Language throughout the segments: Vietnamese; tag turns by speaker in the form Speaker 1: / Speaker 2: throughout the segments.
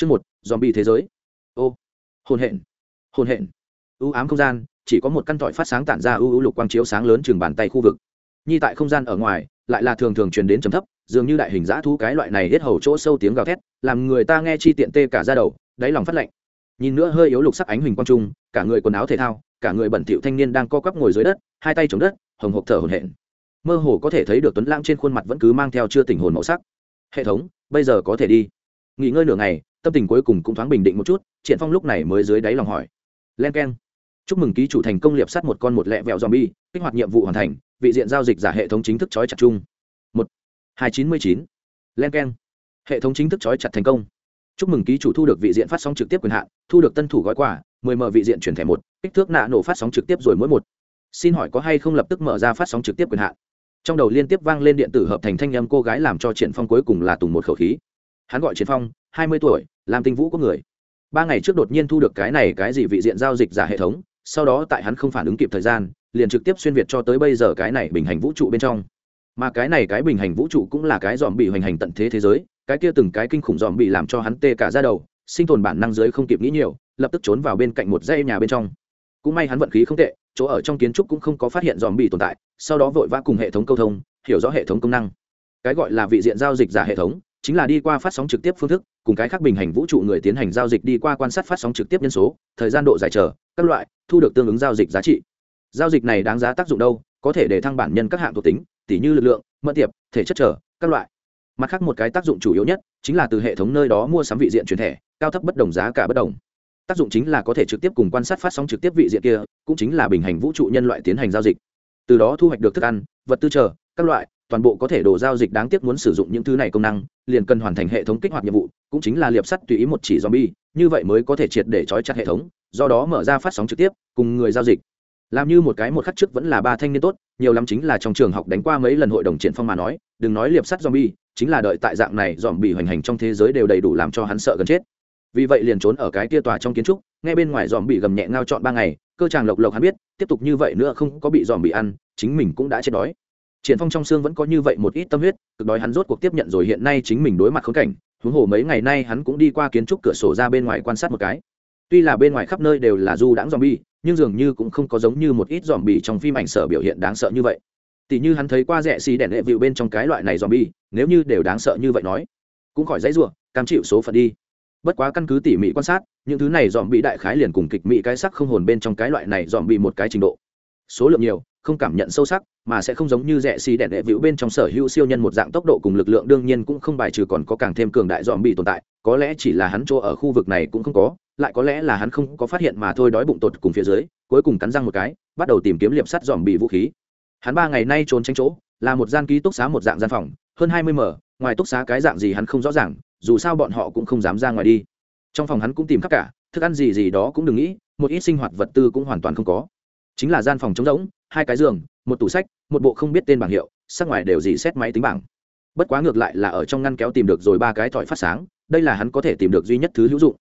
Speaker 1: chương một, zombie thế giới. Ô, hồn hện hồn hện. Ưu ám không gian, chỉ có một căn tỏi phát sáng tản ra ưu ưu lục quang chiếu sáng lớn chừng bàn tay khu vực. Nhi tại không gian ở ngoài, lại là thường thường truyền đến trầm thấp, dường như đại hình dã thu cái loại này hết hầu chỗ sâu tiếng gào thét, làm người ta nghe chi tiện tê cả ra đầu, đáy lòng phát lạnh. Nhìn nữa hơi yếu lục sắc ánh huỳnh quang trung, cả người quần áo thể thao, cả người bẩn thỉu thanh niên đang co quắp ngồi dưới đất, hai tay chống đất, hồng hộc thở hổn hển. Mơ hồ có thể thấy được tuấn lãng trên khuôn mặt vẫn cứ mang theo chưa tình hồn màu sắc. Hệ thống, bây giờ có thể đi. Nghỉ ngơi nửa ngày tâm tình cuối cùng cũng thoáng bình định một chút, triển phong lúc này mới dưới đáy lòng hỏi. Len keng, chúc mừng ký chủ thành công liệp sát một con một lẹ vẹo zombie, kích hoạt nhiệm vụ hoàn thành, vị diện giao dịch giả hệ thống chính thức chói chặt chung. Một, hai chín mươi chín. Len keng, hệ thống chính thức chói chặt thành công. Chúc mừng ký chủ thu được vị diện phát sóng trực tiếp quyền hạn, thu được tân thủ gói quà, mười mở vị diện chuyển thẻ một, kích thước nạ nổ phát sóng trực tiếp rồi mỗi một. Xin hỏi có hay không lập tức mở ra phát sóng trực tiếp quyền hạn? Trong đầu liên tiếp vang lên điện tử hợp thành thanh âm cô gái làm cho triển phong cuối cùng là tùng một khẩu khí. Hắn gọi triển phong, hai mươi tuổi làm tinh vũ có người. Ba ngày trước đột nhiên thu được cái này cái gì vị diện giao dịch giả hệ thống, sau đó tại hắn không phản ứng kịp thời gian, liền trực tiếp xuyên việt cho tới bây giờ cái này bình hành vũ trụ bên trong. Mà cái này cái bình hành vũ trụ cũng là cái dòm bị hoành hành tận thế thế giới, cái kia từng cái kinh khủng dòm bị làm cho hắn tê cả ra đầu, sinh tồn bản năng giới không kịp nghĩ nhiều, lập tức trốn vào bên cạnh một dây nhà bên trong. Cũng may hắn vận khí không tệ, chỗ ở trong kiến trúc cũng không có phát hiện dòm bị tồn tại, sau đó vội vã cùng hệ thống câu thông, hiểu rõ hệ thống công năng. Cái gọi là vị diện giao dịch giả hệ thống, chính là đi qua phát sóng trực tiếp phương thức cùng cái khác bình hành vũ trụ người tiến hành giao dịch đi qua quan sát phát sóng trực tiếp nhân số, thời gian độ dài chờ, các loại, thu được tương ứng giao dịch giá trị. Giao dịch này đáng giá tác dụng đâu? Có thể để thăng bản nhân các hạng thuộc tính, tỉ như lực lượng, mẫn tiệp, thể chất trở, các loại. Mặt khác một cái tác dụng chủ yếu nhất chính là từ hệ thống nơi đó mua sắm vị diện truyền thẻ, cao thấp bất đồng giá cả bất đồng. Tác dụng chính là có thể trực tiếp cùng quan sát phát sóng trực tiếp vị diện kia, cũng chính là bình hành vũ trụ nhân loại tiến hành giao dịch. Từ đó thu hoạch được thức ăn, vật tư chờ các loại toàn bộ có thể đồ giao dịch đáng tiếc muốn sử dụng những thứ này công năng, liền cần hoàn thành hệ thống kích hoạt nhiệm vụ, cũng chính là liệp sắt tùy ý một chỉ zombie, như vậy mới có thể triệt để trói chặt hệ thống, do đó mở ra phát sóng trực tiếp, cùng người giao dịch. Làm như một cái một khắc trước vẫn là ba thanh niên tốt, nhiều lắm chính là trong trường học đánh qua mấy lần hội đồng triển phong mà nói, đừng nói liệp sắt zombie, chính là đợi tại dạng này dòm bị hoành hành trong thế giới đều đầy đủ làm cho hắn sợ gần chết. Vì vậy liền trốn ở cái tia tòa trong kiến trúc, ngay bên ngoài dòm bị gầm nhẹ ngao trọn ba ngày, cơ chàng lộc lộc hắn biết, tiếp tục như vậy nữa không có bị dòm bị ăn, chính mình cũng đã chết đói triển phong trong xương vẫn có như vậy một ít tâm huyết, cực đói hắn rốt cuộc tiếp nhận rồi hiện nay chính mình đối mặt khốn cảnh, huống hồ mấy ngày nay hắn cũng đi qua kiến trúc cửa sổ ra bên ngoài quan sát một cái. Tuy là bên ngoài khắp nơi đều là du đãng zombie, nhưng dường như cũng không có giống như một ít zombie trong phim ảnh sở biểu hiện đáng sợ như vậy. Tỷ như hắn thấy qua rẻ xì đèn hệ vịu bên trong cái loại này zombie, nếu như đều đáng sợ như vậy nói, cũng khỏi dãy rủa, cam chịu số phận đi. Bất quá căn cứ tỉ mỉ quan sát, những thứ này dòm bị đại khái liền cùng kịch mỹ cái sắc không hồn bên trong cái loại này dòm bị một cái trình độ. Số lượng nhiều không cảm nhận sâu sắc, mà sẽ không giống như rẻ xì đèn đệ vĩu bên trong sở hữu siêu nhân một dạng tốc độ cùng lực lượng, đương nhiên cũng không bài trừ còn có càng thêm cường đại dòm bị tồn tại, có lẽ chỉ là hắn chỗ ở khu vực này cũng không có, lại có lẽ là hắn không có phát hiện mà thôi đói bụng tột cùng phía dưới, cuối cùng cắn răng một cái, bắt đầu tìm kiếm liệp sắt dòm bị vũ khí. Hắn ba ngày nay trốn tránh chỗ, là một gian ký túc xá một dạng gian phòng, hơn hai mươi m ngoài túc xá cái dạng gì hắn không rõ ràng, dù sao bọn họ cũng không dám ra ngoài đi. Trong phòng hắn cũng tìm khắp cả, thức ăn gì gì đó cũng đừng nghĩ, một ít sinh hoạt vật tư cũng hoàn toàn không có. Chính là gian phòng trống rỗng hai cái giường, một tủ sách, một bộ không biết tên bảng hiệu, sắc ngoài đều dì xét máy tính bảng. Bất quá ngược lại là ở trong ngăn kéo tìm được rồi ba cái thỏi phát sáng, đây là hắn có thể tìm được duy nhất thứ hữu dụng.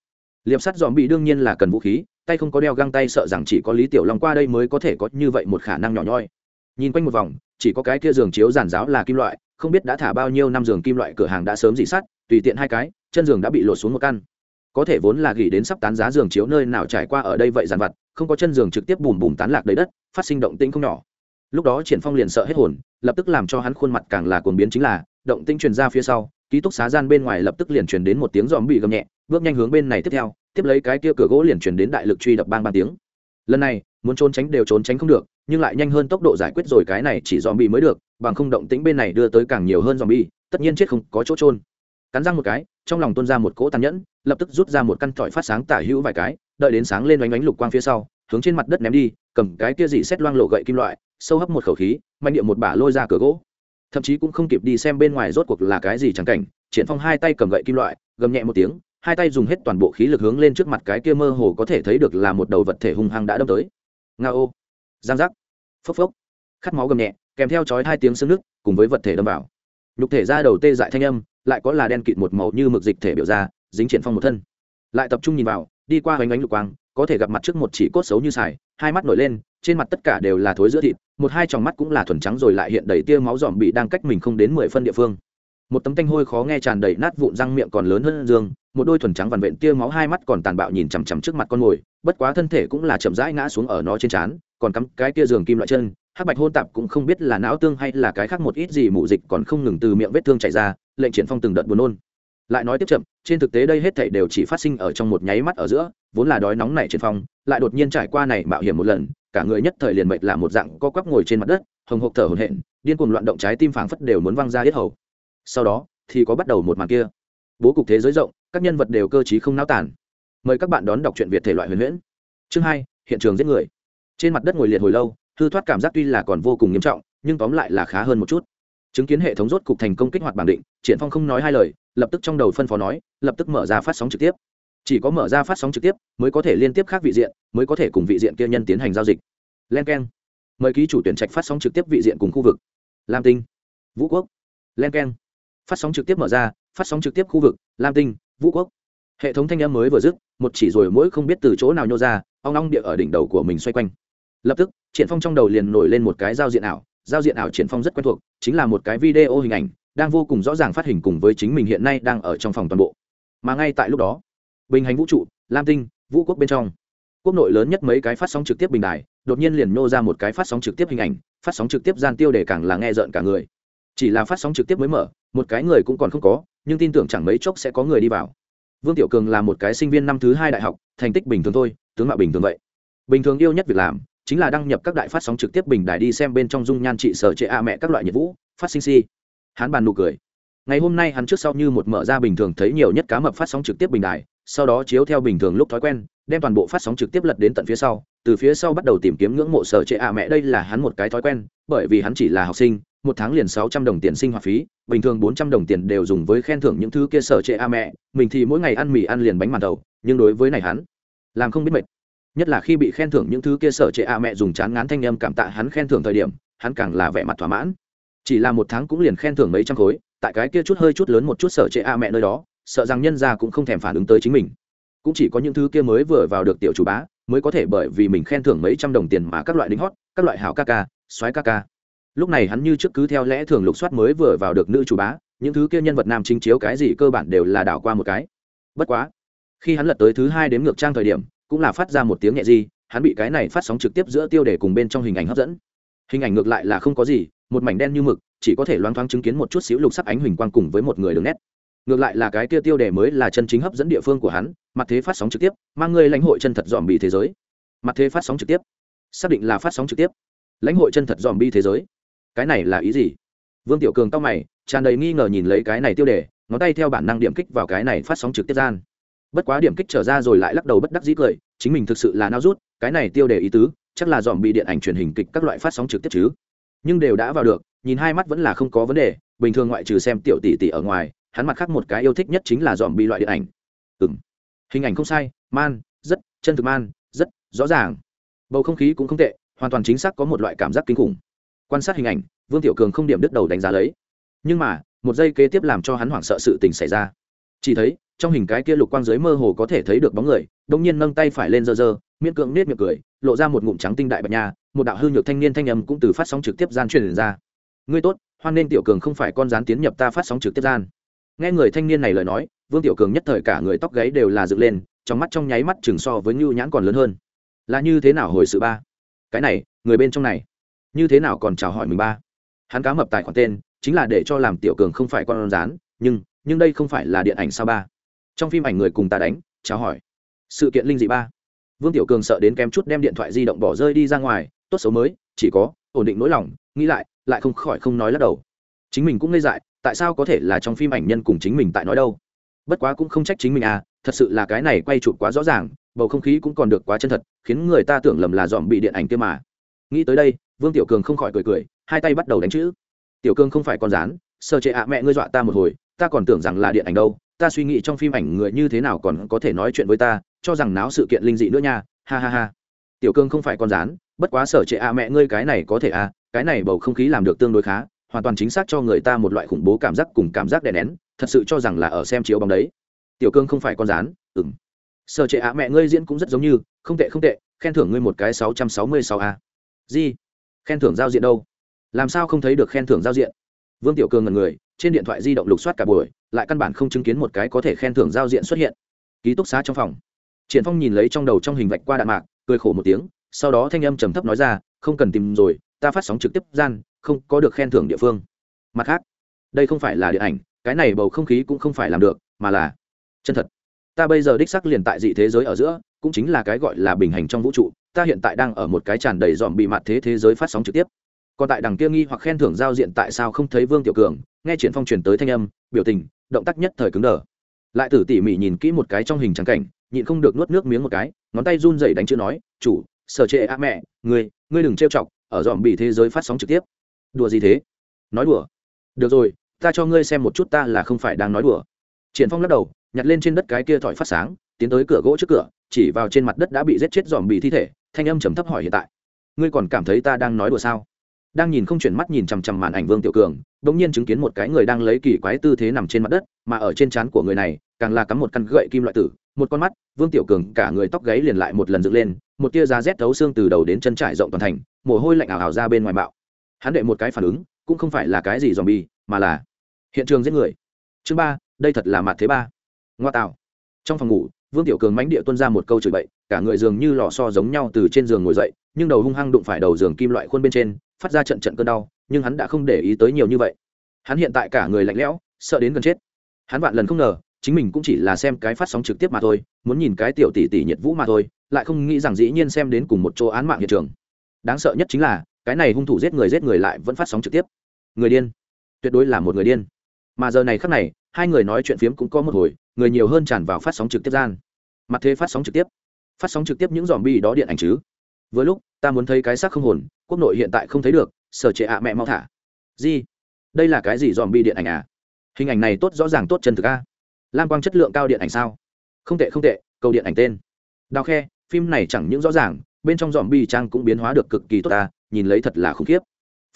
Speaker 1: Liệp sắt dòm bị đương nhiên là cần vũ khí, tay không có đeo găng tay sợ rằng chỉ có lý tiểu long qua đây mới có thể có như vậy một khả năng nhỏ nhoi. Nhìn quanh một vòng, chỉ có cái kia giường chiếu giản giáo là kim loại, không biết đã thả bao nhiêu năm giường kim loại cửa hàng đã sớm dị sắt, tùy tiện hai cái, chân giường đã bị lột xuống một căn có thể vốn là gỉ đến sắp tán giá giường chiếu nơi nào trải qua ở đây vậy dàn vặt, không có chân giường trực tiếp bùm bùm tán lạc đầy đất, phát sinh động tĩnh không nhỏ. Lúc đó triển phong liền sợ hết hồn, lập tức làm cho hắn khuôn mặt càng là cuồng biến chính là, động tĩnh truyền ra phía sau, ký túc xá gian bên ngoài lập tức liền truyền đến một tiếng giòm bị gầm nhẹ, bước nhanh hướng bên này tiếp theo, tiếp lấy cái kia cửa gỗ liền truyền đến đại lực truy đập bang ba tiếng. Lần này, muốn trốn tránh đều trốn tránh không được, nhưng lại nhanh hơn tốc độ giải quyết rồi cái này chỉ giòm bị mới được, bằng không động tĩnh bên này đưa tới càng nhiều hơn giòm bị, tất nhiên chết không có chỗ trôn cắn răng một cái, trong lòng tuôn ra một cỗ tàn nhẫn lập tức rút ra một căn trọi phát sáng tả hữu vài cái, đợi đến sáng lên oanh oánh lục quang phía sau, hướng trên mặt đất ném đi, cầm cái kia dị xét loang lộ gậy kim loại, sâu hấp một khẩu khí, mạnh điệu một bả lôi ra cửa gỗ. Thậm chí cũng không kịp đi xem bên ngoài rốt cuộc là cái gì chẳng cảnh, triển phong hai tay cầm gậy kim loại, gầm nhẹ một tiếng, hai tay dùng hết toàn bộ khí lực hướng lên trước mặt cái kia mơ hồ có thể thấy được là một đầu vật thể hung hăng đã đâm tới. Nga ô. Giang giác. Phốc phốc. Khát máu gầm nhẹ, kèm theo chói hai tiếng sưng nước, cùng với vật thể đâm vào. Nhục thể ra đầu tê dại thanh âm, lại có là đen kịt một màu như mực dịch thể biểu ra dính triển phong một thân. Lại tập trung nhìn vào, đi qua hoành ánh lục quang, có thể gặp mặt trước một chỉ cốt xấu như xài hai mắt nổi lên, trên mặt tất cả đều là thối giữa thịt, một hai tròng mắt cũng là thuần trắng rồi lại hiện đầy tia máu dòm bị đang cách mình không đến mười phân địa phương. Một tấm tanh hôi khó nghe tràn đầy nát vụn răng miệng còn lớn hơn dương, một đôi thuần trắng vằn vện tia máu hai mắt còn tàn bạo nhìn chằm chằm trước mặt con mồi, bất quá thân thể cũng là chậm rãi ngã xuống ở nó trên trán, còn cắm cái tia giường kim loại chân, hắc bạch hôn tạp cũng không biết là não tương hay là cái khác một ít gì mụ dịch còn không ngừng từ miệng vết thương chảy ra, lệnh triển phong từng đợt buồn nôn lại nói tiếp chậm, trên thực tế đây hết thảy đều chỉ phát sinh ở trong một nháy mắt ở giữa, vốn là đói nóng này triển phong lại đột nhiên trải qua này mạo hiểm một lần, cả người nhất thời liền mệt là một dạng, co quắp ngồi trên mặt đất, hồng hộc thở hổn hển, điên cuồng loạn động trái tim phảng phất đều muốn văng ra hết hầu. Sau đó, thì có bắt đầu một màn kia. Bố cục thế giới rộng, các nhân vật đều cơ trí không náo tản mời các bạn đón đọc truyện việt thể loại huyền huyễn. Chương hai, hiện trường giết người. Trên mặt đất ngồi liệt hồi lâu, hư thoát cảm giác tuy là còn vô cùng nghiêm trọng, nhưng tóm lại là khá hơn một chút. Chứng kiến hệ thống rốt cục thành công kích hoạt bảng định, triển phong không nói hai lời lập tức trong đầu phân phó nói, lập tức mở ra phát sóng trực tiếp. Chỉ có mở ra phát sóng trực tiếp mới có thể liên tiếp khác vị diện, mới có thể cùng vị diện kia nhân tiến hành giao dịch. Len k e n mời ký chủ tuyển trạch phát sóng trực tiếp vị diện cùng khu vực. Lam tinh. Vũ quốc. Len k e n phát sóng trực tiếp mở ra, phát sóng trực tiếp khu vực, lam tinh, vũ quốc. Hệ thống thanh âm mới vừa dứt, một chỉ rồi mỗi không biết từ chỗ nào nhô ra, ong ong địa ở đỉnh đầu của mình xoay quanh. Lập tức, triển phong trong đầu liền nổi lên một cái giao diện ảo. Giao diện ảo triển phong rất quen thuộc, chính là một cái video hình ảnh đang vô cùng rõ ràng phát hình cùng với chính mình hiện nay đang ở trong phòng toàn bộ. Mà ngay tại lúc đó, bình hành vũ trụ, lam tinh, vũ quốc bên trong, quốc nội lớn nhất mấy cái phát sóng trực tiếp bình đài, đột nhiên liền nô ra một cái phát sóng trực tiếp hình ảnh, phát sóng trực tiếp gian tiêu để càng là nghe rợn cả người. Chỉ là phát sóng trực tiếp mới mở, một cái người cũng còn không có, nhưng tin tưởng chẳng mấy chốc sẽ có người đi vào. Vương tiểu cường là một cái sinh viên năm thứ hai đại học, thành tích bình thường thôi, tướng mạo bình thường vậy. Bình thường yêu nhất việc làm, chính là đăng nhập các đại phát sóng trực tiếp bình đài đi xem bên trong dung nhan trị sở trệ a mẹ các loại nhiệt vũ phát sinh si hắn bàn nụ cười. Ngày hôm nay hắn trước sau như một mở ra bình thường thấy nhiều nhất cá mập phát sóng trực tiếp bình đài, sau đó chiếu theo bình thường lúc thói quen, đem toàn bộ phát sóng trực tiếp lật đến tận phía sau, từ phía sau bắt đầu tìm kiếm ngưỡng mộ sở trệ a mẹ. Đây là hắn một cái thói quen, bởi vì hắn chỉ là học sinh, một tháng liền sáu trăm đồng tiền sinh hoạt phí, bình thường bốn trăm đồng tiền đều dùng với khen thưởng những thứ kia sở trệ a mẹ, mình thì mỗi ngày ăn mì ăn liền bánh màn đầu, nhưng đối với này hắn, làm không biết mệt. Nhất là khi bị khen thưởng những thứ kia sở trệ a mẹ dùng chán ngán thanh âm cảm tạ hắn khen thưởng thời điểm, hắn càng là vẻ mặt thỏa mãn chỉ là một tháng cũng liền khen thưởng mấy trăm khối, tại cái kia chút hơi chút lớn một chút sở trệ a mẹ nơi đó, sợ rằng nhân gia cũng không thèm phản ứng tới chính mình. Cũng chỉ có những thứ kia mới vừa vào được tiểu chủ bá, mới có thể bởi vì mình khen thưởng mấy trăm đồng tiền mà các loại đính hót, các loại hảo ca ca xoáy ca ca. Lúc này hắn như trước cứ theo lẽ thường lục soát mới vừa vào được nữ chủ bá, những thứ kia nhân vật nam chính chiếu cái gì cơ bản đều là đảo qua một cái. Bất quá, khi hắn lật tới thứ hai đến ngược trang thời điểm, cũng là phát ra một tiếng nhẹ gì, hắn bị cái này phát sóng trực tiếp giữa tiêu đề cùng bên trong hình ảnh hấp dẫn hình ảnh ngược lại là không có gì, một mảnh đen như mực, chỉ có thể loáng thoáng chứng kiến một chút xíu lục sắc ánh huỳnh quang cùng với một người đường nét. Ngược lại là cái kia tiêu đề mới là chân chính hấp dẫn địa phương của hắn, mặt thế phát sóng trực tiếp, mang người lãnh hội chân thật dòm bị thế giới. Mặt thế phát sóng trực tiếp. Xác định là phát sóng trực tiếp. Lãnh hội chân thật dòm bi thế giới. Cái này là ý gì? Vương tiểu cường tóc mày, tràn đầy nghi ngờ nhìn lấy cái này tiêu đề, ngón tay theo bản năng điểm kích vào cái này phát sóng trực tiếp gian. Bất quá điểm kích trở ra rồi lại lắc đầu bất đắc dĩ cười, chính mình thực sự là nao rút, cái này tiêu đề ý tứ chắc là dòm bị điện ảnh truyền hình kịch các loại phát sóng trực tiếp chứ. Nhưng đều đã vào được, nhìn hai mắt vẫn là không có vấn đề, bình thường ngoại trừ xem tiểu tỷ tỷ ở ngoài, hắn mặt khác một cái yêu thích nhất chính là dòm bị loại điện ảnh. Ừ m hình ảnh không sai, man, rất, chân thực man, rất, rõ ràng. Bầu không khí cũng không tệ, hoàn toàn chính xác có một loại cảm giác kinh khủng. Quan sát hình ảnh, vương tiểu cường không điểm đứt đầu đánh giá lấy. Nhưng mà, một giây kế tiếp làm cho hắn hoảng sợ sự tình xảy ra. Chỉ thấy, trong hình cái kia lục quang dưới mơ hồ có thể thấy được bóng người đông nhiên nâng tay phải lên dơ dơ miễn cưỡng nết miệng cười, lộ ra một ngụm trắng tinh đại bạch nha, một đạo hư nhược thanh niên thanh âm cũng từ phát sóng trực tiếp gian truyền ra. Ngươi tốt, hoan nên tiểu cường không phải con rán tiến nhập ta phát sóng trực tiếp gian. Nghe người thanh niên này lời nói, vương tiểu cường nhất thời cả người tóc gáy đều là dựng lên, trong mắt trong nháy mắt chừng so với ngưu nhãn còn lớn hơn. Là như thế nào hồi sự ba? Cái này, người bên trong này, như thế nào còn chào hỏi mình ba? Hắn cá mập tài khoản tên, chính là để cho làm tiểu cường không phải con rán, nhưng nhưng đây không phải là điện ảnh sao ba? Trong phim ảnh người cùng ta đánh, chào hỏi. Sự kiện linh dị ba vương tiểu cường sợ đến kém chút đem điện thoại di động bỏ rơi đi ra ngoài, tốt xấu mới, chỉ có, ổn định nỗi lòng, nghĩ lại lại không khỏi không nói lắc đầu. Chính mình cũng ngây dại, tại sao có thể là trong phim ảnh nhân cùng chính mình tại nói đâu? Bất quá cũng không trách chính mình à thật sự là cái này quay chụp quá rõ ràng, bầu không khí cũng còn được quá chân thật, khiến người ta tưởng lầm là dòm bị điện ảnh kia mà. Nghĩ tới đây, vương tiểu cường không khỏi cười cười, hai tay bắt đầu đánh chữ. Tiểu cường không phải con rán, sơ chế ạ mẹ ngươi dọa ta một hồi, ta còn tưởng rằng là điện ảnh đâu ta suy nghĩ trong phim ảnh người như thế nào còn có thể nói chuyện với ta, cho rằng náo sự kiện linh dị nữa nha, ha ha ha. Tiểu cương không phải con rán, bất quá sở trệ a mẹ ngươi cái này có thể à cái này bầu không khí làm được tương đối khá, hoàn toàn chính xác cho người ta một loại khủng bố cảm giác cùng cảm giác đè nén, thật sự cho rằng là ở xem chiếu bóng đấy. Tiểu cương không phải con rán ừng sở trệ a mẹ ngươi diễn cũng rất giống như, không tệ không tệ, khen thưởng ngươi một cái sáu trăm sáu mươi sáu a. Gì? Khen thưởng giao diện đâu? Làm sao không thấy được khen thưởng giao diện? Vương tiểu Cương ngần người trên điện thoại di động lục soát cả buổi, lại căn bản không chứng kiến một cái có thể khen thưởng giao diện xuất hiện. Ký túc xá trong phòng. Triển phong nhìn lấy trong đầu trong hình vạch qua đạn mạc, cười khổ một tiếng, sau đó thanh âm trầm thấp nói ra, không cần tìm rồi, ta phát sóng trực tiếp gian, không có được khen thưởng địa phương. Mặt khác, đây không phải là điện ảnh, cái này bầu không khí cũng không phải làm được, mà là chân thật. Ta bây giờ đích sắc liền tại dị thế giới ở giữa, cũng chính là cái gọi là bình hành trong vũ trụ, ta hiện tại đang ở một cái tràn đầy dòm bị mặt thế thế giới phát sóng trực tiếp còn tại đằng kia nghi hoặc khen thưởng giao diện tại sao không thấy vương tiểu cường, nghe triển phong truyền tới thanh âm, biểu tình, động tác nhất thời cứng đờ. Lại tử tỉ mỉ nhìn kỹ một cái trong hình trắng cảnh, nhịn không được nuốt nước miếng một cái, ngón tay run rẩy đánh chữ nói, chủ, sở trệ a mẹ, ngươi ngươi đừng trêu chọc, ở dòm bị thế giới phát sóng trực tiếp. Đùa gì thế? Nói đùa. Được rồi, ta cho ngươi xem một chút ta là không phải đang nói đùa. Triển phong lắc đầu, nhặt lên trên đất cái kia thỏi phát sáng, tiến tới cửa gỗ trước cửa, chỉ vào trên mặt đất đã bị giết chết dòm bị thi thể, thanh âm trầm thấp hỏi hiện tại. Ngươi còn cảm thấy ta đang nói đùa sao? Đang nhìn không chuyển mắt nhìn chằm chằm màn ảnh vương tiểu cường bỗng nhiên chứng kiến một cái người đang lấy kỳ quái tư thế nằm trên mặt đất, mà ở trên trán của người này, càng là cắm một căn gậy kim loại tử, một con mắt, vương tiểu cường cả người tóc gáy liền lại một lần dựng lên, một tia da rét thấu xương từ đầu đến chân trải rộng toàn thành, mồ hôi lạnh ảo ảo ra bên ngoài bạo. Hắn đệ một cái phản ứng, cũng không phải là cái gì dòm bi mà là hiện trường giết người. Chương ba, đây thật là mặt thế ba. Ngoa tạo. Trong phòng ngủ, vương tiểu cường mánh địa tuân ra một câu chửi bậy, cả người dường như lò so giống nhau từ trên giường ngồi dậy, nhưng đầu hung hăng đụng phải đầu giường kim loại khuôn bên trên phát ra trận trận cơn đau, nhưng hắn đã không để ý tới nhiều như vậy. Hắn hiện tại cả người lạnh lẽo, sợ đến gần chết. Hắn vạn lần không ngờ, chính mình cũng chỉ là xem cái phát sóng trực tiếp mà thôi, muốn nhìn cái tiểu tỷ tỷ nhiệt vũ mà thôi, lại không nghĩ rằng dĩ nhiên xem đến cùng một chỗ án mạng hiện trường. Đáng sợ nhất chính là, cái này hung thủ giết người giết người lại vẫn phát sóng trực tiếp. Người điên. Tuyệt đối là một người điên. Mà giờ này khắc này, hai người nói chuyện phiếm cũng có một hồi, người nhiều hơn tràn vào phát sóng trực tiếp gian. Mặt thế phát sóng trực tiếp. Phát sóng trực tiếp những dòm bi đó điện ảnh chứ vừa lúc, ta muốn thấy cái xác không hồn, quốc nội hiện tại không thấy được, sở trệ ạ mẹ mau thả. Gì? Đây là cái gì dòm bi điện ảnh à? Hình ảnh này tốt rõ ràng tốt chân thực a. Lam quang chất lượng cao điện ảnh sao? Không tệ không tệ câu điện ảnh tên. Đào khe, phim này chẳng những rõ ràng, bên trong dòm bi trang cũng biến hóa được cực kỳ tốt ta nhìn lấy thật là khủng khiếp.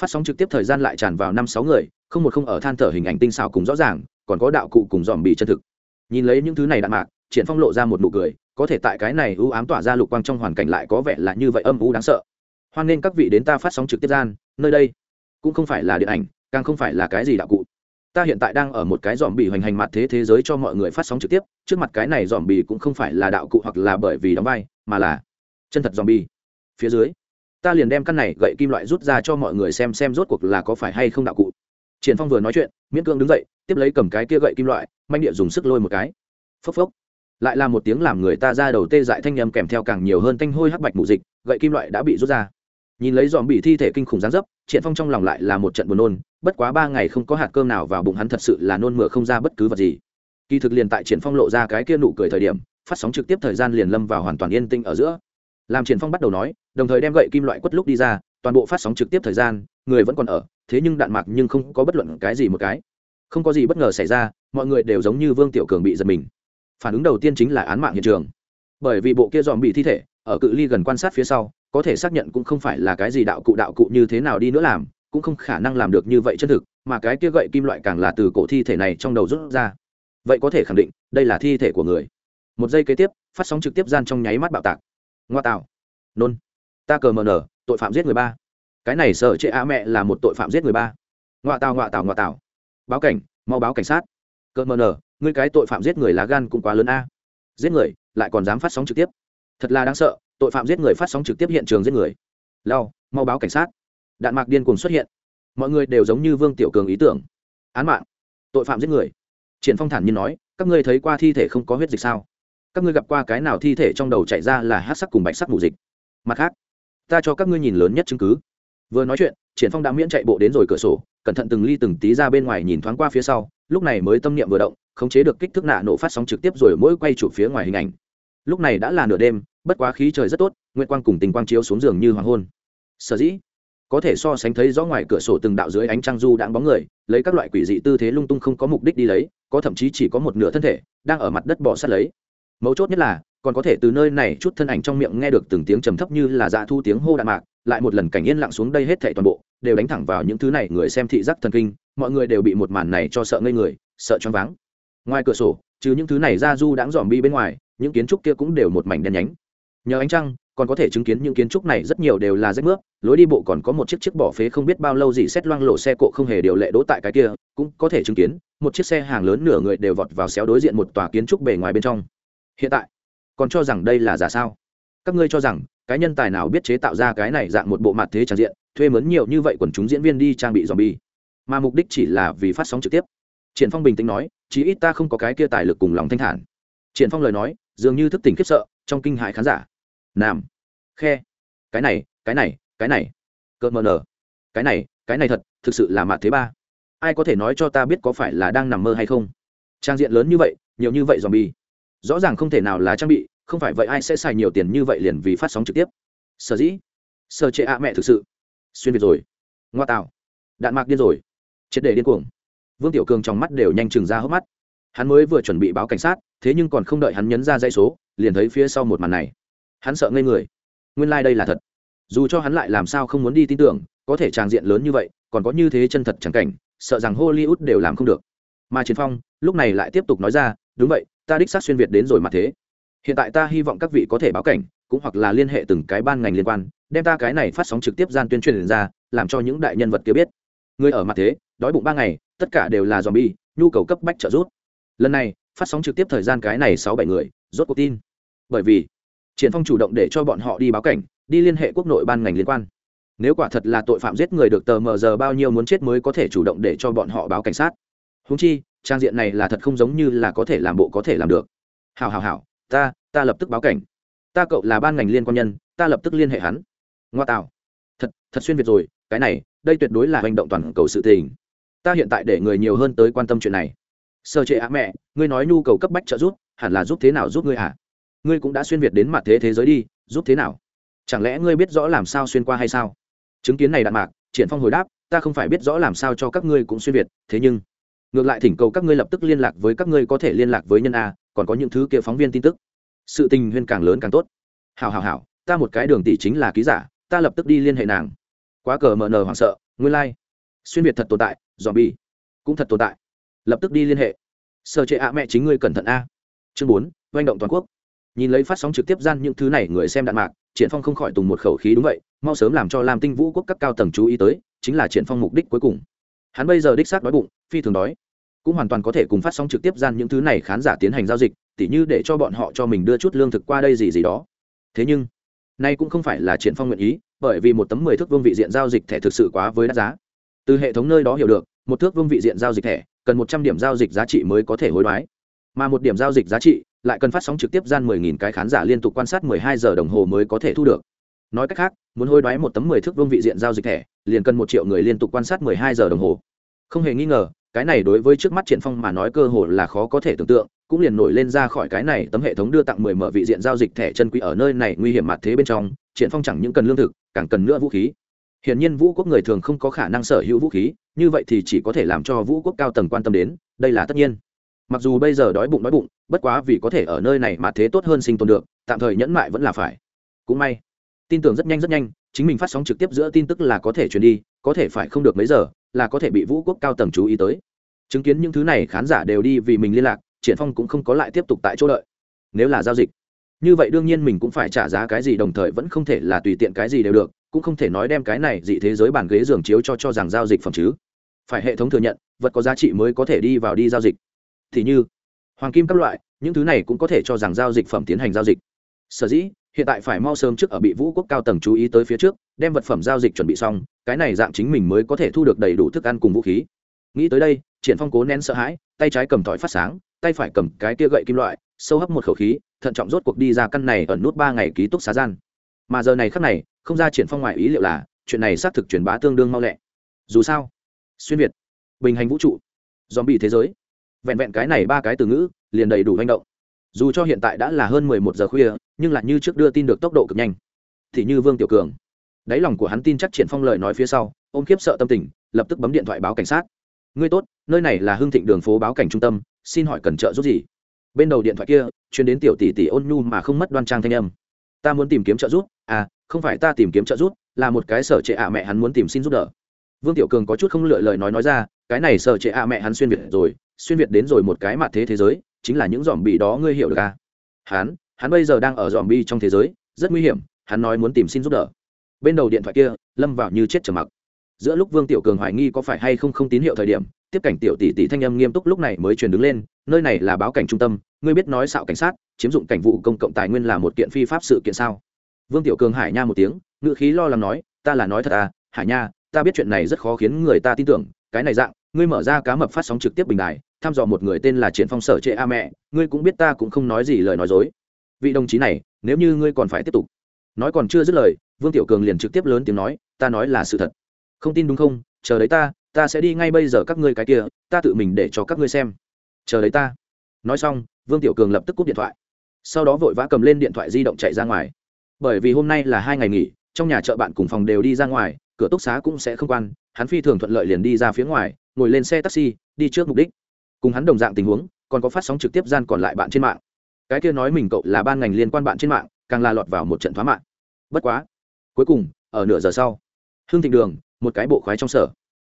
Speaker 1: Phát sóng trực tiếp thời gian lại tràn vào năm sáu người, không một không ở than thở hình ảnh tinh xảo cùng rõ ràng, còn có đạo cụ cùng dòm bị chân thực. Nhìn lấy những thứ này đạn mạc triển phong lộ ra một nụ cười, có thể tại cái này ưu ám tỏa ra lục quang trong hoàn cảnh lại có vẻ là như vậy âm u đáng sợ. Hoan nên các vị đến ta phát sóng trực tiếp gian, nơi đây cũng không phải là điện ảnh, càng không phải là cái gì đạo cụ. Ta hiện tại đang ở một cái dòm bị hoành hành mặt thế thế giới cho mọi người phát sóng trực tiếp, trước mặt cái này dòm bị cũng không phải là đạo cụ hoặc là bởi vì đóng vai, mà là chân thật dòm bì. phía dưới, ta liền đem căn này gậy kim loại rút ra cho mọi người xem xem rốt cuộc là có phải hay không đạo cụ. Triển phong vừa nói chuyện, miễn cương đứng dậy, tiếp lấy cầm cái kia gậy kim loại, manh địa dùng sức lôi một cái. Phốc phốc lại là một tiếng làm người ta ra đầu tê dại thanh nhầm kèm theo càng nhiều hơn thanh hôi hắc bạch mù dịch, gậy kim loại đã bị rút ra. Nhìn lấy dòm bị thi thể kinh khủng gián dấp triển phong trong lòng lại là một trận buồn nôn, bất quá ba ngày không có hạt cơm nào vào bụng hắn thật sự là nôn mửa không ra bất cứ vật gì. Kỳ thực liền tại triển phong lộ ra cái kia nụ cười thời điểm, phát sóng trực tiếp thời gian liền lâm vào hoàn toàn yên tĩnh ở giữa. Làm triển phong bắt đầu nói, đồng thời đem gậy kim loại quất lúc đi ra, toàn bộ phát sóng trực tiếp thời gian, người vẫn còn ở, thế nhưng đạn mạc nhưng không có bất luận cái gì một cái. Không có gì bất ngờ xảy ra, mọi người đều giống như vương tiểu cường bị giật mình phản ứng đầu tiên chính là án mạng hiện trường. Bởi vì bộ kia dòm bị thi thể, ở cự ly gần quan sát phía sau, có thể xác nhận cũng không phải là cái gì đạo cụ đạo cụ như thế nào đi nữa làm, cũng không khả năng làm được như vậy chân thực, mà cái kia gậy kim loại càng là từ cổ thi thể này trong đầu rút ra. Vậy có thể khẳng định, đây là thi thể của người. Một giây kế tiếp, phát sóng trực tiếp gian trong nháy mắt bạo tạc. Ngoa tạo. Nôn. Ta cờ mờ nở, tội phạm giết người ba. Cái này sợ chệ a mẹ là một tội phạm giết người ba. Ngoa tào ngoa tào ngoa tào báo cảnh, mau báo cảnh sát. Cờ mờ nở ngươi cái tội phạm giết người lá gan cũng quá lớn a. Giết người, lại còn dám phát sóng trực tiếp. Thật là đáng sợ, tội phạm giết người phát sóng trực tiếp hiện trường giết người. Lao, mau báo cảnh sát. Đạn mạc điên cùng xuất hiện. Mọi người đều giống như vương tiểu cường ý tưởng. Án mạng. Tội phạm giết người. Triển phong thản nhiên nói, các ngươi thấy qua thi thể không có huyết dịch sao? Các ngươi gặp qua cái nào thi thể trong đầu chạy ra là hát sắc cùng bạch sắc mù dịch? Mặt khác, ta cho các ngươi nhìn lớn nhất chứng cứ. Vừa nói chuyện, triển phong đã miễn chạy bộ đến rồi cửa sổ, cẩn thận từng ly từng tí ra bên ngoài nhìn thoáng qua phía sau, lúc này mới tâm niệm vừa động khống chế được kích thước nạ nổ phát sóng trực tiếp rồi mỗi quay chụp phía ngoài hình ảnh. Lúc này đã là nửa đêm, bất quá khí trời rất tốt, nguyệt quang cùng tình quang chiếu xuống giường như hoàng hôn. Sở dĩ, có thể so sánh thấy rõ ngoài cửa sổ từng đạo dưới ánh trăng du đang bóng người, lấy các loại quỷ dị tư thế lung tung không có mục đích đi lấy, có thậm chí chỉ có một nửa thân thể, đang ở mặt đất bỏ sát lấy. Mấu chốt nhất là, còn có thể từ nơi này chút thân ảnh trong miệng nghe được từng tiếng trầm thấp như là dạ thu tiếng hô đạn mạc, lại một lần cảnh yên lặng xuống đây hết thảy toàn bộ, đều đánh thẳng vào những thứ này, người xem thị giác thần kinh, mọi người đều bị một màn này cho sợ ngây người, sợ choáng váng ngoài cửa sổ, trừ những thứ này ra du đãng dòm bi bên ngoài, những kiến trúc kia cũng đều một mảnh đen nhánh. Nhờ ánh trăng, còn có thể chứng kiến những kiến trúc này rất nhiều đều là rách nước lối đi bộ còn có một chiếc chiếc bỏ phế không biết bao lâu gì xét loang lộ xe cộ không hề điều lệ đỗ tại cái kia, cũng có thể chứng kiến, một chiếc xe hàng lớn nửa người đều vọt vào xéo đối diện một tòa kiến trúc bề ngoài bên trong. Hiện tại, còn cho rằng đây là giả sao? Các ngươi cho rằng, cái nhân tài nào biết chế tạo ra cái này dạng một bộ mặt thế tràn diện, thuê mướn nhiều như vậy quần chúng diễn viên đi trang bị dòm bi? Mà mục đích chỉ là vì phát sóng trực tiếp triển phong bình tĩnh nói, chí ít ta không có cái kia tài lực cùng lòng thanh thản. Triển phong lời nói, dường như thức tỉnh khiếp sợ, trong kinh hại khán giả. Nam, khe, cái này cái này cái này. Cợt mờ nở. Cái này cái này thật, thực sự là mạt thế ba. Ai có thể nói cho ta biết có phải là đang nằm mơ hay không? Trang diện lớn như vậy, nhiều như vậy dòm bi rõ ràng không thể nào là trang bị, không phải vậy ai sẽ xài nhiều tiền như vậy liền vì phát sóng trực tiếp. Sở dĩ, sở trệ ạ mẹ thực sự. Xuyên việt rồi. Ngoa tạo đạn mạc điên rồi. Triệt để điên cuồng vương tiểu cường trong mắt đều nhanh chừng ra hốc mắt. Hắn mới vừa chuẩn bị báo cảnh sát, thế nhưng còn không đợi hắn nhấn ra dãy số, liền thấy phía sau một màn này. Hắn sợ ngây người. Nguyên lai、like、đây là thật. Dù cho hắn lại làm sao không muốn đi tin tưởng, có thể tràng diện lớn như vậy, còn có như thế chân thật chẳng cảnh, sợ rằng hollywood đều làm không được. Mà chiến phong, lúc này lại tiếp tục nói ra, đúng vậy, ta đích xác xuyên việt đến rồi mà thế. Hiện tại ta hy vọng các vị có thể báo cảnh, cũng hoặc là liên hệ từng cái ban ngành liên quan, đem ta cái này phát sóng trực tiếp gian tuyên truyền ra, làm cho những đại nhân vật kia biết người ở mặt thế, đói bụng ba ngày, tất cả đều là dòm bi nhu cầu cấp bách trợ giúp. Lần này, phát sóng trực tiếp thời gian cái này sáu bảy người, rốt cuộc tin. Bởi vì, triển phong chủ động để cho bọn họ đi báo cảnh, đi liên hệ quốc nội ban ngành liên quan. Nếu quả thật là tội phạm giết người được tờ mờ giờ bao nhiêu muốn chết mới có thể chủ động để cho bọn họ báo cảnh sát. Húng chi, trang diện này là thật không giống như là có thể làm bộ có thể làm được. Hào hào hào ta ta lập tức báo cảnh. Ta cậu là ban ngành liên quan nhân, ta lập tức liên hệ hắn. Ngoa tạo. Thật thật xuyên việt rồi, cái này đây tuyệt đối là hành động toàn cầu sự tình. Ta hiện tại để người nhiều hơn tới quan tâm chuyện này. Sơ chế á mẹ, ngươi nói nhu cầu cấp bách trợ giúp, hẳn là giúp thế nào giúp ngươi hả? Ngươi cũng đã xuyên việt đến mặt thế thế giới đi, giúp thế nào? Chẳng lẽ ngươi biết rõ làm sao xuyên qua hay sao? Chứng kiến này đạn mạc, triển phong hồi đáp, ta không phải biết rõ làm sao cho các ngươi cũng xuyên việt, thế nhưng, ngược lại thỉnh cầu các ngươi lập tức liên lạc với các ngươi có thể liên lạc với nhân a, còn có những thứ kia phóng viên tin tức. Sự tình huyên càng lớn càng tốt. Hào hào hào ta một cái đường tỷ chính là ký giả, ta lập tức đi liên hệ nàng quá cờ mờ nờ hoảng sợ, nguyên lai、like. xuyên việt thật tồn tại dòm bi cũng thật tồn tại. Lập tức đi liên hệ. Sơ chế ạ, mẹ chính ngươi cẩn thận a. Chương bốn doanh động toàn quốc. Nhìn lấy phát sóng trực tiếp gian những thứ này, người xem đạn mạc, triển phong không khỏi tùng một khẩu khí đúng vậy, mau sớm làm cho làm tinh vũ quốc các cao tầng chú ý tới, chính là triển phong mục đích cuối cùng. Hắn bây giờ đích xác đói bụng, phi thường đói. Cũng hoàn toàn có thể cùng phát sóng trực tiếp gian những thứ này khán giả tiến hành giao dịch, tỉ như để cho bọn họ cho mình đưa chút lương thực qua đây gì gì đó. Thế nhưng, nay cũng không phải là triển phong nguyện ý bởi vì một tấm mười thước vương vị diện giao dịch thẻ thực sự quá với đắt giá. Từ hệ thống nơi đó hiểu được, một thước vương vị diện giao dịch thẻ, cần một trăm điểm giao dịch giá trị mới có thể hối đoái. Mà một điểm giao dịch giá trị lại cần phát sóng trực tiếp gian mười nghìn cái khán giả liên tục quan sát mười hai giờ đồng hồ mới có thể thu được. Nói cách khác, muốn hối đoái một tấm mười thước vương vị diện giao dịch thẻ, liền cần một triệu người liên tục quan sát mười hai giờ đồng hồ. Không hề nghi ngờ, cái này đối với trước mắt triển phong mà nói cơ hồ là khó có thể tưởng tượng cũng liền nổi lên ra khỏi cái này, tấm hệ thống đưa tặng mười mở vị diện giao dịch thẻ chân quý ở nơi này nguy hiểm mặt thế bên trong, triển phong chẳng những cần lương thực, càng cần nữa vũ khí. Hiển nhiên vũ quốc người thường không có khả năng sở hữu vũ khí, như vậy thì chỉ có thể làm cho vũ quốc cao tầng quan tâm đến, đây là tất nhiên. Mặc dù bây giờ đói bụng đói bụng, bất quá vì có thể ở nơi này mà thế tốt hơn sinh tồn được, tạm thời nhẫn mại vẫn là phải. Cũng may, tin tưởng rất nhanh rất nhanh, chính mình phát sóng trực tiếp giữa tin tức là có thể truyền đi, có thể phải không được mấy giờ, là có thể bị vũ quốc cao tầng chú ý tới. Chứng kiến những thứ này, khán giả đều đi vì mình liên lạc triển phong cũng không có lại tiếp tục tại chỗ đợi. Nếu là giao dịch, như vậy đương nhiên mình cũng phải trả giá cái gì đồng thời vẫn không thể là tùy tiện cái gì đều được, cũng không thể nói đem cái này dị thế giới bàn ghế giường chiếu cho cho rằng giao dịch phẩm chứ. Phải hệ thống thừa nhận, vật có giá trị mới có thể đi vào đi giao dịch. Thì như, hoàng kim các loại, những thứ này cũng có thể cho rằng giao dịch phẩm tiến hành giao dịch. Sở dĩ, hiện tại phải mau sớm trước ở bị vũ quốc cao tầng chú ý tới phía trước, đem vật phẩm giao dịch chuẩn bị xong, cái này dạng chính mình mới có thể thu được đầy đủ thức ăn cùng vũ khí. Nghĩ tới đây, triển phong cố nén sợ hãi, tay trái cầm tỏi phát sáng tay phải cầm cái tia gậy kim loại, sâu hấp một khẩu khí, thận trọng rốt cuộc đi ra căn này ẩn nút ba ngày ký túc xá gian. Mà giờ này khắc này, không ra triển phong ngoại ý liệu là, chuyện này xác thực truyền bá tương đương mau lẹ. Dù sao, xuyên việt, bình hành vũ trụ dòm bị thế giới, vẹn vẹn cái này ba cái từ ngữ, liền đầy đủ manh động. Dù cho hiện tại đã là hơn mười một giờ khuya, nhưng lại như trước đưa tin được tốc độ cực nhanh. Thì như vương tiểu cường, đáy lòng của hắn tin chắc triển phong lời nói phía sau, ôm kiếp sợ tâm tình, lập tức bấm điện thoại báo cảnh sát ngươi tốt, nơi này là hương thịnh đường phố báo cảnh trung tâm, xin hỏi cần trợ giúp gì? Bên đầu điện thoại kia chuyến đến tiểu tỷ tỷ ôn nhu mà không mất đoan trang thanh âm. Ta muốn tìm kiếm trợ giúp à không phải ta tìm kiếm trợ giúp, là một cái sở trệ ạ mẹ hắn muốn tìm xin giúp đỡ. Vương tiểu cường có chút không lựa lời nói nói ra, cái này sở trệ ạ mẹ hắn xuyên việt rồi, xuyên việt đến rồi một cái mặt thế thế giới, chính là những dòm bị đó ngươi hiểu được à? Hắn hắn bây giờ đang ở dòm bi trong thế giới, rất nguy hiểm, hắn nói muốn tìm xin giúp đỡ. Bên đầu điện thoại kia, lâm vào như chết trầm mặc giữa lúc vương tiểu cường hoài nghi có phải hay không không tín hiệu thời điểm, tiếp cảnh tiểu tỷ tỷ thanh âm nghiêm túc lúc này mới truyền đứng lên, nơi này là báo cảnh trung tâm, ngươi biết nói xạo cảnh sát, chiếm dụng cảnh vụ công cộng tài nguyên là một kiện phi pháp sự kiện sao? Vương tiểu cường hải nha một tiếng ngự khí lo lắng nói, ta là nói thật à hải nha, ta biết chuyện này rất khó khiến người ta tin tưởng, cái này dạng, ngươi mở ra cá mập phát sóng trực tiếp bình đài, thăm dò một người tên là triển phong sở trệ a mẹ, ngươi cũng biết ta cũng không nói gì lời nói dối. Vị đồng chí này, nếu như ngươi còn phải tiếp tục. Nói còn chưa dứt lời, vương tiểu cường liền trực tiếp lớn tiếng nói, ta nói là sự thật không tin đúng không? Chờ đấy ta ta sẽ đi ngay bây giờ các ngươi cái kia, ta tự mình để cho các ngươi xem. Chờ đấy ta. Nói xong, vương tiểu cường lập tức cúp điện thoại. Sau đó vội vã cầm lên điện thoại di động chạy ra ngoài. Bởi vì hôm nay là hai ngày nghỉ, trong nhà chợ bạn cùng phòng đều đi ra ngoài, cửa túc xá cũng sẽ không quan, hắn phi thường thuận lợi liền đi ra phía ngoài, ngồi lên xe taxi, đi trước mục đích. Cùng hắn đồng dạng tình huống, còn có phát sóng trực tiếp gian còn lại bạn trên mạng. Cái kia nói mình cậu là ban ngành liên quan bạn trên mạng, càng là lọt vào một trận thoá mạng bất quá, cuối cùng, ở nửa giờ sau, hương thịnh đường một cái bộ khoái trong sở.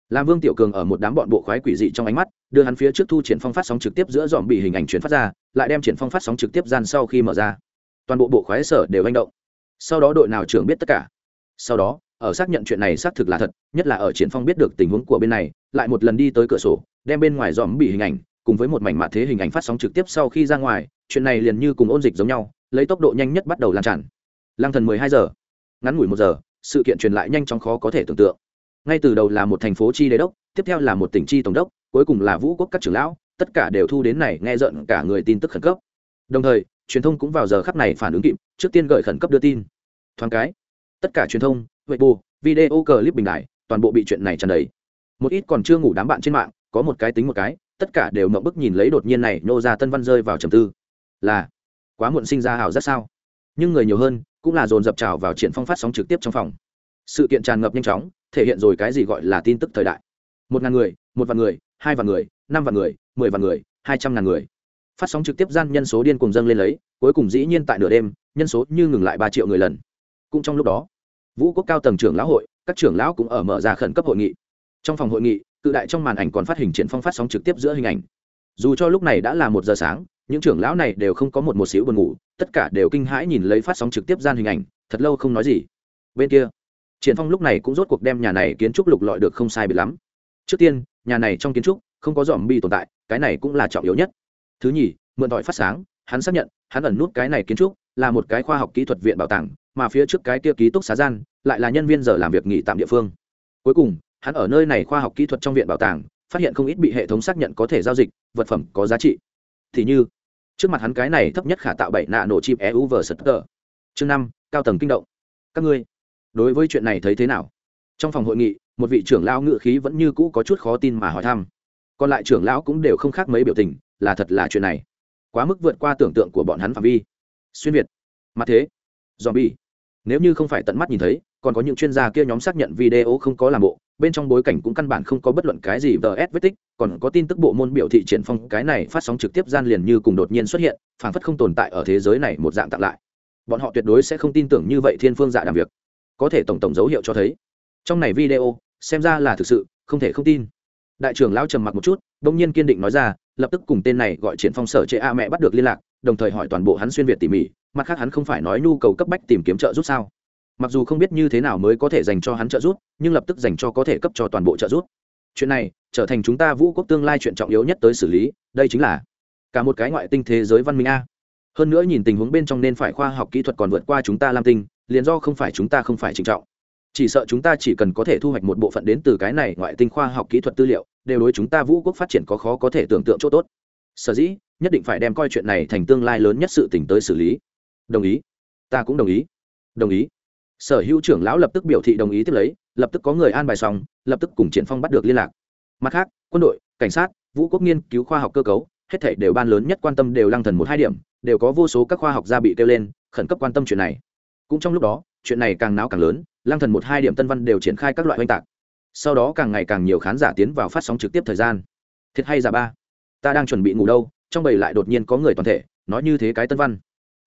Speaker 1: Làm vương tiểu cường ở một đám bọn bộ khoái quỷ dị trong ánh mắt, đưa hắn phía trước thu triển phong phát sóng trực tiếp giữa dòm bị hình ảnh chuyển phát ra, lại đem triển phong phát sóng trực tiếp gian sau khi mở ra. Toàn bộ bộ khoái sở đều manh động. Sau đó đội nào trưởng biết tất cả? Sau đó, ở xác nhận chuyện này xác thực là thật, nhất là ở triển phong biết được tình huống của bên này, lại một lần đi tới cửa sổ, đem bên ngoài dòm bị hình ảnh, cùng với một mảnh mạ thế hình ảnh phát sóng trực tiếp sau khi ra ngoài, chuyện này liền như cùng ôn dịch giống nhau, lấy tốc độ nhanh nhất bắt đầu lan tràn. Lang thần mười hai giờ. Ngắn ngủi một giờ, sự kiện truyền lại nhanh chóng khó có thể tưởng tượng ngay từ đầu là một thành phố chi đế đốc, tiếp theo là một tỉnh chi tổng đốc, cuối cùng là vũ quốc các trưởng lão, tất cả đều thu đến này, nghe giận cả người tin tức khẩn cấp. Đồng thời, truyền thông cũng vào giờ khắc này phản ứng kịp, trước tiên gửi khẩn cấp đưa tin. Thoáng cái, tất cả truyền thông vệ bù video clip bình đại, toàn bộ bị chuyện này tràn đầy. Một ít còn chưa ngủ đám bạn trên mạng, có một cái tính một cái, tất cả đều mộng bức nhìn lấy đột nhiên này nô ra tân văn rơi vào trầm tư. Là, quá muộn sinh ra hào rất sao? Nhưng người nhiều hơn, cũng là dồn dập trào vào triển phong phát sóng trực tiếp trong phòng. Sự kiện tràn ngập nhanh chóng thể hiện rồi cái gì gọi là tin tức thời đại. Một ngàn người, một vạn người, hai vạn người, năm vạn người, mười vạn người, hai trăm ngàn người. Phát sóng trực tiếp gian nhân số điên cùng dâng lên lấy, cuối cùng dĩ nhiên tại nửa đêm, nhân số như ngừng lại ba triệu người lần. Cũng trong lúc đó, vũ quốc cao tầng trưởng lão hội, các trưởng lão cũng ở mở ra khẩn cấp hội nghị. Trong phòng hội nghị, cự đại trong màn ảnh còn phát hình triển phong phát sóng trực tiếp giữa hình ảnh. Dù cho lúc này đã là một giờ sáng, những trưởng lão này đều không có một một xíu buồn ngủ, tất cả đều kinh hãi nhìn lấy phát sóng trực tiếp gian hình ảnh, thật lâu không nói gì. Bên kia triển phong lúc này cũng rốt cuộc đem nhà này kiến trúc lục lọi được không sai biệt lắm. Trước tiên, nhà này trong kiến trúc không có dòm bi tồn tại, cái này cũng là trọng yếu nhất. Thứ nhì, mượn tỏi phát sáng, hắn xác nhận, hắn ẩn nút cái này kiến trúc là một cái khoa học kỹ thuật viện bảo tàng, mà phía trước cái kia ký túc xá gian lại là nhân viên giờ làm việc nghỉ tạm địa phương. Cuối cùng, hắn ở nơi này khoa học kỹ thuật trong viện bảo tàng, phát hiện không ít bị hệ thống xác nhận có thể giao dịch, vật phẩm có giá trị. Thì như, trước mặt hắn cái này thấp nhất khả tạo bảy nạ nổ chip eu sật tờ chương năm, cao tầng kinh động. Các ngươi đối với chuyện này thấy thế nào? Trong phòng hội nghị, một vị trưởng lão ngự khí vẫn như cũ có chút khó tin mà hỏi thăm. Còn lại trưởng lão cũng đều không khác mấy biểu tình, là thật là chuyện này. Quá mức vượt qua tưởng tượng của bọn hắn phạm vi. Xuyên việt. Mặt thế. Dòm bi nếu như không phải tận mắt nhìn thấy, còn có những chuyên gia kia nhóm xác nhận video không có làm bộ, bên trong bối cảnh cũng căn bản không có bất luận cái gì vs vết tích, còn có tin tức bộ môn biểu thị triển phong, cái này phát sóng trực tiếp gian liền như cùng đột nhiên xuất hiện, phảng phất không tồn tại ở thế giới này một dạng tặng lại. Bọn họ tuyệt đối sẽ không tin tưởng như vậy thiên phương dạ làm việc có thể tổng tổng dấu hiệu cho thấy. Trong này video, xem ra là thực sự, không thể không tin. Đại trưởng lão trầm mặc một chút đông nhiên kiên định nói ra, lập tức cùng tên này gọi triển phong sở chế a mẹ bắt được liên lạc, đồng thời hỏi toàn bộ hắn xuyên việt tỉ mỉ, mặt khác hắn không phải nói nhu cầu cấp bách tìm kiếm trợ giúp sao? Mặc dù không biết như thế nào mới có thể dành cho hắn trợ giúp, nhưng lập tức dành cho có thể cấp cho toàn bộ trợ giúp. Chuyện này, trở thành chúng ta vũ quốc tương lai chuyện trọng yếu nhất tới xử lý, đây chính là cả một cái ngoại tinh thế giới văn minh a. Hơn nữa nhìn tình huống bên trong nên phải khoa học kỹ thuật còn vượt qua chúng ta lam tinh liền do không phải chúng ta không phải trinh trọng. Chỉ sợ chúng ta chỉ cần có thể thu hoạch một bộ phận đến từ cái này ngoại tinh khoa học kỹ thuật tư liệu, đều đối chúng ta vũ quốc phát triển có khó có thể tưởng tượng chỗ tốt. Sở dĩ, nhất định phải đem coi chuyện này thành tương lai lớn nhất sự tỉnh tới xử lý. Đồng ý. Ta cũng đồng ý. Đồng ý. Sở hữu trưởng lão lập tức biểu thị đồng ý tiếp lấy, lập tức có người an bài xong, lập tức cùng triển phong bắt được liên lạc. Mặt khác, quân đội, cảnh sát, vũ quốc nghiên cứu khoa học cơ cấu, hết thảy đều ban lớn nhất quan tâm đều lăng thần một hai điểm, đều có vô số các khoa học gia bị kêu lên, khẩn cấp quan tâm chuyện này cũng trong lúc đó, chuyện này càng náo càng lớn lang thần một hai điểm tân văn đều triển khai các loại oanh tạc. Sau đó càng ngày càng nhiều khán giả tiến vào phát sóng trực tiếp thời gian. Thiệt hay giả ba? Ta đang chuẩn bị ngủ đâu? Trong bầy lại đột nhiên có người toàn thể, nói như thế cái tân văn.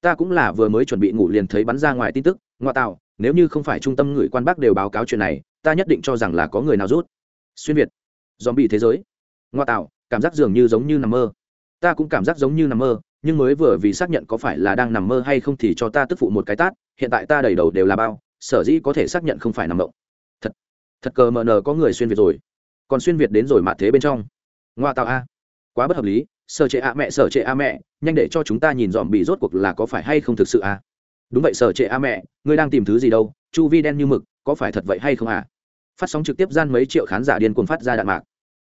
Speaker 1: Ta cũng là vừa mới chuẩn bị ngủ liền thấy bắn ra ngoài tin tức, ngoại tạo, nếu như không phải trung tâm người quan bác đều báo cáo chuyện này, ta nhất định cho rằng là có người nào rút. Xuyên việt dòm bị thế giới. Ngoại tạo, cảm giác dường như giống như nằm mơ. Ta cũng cảm giác giống như nằm mơ nhưng mới vừa vì xác nhận có phải là đang nằm mơ hay không thì cho ta tức phụ một cái tát, hiện tại ta đầy đầu đều là bao, sở dĩ có thể xác nhận không phải nằm mộng. Thật thật cờ mờ nờ có người xuyên việt rồi. Còn xuyên việt đến rồi mà thế bên trong. Ngoa tạo a. Quá bất hợp lý, sở trệ a mẹ, sở trệ a mẹ, nhanh để cho chúng ta nhìn dòm bị rốt cuộc là có phải hay không thực sự a? Đúng vậy, sở trệ a mẹ, ngươi đang tìm thứ gì đâu, chu vi đen như mực, có phải thật vậy hay không à phát sóng trực tiếp gian mấy triệu khán giả điên cuồng phát ra đạn mạc.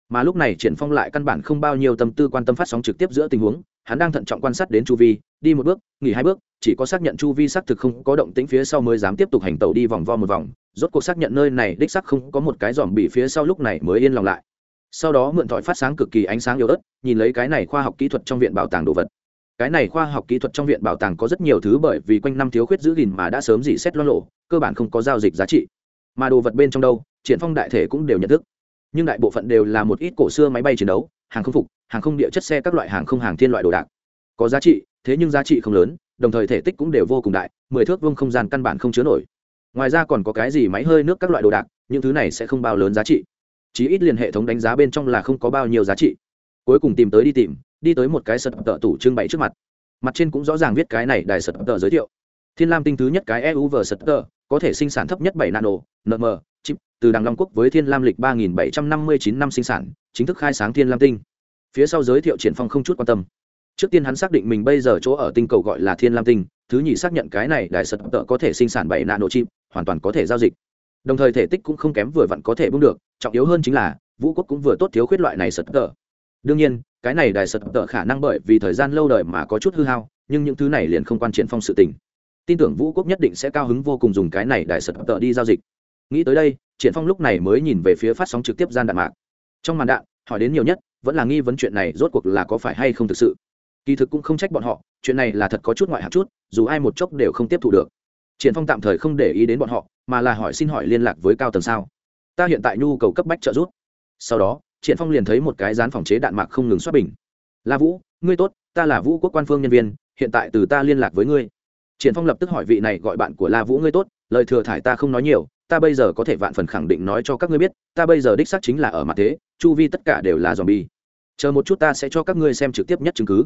Speaker 1: Mà lúc này triển phong lại căn bản không bao nhiêu tâm tư quan tâm phát sóng trực tiếp giữa tình huống hắn đang thận trọng quan sát đến chu vi, đi một bước, nghỉ hai bước, chỉ có xác nhận chu vi xác thực không có động tĩnh phía sau mới dám tiếp tục hành tẩu đi vòng vo một vòng, rốt cuộc xác nhận nơi này đích xác không có một cái dòm bị phía sau lúc này mới yên lòng lại. Sau đó mượn thỏi phát sáng cực kỳ ánh sáng yếu ớt, nhìn lấy cái này khoa học kỹ thuật trong viện bảo tàng đồ vật. Cái này khoa học kỹ thuật trong viện bảo tàng có rất nhiều thứ bởi vì quanh năm thiếu khuyết giữ gìn mà đã sớm dị xét lo lộ, cơ bản không có giao dịch giá trị. Mà đồ vật bên trong đâu, triển phong đại thể cũng đều nhận thức. Nhưng đại bộ phận đều là một ít cổ xưa máy bay chiến đấu hàng không phục, hàng không địa chất xe các loại hàng không hàng thiên loại đồ đạc. Có giá trị, thế nhưng giá trị không lớn, đồng thời thể tích cũng đều vô cùng đại, mười thước vương không gian căn bản không chứa nổi. Ngoài ra còn có cái gì máy hơi nước các loại đồ đạc, những thứ này sẽ không bao lớn giá trị. Chí ít liền hệ thống đánh giá bên trong là không có bao nhiêu giá trị. Cuối cùng tìm tới đi tìm, đi tới một cái sật tợ tủ trưng bày trước mặt. Mặt trên cũng rõ ràng viết cái này đài sật tợ giới thiệu. Thiên lam tinh thứ nhất cái eu vờ sật tợ có thể sinh sản thấp nhất bảy nano, nm, chip, từ đằng long quốc với thiên lam lịch ba nghìn bảy trăm năm mươi chín năm sinh sản chính thức khai sáng thiên lam tinh. Phía sau giới thiệu triển phong không chút quan tâm. Trước tiên hắn xác định mình bây giờ chỗ ở tinh cầu gọi là thiên lam tinh, thứ nhì xác nhận cái này đại sật tợ có thể sinh sản bảy nano chim hoàn toàn có thể giao dịch. Đồng thời thể tích cũng không kém vừa vặn có thể bung được, trọng yếu hơn chính là, vũ quốc cũng vừa tốt thiếu khuyết loại này sật tợ. Đương nhiên, cái này đại sật tợ khả năng bởi vì thời gian lâu đời mà có chút hư hao, nhưng những thứ này liền không quan triển phong sự tình. Tin tưởng vũ quốc nhất định sẽ cao hứng vô cùng dùng cái này đại sật tợ đi giao dịch. Nghĩ tới đây, triển phong lúc này mới nhìn về phía phát sóng trực tiếp gian đạn mạc trong màn đạn, hỏi đến nhiều nhất, vẫn là nghi vấn chuyện này rốt cuộc là có phải hay không thực sự. Kỳ thực cũng không trách bọn họ, chuyện này là thật có chút ngoại hạng chút, dù ai một chốc đều không tiếp thu được. Triển phong tạm thời không để ý đến bọn họ, mà là hỏi xin hỏi liên lạc với cao tầng sao. Ta hiện tại nhu cầu cấp bách trợ giúp. Sau đó, triển phong liền thấy một cái dán phòng chế đạn mạc không ngừng xuất bình. La vũ, ngươi tốt, ta là vũ quốc quan phương nhân viên, hiện tại từ ta liên lạc với ngươi. Triển phong lập tức hỏi vị này gọi bạn của la vũ, ngươi tốt, lời thừa thải ta không nói nhiều, ta bây giờ có thể vạn phần khẳng định nói cho các ngươi biết, ta bây giờ đích xác chính là ở mặt thế chu vi tất cả đều là zombie. Chờ một chút ta sẽ cho các ngươi xem trực tiếp nhất chứng cứ.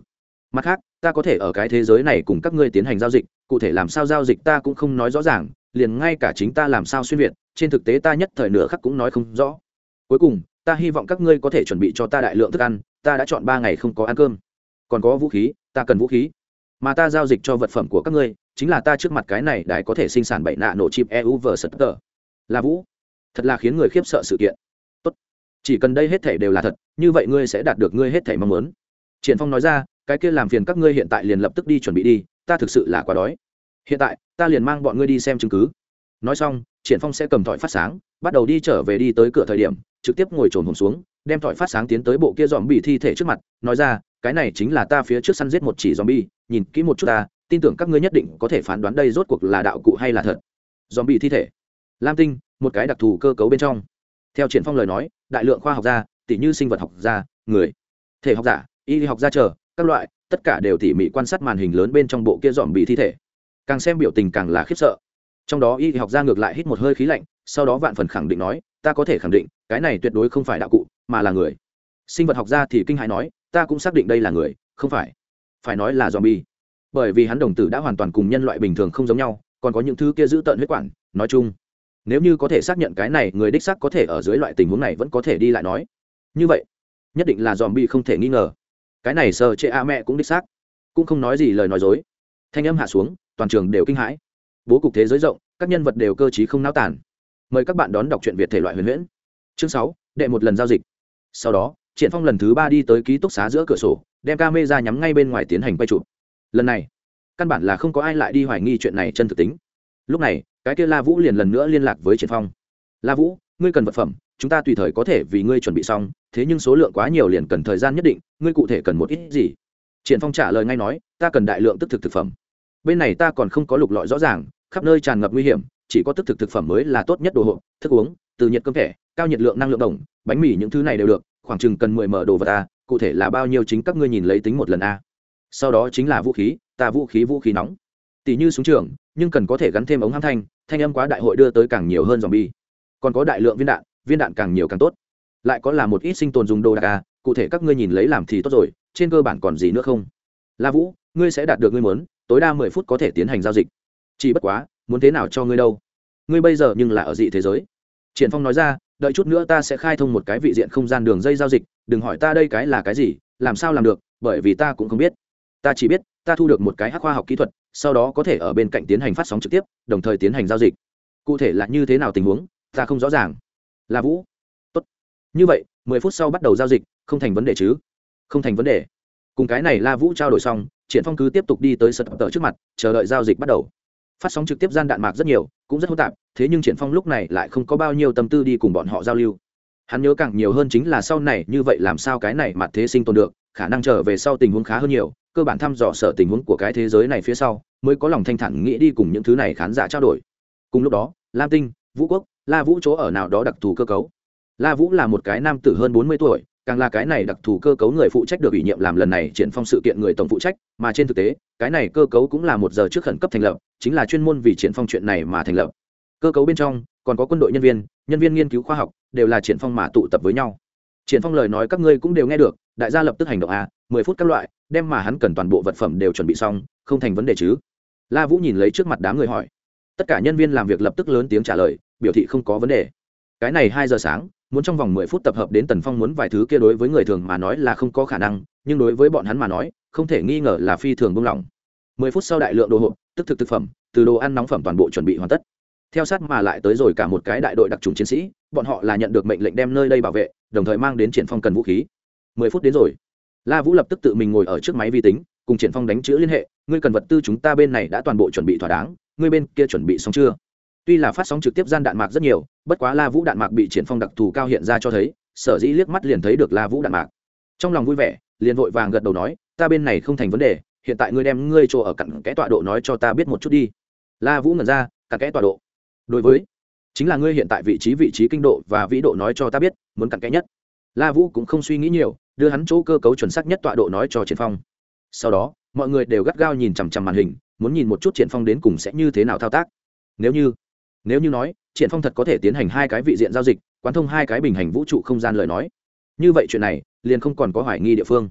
Speaker 1: Mặt khác, ta có thể ở cái thế giới này cùng các ngươi tiến hành giao dịch, cụ thể làm sao giao dịch ta cũng không nói rõ ràng, liền ngay cả chính ta làm sao xuyên việt, trên thực tế ta nhất thời nửa khắc cũng nói không rõ. Cuối cùng, ta hy vọng các ngươi có thể chuẩn bị cho ta đại lượng thức ăn, ta đã chọn ba ngày không có ăn cơm. Còn có vũ khí, ta cần vũ khí. Mà ta giao dịch cho vật phẩm của các ngươi, chính là ta trước mặt cái này đại có thể sinh sản bảy nạ nổ chip eu vờ sật tờ là vũ. Thật là khiến người khiếp sợ sự kiện chỉ cần đây hết thể đều là thật, như vậy ngươi sẽ đạt được ngươi hết thể mong muốn. Triển phong nói ra, cái kia làm phiền các ngươi hiện tại liền lập tức đi chuẩn bị đi, ta thực sự là quá đói. Hiện tại, ta liền mang bọn ngươi đi xem chứng cứ. Nói xong, triển phong sẽ cầm thỏi phát sáng, bắt đầu đi trở về đi tới cửa thời điểm, trực tiếp ngồi trồn hồn xuống, đem thỏi phát sáng tiến tới bộ kia dòm bị thi thể trước mặt, nói ra, cái này chính là ta phía trước săn giết một chỉ dòm bi nhìn kỹ một chút ta, tin tưởng các ngươi nhất định có thể phán đoán đây rốt cuộc là đạo cụ hay là thật. Dòm bị thi thể. Lam tinh, một cái đặc thù cơ cấu bên trong. Theo triển phong lời nói đại lượng khoa học gia tỷ như sinh vật học gia, người, thể học giả, y học gia chờ, các loại, tất cả đều tỉ mỉ quan sát màn hình lớn bên trong bộ kia dòm bị thi thể. Càng xem biểu tình càng là khiếp sợ. Trong đó y học gia ngược lại hít một hơi khí lạnh, sau đó vạn phần khẳng định nói, ta có thể khẳng định, cái này tuyệt đối không phải đạo cụ, mà là người. Sinh vật học gia thì kinh hãi nói, ta cũng xác định đây là người, không phải. Phải nói là dòm bi bởi vì hắn đồng tử đã hoàn toàn cùng nhân loại bình thường không giống nhau, còn có những thứ kia giữ tận huyết quản, nói chung nếu như có thể xác nhận cái này, người đích xác có thể ở dưới loại tình huống này vẫn có thể đi lại nói. Như vậy, nhất định là dòm bi không thể nghi ngờ. Cái này sờ chệ a mẹ cũng đích xác. Cũng không nói gì lời nói dối. Thanh âm hạ xuống, toàn trường đều kinh hãi. Bố cục thế giới rộng, các nhân vật đều cơ t không náo tản mời các bạn đón đọc truyện việt thể loại huyền huyễn. Chương sáu, đệ một lần giao dịch. Sau đó, triển phong lần thứ ba đi tới ký túc xá giữa cửa sổ, đem ca mê ra nhắm ngay bên ngoài tiến hành quay chụp. Lần này, căn bản là không có ai lại đi hoài nghi chuyện này chân thực tính lúc này cái kia la vũ liền lần nữa liên lạc với triển phong. La vũ ngươi cần vật phẩm chúng ta tùy thời có thể vì ngươi chuẩn bị xong thế nhưng số lượng quá nhiều liền cần thời gian nhất định ngươi cụ thể cần một ít gì? Triển phong trả lời ngay nói ta cần đại lượng tức thực thực phẩm. Bên này ta còn không có lục lọi rõ ràng khắp nơi tràn ngập nguy hiểm chỉ có tức thực thực phẩm mới là tốt nhất đồ hộp thức uống từ nhiệt cơm thẻ cao nhiệt lượng năng lượng đồng bánh mì những thứ này đều được khoảng chừng cần mười mở đồ vật ta, cụ thể là bao nhiêu chính các ngươi nhìn lấy tính một lần a. Sau đó chính là vũ khí ta vũ khí vũ khí nóng tỷ như súng trường, nhưng cần có thể gắn thêm ống hãm thanh thanh âm quá đại hội đưa tới càng nhiều hơn dòng bi còn có đại lượng viên đạn viên đạn càng nhiều càng tốt. Lại có là một ít sinh tồn dùng đồ đạc à cụ thể các ngươi nhìn lấy làm thì tốt rồi, trên cơ bản còn gì nữa không? La vũ, ngươi sẽ đạt được ngươi muốn, tối đa mười phút có thể tiến hành giao dịch. Chỉ bất quá, muốn thế nào cho ngươi đâu? Ngươi bây giờ nhưng là ở dị thế giới. Triển phong nói ra, đợi chút nữa ta sẽ khai thông một cái vị diện không gian đường dây giao dịch, đừng hỏi ta đây cái là cái gì, làm sao làm được, bởi vì ta cũng không biết. Ta chỉ biết, ta thu được một cái hắc khoa học kỹ thuật sau đó có thể ở bên cạnh tiến hành phát sóng trực tiếp, đồng thời tiến hành giao dịch. Cụ thể là như thế nào tình huống, ta không rõ ràng. Là vũ. Tốt. Như vậy, mười phút sau bắt đầu giao dịch, không thành vấn đề chứ? Không thành vấn đề. Cùng cái này la vũ trao đổi xong, triển phong cứ tiếp tục đi tới sật tờ trước mặt, chờ đợi giao dịch bắt đầu. Phát sóng trực tiếp gian đạn mạc rất nhiều, cũng rất hỗn tạp, thế nhưng triển phong lúc này lại không có bao nhiêu tâm tư đi cùng bọn họ giao lưu. Hắn nhớ càng nhiều hơn chính là sau này như vậy làm sao cái này mặt thế sinh tồn được, khả năng trở về sau tình huống khá hơn nhiều cơ bản thăm dò sở tình huống của cái thế giới này phía sau, mới có lòng thanh thản nghĩ đi cùng những thứ này khán giả trao đổi. Cùng lúc đó, lam tinh, vũ quốc, la vũ chỗ ở nào đó đặc thù cơ cấu. La vũ là một cái nam tử hơn bốn mươi tuổi, càng là cái này đặc thù cơ cấu người phụ trách được ủy nhiệm làm lần này triển phong sự kiện người tổng phụ trách, mà trên thực tế, cái này cơ cấu cũng là một giờ trước khẩn cấp thành lập, chính là chuyên môn vì triển phong chuyện này mà thành lập. Cơ cấu bên trong, còn có quân đội nhân viên nhân viên nghiên cứu khoa học, đều là triển phong mà tụ tập với nhau. Triển phong lời nói các ngươi cũng đều nghe được đại gia lập tức hành động a, mười phút các loại, đem mà hắn cần toàn bộ vật phẩm đều chuẩn bị xong, không thành vấn đề chứ? La vũ nhìn lấy trước mặt đám người hỏi. Tất cả nhân viên làm việc lập tức lớn tiếng trả lời, biểu thị không có vấn đề. Cái này hai giờ sáng, muốn trong vòng mười phút tập hợp đến tần phong muốn vài thứ kia đối với người thường mà nói là không có khả năng, nhưng đối với bọn hắn mà nói, không thể nghi ngờ là phi thường buông lỏng. Mười phút sau đại lượng đồ hộp, tức thực thực phẩm, từ đồ ăn nóng phẩm toàn bộ chuẩn bị hoàn tất. Theo sát mà lại tới rồi cả một cái đại đội đặc trùng chiến sĩ, bọn họ là nhận được mệnh lệnh đem nơi đây bảo vệ, đồng thời mang đến triển phong cần vũ khí mười phút đến rồi. La vũ lập tức tự mình ngồi ở trước máy vi tính, cùng triển phong đánh chữ liên hệ, ngươi cần vật tư chúng ta bên này đã toàn bộ chuẩn bị thỏa đáng, ngươi bên kia chuẩn bị xong chưa? Tuy là phát sóng trực tiếp gian đạn mạc rất nhiều, bất quá la vũ đạn mạc bị triển phong đặc thù cao hiện ra cho thấy, sở dĩ liếc mắt liền thấy được la vũ đạn mạc. Trong lòng vui vẻ, liền vội vàng gật đầu nói, ta bên này không thành vấn đề, hiện tại ngươi đem ngươi chỗ ở cặn kẽ tọa độ nói cho ta biết một chút đi. La vũ ngẩn ra, cặn kẽ tọa độ. Đối với, chính là ngươi hiện tại vị trí vị trí kinh độ và vĩ độ nói cho ta biết, muốn cặn kẽ nhất. La vũ cũng không suy nghĩ nhiều đưa hắn chỗ cơ cấu chuẩn xác nhất tọa độ nói cho triển phong. Sau đó, mọi người đều gắt gao nhìn chằm chằm màn hình, muốn nhìn một chút triển phong đến cùng sẽ như thế nào thao tác. Nếu như nếu như nói, triển phong thật có thể tiến hành hai cái vị diện giao dịch, quán thông hai cái bình hành vũ trụ không gian lời nói. Như vậy chuyện này, liền không còn có hoài nghi địa phương.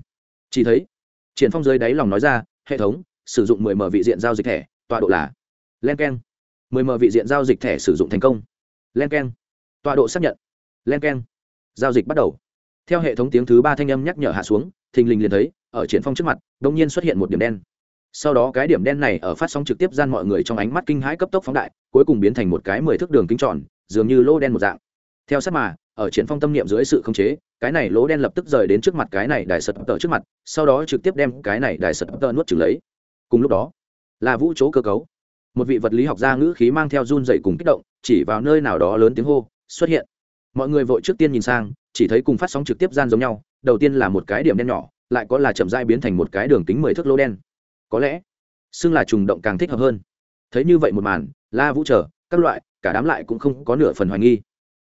Speaker 1: Chỉ thấy, triển phong dưới đáy lòng nói ra, hệ thống, sử dụng 10 m vị diện giao dịch thẻ, tọa độ là len keng. 10 m vị diện giao dịch thẻ sử dụng thành công. Len keng. Tọa độ xác nhận. Len keng. Giao dịch bắt đầu theo hệ thống tiếng thứ ba thanh âm nhắc nhở hạ xuống, thình lình liền thấy, ở triển phong trước mặt đông nhiên xuất hiện một điểm đen. Sau đó cái điểm đen này ở phát sóng trực tiếp gian mọi người trong ánh mắt kinh hãi cấp tốc phóng đại, cuối cùng biến thành một cái mười thước đường kính tròn, dường như lỗ đen một dạng. Theo sát mà, ở triển phong tâm niệm dưới sự khống chế, cái này lỗ đen lập tức rời đến trước mặt cái này đài sật tờ trước mặt, sau đó trực tiếp đem cái này đài sật tờ nuốt trừng lấy. Cùng lúc đó, là vũ chỗ cơ cấu. Một vị vật lý học gia ngữ khí mang theo run rẩy cùng kích động, chỉ vào nơi nào đó lớn tiếng hô, xuất hiện mọi người vội trước tiên nhìn sang, chỉ thấy cùng phát sóng trực tiếp gian giống nhau, đầu tiên là một cái điểm đen nhỏ, lại có là chậm dai biến thành một cái đường kính mười thước lô đen. Có lẽ, xưng là trùng động càng thích hợp hơn. Thấy như vậy một màn, la vũ trở các loại, cả đám lại cũng không có nửa phần hoài nghi.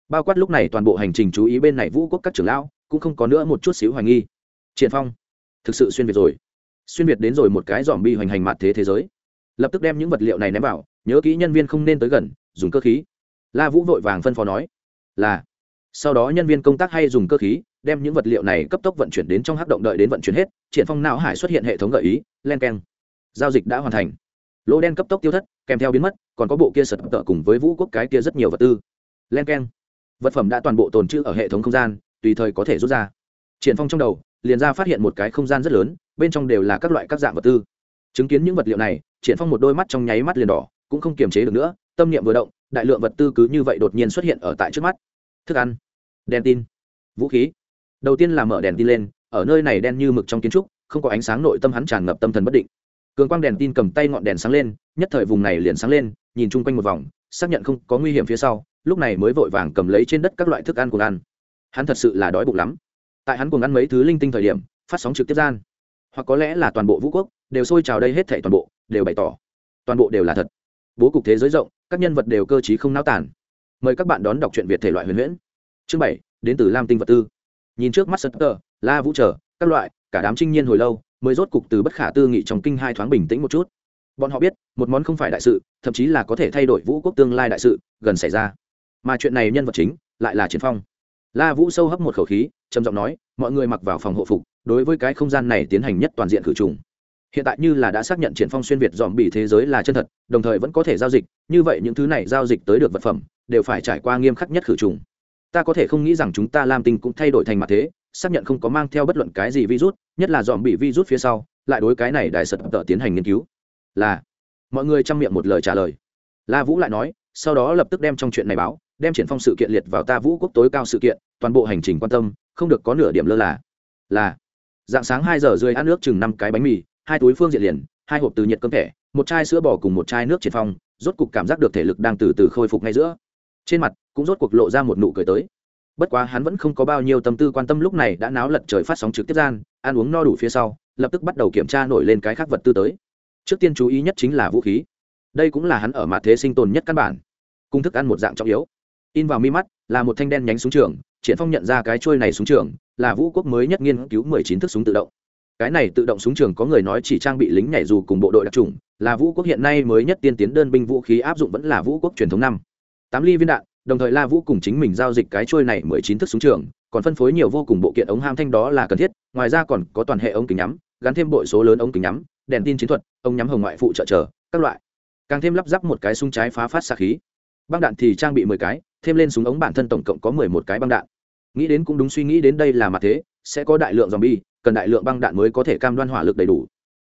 Speaker 1: Bao quát lúc này toàn bộ hành trình chú ý bên này vũ quốc các trưởng lão, cũng không có nữa một chút xíu hoài nghi. Triển phong, thực sự xuyên việt rồi. Xuyên việt đến rồi một cái dòm bi hoành hành mặt thế thế giới. Lập tức đem những vật liệu này ném vào, nhớ kỹ nhân viên không nên tới gần, dùng cơ khí. La vũ vội vàng phân phó nói, là sau đó nhân viên công tác hay dùng cơ khí, đem những vật liệu này cấp tốc vận chuyển đến trong hắc động đợi đến vận chuyển hết, triển phong não hải xuất hiện hệ thống gợi ý, len keng. Giao dịch đã hoàn thành. Lỗ đen cấp tốc tiêu thất, kèm theo biến mất, còn có bộ kia sật tợ cùng với vũ quốc cái kia rất nhiều vật tư. Len keng. Vật phẩm đã toàn bộ tồn trữ ở hệ thống không gian, tùy thời có thể rút ra. Triển phong trong đầu, liền ra phát hiện một cái không gian rất lớn, bên trong đều là các loại các dạng vật tư. Chứng kiến những vật liệu này, triển phong một đôi mắt trong nháy mắt liền đỏ, cũng không kiềm chế được nữa, tâm niệm vừa động, đại lượng vật tư cứ như vậy đột nhiên xuất hiện ở tại trước mắt. Thức ăn đèn tin. Vũ khí. Đầu tiên là mở đèn tin lên, ở nơi này đen như mực trong kiến trúc, không có ánh sáng nội tâm hắn tràn ngập tâm thần bất định. Cường quang đèn tin cầm tay ngọn đèn sáng lên, nhất thời vùng này liền sáng lên, nhìn chung quanh một vòng, xác nhận không có nguy hiểm phía sau, lúc này mới vội vàng cầm lấy trên đất các loại thức ăn cùng ăn. Hắn thật sự là đói bụng lắm. Tại hắn cùng ăn mấy thứ linh tinh thời điểm, phát sóng trực tiếp gian. Hoặc có lẽ là toàn bộ vũ quốc, đều sôi trào đây hết thảy toàn bộ, đều bày tỏ. Toàn bộ đều là thật. Bố cục thế giới rộng, các nhân vật đều cơ t không náo tản mời các bạn đón đọc truyện việt thể loại huyền huyễn. Chương bảy đến từ lam tinh vật tư. Nhìn trước mắt sật tờ, la vũ trở, các loại, cả đám trinh nhiên hồi lâu, mới rốt cục từ bất khả tư nghị trong kinh hai thoáng bình tĩnh một chút. Bọn họ biết, một món không phải đại sự, thậm chí là có thể thay đổi vũ quốc tương lai đại sự, gần xảy ra. Mà chuyện này nhân vật chính, lại là chiến phong. La vũ sâu hấp một khẩu khí, trầm giọng nói, mọi người mặc vào phòng hộ phục, đối với cái không gian này tiến hành nhất toàn diện khử trùng. Hiện tại như là đã xác nhận triển phong xuyên việt dòm bị thế giới là chân thật, đồng thời vẫn có thể giao dịch, như vậy những thứ này giao dịch tới được vật phẩm, đều phải trải qua nghiêm khắc nhất khử trùng ta có thể không nghĩ rằng chúng ta lam tinh cũng thay đổi thành mặt thế, xác nhận không có mang theo bất luận cái gì virus, nhất là dòm bị virus phía sau, lại đối cái này đại sật tợ tiến hành nghiên cứu. Là. Mọi người chăm miệng một lời trả lời. La vũ lại nói, sau đó lập tức đem trong chuyện này báo, đem triển phong sự kiện liệt vào ta vũ quốc tối cao sự kiện, toàn bộ hành trình quan tâm, không được có nửa điểm lơ là. Là. Dạng sáng hai giờ rưỡi ăn nước chừng năm cái bánh mì, hai túi phương diện liền, hai hộp từ nhiệt cơm thẻ, một chai sữa bò cùng một chai nước triển phong, rốt cục cảm giác được thể lực đang từ từ khôi phục ngay giữa trên mặt cũng rốt cuộc lộ ra một nụ cười tới. Bất quá hắn vẫn không có bao nhiêu tâm tư quan tâm lúc này đã náo lật trời phát sóng trực tiếp gian, ăn uống no đủ phía sau, lập tức bắt đầu kiểm tra nổi lên cái khác vật tư tới. Trước tiên chú ý nhất chính là vũ khí. Đây cũng là hắn ở mặt thế sinh tồn nhất căn bản. Cung thức ăn một dạng trọng yếu. In vào mi mắt, là một thanh đen nhánh súng trường, triển phong nhận ra cái trôi này súng trường, là vũ quốc mới nhất nghiên cứu 19 thức súng tự động. Cái này tự động súng trường có người nói chỉ trang bị lính nhảy dù cùng bộ đội đặc trùng là vũ quốc hiện nay mới nhất tiên tiến đơn binh vũ khí áp dụng vẫn là vũ quốc truyền thống năm tám ly viên đạn, đồng thời la vũ cùng chính mình giao dịch cái trôi này 19 thức súng trường, còn phân phối nhiều vô cùng bộ kiện ống ham thanh đó là cần thiết, ngoài ra còn có toàn hệ ống kính nhắm, gắn thêm bội số lớn ống kính nhắm, đèn tin chiến thuật, ống nhắm hồng ngoại phụ trợ trở các loại. Càng thêm lắp ráp một cái súng trái phá phát xạ khí. Băng đạn thì trang bị mười cái, thêm lên súng ống bản thân tổng cộng có mười một cái băng đạn. Nghĩ đến cũng đúng suy nghĩ đến đây là mặt thế, sẽ có đại lượng dòng bi cần đại lượng băng đạn mới có thể cam đoan hỏa lực đầy đủ.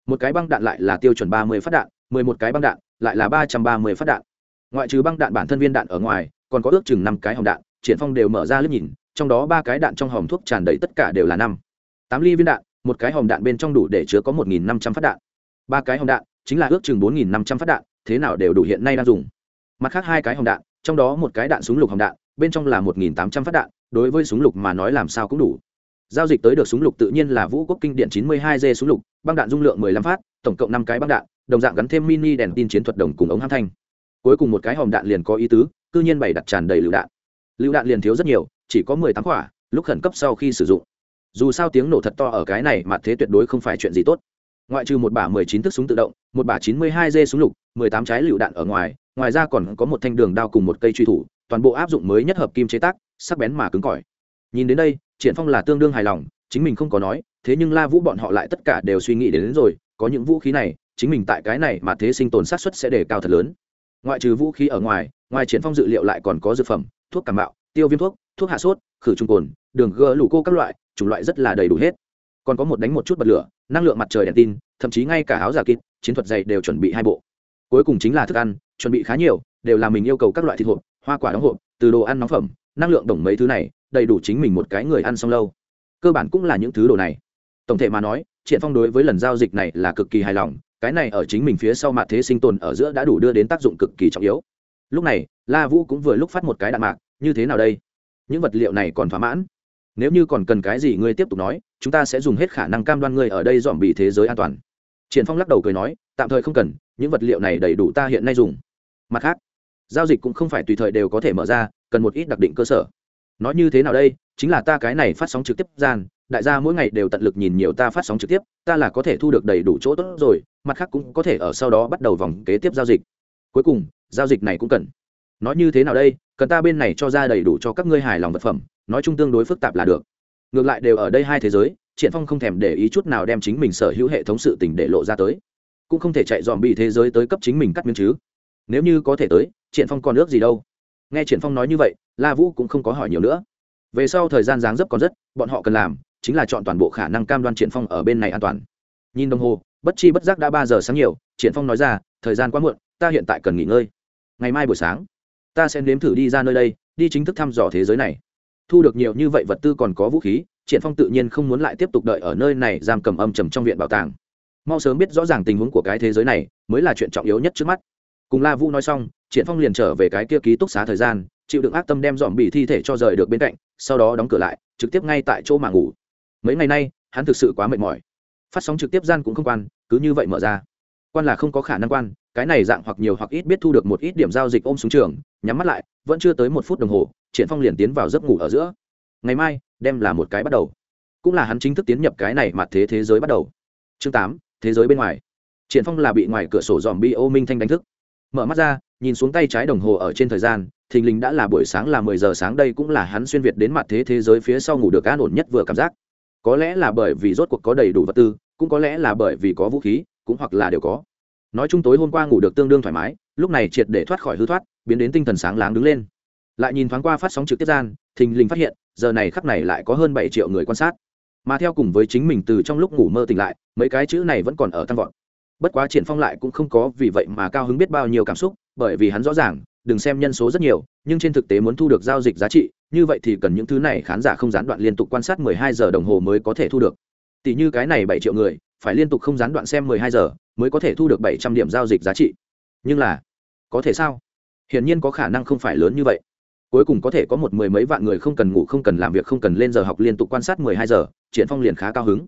Speaker 1: Một cái băng đạn lại là tiêu chuẩn ba mươi phát đạn, mười một cái băng đạn, lại là ba trăm ba mươi phát đạn ngoại trừ băng đạn bản thân viên đạn ở ngoài, còn có ước chừng năm cái hòm đạn, triển phong đều mở ra lướt nhìn, trong đó ba cái đạn trong hòm thuốc tràn đầy tất cả đều là năm. Tám ly viên đạn, một cái hòm đạn bên trong đủ để chứa có một nghìn năm trăm phát đạn. Ba cái hòm đạn, chính là ước chừng bốn nghìn năm trăm phát đạn, thế nào đều đủ hiện nay đang dùng. Mặt khác hai cái hòm đạn, trong đó một cái đạn súng lục hòm đạn, bên trong là một nghìn tám trăm phát đạn, đối với súng lục mà nói làm sao cũng đủ. Giao dịch tới được súng lục tự nhiên là vũ quốc kinh điện 92 g súng lục, băng đạn dung lượng 15 phát, tổng cộng năm cái băng đạn, đồng dạng gắn thêm mini đèn tin chiến thuật đồng cùng ống ham thanh cuối cùng một cái hòm đạn liền có ý tứ cư nhiên bày đặt tràn đầy lựu đạn. Lựu đạn liền thiếu rất nhiều chỉ có 18 quả lúc khẩn cấp sau khi sử dụng. Dù sao tiếng nổ thật to ở cái này mà thế tuyệt đối không phải chuyện gì tốt. Ngoại trừ một bả 19 thức súng tự động một bả chín mươi hai dê súng lục 18 trái lựu đạn ở ngoài ngoài ra còn có một thanh đường đao cùng một cây truy thủ toàn bộ áp dụng mới nhất hợp kim chế tác sắc bén mà cứng cỏi. Nhìn đến đây triển phong là tương đương hài lòng chính mình không có nói thế nhưng la vũ bọn họ lại tất cả đều suy nghĩ đến, đến rồi có những vũ khí này chính mình tại cái này mà thế sinh tồn sát suất sẽ đề cao thật lớn ngoại trừ vũ khí ở ngoài ngoài triển phong dự liệu lại còn có dược phẩm, thuốc cảm mạo, tiêu viêm thuốc thuốc hạ sốt, khử trùng cồn, đường gỡ lũ cô các loại, chủng loại rất là đầy đủ hết. Còn có một đánh một chút bật lửa, năng lượng mặt trời đèn tin, thậm chí ngay cả áo giả kịp chiến thuật dày đều chuẩn bị hai bộ. Cuối cùng chính là thức ăn, chuẩn bị khá nhiều, đều là mình yêu cầu các loại thịt hộp, hoa quả đóng hộp, từ đồ ăn nóng phẩm, năng lượng đồng mấy thứ này, đầy đủ chính mình một cái người ăn xong lâu. Cơ bản cũng là những thứ đồ này. Tổng thể mà nói, triển phong đối với lần giao dịch này là cực kỳ hài lòng cái này ở chính mình phía sau mạ thế sinh tồn ở giữa đã đủ đưa đến tác dụng cực kỳ trọng yếu. Lúc này, la vũ cũng vừa lúc phát một cái đạn mạc, như thế nào đây? Những vật liệu này còn thỏa mãn? Nếu như còn cần cái gì ngươi tiếp tục nói, chúng ta sẽ dùng hết khả năng cam đoan ngươi ở đây dọn bị thế giới an toàn. Triển phong lắc đầu cười nói, tạm thời không cần, những vật liệu này đầy đủ ta hiện nay dùng. Mặt khác, giao dịch cũng không phải tùy thời đều có thể mở ra, cần một ít đặc định cơ sở. Nói như thế nào đây? Chính là ta cái này phát sóng trực tiếp gian đại gia mỗi ngày đều tận lực nhìn nhiều ta phát sóng trực tiếp, ta là có thể thu được đầy đủ chỗ tốt rồi, mặt khác cũng có thể ở sau đó bắt đầu vòng kế tiếp giao dịch. Cuối cùng, giao dịch này cũng cần. Nói như thế nào đây, cần ta bên này cho ra đầy đủ cho các ngươi hài lòng vật phẩm, nói chung tương đối phức tạp là được. Ngược lại đều ở đây hai thế giới, triển phong không thèm để ý chút nào đem chính mình sở hữu hệ thống sự tình để lộ ra tới. Cũng không thể chạy dòm bị thế giới tới cấp chính mình cắt miếng chứ. Nếu như có thể tới, triển phong còn nước gì đâu. Nghe triển phong nói như vậy, la vũ cũng không có hỏi nhiều nữa. Về sau thời gian dáng dấp còn rất, bọn họ cần làm chính là chọn toàn bộ khả năng cam đoan triển phong ở bên này an toàn. Nhìn đồng hồ, bất chi bất giác đã ba giờ sáng nhiều, triển phong nói ra, thời gian quá muộn, ta hiện tại cần nghỉ ngơi. Ngày mai buổi sáng, ta sẽ nếm thử đi ra nơi đây, đi chính thức thăm dò thế giới này. Thu được nhiều như vậy vật tư còn có vũ khí, triển phong tự nhiên không muốn lại tiếp tục đợi ở nơi này giam cầm âm trầm trong viện bảo tàng. Mau sớm biết rõ ràng tình huống của cái thế giới này, mới là chuyện trọng yếu nhất trước mắt. Cùng la vũ nói xong, triển phong liền trở về cái kia ký túc xá thời gian, chịu đựng ác tâm đem dòm bị thi thể cho rời được bên cạnh, sau đó đóng cửa lại, trực tiếp ngay tại chỗ mà ngủ mấy ngày nay, hắn thực sự quá mệt mỏi. Phát sóng trực tiếp gian cũng không quan, cứ như vậy mở ra. Quan là không có khả năng quan, cái này dạng hoặc nhiều hoặc ít biết thu được một ít điểm giao dịch ôm xuống trường, nhắm mắt lại, vẫn chưa tới một phút đồng hồ, triển phong liền tiến vào giấc ngủ ở giữa. Ngày mai, đem là một cái bắt đầu. Cũng là hắn chính thức tiến nhập cái này mặt thế thế giới bắt đầu. Chương tám, thế giới bên ngoài. Triển phong là bị ngoài cửa sổ dòm bi ô minh thanh đánh thức. Mở mắt ra, nhìn xuống tay trái đồng hồ ở trên thời gian, thình lình đã là buổi sáng là mười giờ sáng, đây cũng là hắn xuyên việt đến mặt thế thế giới phía sau ngủ được an ổn nhất vừa cảm giác có lẽ là bởi vì rốt cuộc có đầy đủ vật tư, cũng có lẽ là bởi vì có vũ khí, cũng hoặc là đều có. Nói chung tối hôm qua ngủ được tương đương thoải mái, lúc này triệt để thoát khỏi hư thoát, biến đến tinh thần sáng láng đứng lên. Lại nhìn thoáng qua phát sóng trực tiếp gian, thình lình phát hiện, giờ này khắc này lại có hơn bảy triệu người quan sát. Mà theo cùng với chính mình từ trong lúc ngủ mơ tỉnh lại, mấy cái chữ này vẫn còn ở tăng vọt. Bất quá triển phong lại cũng không có vì vậy mà cao hứng biết bao nhiêu cảm xúc, bởi vì hắn rõ ràng đừng xem nhân số rất nhiều, nhưng trên thực tế muốn thu được giao dịch giá trị, như vậy thì cần những thứ này khán giả không gián đoạn liên tục quan sát 12 giờ đồng hồ mới có thể thu được. Tỷ như cái này 7 triệu người, phải liên tục không gián đoạn xem 12 giờ mới có thể thu được 700 điểm giao dịch giá trị. Nhưng là, có thể sao? Hiển nhiên có khả năng không phải lớn như vậy. Cuối cùng có thể có một mười mấy vạn người không cần ngủ, không cần làm việc, không cần lên giờ học liên tục quan sát 12 giờ, triển phong liền khá cao hứng.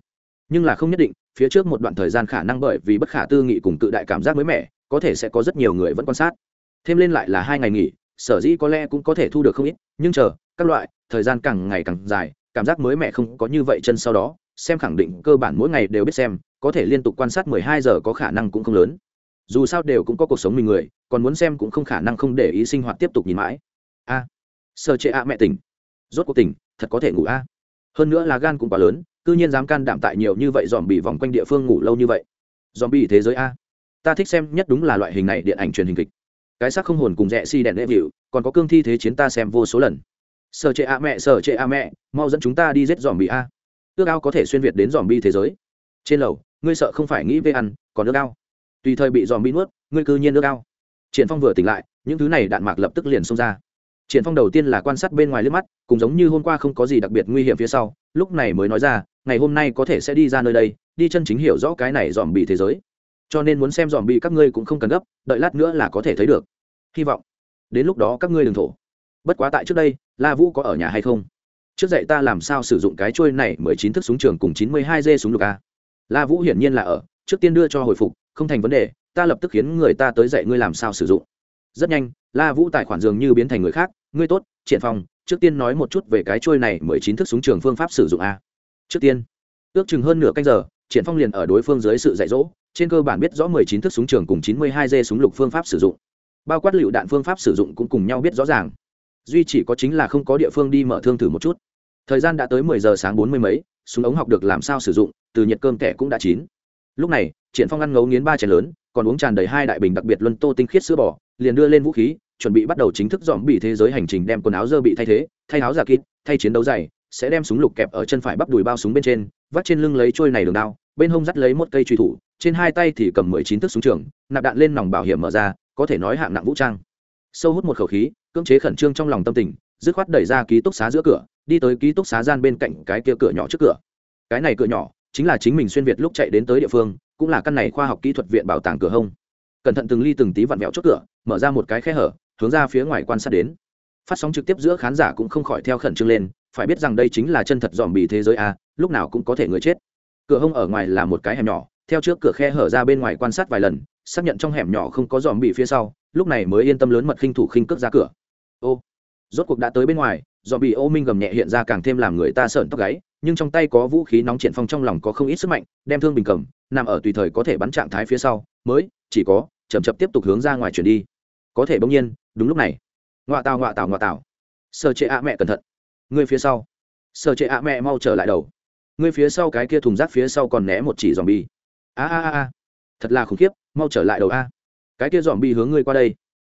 Speaker 1: Nhưng là không nhất định, phía trước một đoạn thời gian khả năng bởi vì bất khả tư nghị cùng tự đại cảm giác mới mẻ, có thể sẽ có rất nhiều người vẫn quan sát thêm lên lại là hai ngày nghỉ sở dĩ có lẽ cũng có thể thu được không ít nhưng chờ các loại thời gian càng ngày càng dài cảm giác mới mẻ không có như vậy chân sau đó xem khẳng định cơ bản mỗi ngày đều biết xem có thể liên tục quan sát 12 giờ có khả năng cũng không lớn. Dù sao đều cũng có cuộc sống mình người còn muốn xem cũng không khả năng không để ý sinh hoạt tiếp tục nhìn mãi. A à, sơ chế a mẹ tỉnh. Rốt cuộc tỉnh thật có thể ngủ a. Hơn nữa là gan cũng quá lớn cư nhiên dám can đảm tại nhiều như vậy dòm bị vòng quanh địa phương ngủ lâu như vậy. Dòm bị thế giới a. Ta thích xem nhất đúng là loại hình này điện ảnh truyền hình kịch cái xác không hồn cùng rẽ si đèn lễ vịu còn có cương thi thế chiến ta xem vô số lần. Sợ trệ a mẹ sợ trệ a mẹ, mau dẫn chúng ta đi giết dòm bị a. Ước ao có thể xuyên việt đến dòm bi thế giới. Trên lầu, ngươi sợ không phải nghĩ về ăn, còn ước ao. Tùy thời bị dòm bi nuốt, ngươi cư nhiên ước ao. Triển phong vừa tỉnh lại, những thứ này đạn mạc lập tức liền xông ra. Triển phong đầu tiên là quan sát bên ngoài liếc mắt, cũng giống như hôm qua không có gì đặc biệt nguy hiểm phía sau, lúc này mới nói ra, ngày hôm nay có thể sẽ đi ra nơi đây, đi chân chính hiểu rõ cái này dòm bị thế giới cho nên muốn xem dòm bị các ngươi cũng không cần gấp, đợi lát nữa là có thể thấy được. Hy vọng. Đến lúc đó các ngươi đừng thổ. Bất quá tại trước đây, la vũ có ở nhà hay không? Trước dạy ta làm sao sử dụng cái trôi này mười chín thức súng trường cùng chín mươi hai dê súng lục a. La vũ hiển nhiên là ở, trước tiên đưa cho hồi phục, không thành vấn đề, ta lập tức khiến người ta tới dạy ngươi làm sao sử dụng. Rất nhanh, la vũ tài khoản dường như biến thành người khác, ngươi tốt, triển phong, trước tiên nói một chút về cái trôi này mười chín thức súng trường phương pháp sử dụng a. Trước tiên, ước chừng hơn nửa canh giờ, triển phong liền ở đối phương dưới sự dạy dỗ trên cơ bản biết rõ mười chín thức súng trường cùng chín mươi hai dê súng lục phương pháp sử dụng. Bao quát lựu đạn phương pháp sử dụng cũng cùng nhau biết rõ ràng. Duy chỉ có chính là không có địa phương đi mở thương thử một chút. Thời gian đã tới mười giờ sáng bốn mươi mấy, súng ống học được làm sao sử dụng, từ nhiệt cơm kẻ cũng đã chín. Lúc này, triển phong ăn ngấu nghiến ba chén lớn, còn uống tràn đầy hai đại bình đặc biệt luân tô tinh khiết sữa bò, liền đưa lên vũ khí, chuẩn bị bắt đầu chính thức dọn bị thế giới hành trình đem quần áo dơ bị thay thế, thay áo giả kín thay chiến đấu dày sẽ đem súng lục kẹp ở chân phải bắp đùi bao súng bên trên, vắt trên lưng lấy trôi này đường đao, bên hông dắt lấy một cây truy thủ, trên hai tay thì cầm mười chín thước súng trường, nạp đạn lên nòng bảo hiểm mở ra, có thể nói hạng nặng vũ trang. Sâu hút một khẩu khí, cưỡng chế khẩn trương trong lòng tâm tình, dứt khoát đẩy ra ký túc xá giữa cửa, đi tới ký túc xá gian bên cạnh cái kia cửa nhỏ trước cửa. Cái này cửa nhỏ chính là chính mình xuyên việt lúc chạy đến tới địa phương, cũng là căn này khoa học kỹ thuật viện bảo tàng cửa hông. Cẩn thận từng ly từng tí vặn vẹo chốt cửa, mở ra một cái khe hở, hướng ra phía ngoài quan sát đến. Phát sóng trực tiếp giữa khán giả cũng không khỏi theo khẩn trương lên phải biết rằng đây chính là chân thật dòm bì thế giới a, lúc nào cũng có thể người chết. Cửa hông ở ngoài là một cái hẻm nhỏ, theo trước cửa khe hở ra bên ngoài quan sát vài lần, xác nhận trong hẻm nhỏ không có dòm bì phía sau, lúc này mới yên tâm lớn mật khinh thủ khinh cước ra cửa. Ô, rốt cuộc đã tới bên ngoài, dòm bì ô minh gầm nhẹ hiện ra càng thêm làm người ta sợn tóc gáy, nhưng trong tay có vũ khí nóng triển phong trong lòng có không ít sức mạnh, đem thương bình cầm, nằm ở tùy thời có thể bắn trạng thái phía sau, mới, chỉ có, chậm chậm tiếp tục hướng ra ngoài chuyển đi. Có thể bỗng nhiên, đúng lúc này. Ngoạ tào ngoạ tào ngoạ tào. Sơ chế ạ mẹ cẩn thận người phía sau. Sở chế ạ mẹ mau trở lại đầu. Người phía sau cái kia thùng rác phía sau còn né một chỉ dòm bi a a a a. Thật là khủng khiếp, mau trở lại đầu a. Cái kia dòm bi hướng ngươi qua đây.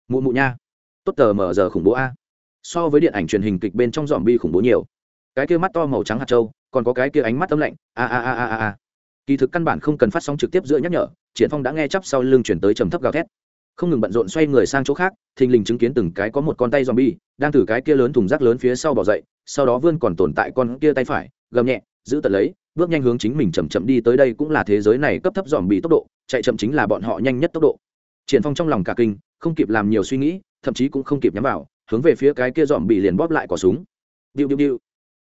Speaker 1: Mụ mụ nha. Tốt tờ mở giờ khủng bố a. So với điện ảnh truyền hình kịch bên trong dòm bi khủng bố nhiều. Cái kia mắt to màu trắng hạt trâu còn có cái kia ánh mắt tấm lạnh. A a a a a. Kỳ thực căn bản không cần phát sóng trực tiếp giữa nhắc nhở, triển phong đã nghe chắp sau lưng chuyển tới trầm thấp gào thét không ngừng bận rộn xoay người sang chỗ khác, thình lình chứng kiến từng cái có một con tay zombie, đang từ cái kia lớn thùng rác lớn phía sau bỏ dậy, sau đó vươn còn tồn tại con kia tay phải, gầm nhẹ, giữ tật lấy, bước nhanh hướng chính mình chậm chậm đi tới đây cũng là thế giới này cấp thấp dòm bị tốc độ, chạy chậm chính là bọn họ nhanh nhất tốc độ. Triển phong trong lòng cả kinh, không kịp làm nhiều suy nghĩ, thậm chí cũng không kịp nhắm vào, hướng về phía cái kia dòm bị liền bóp lại cỏ súng. Điệu điệu điệu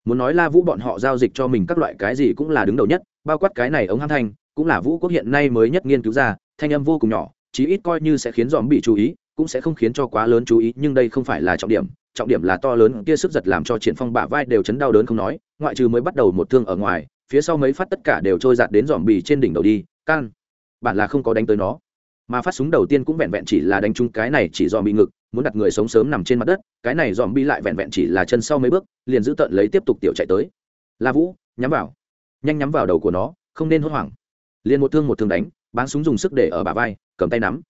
Speaker 1: muốn nói la vũ bọn họ giao dịch cho mình các loại cái gì cũng là đứng đầu nhất, bao quát cái này ống hăng thanh, cũng là vũ quốc hiện nay mới nhất nghiên cứu ra, thanh âm vô cùng nhỏ chí ít coi như sẽ khiến dòm bị chú ý, cũng sẽ không khiến cho quá lớn chú ý, nhưng đây không phải là trọng điểm. Trọng điểm là to lớn kia sức giật làm cho triển phong bả vai đều chấn đau đớn không nói, ngoại trừ mới bắt đầu một thương ở ngoài, phía sau mấy phát tất cả đều trôi giạt đến dòm bì trên đỉnh đầu đi. Can bản là không có đánh tới nó. Mà phát súng đầu tiên cũng vẹn vẹn chỉ là đánh trúng cái này chỉ dòm bị ngực, muốn đặt người sống sớm nằm trên mặt đất, cái này dòm bi lại vẹn vẹn chỉ là chân sau mấy bước, liền giữ tận lấy tiếp tục tiểu chạy tới. La vũ, nhắm vào. Nhanh nhắm vào đầu của nó, không nên hốt hoảng. Liền một thương một thương đánh bán súng dùng sức để ở bả vai, cầm tay nắm.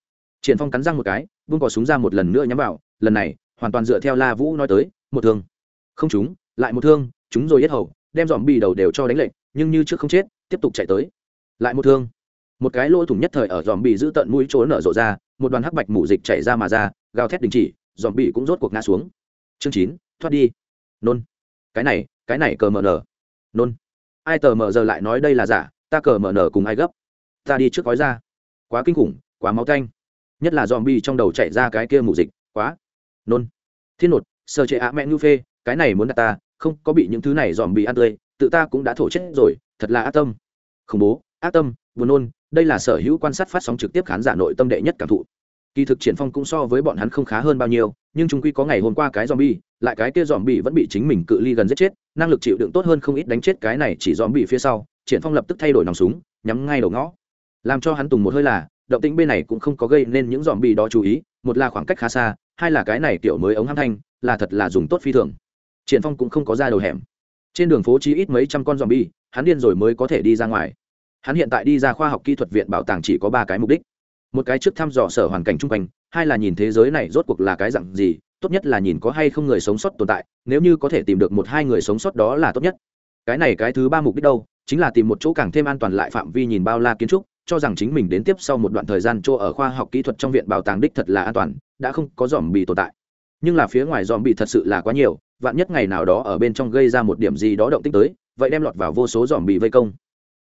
Speaker 1: Triển phong cắn răng một cái buông cò súng ra một lần nữa nhắm vào, lần này, hoàn toàn dựa theo la vũ nói tới, một thương. Không trúng, lại một thương chúng rồi yết hầu, đem dòm bì đầu đều cho đánh lệnh nhưng như trước không chết, tiếp tục chạy tới. Lại một thương. Một cái lỗ thủng nhất thời ở dòm bì giữ tận mũi chỗ nở rộ ra, một đoàn hắc bạch mủ dịch chảy ra mà ra, gào thét đình chỉ dòm bì cũng rốt cuộc ngã xuống. Chương chín, thoát đi. Nôn. Cái này cái này cờ mờ nở nôn. Ai tờ mờ giờ lại nói đây là giả, ta cờ mờ nở cùng ai gấp? Ta đi trước gói ra. Quá kinh khủng, quá máu canh nhất là dòm bi trong đầu chạy ra cái kia mù dịch, quá. Nôn. Thiên nột sơ chế ạ mẹ ngư phê, cái này muốn đặt ta, không có bị những thứ này dòm bị ăn tươi, tự ta cũng đã thổ chết rồi, thật là ác tâm. Khủng bố, ác tâm, buồn nôn, đây là sở hữu quan sát phát sóng trực tiếp khán giả nội tâm đệ nhất cảm thụ. Kỳ thực triển phong cũng so với bọn hắn không khá hơn bao nhiêu, nhưng chúng quy có ngày hôm qua cái zombie, lại cái kia zombie vẫn bị chính mình cự ly gần giết chết, năng lực chịu đựng tốt hơn không ít đánh chết cái này chỉ zombie phía sau, triển phong lập tức thay đổi nòng súng, nhắm ngay đầu ngõ làm cho hắn tùng một hơi là, động tĩnh bên này cũng không có gây nên những zombie đó chú ý, một là khoảng cách khá xa, hai là cái này kiểu mới ống hăng thanh, là thật là dùng tốt phi thường. Triển phong cũng không có ra đầu hẻm. Trên đường phố chỉ ít mấy trăm con zombie, hắn điên rồi mới có thể đi ra ngoài. Hắn hiện tại đi ra khoa học kỹ thuật viện bảo tàng chỉ có ba cái mục đích. Một cái trước thăm dò sở hoàn cảnh chung quanh, hai là nhìn thế giới này rốt cuộc là cái dạng gì, tốt nhất là nhìn có hay không người sống sót tồn tại, nếu như có thể tìm được một hai người sống sót đó là tốt nhất. Cái này cái thứ ba mục đích đâu, chính là tìm một chỗ càng thêm an toàn lại phạm vi nhìn bao la kiến trúc cho rằng chính mình đến tiếp sau một đoạn thời gian chỗ ở khoa học kỹ thuật trong viện bảo tàng đích thật là an toàn, đã không có dòm bị tồn tại. Nhưng là phía ngoài dòm bị thật sự là quá nhiều, vạn nhất ngày nào đó ở bên trong gây ra một điểm gì đó động tích tới, vậy đem lọt vào vô số dòm bị vây công.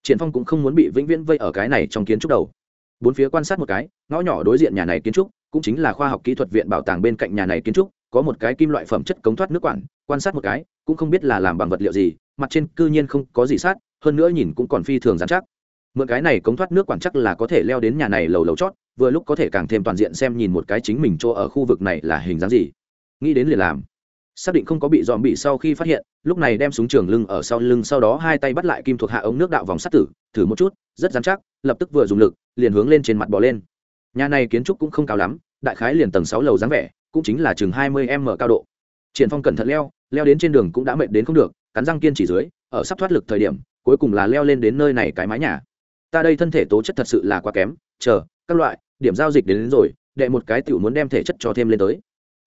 Speaker 1: Triển phong cũng không muốn bị vĩnh viễn vây ở cái này trong kiến trúc đầu. Bốn phía quan sát một cái, ngõ nhỏ đối diện nhà này kiến trúc, cũng chính là khoa học kỹ thuật viện bảo tàng bên cạnh nhà này kiến trúc, có một cái kim loại phẩm chất cống thoát nước quản, quan sát một cái, cũng không biết là làm bằng vật liệu gì, mặt trên cư nhiên không có gì sát, hơn nữa nhìn cũng còn phi thường dán chắc mượn cái này cống thoát nước quản chắc là có thể leo đến nhà này lầu lầu chót, vừa lúc có thể càng thêm toàn diện xem nhìn một cái chính mình chỗ ở khu vực này là hình dáng gì. Nghĩ đến liền làm. Xác định không có bị dòm bị sau khi phát hiện, lúc này đem súng trường lưng ở sau lưng sau đó hai tay bắt lại kim thuộc hạ ống nước đạo vòng sắt tử, thử một chút, rất dán chắc, lập tức vừa dùng lực, liền hướng lên trên mặt bò lên. Nhà này kiến trúc cũng không cao lắm, đại khái liền tầng sáu lầu dáng vẻ, cũng chính là chừng hai mươi m cao độ. Triển phong cẩn thận leo leo đến trên đường cũng đã mệt đến không được, cắn răng kiên chỉ dưới, ở sắp thoát lực thời điểm, cuối cùng là leo lên đến nơi này cái mái nhà ta đây thân thể tố chất thật sự là quá kém chờ các loại điểm giao dịch đến, đến rồi đệ một cái tiểu muốn đem thể chất cho thêm lên tới.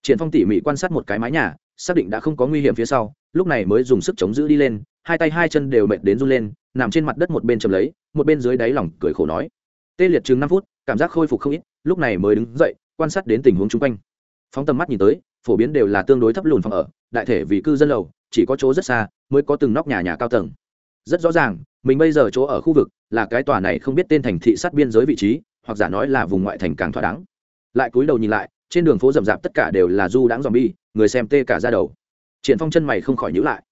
Speaker 1: Triển phong tỉ mỉ quan sát một cái mái nhà xác định đã không có nguy hiểm phía sau lúc này mới dùng sức chống giữ đi lên hai tay hai chân đều mệt đến run lên nằm trên mặt đất một bên chầm lấy một bên dưới đáy lòng cười khổ nói. Tê liệt chừng năm phút cảm giác khôi phục không ít lúc này mới đứng dậy quan sát đến tình huống chung quanh. Phóng tầm mắt nhìn tới phổ biến đều là tương đối thấp lùn phòng ở đại thể vì cư dân lầu chỉ có chỗ rất xa mới có từng nóc nhà nhà cao tầng. Rất rõ ràng mình bây giờ chỗ ở khu vực là cái tòa này không biết tên thành thị sát biên giới vị trí, hoặc giả nói là vùng ngoại thành càng thỏa đáng. Lại cúi đầu nhìn lại, trên đường phố rậm rạp tất cả đều là du đãng dòm bi người xem tê cả ra đầu. Triển phong chân mày không khỏi nhíu lại.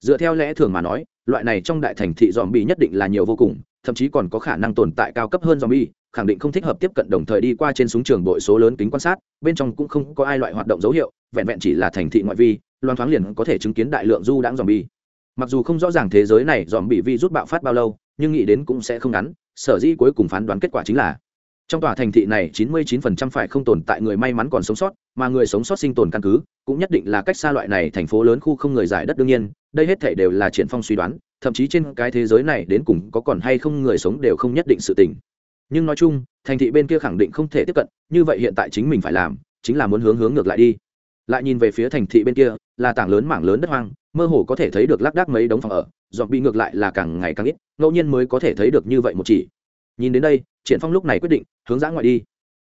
Speaker 1: Dựa theo lẽ thường mà nói, loại này trong đại thành thị dòm bi nhất định là nhiều vô cùng, thậm chí còn có khả năng tồn tại cao cấp hơn dòm bi khẳng định không thích hợp tiếp cận đồng thời đi qua trên súng trường đội số lớn kính quan sát, bên trong cũng không có ai loại hoạt động dấu hiệu, vẹn vẹn chỉ là thành thị ngoại vi, loan thoáng liền có thể chứng kiến đại lượng du đãng dòm bi mặc dù không rõ ràng thế giới này dòm bị vi rút bạo phát bao lâu, nhưng nghĩ đến cũng sẽ không ngắn, sở dĩ cuối cùng phán đoán kết quả chính là, trong tòa thành thị này 99% phải không tồn tại người may mắn còn sống sót, mà người sống sót sinh tồn căn cứ, cũng nhất định là cách xa loại này thành phố lớn khu không người giải đất đương nhiên, đây hết thể đều là triển phong suy đoán, thậm chí trên cái thế giới này đến cùng có còn hay không người sống đều không nhất định sự tình. Nhưng nói chung, thành thị bên kia khẳng định không thể tiếp cận, như vậy hiện tại chính mình phải làm, chính là muốn hướng hướng ngược lại đi. Lại nhìn về phía thành thị bên kia, là tảng lớn mảng lớn đất hoang mơ hồ có thể thấy được lác đác mấy đống phòng ở, dọn bị ngược lại là càng ngày càng ít, ngẫu nhiên mới có thể thấy được như vậy một chỉ. Nhìn đến đây, triển phong lúc này quyết định, hướng dã ngoại đi.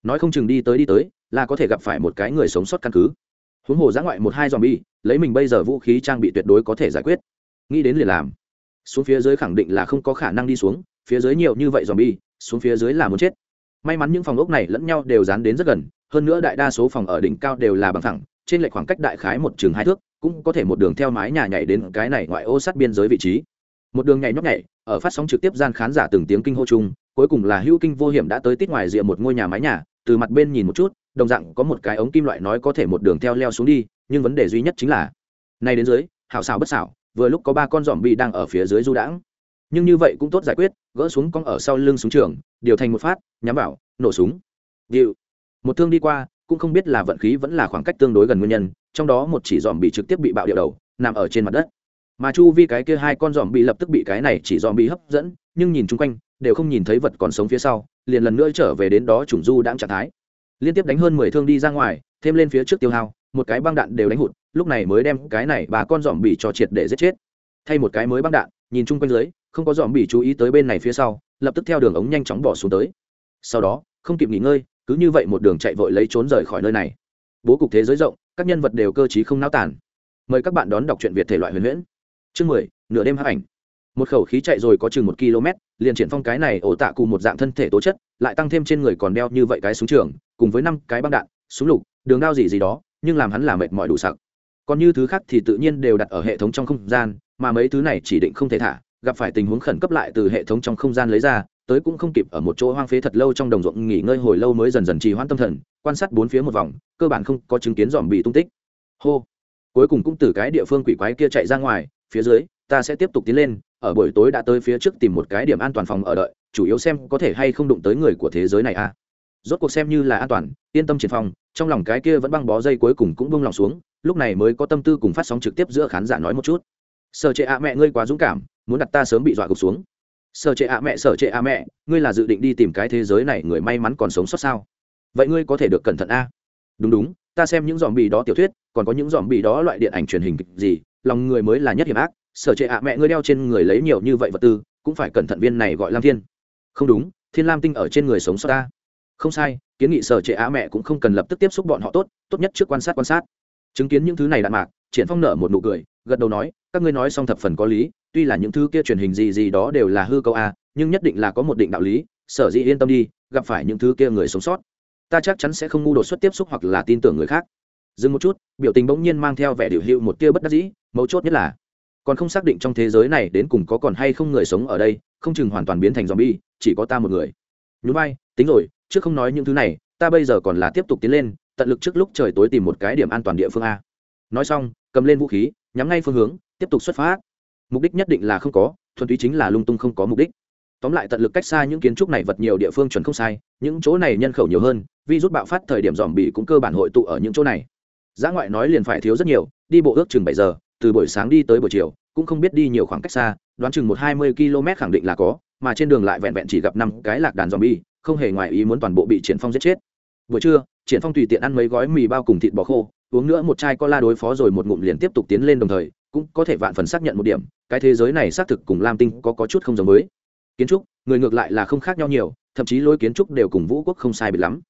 Speaker 1: Nói không chừng đi tới đi tới, là có thể gặp phải một cái người sống sót căn cứ. Huống hồ dã ngoại một hai dòm bi lấy mình bây giờ vũ khí trang bị tuyệt đối có thể giải quyết. Nghĩ đến liền làm. Xuống phía dưới khẳng định là không có khả năng đi xuống, phía dưới nhiều như vậy dòm bi xuống phía dưới là muốn chết. May mắn những phòng ốc này lẫn nhau đều dán đến rất gần, hơn nữa đại đa số phòng ở đỉnh cao đều là bằng thẳng trên lệch khoảng cách đại khái một chừng hai thước cũng có thể một đường theo mái nhà nhảy đến cái này ngoại ô sát biên giới vị trí. Một đường nhảy nhóc nhảy, ở phát sóng trực tiếp gian khán giả từng tiếng kinh hô chung, cuối cùng là hữu kinh vô hiểm đã tới tít ngoài rìa một ngôi nhà mái nhà, từ mặt bên nhìn một chút, đồng dạng có một cái ống kim loại nói có thể một đường theo leo xuống đi, nhưng vấn đề duy nhất chính là, nay đến dưới, hảo xảo bất xảo, vừa lúc có ba con giòm bị đang ở phía dưới du đãng. Nhưng như vậy cũng tốt giải quyết, gỡ xuống con ở sau lưng súng trường, điều thành một phát, nhắm vào, nổ súng. Điệu. Một thương đi qua, cũng không biết là vận khí vẫn là khoảng cách tương đối gần nguyên nhân trong đó một chỉ dòm bị trực tiếp bị bạo điệu đầu, nằm ở trên mặt đất. Mà chu vi cái kia hai con dòm bị lập tức bị cái này chỉ dòm bị hấp dẫn, nhưng nhìn chung quanh, đều không nhìn thấy vật còn sống phía sau, liền lần nữa trở về đến đó chủng du đang trạng thái. Liên tiếp đánh hơn mười thương đi ra ngoài, thêm lên phía trước tiêu hao, một cái băng đạn đều đánh hụt, lúc này mới đem cái này bà con dòm bị cho triệt để giết chết. Thay một cái mới băng đạn, nhìn chung quanh dưới, không có dòm bị chú ý tới bên này phía sau, lập tức theo đường ống nhanh chóng bỏ xuống tới. Sau đó, không kịp nghỉ ngơi, cứ như vậy một đường chạy vội lấy trốn rời khỏi nơi này bố cục thế giới rộng, các nhân vật đều cơ t không náo tản. mời các bạn đón đọc truyện việt thể loại huyền huyễn. Chương mười, nửa đêm hấp ảnh. Một khẩu khí chạy rồi có chừng một km liền triển phong cái này ổ tạ cùng một dạng thân thể tố chất, lại tăng thêm trên người còn đeo như vậy cái súng trường, cùng với năm cái băng đạn, súng lục, đường đao gì gì đó, nhưng làm hắn là mệt mỏi đủ sặc. Còn như thứ khác thì tự nhiên đều đặt ở hệ thống trong không gian, mà mấy thứ này chỉ định không thể thả, gặp phải tình huống khẩn cấp lại từ hệ thống trong không gian lấy ra tới cũng không kịp ở một chỗ hoang phế thật lâu trong đồng ruộng nghỉ ngơi hồi lâu mới dần dần trì hoãn tâm thần, quan sát bốn phía một vòng, cơ bản không có chứng kiến dòm bị tung tích. Hô. Cuối cùng cũng từ cái địa phương quỷ quái kia chạy ra ngoài, phía dưới, ta sẽ tiếp tục tiến lên, ở buổi tối đã tới phía trước tìm một cái điểm an toàn phòng ở đợi, chủ yếu xem có thể hay không đụng tới người của thế giới này a à. rốt cuộc xem như là an toàn, yên tâm triển phòng, trong lòng cái kia vẫn băng bó dây cuối cùng cũng bông lòng xuống, lúc này mới có tâm tư cùng phát sóng trực tiếp giữa khán giả nói một chút. Sợ trệ ạ, mẹ ngươi quá dũng cảm, muốn đặt ta sớm bị dọa gục xuống sở trệ ạ mẹ, sở trệ ạ mẹ, ngươi là dự định đi tìm cái thế giới này người may mắn còn sống sót sao? Vậy ngươi có thể được cẩn thận a. Đúng đúng, ta xem những dòm bì đó tiểu thuyết, còn có những dòm bì đó loại điện ảnh truyền hình kịch gì, lòng người mới là nhất hiểm ác. Sở trệ ạ mẹ, ngươi đeo trên người lấy nhiều như vậy vật tư, cũng phải cẩn thận viên này gọi lam thiên. Không đúng, thiên lam tinh ở trên người sống sót ta. Không sai, kiến nghị sở trệ ạ mẹ cũng không cần lập tức tiếp xúc bọn họ tốt tốt nhất trước quan sát quan sát. Chứng kiến những thứ này đạn mạc, triển phong nở một nụ cười, gật đầu nói, các ngươi nói xong thập phần có lý tuy là những thứ kia truyền hình gì gì đó đều là hư câu a, nhưng nhất định là có một định đạo lý, sở dĩ yên tâm đi, gặp phải những thứ kia người sống sót. Ta chắc chắn sẽ không ngu đột xuất tiếp xúc hoặc là tin tưởng người khác. Dừng một chút, biểu tình bỗng nhiên mang theo vẻ điều hữu một tia bất đắc dĩ, mấu chốt nhất là, còn không xác định trong thế giới này đến cùng có còn hay không người sống ở đây, không chừng hoàn toàn biến thành zombie, chỉ có ta một người. Nhú vai, tính rồi, trước không nói những thứ này, ta bây giờ còn là tiếp tục tiến lên, tận lực trước lúc trời tối tìm một cái điểm an toàn địa phương a. Nói xong, cầm lên vũ khí, nhắm ngay phương hướng, tiếp tục xuất phát mục đích nhất định là không có, thuần túy chính là lung tung không có mục đích. Tóm lại tận lực cách xa những kiến trúc này vật nhiều địa phương chuẩn không sai, những chỗ này nhân khẩu nhiều hơn vi rút bạo phát thời điểm dòm bị cũng cơ bản hội tụ ở những chỗ này. Giá ngoại nói liền phải thiếu rất nhiều, đi bộ ước chừng bảy giờ, từ buổi sáng đi tới buổi chiều, cũng không biết đi nhiều khoảng cách xa, đoán chừng một hai mươi km khẳng định là có, mà trên đường lại vẹn vẹn chỉ gặp năm cái lạc đàn dòm bi không hề ngoài ý muốn toàn bộ bị triển phong giết chết. Buổi trưa, triển phong tùy tiện ăn mấy gói mì bao cùng thịt bò khô, uống nữa một chai cola đối phó rồi một ngụm liền tiếp tục tiến lên đồng thời cũng có thể vạn phần xác nhận một điểm, cái thế giới này xác thực cùng lam tinh có có chút không giống với. Kiến trúc, người ngược lại là không khác nhau nhiều, thậm chí lối kiến trúc đều cùng vũ quốc không sai biệt lắm.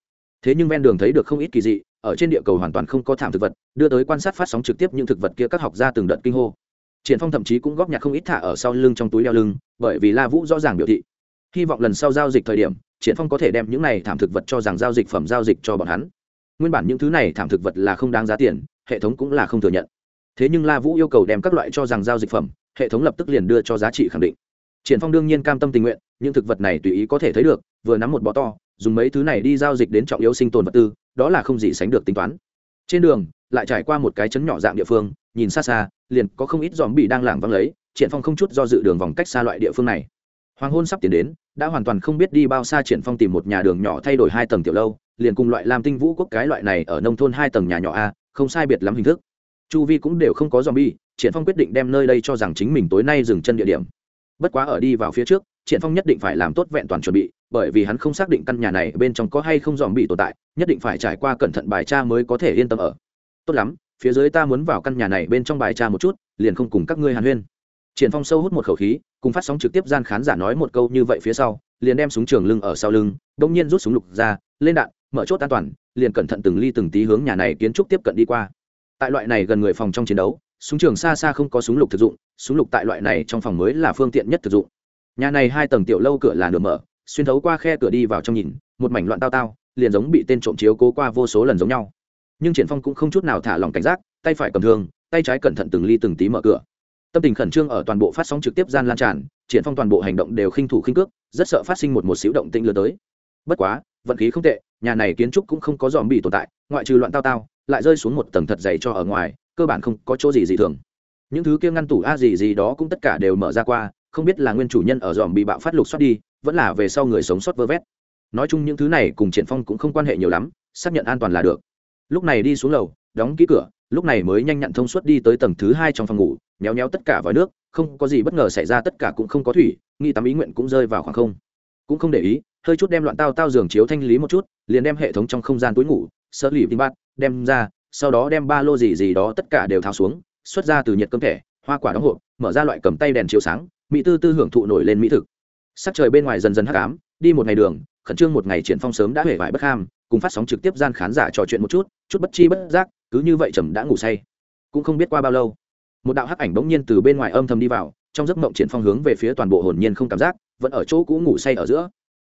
Speaker 1: Thế nhưng ven đường thấy được không ít kỳ dị, ở trên địa cầu hoàn toàn không có thảm thực vật, đưa tới quan sát phát sóng trực tiếp những thực vật kia các học gia từng đợt kinh hô. Triển phong thậm chí cũng góp nhặt không ít thả ở sau lưng trong túi đeo lưng, bởi vì la vũ rõ ràng biểu thị. Hy vọng lần sau giao dịch thời điểm, triển phong có thể đem những này thảm thực vật cho rằng giao dịch phẩm giao dịch cho bọn hắn. Nguyên bản những thứ này thảm thực vật là không đáng giá tiền, hệ thống cũng là không thừa nhận thế nhưng la vũ yêu cầu đem các loại cho rằng giao dịch phẩm, hệ thống lập tức liền đưa cho giá trị khẳng định. Triển phong đương nhiên cam tâm tình nguyện, những thực vật này tùy ý có thể thấy được, vừa nắm một bó to, dùng mấy thứ này đi giao dịch đến trọng yếu sinh tồn vật tư, đó là không gì sánh được tính toán. Trên đường, lại trải qua một cái chấn nhỏ dạng địa phương, nhìn xa xa, liền có không ít dòm bị đang lảng văng lấy, triển phong không chút do dự đường vòng cách xa loại địa phương này. Hoàng hôn sắp tiến đến, đã hoàn toàn không biết đi bao xa triển phong tìm một nhà đường nhỏ thay đổi hai tầng tiểu lâu, liền cùng loại làm tinh vũ quốc cái loại này ở nông thôn hai tầng nhà nhỏ a, không sai biệt lắm hình thức chu vi cũng đều không có zombie, triển phong quyết định đem nơi đây cho rằng chính mình tối nay dừng chân địa điểm. Bất quá ở đi vào phía trước, triển phong nhất định phải làm tốt vẹn toàn chuẩn bị, bởi vì hắn không xác định căn nhà này bên trong có hay không dòm bị tồn tại, nhất định phải trải qua cẩn thận bài tra mới có thể yên tâm ở. Tốt lắm, phía dưới ta muốn vào căn nhà này bên trong bài tra một chút, liền không cùng các ngươi hàn huyên. Triển phong sâu hút một khẩu khí, cùng phát sóng trực tiếp gian khán giả nói một câu như vậy phía sau, liền đem súng trường lưng ở sau lưng đung nhiên rút súng lục ra, lên đạn, mở chốt an toàn, liền cẩn thận từng ly từng tí hướng nhà này kiến trúc tiếp cận đi qua tại loại này gần người phòng trong chiến đấu, súng trường xa xa không có súng lục thực dụng, súng lục tại loại này trong phòng mới là phương tiện nhất thực dụng. Nhà này hai tầng tiểu lâu cửa là nửa mở, xuyên thấu qua khe cửa đi vào trong nhìn, một mảnh loạn tao tao, liền giống bị tên trộm chiếu cố qua vô số lần giống nhau. Nhưng triển phong cũng không chút nào thả lòng cảnh giác, tay phải cầm thương, tay trái cẩn thận từng ly từng tí mở cửa. Tâm tình khẩn trương ở toàn bộ phát sóng trực tiếp gian lan tràn, triển phong toàn bộ hành động đều khinh thủ khinh cước, rất sợ phát sinh một một xíu động tĩnh lừa tới. Bất quá, vận khí không tệ, nhà này kiến trúc cũng không có dòm bị tồn tại, ngoại trừ loạn tao tao lại rơi xuống một tầng thật dày cho ở ngoài, cơ bản không có chỗ gì dị thường. Những thứ kia ngăn tủ a gì gì đó cũng tất cả đều mở ra qua, không biết là nguyên chủ nhân ở dòm bị bạo phát lục xoát đi, vẫn là về sau người sống sót vơ vét. Nói chung những thứ này cùng triển phong cũng không quan hệ nhiều lắm, xác nhận an toàn là được. Lúc này đi xuống lầu, đóng ký cửa, lúc này mới nhanh nhặn thông suốt đi tới tầng thứ hai trong phòng ngủ nhéo nhéo tất cả vào nước, không có gì bất ngờ xảy ra tất cả cũng không có thủy, nghi tắm ý nguyện cũng rơi vào khoảng không. Cũng không để ý, hơi chút đem loạn tao tao giường chiếu thanh lý một chút, liền đem hệ thống trong không gian túi ngủ sơ lì tinh bát đem ra, sau đó đem ba lô gì gì đó tất cả đều tháo xuống, xuất ra từ nhiệt cơm thẻ, hoa quả đóng hộp, mở ra loại cầm tay đèn chiếu sáng, mỹ tư tư hưởng thụ nổi lên mỹ thực. Sắc trời bên ngoài dần dần hắc ám, đi một ngày đường, khẩn trương một ngày triển phong sớm đã hể vải bất ham, cùng phát sóng trực tiếp gian khán giả trò chuyện một chút chút bất chi bất giác, cứ như vậy trầm đã ngủ say. Cũng không biết qua bao lâu, một đạo hắc ảnh bỗng nhiên từ bên ngoài âm thầm đi vào, trong giấc mộng triển phong hướng về phía toàn bộ hồn nhiên không cảm giác, vẫn ở chỗ cũ ngủ say ở giữa.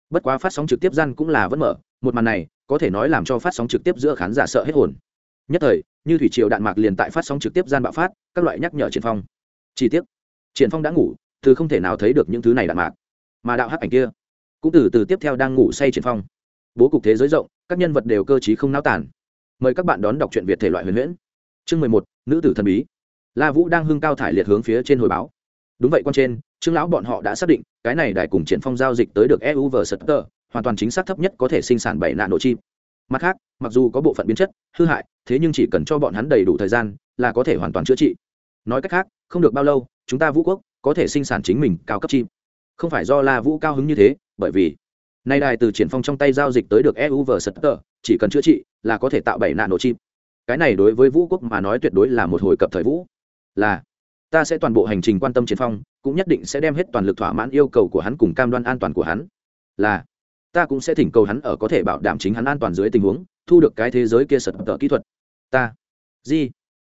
Speaker 1: Bất quá phát sóng trực tiếp gian cũng là vẫn mở một màn này có thể nói làm cho phát sóng trực tiếp giữa khán giả sợ hết hồn. Nhất thời, như thủy triều đạn mạc liền tại phát sóng trực tiếp gian bạo phát, các loại nhắc nhở triển phong. Chi tiết triển phong đã ngủ, từ không thể nào thấy được những thứ này đạn mạc. Mà đạo hắc ảnh kia, cũng từ từ tiếp theo đang ngủ say triển phong. Bố cục thế giới rộng, các nhân vật đều cơ trí không náo tàn. Mời các bạn đón đọc truyện việt thể loại huyền huyễn. Chương mười một, nữ tử thần bí. La vũ đang hưng cao thải liệt hướng phía trên hồi báo. Đúng vậy quan trên, trương lão bọn họ đã xác định, cái này đài cùng triển phong giao dịch tới được eu vờ sật tờ hoàn toàn chính xác thấp nhất có thể sinh sản bảy nạn nổ chim mặt khác, mặc dù có bộ phận biến chất, hư hại, thế nhưng chỉ cần cho bọn hắn đầy đủ thời gian là có thể hoàn toàn chữa trị. Nói cách khác, không được bao lâu, chúng ta vũ quốc có thể sinh sản chính mình cao cấp chim không phải do la vũ cao hứng như thế, bởi vì nay đài từ triển phong trong tay giao dịch tới được eu vờ sật tờ chỉ cần chữa trị là có thể tạo bảy nạn nổ chim cái này đối với vũ quốc mà nói tuyệt đối là một hồi cập thời vũ. Là, ta sẽ toàn bộ hành trình quan tâm triển phong, cũng nhất định sẽ đem hết toàn lực thỏa mãn yêu cầu của hắn cùng cam đoan an toàn của hắn. Là ta cũng sẽ thỉnh cầu hắn ở có thể bảo đảm chính hắn an toàn dưới tình huống, thu được cái thế giới kia sật tờ kỹ thuật. Ta, di,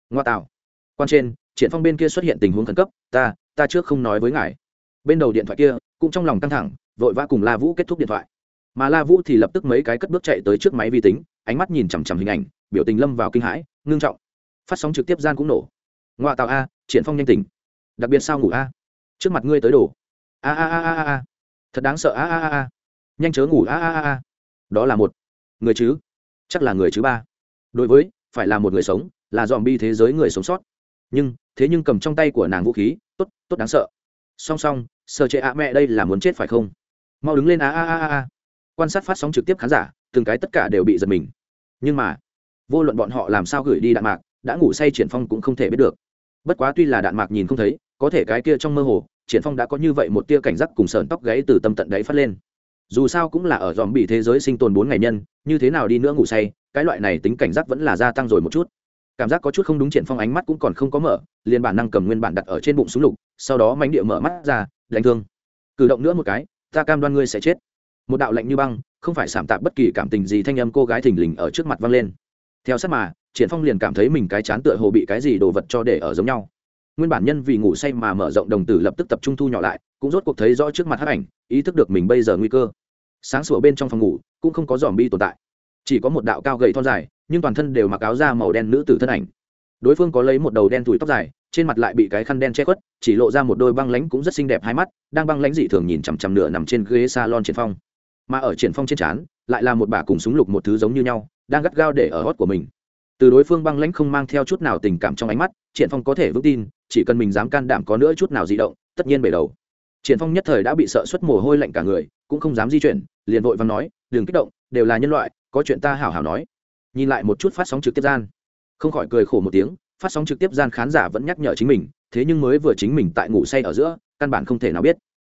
Speaker 1: ngoa tạo. Quan trên, triển phong bên kia xuất hiện tình huống khẩn cấp, ta ta trước không nói với ngài. Bên đầu điện thoại kia, cũng trong lòng căng thẳng, vội vã cùng la vũ kết thúc điện thoại. Mà la vũ thì lập tức mấy cái cất bước chạy tới trước máy vi tính, ánh mắt nhìn chằm chằm hình ảnh, biểu tình lâm vào kinh hãi, ngưng trọng. Phát sóng trực tiếp gian cũng nổ. Ngoại tạo a, triển phong nhanh tỉnh. Đặc biệt sao ngủ a? Trước mặt ngươi tới đổ a a a a a. Thật đáng sợ a a a a nhanh chớ ngủ, a a a a. Đó là một. Người chứ? Chắc là người chứ ba. Đối với, phải là một người sống, là dòm bi thế giới người sống sót. Nhưng, thế nhưng cầm trong tay của nàng vũ khí, tốt tốt đáng sợ. Song song sợ chệ ạ mẹ đây là muốn chết phải không? Mau đứng lên, a a a a quan sát phát sóng trực tiếp khán giả, từng cái tất cả đều bị giật mình. Nhưng mà, vô luận bọn họ làm sao gửi đi đạn mạc, đã ngủ say triển phong cũng không thể biết được. Bất quá tuy là đạn mạc nhìn không thấy, có thể cái kia trong mơ hồ, triển phong đã có như vậy một tia cảnh giác cùng sờn tóc gáy từ tâm tận đáy phát lên dù sao cũng là ở dòm bị thế giới sinh tồn bốn ngày nhân, như thế nào đi nữa ngủ say, cái loại này tính cảnh giác vẫn là gia tăng rồi một chút. Cảm giác có chút không đúng triển phong ánh mắt cũng còn không có mở, liền bản năng cầm nguyên bản đặt ở trên bụng súng lục, sau đó mánh địa mở mắt ra, đánh thương. Cử động nữa một cái, ta cam đoan ngươi sẽ chết. Một đạo lạnh như băng, không phải sảm tạp bất kỳ cảm tình gì thanh âm cô gái thình lình ở trước mặt vang lên. Theo sát mà, triển phong liền cảm thấy mình cái chán tựa hồ bị cái gì đồ vật cho để ở giống nhau. Nguyên bản nhân vì ngủ say mà mở rộng đồng tử lập tức tập trung thu nhỏ lại cũng rốt cuộc thấy rõ trước mặt hắc ảnh, ý thức được mình bây giờ nguy cơ. Sáng sủa bên trong phòng ngủ, cũng không có dòm bi tồn tại. Chỉ có một đạo cao gầy thon dài, nhưng toàn thân đều mặc áo da màu đen nữ tử thân ảnh. Đối phương có lấy một đầu đen thủi tóc dài, trên mặt lại bị cái khăn đen che khuất, chỉ lộ ra một đôi băng lãnh cũng rất xinh đẹp hai mắt, đang băng lãnh dị thường nhìn chằm chằm nửa nằm trên ghế salon triển phong. Mà ở triển phong trên trán, lại là một bà cùng súng lục một thứ giống như nhau, đang gắt gao để ở hót của mình. Từ đối phương băng lãnh không mang theo chút nào tình cảm trong ánh mắt, triển phong có thể vững tin, chỉ cần mình dám can đảm có nữa chút nào dị động, tất nhiên bể đầu triển phong nhất thời đã bị sợ xuất mồ hôi lạnh cả người, cũng không dám di chuyển, liền vội vàng nói, đừng kích động, đều là nhân loại, có chuyện ta hảo hảo nói. Nhìn lại một chút phát sóng trực tiếp gian. Không khỏi cười khổ một tiếng, phát sóng trực tiếp gian khán giả vẫn nhắc nhở chính mình, thế nhưng mới vừa chính mình tại ngủ say ở giữa, căn bản không thể nào biết.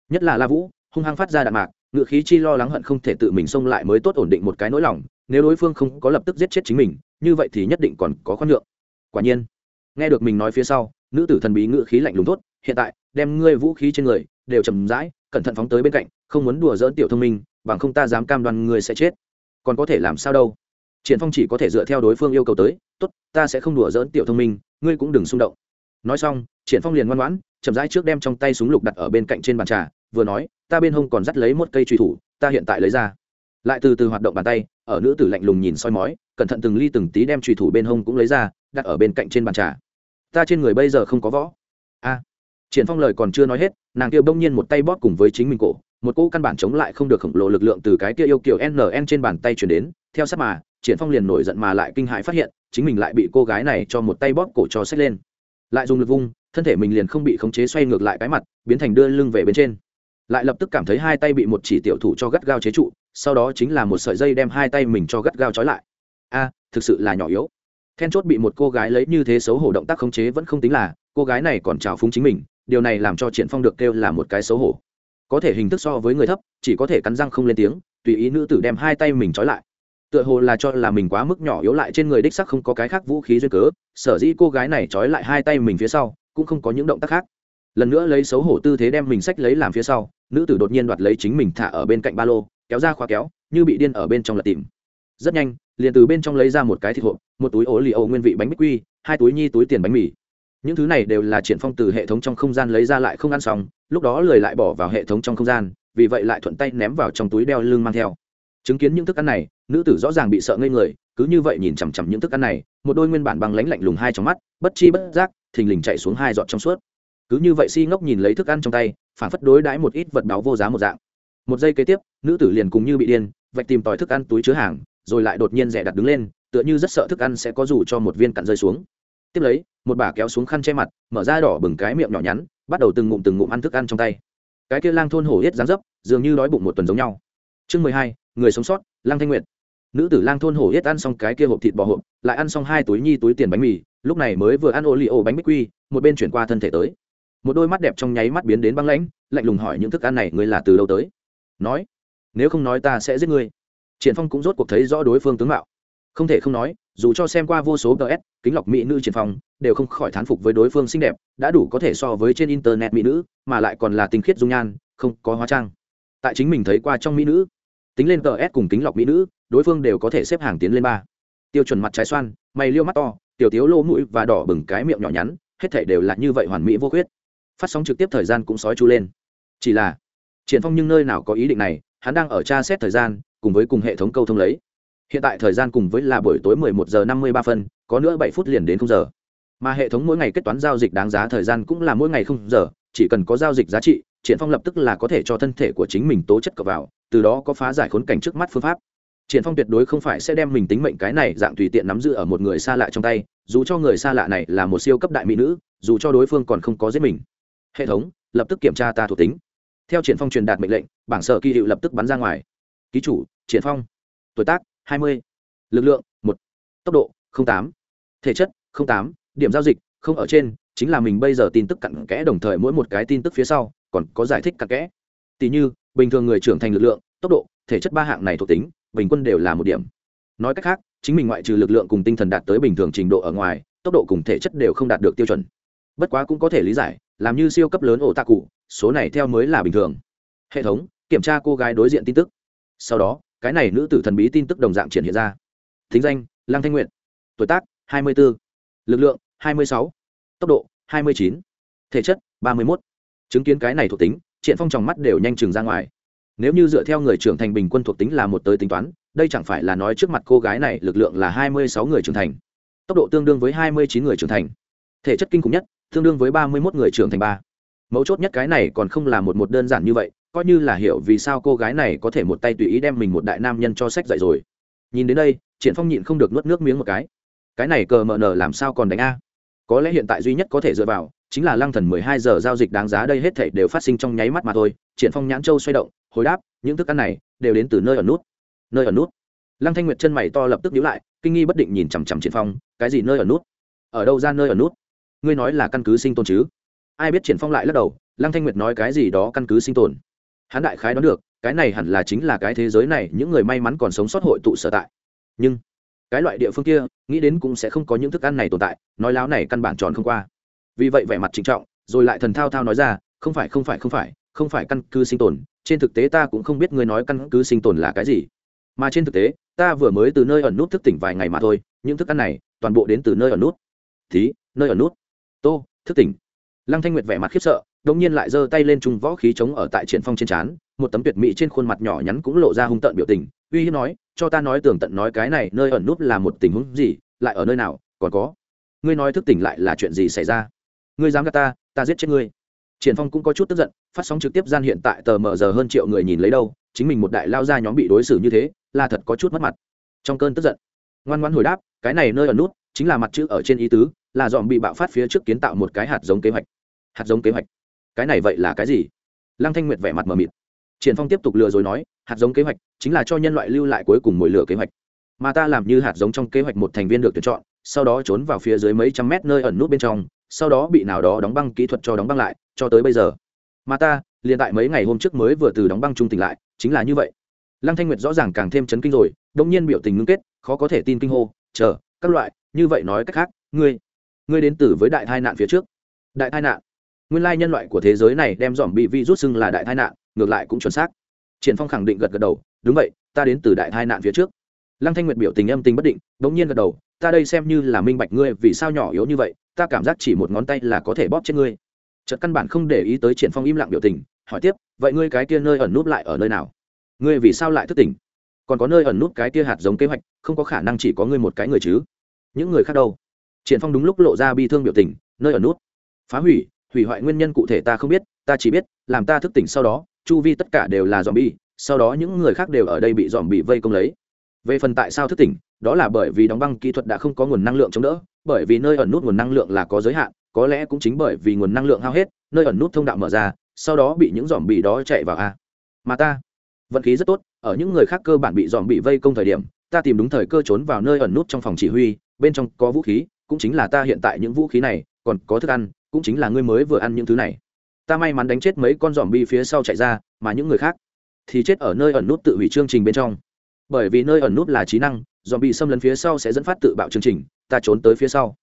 Speaker 1: Nhất là la vũ, hung hăng phát ra đạn mạc, ngựa khí chi lo lắng hận không thể tự mình xông lại mới tốt ổn định một cái nỗi lòng, nếu đối phương không có lập tức giết chết chính mình, như vậy thì nhất định còn có khoan nhượng. Quả nhiên, nghe được mình nói phía sau, nữ tử thần bí ngựa khí lạnh lùng tốt hiện tại, đem ngươi vũ khí trên người đều chầm rãi, cẩn thận phóng tới bên cạnh, không muốn đùa dỡn tiểu thông minh, bằng không ta dám cam đoan ngươi sẽ chết. Còn có thể làm sao đâu? Triển phong chỉ có thể dựa theo đối phương yêu cầu tới, tốt, ta sẽ không đùa dỡn tiểu thông minh, ngươi cũng đừng xung động. Nói xong, triển phong liền ngoan ngoãn, chậm rãi trước đem trong tay súng lục đặt ở bên cạnh trên bàn trà, vừa nói, ta bên hông còn dắt lấy một cây truy thủ, ta hiện tại lấy ra. Lại từ từ hoạt động bàn tay, ở nữ tử lạnh lùng nhìn soi mói, cẩn thận từng ly từng tí đem truy thủ bên hông cũng lấy ra, đặt ở bên cạnh trên bàn trà. Ta trên người bây giờ không có võ. A. Triển phong lời còn chưa nói hết nàng kia bỗng nhiên một tay bóp cùng với chính mình cổ, một cỗ căn bản chống lại không được khổng lồ lực lượng từ cái kia yêu kiểu nn trên bàn tay chuyển đến, theo sát mà, triển phong liền nổi giận mà lại kinh hãi phát hiện, chính mình lại bị cô gái này cho một tay bóp cổ cho xách lên. Lại dùng lực vung, thân thể mình liền không bị khống chế xoay ngược lại cái mặt, biến thành đưa lưng về bên trên. Lại lập tức cảm thấy hai tay bị một chỉ tiểu thủ cho gắt gao chế trụ, sau đó chính là một sợi dây đem hai tay mình cho gắt gao trói lại. A, thực sự là nhỏ yếu. Then chốt bị một cô gái lấy như thế xấu hổ động tác khống chế vẫn không tính là, cô gái này còn trào phúng chính mình điều này làm cho triển phong được kêu là một cái xấu hổ. Có thể hình thức so với người thấp, chỉ có thể cắn răng không lên tiếng, tùy ý nữ tử đem hai tay mình trói lại. Tựa hồ là cho là mình quá mức nhỏ yếu lại trên người đích sắc không có cái khác vũ khí duyên cớ, sở dĩ cô gái này trói lại hai tay mình phía sau, cũng không có những động tác khác. Lần nữa lấy xấu hổ tư thế đem mình sách lấy làm phía sau, nữ tử đột nhiên đoạt lấy chính mình thả ở bên cạnh ba lô, kéo ra khóa kéo, như bị điên ở bên trong lật tìm. Rất nhanh, liền từ bên trong lấy ra một cái thịt hộp, một túi ố lì ấu nguyên vị bánh bích quy, hai túi nhi túi tiền bánh mì những thứ này đều là triển phong từ hệ thống trong không gian lấy ra lại không ăn xong, lúc đó lười lại bỏ vào hệ thống trong không gian, vì vậy lại thuận tay ném vào trong túi đeo lưng mang theo. Chứng kiến những thức ăn này, nữ tử rõ ràng bị sợ ngây người, cứ như vậy nhìn chằm chằm những thức ăn này, một đôi nguyên bản bằng lánh lạnh lùng hai trong mắt, bất chi bất giác, thình lình chạy xuống hai giọt trong suốt. Cứ như vậy si ngốc nhìn lấy thức ăn trong tay, phản phất đối đãi một ít vật đáo vô giá một dạng. Một giây kế tiếp, nữ tử liền cùng như bị điên, vạch tìm tòi thức ăn túi chứa hàng, rồi lại đột nhiên rẻ đặt đứng lên, tựa như rất sợ thức ăn sẽ có dù cho một viên cặn rơi xuống tiếp lấy, một bà kéo xuống khăn che mặt, mở ra đỏ bừng cái miệng nhỏ nhắn, bắt đầu từng ngụm từng ngụm ăn thức ăn trong tay. Cái kia lang thôn hổ yết dáng dấp, dường như đói bụng một tuần giống nhau. Chương mười hai, người sống sót lang thanh nguyệt. Nữ tử lang thôn hổ hết ăn xong cái kia hộp thịt bò hộp, lại ăn xong hai túi nhi túi tiền bánh mì, lúc này mới vừa ăn ô li ô bánh bích quy, một bên chuyển qua thân thể tới. Một đôi mắt đẹp trong nháy mắt biến đến băng lãnh, lạnh lùng hỏi những thức ăn này ngươi là từ đâu tới? Nói, nếu không nói ta sẽ giết ngươi. Triển phong cũng rốt cuộc thấy rõ đối phương tướng mạo. Không thể không nói dù cho xem qua vô số ts kính lọc mỹ nữ triển phong, đều không khỏi thán phục với đối phương xinh đẹp, đã đủ có thể so với trên internet mỹ nữ, mà lại còn là tinh khiết dung nhan, không có hóa trang. Tại chính mình thấy qua trong mỹ nữ, tính lên ts cùng kính lọc mỹ nữ, đối phương đều có thể xếp hàng tiến lên ba. Tiêu chuẩn mặt trái xoan, mày liêu mắt to, tiểu tiếu lô mũi và đỏ bừng cái miệng nhỏ nhắn, hết thảy đều là như vậy hoàn mỹ vô khuyết. Phát sóng trực tiếp thời gian cũng sói chu lên. Chỉ là, triển phong nhưng nơi nào có ý định này, hắn đang ở tra xét thời gian, cùng với cùng hệ thống câu thông lấy hiện tại thời gian cùng với là buổi tối 11 giờ 53 phân, có nữa 7 phút liền đến không giờ. Mà hệ thống mỗi ngày kết toán giao dịch đáng giá thời gian cũng là mỗi ngày không giờ, chỉ cần có giao dịch giá trị, triển phong lập tức là có thể cho thân thể của chính mình tố chất cập vào, từ đó có phá giải khốn cảnh trước mắt phương pháp. Triển phong tuyệt đối không phải sẽ đem mình tính mệnh cái này dạng tùy tiện nắm giữ ở một người xa lạ trong tay, dù cho người xa lạ này là một siêu cấp đại mỹ nữ, dù cho đối phương còn không có giết mình. Hệ thống, lập tức kiểm tra ta thuộc tính. Theo triển phong truyền đạt mệnh lệnh, bảng sở kỳ hiệu lập tức bắn ra ngoài. Ký chủ, triển phong. Tuổi tác 20. lực lượng, một tốc độ 08. thể chất 08. điểm giao dịch, không ở trên, chính là mình bây giờ tin tức cặn kẽ đồng thời mỗi một cái tin tức phía sau, còn có giải thích cặn kẽ tỷ như, bình thường người trưởng thành lực lượng, tốc độ, thể chất ba hạng này thuộc tính, bình quân đều là một điểm nói cách khác, chính mình ngoại trừ lực lượng cùng tinh thần đạt tới bình thường trình độ ở ngoài, tốc độ cùng thể chất đều không đạt được tiêu chuẩn bất quá cũng có thể lý giải, làm như siêu cấp lớn ổ tạ cụ số này theo mới là bình thường hệ thống, kiểm tra cô gái đối diện tin tức sau đó cái này nữ tử thần bí tin tức đồng dạng triển hiện ra thính danh, lăng thanh nguyện tuổi tác 24. lực lượng 26. tốc độ 29. thể chất 31. chứng kiến cái này thuộc tính triển phong trong mắt đều nhanh chừng ra ngoài nếu như dựa theo người trưởng thành bình quân thuộc tính là một tới tính toán, đây chẳng phải là nói trước mặt cô gái này lực lượng là 26 người trưởng thành tốc độ tương đương với 29 người trưởng thành thể chất kinh khủng nhất, tương đương với 31 người trưởng thành ba mấu chốt nhất cái này còn không là một một đơn giản như vậy coi như là hiểu vì sao cô gái này có thể một tay tùy ý đem mình một đại nam nhân cho sách dạy rồi. Nhìn đến đây, triển phong nhịn không được nuốt nước miếng một cái. Cái này cờ mờ nở làm sao còn đánh a? Có lẽ hiện tại duy nhất có thể dựa vào, chính là lăng thần mười hai giờ giao dịch đáng giá đây hết thảy đều phát sinh trong nháy mắt mà thôi. Triển phong nhãn châu xoay động, hồi đáp, những thức ăn này đều đến từ nơi ở nút. Nơi ở nút. Lăng thanh nguyệt chân mày to lập tức nhíu lại, kinh nghi bất định nhìn chằm chằm triển phong, cái gì nơi ở nút? Ở đâu ra nơi ở nút? Ngươi nói là căn cứ sinh tồn chứ? Ai biết triển phong lại lắc đầu, lăng thanh nguyệt nói cái gì đó căn cứ sinh tồn hắn đại khái đoán được, cái này hẳn là chính là cái thế giới này những người may mắn còn sống sót hội tụ sở tại. Nhưng, cái loại địa phương kia, nghĩ đến cũng sẽ không có những thức ăn này tồn tại, nói láo này căn bản tròn không qua. Vì vậy vẻ mặt trịnh trọng, rồi lại thần thao thao nói ra, không phải không phải không phải không phải căn cứ sinh tồn, trên thực tế ta cũng không biết người nói căn cứ sinh tồn là cái gì. Mà trên thực tế, ta vừa mới từ nơi ẩn nút thức tỉnh vài ngày mà thôi, những thức ăn này toàn bộ đến từ nơi ẩn nút. Thí, nơi ẩn nút. Tô, thức tỉnh. Lăng thanh nguyệt vẻ mặt khiếp sợ đột nhiên lại giơ tay lên trung võ khí chống ở tại triển phong trên trán, một tấm tuyệt mỹ trên khuôn mặt nhỏ nhắn cũng lộ ra hung tợn biểu tình, uy hiếp nói, cho ta nói tường tận nói cái này, nơi ẩn núp là một tình huống gì, lại ở nơi nào, còn có? Ngươi nói thức tỉnh lại là chuyện gì xảy ra? Ngươi dám gạt ta ta giết chết ngươi. Triển phong cũng có chút tức giận, phát sóng trực tiếp gian hiện tại tờ mở giờ hơn triệu người nhìn lấy đâu, chính mình một đại lao ra nhóm bị đối xử như thế, là thật có chút mất mặt. Trong cơn tức giận, ngoan ngoãn hồi đáp, cái này nơi ẩn nút chính là mặt chữ ở trên ý tứ, là dòm bị bạo phát phía trước kiến tạo một cái hạt giống kế hoạch. Hạt giống kế hoạch cái này vậy là cái gì? Lăng thanh nguyệt vẻ mặt mờ mịt. Triển phong tiếp tục lừa dối nói, hạt giống kế hoạch chính là cho nhân loại lưu lại cuối cùng mỗi lửa kế hoạch. Mà ta làm như hạt giống trong kế hoạch một thành viên được tuyển chọn, sau đó trốn vào phía dưới mấy trăm mét nơi ẩn nút bên trong, sau đó bị nào đó đóng băng kỹ thuật cho đóng băng lại, cho tới bây giờ. Mà ta, liền tại mấy ngày hôm trước mới vừa từ đóng băng trung tỉnh lại, chính là như vậy. Lăng thanh nguyệt rõ ràng càng thêm chấn kinh rồi đông nhiên biểu tình ngưng kết, khó có thể tin kinh hô, chờ, các loại, như vậy nói cách khác, ngươi ngươi đến từ với đại tai nạn phía trước. Đại tai nạn? Nguyên lai nhân loại của thế giới này đem dòm bị vi rút xưng là đại tai nạn, ngược lại cũng chuẩn xác. Triển phong khẳng định gật gật đầu, đúng vậy, ta đến từ đại tai nạn phía trước. Lăng thanh nguyệt biểu tình âm tình bất định đống nhiên gật đầu, ta đây xem như là minh bạch ngươi vì sao nhỏ yếu như vậy, ta cảm giác chỉ một ngón tay là có thể bóp chết ngươi. Chợt căn bản không để ý tới triển phong im lặng biểu tình, hỏi tiếp, vậy ngươi cái kia nơi ẩn núp lại ở nơi nào? Ngươi vì sao lại thức tỉnh? Còn có nơi ẩn núp cái kia hạt giống kế hoạch, không có khả năng chỉ có ngươi một cái người chứ? Những người khác đâu? Triển phong đúng lúc lộ ra bi thương biểu tình, nơi ẩn núp? Phá hủy hủy hoại nguyên nhân cụ thể ta không biết, ta chỉ biết, làm ta thức tỉnh sau đó, chu vi tất cả đều là dòm bi sau đó những người khác đều ở đây bị dòm bị vây công lấy. Về phần tại sao thức tỉnh, đó là bởi vì đóng băng kỹ thuật đã không có nguồn năng lượng chống đỡ, bởi vì nơi ẩn nút nguồn năng lượng là có giới hạn, có lẽ cũng chính bởi vì nguồn năng lượng hao hết, nơi ẩn nút thông đạo mở ra, sau đó bị những dòm bị đó chạy vào a. Mà ta, vận khí rất tốt, ở những người khác cơ bản bị dòm bị vây công thời điểm, ta tìm đúng thời cơ trốn vào nơi ẩn nút trong phòng chỉ huy, bên trong có vũ khí, cũng chính là ta hiện tại những vũ khí này, còn có thức ăn cũng chính là ngươi mới vừa ăn những thứ này. Ta may mắn đánh chết mấy con giòm bi phía sau chạy ra, mà những người khác thì chết ở nơi ẩn nút tự hủy chương trình bên trong. Bởi vì nơi ẩn nút là trí năng, giòm bi xâm lấn phía sau sẽ dẫn phát tự bạo chương trình, ta trốn tới phía sau.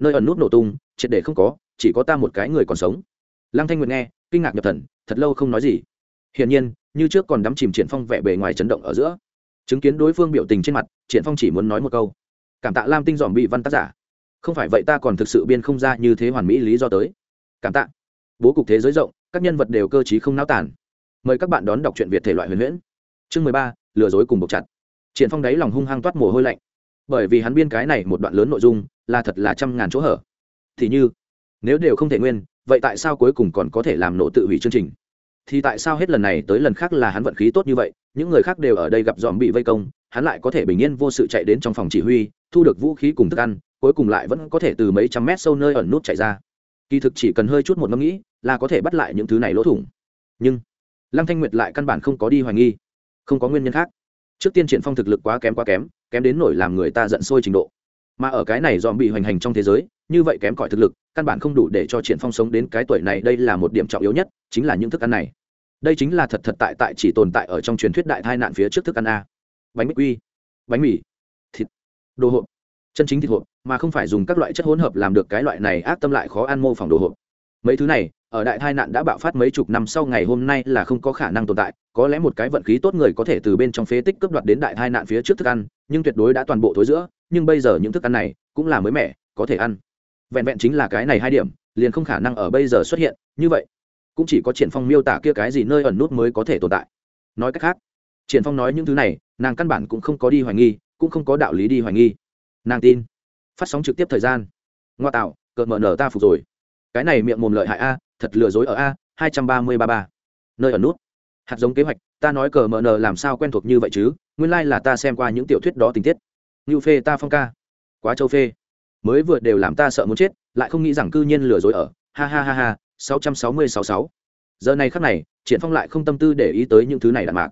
Speaker 1: Nơi ẩn nút nổ tung, triệt để không có, chỉ có ta một cái người còn sống. Lăng thanh nguyệt nghe, kinh ngạc nhập thần, thật lâu không nói gì. Hiển nhiên, như trước còn đắm chìm triển phong vẻ bề ngoài chấn động ở giữa. Chứng kiến đối phương biểu tình trên mặt, triển phong chỉ muốn nói một câu. Cảm tạ lam tinh dòm bị văn tác giả không phải vậy ta còn thực sự biên không ra như thế hoàn mỹ lý do tới. Cảm tạ. Bố cục thế giới rộng, các nhân vật đều cơ trí không náo tản mời các bạn đón đọc truyện việt thể loại huyền huyễn. Chương mười ba, lừa dối cùng buộc chặt. Triển phong đáy lòng hung hăng toát mồ hôi lạnh. Bởi vì hắn biên cái này một đoạn lớn nội dung, là thật là trăm ngàn chỗ hở. Thì như, nếu đều không thể nguyên, vậy tại sao cuối cùng còn có thể làm nổ tự hủy chương trình? Thì tại sao hết lần này tới lần khác là hắn vận khí tốt như vậy, những người khác đều ở đây gặp dòm bị vây công, hắn lại có thể bình yên vô sự chạy đến trong phòng chỉ huy, thu được vũ khí cùng thức ăn cuối cùng lại vẫn có thể từ mấy trăm mét sâu nơi ẩn nút chạy ra. Kỳ thực chỉ cần hơi chút một ngẫm nghĩ là có thể bắt lại những thứ này lỗ thủng. Nhưng, lăng thanh nguyệt lại căn bản không có đi hoài nghi. Không có nguyên nhân khác. Trước tiên triển phong thực lực quá kém quá kém kém đến nổi làm người ta giận sôi trình độ. Mà ở cái này dòm bị hoành hành trong thế giới, như vậy kém cỏi thực lực, căn bản không đủ để cho triển phong sống đến cái tuổi này, đây là một điểm trọng yếu nhất, chính là những thức ăn này. Đây chính là thật thật tại tại chỉ tồn tại ở trong truyền thuyết đại tai nạn phía trước thức ăn a. Bánh mì quy, bánh mì, thịt, đồ hộp chân chính thịt hộp, mà không phải dùng các loại chất hỗn hợp làm được cái loại này ác tâm lại khó ăn mô phỏng đồ hộp. Mấy thứ này, ở đại tai nạn đã bạo phát mấy chục năm sau ngày hôm nay là không có khả năng tồn tại, có lẽ một cái vận khí tốt người có thể từ bên trong phế tích cướp đoạt đến đại tai nạn phía trước thức ăn, nhưng tuyệt đối đã toàn bộ thối giữa, nhưng bây giờ những thức ăn này cũng là mới mẻ, có thể ăn. Vẹn vẹn chính là cái này hai điểm, liền không khả năng ở bây giờ xuất hiện, như vậy, cũng chỉ có triển phong miêu tả kia cái gì nơi ẩn nút mới có thể tồn tại. Nói cách khác, triển phong nói những thứ này, nàng căn bản cũng không có đi hoài nghi, cũng không có đạo lý đi hoài nghi nàng tin. Phát sóng trực tiếp thời gian. Ngoa tạo, cợt mở nở ta phục rồi. Cái này miệng mồm lợi hại a, thật lừa dối ở a, hai trăm ba mươi ba ba. Nơi ở nút. Hạt giống kế hoạch, ta nói cờ mờ nờ làm sao quen thuộc như vậy chứ? Nguyên lai、like、là ta xem qua những tiểu thuyết đó tình tiết. Ngưu phê ta phong ca. Quá châu phê. Mới vừa đều làm ta sợ muốn chết, lại không nghĩ rằng cư nhiên lừa dối ở. Ha ha ha ha, sáu trăm sáu mươi sáu sáu. Giờ này khắc này, triển phong lại không tâm tư để ý tới những thứ này đạn mạc.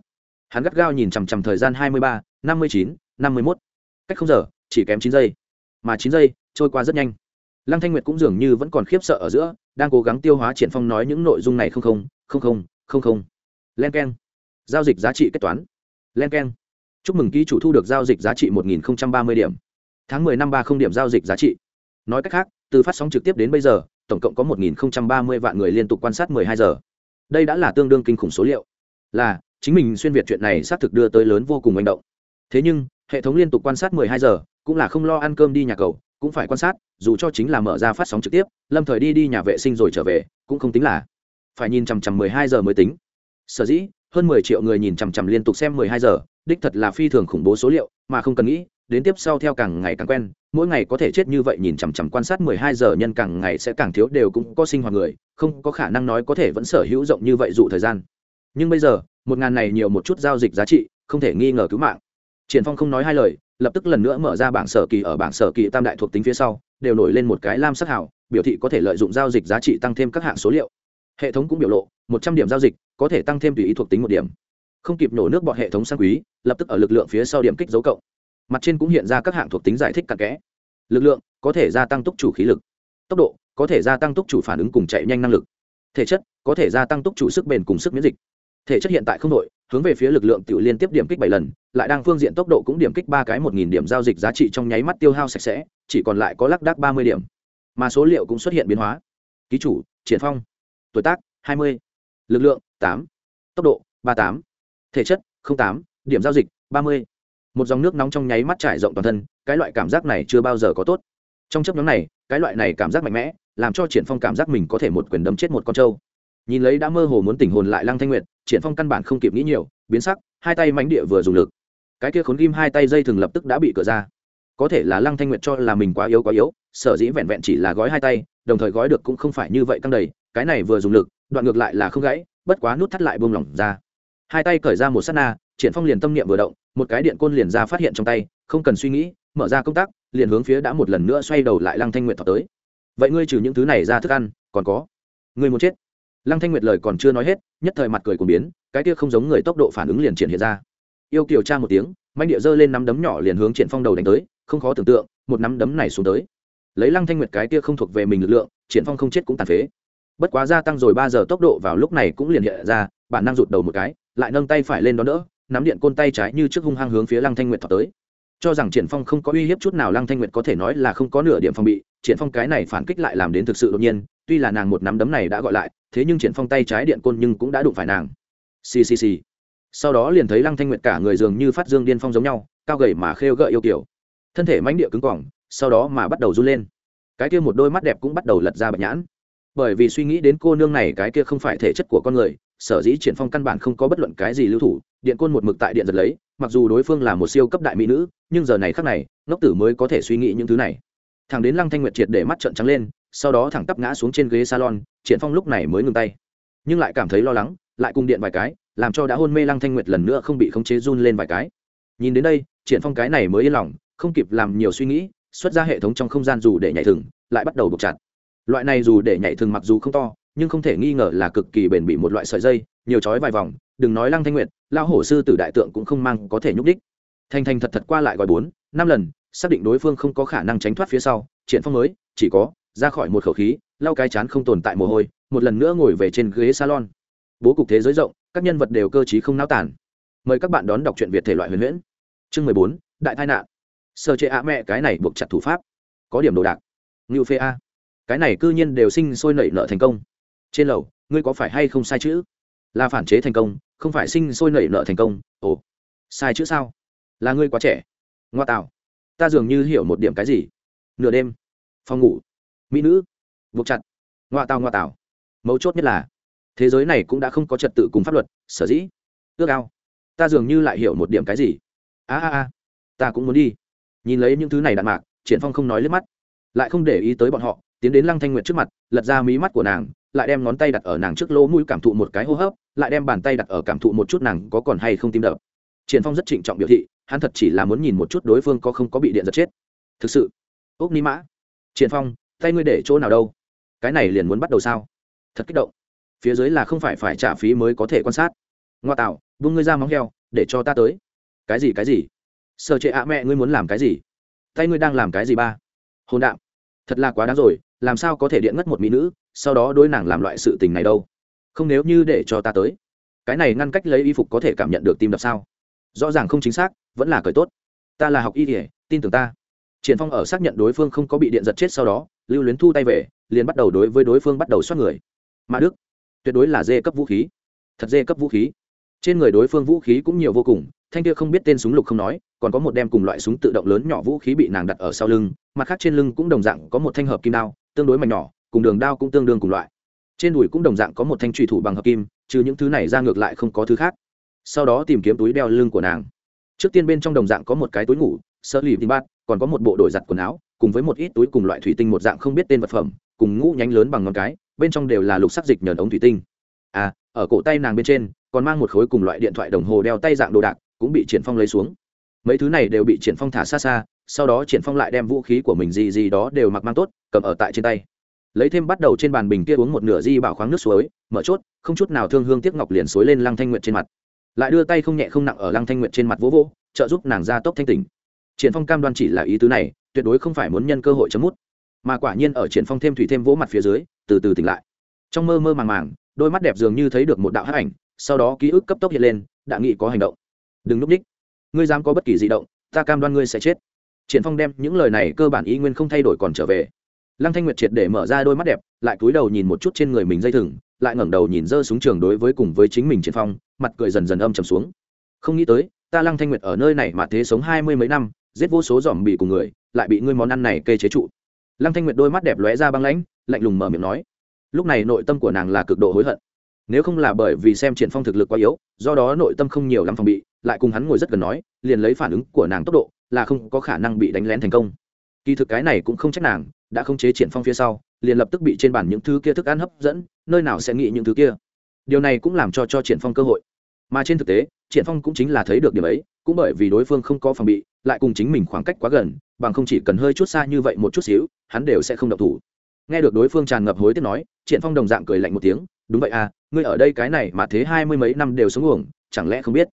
Speaker 1: Hắn gắt gao nhìn chằm chằm thời gian hai mươi ba, năm mươi chín, năm mươi mốt. Cách không giờ chỉ kém chín giây. Mà chín giây trôi qua rất nhanh. Lăng thanh nguyệt cũng dường như vẫn còn khiếp sợ ở giữa, đang cố gắng tiêu hóa triển phong nói những nội dung này không không không không không không. Len k giao dịch giá trị kết toán. Len k chúc mừng ký chủ thu được giao dịch giá trị một nghìn ba mươi điểm. Tháng mười năm ba không điểm giao dịch giá trị. Nói cách khác, từ phát sóng trực tiếp đến bây giờ, tổng cộng có một nghìn ba mươi vạn người liên tục quan sát mười hai giờ. Đây đã là tương đương kinh khủng số liệu. Là, chính mình xuyên việt chuyện này xác thực đưa tới lớn vô cùng manh động. Thế nhưng, hệ thống liên tục quan sát mười hai giờ cũng là không lo ăn cơm đi nhà cầu, cũng phải quan sát, dù cho chính là mở ra phát sóng trực tiếp, lâm thời đi đi nhà vệ sinh rồi trở về, cũng không tính là phải nhìn chằm chằm mười hai giờ mới tính. Sở dĩ, hơn mười triệu người nhìn chằm chằm liên tục xem mười hai giờ, đích thật là phi thường khủng bố số liệu, mà không cần nghĩ, đến tiếp sau theo càng ngày càng quen, mỗi ngày có thể chết như vậy nhìn chằm chằm quan sát mười hai giờ nhân càng ngày sẽ càng thiếu đều cũng có sinh hoạt người, không có khả năng nói có thể vẫn sở hữu rộng như vậy dụ thời gian. Nhưng bây giờ, một ngàn này nhiều một chút giao dịch giá trị, không thể nghi ngờ cứu mạng. Triển phong không nói hai lời lập tức lần nữa mở ra bảng sở kỳ ở bảng sở kỳ tam đại thuộc tính phía sau, đều nổi lên một cái lam sắc hảo biểu thị có thể lợi dụng giao dịch giá trị tăng thêm các hạng số liệu. Hệ thống cũng biểu lộ, một trăm điểm giao dịch, có thể tăng thêm tùy ý thuộc tính một điểm. Không kịp nổ nước bọn hệ thống sang quý, lập tức ở lực lượng phía sau điểm kích dấu cộng. Mặt trên cũng hiện ra các hạng thuộc tính giải thích cặn kẽ. Lực lượng, có thể gia tăng túc chủ khí lực. Tốc độ, có thể gia tăng túc chủ phản ứng cùng chạy nhanh năng lực. Thể chất, có thể gia tăng túc chủ sức bền cùng sức miễn dịch. Thể chất hiện tại không đội hướng về phía lực lượng tự liên tiếp điểm kích bảy lần, lại đang phương diện tốc độ cũng điểm kích ba cái một nghìn điểm giao dịch giá trị trong nháy mắt tiêu hao sạch sẽ, chỉ còn lại có lác đác ba mươi điểm. Mà số liệu cũng xuất hiện biến hóa. Ký chủ, triển phong. Tuổi tác, hai mươi. Lực lượng, tám. Tốc độ, ba tám. Thể chất tám. Điểm giao dịch, ba mươi. Một dòng nước nóng trong nháy mắt trải rộng toàn thân, cái loại cảm giác này chưa bao giờ có tốt. Trong chấp nhóm này, cái loại này cảm giác mạnh mẽ, làm cho triển phong cảm giác mình có thể một quyền đấm chết một con trâu. Nhìn lấy đã mơ hồ muốn tỉnh hồn lại lăng thanh nguyệt triển phong căn bản không kịp nghĩ nhiều, biến sắc, hai tay mánh địa vừa dùng lực. Cái kia khốn ghim hai tay dây thường lập tức đã bị cửa ra. Có thể là lăng thanh nguyệt cho là mình quá yếu quá yếu, sở dĩ vẹn vẹn chỉ là gói hai tay, đồng thời gói được cũng không phải như vậy căng đầy, cái này vừa dùng lực, đoạn ngược lại là không gãy, bất quá nút thắt lại buông lỏng ra. Hai tay cởi ra một sát na, triển phong liền tâm niệm vừa động, một cái điện côn liền ra phát hiện trong tay, không cần suy nghĩ, mở ra công tác liền hướng phía đã một lần nữa xoay đầu lại lăng thanh nguyệt thọ tới. Vậy ngươi trừ những thứ này ra thức ăn, còn có? Ngươi muốn chết? Lăng thanh nguyệt lời còn chưa nói hết, nhất thời mặt cười của biến, cái kia không giống người tốc độ phản ứng liền triển hiện ra. Yêu kiều tra một tiếng manh địa giơ lên nắm đấm nhỏ liền hướng triển phong đầu đánh tới, không khó tưởng tượng, một nắm đấm này xuống tới. Lấy lăng thanh nguyệt cái kia không thuộc về mình lực lượng, triển phong không chết cũng tàn phế. Bất quá gia tăng rồi ba giờ tốc độ vào lúc này cũng liền hiện ra, bản năng rụt đầu một cái, lại nâng tay phải lên đó nữa nắm điện côn tay trái như trước hung hăng hướng phía lăng thanh nguyệt thọ tới. Cho rằng triển phong không có uy hiếp chút nào lăng thanh nguyệt có thể nói là không có nửa điểm phòng bị, triển phong cái này phản kích lại làm đến thực sự đột nhiên tuy là nàng một nắm đấm này đã gọi lại, thế nhưng triển phong tay trái điện côn nhưng cũng đã đụng phải nàng. Xì xì xì. Sau đó liền thấy lăng thanh nguyệt cả người dường như phát dương điên phong giống nhau, cao gầy mà khêu gợi yêu kiểu. Thân thể mãnh địa cứng cỏng sau đó mà bắt đầu run lên. Cái kia một đôi mắt đẹp cũng bắt đầu lật ra bạch nhãn. Bởi vì suy nghĩ đến cô nương này cái kia không phải thể chất của con người, sở dĩ triển phong căn bản không có bất luận cái gì lưu thủ, điện côn một mực tại điện giật lấy, mặc dù đối phương là một siêu cấp đại mỹ nữ, nhưng giờ này khắc này, ngốc tử mới có thể suy nghĩ những thứ này. Thằng đến lăng thanh nguyệt triệt để mắt trợn trắng lên sau đó thẳng tắp ngã xuống trên ghế salon, triển phong lúc này mới ngừng tay. Nhưng lại cảm thấy lo lắng, lại cùng điện vài cái, làm cho đã hôn mê lăng thanh nguyệt lần nữa không bị khống chế run lên vài cái. Nhìn đến đây, triển phong cái này mới yên lòng, không kịp làm nhiều suy nghĩ, xuất ra hệ thống trong không gian dù để nhảy thừng, lại bắt đầu buộc chặt. Loại này dù để nhảy thừng mặc dù không to, nhưng không thể nghi ngờ là cực kỳ bền bỉ một loại sợi dây, nhiều chói vài vòng, đừng nói lăng thanh nguyệt lao hổ sư tử đại tượng cũng không mang có thể nhúc đích thành thành thật thật qua lại gọi bốn, năm lần, xác định đối phương không có khả năng tránh thoát phía sau, triển phong mới, chỉ có ra khỏi một khẩu khí, lau cái chán không tồn tại mồ hôi, một lần nữa ngồi về trên ghế salon. Bố cục thế giới rộng, các nhân vật đều cơ trí không náo tản mời các bạn đón đọc truyện việt thể loại huyền huyễn. Chương mười bốn, đại tai nạn. Sơ chế ạ mẹ, cái này buộc chặt thủ pháp. Có điểm đồ đạc. Ngưu phê a. Cái này cư nhiên đều sinh sôi nảy nợ thành công. Trên lầu, ngươi có phải hay không sai chữ? Là phản chế thành công, không phải sinh sôi nảy nợ thành công. Ồ, sai chữ sao? Là ngươi quá trẻ. Ngoa tạo. Ta dường như hiểu một điểm cái gì. Nửa đêm. Phòng ngủ mỹ nữ buộc chặt ngoa tào ngoa tào mấu chốt nhất là thế giới này cũng đã không có trật tự cùng pháp luật sở dĩ ước ao ta dường như lại hiểu một điểm cái gì a a a ta cũng muốn đi nhìn lấy những thứ này đạn mạc triển phong không nói lướt mắt lại không để ý tới bọn họ tiến đến lăng thanh nguyệt trước mặt lật ra mí mắt của nàng lại đem ngón tay đặt ở nàng trước lỗ mũi cảm thụ một cái hô hấp lại đem bàn tay đặt ở cảm thụ một chút nàng có còn hay không tim đập triển phong rất trịnh trọng biểu thị hắn thật chỉ là muốn nhìn một chút đối phương có không có bị điện giật chết thực sự ốc ni mã triển phong tay ngươi để chỗ nào đâu? Cái này liền muốn bắt đầu sao? Thật kích động. Phía dưới là không phải phải trả phí mới có thể quan sát. Ngoa tạo, buông ngươi ra móng heo, để cho ta tới. Cái gì cái gì? Sợ trệ ạ, mẹ ngươi muốn làm cái gì? Tay ngươi đang làm cái gì ba? Hôn đạm. Thật là quá đáng rồi, làm sao có thể điện ngất một mỹ nữ, sau đó đối nàng làm loại sự tình này đâu? Không nếu như để cho ta tới. Cái này ngăn cách lấy y phục có thể cảm nhận được tim đập sao? Rõ ràng không chính xác, vẫn là cởi tốt. Ta là học y thể tin tưởng ta. Triển phong ở xác nhận đối phương không có bị điện giật chết sau đó lưu luyến thu tay về, liền bắt đầu đối với đối phương bắt đầu xoát người. Mã đức, tuyệt đối là dê cấp vũ khí. Thật dê cấp vũ khí. Trên người đối phương vũ khí cũng nhiều vô cùng, thanh kia không biết tên súng lục không nói, còn có một đem cùng loại súng tự động lớn nhỏ vũ khí bị nàng đặt ở sau lưng, mặt khác trên lưng cũng đồng dạng có một thanh hợp kim đao, tương đối mạnh nhỏ, cùng đường đao cũng tương đương cùng loại. Trên đùi cũng đồng dạng có một thanh trùy thủ bằng hợp kim, trừ những thứ này ra ngược lại không có thứ khác. Sau đó tìm kiếm túi đeo lưng của nàng. Trước tiên bên trong đồng dạng có một cái túi ngủ, sơ lì tìm bát, còn có một bộ đổi giặt quần áo cùng với một ít túi cùng loại thủy tinh một dạng không biết tên vật phẩm, cùng ngũ nhánh lớn bằng ngón cái, bên trong đều là lục sắc dịch nhờn ống thủy tinh. À ở cổ tay nàng bên trên, còn mang một khối cùng loại điện thoại đồng hồ đeo tay dạng đồ đạc, cũng bị triển phong lấy xuống. Mấy thứ này đều bị triển phong thả xa xa, sau đó triển phong lại đem vũ khí của mình gì gì đó đều mặc mang tốt, cầm ở tại trên tay. Lấy thêm bắt đầu trên bàn bình kia uống một nửa di bảo khoáng nước suối, mở chốt, không chút nào thương hương tiếc ngọc liền suối lên lăng thanh nguyện trên mặt. Lại đưa tay không nhẹ không nặng ở lăng thanh nguyện trên mặt vỗ vỗ, trợ giúp nàng ra tốc thanh tỉnh. Triển phong cam đoan chỉ là ý tứ này tuyệt đối không phải muốn nhân cơ hội chấm mút. Mà quả nhiên ở triển phong thêm thủy thêm vỗ mặt phía dưới, từ từ tỉnh lại. Trong mơ mơ màng màng, đôi mắt đẹp dường như thấy được một đạo hắc ảnh, sau đó ký ức cấp tốc hiện lên, đã nghĩ có hành động. Đừng núp ních ngươi dám có bất kỳ di động, ta cam đoan ngươi sẽ chết. Triển phong đem những lời này cơ bản ý nguyên không thay đổi còn trở về. Lăng thanh nguyệt triệt để mở ra đôi mắt đẹp, lại cúi đầu nhìn một chút trên người mình dây thừng, lại ngẩng đầu nhìn rơi xuống trường đối với cùng với chính mình triển phong, mặt cười dần dần âm trầm xuống. Không nghĩ tới, ta lăng thanh nguyệt ở nơi này mà thế sống hai mươi mấy năm, giết vô số dòm bị cùng người lại bị ngươi món ăn này kê chế trụ. Lăng thanh nguyệt đôi mắt đẹp lóe ra băng lãnh, lạnh lùng mở miệng nói. Lúc này nội tâm của nàng là cực độ hối hận. Nếu không là bởi vì xem triển phong thực lực quá yếu, do đó nội tâm không nhiều lắm phòng bị, lại cùng hắn ngồi rất gần nói, liền lấy phản ứng của nàng tốc độ, là không có khả năng bị đánh lén thành công. Kỳ thực cái này cũng không trách nàng, đã không chế triển phong phía sau, liền lập tức bị trên bàn những thứ kia thức ăn hấp dẫn, nơi nào sẽ nghĩ những thứ kia. Điều này cũng làm cho cho triển phong cơ hội. Mà trên thực tế, triển phong cũng chính là thấy được điểm ấy, cũng bởi vì đối phương không có phòng bị, lại cùng chính mình khoảng cách quá gần bằng không chỉ cần hơi chút xa như vậy một chút xíu, hắn đều sẽ không động thủ. Nghe được đối phương tràn ngập hối tiếc nói, triển phong đồng dạng cười lạnh một tiếng, đúng vậy à ngươi ở đây cái này mà thế hai mươi mấy năm đều sống uổng, chẳng lẽ không biết?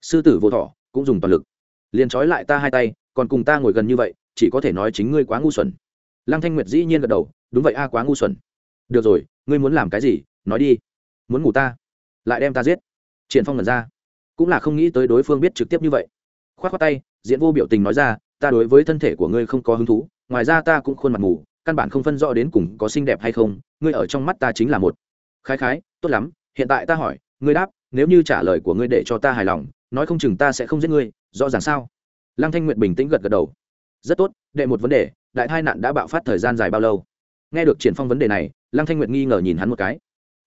Speaker 1: Sư tử vô thọ, cũng dùng toàn lực. Liền trói lại ta hai tay, còn cùng ta ngồi gần như vậy, chỉ có thể nói chính ngươi quá ngu xuẩn. Lăng thanh nguyệt dĩ nhiên gật đầu, đúng vậy a, quá ngu xuẩn. Được rồi, ngươi muốn làm cái gì, nói đi. Muốn ngủ ta, lại đem ta giết. Triển phong ngẩn ra, cũng là không nghĩ tới đối phương biết trực tiếp như vậy. Khoát khoát tay, diễn vô biểu tình nói ra ta đối với thân thể của ngươi không có hứng thú, ngoài ra ta cũng khuôn mặt mù, căn bản không phân rõ đến cùng có xinh đẹp hay không, ngươi ở trong mắt ta chính là một. Khái khái, tốt lắm, hiện tại ta hỏi, ngươi đáp, nếu như trả lời của ngươi để cho ta hài lòng, nói không chừng ta sẽ không giết ngươi, rõ ràng sao? Lăng thanh nguyệt bình tĩnh gật gật đầu. Rất tốt, đệ một vấn đề, đại tai nạn đã bạo phát thời gian dài bao lâu? Nghe được triển phong vấn đề này, lăng thanh nguyệt nghi ngờ nhìn hắn một cái.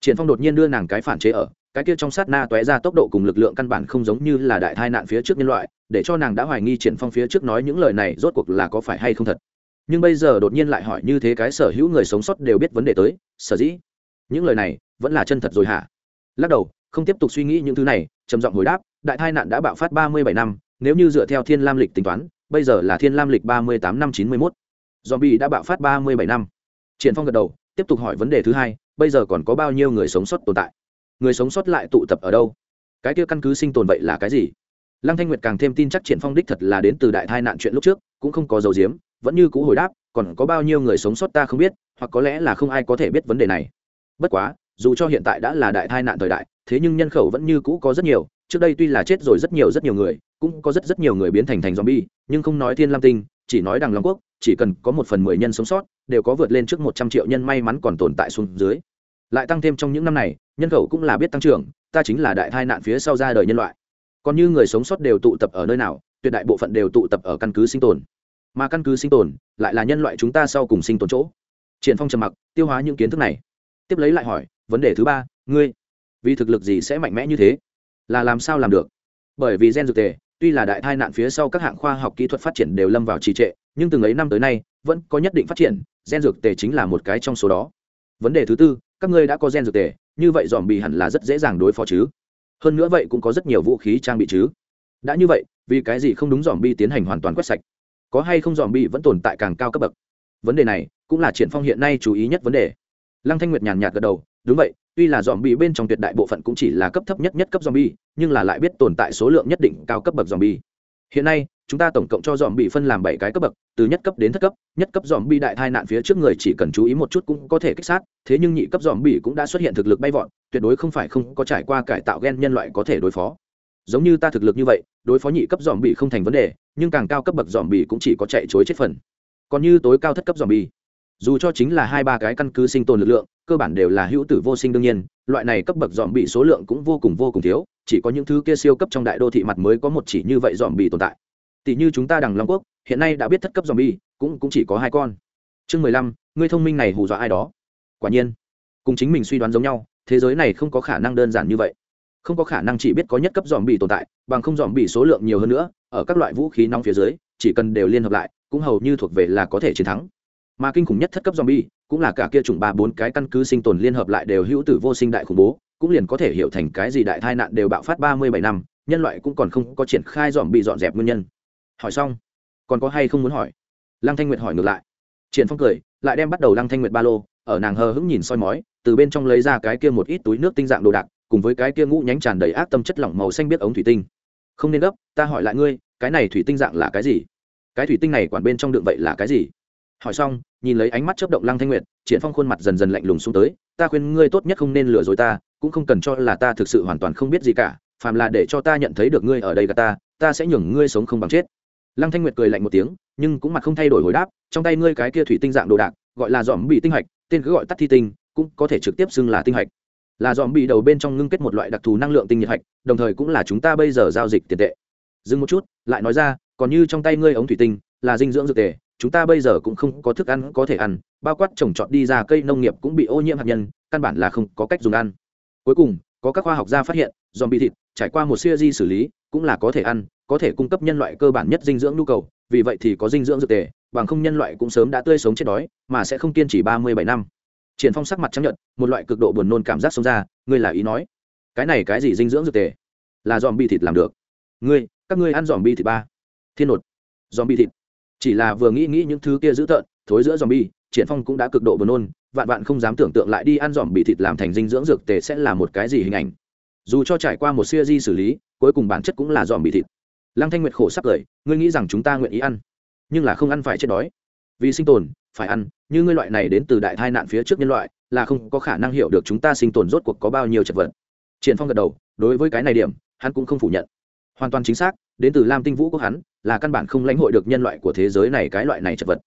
Speaker 1: Triển phong đột nhiên đưa nàng cái phản chế ở, cái kia trong sát na tóe ra tốc độ cùng lực lượng căn bản không giống như là đại tai nạn phía trước nhân loại để cho nàng đã hoài nghi triển phong phía trước nói những lời này rốt cuộc là có phải hay không thật. Nhưng bây giờ đột nhiên lại hỏi như thế cái sở hữu người sống sót đều biết vấn đề tới, sở dĩ? Những lời này, vẫn là chân thật rồi hả? Lắc đầu, không tiếp tục suy nghĩ những thứ này, trầm giọng hồi đáp, đại tai nạn đã bạo phát ba mươi bảy năm, nếu như dựa theo thiên lam lịch tính toán, bây giờ là thiên lam lịch ba mươi tám năm chín mươi mốt. Zombie đã bạo phát ba mươi bảy năm. Triển phong gật đầu, tiếp tục hỏi vấn đề thứ hai, bây giờ còn có bao nhiêu người sống sót tồn tại? Người sống sót lại tụ tập ở đâu? Cái kia căn cứ sinh tồn vậy là cái gì? Lăng thanh nguyệt càng thêm tin chắc triển phong đích thật là đến từ đại tai nạn chuyện lúc trước, cũng không có dầu diếm vẫn như cũ hồi đáp, còn có bao nhiêu người sống sót ta không biết, hoặc có lẽ là không ai có thể biết vấn đề này. Bất quá, dù cho hiện tại đã là đại tai nạn thời đại, thế nhưng nhân khẩu vẫn như cũ có rất nhiều, trước đây tuy là chết rồi rất nhiều rất nhiều người, cũng có rất rất nhiều người biến thành thành zombie, nhưng không nói thiên lam tinh, chỉ nói đằng long quốc, chỉ cần có một phần mười nhân sống sót, đều có vượt lên trước một trăm triệu nhân may mắn còn tồn tại xuống dưới. Lại tăng thêm trong những năm này, nhân khẩu cũng là biết tăng trưởng, ta chính là đại tai nạn phía sau ra đời nhân loại còn như người sống sót đều tụ tập ở nơi nào, tuyệt đại bộ phận đều tụ tập ở căn cứ sinh tồn. Mà căn cứ sinh tồn lại là nhân loại chúng ta sau cùng sinh tồn chỗ. Triển phong trầm mặc, tiêu hóa những kiến thức này. Tiếp lấy lại hỏi, vấn đề thứ ba, ngươi, vì thực lực gì sẽ mạnh mẽ như thế? Là làm sao làm được? Bởi vì gen dược tề, tuy là đại tai nạn phía sau các hạng khoa học kỹ thuật phát triển đều lâm vào trì trệ, nhưng từng ấy năm tới nay vẫn có nhất định phát triển, gen dược tề chính là một cái trong số đó. Vấn đề thứ tư, các ngươi đã có gen dược tề, như vậy dòm bị hẳn là rất dễ dàng đối phó chứ? Hơn nữa vậy cũng có rất nhiều vũ khí trang bị chứ. Đã như vậy, vì cái gì không đúng dòm bi tiến hành hoàn toàn quét sạch? Có hay không dòm bi vẫn tồn tại càng cao cấp bậc? Vấn đề này cũng là triển phong hiện nay chú ý nhất vấn đề. Lăng thanh nguyệt nhàn nhạt gật đầu, đúng vậy, tuy là dòm bi bên trong tuyệt đại bộ phận cũng chỉ là cấp thấp nhất nhất cấp dòm bi nhưng là lại biết tồn tại số lượng nhất định cao cấp bậc dòm bi hiện nay, chúng ta tổng cộng cho dòm bị phân làm bảy cái cấp bậc, từ nhất cấp đến thất cấp, nhất cấp dòm bị đại tai nạn phía trước người chỉ cần chú ý một chút cũng có thể kích sát, thế nhưng nhị cấp dòm bị cũng đã xuất hiện thực lực bay vọt, tuyệt đối không phải không có trải qua cải tạo gen nhân loại có thể đối phó. Giống như ta thực lực như vậy, đối phó nhị cấp dòm bị không thành vấn đề, nhưng càng cao cấp bậc dòm bị cũng chỉ có chạy chối chết phần. Còn như tối cao thất cấp dòm bị dù cho chính là hai ba cái căn cứ sinh tồn lực lượng, cơ bản đều là hữu tử vô sinh đương nhiên, loại này cấp bậc dòm bị số lượng cũng vô cùng vô cùng thiếu chỉ có những thứ kia siêu cấp trong đại đô thị mặt mới có một chỉ như vậy dòm bì tồn tại. Tỷ như chúng ta đằng long quốc, hiện nay đã biết thất cấp dòm bì cũng cũng chỉ có hai con. Chương mười lăm ngươi thông minh này hù dọa ai đó. Quả nhiên, cùng chính mình suy đoán giống nhau, thế giới này không có khả năng đơn giản như vậy. Không có khả năng chỉ biết có nhất cấp dòm bì tồn tại, bằng không dòm bì số lượng nhiều hơn nữa, ở các loại vũ khí nóng phía dưới, chỉ cần đều liên hợp lại, cũng hầu như thuộc về là có thể chiến thắng. Mà kinh khủng nhất thất cấp dòm bì cũng là cả kia chủng ba bốn cái căn cứ sinh tồn liên hợp lại đều hữu tử vô sinh đại khủng bố cũng liền có thể hiểu thành cái gì đại tai nạn đều bạo phát ba mươi bảy năm, nhân loại cũng còn không có triển khai dòm bị dọn dẹp nguyên nhân. Hỏi xong, còn có hay không muốn hỏi? Lăng thanh nguyệt hỏi ngược lại. Triển phong cười, lại đem bắt đầu lăng thanh nguyệt ba lô, ở nàng hờ hững nhìn soi mói, từ bên trong lấy ra cái kia một ít túi nước tinh dạng đồ đạc, cùng với cái kia ngũ nhánh tràn đầy ác tâm chất lỏng màu xanh biết ống thủy tinh. Không nên gấp, ta hỏi lại ngươi, cái này thủy tinh dạng là cái gì? Cái thủy tinh này quản bên trong đựng vậy là cái gì? Hỏi xong, nhìn lấy ánh mắt chớp động lăng thanh nguyệt, triển phong khuôn mặt dần dần lạnh lùng xuống tới, ta khuyên ngươi tốt nhất không nên lừa dối ta, cũng không cần cho là ta thực sự hoàn toàn không biết gì cả, phàm là để cho ta nhận thấy được ngươi ở đây gặp ta ta sẽ nhường ngươi sống không bằng chết. Lăng thanh nguyệt cười lạnh một tiếng, nhưng cũng mặt không thay đổi hồi đáp, trong tay ngươi cái kia thủy tinh dạng đồ đạc, gọi là dòm bị tinh hạch, tên cứ gọi tắt thi tinh, cũng có thể trực tiếp xưng là tinh hạch. Là dòm bị đầu bên trong ngưng kết một loại đặc thù năng lượng tinh nhiệt hạch, đồng thời cũng là chúng ta bây giờ giao dịch tiền tệ. Dừng một chút, lại nói ra, còn như trong tay ngươi ống thủy tinh, là dinh dưỡng dược tề chúng ta bây giờ cũng không có thức ăn có thể ăn, bao quát trồng trọt đi ra cây nông nghiệp cũng bị ô nhiễm hạt nhân, căn bản là không có cách dùng ăn. Cuối cùng, có các khoa học gia phát hiện, dòm bị thịt trải qua một siêu di xử lý, cũng là có thể ăn, có thể cung cấp nhân loại cơ bản nhất dinh dưỡng nhu cầu, vì vậy thì có dinh dưỡng dược tề, bằng không nhân loại cũng sớm đã tươi sống chết đói, mà sẽ không kiên trì ba mươi bảy năm. Triển phong sắc mặt chấp nhận một loại cực độ buồn nôn cảm giác xông ra, ngươi là ý nói? Cái này cái gì dinh dưỡng dược tề? Là dòm bị thịt làm được. Ngươi, các ngươi ăn dòm bi thịt ba. Thiên nột. Dòm bi thịt chỉ là vừa nghĩ nghĩ những thứ kia dữ tợn, thối giữa dòm bi triển phong cũng đã cực độ buồn nôn, vạn vạn không dám tưởng tượng lại đi ăn dòm bị thịt làm thành dinh dưỡng dược tề sẽ là một cái gì hình ảnh. Dù cho trải qua một siêu di xử lý, cuối cùng bản chất cũng là dòm bị thịt. Lăng thanh nguyệt khổ sắp cười, ngươi nghĩ rằng chúng ta nguyện ý ăn, nhưng là không ăn phải chết đói. Vì sinh tồn, phải ăn, như ngươi loại này đến từ đại tai nạn phía trước nhân loại, là không có khả năng hiểu được chúng ta sinh tồn rốt cuộc có bao nhiêu chật vật. Triển phong gật đầu, đối với cái này điểm, hắn cũng không phủ nhận. Hoàn toàn chính xác, đến từ lam tinh vũ quốc hắn là căn bản không lãnh hội được nhân loại của thế giới này cái loại này chật vật.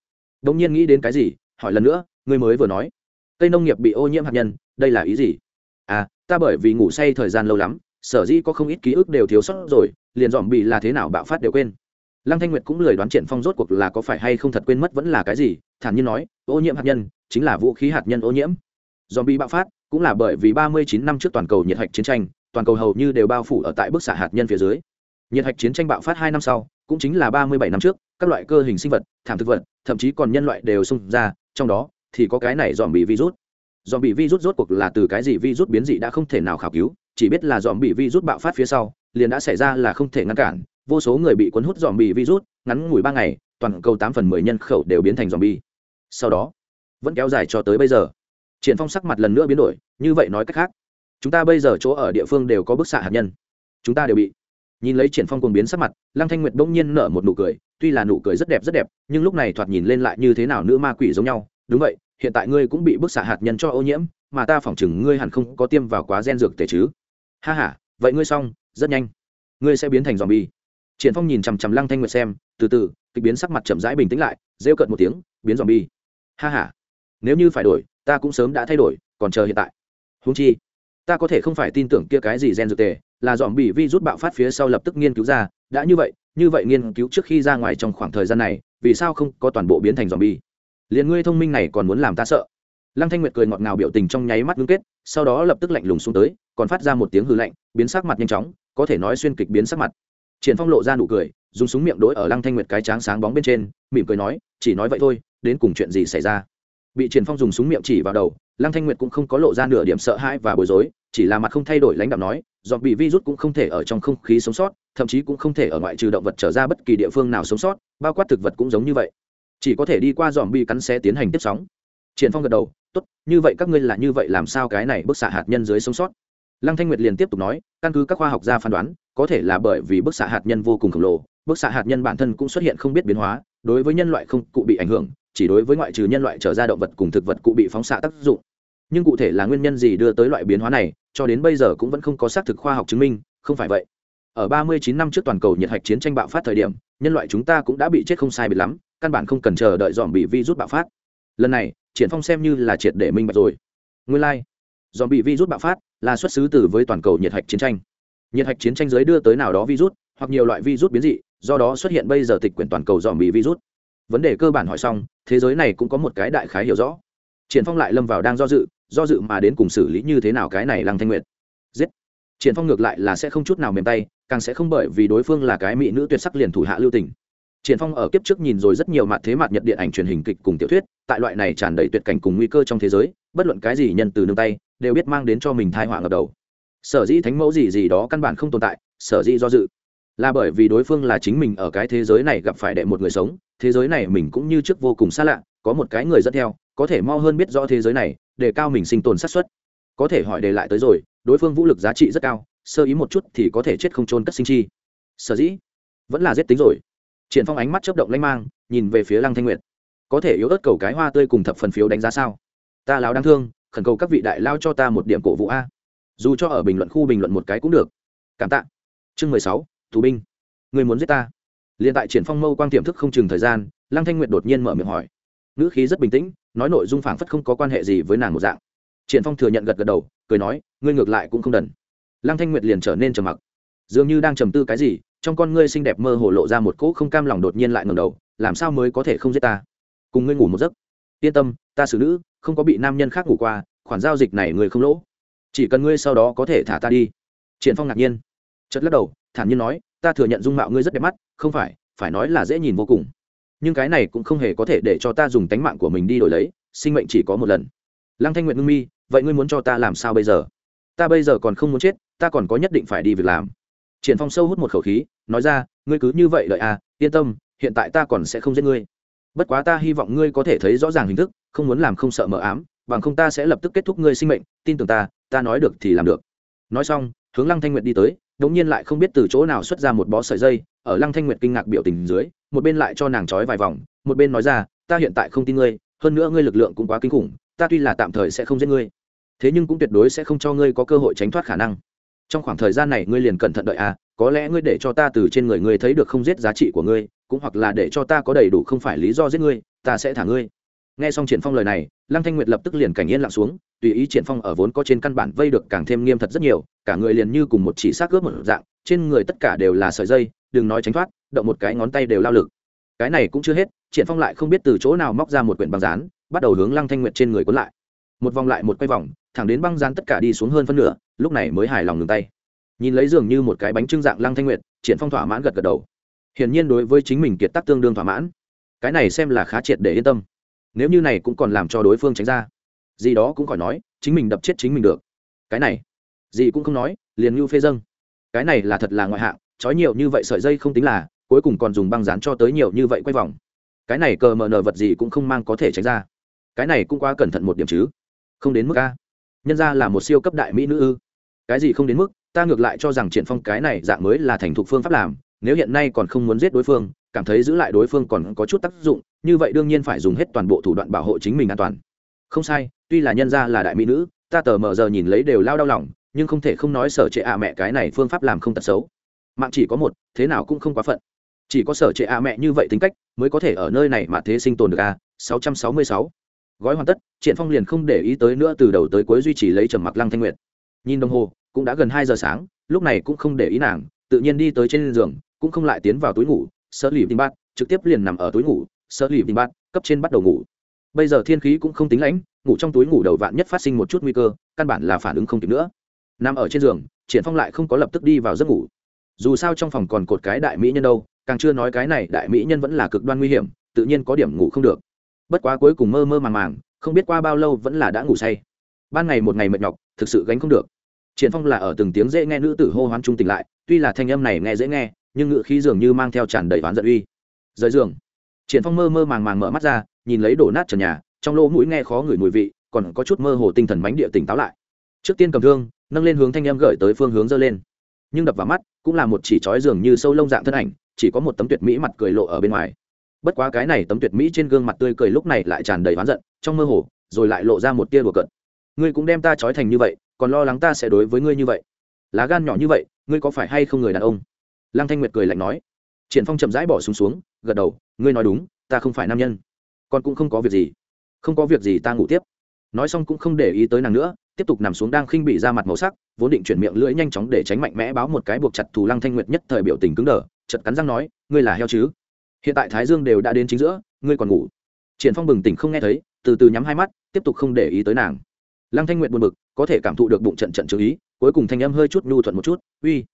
Speaker 1: Đông nhiên nghĩ đến cái gì, hỏi lần nữa ngươi mới vừa nói. Cây nông nghiệp bị ô nhiễm hạt nhân, đây là ý gì? À ta bởi vì ngủ say thời gian lâu lắm, sở dĩ có không ít ký ức đều thiếu sót rồi, liền dòm bị là thế nào bạo phát đều quên. Lăng thanh nguyệt cũng lời đoán triển phong rốt cuộc là có phải hay không thật quên mất vẫn là cái gì, thản nhiên nói, ô nhiễm hạt nhân, chính là vũ khí hạt nhân ô nhiễm. Dòm bị bạo phát cũng là bởi vì 39 năm trước toàn cầu nhiệt hạch chiến tranh, toàn cầu hầu như đều bao phủ ở tại bức xạ hạt nhân phía dưới. Nhiệt hạch chiến tranh bạo phát hai năm sau cũng chính là 37 năm trước, các loại cơ hình sinh vật, thảm thực vật, thậm chí còn nhân loại đều xung ra, trong đó thì có cái này dòm bị virus. Dòm bị virus rốt cuộc là từ cái gì virus biến dị đã không thể nào khảo cứu, chỉ biết là dòm bị virus bạo phát phía sau, liền đã xảy ra là không thể ngăn cản. Vô số người bị cuốn hút dòm bị virus, ngắn ngủi ba ngày, toàn cầu tám phần mười nhân khẩu đều biến thành dòm bi sau đó, vẫn kéo dài cho tới bây giờ. Triển phong sắc mặt lần nữa biến đổi, như vậy nói cách khác, chúng ta bây giờ chỗ ở địa phương đều có bức xạ hạt nhân. Chúng ta đều bị nhìn lấy triển phong cuồng biến sắc mặt, lăng thanh nguyệt bỗng nhiên nở một nụ cười, tuy là nụ cười rất đẹp rất đẹp, nhưng lúc này thoạt nhìn lên lại như thế nào nữ ma quỷ giống nhau. Đúng vậy, hiện tại ngươi cũng bị bức xạ hạt nhân cho ô nhiễm, mà ta phỏng chừng ngươi hẳn không có tiêm vào quá gen dược tề chứ. Ha ha, vậy ngươi xong, rất nhanh. Ngươi sẽ biến thành dòm bi triển phong nhìn chằm chằm lăng thanh nguyệt xem, từ từ, kịch biến sắc mặt chậm rãi bình tĩnh lại, rêu cợt một tiếng, biến dòm bi ha ha, nếu như phải đổi, ta cũng sớm đã thay đổi, còn chờ hiện tại. Huống chi, ta có thể không phải tin tưởng kia cái gì gen dược tề là dòm bị vi rút bạo phát phía sau lập tức nghiên cứu ra, đã như vậy như vậy nghiên cứu trước khi ra ngoài trong khoảng thời gian này, vì sao không có toàn bộ biến thành dòm bi liền ngươi thông minh này còn muốn làm ta sợ? Lăng thanh nguyệt cười ngọt ngào biểu tình trong nháy mắt ngưng kết, sau đó lập tức lạnh lùng xuống tới, còn phát ra một tiếng hư lạnh, biến sắc mặt nhanh chóng, có thể nói xuyên kịch biến sắc mặt. Triển phong lộ ra nụ cười, dùng súng miệng đối ở lăng thanh nguyệt cái tráng sáng bóng bên trên, mỉm cười nói, chỉ nói vậy thôi, đến cùng chuyện gì xảy ra? Bị triển phong dùng súng miệng chỉ vào đầu, lăng thanh nguyệt cũng không có lộ ra nửa điểm sợ hãi và bối rối, chỉ là mặt không thay đổi lãnh đạo nói dọn bị virus cũng không thể ở trong không khí sống sót, thậm chí cũng không thể ở ngoại trừ động vật trở ra bất kỳ địa phương nào sống sót, bao quát thực vật cũng giống như vậy. Chỉ có thể đi qua dòm bị cắn xé tiến hành tiếp sóng. Triển phong gật đầu, tốt, như vậy các ngươi là như vậy làm sao cái này bức xạ hạt nhân dưới sống sót? Lăng thanh nguyệt liền tiếp tục nói, căn cứ các khoa học gia phán đoán, có thể là bởi vì bức xạ hạt nhân vô cùng khổng lồ, bức xạ hạt nhân bản thân cũng xuất hiện không biết biến hóa, đối với nhân loại không cụ bị ảnh hưởng, chỉ đối với ngoại trừ nhân loại trở ra động vật cùng thực vật cụ bị phóng xạ tác dụng nhưng cụ thể là nguyên nhân gì đưa tới loại biến hóa này cho đến bây giờ cũng vẫn không có xác thực khoa học chứng minh không phải vậy. Ở 39 năm trước toàn cầu nhiệt hạch chiến tranh bạo phát thời điểm nhân loại chúng ta cũng đã bị chết không sai biệt lắm căn bản không cần chờ đợi dòm bị virus bạo phát. Lần này triển phong xem như là triệt để minh bạch rồi. Nguyên lai like, dòm bị virus bạo phát là xuất xứ từ với toàn cầu nhiệt hạch chiến tranh. Nhiệt hạch chiến tranh giới đưa tới nào đó virus hoặc nhiều loại virus biến dị do đó xuất hiện bây giờ tịch quyển toàn cầu dòm bị virus. Vấn đề cơ bản hỏi xong thế giới này cũng có một cái đại khái hiểu rõ. Triển phong lại lâm vào đang do dự do dự mà đến cùng xử lý như thế nào cái này lăng thanh nguyệt. Giết! Triển phong ngược lại là sẽ không chút nào mềm tay, càng sẽ không bởi vì đối phương là cái mỹ nữ tuyệt sắc liền thủ hạ lưu tình. Triển phong ở kiếp trước nhìn rồi rất nhiều mặt thế mặt nhật điện ảnh truyền hình kịch cùng tiểu thuyết, tại loại này tràn đầy tuyệt cảnh cùng nguy cơ trong thế giới, bất luận cái gì nhân từ nương tay, đều biết mang đến cho mình tai họa ngập đầu. Sở dĩ thánh mẫu gì gì đó căn bản không tồn tại, sở dĩ do dự. Là bởi vì đối phương là chính mình ở cái thế giới này gặp phải đệ một người sống, thế giới này mình cũng như trước vô cùng xa lạ, có một cái người dẫn theo, có thể mau hơn biết rõ thế giới này để cao mình sinh tồn sát xuất có thể hỏi đề lại tới rồi, đối phương vũ lực giá trị rất cao, sơ ý một chút thì có thể chết không trôn cất sinh chi. Sở dĩ, vẫn là giết tính rồi. Triển phong ánh mắt chớp động lanh mang, nhìn về phía lăng thanh nguyệt. Có thể yếu ớt cầu cái hoa tươi cùng thập phần phiếu đánh giá sao? Ta láo đáng thương, khẩn cầu các vị đại lao cho ta một điểm cổ vũ a. Dù cho ở bình luận khu bình luận một cái cũng được. Cảm tạ. Chương mười sáu, tù binh. Người muốn giết ta. Liền tại triển phong mâu quang tiềm thức không chừng thời gian, lăng thanh nguyệt đột nhiên mở miệng hỏi ngữ khí rất bình tĩnh, nói nội dung phảng phất không có quan hệ gì với nàng một dạng. Triển phong thừa nhận gật gật đầu, cười nói, ngươi ngược lại cũng không đần. Lăng thanh nguyệt liền trở nên trầm mặc. Dường như đang trầm tư cái gì, trong con ngươi xinh đẹp mơ hồ lộ ra một cỗ không cam lòng đột nhiên lại ngẩng đầu, làm sao mới có thể không giết ta? Cùng ngươi ngủ một giấc. Yên tâm, ta xử nữ, không có bị nam nhân khác ngủ qua, khoản giao dịch này ngươi không lỗ. Chỉ cần ngươi sau đó có thể thả ta đi. Triển phong ngạc nhiên. Chợt lắc đầu, thản nhiên nói, ta thừa nhận dung mạo ngươi rất đẹp mắt, không phải phải nói là dễ nhìn vô cùng nhưng cái này cũng không hề có thể để cho ta dùng tánh mạng của mình đi đổi lấy, sinh mệnh chỉ có một lần. Lăng thanh nguyện ngưng mi, vậy ngươi muốn cho ta làm sao bây giờ? Ta bây giờ còn không muốn chết, ta còn có nhất định phải đi việc làm. Triển phong sâu hút một khẩu khí, nói ra, ngươi cứ như vậy đợi à yên tâm, hiện tại ta còn sẽ không giết ngươi. Bất quá ta hy vọng ngươi có thể thấy rõ ràng hình thức, không muốn làm không sợ mờ ám, bằng không ta sẽ lập tức kết thúc ngươi sinh mệnh, tin tưởng ta ta nói được thì làm được. Nói xong, hướng lăng thanh nguyệt đi tới đống nhiên lại không biết từ chỗ nào xuất ra một bó sợi dây, ở lăng thanh nguyệt kinh ngạc biểu tình dưới, một bên lại cho nàng trói vài vòng, một bên nói ra, ta hiện tại không tin ngươi, hơn nữa ngươi lực lượng cũng quá kinh khủng, ta tuy là tạm thời sẽ không giết ngươi, thế nhưng cũng tuyệt đối sẽ không cho ngươi có cơ hội tránh thoát khả năng. Trong khoảng thời gian này ngươi liền cẩn thận đợi à có lẽ ngươi để cho ta từ trên người ngươi thấy được không giết giá trị của ngươi, cũng hoặc là để cho ta có đầy đủ không phải lý do giết ngươi, ta sẽ thả ngươi nghe xong triển phong lời này, lăng thanh nguyệt lập tức liền cảnh yên lặng xuống, tùy ý triển phong ở vốn có trên căn bản vây được càng thêm nghiêm thật rất nhiều, cả người liền như cùng một chỉ xác cướp một dạng, trên người tất cả đều là sợi dây, đừng nói tránh thoát, động một cái ngón tay đều lao lực. Cái này cũng chưa hết, triển phong lại không biết từ chỗ nào móc ra một quyển băng dán, bắt đầu hướng lăng thanh nguyệt trên người cuốn lại. Một vòng lại một quay vòng, thẳng đến băng dán tất cả đi xuống hơn phân nửa, lúc này mới hài lòng ngừng tay. Nhìn lấy dường như một cái bánh trưng dạng lăng thanh nguyệt, triển phong thỏa mãn gật gật đầu. Hiển nhiên đối với chính mình kiệt tác tương đương thỏa mãn. Cái này xem là khá triệt để yên tâm nếu như này cũng còn làm cho đối phương tránh ra, gì đó cũng khỏi nói, chính mình đập chết chính mình được. Cái này, gì cũng không nói, liền ngưu phê dâng. Cái này là thật là ngoại hạng, trói nhiều như vậy sợi dây không tính là, cuối cùng còn dùng băng dán cho tới nhiều như vậy quay vòng. Cái này cờ mờ nờ vật gì cũng không mang có thể tránh ra. Cái này cũng quá cẩn thận một điểm chứ. Không đến mức a. Nhân ra là một siêu cấp đại mỹ nữ ư. Cái gì không đến mức, ta ngược lại cho rằng triển phong cái này dạng mới là thành thục phương pháp làm, nếu hiện nay còn không muốn giết đối phương cảm thấy giữ lại đối phương còn có chút tác dụng, như vậy đương nhiên phải dùng hết toàn bộ thủ đoạn bảo hộ chính mình an toàn. Không sai, tuy là nhân gia là đại mỹ nữ, ta tờ mờ giờ nhìn lấy đều lao đau lòng, nhưng không thể không nói sở trệ ạ mẹ cái này phương pháp làm không tật xấu. Mạng chỉ có một, thế nào cũng không quá phận. Chỉ có sở trệ ạ mẹ như vậy tính cách, mới có thể ở nơi này mà thế sinh tồn được a sáu trăm sáu mươi sáu. Gói hoàn tất triển phong liền không để ý tới nữa từ đầu tới cuối duy trì lấy trầm mặc lăng thanh nguyệt. Nhìn đồng hồ, cũng đã gần hai giờ sáng, lúc này cũng không để ý nàng, tự nhiên đi tới trên giường, cũng không lại tiến vào túi ngủ sợ lì tinh bát trực tiếp liền nằm ở túi ngủ sợ lì tinh bát cấp trên bắt đầu ngủ. Bây giờ thiên khí cũng không tính lãnh, ngủ trong túi ngủ đầu vạn nhất phát sinh một chút nguy cơ, căn bản là phản ứng không kịp nữa. Nằm ở trên giường, triển phong lại không có lập tức đi vào giấc ngủ. Dù sao trong phòng còn cột cái đại mỹ nhân đâu, càng chưa nói cái này đại mỹ nhân vẫn là cực đoan nguy hiểm, tự nhiên có điểm ngủ không được. Bất quá cuối cùng mơ mơ màng màng, không biết qua bao lâu vẫn là đã ngủ say. Ban ngày một ngày mệt nhọc, thực sự gánh không được. Triển phong là ở từng tiếng dễ nghe nữ tử hô hoán trung tỉnh lại, tuy là thanh âm này nghe dễ nghe nhưng ngựa khí dường như mang theo tràn đầy oán giận uy. Rời giường. Triển phong mơ mơ màng màng mở mắt ra, nhìn lấy đổ nát trần nhà, trong lỗ mũi nghe khó ngửi mùi vị, còn có chút mơ hồ tinh thần mánh địa tỉnh táo lại. Trước tiên cầm thương, nâng lên hướng thanh em gửi tới phương hướng dơ lên. Nhưng đập vào mắt, cũng là một chỉ chói dường như sâu lông dạng thân ảnh, chỉ có một tấm tuyệt mỹ mặt cười lộ ở bên ngoài. Bất quá cái này tấm tuyệt mỹ trên gương mặt tươi cười lúc này lại tràn đầy oán giận, trong mơ hồ, rồi lại lộ ra một tia đùa cợt. Ngươi cũng đem ta trói thành như vậy, còn lo lắng ta sẽ đối với ngươi như vậy. Lá gan nhỏ như vậy, ngươi có phải hay không người đàn ông? Lăng thanh nguyệt cười lạnh nói. Triển phong chậm rãi bỏ xuống xuống, gật đầu, ngươi nói đúng, ta không phải nam nhân. Con cũng không có việc gì. Không có việc gì ta ngủ tiếp. Nói xong cũng không để ý tới nàng nữa, tiếp tục nằm xuống đang khinh bị ra mặt màu sắc, vốn định chuyển miệng lưỡi nhanh chóng để tránh mạnh mẽ báo một cái buộc chặt thù lăng thanh nguyệt nhất thời biểu tình cứng đờ chật cắn răng nói, ngươi là heo chứ? Hiện tại thái dương đều đã đến chính giữa, ngươi còn ngủ. Triển phong bừng tỉnh không nghe thấy, từ từ nhắm hai mắt, tiếp tục không để ý tới nàng. Lăng thanh nguyệt buồn bực, có thể cảm thụ được bụng trận trận chú ý, cuối cùng thanh âm hơi chút nhu thuận một chút, uy,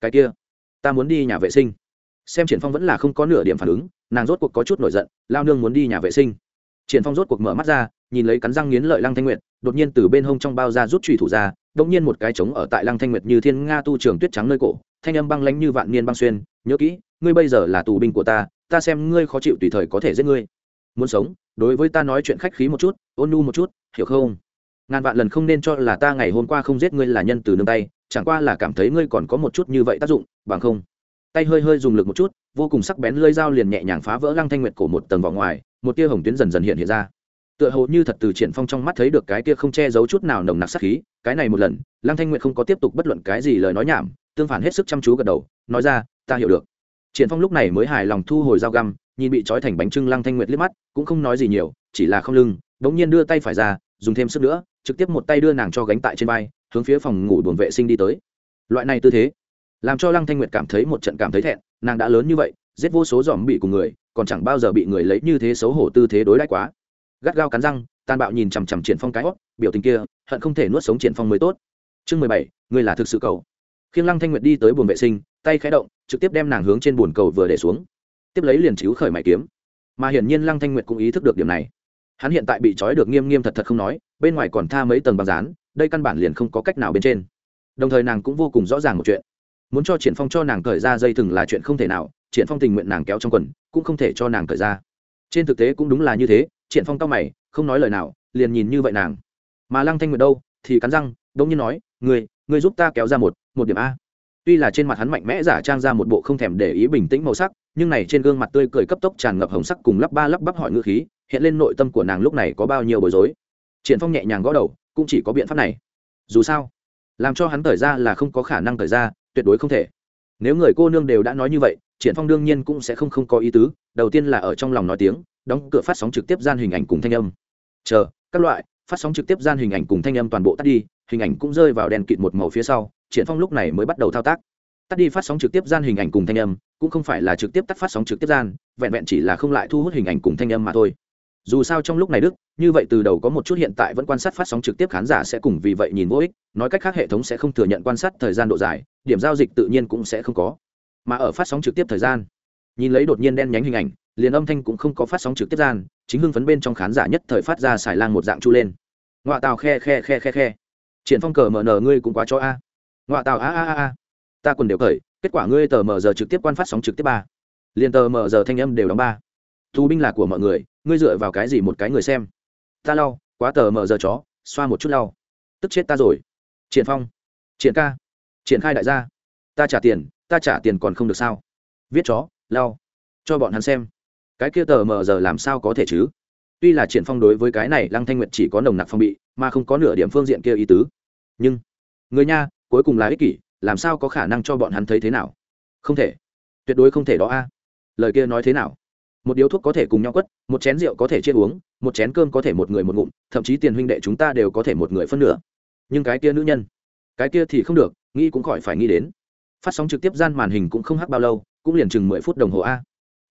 Speaker 1: cái kia ta muốn đi nhà vệ sinh. Xem triển phong vẫn là không có nửa điểm phản ứng, nàng rốt cuộc có chút nổi giận, lao nương muốn đi nhà vệ sinh. Triển phong rốt cuộc mở mắt ra, nhìn lấy cắn răng nghiến lợi lăng thanh nguyệt, đột nhiên từ bên hông trong bao ra rút chủy thủ ra, đột nhiên một cái trống ở tại lăng thanh nguyệt như thiên nga tu trường tuyết trắng nơi cổ, thanh âm băng lãnh như vạn niên băng xuyên, nhớ kỹ, ngươi bây giờ là tù binh của ta ta xem ngươi khó chịu tùy thời có thể giết ngươi. Muốn sống, đối với ta nói chuyện khách khí một chút, ôn nhu một chút, hiểu không? Ngàn vạn lần không nên cho là ta ngày hôm qua không giết ngươi là nhân từ nương tay chẳng qua là cảm thấy ngươi còn có một chút như vậy tác dụng, bằng không. Tay hơi hơi dùng lực một chút, vô cùng sắc bén lơi dao liền nhẹ nhàng phá vỡ lăng thanh nguyệt cổ một tầng vỏ ngoài, một tia hồng tuyến dần dần hiện hiện ra. Tựa hồ như thật từ triển phong trong mắt thấy được cái tia không che giấu chút nào nồng nặc sát khí, cái này một lần, lăng thanh nguyệt không có tiếp tục bất luận cái gì lời nói nhảm, tương phản hết sức chăm chú gật đầu, nói ra, ta hiểu được. Triển phong lúc này mới hài lòng thu hồi dao găm, nhìn bị trói thành bánh trưng lăng thanh nguyệt liếc mắt, cũng không nói gì nhiều, chỉ là không lưng đống nhiên đưa tay phải ra, dùng thêm sức nữa, trực tiếp một tay đưa nàng cho gánh tại trên vai hướng phía phòng ngủ buồng vệ sinh đi tới. Loại này tư thế, làm cho lăng thanh nguyệt cảm thấy một trận cảm thấy thẹn, nàng đã lớn như vậy, giết vô số dòm bị cùng người, còn chẳng bao giờ bị người lấy như thế xấu hổ tư thế đối đãi quá. Gắt gao cắn răng, tàn bạo nhìn chằm chằm triển phong cái hót biểu tình kia, hận không thể nuốt sống triển phong mới tốt. Chương mười bảy, người là thực sự cầu khiêng lăng thanh nguyệt đi tới buồng vệ sinh, tay khẽ động, trực tiếp đem nàng hướng trên buồn cầu vừa để xuống. Tiếp lấy liền chiếu khởi mày kiếm. Mà hiển nhiên lăng thanh nguyệt cũng ý thức được điểm này. Hắn hiện tại bị trói được nghiêm nghiêm thật thật không nói, bên ngoài còn tha mấy tầng băng dán đây căn bản liền không có cách nào bên trên. Đồng thời nàng cũng vô cùng rõ ràng một chuyện. Muốn cho triển phong cho nàng cởi ra dây thừng là chuyện không thể nào, triển phong tình nguyện nàng kéo trong quần, cũng không thể cho nàng cởi ra. Trên thực tế cũng đúng là như thế, triển phong cao mày, không nói lời nào, liền nhìn như vậy nàng. Mà lăng thanh nguyệt đâu, thì cắn răng, đống nhiên nói người người giúp ta kéo ra một một điểm a. Tuy là trên mặt hắn mạnh mẽ giả trang ra một bộ không thèm để ý bình tĩnh màu sắc, nhưng này trên gương mặt tươi cười cấp tốc tràn ngập hồng sắc cùng lắp ba lắp bắp hỏi ngữ khí, hiện lên nội tâm của nàng lúc này có bao nhiêu bối rối. Triển phong nhẹ nhàng gõ đầu cũng chỉ có biện pháp này. Dù sao, làm cho hắn thời ra là không có khả năng thời ra, tuyệt đối không thể. Nếu người cô nương đều đã nói như vậy, triển phong đương nhiên cũng sẽ không không có ý tứ, đầu tiên là ở trong lòng nói tiếng, đóng cửa phát sóng trực tiếp gian hình ảnh cùng thanh âm. Chờ, các loại, phát sóng trực tiếp gian hình ảnh cùng thanh âm toàn bộ tắt đi, hình ảnh cũng rơi vào đèn kịt một màu phía sau, triển phong lúc này mới bắt đầu thao tác. Tắt đi phát sóng trực tiếp gian hình ảnh cùng thanh âm, cũng không phải là trực tiếp tắt phát sóng trực tiếp gian, vẹn vẹn chỉ là không lại thu hút hình ảnh cùng thanh âm mà thôi dù sao trong lúc này đức, như vậy từ đầu có một chút hiện tại vẫn quan sát phát sóng trực tiếp khán giả sẽ cùng vì vậy nhìn vô ích, nói cách khác hệ thống sẽ không thừa nhận quan sát thời gian độ dài, điểm giao dịch tự nhiên cũng sẽ không có. Mà ở phát sóng trực tiếp thời gian, nhìn lấy đột nhiên đen nhánh hình ảnh, liền âm thanh cũng không có phát sóng trực tiếp gian, chính hưng phấn bên trong khán giả nhất thời phát ra xài lang một dạng chu lên. Ngoại tàu khe khe khe khe khe. Triển phong cờ mở nở ngươi cũng quá cho a. Ngoại tàu a a a a. Ta quần đều khởi kết quả ngươi tờ mở giờ trực tiếp quan phát sóng trực tiếp ba. Liền tờ mở giờ thanh âm đều đóng ba. Thu binh là của mọi người ngươi dựa vào cái gì một cái người xem? Ta lau, quá tờ mờ giờ chó, xoa một chút lau. Tức chết ta rồi. Triển phong, triển ca, triển khai đại gia. Ta trả tiền, ta trả tiền còn không được sao? Viết chó, lau, cho bọn hắn xem. Cái kia tờ mờ giờ làm sao có thể chứ? Tuy là triển phong đối với cái này, lăng thanh nguyệt chỉ có nồng nặc phong bị, mà không có nửa điểm phương diện kia ý tứ. Nhưng, người nha, cuối cùng là ích kỷ, làm sao có khả năng cho bọn hắn thấy thế nào? Không thể. Tuyệt đối không thể đó a. Lời kia nói thế nào? Một điếu thuốc có thể cùng nhau quất, một chén rượu có thể chia uống, một chén cơm có thể một người một ngụm, thậm chí tiền huynh đệ chúng ta đều có thể một người phân nửa. Nhưng cái kia nữ nhân, cái kia thì không được, nghĩ cũng khỏi phải nghĩ đến. Phát sóng trực tiếp gian màn hình cũng không hắc bao lâu, cũng liền chừng mười phút đồng hồ a.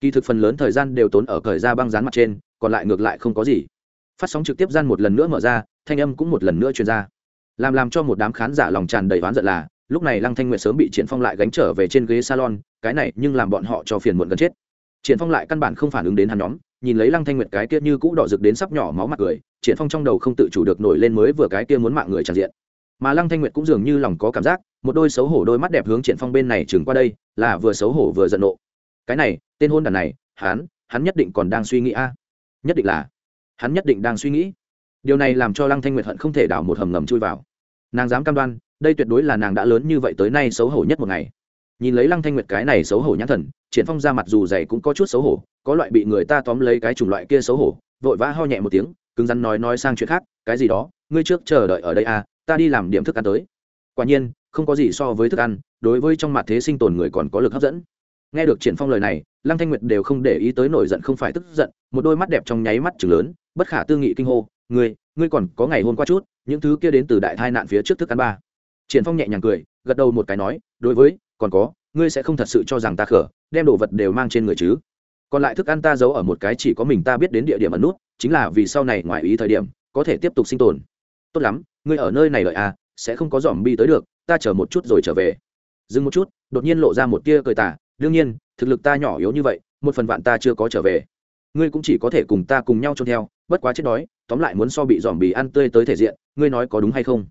Speaker 1: Kỳ thực phần lớn thời gian đều tốn ở cởi ra băng dán mặt trên, còn lại ngược lại không có gì. Phát sóng trực tiếp gian một lần nữa mở ra, thanh âm cũng một lần nữa truyền ra. Làm làm cho một đám khán giả lòng tràn đầy oán giận là, lúc này lăng thanh nguyệt sớm bị triển phong lại gánh trở về trên ghế salon, cái này nhưng làm bọn họ cho phiền muộn gần chết triển phong lại căn bản không phản ứng đến hắn nhóm nhìn lấy lăng thanh nguyệt cái kia như cũ đỏ rực đến sắp nhỏ máu mặt cười triển phong trong đầu không tự chủ được nổi lên mới vừa cái kia muốn mạng người tràn diện mà lăng thanh nguyệt cũng dường như lòng có cảm giác một đôi xấu hổ đôi mắt đẹp hướng triển phong bên này chừng qua đây là vừa xấu hổ vừa giận nộ cái này tên hôn đàn này hắn hắn nhất định còn đang suy nghĩ a nhất định là hắn nhất định đang suy nghĩ điều này làm cho lăng thanh nguyệt hận không thể đào một hầm ngầm chui vào nàng dám cam đoan đây tuyệt đối là nàng đã lớn như vậy tới nay xấu hổ nhất một ngày nhìn lấy lăng thanh nguyệt cái này xấu hổ nhãn thần, triển phong ra mặt dù dày cũng có chút xấu hổ, có loại bị người ta tóm lấy cái chủng loại kia xấu hổ, vội vã ho nhẹ một tiếng, cứng rắn nói nói sang chuyện khác, cái gì đó, ngươi trước chờ đợi ở đây à ta đi làm điểm thức ăn tới. Quả nhiên, không có gì so với thức ăn, đối với trong mặt thế sinh tồn người còn có lực hấp dẫn. Nghe được triển phong lời này, lăng thanh nguyệt đều không để ý tới nổi giận không phải tức giận, một đôi mắt đẹp trong nháy mắt chừng lớn, bất khả tư nghị kinh hô, ngươi ngươi còn có ngày hôm qua chút, những thứ kia đến từ đại tai nạn phía trước thức ăn ba. Triển phong nhẹ nhàng cười, gật đầu một cái nói, đối với còn có, ngươi sẽ không thật sự cho rằng ta khở đem đồ vật đều mang trên người chứ? Còn lại thức ăn ta giấu ở một cái chỉ có mình ta biết đến địa điểm ẩn nút, chính là vì sau này ngoài ý thời điểm, có thể tiếp tục sinh tồn. Tốt lắm, ngươi ở nơi này đợi à sẽ không có dòm bi tới được, ta chờ một chút rồi trở về. Dừng một chút, đột nhiên lộ ra một tia cười tả đương nhiên, thực lực ta nhỏ yếu như vậy, một phần vạn ta chưa có trở về. Ngươi cũng chỉ có thể cùng ta cùng nhau trôn theo, bất quá chết đói, tóm lại muốn so bị dòm bì ăn tươi tới thể diện, ngươi nói có đúng hay không?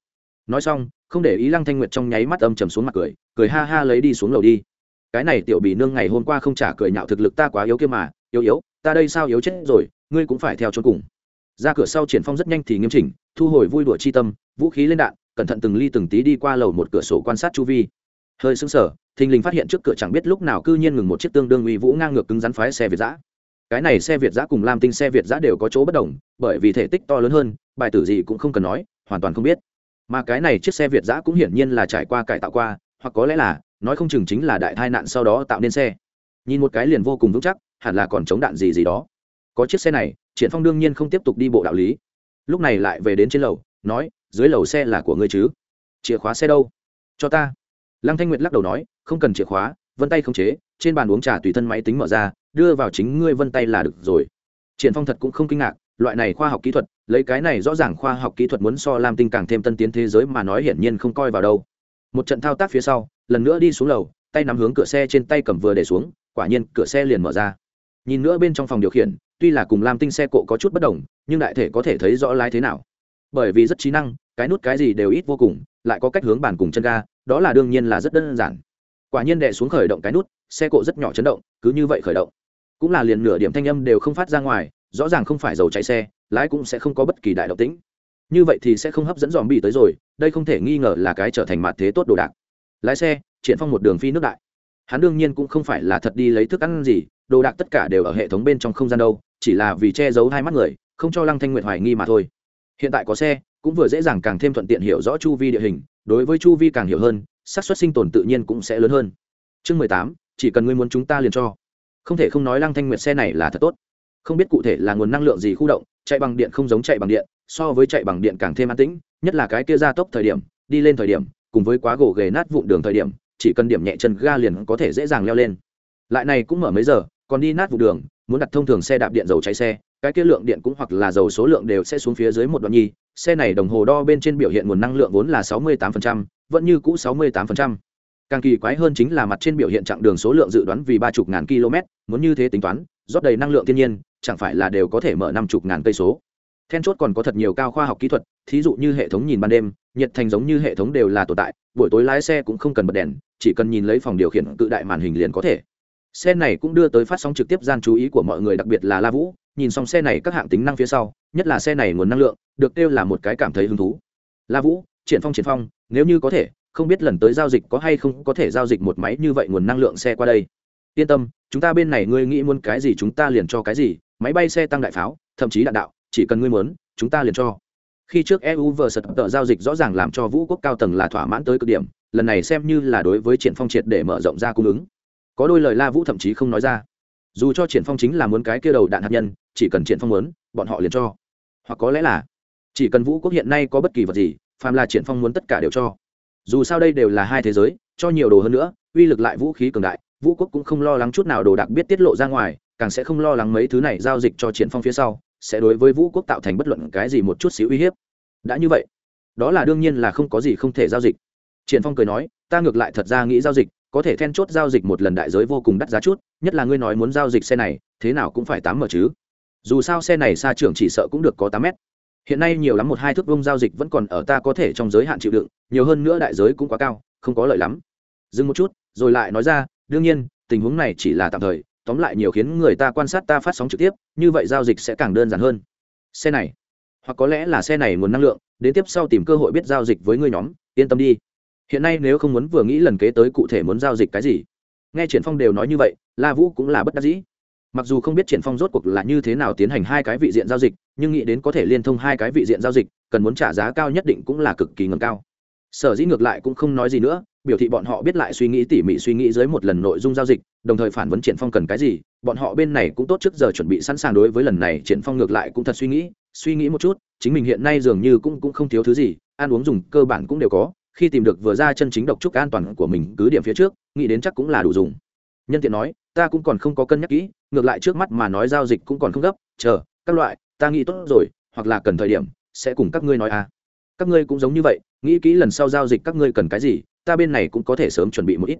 Speaker 1: Nói xong, không để ý lăng thanh nguyệt trong nháy mắt âm trầm xuống mặt cười cười ha ha lấy đi xuống lầu đi. Cái này tiểu bì nương ngày hôm qua không trả cười nhạo thực lực ta quá yếu kia mà, yếu yếu, ta đây sao yếu chết rồi, ngươi cũng phải theo cho cùng. Ra cửa sau triển phong rất nhanh thì nghiêm chỉnh, thu hồi vui đùa chi tâm, vũ khí lên đạn, cẩn thận từng ly từng tí đi qua lầu một cửa sổ quan sát chu vi. Hơi sững sờ, thình lình phát hiện trước cửa chẳng biết lúc nào cư nhiên ngừng một chiếc tương đương uy vũ ngang ngược cứng rắn phái xe việt giã cái này xe việt giã cùng lam tinh xe việt giã đều có chỗ bất đồng, bởi vì thể tích to lớn hơn, bài tử gì cũng không cần nói, hoàn toàn không biết mà cái này chiếc xe việt giã cũng hiển nhiên là trải qua cải tạo qua, hoặc có lẽ là, nói không chừng chính là đại tai nạn sau đó tạo nên xe. Nhìn một cái liền vô cùng vững chắc, hẳn là còn chống đạn gì gì đó. Có chiếc xe này, triển phong đương nhiên không tiếp tục đi bộ đạo lý. Lúc này lại về đến trên lầu, nói, dưới lầu xe là của ngươi chứ? Chìa khóa xe đâu? Cho ta. Lăng thanh nguyệt lắc đầu nói, không cần chìa khóa, vân tay không chế, trên bàn uống trà tùy thân máy tính mở ra, đưa vào chính ngươi vân tay là được rồi. Triển phong thật cũng không kinh ngạc loại này khoa học kỹ thuật, lấy cái này rõ ràng khoa học kỹ thuật muốn so lam tinh càng thêm tân tiến thế giới mà nói hiển nhiên không coi vào đâu. Một trận thao tác phía sau, lần nữa đi xuống lầu, tay nắm hướng cửa xe trên tay cầm vừa để xuống, quả nhiên cửa xe liền mở ra. Nhìn nữa bên trong phòng điều khiển, tuy là cùng lam tinh xe cộ có chút bất đồng, nhưng đại thể có thể thấy rõ lái thế nào. Bởi vì rất trí năng, cái nút cái gì đều ít vô cùng, lại có cách hướng bàn cùng chân ga, đó là đương nhiên là rất đơn giản. Quả nhiên đệ xuống khởi động cái nút, xe cộ rất nhỏ chấn động, cứ như vậy khởi động. Cũng là liền nửa điểm thanh âm đều không phát ra ngoài rõ ràng không phải dầu cháy xe, lái cũng sẽ không có bất kỳ đại động tĩnh. Như vậy thì sẽ không hấp dẫn dòm bị tới rồi, đây không thể nghi ngờ là cái trở thành mặt thế tốt đồ đạc. Lái xe, triển phong một đường phi nước đại. Hắn đương nhiên cũng không phải là thật đi lấy thức ăn gì, đồ đạc tất cả đều ở hệ thống bên trong không gian đâu, chỉ là vì che giấu hai mắt người, không cho lăng thanh nguyệt hoài nghi mà thôi. Hiện tại có xe, cũng vừa dễ dàng càng thêm thuận tiện hiểu rõ chu vi địa hình, đối với chu vi càng hiểu hơn, xác suất sinh tồn tự nhiên cũng sẽ lớn hơn. Chương mười tám, chỉ cần ngươi muốn chúng ta liền cho. Không thể không nói lăng thanh nguyệt xe này là thật tốt không biết cụ thể là nguồn năng lượng gì khu động chạy bằng điện không giống chạy bằng điện so với chạy bằng điện càng thêm an tĩnh nhất là cái kia ra tốc thời điểm đi lên thời điểm cùng với quá gỗ ghề nát vụn đường thời điểm chỉ cần điểm nhẹ chân ga liền có thể dễ dàng leo lên lại này cũng mở mấy giờ còn đi nát vụ đường muốn đặt thông thường xe đạp điện dầu cháy xe cái kia lượng điện cũng hoặc là dầu số lượng đều sẽ xuống phía dưới một đoạn nhi xe này đồng hồ đo bên trên biểu hiện nguồn năng lượng vốn là sáu mươi 68%, vẫn như cũ sáu mươi 68%. càng kỳ quái hơn chính là mặt trên biểu hiện chặng đường số lượng dự đoán vì ba chục ngàn km muốn như thế tính toán rót đầy năng lượng thiên nhiên chẳng phải là đều có thể mở năm chục ngàn cây số. Then chốt còn có thật nhiều cao khoa học kỹ thuật, thí dụ như hệ thống nhìn ban đêm, nhiệt thành giống như hệ thống đều là tồn tại, buổi tối lái xe cũng không cần bật đèn, chỉ cần nhìn lấy phòng điều khiển cự đại màn hình liền có thể. Xe này cũng đưa tới phát sóng trực tiếp gian chú ý của mọi người, đặc biệt là la vũ, nhìn xong xe này các hạng tính năng phía sau, nhất là xe này nguồn năng lượng, được kêu là một cái cảm thấy hứng thú. La vũ, triển phong triển phong, nếu như có thể, không biết lần tới giao dịch có hay không có thể giao dịch một máy như vậy nguồn năng lượng xe qua đây. Yên tâm, chúng ta bên này ngươi nghĩ muốn cái gì chúng ta liền cho cái gì máy bay xe tăng đại pháo, thậm chí đạn đạo, chỉ cần ngươi muốn, chúng ta liền cho. Khi trước eu vừa sật tờ giao dịch rõ ràng làm cho vũ quốc cao tầng là thỏa mãn tới cực điểm, lần này xem như là đối với triển phong triệt để mở rộng ra cung ứng. Có đôi lời la vũ thậm chí không nói ra. Dù cho triển phong chính là muốn cái kia đầu đạn hạt nhân, chỉ cần triển phong muốn, bọn họ liền cho. Hoặc có lẽ là, chỉ cần vũ quốc hiện nay có bất kỳ vật gì, phàm là triển phong muốn tất cả đều cho. Dù sao đây đều là hai thế giới, cho nhiều đồ hơn nữa, uy lực lại vũ khí cường đại, vũ quốc cũng không lo lắng chút nào đồ đặc biết tiết lộ ra ngoài càng sẽ không lo lắng mấy thứ này giao dịch cho triển phong phía sau, sẽ đối với vũ quốc tạo thành bất luận cái gì một chút xíu uy hiếp. Đã như vậy, đó là đương nhiên là không có gì không thể giao dịch. Triển phong cười nói, ta ngược lại thật ra nghĩ giao dịch, có thể then chốt giao dịch một lần đại giới vô cùng đắt giá chút, nhất là ngươi nói muốn giao dịch xe này, thế nào cũng phải tám mở chứ. Dù sao xe này xa trưởng chỉ sợ cũng được có tám mét. Hiện nay nhiều lắm một hai thước vông giao dịch vẫn còn ở ta có thể trong giới hạn chịu đựng, nhiều hơn nữa đại giới cũng quá cao, không có lợi lắm. Dừng một chút, rồi lại nói ra, đương nhiên, tình huống này chỉ là tạm thời tóm lại nhiều khiến người ta quan sát ta phát sóng trực tiếp, như vậy giao dịch sẽ càng đơn giản hơn. Xe này, hoặc có lẽ là xe này nguồn năng lượng, đến tiếp sau tìm cơ hội biết giao dịch với ngươi nhóm, yên tâm đi. Hiện nay nếu không muốn vừa nghĩ lần kế tới cụ thể muốn giao dịch cái gì, nghe triển phong đều nói như vậy, la vũ cũng là bất đắc dĩ. Mặc dù không biết triển phong rốt cuộc là như thế nào tiến hành hai cái vị diện giao dịch, nhưng nghĩ đến có thể liên thông hai cái vị diện giao dịch, cần muốn trả giá cao nhất định cũng là cực kỳ ngầm cao. Sở dĩ ngược lại cũng không nói gì nữa biểu thị bọn họ biết lại suy nghĩ tỉ mỉ suy nghĩ dưới một lần nội dung giao dịch, đồng thời phản vấn triển phong cần cái gì, bọn họ bên này cũng tốt trước giờ chuẩn bị sẵn sàng đối với lần này triển phong ngược lại cũng thật suy nghĩ suy nghĩ một chút, chính mình hiện nay dường như cũng cũng không thiếu thứ gì, ăn uống dùng cơ bản cũng đều có, khi tìm được vừa ra chân chính độc trúc an toàn của mình cứ điểm phía trước, nghĩ đến chắc cũng là đủ dùng. Nhân tiện nói, ta cũng còn không có cân nhắc kỹ, ngược lại trước mắt mà nói giao dịch cũng còn không gấp, chờ, các loại, ta nghĩ tốt rồi, hoặc là cần thời điểm, sẽ cùng các ngươi nói à. Các ngươi cũng giống như vậy, nghĩ kỹ lần sau giao dịch các ngươi cần cái gì ta bên này cũng có thể sớm chuẩn bị một ít.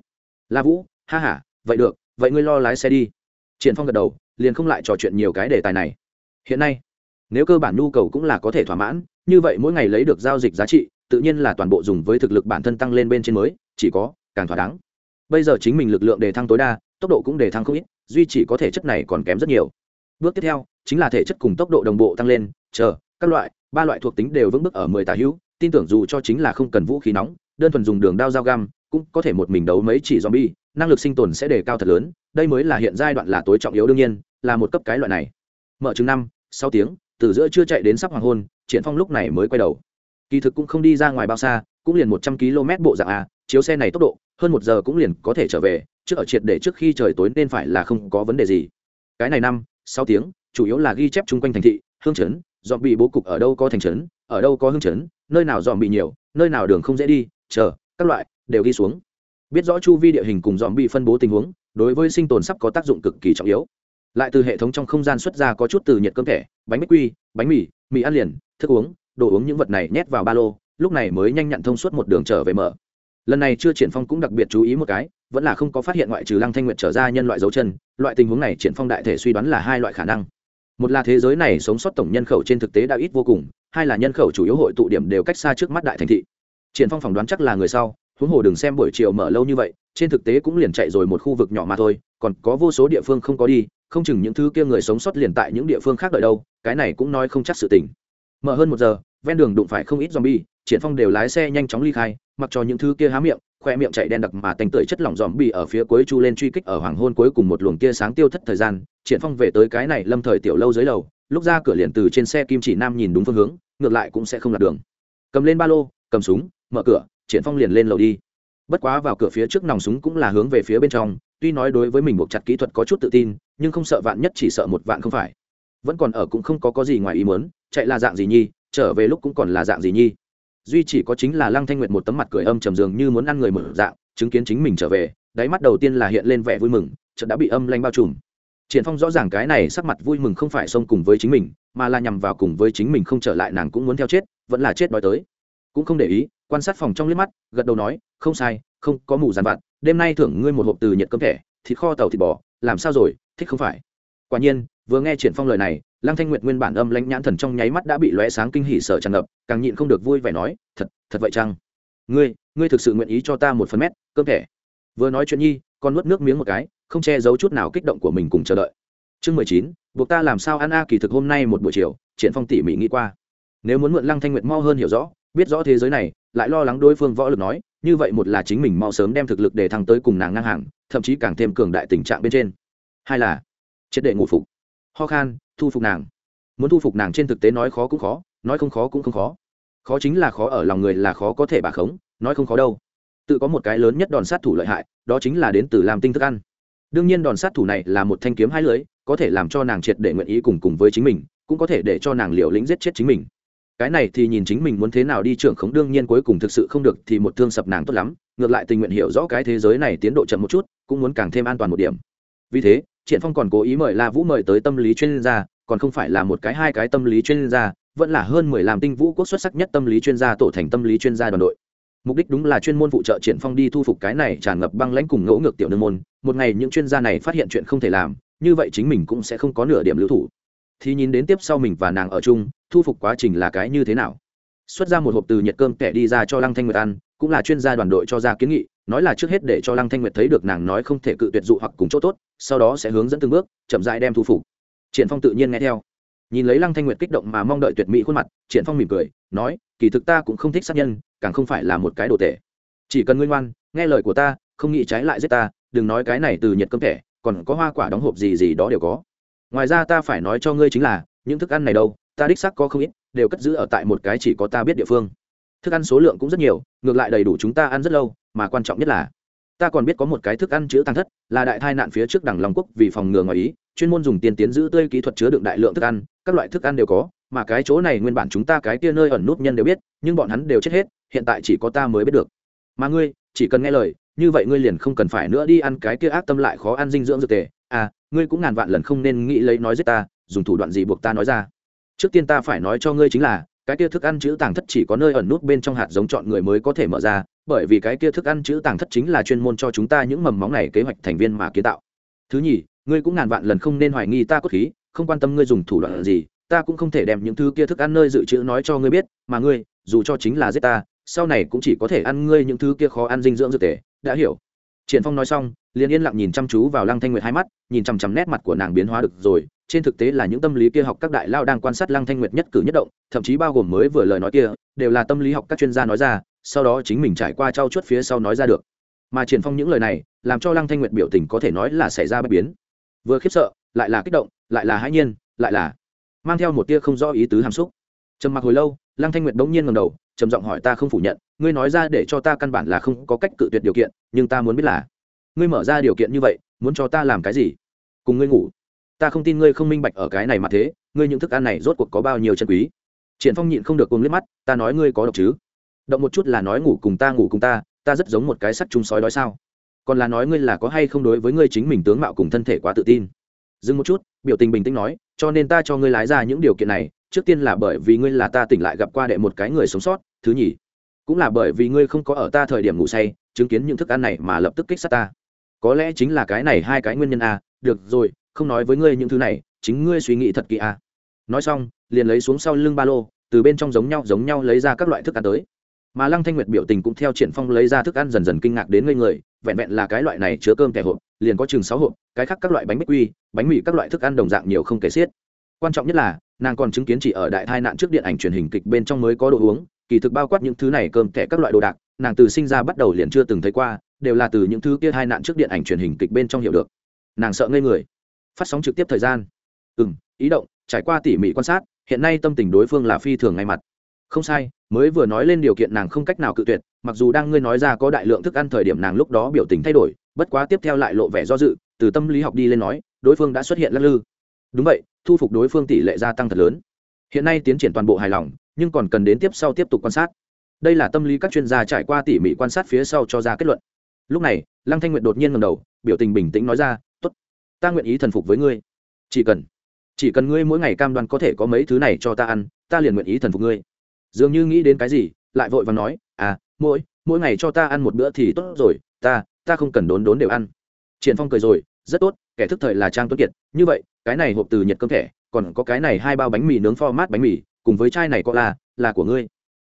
Speaker 1: La vũ, ha h a vậy được, vậy ngươi lo lái xe đi. Triển phong gật đầu, liền không lại trò chuyện nhiều cái đề tài này. Hiện nay, nếu cơ bản nhu cầu cũng là có thể thỏa mãn, như vậy mỗi ngày lấy được giao dịch giá trị, tự nhiên là toàn bộ dùng với thực lực bản thân tăng lên bên trên mới, chỉ có, càng thỏa đáng. Bây giờ chính mình lực lượng đề thăng tối đa, tốc độ cũng đề thăng không ít, duy chỉ có thể chất này còn kém rất nhiều. Bước tiếp theo, chính là thể chất cùng tốc độ đồng bộ tăng lên, chờ, các loại, ba loại thuộc tính đều vững bước ở mười tà hữu, tin tưởng dù cho chính là không cần vũ khí nóng đơn thuần dùng đường đao dao găm, cũng có thể một mình đấu mấy chỉ zombie, năng lực sinh tồn sẽ đề cao thật lớn, đây mới là hiện giai đoạn là tối trọng yếu đương nhiên, là một cấp cái loại này. Mở chừng năm, sáu tiếng, từ giữa chưa chạy đến sắp hoàng hôn, triển phong lúc này mới quay đầu. Kỳ thực cũng không đi ra ngoài bao xa, cũng liền một trăm km bộ dạng a, chiếu xe này tốc độ, hơn một giờ cũng liền có thể trở về trước ở triệt để trước khi trời tối nên phải là không có vấn đề gì. Cái này năm, sáu tiếng, chủ yếu là ghi chép chung quanh thành thị, hương chấn, zombie bố cục ở đâu có thành trấn, ở đâu có hương chấn, nơi nào zombie nhiều, nơi nào đường không dễ đi chờ, các loại, đều ghi xuống. Biết rõ chu vi địa hình cùng dọn bị phân bố tình huống, đối với sinh tồn sắp có tác dụng cực kỳ trọng yếu. Lại từ hệ thống trong không gian xuất ra có chút từ nhiệt cơm thẻ, bánh bích quy, bánh mì mì ăn liền, thức uống, đồ uống những vật này nhét vào ba lô, lúc này mới nhanh nhặn thông suốt một đường trở về mở. Lần này chưa triển phong cũng đặc biệt chú ý một cái, vẫn là không có phát hiện ngoại trừ lăng thanh nguyệt trở ra nhân loại dấu chân, loại tình huống này triển phong đại thể suy đoán là hai loại khả năng. Một là thế giới này sống sót tổng nhân khẩu trên thực tế đã ít vô cùng, hai là nhân khẩu chủ yếu hội tụ điểm đều cách xa trước mắt đại thành thị triển phong phỏng đoán chắc là người sau, huống hồ đừng xem buổi chiều mở lâu như vậy, trên thực tế cũng liền chạy rồi một khu vực nhỏ mà thôi, còn có vô số địa phương không có đi, không chừng những thứ kia người sống sót liền tại những địa phương khác đợi đâu, cái này cũng nói không chắc sự tình. Mở hơn một giờ, ven đường đụng phải không ít zombie, triển phong đều lái xe nhanh chóng ly khai, mặc cho những thứ kia há miệng, khoe miệng chạy đen đặc mà tành tưởi chất lỏng dòm bì ở phía cuối chu lên truy kích ở hoàng hôn cuối cùng một luồng tia sáng tiêu thất thời gian, triển phong về tới cái này lâm thời tiểu lâu dưới lầu, lúc ra cửa liền từ trên xe kim chỉ nam nhìn đúng phương hướng, ngược lại cũng sẽ không lạc đường. Cầm lên ba lô cầm súng, mở cửa, triển phong liền lên lầu đi. Bất quá vào cửa phía trước nòng súng cũng là hướng về phía bên trong, tuy nói đối với mình buộc chặt kỹ thuật có chút tự tin, nhưng không sợ vạn nhất chỉ sợ một vạn không phải. Vẫn còn ở cũng không có có gì ngoài ý muốn, chạy là dạng gì nhi, trở về lúc cũng còn là dạng gì nhi. Duy chỉ có chính là lăng thanh nguyệt một tấm mặt cười âm trầm dường như muốn ăn người mở dạng, chứng kiến chính mình trở về, đáy mắt đầu tiên là hiện lên vẻ vui mừng, chợt đã bị âm lanh bao trùm. Triển phong rõ ràng cái này sắc mặt vui mừng không phải xông cùng với chính mình, mà là nhằm vào cùng với chính mình không trở lại nàng cũng muốn theo chết, vẫn là chết đói tới cũng không để ý, quan sát phòng trong liếc mắt, gật đầu nói, không sai, không, có mù giàn vặt, đêm nay thưởng ngươi một hộp từ nhiệt cơm thẻ, thịt kho tàu thịt bò, làm sao rồi, thích không phải? Quả nhiên, vừa nghe triển phong lời này, lăng thanh nguyệt nguyên bản âm lãnh nhãn thần trong nháy mắt đã bị lóe sáng kinh hỉ sợ tràn ngập, càng nhịn không được vui vẻ nói, thật thật vậy chăng? Ngươi ngươi thực sự nguyện ý cho ta một phần mét cơm thẻ? Vừa nói chuyện nhi, con nuốt nước miếng một cái, không che giấu chút nào kích động của mình cùng chờ đợi. Chương mười chín, buộc ta làm sao ăn a, kỳ thực hôm nay một buổi chiều, triển phong tỉ mỉ nghĩ qua. Nếu muốn mượn lăng thanh nguyệt mau hơn hiểu rõ biết rõ thế giới này, lại lo lắng đối phương võ lực nói, như vậy một là chính mình mau sớm đem thực lực để thăng tới cùng nàng ngang hàng, thậm chí càng thêm cường đại tình trạng bên trên. Hai là, triệt đệ ngủ phục. Ho khan, thu phục nàng. Muốn thu phục nàng trên thực tế nói khó cũng khó, nói không khó cũng không khó. Khó chính là khó ở lòng người là khó có thể bà khống, nói không khó đâu. Tự có một cái lớn nhất đòn sát thủ lợi hại, đó chính là đến từ làm tinh thức ăn. Đương nhiên đòn sát thủ này là một thanh kiếm hai lưới có thể làm cho nàng triệt để nguyện ý cùng cùng với chính mình, cũng có thể để cho nàng liều lĩnh giết chết chính mình cái này thì nhìn chính mình muốn thế nào đi, trưởng khống đương nhiên cuối cùng thực sự không được thì một thương sập nàng tốt lắm, ngược lại tình nguyện hiểu rõ cái thế giới này tiến độ chậm một chút, cũng muốn càng thêm an toàn một điểm. Vì thế, triển phong còn cố ý mời la vũ mời tới tâm lý chuyên gia, còn không phải là một cái hai cái tâm lý chuyên gia, vẫn là hơn mười làm tinh vũ quốc xuất sắc nhất tâm lý chuyên gia tổ thành tâm lý chuyên gia đoàn đội. Mục đích đúng là chuyên môn phụ trợ triển phong đi thu phục cái này tràn ngập băng lãnh cùng ngỗ ngược tiểu nương môn, một ngày những chuyên gia này phát hiện chuyện không thể làm, như vậy chính mình cũng sẽ không có nửa điểm lưu thủ. Thì nhìn đến tiếp sau mình và nàng ở chung thu phục quá trình là cái như thế nào? Xuất ra một hộp từ nhiệt cơm kẻ đi ra cho lăng thanh nguyệt ăn, cũng là chuyên gia đoàn đội cho ra kiến nghị, nói là trước hết để cho lăng thanh nguyệt thấy được nàng nói không thể cự tuyệt dụ hoặc cùng chỗ tốt, sau đó sẽ hướng dẫn từng bước, chậm rãi đem thu phục. Triển phong tự nhiên nghe theo. Nhìn lấy lăng thanh nguyệt kích động mà mong đợi tuyệt mỹ khuôn mặt, triển phong mỉm cười, nói, kỳ thực ta cũng không thích sát nhân, càng không phải là một cái đồ tệ. Chỉ cần ngươi ngoan, nghe lời của ta, không nghĩ trái lại giết ta, đừng nói cái này từ nhiệt cơm thẻ còn có hoa quả đóng hộp gì gì đó đều có. Ngoài ra ta phải nói cho ngươi chính là, những thức ăn này đâu ta đích xác có không ít, đều cất giữ ở tại một cái chỉ có ta biết địa phương. Thức ăn số lượng cũng rất nhiều, ngược lại đầy đủ chúng ta ăn rất lâu, mà quan trọng nhất là, ta còn biết có một cái thức ăn chữ tăng thất, là đại thai nạn phía trước đằng long quốc vì phòng ngừa ngoài ý, chuyên môn dùng tiền tiến giữ tươi kỹ thuật chứa đựng đại lượng thức ăn, các loại thức ăn đều có, mà cái chỗ này nguyên bản chúng ta cái kia nơi ẩn nút nhân đều biết, nhưng bọn hắn đều chết hết, hiện tại chỉ có ta mới biết được. Mà ngươi, chỉ cần nghe lời, như vậy ngươi liền không cần phải nữa đi ăn cái kia ác tâm lại khó ăn dinh dưỡng dược tề. À ngươi cũng ngàn vạn lần không nên nghĩ lấy nói giết ta, dùng thủ đoạn gì buộc ta nói ra trước tiên ta phải nói cho ngươi chính là, cái kia thức ăn chữ tàng thất chỉ có nơi ẩn nút bên trong hạt giống chọn người mới có thể mở ra, bởi vì cái kia thức ăn chữ tàng thất chính là chuyên môn cho chúng ta những mầm móng này kế hoạch thành viên mà kiến tạo. Thứ nhì, ngươi cũng ngàn vạn lần không nên hoài nghi ta cốt khí, không quan tâm ngươi dùng thủ đoạn gì, ta cũng không thể đem những thứ kia thức ăn nơi dự trữ nói cho ngươi biết, mà ngươi, dù cho chính là giết ta, sau này cũng chỉ có thể ăn ngươi những thứ kia khó ăn dinh dưỡng dược tề, đã hiểu. Triển phong nói xong, liền yên lặng nhìn chăm chú vào lăng thanh nguyệt hai mắt, nhìn chằm chằm nét mặt của nàng biến hóa được rồi trên thực tế là những tâm lý kia học các đại lao đang quan sát lăng thanh nguyệt nhất cử nhất động, thậm chí bao gồm mới vừa lời nói kia, đều là tâm lý học các chuyên gia nói ra, sau đó chính mình trải qua trao chuốt phía sau nói ra được. Mà triển phong những lời này, làm cho lăng thanh nguyệt biểu tình có thể nói là xảy ra bất biến. Vừa khiếp sợ, lại là kích động, lại là hãi nhiên, lại là mang theo một tia không rõ ý tứ hàm xúc. Trầm mặc hồi lâu, lăng thanh nguyệt bỗng nhiên ngẩng đầu, trầm giọng hỏi ta không phủ nhận, ngươi nói ra để cho ta căn bản là không có cách cự tuyệt điều kiện, nhưng ta muốn biết là, ngươi mở ra điều kiện như vậy, muốn cho ta làm cái gì? Cùng ngươi ngủ ta không tin ngươi không minh bạch ở cái này mà thế, ngươi những thức ăn này rốt cuộc có bao nhiêu chân quý. Triển phong nhịn không được cuồng liếc mắt, ta nói ngươi có độc chứ? Động một chút là nói ngủ cùng ta ngủ cùng ta ta rất giống một cái sắt chung sói đói sao? Còn là nói ngươi là có hay không đối với ngươi chính mình tướng mạo cùng thân thể quá tự tin? Dừng một chút, biểu tình bình tĩnh nói, cho nên ta cho ngươi lái ra những điều kiện này, trước tiên là bởi vì ngươi là ta tỉnh lại gặp qua đệ một cái người sống sót, thứ nhì, cũng là bởi vì ngươi không có ở ta thời điểm ngủ say, chứng kiến những thức ăn này mà lập tức kích sát ta. Có lẽ chính là cái này hai cái nguyên nhân a à. được rồi không nói với ngươi những thứ này, chính ngươi suy nghĩ thật kỹ à. nói xong, liền lấy xuống sau lưng ba lô, từ bên trong giống nhau giống nhau lấy ra các loại thức ăn tới. Mà lăng thanh nguyệt biểu tình cũng theo triển phong lấy ra thức ăn dần dần kinh ngạc đến ngây người, vẹn vẹn là cái loại này chứa cơm kẻ hộp, liền có chừng sáu hộp, cái khác các loại bánh bích quy, bánh mì các loại thức ăn đồng dạng nhiều không kể xiết. Quan trọng nhất là, nàng còn chứng kiến chỉ ở đại tai nạn trước điện ảnh truyền hình kịch bên trong mới có đồ uống, kỳ thực bao quát những thứ này cơm kẻ các loại đồ đạc, nàng từ sinh ra bắt đầu liền chưa từng thấy qua, đều là từ những thứ kia hai nạn trước điện ảnh truyền hình kịch bên trong hiểu được. Nàng sợ ngây người phát sóng trực tiếp thời gian. Ừ m ý động, trải qua tỉ mỉ quan sát, hiện nay tâm tình đối phương là phi thường ngay mặt. Không sai, mới vừa nói lên điều kiện nàng không cách nào cự tuyệt, mặc dù đang ngươi nói ra có đại lượng thức ăn thời điểm nàng lúc đó biểu tình thay đổi, bất quá tiếp theo lại lộ vẻ do dự, từ tâm lý học đi lên nói, đối phương đã xuất hiện lắc lư. Đúng vậy, thu phục đối phương tỷ lệ gia tăng thật lớn. Hiện nay tiến triển toàn bộ hài lòng, nhưng còn cần đến tiếp sau tiếp tục quan sát. Đây là tâm lý các chuyên gia trải qua tỉ mỉ quan sát phía sau cho ra kết luận. Lúc này, lăng thanh nguyện đột nhiên ngầm đầu, biểu tình bình tĩnh nói ra ta nguyện ý thần phục với ngươi. Chỉ cần chỉ cần ngươi mỗi ngày cam đoan có thể có mấy thứ này cho ta ăn, ta liền nguyện ý thần phục ngươi. Dường như nghĩ đến cái gì, lại vội và nói à mỗi mỗi ngày cho ta ăn một bữa thì tốt rồi, ta ta không cần đốn đốn đều ăn. Triển phong cười rồi, rất tốt, kẻ thức thời là trang tuấn kiệt, như vậy, cái này hộp từ nhiệt cơm thẻ, còn có cái này hai bao bánh mì nướng format bánh mì, cùng với chai này có là là của ngươi.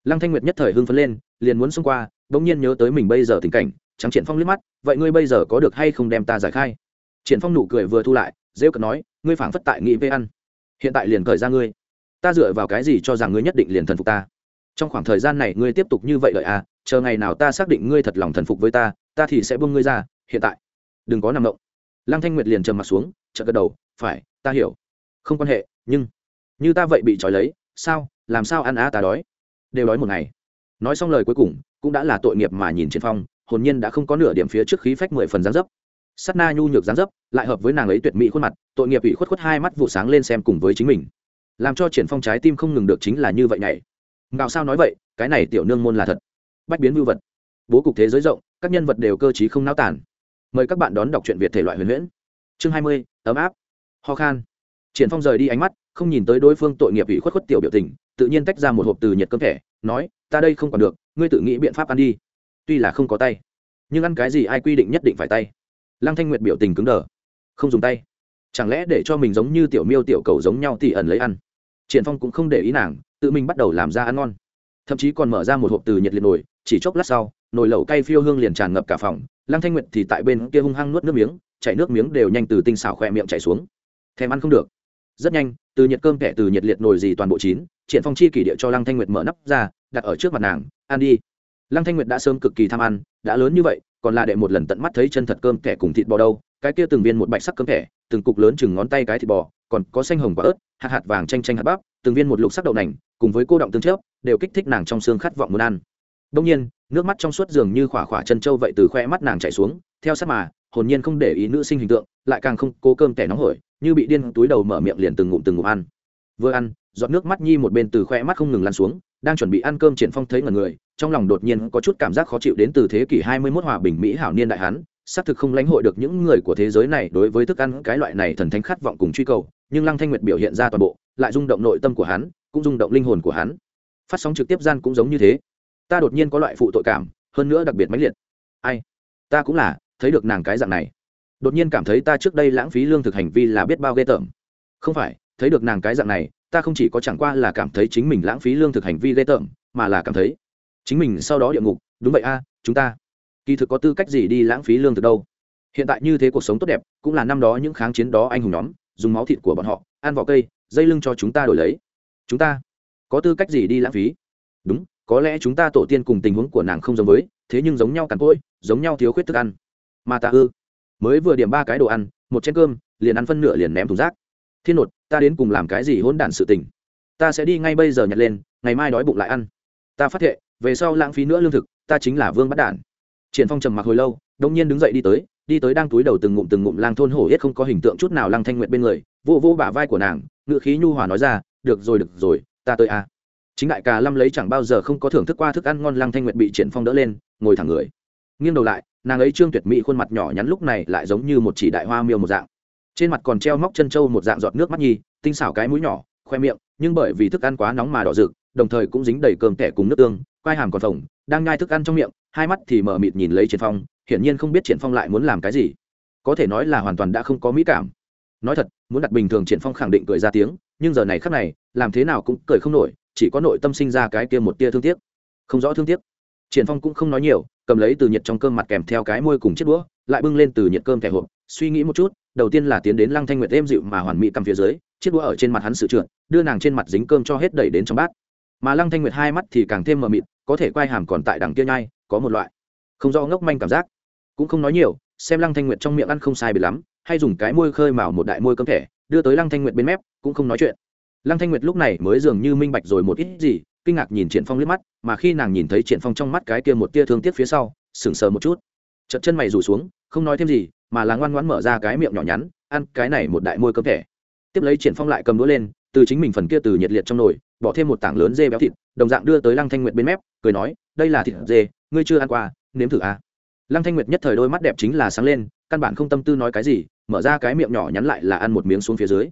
Speaker 1: Lăng thanh nguyệt nhất thời hưng phấn lên, liền muốn xông qua, bỗng nhiên nhớ tới mình bây giờ tình cảnh, trắng triển phong liếc mắt, vậy ngươi bây giờ có được hay không đem ta giải khai? Triển phong nụ cười vừa thu lại, rêu cợt nói, ngươi phảng phất tại nghĩ về ăn. Hiện tại liền cởi ra ngươi. Ta dựa vào cái gì cho rằng ngươi nhất định liền thần phục ta? Trong khoảng thời gian này ngươi tiếp tục như vậy lợi à chờ ngày nào ta xác định ngươi thật lòng thần phục với ta ta thì sẽ buông ngươi ra, hiện tại. Đừng có nằm động. Lăng thanh nguyệt liền trầm mặt xuống, chợt gật đầu, phải, ta hiểu. Không quan hệ, nhưng như ta vậy bị trói lấy, sao, làm sao ăn á ta đói? Đều đói một ngày. Nói xong lời cuối cùng, cũng đã là tội nghiệp mà nhìn Triển phong, hồn nhiên đã không có nửa điểm phía trước khí phách mười phần giáng dấp sắt na nhu nhược dáng dấp, lại hợp với nàng ấy tuyệt mỹ khuôn mặt, tội nghiệp ủy khuất khuất hai mắt vụ sáng lên xem cùng với chính mình. Làm cho triển phong trái tim không ngừng được chính là như vậy này ngạo sao nói vậy, cái này tiểu nương môn là thật. Bách biến vưu vật. Bố cục thế giới rộng, các nhân vật đều cơ trí không náo tản mời các bạn đón đọc truyện việt thể loại huyền huyễn. Chương hai mươi, ấm áp. Ho khan. Triển phong rời đi ánh mắt, không nhìn tới đối phương tội nghiệp ủy khuất khuất tiểu biểu tình, tự nhiên tách ra một hộp từ nhiệt cơm thẻ, nói, ta đây không còn được, ngươi tự nghĩ biện pháp ăn đi. Tuy là không có tay, nhưng ăn cái gì ai quy định nhất định phải tay lăng thanh nguyệt biểu tình cứng đờ. Không dùng tay. Chẳng lẽ để cho mình giống như tiểu miêu tiểu cầu giống nhau thì ẩn lấy ăn? Triển phong cũng không để ý nàng, tự mình bắt đầu làm ra ăn ngon. Thậm chí còn mở ra một hộp từ nhiệt liệt nồi, chỉ chốc lát sau, nồi lẩu cay phiêu hương liền tràn ngập cả phòng. Lăng thanh nguyệt thì tại bên kia hung hăng nuốt nước miếng, chảy nước miếng đều nhanh từ tinh xảo khỏe miệng chảy xuống. Thèm ăn không được. Rất nhanh, từ nhiệt cơm kẻ từ nhiệt liệt nồi gì toàn bộ chín, triển phong chi kỷ địa cho lăng thanh nguyệt mở nắp ra, đặt ở trước mặt nàng, ăn đi lăng thanh nguyệt đã sớm cực kỳ tham ăn, đã lớn như vậy, còn là đệ một lần tận mắt thấy chân thật cơm kẻ cùng thịt bò đâu, cái kia từng viên một bạch sắc cơm kẻ từng cục lớn chừng ngón tay cái thịt bò, còn có xanh hồng và ớt, hạt hạt vàng chanh chanh hạt bắp, từng viên một lục sắc đậu nành, cùng với cô động tương chớp, đều kích thích nàng trong xương khát vọng muốn ăn. Đông nhiên, nước mắt trong suốt giường như khỏa khỏa chân trâu vậy từ khoe mắt nàng chảy xuống, theo sát mà, hồn nhiên không để ý nữ sinh hình tượng, lại càng không cố cơm kẻ nóng hổi, như bị điên túi đầu mở miệng liền từng ngụm từng ngụm ăn. Vừa ăn, giọt nước mắt nhi một bên từ khoe mắt không ngừng lăn xuống, đang chuẩn bị ăn cơm triển phong thấy ngần người trong lòng đột nhiên có chút cảm giác khó chịu đến từ thế kỷ 21 hòa bình mỹ hảo niên đại hán xác thực không lãnh hội được những người của thế giới này đối với thức ăn cái loại này thần thánh khát vọng cùng truy cầu, nhưng lăng thanh nguyệt biểu hiện ra toàn bộ, lại rung động nội tâm của hắn, cũng rung động linh hồn của hắn. Phát sóng trực tiếp gian cũng giống như thế. Ta đột nhiên có loại phụ tội cảm, hơn nữa đặc biệt mãnh liệt. Ai? Ta cũng là, thấy được nàng cái dạng này. Đột nhiên cảm thấy ta trước đây lãng phí lương thực hành vi là biết bao ghê tởm. Không phải, thấy được nàng cái dạng này, ta không chỉ có chẳng qua là cảm thấy chính mình lãng phí lương thực hành vi ghê tởm, mà là cảm thấy chính mình sau đó địa ngục, đúng vậy a, chúng ta. Kỳ thực có tư cách gì đi lãng phí lương thực đâu. Hiện tại như thế cuộc sống tốt đẹp, cũng là năm đó những kháng chiến đó anh hùng nhóm, dùng máu thịt của bọn họ, ăn vỏ cây, dây lưng cho chúng ta đổi lấy. Chúng ta có tư cách gì đi lãng phí? Đúng, có lẽ chúng ta tổ tiên cùng tình huống của nàng không giống với, thế nhưng giống nhau cằn cỗi, giống nhau thiếu khuyết thức ăn. Mà ta ư, mới vừa điểm ba cái đồ ăn, một chén cơm, liền ăn phân nửa liền ném thùng rác. Thiên nột, ta đến cùng làm cái gì hỗn đản sự tình? Ta sẽ đi ngay bây giờ nhặt lên, ngày mai đói bụng lại ăn. Ta phát hiện về sau lãng phí nữa lương thực, ta chính là vương bắt đản. Triển phong trầm mặc hồi lâu đông nhiên đứng dậy đi tới đi tới đang túi đầu từng ngụm từng ngụm lang thôn hổ yết không có hình tượng chút nào lăng thanh nguyệt bên người, vô vô bả vai của nàng ngựa khí nhu hòa nói ra, được rồi được rồi, ta tới a. À. chính đại ca lâm lấy chẳng bao giờ không có thưởng thức qua thức ăn ngon, lăng thanh nguyệt bị triển phong đỡ lên, ngồi thẳng người. Nghiêng đầu lại, nàng ấy trương tuyệt mỹ khuôn mặt nhỏ nhắn lúc này lại giống như một chỉ đại hoa miêu một dạng. Trên mặt còn treo móc chân trâu một dạng giọt nước mắt nhi, tinh xảo cái mũi nhỏ, khoe miệng, nhưng bởi vì thức ăn quá nóng mà đỏ rực đồng thời cũng dính đầy cơm kẻ cùng nước tương, quai hàm còn phồng, đang nhai thức ăn trong miệng, hai mắt thì mở mịt nhìn lấy triển phong, hiển nhiên không biết triển phong lại muốn làm cái gì. Có thể nói là hoàn toàn đã không có mỹ cảm. Nói thật, muốn đặt bình thường triển phong khẳng định cười ra tiếng, nhưng giờ này khắc này, làm thế nào cũng cười không nổi, chỉ có nội tâm sinh ra cái kia một tia thương tiếc. Không rõ thương tiếc. Triển phong cũng không nói nhiều, cầm lấy từ nhiệt trong cơm mặt kèm theo cái môi cùng chiếc đũa, lại bưng lên từ nhiệt cơm thẻ hộp, suy nghĩ một chút, đầu tiên là tiến đến lăng thanh nguyệt êm dịu mà hoàn mỹ cầm phía dưới, chiếc đũa ở trên mặt hắn sự trượt, đưa nàng trên mặt dính cơm cho hết đẩy đến trong bát mà lăng thanh nguyệt hai mắt thì càng thêm mờ mịt, có thể quai hàm còn tại đằng kia nhai, có một loại không do ngốc manh cảm giác. Cũng không nói nhiều, xem lăng thanh nguyệt trong miệng ăn không sai bị lắm, hay dùng cái môi khơi mào một đại môi cơm thẻ đưa tới lăng thanh nguyệt bên mép, cũng không nói chuyện. Lăng thanh nguyệt lúc này mới dường như minh bạch rồi một ít gì, kinh ngạc nhìn triển phong liếc mắt, mà khi nàng nhìn thấy triển phong trong mắt cái kia một tia thương tiếc phía sau sững sờ một chút. Chợt chân mày rủ xuống, không nói thêm gì, mà là ngoan ngoãn mở ra cái miệng nhỏ nhắn, ăn cái này một đại môi cơm thẻ tiếp lấy triển phong lại cầm đũa lên từ chính mình phần kia từ nhiệt liệt trong nồi, bỏ thêm một tảng lớn dê béo thịt, đồng dạng đưa tới lăng thanh nguyệt bên mép, cười nói, đây là thịt dê, ngươi chưa ăn qua, nếm thử à? Lăng thanh nguyệt nhất thời đôi mắt đẹp chính là sáng lên, căn bản không tâm tư nói cái gì, mở ra cái miệng nhỏ nhắn lại là ăn một miếng xuống phía dưới.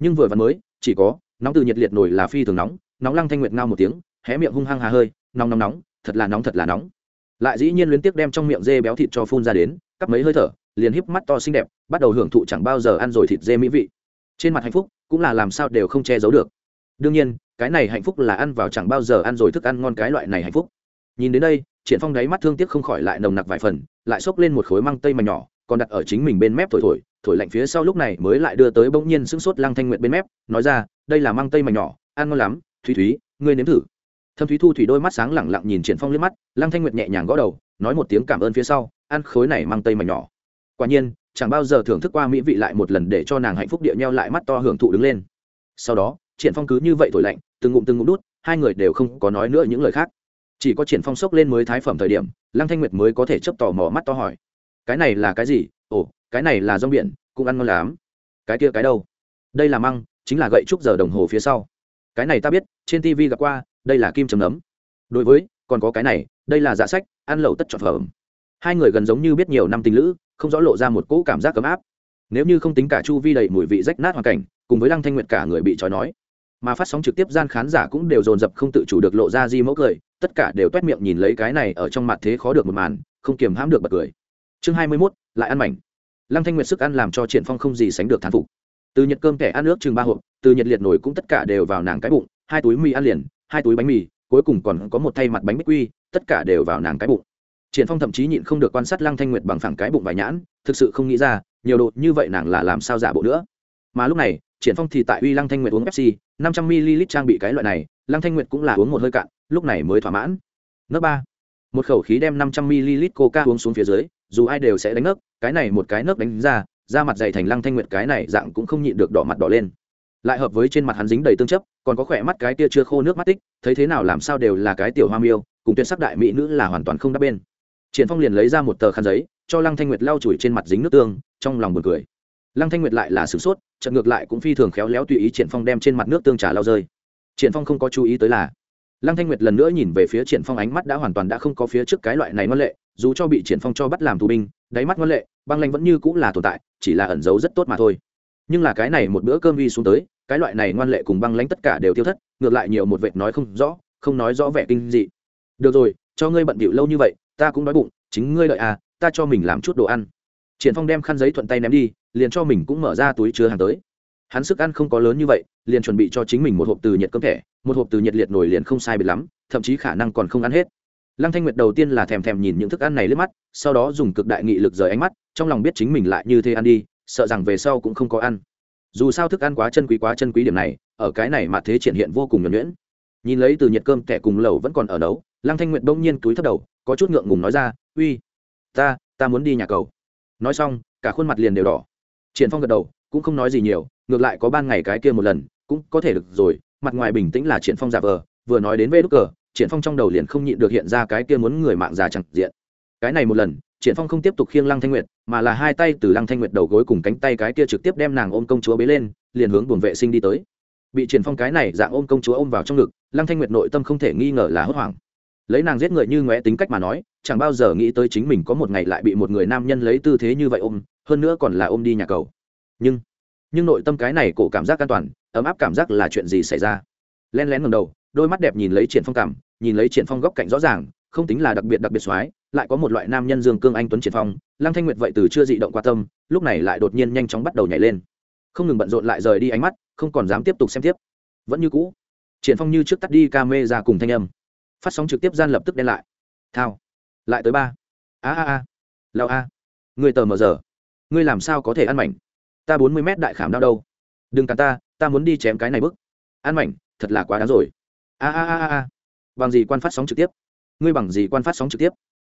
Speaker 1: Nhưng vừa vặn mới, chỉ có, nóng từ nhiệt liệt nồi là phi thường nóng nóng lăng thanh nguyệt ngao một tiếng, hé miệng hung hăng hà hơi, nóng nóng nóng, thật là nóng, thật là nóng. Lại dĩ nhiên liên tiếp đem trong miệng dê béo thịt cho phun ra đến, cắp mấy hơi thở, liền híp mắt to xinh đẹp, bắt đầu hưởng thụ chẳng bao giờ ăn rồi thịt dê mỹ vị. Trên mặt hạnh phúc cũng là làm sao đều không che giấu được. Đương nhiên, cái này hạnh phúc là ăn vào chẳng bao giờ ăn rồi thức ăn ngon cái loại này hạnh phúc. Nhìn đến đây, triển phong đáy mắt thương tiếc không khỏi lại nồng nặc vài phần, lại xốc lên một khối măng tây mà nhỏ, còn đặt ở chính mình bên mép thổi thổi thổi lạnh phía sau lúc này mới lại đưa tới bỗng nhiên sững sốt lăng thanh nguyện bên mép, nói ra, đây là măng tây mà nhỏ, ăn ngon lắm, thúy thúy, ngươi nếm thử. Thâm thúy thu thủy đôi mắt sáng lẳng lặng nhìn triển phong liếc mắt, lăng thanh nguyệt nhẹ nhàng gõ đầu, nói một tiếng cảm ơn phía sau, ăn khối này măng tây mà nhỏ. Quả nhiên chẳng bao giờ thưởng thức qua mỹ vị lại một lần để cho nàng hạnh phúc địa nheo lại mắt to hưởng thụ đứng lên. Sau đó, triển phong cứ như vậy thổi lạnh, từng ngụm từng ngụm đút, hai người đều không có nói nữa những lời khác. Chỉ có triển phong sốc lên mới thái phẩm thời điểm, lăng thanh nguyệt mới có thể chấp tò mò mắt to hỏi, cái này là cái gì? Ồ, cái này là rong biển, cũng ăn ngon lắm. Cái kia cái đâu? Đây là măng, chính là gậy trúc giờ đồng hồ phía sau. Cái này ta biết, trên tv gặp qua, đây là kim chấm nấm. Đối với, còn có cái này, đây là dạ sách, ăn lẩu tất trọn phẩm. Hai người gần giống như biết nhiều năm tình lữ không rõ lộ ra một cỗ cảm giác ấm áp. Nếu như không tính cả chu vi đầy mùi vị rách nát hoàn cảnh cùng với lăng thanh nguyệt cả người bị trói nói mà phát sóng trực tiếp gian khán giả cũng đều dồn dập không tự chủ được lộ ra di mẫu cười tất cả đều toét miệng nhìn lấy cái này ở trong mặt thế khó được một màn không kiềm hãm được bật cười. Chương hai mươi 21, lại ăn mảnh. Lăng thanh nguyệt sức ăn làm cho triển phong không gì sánh được thán phục. Từ nhiệt cơm kẻ ăn nước chừng ba hộp từ nhiệt liệt nổi cũng tất cả đều vào nàng cái bụng hai túi mì ăn liền hai túi bánh mì cuối cùng còn có một thay mặt bánh bích quy tất cả đều vào nàng cái bụng triển phong thậm chí nhịn không được quan sát lăng thanh nguyệt bằng phẳng cái bụng vài nhãn, thực sự không nghĩ ra, nhiều độ như vậy nàng là làm sao giả bộ nữa. Mà lúc này, triển phong thì tại uy lăng thanh nguyệt uống pepsi, năm trăm ml trang bị cái loại này, lăng thanh nguyệt cũng là uống một hơi cạn, lúc này mới thỏa mãn. Nấc ba. Một khẩu khí đem năm trăm ml coca uống xuống phía dưới, dù ai đều sẽ đánh nấc cái này một cái nấc đánh ra, da mặt dày thành lăng thanh nguyệt cái này dạng cũng không nhịn được đỏ mặt đỏ lên. Lại hợp với trên mặt hắn dính đầy tương chấp, còn có khỏe mắt cái tia chưa khô nước mắt tích, thấy thế nào làm sao đều là cái tiểu hoa miêu, cùng tuyệt sắc đại mỹ nữ là hoàn toàn không đáp bên triển phong liền lấy ra một tờ khăn giấy, cho lăng thanh nguyệt lau chùi trên mặt dính nước tương, trong lòng buồn cười. Lăng thanh nguyệt lại là sửng sốt, chợt ngược lại cũng phi thường khéo léo tùy ý triển phong đem trên mặt nước tương trà lau rơi. Triển phong không có chú ý tới là, lăng thanh nguyệt lần nữa nhìn về phía triển phong ánh mắt đã hoàn toàn đã không có phía trước cái loại này ngoan lệ, dù cho bị triển phong cho bắt làm tù binh, đáy mắt ngoan lệ, băng lanh vẫn như cũng là tồn tại, chỉ là ẩn giấu rất tốt mà thôi. Nhưng là cái này một bữa cơm vi xuống tới, cái loại này ngoan lệ cùng băng lãnh tất cả đều tiêu thất, ngược lại nhiều một vệt nói không rõ, không nói rõ vẻ kinh dị. Được rồi, cho ngươi bận bịu lâu như vậy ta cũng đói bụng, chính ngươi đợi à ta cho mình làm chút đồ ăn. Triển phong đem khăn giấy thuận tay ném đi, liền cho mình cũng mở ra túi chứa hàng tới. Hắn sức ăn không có lớn như vậy, liền chuẩn bị cho chính mình một hộp từ nhiệt cơm thẻ, một hộp từ nhiệt liệt nổi liền không sai biệt lắm, thậm chí khả năng còn không ăn hết. Lăng thanh nguyệt đầu tiên là thèm thèm nhìn những thức ăn này lướt mắt, sau đó dùng cực đại nghị lực rời ánh mắt, trong lòng biết chính mình lại như thế ăn đi, sợ rằng về sau cũng không có ăn. Dù sao thức ăn quá chân quý quá chân quý điểm này, ở cái này mà thế triển hiện vô cùng nhuẩn nhuyễn. Nhìn lấy từ nhiệt cơm thẻ cùng lẩu vẫn còn ở nấu lăng thanh nguyệt bỗng nhiên túi thấp đầu, có chút ngượng ngùng nói ra, uy, ta ta muốn đi nhà cầu nói xong, cả khuôn mặt liền đều đỏ. Triển phong gật đầu, cũng không nói gì nhiều, ngược lại có ban ngày cái kia một lần, cũng có thể được rồi, mặt ngoài bình tĩnh là triển phong giả vờ, vừa nói đến vê đúc cờ, triển phong trong đầu liền không nhịn được hiện ra cái kia muốn người mạng già chẳng diện. Cái này một lần, triển phong không tiếp tục khiêng lăng thanh nguyệt, mà là hai tay từ lăng thanh nguyệt đầu gối cùng cánh tay cái kia trực tiếp đem nàng ôm công chúa bế lên, liền hướng buồng vệ sinh đi tới. Bị triển phong cái này dạng ôm công chúa ôm vào trong ngực, lăng thanh nguyệt nội tâm không thể nghi ngờ là hốt hoảng lấy nàng giết người như ngoé tính cách mà nói, chẳng bao giờ nghĩ tới chính mình có một ngày lại bị một người nam nhân lấy tư thế như vậy ôm, hơn nữa còn là ôm đi nhà cầu. Nhưng nhưng nội tâm cái này cổ cảm giác an toàn, ấm áp cảm giác là chuyện gì xảy ra? Len lén ngầm đầu, đôi mắt đẹp nhìn lấy triển phong cảm, nhìn lấy triển phong góc cạnh rõ ràng, không tính là đặc biệt đặc biệt soái, lại có một loại nam nhân dương cương anh tuấn triển phong, lăng thanh nguyệt vậy từ chưa dị động qua tâm, lúc này lại đột nhiên nhanh chóng bắt đầu nhảy lên. Không ngừng bận rộn lại rời đi ánh mắt, không còn dám tiếp tục xem tiếp. Vẫn như cũ, triển phong như trước tắt đi ca mê ra cùng thanh âm phát sóng trực tiếp gian lập tức đen lại. Thao. Lại tới ba. A a a. Lao a. Người tờ mờ giờ. Ngươi làm sao có thể ăn mảnh? Ta bốn mươi mét đại khảm đau đâu? Đừng cản ta ta muốn đi chém cái này bức. Ăn mảnh, thật là quá đáng rồi. A a a a. Bằng gì quan phát sóng trực tiếp? Ngươi bằng gì quan phát sóng trực tiếp?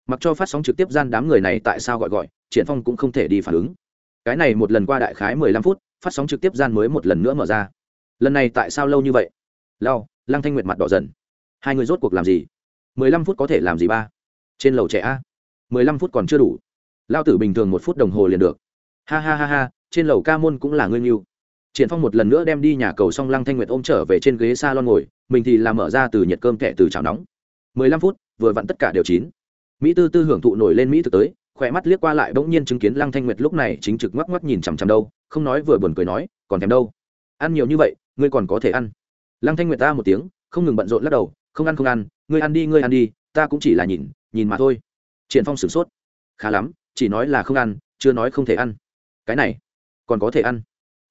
Speaker 1: Mặc cho phát sóng trực tiếp gian đám người này tại sao gọi gọi, triển phong cũng không thể đi phản ứng. Cái này một lần qua đại khái mười lăm phút, phát sóng trực tiếp gian mới một lần nữa mở ra. Lần này tại sao lâu như vậy? Lao, lăng thanh nguyệt mặt đỏ dần hai người rốt cuộc làm gì? Mười lăm phút có thể làm gì ba? Trên lầu trẻ a. Mười lăm phút còn chưa đủ. Lao tử bình thường một phút đồng hồ liền được. Ha ha ha ha, trên lầu ca môn cũng là ngươi nghiêu triển phong một lần nữa đem đi nhà cầu xong lăng thanh nguyệt ôm trở về trên ghế salon ngồi, mình thì làm mở ra từ nhiệt cơm thẻ từ chảo nóng. Mười lăm phút, vừa vặn tất cả đều chín. Mỹ tư tư hưởng thụ nổi lên mỹ thực tới, khỏe mắt liếc qua lại bỗng nhiên chứng kiến lăng thanh nguyệt lúc này chính trực ngoắc ngoắc nhìn chằm chằm đâu, không nói vừa buồn cười nói, còn thèm đâu? Ăn nhiều như vậy, ngươi còn có thể ăn. Lăng thanh nguyệt ta một tiếng, không ngừng bận rộn lắc đầu không ăn không ăn, ngươi ăn đi, ngươi ăn đi, ta cũng chỉ là nhìn nhìn mà thôi. Triển phong sửng sốt. Khá lắm, chỉ nói là không ăn, chưa nói không thể ăn. Cái này, còn có thể ăn.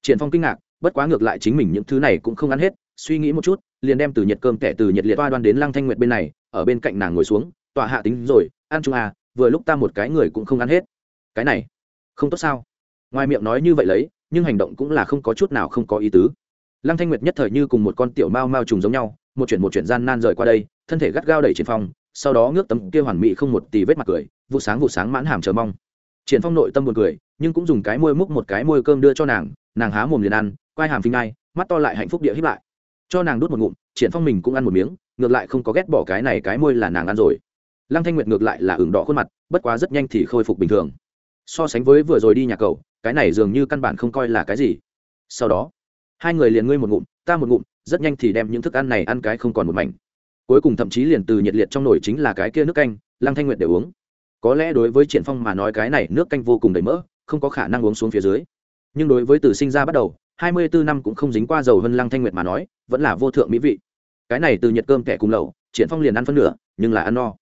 Speaker 1: Triển phong kinh ngạc, bất quá ngược lại chính mình những thứ này cũng không ăn hết, suy nghĩ một chút, liền đem từ nhiệt cơm kẻ từ nhiệt liệt toa đoan đến lăng thanh nguyệt bên này, ở bên cạnh nàng ngồi xuống, tọa hạ tính rồi, ăn chung à vừa lúc ta một cái người cũng không ăn hết. Cái này, không tốt sao? Ngoài miệng nói như vậy lấy, nhưng hành động cũng là không có chút nào không có ý tứ. Lăng thanh nguyệt nhất thời như cùng một con tiểu mao mao trùng giống nhau một chuyện một chuyện gian nan rời qua đây, thân thể gắt gao đẩy triển phong, sau đó ngước tấm kia hoàn mỹ không một tì vết mặt cười, vụ sáng vụ sáng mãn hàm chờ mong. Triển phong nội tâm buồn cười, nhưng cũng dùng cái môi múc một cái môi cơm đưa cho nàng nàng há mồm liền ăn, quai hàm phình ngay mắt to lại hạnh phúc địa híp lại. Cho nàng đút một ngụm, triển phong mình cũng ăn một miếng, ngược lại không có ghét bỏ cái này cái môi là nàng ăn rồi. Lăng thanh nguyệt ngược lại là ửng đỏ khuôn mặt, bất quá rất nhanh thì khôi phục bình thường. So sánh với vừa rồi đi nhà cầu, cái này dường như căn bản không coi là cái gì. Sau đó, hai người liền ngươi một ngụm, ta một ngụm rất nhanh thì đem những thức ăn này ăn cái không còn một mảnh. Cuối cùng thậm chí liền từ nhiệt liệt trong nồi chính là cái kia nước canh, lăng thanh nguyệt để uống. Có lẽ đối với triển phong mà nói cái này nước canh vô cùng đầy mỡ, không có khả năng uống xuống phía dưới. Nhưng đối với từ sinh ra bắt đầu, hai mươi bốn năm cũng không dính qua dầu hơn lăng thanh nguyệt mà nói, vẫn là vô thượng mỹ vị. Cái này từ nhiệt cơm kẻ cùng lẩu, triển phong liền ăn phân nửa, nhưng là ăn no.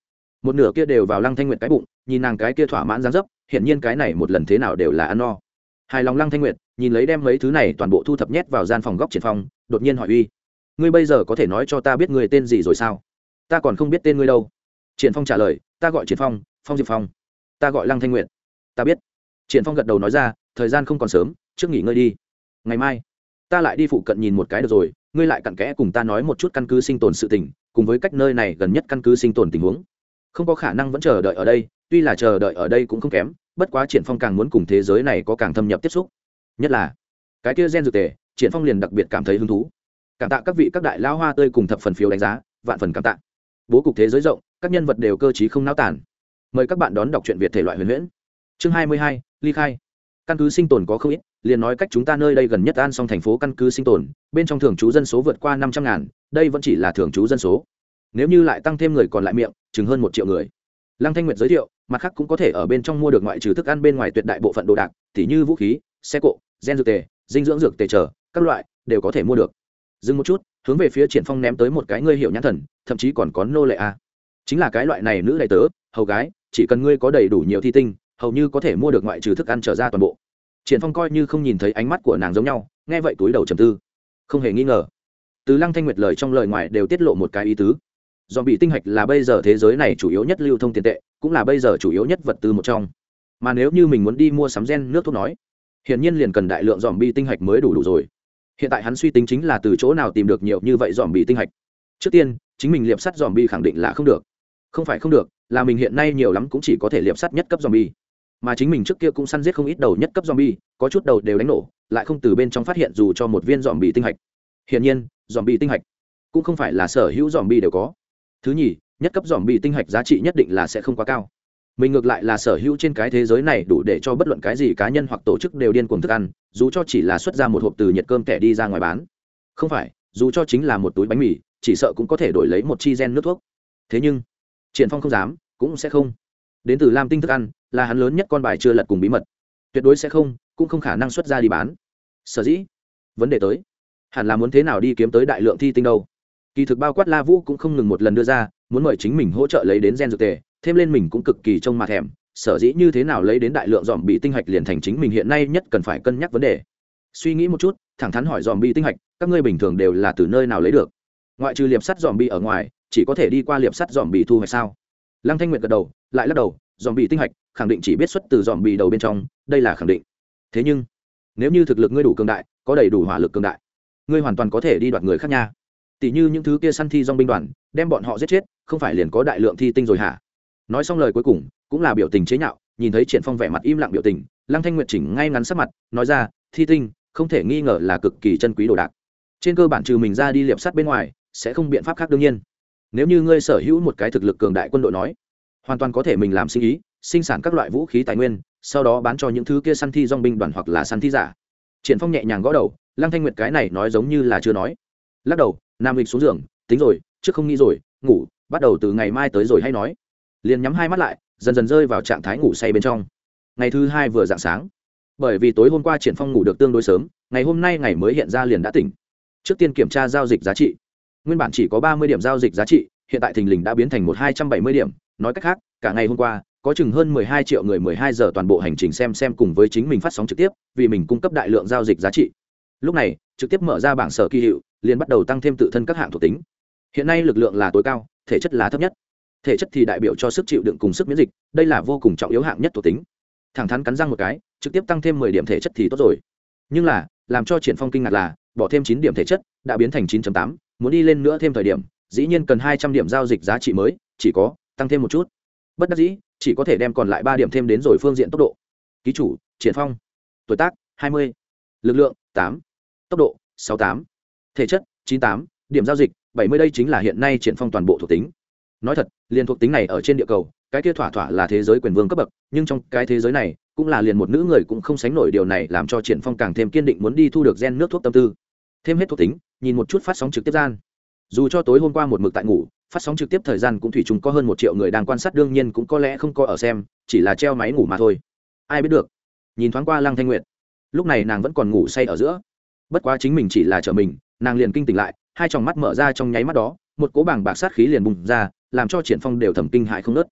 Speaker 1: Một nửa kia đều vào lăng thanh nguyệt cái bụng, nhìn nàng cái kia thỏa mãn dáng dấp hiện nhiên cái này một lần thế nào đều là ăn no hài lòng lăng thanh nguyệt, nhìn lấy đem mấy thứ này toàn bộ thu thập nhét vào gian phòng góc triển phong, đột nhiên hỏi uy, ngươi bây giờ có thể nói cho ta biết người tên gì rồi sao? Ta còn không biết tên ngươi đâu. Triển phong trả lời, ta gọi triển phong phong diệp phong. Ta gọi lăng thanh nguyệt. Ta biết. Triển phong gật đầu nói ra, thời gian không còn sớm, trước nghỉ ngơi đi. Ngày mai, ta lại đi phụ cận nhìn một cái được rồi, ngươi lại cặn kẽ cùng ta nói một chút căn cứ sinh tồn sự tình, cùng với cách nơi này gần nhất căn cứ sinh tồn tình huống. Không có khả năng vẫn chờ đợi ở đây, tuy là chờ đợi ở đây cũng không kém bất quá triển phong càng muốn cùng thế giới này có càng thâm nhập tiếp xúc. Nhất là, cái kia gen dược tề, triển phong liền đặc biệt cảm thấy hứng thú. Cảm tạ các vị các đại lao hoa tươi cùng thập phần phiếu đánh giá, vạn phần cảm tạ. Bố cục thế giới rộng, các nhân vật đều cơ trí không náo tản mời các bạn đón đọc truyện việt thể loại huyền huyễn. Chương hai mươi hai, ly khai. Căn cứ sinh tồn có không ít, liền nói cách chúng ta nơi đây gần nhất an Song thành phố căn cứ sinh tồn, bên trong thường trú dân số vượt qua năm trăm ngàn, đây vẫn chỉ là thường trú dân số. Nếu như lại tăng thêm người còn lại miệng, chừng hơn một triệu người lăng thanh nguyệt giới thiệu, mặt khác cũng có thể ở bên trong mua được ngoại trừ thức ăn bên ngoài tuyệt đại bộ phận đồ đạc t như vũ khí, xe cộ, gen dược tề, dinh dưỡng dược tề trở các loại, đều có thể mua được. Dừng một chút, hướng về phía triển phong ném tới một cái ngươi hiểu nhãn thần, thậm chí còn có nô lệ a. Chính là cái loại này nữ đại tớ, hầu gái, chỉ cần ngươi có đầy đủ nhiều thi tinh, hầu như có thể mua được ngoại trừ thức ăn trở ra toàn bộ. Triển phong coi như không nhìn thấy ánh mắt của nàng giống nhau, nghe vậy túi đầu trầm tư. Không hề nghi ngờ. Từ lăng thanh nguyệt lời trong lời ngoài đều tiết lộ một cái ý tứ dòm bị tinh hạch là bây giờ thế giới này chủ yếu nhất lưu thông tiền tệ, cũng là bây giờ chủ yếu nhất vật tư một trong. Mà nếu như mình muốn đi mua sắm gen nước thuốc nói, hiển nhiên liền cần đại lượng dòm bi tinh hạch mới đủ đủ rồi. Hiện tại hắn suy tính chính là từ chỗ nào tìm được nhiều như vậy dòm bị tinh hạch. Trước tiên, chính mình liệp sắt dòm bi khẳng định là không được. Không phải không được, là mình hiện nay nhiều lắm cũng chỉ có thể liệp sắt nhất cấp zombie. Mà chính mình trước kia cũng săn giết không ít đầu nhất cấp zombie, có chút đầu đều đánh nổ, lại không từ bên trong phát hiện dù cho một viên zombie tinh hạch. Hiển nhiên, zombie tinh hạch cũng không phải là sở hữu zombie đều có thứ nhì, nhất cấp zombie tinh hạch giá trị nhất định là sẽ không quá cao. Mình ngược lại là sở hữu trên cái thế giới này đủ để cho bất luận cái gì cá nhân hoặc tổ chức đều điên cuồng thức ăn, dù cho chỉ là xuất ra một hộp từ nhiệt cơm kẻ đi ra ngoài bán. Không phải, dù cho chính là một túi bánh mì, chỉ sợ cũng có thể đổi lấy một chi gen nước thuốc. Thế nhưng, triển phong không dám, cũng sẽ không. Đến từ lam tinh thức ăn, là hắn lớn nhất con bài chưa lật cùng bí mật. Tuyệt đối sẽ không, cũng không khả năng xuất ra đi bán. Sở dĩ, vấn đề tới, hẳn là muốn thế nào đi kiếm tới đại lượng thi tinh đâu? Kỳ thực bao quát la vũ cũng không ngừng một lần đưa ra, muốn mời chính mình hỗ trợ lấy đến gen dược tề, thêm lên mình cũng cực kỳ trông mặt thèm, sở dĩ như thế nào lấy đến đại lượng dòm bị tinh hạch liền thành chính mình hiện nay nhất cần phải cân nhắc vấn đề. Suy nghĩ một chút, thẳng thắn hỏi dòm bị tinh hạch, các ngươi bình thường đều là từ nơi nào lấy được? Ngoại trừ liệp sắt dòm bị ở ngoài, chỉ có thể đi qua liệp sắt dòm bị thu hoạch sao? Lăng thanh nguyệt gật đầu, lại lắc đầu dòm bị tinh hạch, khẳng định chỉ biết xuất từ dòm bị đầu bên trong, đây là khẳng định. Thế nhưng, nếu như thực lực ngươi đủ cường đại, có đầy đủ hỏa lực cường đại, ngươi hoàn toàn có thể đi đoạt người khác nha tỷ như những thứ kia săn thi dong binh đoàn, đem bọn họ giết chết, không phải liền có đại lượng thi tinh rồi hả? Nói xong lời cuối cùng, cũng là biểu tình chế nhạo, nhìn thấy triển phong vẻ mặt im lặng biểu tình, lăng thanh nguyệt chỉnh ngay ngắn sắc mặt, nói ra, thi tinh, không thể nghi ngờ là cực kỳ chân quý đồ đạc. Trên cơ bản trừ mình ra đi liệp sắt bên ngoài, sẽ không biện pháp khác đương nhiên. Nếu như ngươi sở hữu một cái thực lực cường đại quân đội nói, hoàn toàn có thể mình làm sinh ý, sinh sản các loại vũ khí tài nguyên, sau đó bán cho những thứ kia săn thi dong binh đoàn hoặc là săn thi giả. Triển phong nhẹ nhàng gõ đầu, lăng thanh nguyệt cái này nói giống như là chưa nói lắc đầu, nam lịch xuống giường, tính rồi, trước không nghĩ rồi, ngủ, bắt đầu từ ngày mai tới rồi hay nói. Liền nhắm hai mắt lại, dần dần rơi vào trạng thái ngủ say bên trong. Ngày thứ hai vừa dạng sáng, bởi vì tối hôm qua triển phong ngủ được tương đối sớm, ngày hôm nay ngày mới hiện ra liền đã tỉnh. Trước tiên kiểm tra giao dịch giá trị. Nguyên bản chỉ có ba mươi điểm giao dịch giá trị, hiện tại thình lình đã biến thành một hai trăm bảy mươi điểm. Nói cách khác, cả ngày hôm qua, có chừng hơn mười hai triệu người mười hai giờ toàn bộ hành trình xem xem cùng với chính mình phát sóng trực tiếp, vì mình cung cấp đại lượng giao dịch giá trị. Lúc này, trực tiếp mở ra bảng sở kỳ hiệu liền bắt đầu tăng thêm tự thân các hạng thuộc tính. Hiện nay lực lượng là tối cao, thể chất là thấp nhất. Thể chất thì đại biểu cho sức chịu đựng cùng sức miễn dịch, đây là vô cùng trọng yếu hạng nhất thuộc tính. Thẳng thắn cắn răng một cái, trực tiếp tăng thêm mười điểm thể chất thì tốt rồi. Nhưng là, làm cho triển phong kinh ngạc là, bỏ thêm chín điểm thể chất, đã biến thành chín tám, muốn đi lên nữa thêm thời điểm, dĩ nhiên cần hai trăm điểm giao dịch giá trị mới, chỉ có, tăng thêm một chút. Bất đắc dĩ, chỉ có thể đem còn lại ba điểm thêm đến rồi phương diện tốc độ. Ký chủ, triển phong. Tuổi tác, hai mươi. Lực lượng, tám. Tốc độ, sáu tám thể chất, chín tám, điểm giao dịch, bảy mươi đây chính là hiện nay triển phong toàn bộ thuộc tính. Nói thật, liền thuộc tính này ở trên địa cầu, cái kia thỏa thỏa là thế giới quyền vương cấp bậc, nhưng trong cái thế giới này, cũng là liền một nữ người cũng không sánh nổi điều này làm cho triển phong càng thêm kiên định muốn đi thu được gen nước thuốc tâm tư. Thêm hết thuộc tính, nhìn một chút phát sóng trực tiếp gian. Dù cho tối hôm qua một mực tại ngủ, phát sóng trực tiếp thời gian cũng thủy chung có hơn một triệu người đang quan sát, đương nhiên cũng có lẽ không có ở xem, chỉ là treo máy ngủ mà thôi. Ai biết được? Nhìn thoáng qua lăng thanh nguyệt. Lúc này nàng vẫn còn ngủ say ở giữa bất quá chính mình chỉ là trở mình, nàng liền kinh tỉnh lại, hai tròng mắt mở ra trong nháy mắt đó, một cố bảng bạc sát khí liền bùng ra, làm cho triển phong đều thầm kinh hại không nớt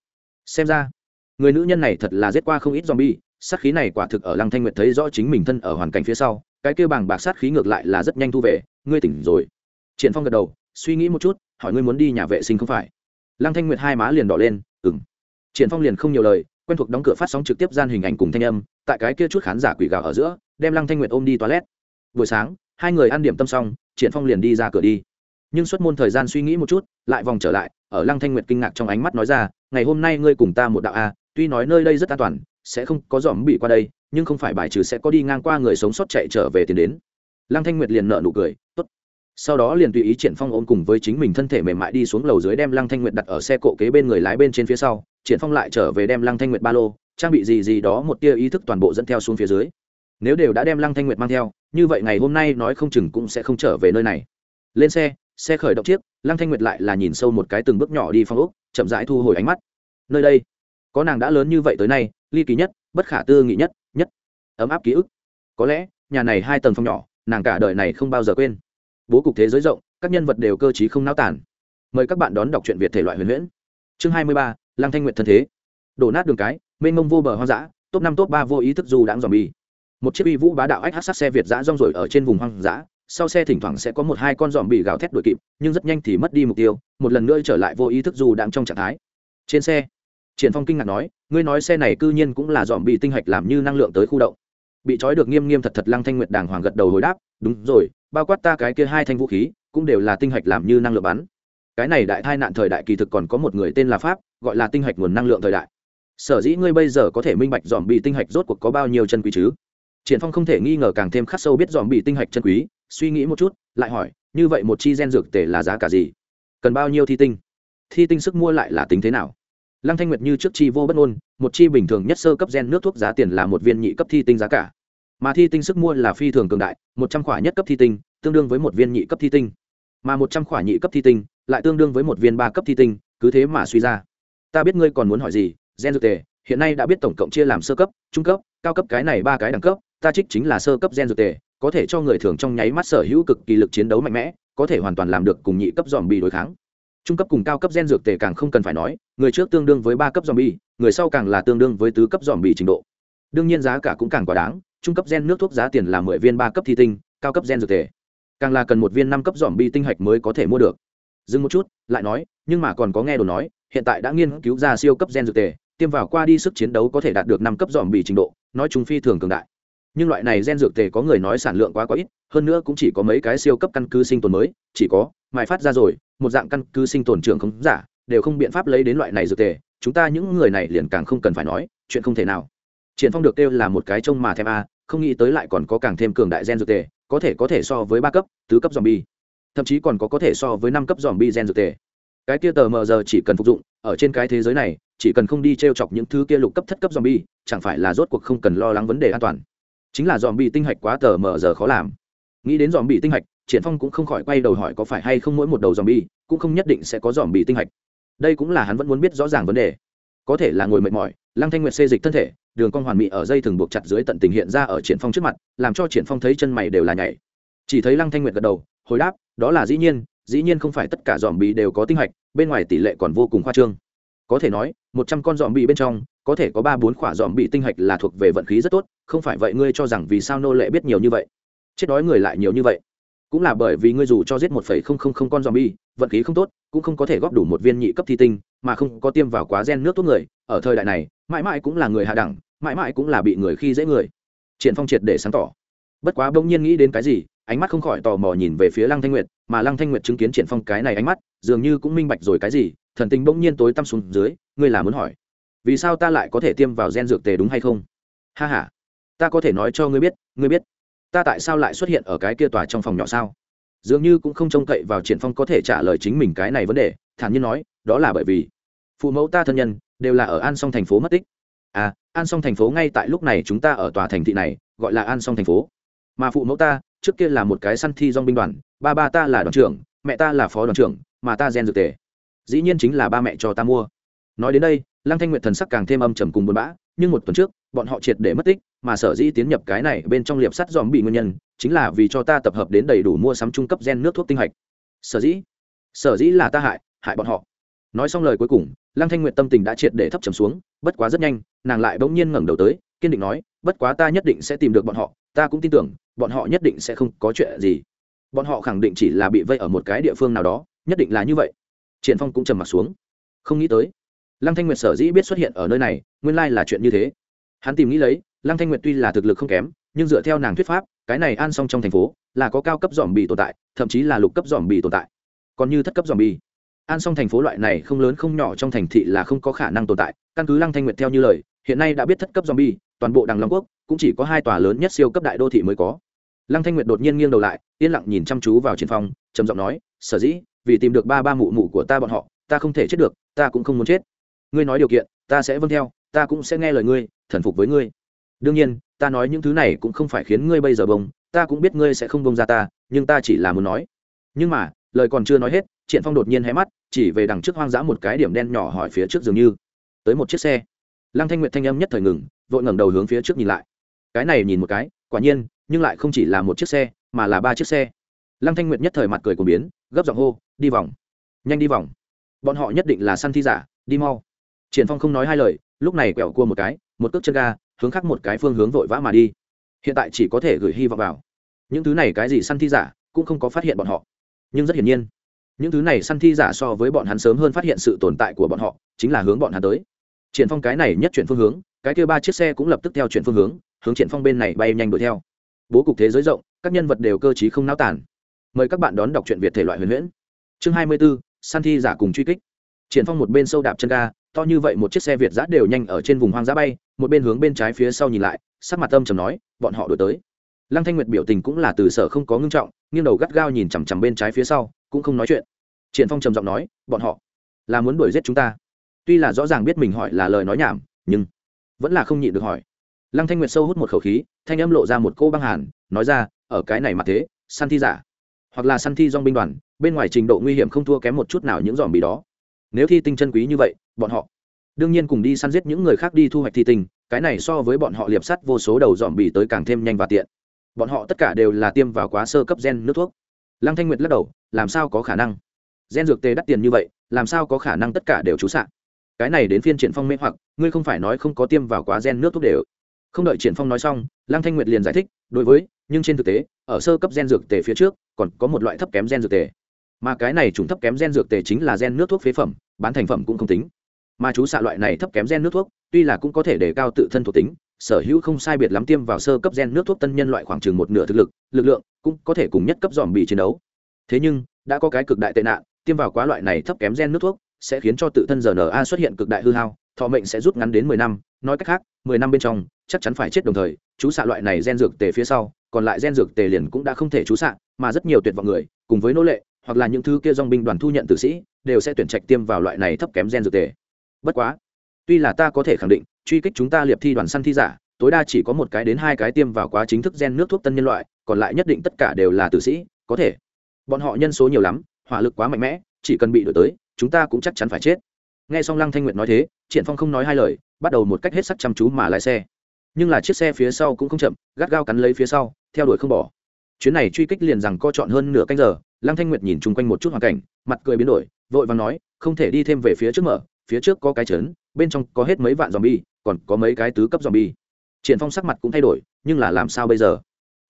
Speaker 1: xem ra, người nữ nhân này thật là giết qua không ít zombie, sát khí này quả thực ở lăng thanh nguyệt thấy rõ chính mình thân ở hoàn cảnh phía sau, cái kia bảng bạc sát khí ngược lại là rất nhanh thu về, ngươi tỉnh rồi. Triển phong gật đầu, suy nghĩ một chút, hỏi ngươi muốn đi nhà vệ sinh không phải? Lăng thanh nguyệt hai má liền đỏ lên ừng triển phong liền không nhiều lời, quen thuộc đóng cửa phát sóng trực tiếp gian hình ảnh cùng thanh âm, tại cái kia chút khán giả quỷ gào ở giữa, đem lăng thanh nguyệt ôm đi toilet buổi sáng, hai người ăn điểm tâm xong, triển phong liền đi ra cửa đi. Nhưng xuất môn thời gian suy nghĩ một chút, lại vòng trở lại, ở lăng thanh nguyệt kinh ngạc trong ánh mắt nói ra, ngày hôm nay ngươi cùng ta một đạo a, tuy nói nơi đây rất an toàn, sẽ không có dòm bị qua đây, nhưng không phải bài trừ sẽ có đi ngang qua người sống sót chạy trở về tiền đến. Lăng thanh nguyệt liền nở nụ cười, tốt. Sau đó liền tùy ý triển phong ôm cùng với chính mình thân thể mềm mại đi xuống lầu dưới đem lăng thanh nguyệt đặt ở xe cộ kế bên người lái bên trên phía sau. Triển phong lại trở về đem lăng thanh nguyệt ba lô, trang bị gì gì đó một tia ý thức toàn bộ dẫn theo xuống phía dưới nếu đều đã đem lăng thanh nguyệt mang theo, như vậy ngày hôm nay nói không chừng cũng sẽ không trở về nơi này. Lên xe xe khởi động chiếc, lăng thanh nguyệt lại là nhìn sâu một cái từng bước nhỏ đi phong ốc, chậm rãi thu hồi ánh mắt. Nơi đây, có nàng đã lớn như vậy tới nay, ly kỳ nhất, bất khả tư nghị nhất nhất, ấm áp ký ức. Có lẽ, nhà này hai tầng phòng nhỏ, nàng cả đời này không bao giờ quên. Bố cục thế giới rộng, các nhân vật đều cơ t không náo tản mời các bạn đón đọc truyện việt thể loại huyền huyễn. Chương hai mươi ba, lăng thanh nguyệt thân thế. Đổ nát đường cái, mênh mông vô bờ hoang dã, top năm top ba vô ý thức dù đãng dòm bi một chiếc uy vũ bá đạo ách hát sát xe việt dã rong rồi ở trên vùng hoang dã, sau xe thỉnh thoảng sẽ có một hai con dòm bị gào thét đuổi kịp, nhưng rất nhanh thì mất đi mục tiêu, một lần nữa trở lại vô ý thức dù đang trong trạng thái. Trên xe, triển phong kinh ngạc nói, ngươi nói xe này cư nhiên cũng là dòm bị tinh hạch làm như năng lượng tới khu động. Bị trói được nghiêm nghiêm thật thật lăng thanh nguyệt đàng hoàng gật đầu hồi đáp, đúng rồi, bao quát ta cái kia hai thanh vũ khí, cũng đều là tinh hạch làm như năng lượng bắn. Cái này đại tai nạn thời đại kỳ thực còn có một người tên là pháp, gọi là tinh hạch nguồn năng lượng thời đại. Sở dĩ ngươi bây giờ có thể minh bạch dòm bị tinh hạch rốt cuộc có bao nhiêu chân quý chứ? Triển phong không thể nghi ngờ càng thêm khắc sâu biết dòm bị tinh hạch chân quý, suy nghĩ một chút, lại hỏi, như vậy một chi gen dược tề là giá cả gì? Cần bao nhiêu thi tinh? Thi tinh sức mua lại là tính thế nào? Lăng thanh nguyệt như trước chi vô bất ngôn, một chi bình thường nhất sơ cấp gen nước thuốc giá tiền là một viên nhị cấp thi tinh giá cả. Mà thi tinh sức mua là phi thường cường đại, một trăm khỏa nhất cấp thi tinh, tương đương với một viên nhị cấp thi tinh. Mà một trăm khỏa nhị cấp thi tinh, lại tương đương với một viên ba cấp thi tinh, cứ thế mà suy ra. Ta biết ngươi còn muốn hỏi gì, gen dược tề, hiện nay đã biết tổng cộng chia làm sơ cấp, trung cấp, cao cấp cái này ba cái đẳng cấp ta trích chính là sơ cấp gen dược tề, có thể cho người thường trong nháy mắt sở hữu cực kỳ lực chiến đấu mạnh mẽ, có thể hoàn toàn làm được cùng nhị cấp dòm bị đối kháng. Trung cấp cùng cao cấp gen dược tề càng không cần phải nói, người trước tương đương với ba cấp dòm bi người sau càng là tương đương với tứ cấp dòm bị trình độ. Đương nhiên giá cả cũng càng quá đáng, trung cấp gen nước thuốc giá tiền là mười viên ba cấp thi tinh, cao cấp gen dược tề. Càng là cần một viên năm cấp dòm bi tinh hạch mới có thể mua được. Dừng một chút, lại nói, nhưng mà còn có nghe đồ nói, hiện tại đã nghiên cứu ra siêu cấp gen dược tề, tiêm vào qua đi sức chiến đấu có thể đạt được năm cấp dòm bị trình độ, nói chung phi thường cường đại nhưng loại này gen dược tề có người nói sản lượng quá quá ít, hơn nữa cũng chỉ có mấy cái siêu cấp căn cứ sinh tồn mới, chỉ có, mài phát ra rồi, một dạng căn cứ sinh tồn trường không giả, đều không biện pháp lấy đến loại này dược tề, chúng ta những người này liền càng không cần phải nói, chuyện không thể nào. Triển phong được kêu là một cái trông mà thèm a, không nghĩ tới lại còn có càng thêm cường đại gen dược tề, có thể có thể so với ba cấp, tứ cấp zombie. Thậm chí còn có có thể so với năm cấp zombie gen dược tề. Cái kia tờ mờ giờ chỉ cần phục dụng, ở trên cái thế giới này, chỉ cần không đi t chọc những thứ kia lục cấp thất cấp zombie, chẳng phải là rốt cuộc không cần lo lắng vấn đề an toàn chính là zombie tinh hạch quá tờ mờ giờ khó làm. Nghĩ đến zombie tinh hạch, triển phong cũng không khỏi quay đầu hỏi có phải hay không mỗi một đầu zombie, cũng không nhất định sẽ có zombie tinh hạch. Đây cũng là hắn vẫn muốn biết rõ ràng vấn đề. Có thể là ngồi mệt mỏi, lăng thanh nguyệt xê dịch thân thể, đường cong hoàn mỹ ở dây thường buộc chặt dưới tận tình hiện ra ở triển phong trước mặt, làm cho triển phong thấy chân mày đều là nhảy. Chỉ thấy lăng thanh nguyệt gật đầu, hồi đáp, đó là dĩ nhiên dĩ nhiên không phải tất cả dòm bị đều có tinh hạch, bên ngoài tỷ lệ còn vô cùng khoa trương. Có thể nói, một trăm con dòm bị bên trong có thể có ba bốn khỏa dòm bị tinh hạch là thuộc về vận khí rất tốt, không phải vậy ngươi cho rằng vì sao nô lệ biết nhiều như vậy? Chết đói người lại nhiều như vậy. Cũng là bởi vì ngươi dù cho giết một phẩy không không không con dòm bi vận khí không tốt, cũng không có thể góp đủ một viên nhị cấp thi tinh, mà không có tiêm vào quá gen nước tốt người, ở thời đại này, mãi mãi cũng là người hạ đẳng, mãi mãi cũng là bị người khi dễ người. Triển phong triệt để sáng tỏ. Bất quá bỗng nhiên nghĩ đến cái gì, ánh mắt không khỏi tò mò nhìn về phía lăng thanh nguyệt, mà lăng thanh nguyệt chứng kiến triển phong cái này ánh mắt, dường như cũng minh bạch rồi cái gì, thần tình bỗng nhiên tối tăm xuống dưới, ngươi là muốn hỏi vì sao ta lại có thể tiêm vào gen dược tề đúng hay không? Ha ha, ta có thể nói cho ngươi biết ngươi biết, ta tại sao lại xuất hiện ở cái kia tòa trong phòng nhỏ sao? Dường như cũng không trông cậy vào triển phong có thể trả lời chính mình cái này vấn đề, thản nhiên nói, đó là bởi vì phụ mẫu ta thân nhân đều là ở an song thành phố mất tích. À an song thành phố ngay tại lúc này chúng ta ở tòa thành thị này, gọi là an song thành phố. Mà phụ mẫu ta, trước kia là một cái săn thi dong binh đoàn, ba ba ta là đoàn trưởng, mẹ ta là phó đoàn trưởng, mà ta gen dược tề. Dĩ nhiên chính là ba mẹ cho ta mua nói đến đây, lăng thanh nguyệt thần sắc càng thêm âm trầm cùng buồn bã, nhưng một tuần trước, bọn họ triệt để mất tích, mà sở dĩ tiến nhập cái này bên trong liệp sắt dòm bị nguyên nhân, chính là vì cho ta tập hợp đến đầy đủ mua sắm trung cấp gen nước thuốc tinh hạch. Sở dĩ? Sở dĩ là ta hại hại bọn họ. Nói xong lời cuối cùng, lăng thanh nguyệt tâm tình đã triệt để thấp trầm xuống, bất quá rất nhanh, nàng lại bỗng nhiên ngẩng đầu tới, kiên định nói, bất quá ta nhất định sẽ tìm được bọn họ, ta cũng tin tưởng, bọn họ nhất định sẽ không có chuyện gì. Bọn họ khẳng định chỉ là bị vây ở một cái địa phương nào đó, nhất định là như vậy. Triển phong cũng trầm mặt xuống. Không nghĩ tới lăng thanh nguyệt sở dĩ biết xuất hiện ở nơi này, nguyên lai là chuyện như thế. Hắn tìm nghĩ lấy, lăng thanh nguyệt tuy là thực lực không kém, nhưng dựa theo nàng thuyết pháp, cái này an xong trong thành phố, là có cao cấp dòm bì tồn tại, thậm chí là lục cấp dòm bì tồn tại. Còn như thất cấp dòm bì an xong thành phố loại này không lớn không nhỏ trong thành thị là không có khả năng tồn tại. Căn cứ lăng thanh nguyệt theo như lời, hiện nay đã biết thất cấp dòm bì toàn bộ đằng long quốc, cũng chỉ có hai tòa lớn nhất siêu cấp đại đô thị mới có. Lăng thanh nguyệt đột nhiên nghiêng đầu lại, yên lặng nhìn chăm chú vào triển phong, trầm giọng nói, sở dĩ, vì tìm được ba ba mụ mụ của ta bọn họ, ta không thể chết được, ta cũng không muốn chết ngươi nói điều kiện, ta sẽ vâng theo, ta cũng sẽ nghe lời ngươi, thần phục với ngươi. Đương nhiên, ta nói những thứ này cũng không phải khiến ngươi bây giờ bông, ta cũng biết ngươi sẽ không bông ra ta, nhưng ta chỉ là muốn nói. Nhưng mà, lời còn chưa nói hết, triển phong đột nhiên hé mắt, chỉ về đằng trước hoang dã một cái điểm đen nhỏ hỏi phía trước dường như. Tới một chiếc xe. Lăng thanh nguyệt thanh âm nhất thời ngừng, vội ngẩng đầu hướng phía trước nhìn lại. Cái này nhìn một cái, quả nhiên, nhưng lại không chỉ là một chiếc xe, mà là ba chiếc xe. Lăng thanh nguyệt nhất thời mặt cười của biến, gấp giọng hô, đi vòng. Nhanh đi vòng. Bọn họ nhất định là săn thi giả, đi mau triển phong không nói hai lời lúc này quẹo cua một cái một cước chân ga hướng khác một cái phương hướng vội vã mà đi. Hiện tại chỉ có thể gửi hy vọng vào. Những thứ này cái gì săn thi giả cũng không có phát hiện bọn họ. Nhưng rất hiển nhiên những thứ này săn thi giả so với bọn hắn sớm hơn phát hiện sự tồn tại của bọn họ chính là hướng bọn hắn tới. Triển phong cái này nhất chuyển phương hướng cái kia ba chiếc xe cũng lập tức theo chuyển phương hướng hướng triển phong bên này bay nhanh đuổi theo. Bố cục thế giới rộng các nhân vật đều cơ trí không náo tản mời các bạn đón đọc truyện việt thể loại huyền huyễn. Chương hai mươi 24, săn thi giả cùng truy kích. Triển phong một bên sâu đạp chân ga to như vậy một chiếc xe việt giã đều nhanh ở trên vùng hoang dã bay, một bên hướng bên trái phía sau nhìn lại, sắc mặt âm trầm nói, bọn họ đổi tới. Lăng thanh nguyệt biểu tình cũng là từ sở không có ngưng trọng, nghiêng đầu gắt gao nhìn chằm chằm bên trái phía sau, cũng không nói chuyện. Triển phong trầm giọng nói, bọn họ là muốn đuổi giết chúng ta. Tuy là rõ ràng biết mình hỏi là lời nói nhảm, nhưng vẫn là không nhịn được hỏi. Lăng thanh nguyệt sâu hút một khẩu khí, thanh âm lộ ra một cô băng hàn, nói ra, ở cái này mà thế, săn thi giả, hoặc là săn thi dong binh đoàn, bên ngoài trình độ nguy hiểm không thua kém một chút nào những dòm bì đó nếu thi tinh chân quý như vậy, bọn họ đương nhiên cùng đi săn giết những người khác đi thu hoạch thi tinh, cái này so với bọn họ liệp sắt vô số đầu dòm bỉ tới càng thêm nhanh và tiện. Bọn họ tất cả đều là tiêm vào quá sơ cấp gen nước thuốc. Lăng thanh nguyệt lắc đầu, làm sao có khả năng? Gen dược tê đắt tiền như vậy, làm sao có khả năng tất cả đều trú sạn cái này đến phiên triển phong mê hoặc, ngươi không phải nói không có tiêm vào quá gen nước thuốc đều. Không đợi triển phong nói xong, lăng thanh nguyệt liền giải thích, đối với, nhưng trên thực tế, ở sơ cấp gen dược tề phía trước, còn có một loại thấp kém gen dược tề mà cái này trùng thấp kém gen dược tề chính là gen nước thuốc phế phẩm, bán thành phẩm cũng không tính. Mà chú xạ loại này thấp kém gen nước thuốc, tuy là cũng có thể đề cao tự thân thuộc tính, sở hữu không sai biệt lắm tiêm vào sơ cấp gen nước thuốc tân nhân loại khoảng chừng một nửa thực lực lực lượng cũng có thể cùng nhất cấp dòm bị chiến đấu. Thế nhưng, đã có cái cực đại tệ nạn, tiêm vào quá loại này thấp kém gen nước thuốc sẽ khiến cho tự thân rna xuất hiện cực đại hư hao, thọ mệnh sẽ rút ngắn đến mười năm, nói cách khác, mười năm bên trong, chắc chắn phải chết đồng thời, chú xạ loại này gen dược tề phía sau, còn lại gen dược tề liền cũng đã không thể chú xạ, mà rất nhiều tuyệt vọng người, cùng với nô lệ hoặc là những thứ kia dòng binh đoàn thu nhận tử sĩ, đều sẽ tuyển trạch tiêm vào loại này thấp kém gen dược tề. Bất quá, tuy là ta có thể khẳng định, truy kích chúng ta liệp thi đoàn săn thi giả, tối đa chỉ có một cái đến hai cái tiêm vào quá chính thức gen nước thuốc tân nhân loại, còn lại nhất định tất cả đều là tử sĩ, có thể. Bọn họ nhân số nhiều lắm, hỏa lực quá mạnh mẽ, chỉ cần bị đổi tới, chúng ta cũng chắc chắn phải chết. Nghe xong lăng thanh nguyệt nói thế, triển phong không nói hai lời, bắt đầu một cách hết sắc chăm chú mà lái xe. Nhưng là chiếc xe phía sau cũng không chậm, gắt gao cắn lấy phía sau, theo đuổi không bỏ. Chuyến này truy kích liền rằng co chọn hơn nửa canh giờ lăng thanh nguyệt nhìn chung quanh một chút hoàn cảnh, mặt cười biến đổi, vội vàng nói, không thể đi thêm về phía trước mở, phía trước có cái trấn, bên trong có hết mấy vạn zombie, còn có mấy cái tứ cấp zombie. Triển phong sắc mặt cũng thay đổi, nhưng là làm sao bây giờ?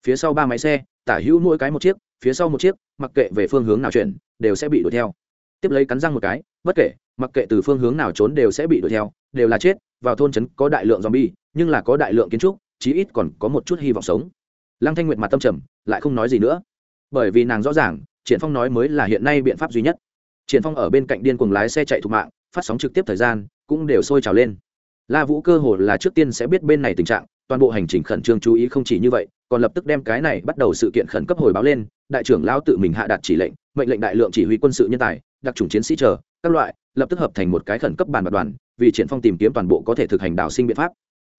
Speaker 1: Phía sau ba máy xe, tả hữu mỗi cái một chiếc, phía sau một chiếc, mặc kệ về phương hướng nào chuyển, đều sẽ bị đuổi theo. Tiếp lấy cắn răng một cái, bất kể, mặc kệ từ phương hướng nào trốn đều sẽ bị đuổi theo, đều là chết, vào thôn trấn có đại lượng zombie, nhưng là có đại lượng kiến trúc, chí ít còn có một chút hy vọng sống. Lăng thanh nguyệt mặt tâm trầm, lại không nói gì nữa. Bởi vì nàng rõ ràng triển phong nói mới là hiện nay biện pháp duy nhất. Triển phong ở bên cạnh điên cuồng lái xe chạy thục mạng, phát sóng trực tiếp thời gian cũng đều sôi trào lên. La vũ cơ hồ là trước tiên sẽ biết bên này tình trạng, toàn bộ hành trình khẩn trương chú ý không chỉ như vậy, còn lập tức đem cái này bắt đầu sự kiện khẩn cấp hồi báo lên, đại trưởng lão tự mình hạ đạt chỉ lệnh, mệnh lệnh đại lượng chỉ huy quân sự nhân tài, đặc trùng chiến sĩ chờ, các loại, lập tức hợp thành một cái khẩn cấp bàn bạc đoàn, vì triển phong tìm kiếm toàn bộ có thể thực hành đào sinh biện pháp.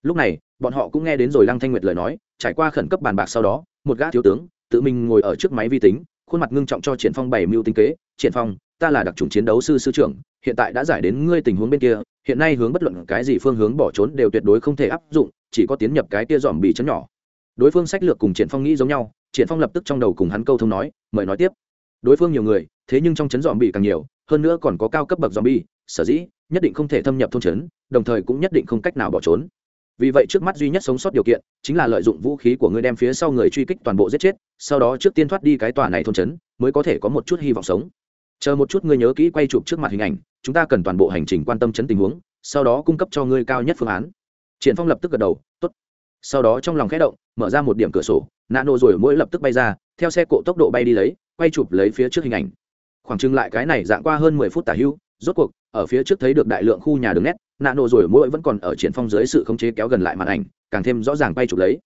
Speaker 1: Lúc này, bọn họ cũng nghe đến rồi lăng thanh nguyệt lời nói, trải qua khẩn cấp bàn bạc sau đó, một gã thiếu tướng, tự mình ngồi ở trước máy vi tính khuôn mặt ngưng trọng cho triển phong bày mưu tính kế triển phong ta là đặc trùng chiến đấu sư sư trưởng hiện tại đã giải đến ngươi tình huống bên kia hiện nay hướng bất luận cái gì phương hướng bỏ trốn đều tuyệt đối không thể áp dụng chỉ có tiến nhập cái kia dòm bị chấn nhỏ. Đối phương sách lược cùng triển phong nghĩ giống nhau triển phong lập tức trong đầu cùng hắn câu thông nói mời nói tiếp. Đối phương nhiều người thế nhưng trong chấn dòm bị càng nhiều hơn nữa còn có cao cấp bậc dòm bị, sở dĩ nhất định không thể thâm nhập thôn chấn đồng thời cũng nhất định không cách nào bỏ trốn vì vậy trước mắt duy nhất sống sót điều kiện chính là lợi dụng vũ khí của ngươi đem phía sau người truy kích toàn bộ giết chết, sau đó trước tiên thoát đi cái tòa này thôn chấn mới có thể có một chút hy vọng sống. Chờ một chút ngươi nhớ kỹ quay chụp trước mặt hình ảnh, chúng ta cần toàn bộ hành trình quan tâm chấn tình huống, sau đó cung cấp cho ngươi cao nhất phương án. Triển phong lập tức gật đầu, tốt. Sau đó trong lòng khẽ động, mở ra một điểm cửa sổ nạ nổ rồi mỗi lập tức bay ra, theo xe cộ tốc độ bay đi lấy, quay chụp lấy phía trước hình ảnh. Khoảng chừng lại cái này dạng qua hơn mười phút tả hưu, rốt cuộc, ở phía trước thấy được đại lượng khu nhà đường nét nạ nổ rồi mỗi vẫn còn ở triển phong dưới sự khống chế kéo gần lại màn ảnh, càng thêm rõ ràng quay chụp lấy.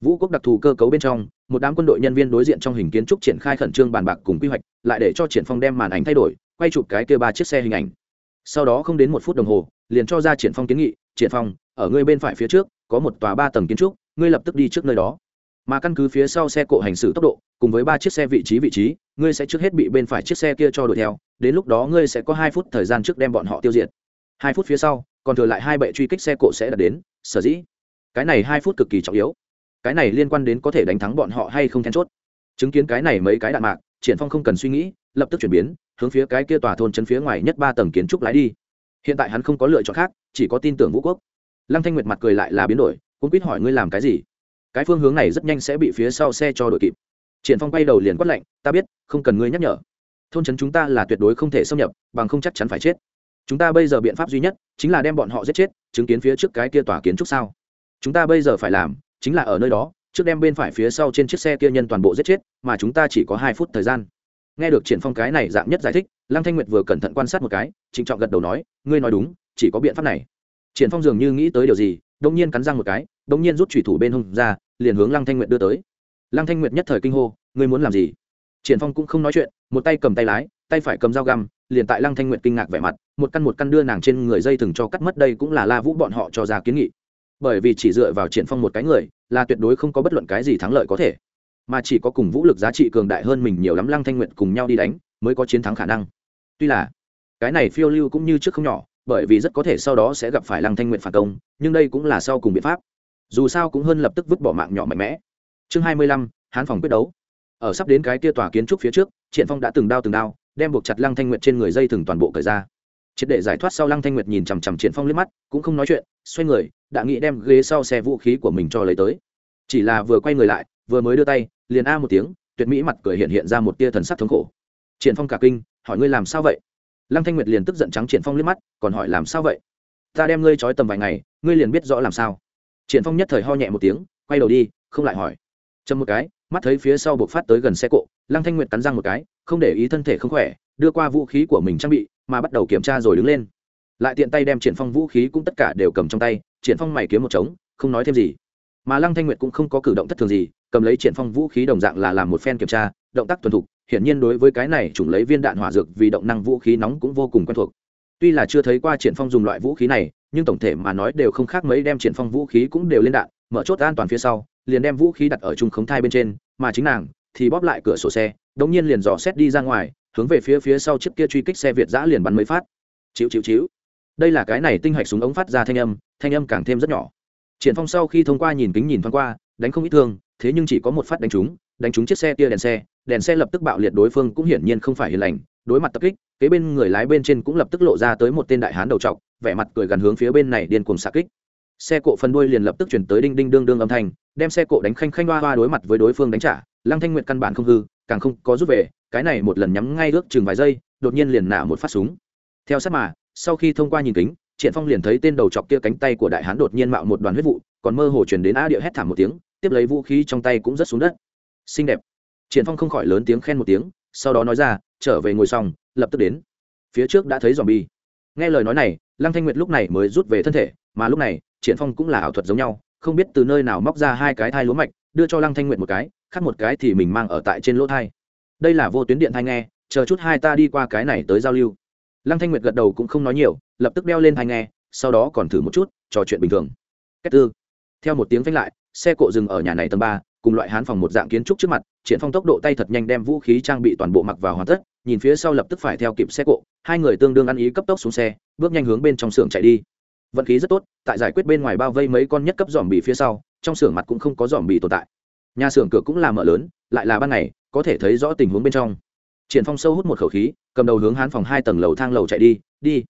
Speaker 1: Vũ quốc đặc thù cơ cấu bên trong, một đám quân đội nhân viên đối diện trong hình kiến trúc triển khai khẩn trương bàn bạc cùng quy hoạch, lại để cho triển phong đem màn ảnh thay đổi, quay chụp cái kia ba chiếc xe hình ảnh. Sau đó không đến một phút đồng hồ, liền cho ra triển phong kiến nghị, triển phong, ở ngươi bên phải phía trước, có một tòa ba tầng kiến trúc, ngươi lập tức đi trước nơi đó. Mà căn cứ phía sau xe cộ hành xử tốc độ, cùng với ba chiếc xe vị trí vị trí, ngươi sẽ trước hết bị bên phải chiếc xe kia cho đuổi theo, đến lúc đó ngươi sẽ có hai phút thời gian trước đem bọn họ tiêu diệt. Hai phút phía sau còn thừa lại hai bệ truy kích xe cộ sẽ đạt đến, sở dĩ. Cái này hai phút cực kỳ trọng yếu. Cái này liên quan đến có thể đánh thắng bọn họ hay không then chốt. Chứng kiến cái này mấy cái đạn mạc, triển phong không cần suy nghĩ, lập tức chuyển biến, hướng phía cái kia tòa thôn chân phía ngoài nhất ba tầng kiến trúc lái đi. Hiện tại hắn không có lựa chọn khác, chỉ có tin tưởng vũ quốc. Lăng thanh nguyệt mặt cười lại là biến đổi cũng biết hỏi ngươi làm cái gì? Cái phương hướng này rất nhanh sẽ bị phía sau xe cho đội kịp. Triển phong quay đầu liền quát lạnh, ta biết, không cần ngươi nhắc nhở. Thôn trấn chúng ta là tuyệt đối không thể xâm nhập, bằng không chắc chắn phải chết chúng ta bây giờ biện pháp duy nhất chính là đem bọn họ giết chết, chứng kiến phía trước cái kia tòa kiến trúc sao? Chúng ta bây giờ phải làm chính là ở nơi đó, trước đem bên phải phía sau trên chiếc xe kia nhân toàn bộ giết chết, mà chúng ta chỉ có hai phút thời gian. Nghe được triển phong cái này dạng nhất giải thích, lăng thanh nguyệt vừa cẩn thận quan sát một cái, trịnh trọng gật đầu nói, ngươi nói đúng, chỉ có biện pháp này. Triển phong dường như nghĩ tới điều gì đông nhiên cắn răng một cái đông nhiên rút chủy thủ bên hông ra, liền hướng lăng thanh nguyệt đưa tới. Lăng thanh nguyệt nhất thời kinh hô, ngươi muốn làm gì? Triển phong cũng không nói chuyện, một tay cầm tay lái, tay phải cầm dao găm liền tại lăng thanh nguyệt kinh ngạc vẻ mặt, một căn một căn đưa nàng trên người dây thừng cho cắt mất đây cũng là la vũ bọn họ cho ra kiến nghị. Bởi vì chỉ dựa vào triển phong một cái người, là tuyệt đối không có bất luận cái gì thắng lợi có thể. Mà chỉ có cùng vũ lực giá trị cường đại hơn mình nhiều lắm lăng thanh nguyệt cùng nhau đi đánh, mới có chiến thắng khả năng. Tuy là, cái này phiêu lưu cũng như trước không nhỏ, bởi vì rất có thể sau đó sẽ gặp phải lăng thanh nguyệt phản công, nhưng đây cũng là sau cùng biện pháp. Dù sao cũng hơn lập tức vứt bỏ mạng nhỏ mạnh mẽ. Chương hai mươi lăm, hán phòng quyết đấu. Ở sắp đến cái kia tòa kiến trúc phía trước, triển phong đã từng đao từng đao đem buộc chặt lăng thanh nguyệt trên người dây thừng toàn bộ cởi ra. Triệt để giải thoát sau lăng thanh nguyệt nhìn chằm chằm triển phong liếc mắt, cũng không nói chuyện, xoay người, đã nghĩ đem ghế sau xe vũ khí của mình cho lấy tới. Chỉ là vừa quay người lại, vừa mới đưa tay, liền a một tiếng, tuyệt mỹ mặt cười hiện hiện ra một tia thần sắc thống khổ. Triển phong cả kinh, hỏi ngươi làm sao vậy? Lăng thanh nguyệt liền tức giận trắng triển phong liếc mắt, còn hỏi làm sao vậy? Ta đem ngươi trói tầm vài ngày, ngươi liền biết rõ làm sao. Triển phong nhất thời ho nhẹ một tiếng, quay đầu đi, không lại hỏi. Châm một cái, mắt thấy phía sau buộc phát tới gần xe cộ lăng thanh nguyệt cắn răng một cái, không để ý thân thể không khỏe, đưa qua vũ khí của mình trang bị, mà bắt đầu kiểm tra rồi đứng lên. Lại tiện tay đem triển phong vũ khí cũng tất cả đều cầm trong tay, triển phong mày kiếm một trống, không nói thêm gì. Mà lăng thanh nguyệt cũng không có cử động thất thường gì, cầm lấy triển phong vũ khí đồng dạng là làm một phen kiểm tra, động tác tuần thục, hiển nhiên đối với cái này chủng lấy viên đạn hỏa dược vì động năng vũ khí nóng cũng vô cùng quen thuộc. Tuy là chưa thấy qua triển phong dùng loại vũ khí này, nhưng tổng thể mà nói đều không khác mấy đem triển phong vũ khí cũng đều lên đạn, mở chốt an toàn phía sau, liền đem vũ khí đặt ở trung khống thai bên trên, mà chính nàng thì bóp lại cửa sổ xe, đống nhiên liền dò xét đi ra ngoài, hướng về phía phía sau chiếc kia truy kích xe việt giã liền bắn mấy phát. Chịu chịu chịu. Đây là cái này tinh hạch súng ống phát ra thanh âm thanh âm càng thêm rất nhỏ. Triển phong sau khi thông qua nhìn kính nhìn thoáng qua, đánh không ít thương, thế nhưng chỉ có một phát đánh trúng đánh trúng chiếc xe kia đèn xe đèn xe lập tức bạo liệt đối phương cũng hiển nhiên không phải hiền lành, đối mặt tập kích, kế bên người lái bên trên cũng lập tức lộ ra tới một tên đại hán đầu trọc, vẻ mặt cười gần hướng phía bên này điên cuồng xạ kích. Xe cộ phần đuôi liền lập tức chuyển tới đinh đinh đương đương âm thanh, đem xe cộ đánh khanh khanh hoa hoa đối mặt với đối phương đánh trả lăng thanh nguyệt căn bản không hư, càng không có rút về, cái này một lần nhắm ngay ước chừng vài giây, đột nhiên liền nả một phát súng. Theo sát mà, sau khi thông qua nhìn kính, triển phong liền thấy tên đầu chọc kia cánh tay của đại hán đột nhiên mạo một đoàn huyết vụ, còn mơ hồ chuyển đến a địa hét thảm một tiếng, tiếp lấy vũ khí trong tay cũng rất xuống đất. Xinh đẹp. Triển phong không khỏi lớn tiếng khen một tiếng, sau đó nói ra, trở về ngồi xong, lập tức đến. Phía trước đã thấy dòm bi nghe lời nói này, lăng thanh nguyệt lúc này mới rút về thân thể, mà lúc này, triển phong cũng là ảo thuật giống nhau, không biết từ nơi nào móc ra hai cái thai lúa mạch, đưa cho lăng thanh nguyệt một cái khác một cái thì mình mang ở tại trên lỗ thai. Đây là vô tuyến điện thai nghe, chờ chút hai ta đi qua cái này tới giao lưu. Lăng thanh nguyệt gật đầu cũng không nói nhiều, lập tức đeo lên thai nghe, sau đó còn thử một chút, trò chuyện bình thường. Cách tư. Theo một tiếng phanh lại, xe cộ dừng ở nhà này tầng ba, cùng loại hán phòng một dạng kiến trúc trước mặt, triển phong tốc độ tay thật nhanh đem vũ khí trang bị toàn bộ mặc vào hoàn tất, nhìn phía sau lập tức phải theo kịp xe cộ, hai người tương đương ăn ý cấp tốc xuống xe, bước nhanh hướng bên trong xưởng chạy đi. Vận khí rất tốt, tại giải quyết bên ngoài bao vây mấy con nhất cấp dòm bì phía sau, trong xưởng mặt cũng không có dòm bì tồn tại nhà xưởng cửa cũng là mở lớn, lại là ban ngày, có thể thấy rõ tình huống bên trong. Triển phong sâu hút một khẩu khí, cầm đầu hướng hán phòng hai tầng lầu thang lầu chạy đi đi.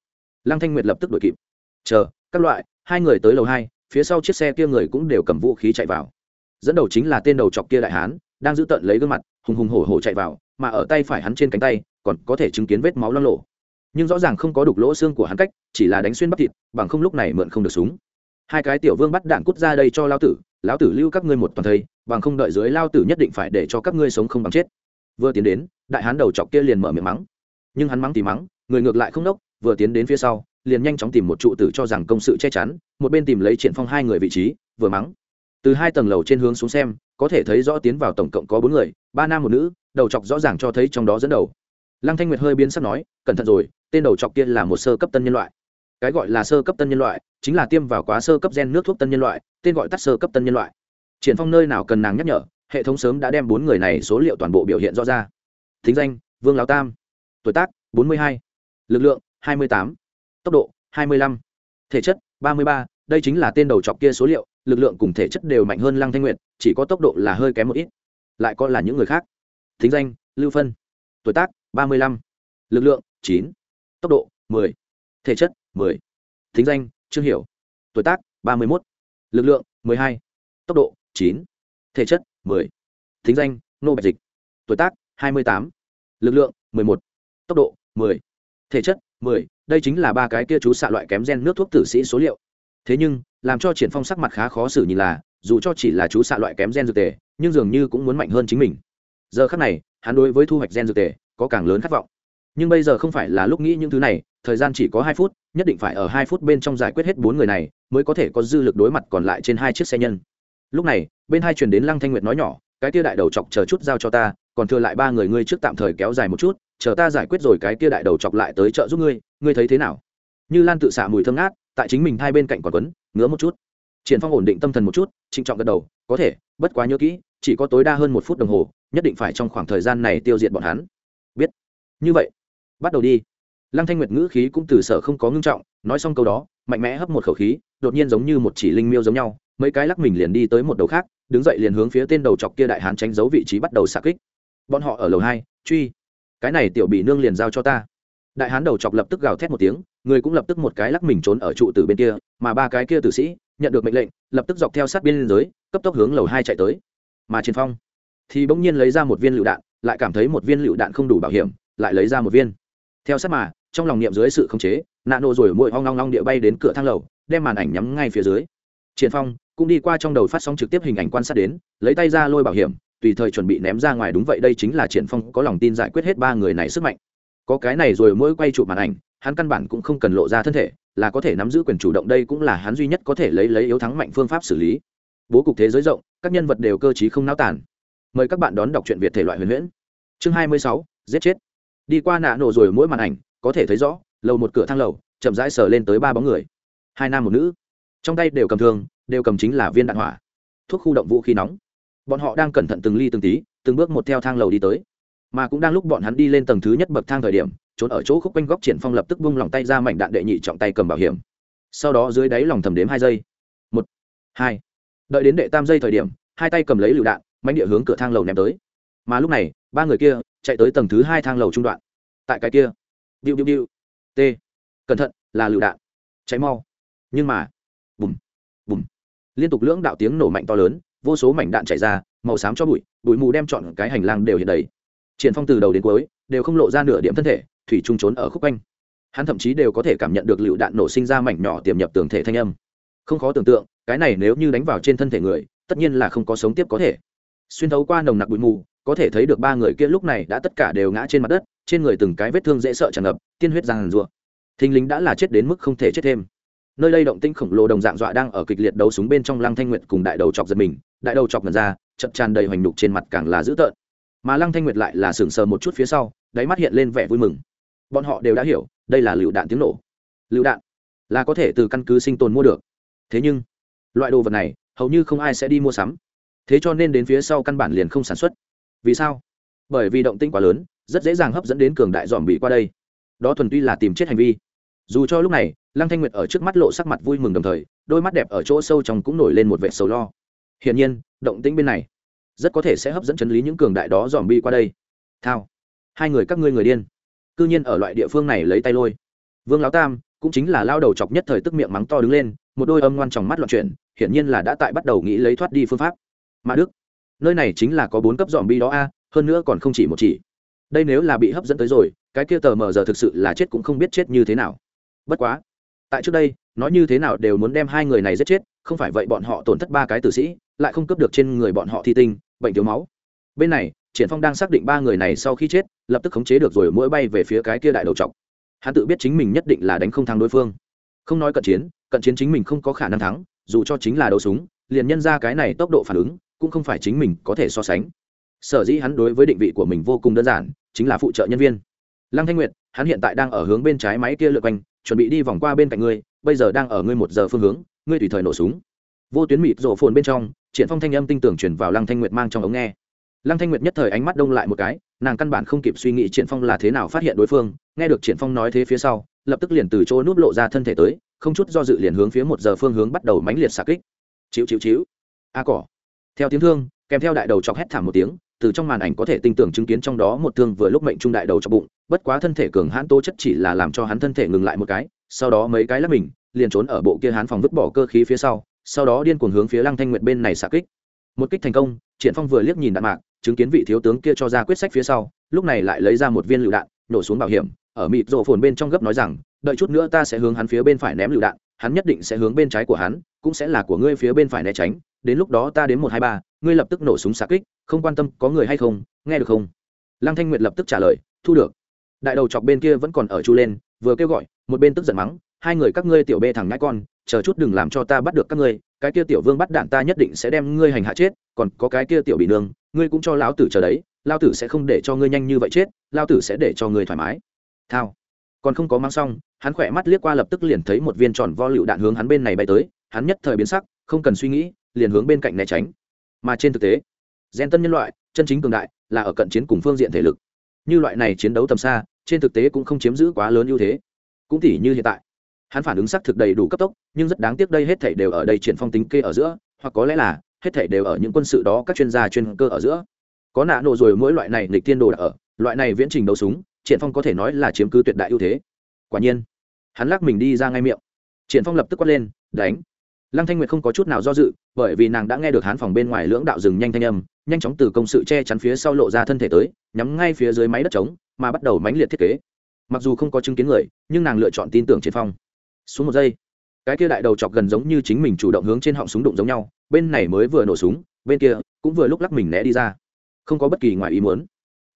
Speaker 1: Lăng thanh nguyệt lập tức đuổi kịp. Chờ, các loại, hai người tới lầu hai, phía sau chiếc xe kia người cũng đều cầm vũ khí chạy vào. Dẫn đầu chính là tên đầu chọc kia đại hán, đang giữ tận lấy gương mặt, hùng hùng hổ hổ chạy vào, mà ở tay phải hắn trên cánh tay, còn có thể chứng kiến vết máu loang lộ nhưng rõ ràng không có đục lỗ xương của hắn cách, chỉ là đánh xuyên bắp thịt, bằng không lúc này mượn không được súng. Hai cái tiểu vương bắt đạn cút ra đây cho lao tử lão tử lưu các ngươi một toàn thây, bằng không đợi dưới lao tử nhất định phải để cho các ngươi sống không bằng chết. Vừa tiến đến, đại hán đầu chọc kia liền mở miệng mắng. Nhưng hắn mắng thì mắng, người ngược lại không đốc, vừa tiến đến phía sau, liền nhanh chóng tìm một trụ tử cho rằng công sự che chắn, một bên tìm lấy triển phong hai người vị trí, vừa mắng. Từ hai tầng lầu trên hướng xuống xem, có thể thấy rõ tiến vào tổng cộng có bốn người, ba nam một nữ, đầu chọc rõ ràng cho thấy trong đó dẫn đầu. Lăng thanh nguyệt hơi biến sắc nói, cẩn thận rồi, tên đầu chọc kia là một sơ cấp tân nhân loại. Cái gọi là sơ cấp tân nhân loại, chính là tiêm vào quá sơ cấp gen nước thuốc tân nhân loại tên gọi tắt sơ cấp tân nhân loại triển phong nơi nào cần nàng nhắc nhở, hệ thống sớm đã đem bốn người này số liệu toàn bộ biểu hiện rõ ra thính danh, vương lão tam tuổi tác 42. lực lượng 28. tốc độ 25. thể chất 33. đây chính là tên đầu chọc kia số liệu, lực lượng cùng thể chất đều mạnh hơn lăng thanh nguyệt, chỉ có tốc độ là hơi kém một ít lại có là những người khác thính danh, lưu phân tuổi tác 35. lực lượng 9. tốc độ 10. thể chất 10. thính danh, trương hiểu tuổi tác 31 lực lượng 12. tốc độ 9. thể chất 10. thính danh nô bạch dịch, tuổi tác 28. lực lượng 11. tốc độ 10. thể chất 10. đây chính là ba cái kia chú xạ loại kém gen nước thuốc tử sĩ số liệu thế nhưng, làm cho triển phong sắc mặt khá khó xử nhìn là, dù cho chỉ là chú xạ loại kém gen dược tề, nhưng dường như cũng muốn mạnh hơn chính mình giờ khắc này, hắn đối với thu hoạch gen dược tề có càng lớn khát vọng nhưng bây giờ không phải là lúc nghĩ những thứ này, thời gian chỉ có hai phút, nhất định phải ở hai phút bên trong giải quyết hết bốn người này, mới có thể có dư lực đối mặt còn lại trên hai chiếc xe nhân. Lúc này, bên hai chuyển đến lăng thanh nguyệt nói nhỏ, cái tia đại đầu chọc chờ chút giao cho ta, còn thừa lại ba người ngươi trước tạm thời kéo dài một chút, chờ ta giải quyết rồi cái tia đại đầu chọc lại tới chợ giúp ngươi ngươi thấy thế nào? Như lan tự xạ mùi thơm ngát, tại chính mình hai bên cạnh còn quấn, ngứa một chút. Triển phong ổn định tâm thần một chút, trịnh trọng gật đầu, có thể, bất quá nhớ kỹ, chỉ có tối đa hơn một phút đồng hồ, nhất định phải trong khoảng thời gian này tiêu diệt bọn hắn. Biết. Như vậy bắt đầu đi. Lăng thanh nguyệt ngữ khí cũng từ sở không có ngưng trọng, nói xong câu đó, mạnh mẽ hấp một khẩu khí, đột nhiên giống như một chỉ linh miêu giống nhau, mấy cái lắc mình liền đi tới một đầu khác, đứng dậy liền hướng phía tên đầu chọc kia đại hán tránh giấu vị trí bắt đầu xạ kích. Bọn họ ở lầu hai, truy. Cái này tiểu bị nương liền giao cho ta. Đại hán đầu chọc lập tức gào thét một tiếng, người cũng lập tức một cái lắc mình trốn ở trụ từ bên kia, mà ba cái kia tử sĩ, nhận được mệnh lệnh, lập tức dọc theo sát biên giới, cấp tốc hướng lầu hai chạy tới. Mà trên phong thì bỗng nhiên lấy ra một viên lựu đạn, lại cảm thấy một viên lựu đạn không đủ bảo hiểm, lại lấy ra một viên theo sát mà, trong lòng niệm dưới sự khống chế nạ nổ rồi mội hoang long long địa bay đến cửa thang lầu, đem màn ảnh nhắm ngay phía dưới. Triển phong cũng đi qua trong đầu phát sóng trực tiếp hình ảnh quan sát đến, lấy tay ra lôi bảo hiểm, tùy thời chuẩn bị ném ra ngoài. Đúng vậy, đây chính là triển phong có lòng tin giải quyết hết ba người này sức mạnh. Có cái này rồi mỗi quay chụp màn ảnh, hắn căn bản cũng không cần lộ ra thân thể, là có thể nắm giữ quyền chủ động, đây cũng là hắn duy nhất có thể lấy lấy yếu thắng mạnh phương pháp xử lý. Bố cục thế giới rộng, các nhân vật đều cơ trí không náo tản mời các bạn đón đọc truyện việt thể loại huyền huyễn. Chương hai mươi sáu, giết chết đi qua nạ nổ rồi mỗi màn ảnh, có thể thấy rõ, lầu một cửa thang lầu, chậm rãi sờ lên tới ba bóng người. Hai nam một nữ. Trong tay đều cầm thương, đều cầm chính là viên đạn hỏa. Thuốc khu động vũ khí nóng. Bọn họ đang cẩn thận từng ly từng tí, từng bước một theo thang lầu đi tới. Mà cũng đang lúc bọn hắn đi lên tầng thứ nhất bậc thang thời điểm, trốn ở chỗ khúc quanh góc triển phong lập tức bung lòng tay ra mảnh đạn đệ nhị trọng tay cầm bảo hiểm. Sau đó dưới đáy lòng thầm đếm hai giây. Một, hai. Đợi đến đệ tam giây thời điểm, hai tay cầm lấy lựu đạn mánh địa hướng cửa thang lầu ném tới mà lúc này, ba người kia chạy tới tầng thứ hai thang lầu trung đoạn. Tại cái kia, điệu điệu điệu, t, cẩn thận, là lựu đạn, cháy mau. Nhưng mà, bùm bùm, liên tục lưỡng đạo tiếng nổ mạnh to lớn, vô số mảnh đạn chảy ra, màu xám cho bụi bụi mù đem chọn cái hành lang đều hiện đầy. Triển phong từ đầu đến cuối đều không lộ ra nửa điểm thân thể, thủy trung trốn ở khúc quanh. Hắn thậm chí đều có thể cảm nhận được lựu đạn nổ sinh ra mảnh nhỏ tiềm nhập tường thể thanh âm. Không khó tưởng tượng, cái này nếu như đánh vào trên thân thể người, tất nhiên là không có sống tiếp có thể. Xuyên thấu qua nồng nặc bụi mù có thể thấy được ba người kia lúc này đã tất cả đều ngã trên mặt đất, trên người từng cái vết thương dễ sợ tràn ngập, tiên huyết giang rụa thình lính đã là chết đến mức không thể chết thêm. Nơi đây động tinh khổng lồ đồng dạng dọa đang ở kịch liệt đấu súng bên trong lăng thanh nguyệt cùng đại đầu chọc giật mình, đại đầu chọc ngần ra chậm tràn đầy hoành nhục trên mặt càng là dữ tợn. Mà lăng thanh nguyệt lại là sừng sờ một chút phía sau, đáy mắt hiện lên vẻ vui mừng. Bọn họ đều đã hiểu, đây là lựu đạn tiếng nổ. Lựu đạn là có thể từ căn cứ sinh tồn mua được. Thế nhưng, loại đồ vật này, hầu như không ai sẽ đi mua sắm. Thế cho nên đến phía sau căn bản liền không sản xuất vì sao? Bởi vì động tinh quá lớn, rất dễ dàng hấp dẫn đến cường đại dòm bị qua đây. Đó thuần tuy là tìm chết hành vi. Dù cho lúc này, lăng thanh nguyệt ở trước mắt lộ sắc mặt vui mừng đồng thời, đôi mắt đẹp ở chỗ sâu trong cũng nổi lên một vẻ sầu lo. Hiển nhiên, động tĩnh bên này rất có thể sẽ hấp dẫn chân lý những cường đại đó dòm bi qua đây. Thao, hai người các ngươi người điên. Cư nhiên ở loại địa phương này lấy tay lôi. Vương lão tam cũng chính là lao đầu chọc nhất thời tức miệng mắng to đứng lên, một đôi âm ngoan trong mắt loạn chuyển, hiển nhiên là đã tại bắt đầu nghĩ lấy thoát đi phương pháp. Mà đức nơi này chính là có bốn cấp dòm bi đó a, hơn nữa còn không chỉ một chỉ. Đây nếu là bị hấp dẫn tới rồi, cái kia tờ mờ giờ thực sự là chết cũng không biết chết như thế nào. Bất quá, tại trước đây, nói như thế nào đều muốn đem hai người này giết chết, không phải vậy bọn họ tổn thất ba cái tử sĩ, lại không cướp được trên người bọn họ thi tinh, bệnh thiếu máu. Bên này, triển phong đang xác định ba người này sau khi chết, lập tức khống chế được rồi mỗi bay về phía cái kia đại đầu trọc. Hắn tự biết chính mình nhất định là đánh không thắng đối phương. Không nói cận chiến cận chiến chính mình không có khả năng thắng, dù cho chính là đấu súng, liền nhân ra cái này tốc độ phản ứng cũng không phải chính mình có thể so sánh. Sở dĩ hắn đối với định vị của mình vô cùng đơn giản, chính là phụ trợ nhân viên. Lăng thanh nguyệt, hắn hiện tại đang ở hướng bên trái máy kia lượt quanh, chuẩn bị đi vòng qua bên cạnh ngươi, bây giờ đang ở ngươi một giờ phương hướng, ngươi tùy thời nổ súng. Vô tuyến mịt rổ phồn bên trong, triển phong thanh âm tinh tưởng chuyển vào lăng thanh nguyệt mang trong ống nghe. Lăng thanh nguyệt nhất thời ánh mắt đông lại một cái, nàng căn bản không kịp suy nghĩ triển phong là thế nào phát hiện đối phương, nghe được triển phong nói thế phía sau, lập tức liền từ chỗ núp lộ ra thân thể tới, không chút do dự liền hướng phía một giờ phương hướng bắt đầu mãnh liệt xạ kích. Chịu chịu chịu a cỏ theo tiếng thương, kèm theo đại đầu chọc hét thảm một tiếng, từ trong màn ảnh có thể tinh tưởng chứng kiến trong đó một thương vừa lúc mệnh trung đại đầu chọc bụng, bất quá thân thể cường hãn tố chất chỉ là làm cho hắn thân thể ngừng lại một cái, sau đó mấy cái lắp mình, liền trốn ở bộ kia hắn phòng vứt bỏ cơ khí phía sau sau đó điên cuồng hướng phía lăng thanh nguyệt bên này xạ kích. Một kích thành công, triển phong vừa liếc nhìn đạn mạc, chứng kiến vị thiếu tướng kia cho ra quyết sách phía sau, lúc này lại lấy ra một viên lựu đạn, nổ xuống bảo hiểm, ở mịt rộ phồn bên trong gấp nói rằng, đợi chút nữa ta sẽ hướng hắn phía bên phải ném lựu đạn hắn nhất định sẽ hướng bên trái của hắn, cũng sẽ là của ngươi phía bên phải né tránh, đến lúc đó ta đến một hai ba, ngươi lập tức nổ súng xạ kích, không quan tâm có người hay không, nghe được không? Lăng thanh nguyệt lập tức trả lời, thu được. Đại đầu chọc bên kia vẫn còn ở chu lên, vừa kêu gọi, một bên tức giận mắng, hai người các ngươi tiểu bê thằng nhãi con, chờ chút đừng làm cho ta bắt được các ngươi, cái kia tiểu vương bắt đạn ta nhất định sẽ đem ngươi hành hạ chết, còn có cái kia tiểu bị nương, ngươi cũng cho lão tử chờ đấy lao tử sẽ không để cho ngươi nhanh như vậy chết lao tử sẽ để cho ngươi thoải mái. Thao còn không có mang xong, hắn khỏe mắt liếc qua lập tức liền thấy một viên tròn vo lựu đạn hướng hắn bên này bay tới, hắn nhất thời biến sắc, không cần suy nghĩ, liền hướng bên cạnh né tránh. Mà trên thực tế, gen tân nhân loại, chân chính cường đại, là ở cận chiến cùng phương diện thể lực. Như loại này chiến đấu tầm xa, trên thực tế cũng không chiếm giữ quá lớn ưu thế. Cũng tỉ như hiện tại, hắn phản ứng xác thực đầy đủ cấp tốc, nhưng rất đáng tiếc đây hết thảy đều ở đây triển phong tính kê ở giữa, hoặc có lẽ là, hết thảy đều ở những quân sự đó các chuyên gia chuyên cơ ở giữa. Có nạ nổ rồi mỗi loại này nghịch tiên đồ đã ở, loại này viễn trình đấu súng triển phong có thể nói là chiếm cứ tuyệt đại ưu thế. Quả nhiên, hắn lắc mình đi ra ngay miệng. Triển phong lập tức quát lên, đánh! Lăng thanh nguyệt không có chút nào do dự, bởi vì nàng đã nghe được hán phòng bên ngoài lưỡng đạo rừng nhanh thanh âm, nhanh chóng từ công sự che chắn phía sau lộ ra thân thể tới, nhắm ngay phía dưới máy đất trống, mà bắt đầu mãnh liệt thiết kế. Mặc dù không có chứng kiến người, nhưng nàng lựa chọn tin tưởng triển phong. Xuống một giây, cái kia đại đầu chọc gần giống như chính mình chủ động hướng trên họng súng đụng giống nhau, bên này mới vừa nổ súng, bên kia cũng vừa lúc lắc mình né đi ra. Không có bất kỳ ngoài ý muốn.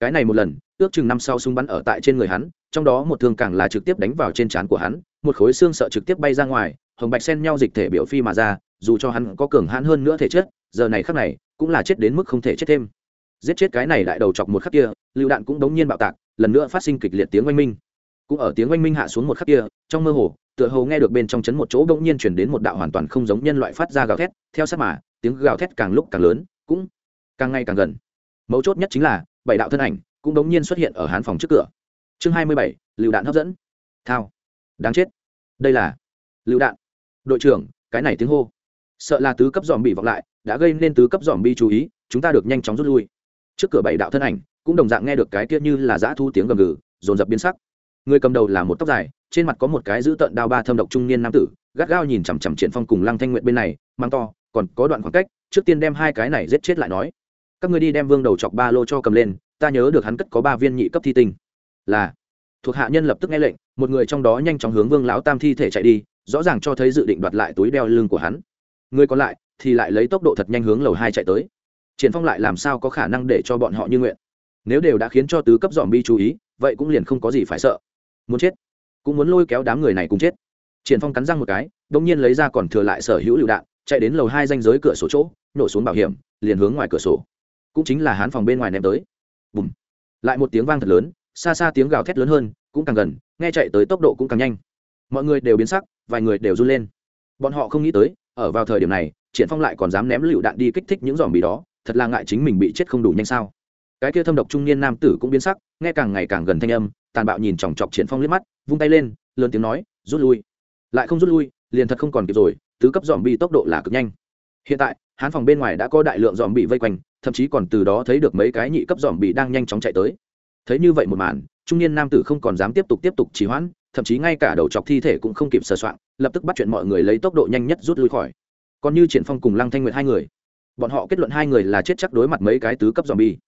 Speaker 1: Cái này một lần ước chừng năm sau súng bắn ở tại trên người hắn, trong đó một thương càng là trực tiếp đánh vào trên trán của hắn, một khối xương sợ trực tiếp bay ra ngoài, hồng bạch sen nhau dịch thể biểu phi mà ra, dù cho hắn có cường hãn hơn nữa thể chất, giờ này khắc này, cũng là chết đến mức không thể chết thêm. Giết chết cái này lại đầu chọc một khắc kia, lựu đạn cũng đống nhiên bạo tạc, lần nữa phát sinh kịch liệt tiếng oanh minh. Cũng ở tiếng oanh minh hạ xuống một khắc kia, trong mơ hồ, tựa hồ nghe được bên trong chấn một chỗ đống nhiên chuyển đến một đạo hoàn toàn không giống nhân loại phát ra gào thét, theo sát mà, tiếng gào thét càng lúc càng lớn, cũng càng ngày càng gần. Mấu chốt nhất chính là, bảy đạo thân ảnh cũng đống nhiên xuất hiện ở hán phòng trước cửa. Chương hai mươi bảy, lựu đạn hấp dẫn. Thao. Đáng chết. Đây là lựu đạn. Đội trưởng, cái này tiếng hô. Sợ là tứ cấp dòm bị vọng lại, đã gây nên tứ cấp dòm bi chú ý, chúng ta được nhanh chóng rút lui. Trước cửa bảy đạo thân ảnh, cũng đồng dạng nghe được cái kia như là dã thu tiếng gầm gừ, dồn dập biến sắc. Người cầm đầu là một tóc dài, trên mặt có một cái giữ tợn đao ba thâm độc trung niên nam tử, gắt gao nhìn chằm chằm triển phong cùng lăng thanh nguyện bên này mang to, còn có đoạn khoảng cách, trước tiên đem hai cái này giết chết lại nói các ngươi đi đem vương đầu chọc ba lô cho cầm lên, ta nhớ được hắn cất có ba viên nhị cấp thi tinh. Là. Thuộc hạ nhân lập tức nghe lệnh, một người trong đó nhanh chóng hướng vương lão tam thi thể chạy đi, rõ ràng cho thấy dự định đoạt lại túi đeo lưng của hắn. Người còn lại thì lại lấy tốc độ thật nhanh hướng lầu hai chạy tới. Triển phong lại làm sao có khả năng để cho bọn họ như nguyện? Nếu đều đã khiến cho tứ cấp dòm bi chú ý, vậy cũng liền không có gì phải sợ. Muốn chết, cũng muốn lôi kéo đám người này cùng chết. Triển phong cắn răng một cái đông nhiên lấy ra còn thừa lại sở hữu lựu đạn, chạy đến lầu hai danh giới cửa sổ chỗ, nổ xuống bảo hiểm, liền hướng ngoài cửa sổ cũng chính là hán phòng bên ngoài ném tới. Bùm. Lại một tiếng vang thật lớn, xa xa tiếng gào thét lớn hơn, cũng càng gần, nghe chạy tới tốc độ cũng càng nhanh. Mọi người đều biến sắc, vài người đều run lên. Bọn họ không nghĩ tới, ở vào thời điểm này, triển phong lại còn dám ném lựu đạn đi kích thích những giòm bì đó, thật là ngại chính mình bị chết không đủ nhanh sao. Cái kia thâm độc trung niên nam tử cũng biến sắc, nghe càng ngày càng gần thanh âm, tàn bạo nhìn chòng chọc triển phong liếc mắt, vung tay lên, lớn tiếng nói, rút lui. Lại không rút lui, liền thật không còn kịp rồi, tứ cấp giòm bì tốc độ là cực nhanh hiện tại, hán phòng bên ngoài đã có đại lượng dòm bị vây quanh, thậm chí còn từ đó thấy được mấy cái nhị cấp dòm bị đang nhanh chóng chạy tới. Thấy như vậy một màn, trung niên nam tử không còn dám tiếp tục tiếp tục trì hoãn, thậm chí ngay cả đầu chọc thi thể cũng không kịp sờ soạn, lập tức bắt chuyện mọi người lấy tốc độ nhanh nhất rút lui khỏi. Còn như triển phong cùng lăng thanh nguyệt hai người, bọn họ kết luận hai người là chết chắc đối mặt mấy cái tứ cấp dòm bi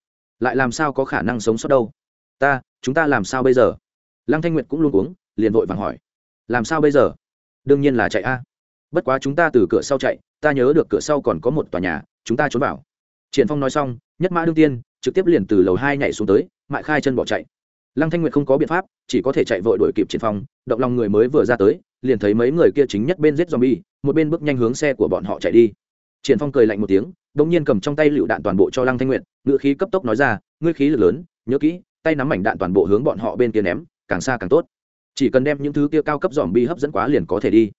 Speaker 1: lại làm sao có khả năng sống sót đâu? Ta, chúng ta làm sao bây giờ? Lăng thanh nguyệt cũng luôn uống liền vội vàng hỏi. Làm sao bây giờ? Đương nhiên là chạy a. Bất quá chúng ta từ cửa sau chạy ta nhớ được cửa sau còn có một tòa nhà, chúng ta trốn vào. Triển phong nói xong, nhất mã đương tiên, trực tiếp liền từ lầu hai nhảy xuống tới, mại khai chân bỏ chạy. Lăng thanh nguyệt không có biện pháp, chỉ có thể chạy vội đuổi kịp triển phong, động lòng người mới vừa ra tới, liền thấy mấy người kia chính nhất bên giết zombie, một bên bước nhanh hướng xe của bọn họ chạy đi. Triển phong cười lạnh một tiếng đống nhiên cầm trong tay lựu đạn toàn bộ cho lăng thanh nguyệt ngựa khí cấp tốc nói ra, ngươi khí lực lớn, nhớ kỹ, tay nắm mảnh đạn toàn bộ hướng bọn họ bên kia ném, càng xa càng tốt. Chỉ cần đem những thứ kia cao cấp dòm bi hấp dẫn quá liền có thể đi.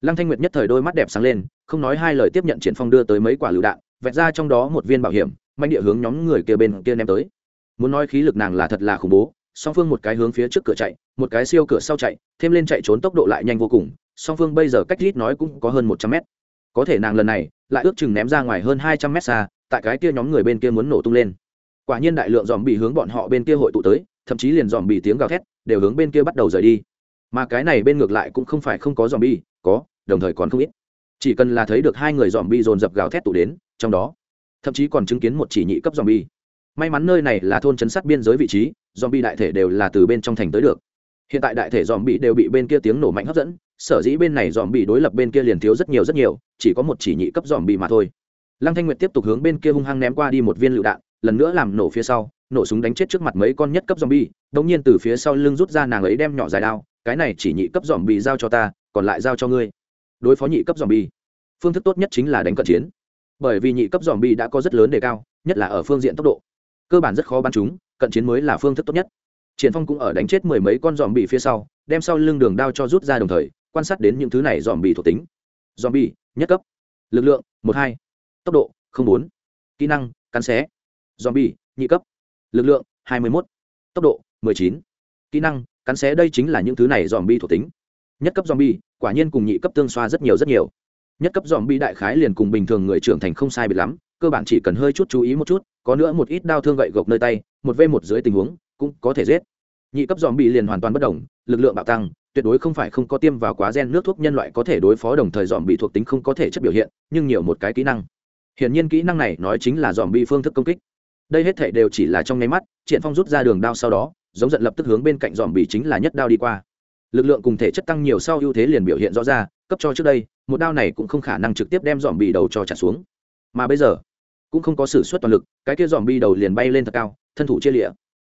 Speaker 1: Lăng thanh nguyệt nhất thời đôi mắt đẹp sáng lên không nói hai lời tiếp nhận triển phong đưa tới mấy quả lựu đạn vẹt ra trong đó một viên bảo hiểm, mạnh địa hướng nhóm người kia bên kia ném tới. Muốn nói khí lực nàng là thật là khủng bố, song phương một cái hướng phía trước cửa chạy, một cái siêu cửa sau chạy, thêm lên chạy trốn tốc độ lại nhanh vô cùng, song phương bây giờ cách rít nói cũng có hơn một trăm mét. Có thể nàng lần này lại ước chừng ném ra ngoài hơn hai trăm mét xa, tại cái kia nhóm người bên kia muốn nổ tung lên. Quả nhiên đại lượng dòm bị hướng bọn họ bên kia hội tụ tới, thậm chí liền dòm bị tiếng gào thét đều hướng bên kia bắt đầu rời đi. Mà cái này bên ngược lại cũng không phải không có dòm bi có, đồng thời còn không ít chỉ cần là thấy được hai người dòm bi dồn dập gào thét tụ đến, trong đó, thậm chí còn chứng kiến một chỉ nhị cấp dòm bi may mắn nơi này là thôn chấn sát biên giới vị trí dòm bi đại thể đều là từ bên trong thành tới được. Hiện tại đại thể dòm bi đều bị bên kia tiếng nổ mạnh hấp dẫn, sở dĩ bên này dòm bi đối lập bên kia liền thiếu rất nhiều rất nhiều, chỉ có một chỉ nhị cấp dòm bi mà thôi. Lăng thanh nguyệt tiếp tục hướng bên kia hung hăng ném qua đi một viên lựu đạn, lần nữa làm nổ phía sau, nổ súng đánh chết trước mặt mấy con nhất cấp dòm bi đống nhiên từ phía sau lưng rút ra nàng ấy đem nhỏ dài đao, cái này chỉ nhị cấp dòm bị giao cho ta, còn lại giao cho ngươi đối phó nhị cấp dòm bi. Phương thức tốt nhất chính là đánh cận chiến. Bởi vì nhị cấp dòm bi đã có rất lớn đề cao, nhất là ở phương diện tốc độ. Cơ bản rất khó bắn chúng, cận chiến mới là phương thức tốt nhất. Triển phong cũng ở đánh chết mười mấy con dòm bị phía sau, đem sau lưng đường đao cho rút ra đồng thời, quan sát đến những thứ này dòm bị thuộc tính. Dòm bị nhất cấp. Lực lượng, một hai. Tốc độ, không bốn. Kỹ năng, cắn xé. Dòm bị nhị cấp. Lực lượng, hai mươi một tốc độ, mười chín. Kỹ năng, cắn xé đây chính là những thứ này dòm bi thuộc tính. Nhất cấp dòm bi quả nhiên cùng nhị cấp tương xoa rất nhiều rất nhiều. Nhất cấp dòm bi đại khái liền cùng bình thường người trưởng thành không sai biệt lắm, cơ bản chỉ cần hơi chút chú ý một chút, có nữa một ít đau thương gậy gộc nơi tay, một v một dưới tình huống, cũng có thể giết. Nhị cấp dòm bị liền hoàn toàn bất đồng, lực lượng bạo tăng, tuyệt đối không phải không có tiêm vào quá gen nước thuốc nhân loại có thể đối phó đồng thời dòm bị thuộc tính không có thể chất biểu hiện, nhưng nhiều một cái kỹ năng. Hiển nhiên kỹ năng này nói chính là dòm bị phương thức công kích. Đây hết thể đều chỉ là trong nháy mắt, triển phong rút ra đường đao sau đó, giống giận lập tức hướng bên cạnh dòm bị chính là nhất đao đi qua lực lượng cùng thể chất tăng nhiều sau ưu thế liền biểu hiện rõ ra, cấp cho trước đây, một đao này cũng không khả năng trực tiếp đem dòm bị đầu cho trả xuống. Mà bây giờ, cũng không có s ử suất toàn lực, cái kia dòm bi đầu liền bay lên thật cao, thân thủ chia lịa.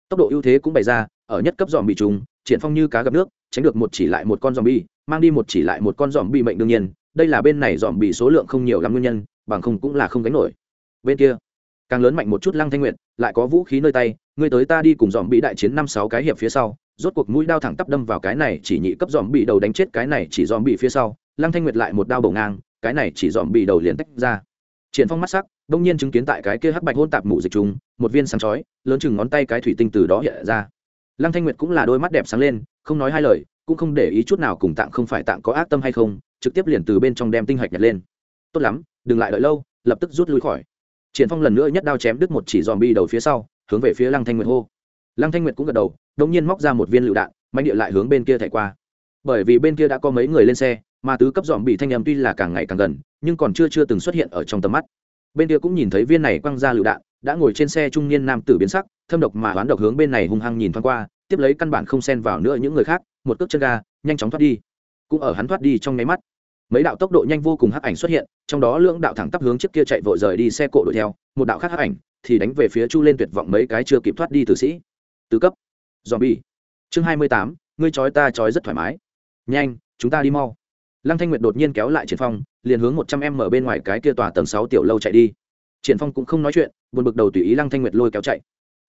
Speaker 1: Tốc độ ưu thế cũng bày ra, ở nhất cấp dòm bị trùng, triển phong như cá gặp nước, tránh được một chỉ lại một con dòm bi mang đi một chỉ lại một con dòm bi mệnh đương nhiên, đây là bên này dòm bị số lượng không nhiều lắm nguyên nhân, bằng không cũng là không gánh nổi. Bên kia, càng lớn mạnh một chút lăng thanh nguyện lại có vũ khí nơi tay, ngươi tới ta đi cùng dòm bị đại chiến năm sáu cái hiệp phía sau rốt cuộc mũi đao thẳng tắp đâm vào cái này chỉ nhị cấp dòm bị đầu đánh chết cái này chỉ dòm bị phía sau, lăng thanh nguyệt lại một đao bổ ngang, cái này chỉ dòm bị đầu liền tách ra. Triển phong mắt sắc, đông nhiên chứng kiến tại cái kia hắc bạch hôn tạp mụ dịch trùng, một viên sáng chói, lớn chừng ngón tay cái thủy tinh từ đó hiện ra. Lăng thanh nguyệt cũng là đôi mắt đẹp sáng lên, không nói hai lời, cũng không để ý chút nào cùng tạng không phải tạng có ác tâm hay không, trực tiếp liền từ bên trong đem tinh hạch nhặt lên. Tốt lắm, đừng lại đợi lâu, lập tức rút lui khỏi. Triển phong lần nữa nhất đao chém đứt một chỉ dòm bi đầu phía sau, hướng về phía lăng thanh nguyệt hô lăng thanh nguyệt cũng gật đầu, đống nhiên móc ra một viên lựu đạn mạnh địa lại hướng bên kia thảy qua. Bởi vì bên kia đã có mấy người lên xe, mà tứ cấp dòm bị thanh âm tuy là càng ngày càng gần, nhưng còn chưa chưa từng xuất hiện ở trong tầm mắt. Bên kia cũng nhìn thấy viên này quăng ra lựu đạn, đã ngồi trên xe trung niên nam tử biến sắc, thâm độc mà đoán độc hướng bên này hung hăng nhìn thoáng qua, tiếp lấy căn bản không xen vào nữa những người khác, một cước chân ga, nhanh chóng thoát đi. Cũng ở hắn thoát đi trong nháy mắt, mấy đạo tốc độ nhanh vô cùng hắc ảnh xuất hiện, trong đó lưỡng đạo thẳng tắp hướng trước kia chạy vội rời đi xe cộ đuổi theo, một đạo khác hắc ảnh thì đánh về phía chu lên tuyệt vọng mấy cái chưa kịp thoát đi tử sĩ tứ cấp. Zombie. Chương hai mươi tám, ngươi chói ta chói rất thoải mái. Nhanh, chúng ta đi mau. Lăng thanh nguyệt đột nhiên kéo lại triển phong, liền hướng một trăm em ở bên ngoài cái kia tòa tầng sáu tiểu lâu chạy đi. Triển phong cũng không nói chuyện, buồn bực đầu tùy ý lăng thanh nguyệt lôi kéo chạy.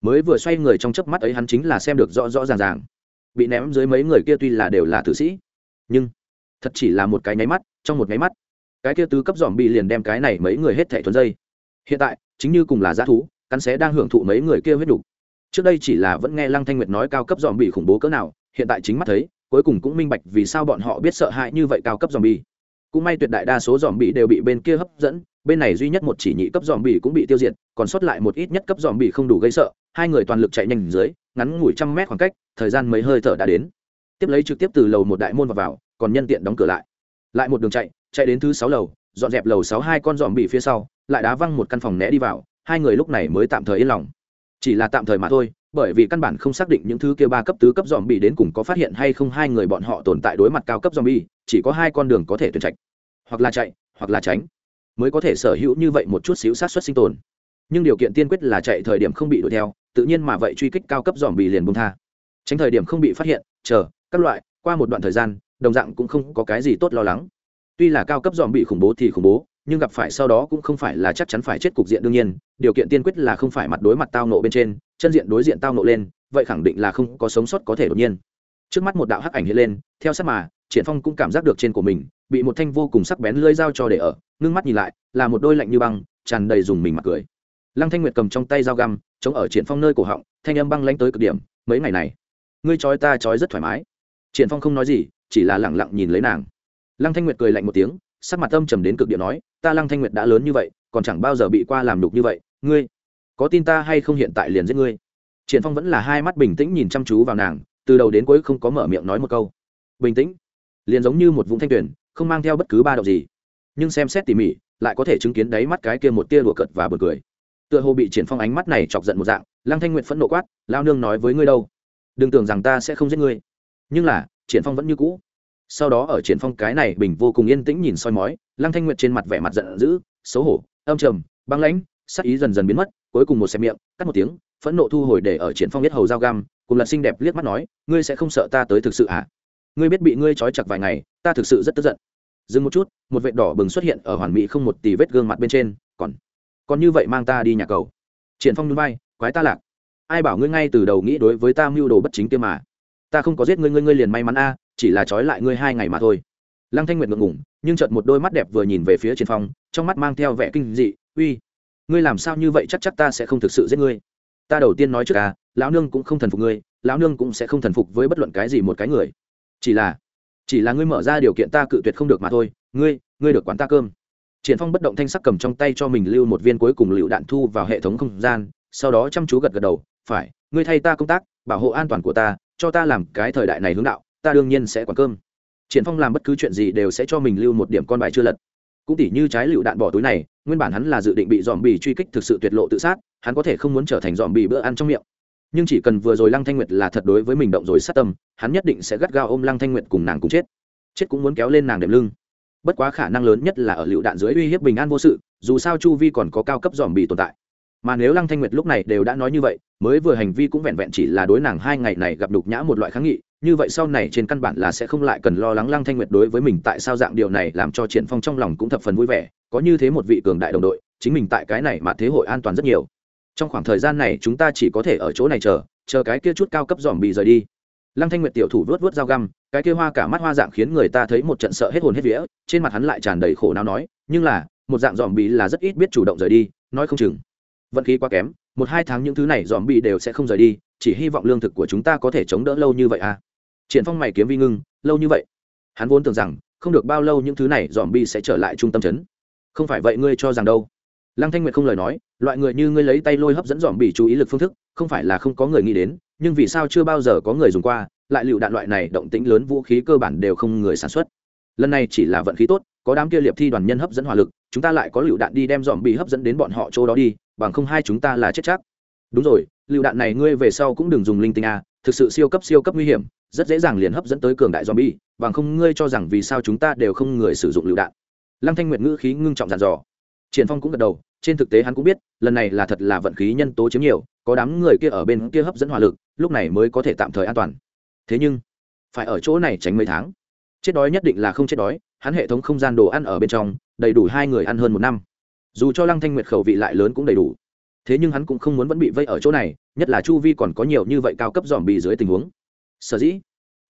Speaker 1: Mới vừa xoay người trong chớp mắt ấy hắn chính là xem được rõ rõ ràng ràng. Bị ném dưới mấy người kia tuy là đều là tử sĩ, nhưng thật chỉ là một cái nháy mắt, trong một nháy mắt, cái kia tứ cấp dòm bị liền đem cái này mấy người hết thảy thuần dây. Hiện tại, chính như cùng là g thú, cắn xé đang hưởng thụ mấy người kia huyết đủ trước đây chỉ là vẫn nghe lăng thanh nguyệt nói cao cấp dòm bị khủng bố cỡ nào hiện tại chính mắt thấy cuối cùng cũng minh bạch vì sao bọn họ biết sợ hãi như vậy cao cấp dòm bị cũng may tuyệt đại đa số dòm bị đều bị bên kia hấp dẫn bên này duy nhất một chỉ nhị cấp dòm bị cũng bị tiêu diệt còn sót lại một ít nhất cấp dòm bị không đủ gây sợ hai người toàn lực chạy nhanh dưới ngắn ngủi trăm mét khoảng cách thời gian mấy hơi thở đã đến. Tiếp lấy trực tiếp từ lầu một đại môn vào, vào còn nhân tiện đóng cửa lại. Lại một đường chạy chạy đến thứ sáu lầu dọn dẹp lầu sáu hai con dòm bị phía sau lại đá văng một căn phòng né đi vào hai người lúc này mới tạm thời yên lòng chỉ là tạm thời mà thôi, bởi vì căn bản không xác định những thứ kia ba cấp tứ cấp dòm bị đến cùng có phát hiện hay không hai người bọn họ tồn tại đối mặt cao cấp dòm bi chỉ có hai con đường có thể tuyển trạch. Hoặc là chạy, hoặc là tránh. Mới có thể sở hữu như vậy một chút xíu sát xuất sinh tồn. Nhưng điều kiện tiên quyết là chạy thời điểm không bị đuổi theo, tự nhiên mà vậy truy kích cao cấp dòm bị liền bung tha. Tránh thời điểm không bị phát hiện, chờ, các loại, qua một đoạn thời gian, đồng dạng cũng không có cái gì tốt lo lắng. Tuy là cao cấp dòm bị khủng bố thì khủng bố nhưng gặp phải sau đó cũng không phải là chắc chắn phải chết cục diện đương nhiên, điều kiện tiên quyết là không phải mặt đối mặt tao nộ bên trên, chân diện đối diện tao nộ lên, vậy khẳng định là không có sống sót có thể đột nhiên. Trước mắt một đạo hắc ảnh hiện lên, theo sát mà, triển phong cũng cảm giác được trên của mình, bị một thanh vô cùng sắc bén lưỡi dao cho để ở, ngưng mắt nhìn lại, là một đôi lạnh như băng, tràn đầy dùng mình mặt cười. Lăng thanh nguyệt cầm trong tay dao găm, chống ở triển phong nơi cổ họng, thanh âm băng lãnh tới cực điểm, mấy ngày này, ngươi chói ta chói rất thoải mái. Triển phong không nói gì, chỉ là lẳng lặng nhìn lấy nàng. Lăng thanh nguyệt cười lạnh một tiếng, sắc mặt âm trầm đến cực điểm nói ta lăng thanh nguyệt đã lớn như vậy, còn chẳng bao giờ bị qua làm đục như vậy, ngươi, có tin ta hay không hiện tại liền giết ngươi? Triển phong vẫn là hai mắt bình tĩnh nhìn chăm chú vào nàng, từ đầu đến cuối không có mở miệng nói một câu. Bình tĩnh, liền giống như một vũng thanh tuyển không mang theo bất cứ ba động gì. Nhưng xem xét tỉ mỉ, lại có thể chứng kiến đáy mắt cái kia một tia đùa cợt và bật cười. Tựa hồ bị triển phong ánh mắt này chọc giận một dạng, lăng thanh nguyệt phẫn nộ quát lao nương nói với ngươi đâu? Đừng tưởng rằng ta sẽ không giết ngươi. Nhưng là, triển phong vẫn như cũ sau đó ở triển phong cái này bình vô cùng yên tĩnh nhìn soi mói, lăng thanh nguyệt trên mặt vẻ mặt giận dữ, xấu hổ, âm trầm, băng lãnh, sắc ý dần dần biến mất, cuối cùng một xe miệng, cắt một tiếng, phẫn nộ thu hồi để ở triển phong biết hầu dao găm, cùng lật xinh đẹp liếc mắt nói, ngươi sẽ không sợ ta tới thực sự à? Ngươi biết bị ngươi trói chặt vài ngày, ta thực sự rất tức giận. Dừng một chút, một vệt đỏ bừng xuất hiện ở hoàn mỹ không một tỷ vết gương mặt bên trên, còn còn như vậy mang ta đi nhà cầu. Triển phong núi bay quái ta lạc. Ai bảo ngươi ngay từ đầu nghĩ đối với ta mưu đồ bất chính kia mà? Ta không có giết ngươi ngươi ngươi liền may mắn a chỉ là trói lại ngươi hai ngày mà thôi. Lăng thanh nguyệt ngượng ngủng nhưng chợt một đôi mắt đẹp vừa nhìn về phía triển phong, trong mắt mang theo vẻ kinh dị, uy, ngươi làm sao như vậy chắc chắc ta sẽ không thực sự giết ngươi? Ta đầu tiên nói trước à lão nương cũng không thần phục ngươi, lão nương cũng sẽ không thần phục với bất luận cái gì một cái người. Chỉ là chỉ là ngươi mở ra điều kiện ta cự tuyệt không được mà thôi, ngươi ngươi được quán ta cơm. Triển phong bất động thanh sắc cầm trong tay cho mình lưu một viên cuối cùng lựu đạn thu vào hệ thống không gian, sau đó chăm chú gật gật đầu, phải, ngươi thay ta công tác, bảo hộ an toàn của ta, cho ta làm cái thời đại này hướng đạo ta đương nhiên sẽ quản cơm. Triển phong làm bất cứ chuyện gì đều sẽ cho mình lưu một điểm con bài chưa lật. Cũng tỉ như trái lựu đạn bỏ túi này, nguyên bản hắn là dự định bị dòm bì truy kích thực sự tuyệt lộ tự sát, hắn có thể không muốn trở thành dòm bì bữa ăn trong miệng. Nhưng chỉ cần vừa rồi lăng thanh nguyệt là thật đối với mình động rồi sát tâm, hắn nhất định sẽ gắt gao ôm lăng thanh nguyệt cùng nàng cùng chết. Chết cũng muốn kéo lên nàng đệm lưng. Bất quá khả năng lớn nhất là ở lựu đạn dưới uy hiếp bình an vô sự, dù sao chu vi còn có cao cấp dòm bì tồn tại. Mà nếu lăng thanh nguyệt lúc này đều đã nói như vậy, mới vừa hành vi cũng vẹn vẹn chỉ là đối nàng hai ngày này gặp đục nhã một loại kháng nghị như vậy sau này trên căn bản là sẽ không lại cần lo lắng lăng thanh nguyệt đối với mình tại sao dạng điều này làm cho triển phong trong lòng cũng thập phần vui vẻ, có như thế một vị cường đại đồng đội, chính mình tại cái này mà thế hội an toàn rất nhiều. Trong khoảng thời gian này chúng ta chỉ có thể ở chỗ này chờ chờ cái kia chút cao cấp dòm bị rời đi. Lăng thanh nguyệt tiểu thủ vớt vớt dao găm, cái kia hoa cả mắt hoa dạng khiến người ta thấy một trận sợ hết hồn hết vía, trên mặt hắn lại tràn đầy khổ não nói, nhưng là, một dạng dòm bị là rất ít biết chủ động rời đi, nói không chừng. Vận khí quá kém, một hai tháng những thứ này dòm bị đều sẽ không rời đi, chỉ hy vọng lương thực của chúng ta có thể chống đỡ lâu như vậy à triển phong mày kiếm vi ngưng, lâu như vậy. Hắn vốn tưởng rằng, không được bao lâu những thứ này dòm bi sẽ trở lại trung tâm chấn. Không phải vậy ngươi cho rằng đâu. Lăng thanh nguyệt không lời nói, loại người như ngươi lấy tay lôi hấp dẫn dòm bị chú ý lực phương thức, không phải là không có người nghĩ đến, nhưng vì sao chưa bao giờ có người dùng qua, lại lựu đạn loại này động tĩnh lớn vũ khí cơ bản đều không người sản xuất. Lần này chỉ là vận khí tốt, có đám kia liệp thi đoàn nhân hấp dẫn hỏa lực, chúng ta lại có lựu đạn đi đem dòm bị hấp dẫn đến bọn họ chỗ đó đi, bằng không hai chúng ta là chết chắc. Đúng rồi, lựu đạn này ngươi về sau cũng đừng dùng linh tinh a, thực sự siêu cấp siêu cấp nguy hiểm rất dễ dàng liền hấp dẫn tới cường đại zombie, bằng không ngươi cho rằng vì sao chúng ta đều không người sử dụng lựu đạn. Lăng Thanh Nguyệt ngữ khí ngưng trọng dặn dò. Triển Phong cũng gật đầu, trên thực tế hắn cũng biết, lần này là thật là vận khí nhân tố chiếm nhiều, có đám người kia ở bên kia hấp dẫn hỏa lực, lúc này mới có thể tạm thời an toàn. Thế nhưng, phải ở chỗ này tránh mấy tháng. Chết đói nhất định là không chết đói, hắn hệ thống không gian đồ ăn ở bên trong, đầy đủ hai người ăn hơn một năm. Dù cho Lăng Thanh Nguyệt khẩu vị lại lớn cũng đầy đủ. Thế nhưng hắn cũng không muốn vẫn bị vây ở chỗ này, nhất là chu vi còn có nhiều như vậy cao cấp giòm bì dưới tình huống sở dĩ,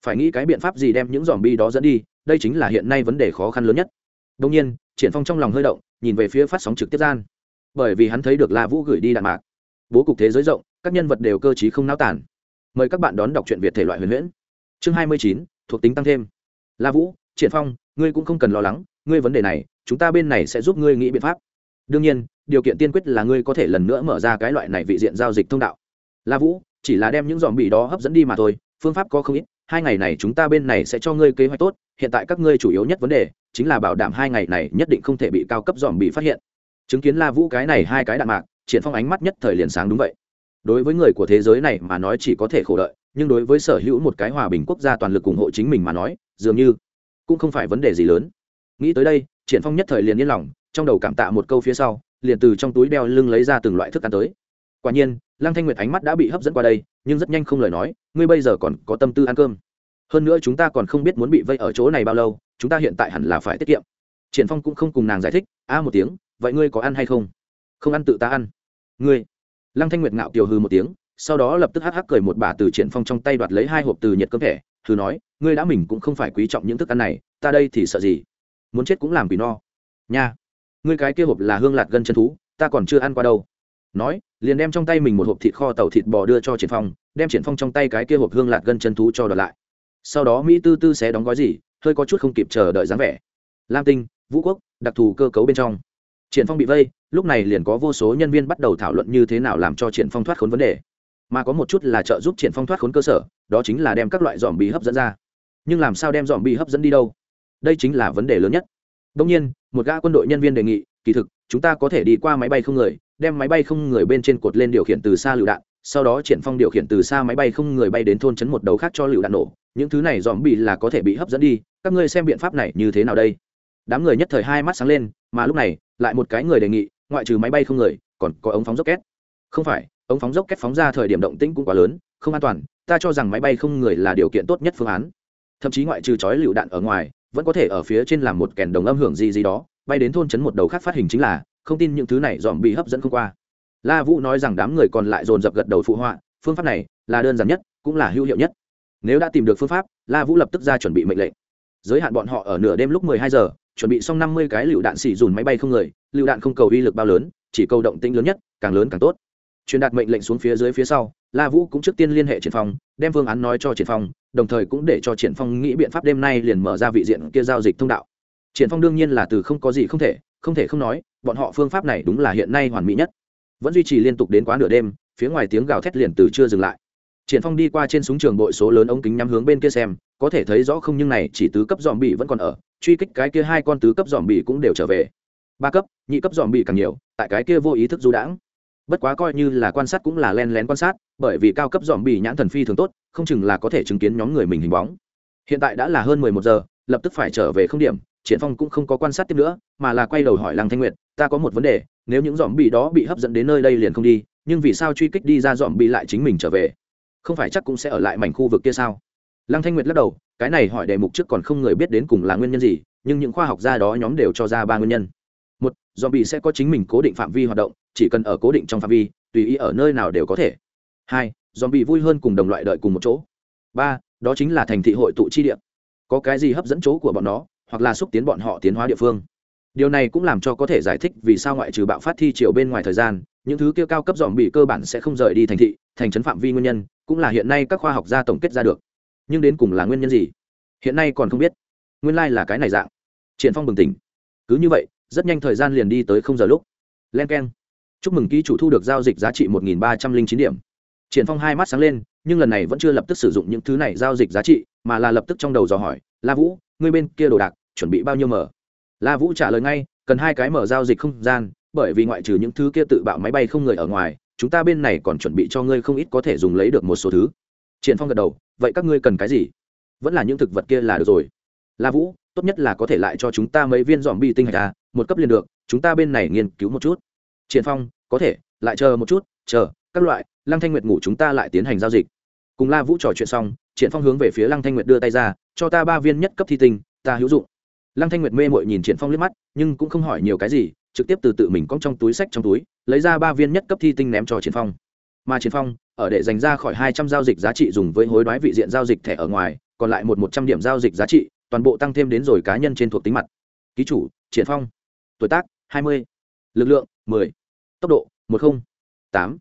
Speaker 1: phải nghĩ cái biện pháp gì đem những dòm bi đó dẫn đi, đây chính là hiện nay vấn đề khó khăn lớn nhất. Đông nhiên, triển phong trong lòng hơi động, nhìn về phía phát sóng trực tiếp gian. Bởi vì hắn thấy được la vũ gửi đi đạn mạc. Bố cục thế giới rộng, các nhân vật đều cơ trí không náo tản mời các bạn đón đọc truyện việt thể loại huyền huyễn. Chương hai mươi chín, thuộc tính tăng thêm. La vũ, triển phong, ngươi cũng không cần lo lắng, ngươi vấn đề này, chúng ta bên này sẽ giúp ngươi nghĩ biện pháp. Đương nhiên, điều kiện tiên quyết là ngươi có thể lần nữa mở ra cái loại này vị diện giao dịch thông đạo. La vũ, chỉ là đem những dòm bị đó hấp dẫn đi mà thôi phương pháp có không ít, hai ngày này chúng ta bên này sẽ cho ngươi kế hoạch tốt, hiện tại các ngươi chủ yếu nhất vấn đề, chính là bảo đảm hai ngày này nhất định không thể bị cao cấp dòm bị phát hiện. Chứng kiến la vũ cái này hai cái đạn mạc, triển phong ánh mắt nhất thời liền sáng đúng vậy. Đối với người của thế giới này mà nói chỉ có thể khổ đợi, nhưng đối với sở hữu một cái hòa bình quốc gia toàn lực ủng hộ chính mình mà nói, dường như cũng không phải vấn đề gì lớn. Nghĩ tới đây, triển phong nhất thời liền yên lòng, trong đầu cảm tạ một câu phía sau, liền từ trong túi đeo lưng lấy ra từng loại thức ăn tới quả nhiên, lăng thanh nguyệt ánh mắt đã bị hấp dẫn qua đây, nhưng rất nhanh không lời nói, ngươi bây giờ còn có tâm tư ăn cơm. Hơn nữa chúng ta còn không biết muốn bị vây ở chỗ này bao lâu, chúng ta hiện tại hẳn là phải tiết kiệm. Triển phong cũng không cùng nàng giải thích, a, một tiếng, vậy ngươi có ăn hay không? Không ăn, tự ta ăn. Ngươi? Lăng thanh nguyệt ngạo kiều hừ một tiếng, sau đó lập tức hắc hắc cười một bà từ triển phong trong tay đoạt lấy hai hộp từ nhiệt cơm thẻ, thử nói, ngươi đã mình cũng không phải quý trọng những thức ăn này, ta đây thì sợ gì? Muốn chết cũng làm vì no. Nha, ngươi cái kia hộp là hương lạt gân chân thú, ta còn chưa ăn qua đâu. Nói liền đem trong tay mình một hộp thịt kho tàu thịt bò đưa cho triển phong, đem triển phong trong tay cái kia hộp hương lạt gân chân thú cho đợt lại. Sau đó mỹ tư tư sẽ đóng gói gì, hơi có chút không kịp chờ đợi dáng vẻ. Lam tinh, vũ quốc, đặc thù cơ cấu bên trong. Triển phong bị vây, lúc này liền có vô số nhân viên bắt đầu thảo luận như thế nào làm cho triển phong thoát khốn vấn đề. Mà có một chút là trợ giúp triển phong thoát khốn cơ sở, đó chính là đem các loại dòm bị hấp dẫn ra. Nhưng làm sao đem dòm bị hấp dẫn đi đâu? Đây chính là vấn đề lớn nhất. Đông nhiên, một gã quân đội nhân viên đề nghị, kỳ thực, chúng ta có thể đi qua máy bay không người đem máy bay không người bên trên cột lên điều khiển từ xa lựu đạn, sau đó triển phong điều khiển từ xa máy bay không người bay đến thôn trấn một đầu khác cho lựu đạn nổ. Những thứ này dòm bị là có thể bị hấp dẫn đi, các ngươi xem biện pháp này như thế nào đây? Đám người nhất thời hai mắt sáng lên, mà lúc này, lại một cái người đề nghị, ngoại trừ máy bay không người, còn có ống phóng dốc két không phải, ống phóng dốc két phóng ra thời điểm động tĩnh cũng quá lớn, không an toàn, ta cho rằng máy bay không người là điều kiện tốt nhất phương án. Thậm chí ngoại trừ chói lựu đạn ở ngoài, vẫn có thể ở phía trên làm một kèn đồng âm hưởng gì gì đó, bay đến thôn trấn một đầu khác phát hình chính là không tin những thứ này dòm bị hấp dẫn không qua. La vũ nói rằng đám người còn lại dồn dập gật đầu phụ họa, phương pháp này là đơn giản nhất, cũng là hữu hiệu nhất. Nếu đã tìm được phương pháp, la vũ lập tức ra chuẩn bị mệnh lệnh. Giới hạn bọn họ ở nửa đêm lúc mười hai giờ, chuẩn bị xong năm mươi cái lựu đạn xỉ dùn máy bay không người, lựu đạn không cầu uy lực bao lớn, chỉ cầu động tĩnh lớn nhất, càng lớn càng tốt. Truyền đạt mệnh lệnh xuống phía dưới phía sau, la vũ cũng trước tiên liên hệ triển phong, đem phương án nói cho triển phong, đồng thời cũng để cho triển phong nghĩ biện pháp đêm nay liền mở ra vị diện kia giao dịch thông đạo. Triển phong đương nhiên là từ không có gì không thể không thể không nói bọn họ phương pháp này đúng là hiện nay hoàn mỹ nhất. Vẫn duy trì liên tục đến quá nửa đêm, phía ngoài tiếng gào thét liền từ chưa dừng lại. Triển phong đi qua trên súng trường bội số lớn ống kính nhắm hướng bên kia xem, có thể thấy rõ không nhưng này chỉ tứ cấp dòm bị vẫn còn ở, truy kích cái kia hai con tứ cấp dòm bị cũng đều trở về. Ba cấp, nhị cấp dòm bị càng nhiều, tại cái kia vô ý thức du đãng. Bất quá coi như là quan sát cũng là len lén quan sát, bởi vì cao cấp dòm bị nhãn thần phi thường tốt, không chừng là có thể chứng kiến nhóm người mình hình bóng. Hiện tại đã là hơn mười một giờ, lập tức phải trở về không điểm triển phong cũng không có quan sát tiếp nữa, mà là quay đầu hỏi lăng thanh nguyệt, ta có một vấn đề, nếu những dòm bị đó bị hấp dẫn đến nơi đây liền không đi, nhưng vì sao truy kích đi ra dòm bị lại chính mình trở về? Không phải chắc cũng sẽ ở lại mảnh khu vực kia sao? Lăng thanh nguyệt lắc đầu, cái này hỏi đề mục trước còn không người biết đến cùng là nguyên nhân gì, nhưng những khoa học gia đó nhóm đều cho ra ba nguyên nhân. Một dòm bị sẽ có chính mình cố định phạm vi hoạt động, chỉ cần ở cố định trong phạm vi, tùy ý ở nơi nào đều có thể. Hai dòm bị vui hơn cùng đồng loại đợi cùng một chỗ. Ba, đó chính là thành thị hội tụ chi địa. Có cái gì hấp dẫn chỗ của bọn nó? Hoặc là xúc tiến bọn họ tiến hóa địa phương. Điều này cũng làm cho có thể giải thích vì sao ngoại trừ bạo phát thi chiều bên ngoài thời gian, những thứ kia cao cấp dòm bị cơ bản sẽ không rời đi thành thị, thành trấn phạm vi nguyên nhân, cũng là hiện nay các khoa học gia tổng kết ra được. Nhưng đến cùng là nguyên nhân gì? Hiện nay còn không biết. Nguyên lai、like、là cái này dạng. Triển phong bừng tỉnh. Cứ như vậy, rất nhanh thời gian liền đi tới không giờ lúc. Len k e n chúc mừng ký chủ thu được giao dịch giá trị một nghìn ba trăm linh chín điểm. Triển phong hai mắt sáng lên, nhưng lần này vẫn chưa lập tức sử dụng những thứ này giao dịch giá trị, mà là lập tức trong đầu dò hỏi, la vũ ngươi bên kia đồ đạc chuẩn bị bao nhiêu mở? La vũ trả lời ngay, cần hai cái mở giao dịch không gian, bởi vì ngoại trừ những thứ kia tự bạo máy bay không người ở ngoài, chúng ta bên này còn chuẩn bị cho ngươi không ít có thể dùng lấy được một số thứ. Triển phong gật đầu, vậy các ngươi cần cái gì? Vẫn là những thực vật kia là được rồi. La vũ, tốt nhất là có thể lại cho chúng ta mấy viên dòm bi tinh hạch à một cấp liền được, chúng ta bên này nghiên cứu một chút. Triển phong, có thể, lại chờ một chút, chờ, các loại, lăng thanh nguyệt ngủ chúng ta lại tiến hành giao dịch. Cùng la vũ trò chuyện xong, triển phong hướng về phía lăng thanh nguyệt đưa tay ra cho ta ba viên nhất cấp thi tinh, ta hữu dụng lăng thanh nguyệt mê mội nhìn triển phong liếc mắt, nhưng cũng không hỏi nhiều cái gì, trực tiếp từ tự mình cong trong túi sách trong túi, lấy ra ba viên nhất cấp thi tinh ném cho triển phong mà triển phong, ở để dành ra khỏi hai trăm giao dịch giá trị dùng với hối đoái vị diện giao dịch thẻ ở ngoài, còn lại một một trăm điểm giao dịch giá trị, toàn bộ tăng thêm đến rồi cá nhân trên thuộc tính mặt ký chủ, triển phong tuổi tác, hai mươi lực lượng 10. tốc độ 10. 8.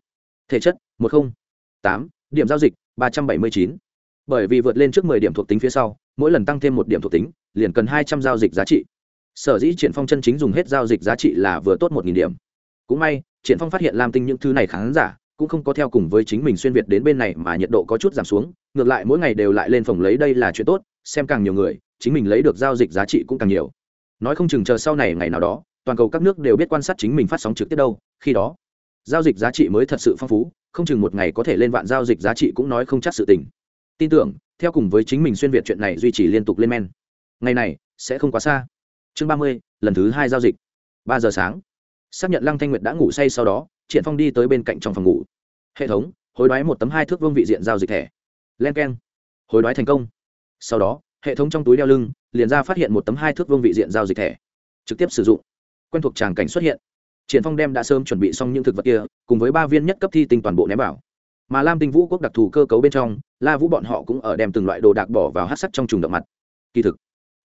Speaker 1: thể chất 10. 8. điểm giao dịch 379 bởi vì vượt lên trước 10 điểm thuộc tính phía sau, mỗi lần tăng thêm một điểm thuộc tính, liền cần 200 giao dịch giá trị. Sở dĩ triển phong chân chính dùng hết giao dịch giá trị là vừa tốt 1.000 điểm. Cũng may, triển phong phát hiện lam tinh những thứ này khán giả cũng không có theo cùng với chính mình xuyên việt đến bên này mà nhiệt độ có chút giảm xuống, ngược lại mỗi ngày đều lại lên phòng lấy đây là chuyện tốt, xem càng nhiều người, chính mình lấy được giao dịch giá trị cũng càng nhiều. Nói không chừng chờ sau này ngày nào đó, toàn cầu các nước đều biết quan sát chính mình phát sóng trực tiếp đâu, khi đó, giao dịch giá trị mới thật sự phong phú, không chừng một ngày có thể lên vạn giao dịch giá trị cũng nói không chắc sự tình tin tưởng, theo cùng với chính mình xuyên việt chuyện này duy trì liên tục lên men. Ngày này, sẽ không quá xa. Chương ba mươi, lần thứ hai giao dịch. Ba giờ sáng. Xác nhận lăng thanh nguyệt đã ngủ say sau đó, triển phong đi tới bên cạnh trong phòng ngủ. Hệ thống, hối đoái một tấm hai thước vương vị diện giao dịch thẻ. Len keng. Hối đoái thành công. Sau đó, hệ thống trong túi đeo lưng, liền ra phát hiện một tấm hai thước vương vị diện giao dịch thẻ. Trực tiếp sử dụng. Quen thuộc tràng cảnh xuất hiện. Triển phong đem đã sớm chuẩn bị xong những thực vật kia, cùng với ba viên nhất cấp thi tinh toàn bộ ném vào mà lam tinh vũ quốc đặc thù cơ cấu bên trong, la vũ bọn họ cũng ở đem từng loại đồ đạc bỏ vào hát sắt trong trùng động mặt. Kỳ thực,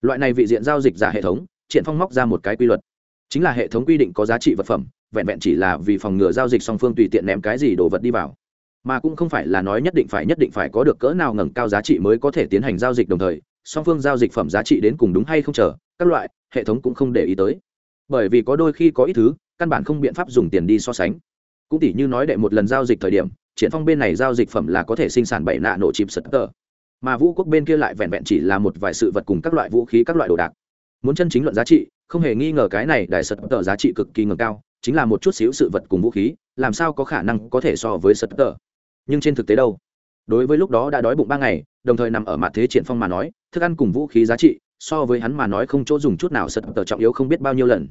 Speaker 1: loại này vị diện giao dịch giả hệ thống triển phong móc ra một cái quy luật. Chính là hệ thống quy định có giá trị vật phẩm, vẹn vẹn chỉ là vì phòng ngừa giao dịch song phương tùy tiện ném cái gì đồ vật đi vào. Mà cũng không phải là nói nhất định phải nhất định phải có được cỡ nào ngẩng cao giá trị mới có thể tiến hành giao dịch đồng thời, song phương giao dịch phẩm giá trị đến cùng đúng hay không chờ, các loại, hệ thống cũng không để ý tới. Bởi vì có đôi khi có ít thứ, căn bản không biện pháp dùng tiền đi so sánh. Cũng tỷ như nói đệ một lần giao dịch thời điểm triển phong bên này giao dịch phẩm là có thể sinh sản bảy nạ nổ chìm sật tờ. Mà vũ quốc bên kia lại vẹn vẹn chỉ là một vài sự vật cùng các loại vũ khí, các loại đồ đạc. Muốn chân chính luận giá trị, không hề nghi ngờ cái này đại sật tờ giá trị cực kỳ ngầm cao, chính là một chút xíu sự vật cùng vũ khí, làm sao có khả năng có thể so với sật tờ. Nhưng trên thực tế đâu? Đối với lúc đó đã đói bụng ba ngày, đồng thời nằm ở mặt thế triển phong mà nói, thức ăn cùng vũ khí giá trị, so với hắn mà nói không chỗ dùng chút nào, sật tờ trọng yếu không biết bao nhiêu lần.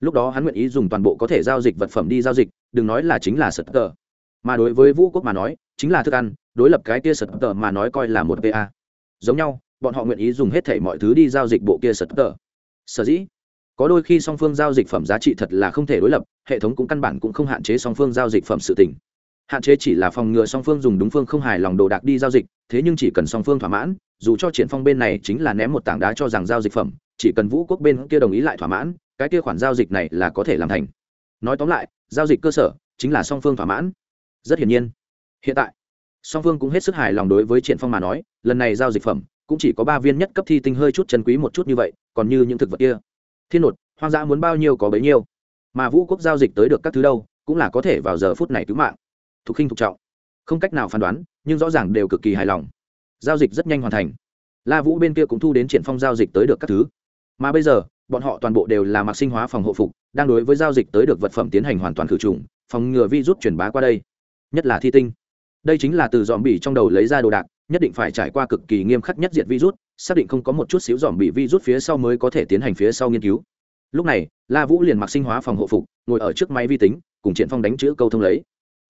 Speaker 1: Lúc đó hắn nguyện ý dùng toàn bộ có thể giao dịch vật phẩm đi giao dịch, đừng nói là chính là sật tờ mà đối với vũ quốc mà nói, chính là thức ăn, đối lập cái kia sật tờ mà nói coi là một pa giống nhau, bọn họ nguyện ý dùng hết thảy mọi thứ đi giao dịch bộ kia sật tờ. Sở dĩ, có đôi khi song phương giao dịch phẩm giá trị thật là không thể đối lập, hệ thống cũng căn bản cũng không hạn chế song phương giao dịch phẩm sự tình. Hạn chế chỉ là phòng ngừa song phương dùng đúng phương không hài lòng đồ đạc đi giao dịch, thế nhưng chỉ cần song phương thỏa mãn, dù cho triển phong bên này chính là ném một tảng đá cho rằng giao dịch phẩm, chỉ cần vũ quốc bên kia đồng ý lại thỏa mãn, cái kia khoản giao dịch này là có thể làm thành. Nói tóm lại, giao dịch cơ sở chính là song phương thỏa mãn rất hiển nhiên. Hiện tại, song phương cũng hết sức hài lòng đối với triển phong mà nói, lần này giao dịch phẩm cũng chỉ có ba viên nhất cấp thi tinh hơi chút chân quý một chút như vậy, còn như những thực vật kia. Thiên nột, hoang dã muốn bao nhiêu có bấy nhiêu. Mà vũ quốc giao dịch tới được các thứ đâu, cũng là có thể vào giờ phút này cứu mạng. Thuộc khinh thuộc trọng. Không cách nào phán đoán, nhưng rõ ràng đều cực kỳ hài lòng. Giao dịch rất nhanh hoàn thành. La vũ bên kia cũng thu đến triển phong giao dịch tới được các thứ. Mà bây giờ, bọn họ toàn bộ đều là mặc sinh hóa phòng hộ phục, đang đối với giao dịch tới được vật phẩm tiến hành hoàn toàn khử trùng, phòng ngừa virus truyền bá qua đây nhất là thi tinh. Đây chính là từ dòm bỉ trong đầu lấy ra đồ đạc, nhất định phải trải qua cực kỳ nghiêm khắc nhất diệt virus, xác định không có một chút xíu dòm bị virus phía sau mới có thể tiến hành phía sau nghiên cứu. Lúc này, la vũ liền mặc sinh hóa phòng hộ phục, ngồi ở trước máy vi tính, cùng triển phong đánh chữ câu thông lấy.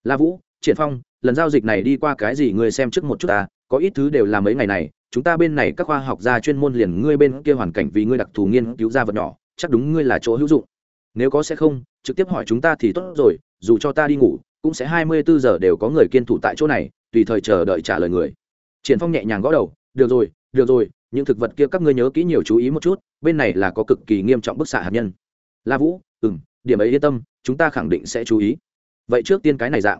Speaker 1: La vũ, triển phong, lần giao dịch này đi qua cái gì ngươi xem trước một chút ta, có ít thứ đều là mấy ngày này, chúng ta bên này các khoa học gia chuyên môn liền ngươi bên kia hoàn cảnh vì ngươi đặc thù nghiên cứu ra vật nhỏ, chắc đúng ngươi là chỗ hữu dụng. Nếu có sẽ không, trực tiếp hỏi chúng ta thì tốt rồi, dù cho ta đi ngủ cũng sẽ hai mươi bốn giờ đều có người kiên thủ tại chỗ này, tùy thời chờ đợi trả lời người. Triển phong nhẹ nhàng gõ đầu, được rồi được rồi, những thực vật kia các ngươi nhớ kỹ nhiều chú ý một chút, bên này là có cực kỳ nghiêm trọng bức xạ hạt nhân. La vũ, ừm, điểm ấy yên tâm, chúng ta khẳng định sẽ chú ý. Vậy trước tiên cái này dạng.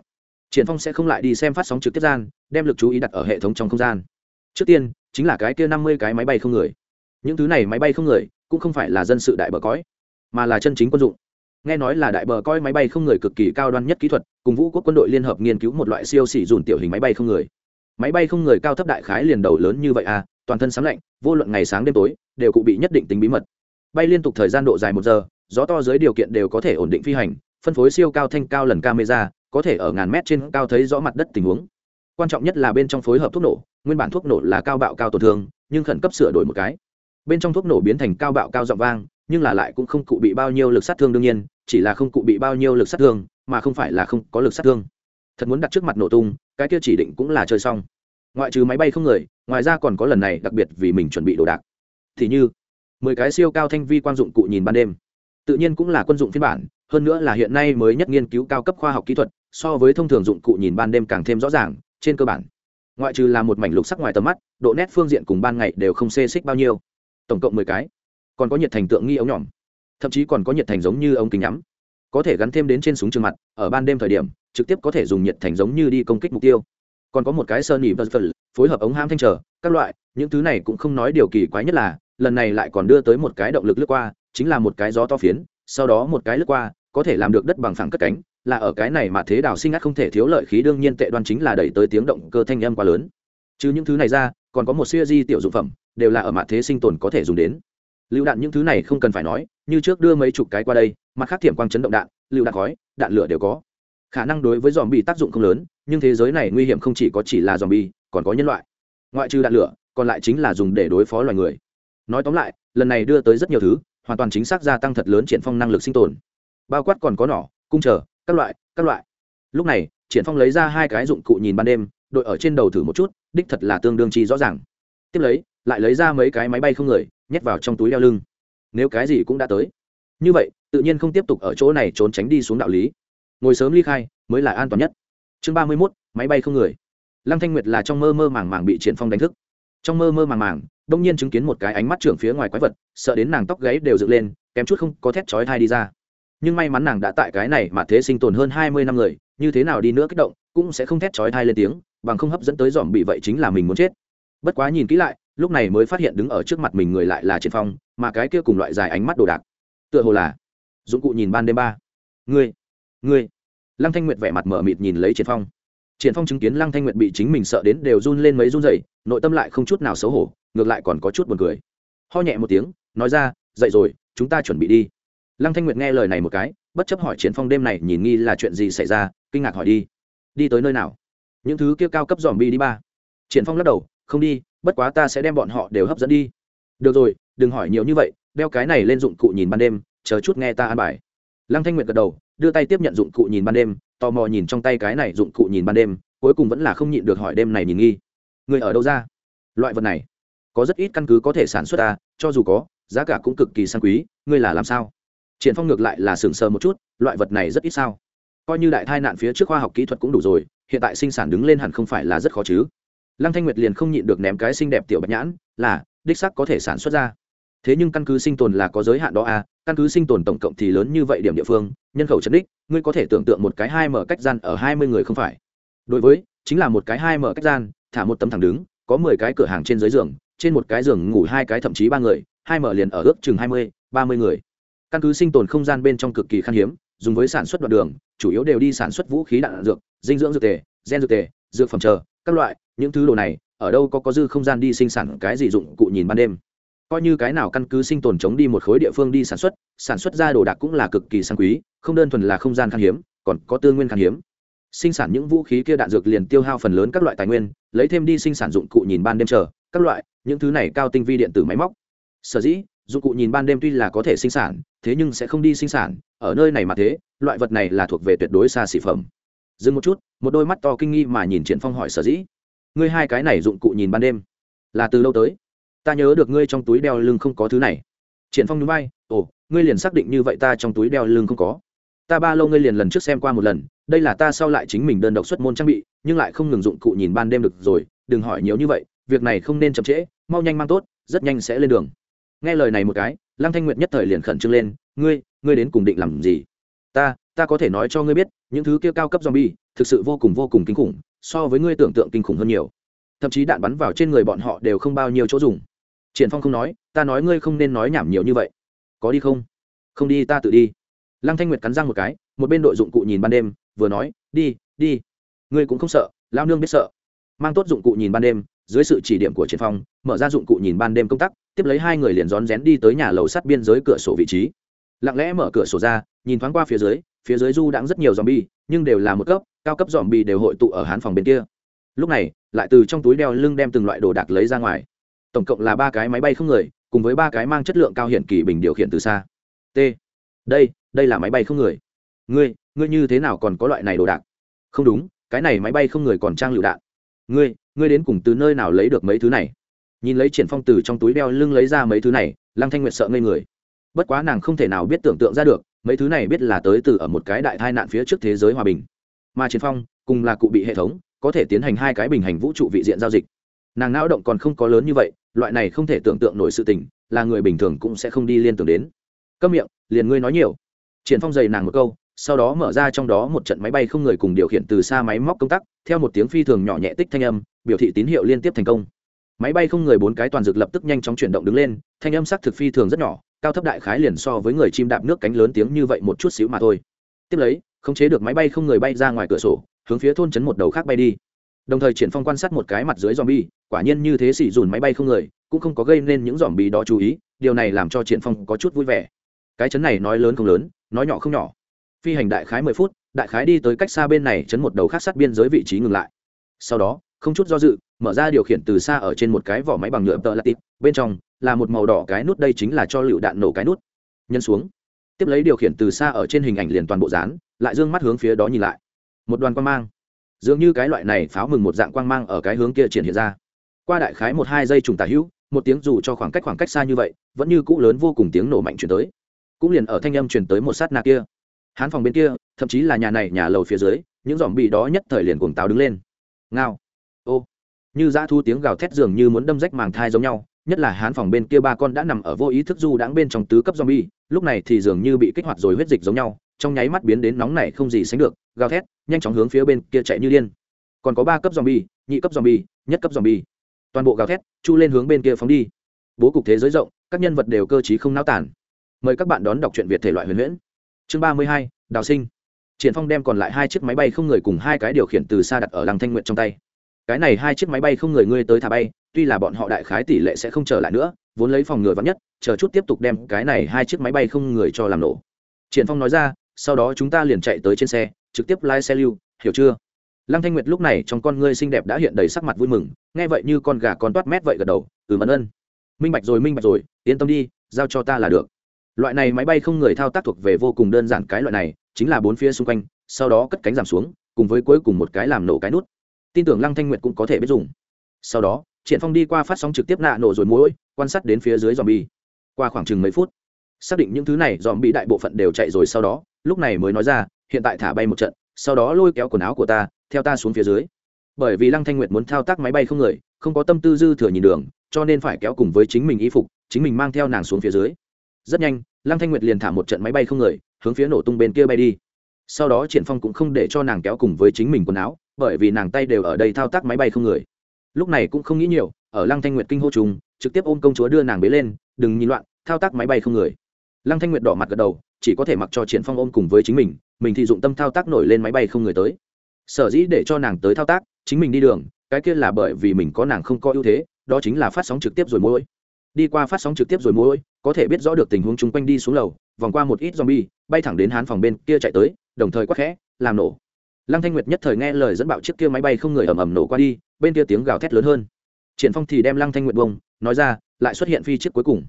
Speaker 1: Triển phong sẽ không lại đi xem phát sóng trực tiếp gian, đem lực chú ý đặt ở hệ thống trong không gian. Trước tiên, chính là cái kia năm mươi cái máy bay không người. Những thứ này máy bay không người, cũng không phải là dân sự đại bờ cõi, mà là chân chính quân dụng nghe nói là đại bờ coi máy bay không người cực kỳ cao đoan nhất kỹ thuật, cùng vũ quốc quân đội liên hợp nghiên cứu một loại siêu xỉ dùn tiểu hình máy bay không người. Máy bay không người cao thấp đại khái liền đầu lớn như vậy à toàn thân sáng lạnh, vô luận ngày sáng đêm tối, đều cụ bị nhất định tính bí mật. Bay liên tục thời gian độ dài một giờ, gió to dưới điều kiện đều có thể ổn định phi hành, phân phối siêu cao thanh cao lần camera, có thể ở ngàn mét trên cao thấy rõ mặt đất tình huống. Quan trọng nhất là bên trong phối hợp thuốc nổ, nguyên bản thuốc nổ là cao bạo cao tổn thương, nhưng khẩn cấp sửa đổi một cái. Bên trong thuốc nổ biến thành cao bạo cao giọng vang, nhưng là lại cũng không cụ bị bao nhiêu lực sát thương đương nhiên chỉ là không cụ bị bao nhiêu lực sát thương, mà không phải là không có lực sát thương. Thật muốn đặt trước mặt nổ tung, cái kia chỉ định cũng là chơi xong. Ngoại trừ máy bay không người, ngoài ra còn có lần này đặc biệt vì mình chuẩn bị đồ đạc. Thì như, mười cái siêu cao thanh vi quan dụng cụ nhìn ban đêm. Tự nhiên cũng là quân dụng phiên bản, hơn nữa là hiện nay mới nhất nghiên cứu cao cấp khoa học kỹ thuật, so với thông thường dụng cụ nhìn ban đêm càng thêm rõ ràng, trên cơ bản. Ngoại trừ là một mảnh lục sắc ngoài tầm mắt, độ nét phương diện cùng ban ngày đều không xê xích bao nhiêu. Tổng cộng mười cái. Còn có nhiệt thành tượng nghi ống nhỏm thậm chí còn có nhiệt thành giống như ống kính nhắm. Có thể gắn thêm đến trên súng trường mặt, ở ban đêm thời điểm, trực tiếp có thể dùng nhiệt thành giống như đi công kích mục tiêu. Còn có một cái sơn nỉ vật vật phối hợp ống ham thanh trở, các loại, những thứ này cũng không nói điều kỳ quái nhất là, lần này lại còn đưa tới một cái động lực lướt qua, chính là một cái gió to phiến, sau đó một cái lướt qua, có thể làm được đất bằng phẳng cất cánh, là ở cái này mà thế đào sinh ngắt không thể thiếu lợi khí đương nhiên tệ đoan chính là đẩy tới tiếng động cơ thanh âm quá lớn. Chứ những thứ này ra, còn có một siêu di tiểu dụng phẩm, đều là ở mặt thế sinh tồn có thể dùng đến lựu đạn những thứ này không cần phải nói, như trước đưa mấy chục cái qua đây, mặt khác thiểm quang chấn động đạn, lựu đạn khói, đạn lửa đều có. Khả năng đối với dòm bị tác dụng không lớn, nhưng thế giới này nguy hiểm không chỉ có chỉ là dòm bi còn có nhân loại. Ngoại trừ đạn lửa, còn lại chính là dùng để đối phó loài người. Nói tóm lại, lần này đưa tới rất nhiều thứ, hoàn toàn chính xác gia tăng thật lớn triển phong năng lực sinh tồn. Bao quát còn có nỏ, cung chờ các loại các loại. Lúc này, triển phong lấy ra hai cái dụng cụ nhìn ban đêm, đội ở trên đầu thử một chút, đích thật là tương đương chi rõ ràng. Tiếp lấy, lại lấy ra mấy cái máy bay không người nhét vào trong túi đeo lưng. Nếu cái gì cũng đã tới. Như vậy, tự nhiên không tiếp tục ở chỗ này trốn tránh đi xuống đạo lý. Ngồi sớm ly khai, mới là an toàn nhất. Chương ba mươi mốt, máy bay không người. Lăng thanh nguyệt là trong mơ mơ màng màng bị triển phong đánh thức. Trong mơ mơ màng màng, đông nhiên chứng kiến một cái ánh mắt trưởng phía ngoài quái vật, sợ đến nàng tóc gáy đều dựng lên, kém chút không có thét chói thai đi ra. Nhưng may mắn nàng đã tại cái này mà thế sinh tồn hơn hai mươi năm người, như thế nào đi nữa kích động, cũng sẽ không thét chói thai lên tiếng, bằng không hấp dẫn tới dòm bị vậy chính là mình muốn chết. Bất quá nhìn kỹ lại lúc này mới phát hiện đứng ở trước mặt mình người lại là triển phong, mà cái kia cùng loại dài ánh mắt đồ đạc. Tựa hồ là dụng cụ nhìn ban đêm ba. Ngươi ngươi. Lăng thanh nguyệt vẻ mặt mở mịt nhìn lấy triển phong. Triển phong chứng kiến lăng thanh nguyệt bị chính mình sợ đến đều run lên mấy run rẩy, nội tâm lại không chút nào xấu hổ, ngược lại còn có chút buồn cười. Ho nhẹ một tiếng, nói ra, dậy rồi, chúng ta chuẩn bị đi. Lăng thanh nguyệt nghe lời này một cái, bất chấp hỏi triển phong đêm này nhìn nghi là chuyện gì xảy ra, kinh ngạc hỏi đi. Đi tới nơi nào? Những thứ kia cao cấp dòm bi đi ba. Triển phong lắc đầu, không đi bất quá ta sẽ đem bọn họ đều hấp dẫn đi. Được rồi, đừng hỏi nhiều như vậy, đeo cái này lên dụng cụ nhìn ban đêm, chờ chút nghe ta an bài. Lăng thanh nguyệt gật đầu, đưa tay tiếp nhận dụng cụ nhìn ban đêm, tò mò nhìn trong tay cái này dụng cụ nhìn ban đêm, cuối cùng vẫn là không nhịn được hỏi đêm này nhìn nghi. Người ở đâu ra? Loại vật này, có rất ít căn cứ có thể sản xuất ta cho dù có, giá cả cũng cực kỳ sang quý, ngươi là làm sao? Triển phong ngược lại là sừng sờ một chút, loại vật này rất ít sao? Coi như đại tai nạn phía trước khoa học kỹ thuật cũng đủ rồi, hiện tại sinh sản đứng lên hẳn không phải là rất khó chứ lăng thanh nguyệt liền không nhịn được ném cái xinh đẹp tiểu bạch nhãn, là, đích sắc có thể sản xuất ra. Thế nhưng căn cứ sinh tồn là có giới hạn đó à căn cứ sinh tồn tổng cộng thì lớn như vậy điểm địa phương, nhân khẩu chấn đích, ngươi có thể tưởng tượng một cái hai mở cách gian ở hai mươi người không phải. Đối với, chính là một cái hai mở cách gian, thả một tấm thẳng đứng, có mười cái cửa hàng trên dưới giường, trên một cái giường ngủ hai cái thậm chí ba người, hai mở liền ở ước chừng hai mươi, ba mươi người. Căn cứ sinh tồn không gian bên trong cực kỳ khan hiếm, dùng với sản xuất đoạn đường, chủ yếu đều đi sản xuất vũ khí đạn dược, dinh dưỡng dược tề, gen dược tề, dược phẩm chờ các loại, những thứ đồ này, ở đâu có có dư không gian đi sinh sản cái gì dụng cụ nhìn ban đêm. Coi như cái nào căn cứ sinh tồn chống đi một khối địa phương đi sản xuất sản xuất ra đồ đạc cũng là cực kỳ sang quý, không đơn thuần là không gian khan hiếm, còn có tư nguyên khan hiếm. Sinh sản những vũ khí kia đạn dược liền tiêu hao phần lớn các loại tài nguyên, lấy thêm đi sinh sản dụng cụ nhìn ban đêm chờ, các loại, những thứ này cao tinh vi điện tử máy móc. Sở dĩ, dụng cụ nhìn ban đêm tuy là có thể sinh sản, thế nhưng sẽ không đi sinh sản, ở nơi này mà thế, loại vật này là thuộc về tuyệt đối xa xỉ phẩm dừng một chút, một đôi mắt to kinh nghi mà nhìn triển phong hỏi sở dĩ. Ngươi hai cái này dụng cụ nhìn ban đêm, là từ lâu tới? Ta nhớ được ngươi trong túi đeo lưng không có thứ này. Triển phong núi bay ồ, ngươi liền xác định như vậy ta trong túi đeo lưng không có. Ta ba lâu ngươi liền lần trước xem qua một lần, đây là ta sau lại chính mình đơn độc xuất môn trang bị, nhưng lại không ngừng dụng cụ nhìn ban đêm được rồi, đừng hỏi nhiều như vậy, việc này không nên chậm trễ, mau nhanh mang tốt, rất nhanh sẽ lên đường. Nghe lời này một cái, lăng thanh nguyệt nhất thời liền khẩn trương lên, ngươi ngươi đến cùng định làm gì? Ta ta có thể nói cho ngươi biết, những thứ kia cao cấp zombie, thực sự vô cùng vô cùng kinh khủng, so với ngươi tưởng tượng kinh khủng hơn nhiều. Thậm chí đạn bắn vào trên người bọn họ đều không bao nhiêu chỗ dùng. Triển phong không nói, ta nói ngươi không nên nói nhảm nhiều như vậy. Có đi không? Không đi ta tự đi. Lăng thanh nguyệt cắn răng một cái, một bên đội dụng cụ nhìn ban đêm, vừa nói, đi đi. Ngươi cũng không sợ, Lão nương biết sợ. Mang tốt dụng cụ nhìn ban đêm, dưới sự chỉ điểm của triển phong, mở ra dụng cụ nhìn ban đêm công tác, tiếp lấy hai người liền rón rén đi tới nhà lầu sắt biên giới cửa sổ vị trí. Lặng lẽ mở cửa sổ ra, nhìn thoáng qua phía dưới phía dưới du đãng rất nhiều zombie, nhưng đều là một cấp, cao cấp zombie đều hội tụ ở hán phòng bên kia. Lúc này, lại từ trong túi đeo lưng đem từng loại đồ đạc lấy ra ngoài. Tổng cộng là ba cái máy bay không người, cùng với ba cái mang chất lượng cao hiển kỳ bình điều khiển từ xa. T. Đây đây là máy bay không người. Ngươi ngươi như thế nào còn có loại này đồ đạc? Không đúng, cái này máy bay không người còn trang lựu đạn. Ngươi ngươi đến cùng từ nơi nào lấy được mấy thứ này? Nhìn lấy triển phong từ trong túi đeo lưng lấy ra mấy thứ này, lăng thanh nguyệt sợ ngây người. Bất quá nàng không thể nào biết tưởng tượng ra được mấy thứ này biết là tới từ ở một cái đại tai nạn phía trước thế giới hòa bình. Mà Chiến phong, cùng là cụ bị hệ thống, có thể tiến hành hai cái bình hành vũ trụ vị diện giao dịch. Nàng não động còn không có lớn như vậy, loại này không thể tưởng tượng nổi sự tình, là người bình thường cũng sẽ không đi liên tưởng đến. Câm miệng, liền ngươi nói nhiều. Triển phong dày nàng một câu, sau đó mở ra trong đó một trận máy bay không người cùng điều khiển từ xa máy móc công tắc, theo một tiếng phi thường nhỏ nhẹ tích thanh âm, biểu thị tín hiệu liên tiếp thành công. Máy bay không người bốn cái toàn dược lập tức nhanh chóng chuyển động đứng lên, thanh âm sắc thực phi thường rất nhỏ cao thấp đại khái liền so với người chim đạp nước cánh lớn tiếng như vậy một chút xíu mà thôi. Tiếp lấy, khống chế được máy bay không người bay ra ngoài cửa sổ, hướng phía thôn trấn một đầu khác bay đi. Đồng thời triển phong quan sát một cái mặt dưới dòm bi quả nhiên như thế xỉ dùn máy bay không người, cũng không có gây nên những dòm bi đó chú ý, điều này làm cho triển phong có chút vui vẻ. Cái chấn này nói lớn không lớn, nói nhỏ không nhỏ. Phi hành đại khái mười phút, đại khái đi tới cách xa bên này chấn một đầu khác sát biên giới vị trí ngừng lại. Sau đó, không chút do dự, mở ra điều khiển từ xa ở trên một cái vỏ máy bằng nhựa tợ latit bên trong là một màu đỏ cái nút, đây chính là cho lựu đạn nổ cái nút. Nhân xuống. Tiếp lấy điều khiển từ xa ở trên hình ảnh liền toàn bộ dán, lại dương mắt hướng phía đó nhìn lại. Một đoàn quang mang. Dường như cái loại này pháo mừng một dạng quang mang ở cái hướng kia triển hiện ra. Qua đại khái một hai giây trùng tả hữu, một tiếng dù cho khoảng cách khoảng cách xa như vậy, vẫn như cũ lớn vô cùng tiếng nổ mạnh chuyển tới. Cũng liền ở thanh âm chuyển tới một sát nạ kia. Hán phòng bên kia, thậm chí là nhà này, nhà lầu phía dưới, những dòm bị đó nhất thời liền cuồng táo đứng lên. Ngao. Ô. Như dã thu tiếng gào thét dường như muốn đâm rách màng thai giống nhau nhất là hán phòng bên kia ba con đã nằm ở vô ý thức du đãng bên trong tứ cấp zombie, lúc này thì dường như bị kích hoạt rồi huyết dịch giống nhau, trong nháy mắt biến đến nóng này không gì sánh được, gào thét, nhanh chóng hướng phía bên kia chạy như điên. Còn có ba cấp zombie, nhị cấp zombie, nhất cấp zombie. Toàn bộ gào thét, chu lên hướng bên kia phóng đi. Bố cục thế giới rộng, các nhân vật đều cơ trí không náo tản mời các bạn đón đọc truyện việt thể loại huyền huyễn. Chương ba mươi hai, đào sinh. Triển phong đem còn lại hai chiếc máy bay không người cùng hai cái điều khiển từ xa đặt ở lăng thanh nguyện trong tay. Cái này hai chiếc máy bay không người ngươi tới thả bay tuy là bọn họ đại khái tỷ lệ sẽ không trở lại nữa, vốn lấy phòng ngừa vắng nhất, chờ chút tiếp tục đem cái này hai chiếc máy bay không người cho làm nổ. Triển phong nói ra, sau đó chúng ta liền chạy tới trên xe, trực tiếp lái xe lưu, hiểu chưa? Lăng thanh nguyệt lúc này trong con ngươi xinh đẹp đã hiện đầy sắc mặt vui mừng, nghe vậy như con gà con toát mét vậy gật đầu ừ mẫn ân. Minh bạch rồi, minh bạch rồi, yên tâm đi, giao cho ta là được. Loại này máy bay không người thao tác thuộc về vô cùng đơn giản cái loại này, chính là bốn phía xung quanh, sau đó cất cánh giảm xuống, cùng với cuối cùng một cái làm nổ cái nút. Tin tưởng lăng thanh nguyệt cũng có thể biết dùng. Sau đó triển phong đi qua phát sóng trực tiếp nạ nổ rồi mũi, quan sát đến phía dưới dòm bi qua khoảng chừng mấy phút, xác định những thứ này dòm bị đại bộ phận đều chạy rồi sau đó, lúc này mới nói ra, hiện tại thả bay một trận, sau đó lôi kéo quần áo của ta, theo ta xuống phía dưới. Bởi vì lăng thanh nguyệt muốn thao tác máy bay không người, không có tâm tư dư thừa nhìn đường, cho nên phải kéo cùng với chính mình y phục, chính mình mang theo nàng xuống phía dưới. Rất nhanh, lăng thanh nguyệt liền thả một trận máy bay không người, hướng phía nổ tung bên kia bay đi. Sau đó triển phong cũng không để cho nàng kéo cùng với chính mình quần áo, bởi vì nàng tay đều ở đây thao tác máy bay không người lúc này cũng không nghĩ nhiều, ở lăng thanh nguyệt kinh hô trùng, trực tiếp ôm công chúa đưa nàng bế lên, đừng nhìn loạn, thao tác máy bay không người. Lăng thanh nguyệt đỏ mặt gật đầu, chỉ có thể mặc cho triển phong ôm cùng với chính mình mình thì dụng tâm thao tác nổi lên máy bay không người tới. Sở dĩ để cho nàng tới thao tác, chính mình đi đường, cái kia là bởi vì mình có nàng không có ưu thế, đó chính là phát sóng trực tiếp rồi môi đi qua phát sóng trực tiếp rồi môi có thể biết rõ được tình huống chung quanh đi xuống lầu, vòng qua một ít zombie, bay thẳng đến hán phòng bên kia chạy tới, đồng thời quát khẽ, làm nổ lăng thanh nguyệt nhất thời nghe lời dẫn bạo chiếc kia máy bay không người ầm ầm nổ qua đi, bên kia tiếng gào thét lớn hơn. Triển phong thì đem lăng thanh nguyệt bông nói ra, lại xuất hiện phi chiếc cuối cùng.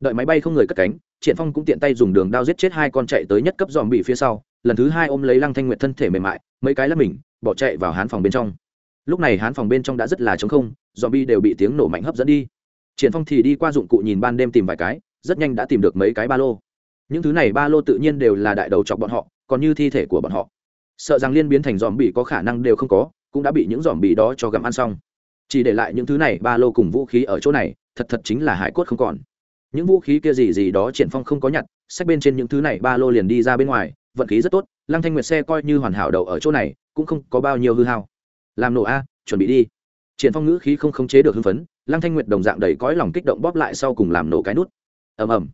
Speaker 1: Đợi máy bay không người cất cánh, triển phong cũng tiện tay dùng đường đao giết chết hai con chạy tới nhất cấp dòm bị phía sau, lần thứ hai ôm lấy lăng thanh nguyệt thân thể mềm mại, mấy cái lắp mình, bỏ chạy vào hán phòng bên trong. Lúc này hán phòng bên trong đã rất là trống không dòm bi đều bị tiếng nổ mạnh hấp dẫn đi. Triển phong thì đi qua dụng cụ nhìn ban đêm tìm vài cái, rất nhanh đã tìm được mấy cái ba lô. Những thứ này ba lô tự nhiên đều là đại đầu chọc bọn họ, còn như thi thể của bọn họ sợ rằng liên biến thành dòm bị có khả năng đều không có, cũng đã bị những dòm bị đó cho gặm ăn xong. Chỉ để lại những thứ này, ba lô cùng vũ khí ở chỗ này, thật thật chính là hải cốt không còn. Những vũ khí kia gì gì đó triển phong không có nhặt sách bên trên những thứ này, ba lô liền đi ra bên ngoài, vận khí rất tốt, lăng thanh nguyệt xe coi như hoàn hảo đầu ở chỗ này, cũng không có bao nhiêu hư hao. Làm nổ a, chuẩn bị đi. Triển phong ngữ khí không khống chế được hưng phấn, lăng thanh nguyệt đồng dạng đầy cõi lòng kích động bóp lại sau cùng làm nổ cái nút. Ầm ầm.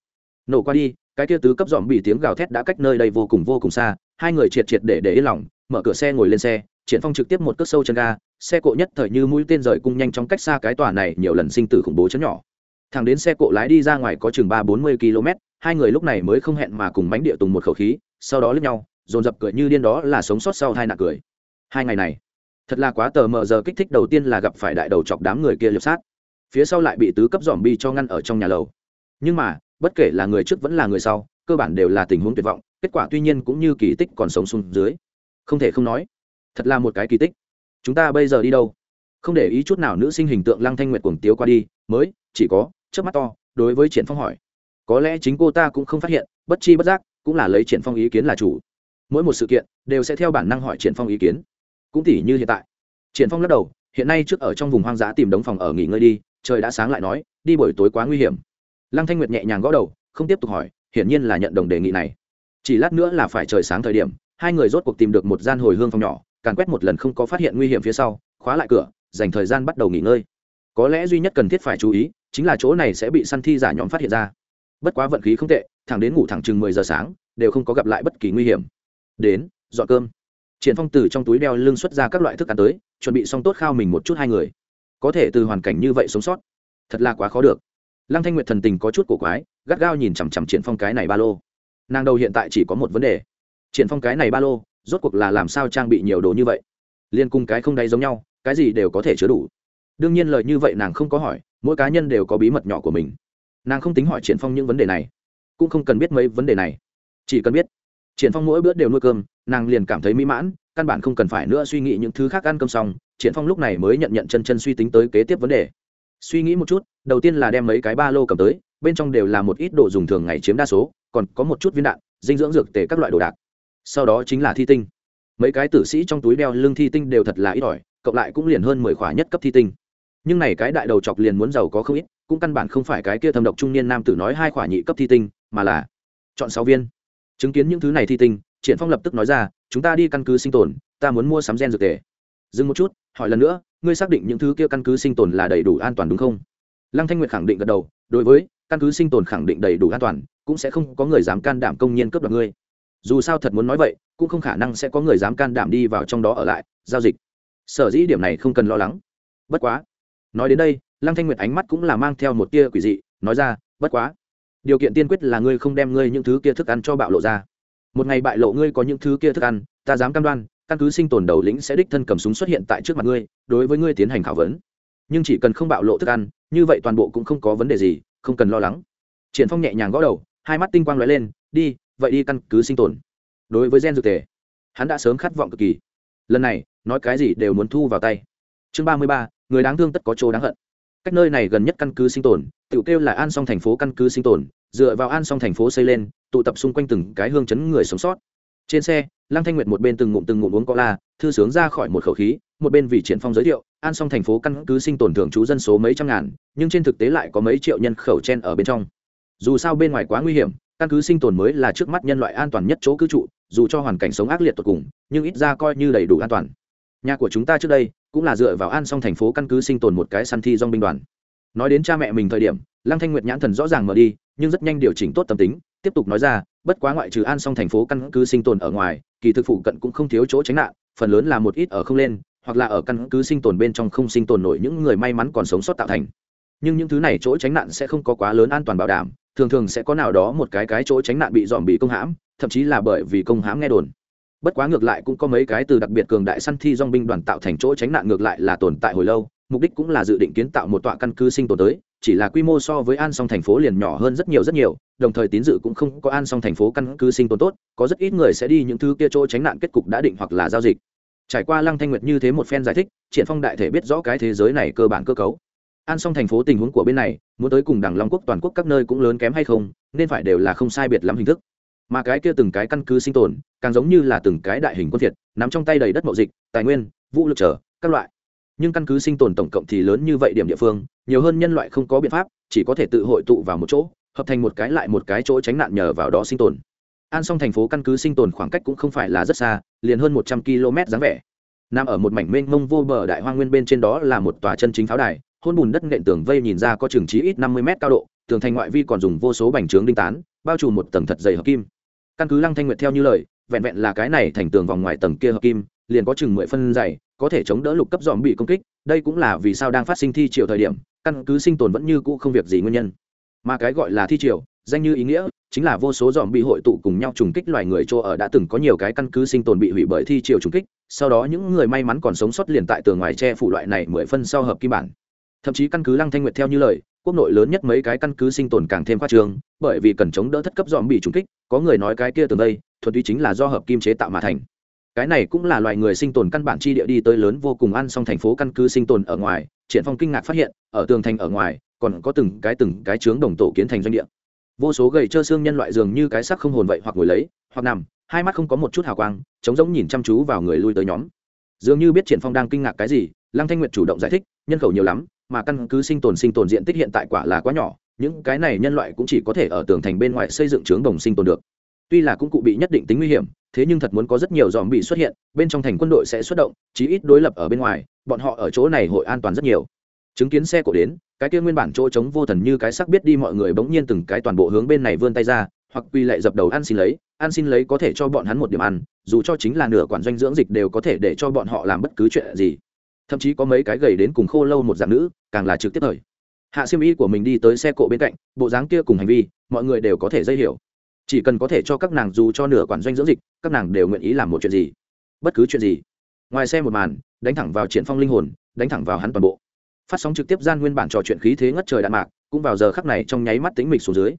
Speaker 1: Nổ qua đi, cái kia tứ cấp dòm bị tiếng gào thét đã cách nơi đây vô cùng vô cùng xa hai người triệt triệt để để yên lòng, mở cửa xe ngồi lên xe, triển phong trực tiếp một cước sâu chân ga, xe cộ nhất thời như mũi tên rời cung nhanh chóng cách xa cái tòa này, nhiều lần sinh tử khủng bố chấn nhỏ. Thằng đến xe cộ lái đi ra ngoài có chừng ba bốn mươi km, hai người lúc này mới không hẹn mà cùng bánh địa tùng một khẩu khí, sau đó lướt nhau, dồn dập cười như điên đó là sống sót sau hai nạn cười. Hai ngày này, thật là quá tờ mờ giờ kích thích đầu tiên là gặp phải đại đầu chọc đám người kia liệp sát. Phía sau lại bị tứ cấp dòm bi cho ngăn ở trong nhà lầu. Nhưng mà, bất kể là người trước vẫn là người sau, cơ bản đều là tình huống tuyệt vọng kết quả tuy nhiên cũng như kỳ tích còn sống xuống dưới. Không thể không nói, thật là một cái kỳ tích. Chúng ta bây giờ đi đâu? Không để ý chút nào nữ sinh hình tượng lăng thanh nguyệt cuồng tiếu qua đi, mới, chỉ có trước mắt to, đối với triển phong hỏi. Có lẽ chính cô ta cũng không phát hiện, bất chi bất giác, cũng là lấy triển phong ý kiến là chủ. Mỗi một sự kiện, đều sẽ theo bản năng hỏi triển phong ý kiến. Cũng tỉ như hiện tại. Triển phong lắc đầu, hiện nay trước ở trong vùng hoang dã tìm đống phòng ở nghỉ ngơi đi, trời đã sáng lại nói, đi buổi tối quá nguy hiểm. Lăng thanh nguyệt nhẹ nhàng gõ đầu, không tiếp tục hỏi, hiển nhiên là nhận đồng đề nghị này chỉ lát nữa là phải trời sáng thời điểm, hai người rốt cuộc tìm được một gian hồi hương phòng nhỏ, càn quét một lần không có phát hiện nguy hiểm phía sau, khóa lại cửa, dành thời gian bắt đầu nghỉ ngơi. Có lẽ duy nhất cần thiết phải chú ý, chính là chỗ này sẽ bị săn thi giả nhóm phát hiện ra. Bất quá vận khí không tệ, thẳng đến ngủ thẳng chừng mười giờ sáng, đều không có gặp lại bất kỳ nguy hiểm. Đến, dọn cơm. Triển phong từ trong túi đeo lưng xuất ra các loại thức ăn tới, chuẩn bị xong tốt khao mình một chút hai người. Có thể từ hoàn cảnh như vậy sống sót, thật là quá khó được. Lăng thanh nguyệt thần tình có chút cổ quái, gắt gao nhìn chằm chằm triển phong cái này ba lô nàng đầu hiện tại chỉ có một vấn đề. Triển phong cái này ba lô, rốt cuộc là làm sao trang bị nhiều đồ như vậy? Liên cung cái không đáy giống nhau, cái gì đều có thể chứa đủ. Đương nhiên lời như vậy nàng không có hỏi, mỗi cá nhân đều có bí mật nhỏ của mình. Nàng không tính hỏi triển phong những vấn đề này, cũng không cần biết mấy vấn đề này. Chỉ cần biết, triển phong mỗi bữa đều nuôi cơm, nàng liền cảm thấy mỹ mãn, căn bản không cần phải nữa suy nghĩ những thứ khác ăn cơm xong, triển phong lúc này mới nhận nhận chân chân suy tính tới kế tiếp vấn đề. Suy nghĩ một chút, đầu tiên là đem mấy cái ba lô cầm tới bên trong đều là một ít đồ dùng thường ngày chiếm đa số, còn có một chút viên đạn, dinh dưỡng dược tể các loại đồ đạc. Sau đó chính là thi tinh. Mấy cái tử sĩ trong túi đeo lưng thi tinh đều thật là ít ỏi, cộng lại cũng liền hơn mười khỏa nhất cấp thi tinh. Nhưng này cái đại đầu chọc liền muốn giàu có không ít, cũng căn bản không phải cái kia thâm độc trung niên nam tử nói hai khỏa nhị cấp thi tinh, mà là chọn sáu viên. Chứng kiến những thứ này thi tinh, triển phong lập tức nói ra, chúng ta đi căn cứ sinh tồn, ta muốn mua sắm gen dược tề. Dừng một chút, hỏi lần nữa, ngươi xác định những thứ kia căn cứ sinh tồn là đầy đủ an toàn đúng không? Lăng thanh nguyệt khẳng định gật đầu, đối với căn cứ sinh tồn khẳng định đầy đủ an toàn, cũng sẽ không có người dám can đảm công nhiên cướp đoạt ngươi. Dù sao thật muốn nói vậy, cũng không khả năng sẽ có người dám can đảm đi vào trong đó ở lại, giao dịch. Sở dĩ điểm này không cần lo lắng. Bất quá. Nói đến đây, lăng thanh nguyệt ánh mắt cũng là mang theo một tia quỷ dị, nói ra, bất quá. Điều kiện tiên quyết là ngươi không đem ngươi những thứ kia thức ăn cho bạo lộ ra. Một ngày bại lộ ngươi có những thứ kia thức ăn, ta dám cam đoan, căn cứ sinh tồn đầu lĩnh sẽ đích thân cầm súng xuất hiện tại trước mặt ngươi, đối với ngươi tiến hành khảo vấn. Nhưng chỉ cần không bạo lộ thức ăn, như vậy toàn bộ cũng không có vấn đề gì không cần lo lắng. Triển phong nhẹ nhàng gõ đầu, hai mắt tinh quang lóe lên, đi, vậy đi căn cứ sinh tồn. Đối với gen dược tề, hắn đã sớm khát vọng cực kỳ. Lần này, nói cái gì đều muốn thu vào tay. Chương ba mươi ba, người đáng thương tất có chỗ đáng hận. Cách nơi này gần nhất căn cứ sinh tồn tự kêu là an song thành phố căn cứ sinh tồn, dựa vào an song thành phố xây lên, tụ tập xung quanh từng cái hương chấn người sống sót trên xe, lăng thanh nguyệt một bên từng ngụm từng ngụm uống có la thư sướng ra khỏi một khẩu khí, một bên vì triển phong giới thiệu, an song thành phố căn cứ sinh tồn thường trú dân số mấy trăm ngàn, nhưng trên thực tế lại có mấy triệu nhân khẩu chen ở bên trong. Dù sao bên ngoài quá nguy hiểm, căn cứ sinh tồn mới là trước mắt nhân loại an toàn nhất chỗ cư trụ, dù cho hoàn cảnh sống ác liệt tột cùng, nhưng ít ra coi như đầy đủ an toàn. Nhà của chúng ta trước đây cũng là dựa vào an song thành phố căn cứ sinh tồn một cái săn thi dong binh đoàn. Nói đến cha mẹ mình thời điểm, lăng thanh nguyệt nhãn thần rõ ràng mở đi, nhưng rất nhanh điều chỉnh tốt tâm tính, tiếp tục nói ra bất quá ngoại trừ an song thành phố căn cứ sinh tồn ở ngoài, kỳ thực phụ cận cũng không thiếu chỗ tránh nạn, phần lớn là một ít ở không lên, hoặc là ở căn cứ sinh tồn bên trong không sinh tồn nổi những người may mắn còn sống sót tạo thành. Nhưng những thứ này chỗ tránh nạn sẽ không có quá lớn an toàn bảo đảm, thường thường sẽ có nào đó một cái cái chỗ tránh nạn bị dòm bị công hãm, thậm chí là bởi vì công hãm nghe đồn. Bất quá ngược lại cũng có mấy cái từ đặc biệt cường đại săn thi dong binh đoàn tạo thành chỗ tránh nạn ngược lại là tồn tại hồi lâu, mục đích cũng là dự định kiến tạo một tọa căn cứ sinh tồn tới chỉ là quy mô so với an song thành phố liền nhỏ hơn rất nhiều rất nhiều, đồng thời tín dự cũng không có an song thành phố căn cứ sinh tồn tốt, có rất ít người sẽ đi những thứ kia chỗ tránh nạn kết cục đã định hoặc là giao dịch. Trải qua lăng thanh nguyệt như thế một phen giải thích, triển phong đại thể biết rõ cái thế giới này cơ bản cơ cấu. An song thành phố tình huống của bên này, muốn tới cùng đảng long quốc toàn quốc các nơi cũng lớn kém hay không, nên phải đều là không sai biệt lắm hình thức. Mà cái kia từng cái căn cứ sinh tồn, càng giống như là từng cái đại hình quân thiệt nắm trong tay đầy đất mậu dịch, tài nguyên, vũ lực trở, các loại nhưng căn cứ sinh tồn tổng cộng thì lớn như vậy điểm địa phương, nhiều hơn nhân loại không có biện pháp, chỉ có thể tự hội tụ vào một chỗ, hợp thành một cái lại một cái chỗ tránh nạn nhờ vào đó sinh tồn. An song thành phố căn cứ sinh tồn khoảng cách cũng không phải là rất xa, liền hơn một trăm km dáng vẻ. Nằm ở một mảnh mênh mông vô bờ đại hoa nguyên bên trên đó là một tòa chân chính pháo đài, hôn bùn đất nện tường vây nhìn ra có chừng trí ít năm mươi m cao độ, tường thành ngoại vi còn dùng vô số bành trướng đinh tán, bao trùm một tầng thật dày hợp kim. Căn cứ lăng thanh nguyệt theo như lời, vẹn vẹn là cái này thành tường vòng ngoài tầng kia hợp kim, liền có chừng mười phân dày có thể chống đỡ lục cấp dòm bị công kích, đây cũng là vì sao đang phát sinh thi triều thời điểm, căn cứ sinh tồn vẫn như cũ không việc gì nguyên nhân. Mà cái gọi là thi triều, danh như ý nghĩa, chính là vô số dòm bị hội tụ cùng nhau trùng kích loài người chỗ ở đã từng có nhiều cái căn cứ sinh tồn bị hủy bởi thi triều trùng kích, sau đó những người may mắn còn sống sót liền tại tường ngoài tre phủ loại này mười phân sau hợp kim bản. Thậm chí căn cứ lăng thanh nguyệt theo như lời, quốc nội lớn nhất mấy cái căn cứ sinh tồn càng thêm khoa trường bởi vì cần chống đỡ thất cấp dòm bị trùng kích, có người nói cái kia từ đây, thuần túy chính là do hợp kim chế tạo mà thành cái này cũng là loài người sinh tồn căn bản chi địa đi tới lớn vô cùng ăn xong thành phố căn cứ sinh tồn ở ngoài, triển phong kinh ngạc phát hiện, ở tường thành ở ngoài, còn có từng cái từng cái trướng đồng tổ kiến thành doanh địa. Vô số gầy trơ xương nhân loại dường như cái xác không hồn vậy hoặc ngồi lấy, hoặc nằm, hai mắt không có một chút hào quang chống giống nhìn chăm chú vào người lui tới nhóm. Dường như biết triển phong đang kinh ngạc cái gì, lăng thanh nguyệt chủ động giải thích, nhân khẩu nhiều lắm, mà căn cứ sinh tồn sinh tồn diện tích hiện tại quả là quá nhỏ, những cái này nhân loại cũng chỉ có thể ở tường thành bên ngoài xây dựng trướng đồng sinh tồn được tuy là cũng cụ bị nhất định tính nguy hiểm, thế nhưng thật muốn có rất nhiều dòm bị xuất hiện, bên trong thành quân đội sẽ xuất động, chí ít đối lập ở bên ngoài, bọn họ ở chỗ này hội an toàn rất nhiều. Chứng kiến xe cổ đến, cái kia nguyên bản chỗ trống vô thần như cái sắc biết đi mọi người bỗng nhiên từng cái toàn bộ hướng bên này vươn tay ra, hoặc quy lại dập đầu ăn xin lấy, ăn xin lấy có thể cho bọn hắn một điểm ăn, dù cho chính là nửa quản doanh dưỡng dịch đều có thể để cho bọn họ làm bất cứ chuyện gì. Thậm chí có mấy cái gầy đến cùng khô lâu một dạng nữ, càng là trực tiếp thời. Hạ siêm y của mình đi tới xe cộ bên cạnh, bộ dáng kia cùng hành vi, mọi người đều có thể dây hiểu chỉ cần có thể cho các nàng dù cho nửa quản doanh dưỡng dịch, các nàng đều nguyện ý làm một chuyện gì? Bất cứ chuyện gì. Ngoài xe một màn, đánh thẳng vào triển phong linh hồn, đánh thẳng vào hắn toàn bộ. Phát sóng trực tiếp gian nguyên bản trò chuyện khí thế ngất trời đạn mạc, cũng vào giờ khắc này trong nháy mắt tính mịch xuống dưới.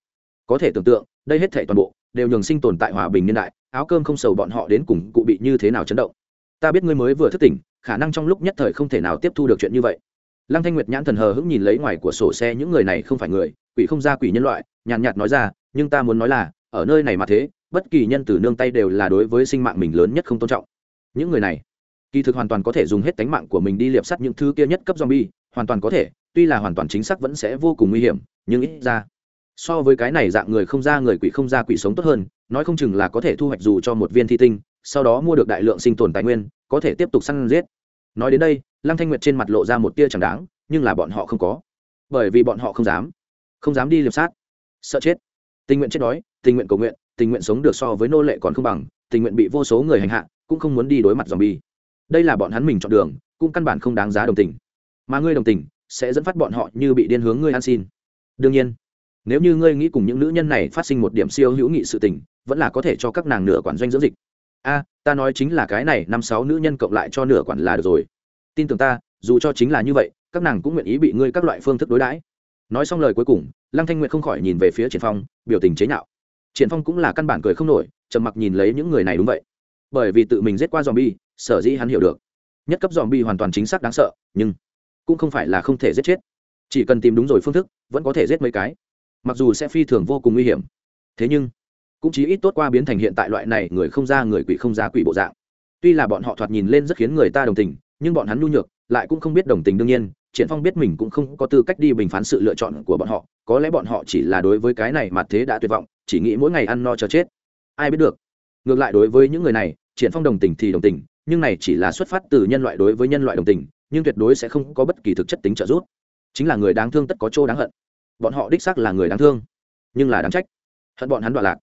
Speaker 1: Có thể tưởng tượng, đây hết thể toàn bộ, đều nhường sinh tồn tại hòa bình niên đại, áo cơm không sầu bọn họ đến cùng cụ bị như thế nào chấn động. Ta biết ngươi mới vừa thức tỉnh, khả năng trong lúc nhất thời không thể nào tiếp thu được chuyện như vậy. Lăng thanh nguyệt nhãn thần hờ hững nhìn lấy ngoài của sổ xe những người này không phải người, quỷ không ra quỷ nhân loại, nhàn nhạt nói ra, nhưng ta muốn nói là ở nơi này mà thế, bất kỳ nhân từ nương tay đều là đối với sinh mạng mình lớn nhất không tôn trọng. Những người này, kỳ thực hoàn toàn có thể dùng hết tánh mạng của mình đi liệp sắt những thứ kia nhất cấp zombie, hoàn toàn có thể, tuy là hoàn toàn chính xác vẫn sẽ vô cùng nguy hiểm, nhưng ít ra, so với cái này dạng người không ra người quỷ không ra quỷ sống tốt hơn, nói không chừng là có thể thu hoạch dù cho một viên thi tinh, sau đó mua được đại lượng sinh tồn tài nguyên, có thể tiếp tục săn giết. Nói đến đây, lăng thanh nguyệt trên mặt lộ ra một tia chẳng đáng, nhưng là bọn họ không có. Bởi vì bọn họ không dám không dám đi liệp sát. Sợ chết. Tình nguyện chết đói tình nguyện cầu nguyện, tình nguyện sống được so với nô lệ còn không bằng, tình nguyện bị vô số người hành hạ, cũng không muốn đi đối mặt dòm bi đây là bọn hắn mình chọn đường, cũng căn bản không đáng giá đồng tình. Mà ngươi đồng tình, sẽ dẫn phát bọn họ như bị điên hướng ngươi ăn xin. Đương nhiên, nếu như ngươi nghĩ cùng những nữ nhân này phát sinh một điểm siêu hữu nghị sự tình, vẫn là có thể cho các nàng nửa quản doanh dưỡng dịch. A, ta nói chính là cái này, năm sáu nữ nhân cộng lại cho nửa quản là được rồi. Tin tưởng ta, dù cho chính là như vậy, các nàng cũng nguyện ý bị ngươi các loại phương thức đối đãi. Nói xong lời cuối cùng, lăng thanh nguyện không khỏi nhìn về phía triển phong, biểu tình chế nhạo triển phong cũng là căn bản cười không nổi, trầm mặc nhìn lấy những người này đúng vậy. Bởi vì tự mình giết qua zombie, sở dĩ hắn hiểu được. Nhất cấp zombie hoàn toàn chính xác đáng sợ, nhưng cũng không phải là không thể giết chết. Chỉ cần tìm đúng rồi phương thức, vẫn có thể giết mấy cái. Mặc dù sẽ phi thường vô cùng nguy hiểm, thế nhưng cũng chí ít tốt qua biến thành hiện tại loại này người không ra người quỷ không ra quỷ bộ dạng. Tuy là bọn họ thoạt nhìn lên rất khiến người ta đồng tình, nhưng bọn hắn nhu nhược, lại cũng không biết đồng tình đương nhiên. Triển phong biết mình cũng không có tư cách đi bình phán sự lựa chọn của bọn họ, có lẽ bọn họ chỉ là đối với cái này mà thế đã tuyệt vọng chỉ nghĩ mỗi ngày ăn no cho chết. Ai biết được. Ngược lại đối với những người này triển phong đồng tình thì đồng tình nhưng này chỉ là xuất phát từ nhân loại đối với nhân loại đồng tình nhưng tuyệt đối sẽ không có bất kỳ thực chất tính trợ giúp. Chính là người đáng thương tất có chỗ đáng hận. Bọn họ đích xác là người đáng thương nhưng là đáng trách. Hận bọn hắn đoạn lạc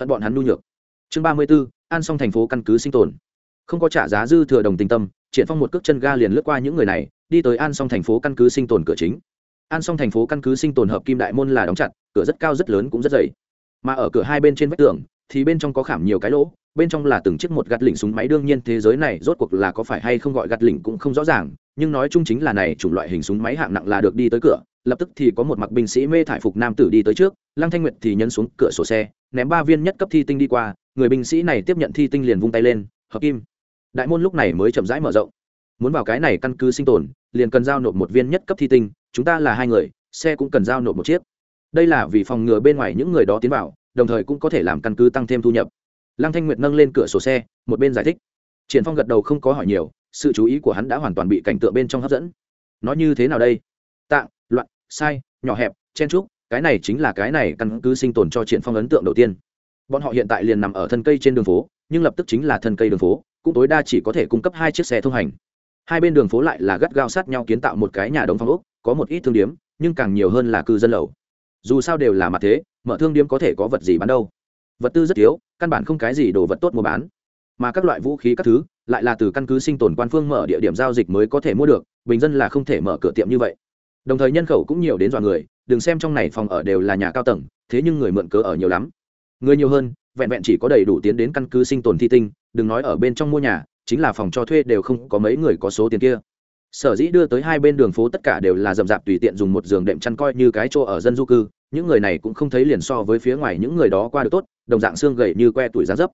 Speaker 1: hận bọn hắn nhu nhược. Chương ba mươi 34, an xong thành phố căn cứ sinh tồn. Không có trả giá dư thừa đồng tình tâm triển phong một cước chân ga liền lướt qua những người này đi tới an xong thành phố căn cứ sinh tồn cửa chính. An xong thành phố căn cứ sinh tồn hợp kim đại môn là đóng chặt cửa rất cao rất lớn cũng rất dày mà ở cửa hai bên trên vách tường, thì bên trong có khảm nhiều cái lỗ, bên trong là từng chiếc một gạt lỉnh súng máy. Đương nhiên thế giới này rốt cuộc là có phải hay không gọi gạt lỉnh cũng không rõ ràng, nhưng nói chung chính là này, chủng loại hình súng máy hạng nặng là được đi tới cửa, lập tức thì có một mặc binh sĩ mê thải phục nam tử đi tới trước, lăng thanh nguyệt thì nhấn xuống cửa sổ xe, ném ba viên nhất cấp thi tinh đi qua, người binh sĩ này tiếp nhận thi tinh liền vung tay lên, hợp kim. Đại môn lúc này mới chậm rãi mở rộng. Muốn vào cái này căn cứ sinh tồn, liền cần giao nộp một viên nhất cấp thi tinh, chúng ta là hai người, xe cũng cần giao nộp một chiếc đây là vì phòng ngừa bên ngoài những người đó tiến vào, đồng thời cũng có thể làm căn cứ tăng thêm thu nhập. Lăng thanh nguyệt nâng lên cửa sổ xe, một bên giải thích. Triển phong gật đầu không có hỏi nhiều, sự chú ý của hắn đã hoàn toàn bị cảnh tượng bên trong hấp dẫn. Nó như thế nào đây? Tạng, loạn, sai, nhỏ hẹp, chen trúc cái này chính là cái này căn cứ sinh tồn cho triển phong ấn tượng đầu tiên. Bọn họ hiện tại liền nằm ở thân cây trên đường phố, nhưng lập tức chính là thân cây đường phố, cũng tối đa chỉ có thể cung cấp hai chiếc xe thông hành. Hai bên đường phố lại là gắt gao sát nhau kiến tạo một cái nhà đống phong ốc, có một ít thương điếm, nhưng càng nhiều hơn là cư dân lầu dù sao đều là mặt thế, mở thương điếm có thể có vật gì bán đâu. Vật tư rất thiếu, căn bản không cái gì đồ vật tốt mua bán. Mà các loại vũ khí các thứ, lại là từ căn cứ sinh tồn quan phương mở địa điểm giao dịch mới có thể mua được, bình dân là không thể mở cửa tiệm như vậy. Đồng thời nhân khẩu cũng nhiều đến dọa người, đừng xem trong này phòng ở đều là nhà cao tầng, thế nhưng người mượn cớ ở nhiều lắm. Người nhiều hơn, vẹn vẹn chỉ có đầy đủ tiến đến căn cứ sinh tồn thi tinh, đừng nói ở bên trong mua nhà, chính là phòng cho thuê đều không có mấy người có số tiền kia sở dĩ đưa tới hai bên đường phố tất cả đều là rậm rạp tùy tiện dùng một giường đệm chăn coi như cái chỗ ở dân du cư, những người này cũng không thấy liền so với phía ngoài những người đó qua được tốt, đồng dạng xương gầy như que tuổi giá dấp.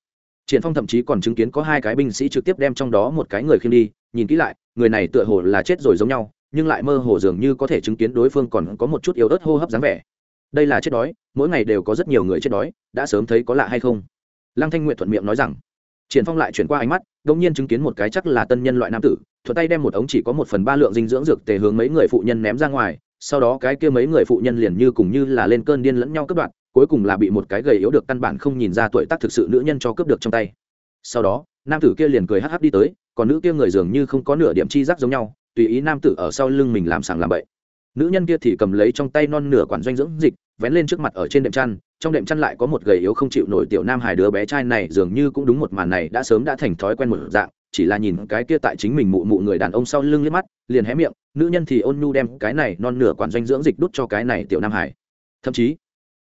Speaker 1: Triển phong thậm chí còn chứng kiến có hai cái binh sĩ trực tiếp đem trong đó một cái người khiêng đi, nhìn kỹ lại, người này tựa hồ là chết rồi giống nhau, nhưng lại mơ hồ dường như có thể chứng kiến đối phương còn có một chút yếu ớt hô hấp dáng vẻ. Đây là chết đói, mỗi ngày đều có rất nhiều người chết đói, đã sớm thấy có lạ hay không? Lăng thanh nguyện thuận miệng nói rằng triển phong lại chuyển qua ánh mắt, đột nhiên chứng kiến một cái chắc là tân nhân loại nam tử, thuận tay đem một ống chỉ có một phần ba lượng dinh dưỡng dược tề hướng mấy người phụ nhân ném ra ngoài, sau đó cái kia mấy người phụ nhân liền như cùng như là lên cơn điên lẫn nhau cướp đoạt, cuối cùng là bị một cái gầy yếu được căn bản không nhìn ra tuổi tác thực sự nữ nhân cho cướp được trong tay. Sau đó, nam tử kia liền cười hắc hắc đi tới, còn nữ kia người dường như không có nửa điểm chi giác giống nhau, tùy ý nam tử ở sau lưng mình làm sàng làm bậy. Nữ nhân kia thì cầm lấy trong tay non nửa quản doanh dưỡng dịch vén lên trước mặt ở trên đệm chăn, trong đệm chăn lại có một gầy yếu không chịu nổi tiểu nam hải đứa bé trai này dường như cũng đúng một màn này đã sớm đã thành thói quen một dạng, chỉ là nhìn cái kia tại chính mình mụ mụ người đàn ông sau lưng liếc mắt, liền hé miệng, nữ nhân thì ôn nhu đem cái này non nửa quản doanh dưỡng dịch đút cho cái này tiểu nam hải thậm chí,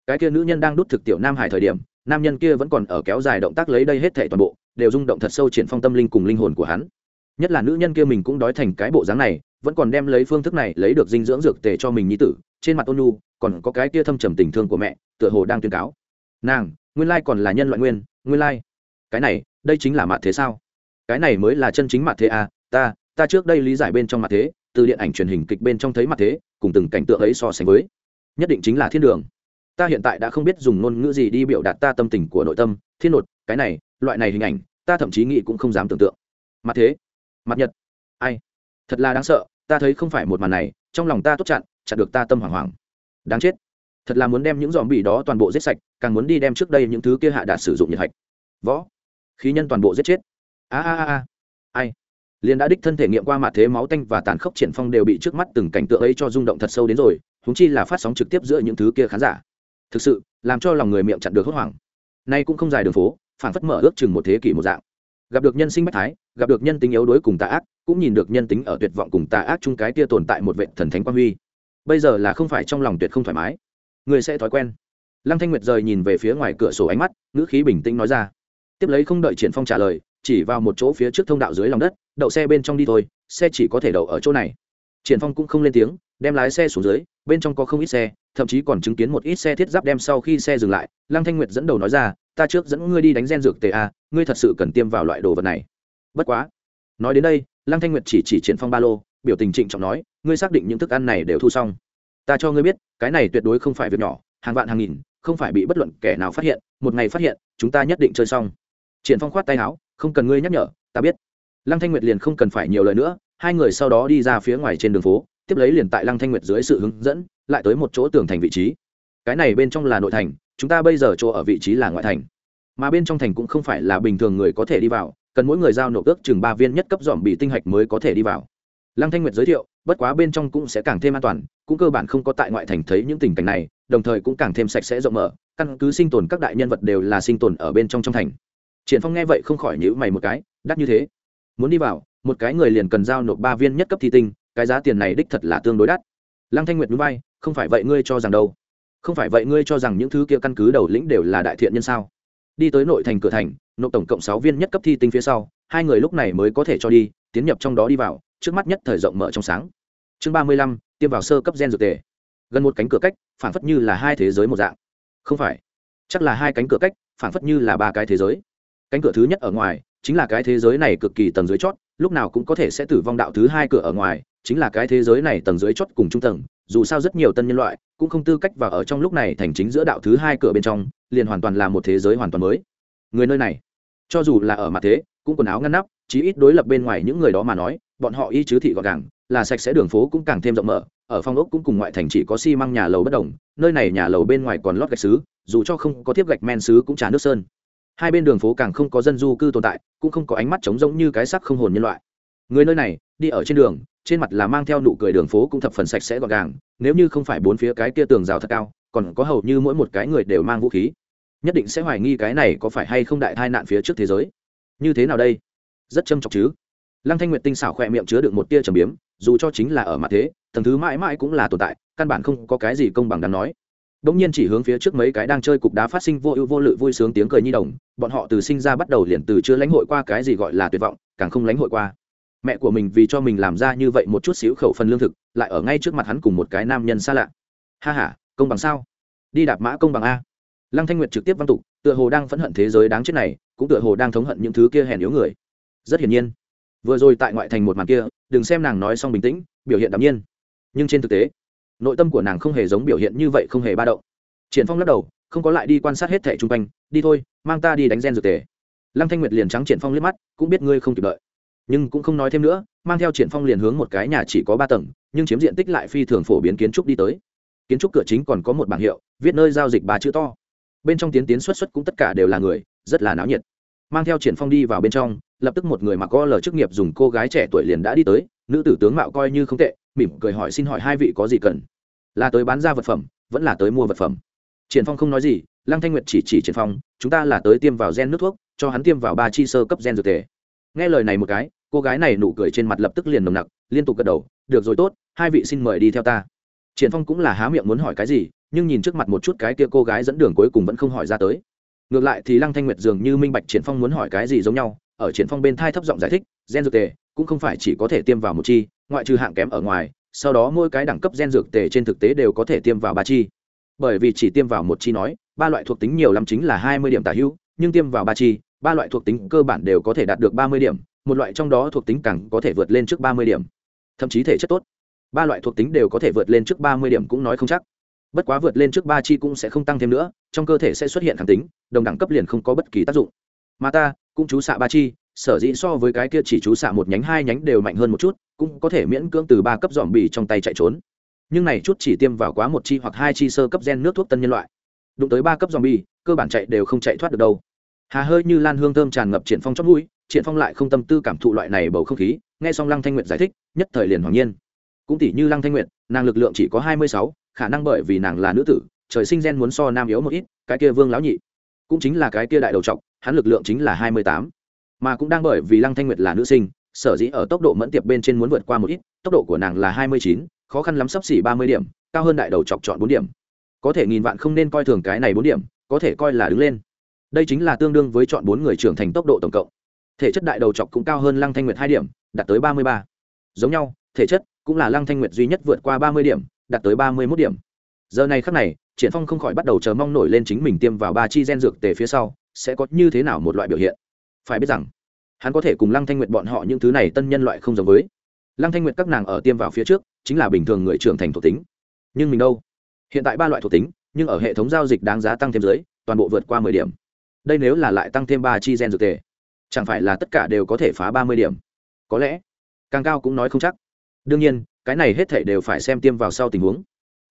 Speaker 1: cái kia nữ nhân đang đút thực tiểu nam hải thời điểm, nam nhân kia vẫn còn ở kéo dài động tác lấy đây hết thệ toàn bộ, đều rung động thật sâu triển phong tâm linh cùng linh hồn của hắn nhất là nữ nhân kia mình cũng đói thành cái bộ dáng này, vẫn còn đem lấy phương thức này lấy được dinh dưỡng dược tề cho mình nhi tử, trên mặt ôn nhu, còn có cái kia thâm trầm tình thương của mẹ, tựa hồ đang tuyên cáo. Nàng, nguyên lai còn là nhân loại nguyên nguyên lai. Cái này, đây chính là mặt thế sao? Cái này mới là chân chính mặt thế à ta ta trước đây lý giải bên trong mặt thế, từ điện ảnh truyền hình kịch bên trong thấy mặt thế, cùng từng cảnh tượng ấy so sánh với. Nhất định chính là thiên đường. Ta hiện tại đã không biết dùng ngôn ngữ gì đi biểu đạt ta tâm tình của nội tâm, thiên nột, cái này, loại này hình ảnh, ta thậm chí nghĩ cũng không dám tưởng tượng. Mặt thế mặt nhật. Ai? Thật là đáng sợ, ta thấy không phải một màn này, trong lòng ta tốt chặn chặn được ta tâm hoảng hoảng. Đáng chết. Thật là muốn đem những dòm bị đó toàn bộ giết sạch, càng muốn đi đem trước đây những thứ kia hạ đạt sử dụng nhiệt hạch. Võ. Khí nhân toàn bộ giết chết. A a a ai? Liền đã đích thân thể nghiệm qua mặt thế máu tanh và tàn khốc triển phong đều bị trước mắt từng cảnh tượng ấy cho rung động thật sâu đến rồi húng chi là phát sóng trực tiếp giữa những thứ kia khán giả. Thực sự, làm cho lòng người miệng chặn được hốt hoảng. Nay cũng không dài đường phố phản phất mở ước chừng một thế kỷ một dạng gặp được nhân sinh bách thái, gặp được nhân tính yếu đuối cùng tà ác, cũng nhìn được nhân tính ở tuyệt vọng cùng tà ác chung cái kia tồn tại một vệ thần thánh quan huy. Bây giờ là không phải trong lòng tuyệt không thoải mái. Người sẽ thói quen. Lăng thanh nguyệt rời nhìn về phía ngoài cửa sổ ánh mắt, ngữ khí bình tĩnh nói ra. Tiếp lấy không đợi triển phong trả lời, chỉ vào một chỗ phía trước thông đạo dưới lòng đất, đậu xe bên trong đi thôi, xe chỉ có thể đậu ở chỗ này. Triển phong cũng không lên tiếng, đem lái xe xuống dưới, bên trong có không ít xe, thậm chí còn chứng kiến một ít xe thiết giáp đem sau khi xe dừng lại, lăng thanh nguyệt dẫn đầu nói ra ta trước dẫn ngươi đi đánh gen dược tề a, ngươi thật sự cần tiêm vào loại đồ vật này. Bất quá. Nói đến đây, lăng thanh nguyệt chỉ chỉ triển phong ba lô, biểu tình trịnh trọng nói, ngươi xác định những thức ăn này đều thu xong. Ta cho ngươi biết, cái này tuyệt đối không phải việc nhỏ, hàng vạn hàng nghìn, không phải bị bất luận kẻ nào phát hiện, một ngày phát hiện, chúng ta nhất định chơi xong. Triển phong khoát tay áo, không cần ngươi nhắc nhở, ta biết. Lăng thanh nguyệt liền không cần phải nhiều lời nữa, hai người sau đó đi ra phía ngoài trên đường phố, tiếp lấy liền tại lăng thanh nguyệt dưới sự hướng dẫn, lại tới một chỗ tường thành vị trí. Cái này bên trong là nội thành chúng ta bây giờ chỗ ở vị trí là ngoại thành. Mà bên trong thành cũng không phải là bình thường người có thể đi vào, cần mỗi người giao nộp ước chừng ba viên nhất cấp dòm bị tinh hạch mới có thể đi vào. Lăng thanh nguyệt giới thiệu, bất quá bên trong cũng sẽ càng thêm an toàn, cũng cơ bản không có tại ngoại thành thấy những tình cảnh này, đồng thời cũng càng thêm sạch sẽ rộng mở, căn cứ sinh tồn các đại nhân vật đều là sinh tồn ở bên trong trong thành. Triển phong nghe vậy không khỏi nhíu mày một cái, đắt như thế. Muốn đi vào, một cái người liền cần giao nộp ba viên nhất cấp thi tinh, cái giá tiền này đích thật là tương đối đắt. Lăng thanh nguyệt núi bay không phải vậy ngươi cho rằng đâu không phải vậy ngươi cho rằng những thứ kia căn cứ đầu lĩnh đều là đại thiện nhân sao? Đi tới nội thành cửa thành, nộp tổng cộng sáu viên nhất cấp thi tinh phía sau, hai người lúc này mới có thể cho đi, tiến nhập trong đó đi vào, trước mắt nhất thời rộng mở trong sáng. Chương ba mươi lăm, tiêm vào sơ cấp gen dược tề. Gần một cánh cửa cách phản phất như là hai thế giới một dạng. Không phải. Chắc là hai cánh cửa cách phản phất như là ba cái thế giới. Cánh cửa thứ nhất ở ngoài, chính là cái thế giới này cực kỳ tầng dưới chót, lúc nào cũng có thể sẽ tử vong đạo thứ hai cửa ở ngoài, chính là cái thế giới này tầng dưới chót cùng trung tầng dù sao rất nhiều tân nhân loại cũng không tư cách vào ở trong lúc này thành chính giữa đạo thứ hai cửa bên trong, liền hoàn toàn là một thế giới hoàn toàn mới. Người nơi này, cho dù là ở mặt thế, cũng quần áo ngăn nắp, chí ít đối lập bên ngoài những người đó mà nói, bọn họ y chứ thị gọn gàng, là sạch sẽ đường phố cũng càng thêm rộng mở, ở phong ốc cũng cùng ngoại thành chỉ có xi măng nhà lầu bất đồng, nơi này nhà lầu bên ngoài còn lót gạch xứ dù cho không có tiếp gạch men xứ cũng trà nước sơn. Hai bên đường phố càng không có dân du cư tồn tại, cũng không có ánh mắt trống rỗng như cái sắc không hồn nhân loại người nơi này đi ở trên đường trên mặt là mang theo nụ cười đường phố cũng thập phần sạch sẽ gọn gàng nếu như không phải bốn phía cái kia tường rào thật cao còn có hầu như mỗi một cái người đều mang vũ khí. Nhất định sẽ hoài nghi cái này có phải hay không đại tai nạn phía trước thế giới. Như thế nào đây? Rất châm trọng chứ. Lăng thanh nguyệt tinh xảo khỏe miệng chứa được một tia trầm biếm dù cho chính là ở mặt thế tầng thứ mãi mãi cũng là tồn tại căn bản không có cái gì công bằng đáng nói. Đống nhiên chỉ hướng phía trước mấy cái đang chơi cục đá phát sinh vô ưu vô lự vui sướng tiếng cười nhi đồng, bọn họ từ sinh ra bắt đầu liền từ chưa lãnh hội qua cái gì gọi là tuyệt vọng, càng không lãnh hội qua. Mẹ của mình vì cho mình làm ra như vậy một chút xíu khẩu phần lương thực, lại ở ngay trước mặt hắn cùng một cái nam nhân xa lạ. Ha ha, công bằng sao? Đi đạp mã công bằng a. Lăng Thanh Nguyệt trực tiếp văn tục, tựa hồ đang phẫn hận thế giới đáng chết này, cũng tựa hồ đang thống hận những thứ kia hèn yếu người. Rất hiển nhiên, vừa rồi tại ngoại thành một màn kia, đừng xem nàng nói xong bình tĩnh, biểu hiện đạm nhiên, nhưng trên thực tế, nội tâm của nàng không hề giống biểu hiện như vậy không hề ba động triển phong lắc đầu không có lại đi quan sát hết thẻ chung quanh đi thôi mang ta đi đánh gen dược tề lăng thanh nguyệt liền trắng triển phong liếc mắt cũng biết ngươi không kịp đợi nhưng cũng không nói thêm nữa, mang theo triển phong liền hướng một cái nhà chỉ có ba tầng, nhưng chiếm diện tích lại phi thường phổ biến kiến trúc đi tới. Kiến trúc cửa chính còn có một bảng hiệu, viết nơi giao dịch ba chữ to. Bên trong tiến tiến xuất xuất cũng tất cả đều là người, rất là náo nhiệt. Mang theo triển phong đi vào bên trong, lập tức một người mặc co lờ chức nghiệp dùng cô gái trẻ tuổi liền đã đi tới, nữ tử tướng mạo coi như không tệ, mỉm cười hỏi xin hỏi hai vị có gì cần? Là tới bán ra vật phẩm, vẫn là tới mua vật phẩm? Triển phong không nói gì, lăng thanh nguyệt chỉ chỉ triển phong, chúng ta là tới tiêm vào gen nước thuốc, cho hắn tiêm vào ba chi sơ cấp gen dược tề nghe lời này một cái cô gái này nụ cười trên mặt lập tức liền nồng nặc, liên tục gật đầu, được rồi tốt, hai vị xin mời đi theo ta. Triển phong cũng là há miệng muốn hỏi cái gì, nhưng nhìn trước mặt một chút cái kia cô gái dẫn đường cuối cùng vẫn không hỏi ra tới. Ngược lại thì lăng thanh nguyệt dường như minh bạch triển phong muốn hỏi cái gì giống nhau, ở triển phong bên thai thấp giọng giải thích, gen dược tề cũng không phải chỉ có thể tiêm vào một chi, ngoại trừ hạng kém ở ngoài, sau đó mỗi cái đẳng cấp gen dược tề trên thực tế đều có thể tiêm vào ba chi. Bởi vì chỉ tiêm vào một chi nói, ba loại thuộc tính nhiều lắm chính là hai mươi điểm tả hữu, nhưng tiêm vào ba chi, ba loại thuộc tính cơ bản đều có thể đạt được ba mươi điểm một loại trong đó thuộc tính càng có thể vượt lên trước ba mươi điểm. Thậm chí thể chất tốt. Ba loại thuộc tính đều có thể vượt lên trước ba mươi điểm cũng nói không chắc. Bất quá vượt lên trước ba chi cũng sẽ không tăng thêm nữa, trong cơ thể sẽ xuất hiện kháng tính, đồng đẳng cấp liền không có bất kỳ tác dụng. Mà ta cũng chú xạ ba chi, sở dĩ so với cái kia chỉ chú xạ một nhánh, hai nhánh đều mạnh hơn một chút, cũng có thể miễn cưỡng từ ba cấp dòm bì trong tay chạy trốn. Nhưng này chút chỉ tiêm vào quá một chi hoặc hai chi sơ cấp gen nước thuốc tân nhân loại. Đụng tới ba cấp dòm bì, cơ bản chạy đều không chạy thoát được đâu. Hà hơi như lan hương thơm tràn ngập triển phong chót mũi triển phong lại không tâm tư cảm thụ loại này bầu không khí, nghe xong lăng thanh nguyệt giải thích, nhất thời liền hoàng nhiên. Cũng tỷ như lăng thanh nguyệt, nàng lực lượng chỉ có hai mươi sáu, khả năng bởi vì nàng là nữ tử, trời sinh gen muốn so nam yếu một ít, cái kia vương lão nhị cũng chính là cái kia đại đầu trọc, hắn lực lượng chính là hai mươi tám. Mà cũng đang bởi vì lăng thanh nguyệt là nữ sinh, sở dĩ ở tốc độ mẫn tiệp bên trên muốn vượt qua một ít, tốc độ của nàng là hai mươi chín, khó khăn lắm sắp xỉ ba mươi điểm, cao hơn đại đầu chọc chọn bốn điểm. Có thể nghìn vạn không nên coi thường cái này bốn điểm, có thể coi là đứng lên. Đây chính là tương đương với chọn bốn người trưởng thành tốc độ tổng cộng thể chất đại đầu chọc cũng cao hơn lăng thanh nguyệt hai điểm, đạt tới ba mươi ba. Giống nhau, thể chất cũng là lăng thanh nguyệt duy nhất vượt qua ba mươi điểm, đạt tới ba mươi mốt điểm. Giờ này khắc này, triển phong không khỏi bắt đầu chờ mong nổi lên chính mình tiêm vào ba chi gen dược tề phía sau, sẽ có như thế nào một loại biểu hiện. Phải biết rằng, hắn có thể cùng lăng thanh nguyệt bọn họ những thứ này tân nhân loại không giống với. Lăng thanh nguyệt các nàng ở tiêm vào phía trước, chính là bình thường người trưởng thành thuộc tính. Nhưng mình đâu? Hiện tại ba loại thuộc tính, nhưng ở hệ thống giao dịch đáng giá tăng thêm dưới, toàn bộ vượt qua mười điểm. Đây nếu là lại tăng thêm ba chi gen dược tề chẳng phải là tất cả đều có thể phá ba mươi điểm? Có lẽ. Càng cao cũng nói không chắc. Đương nhiên, cái này hết thể đều phải xem tiêm vào sau tình huống.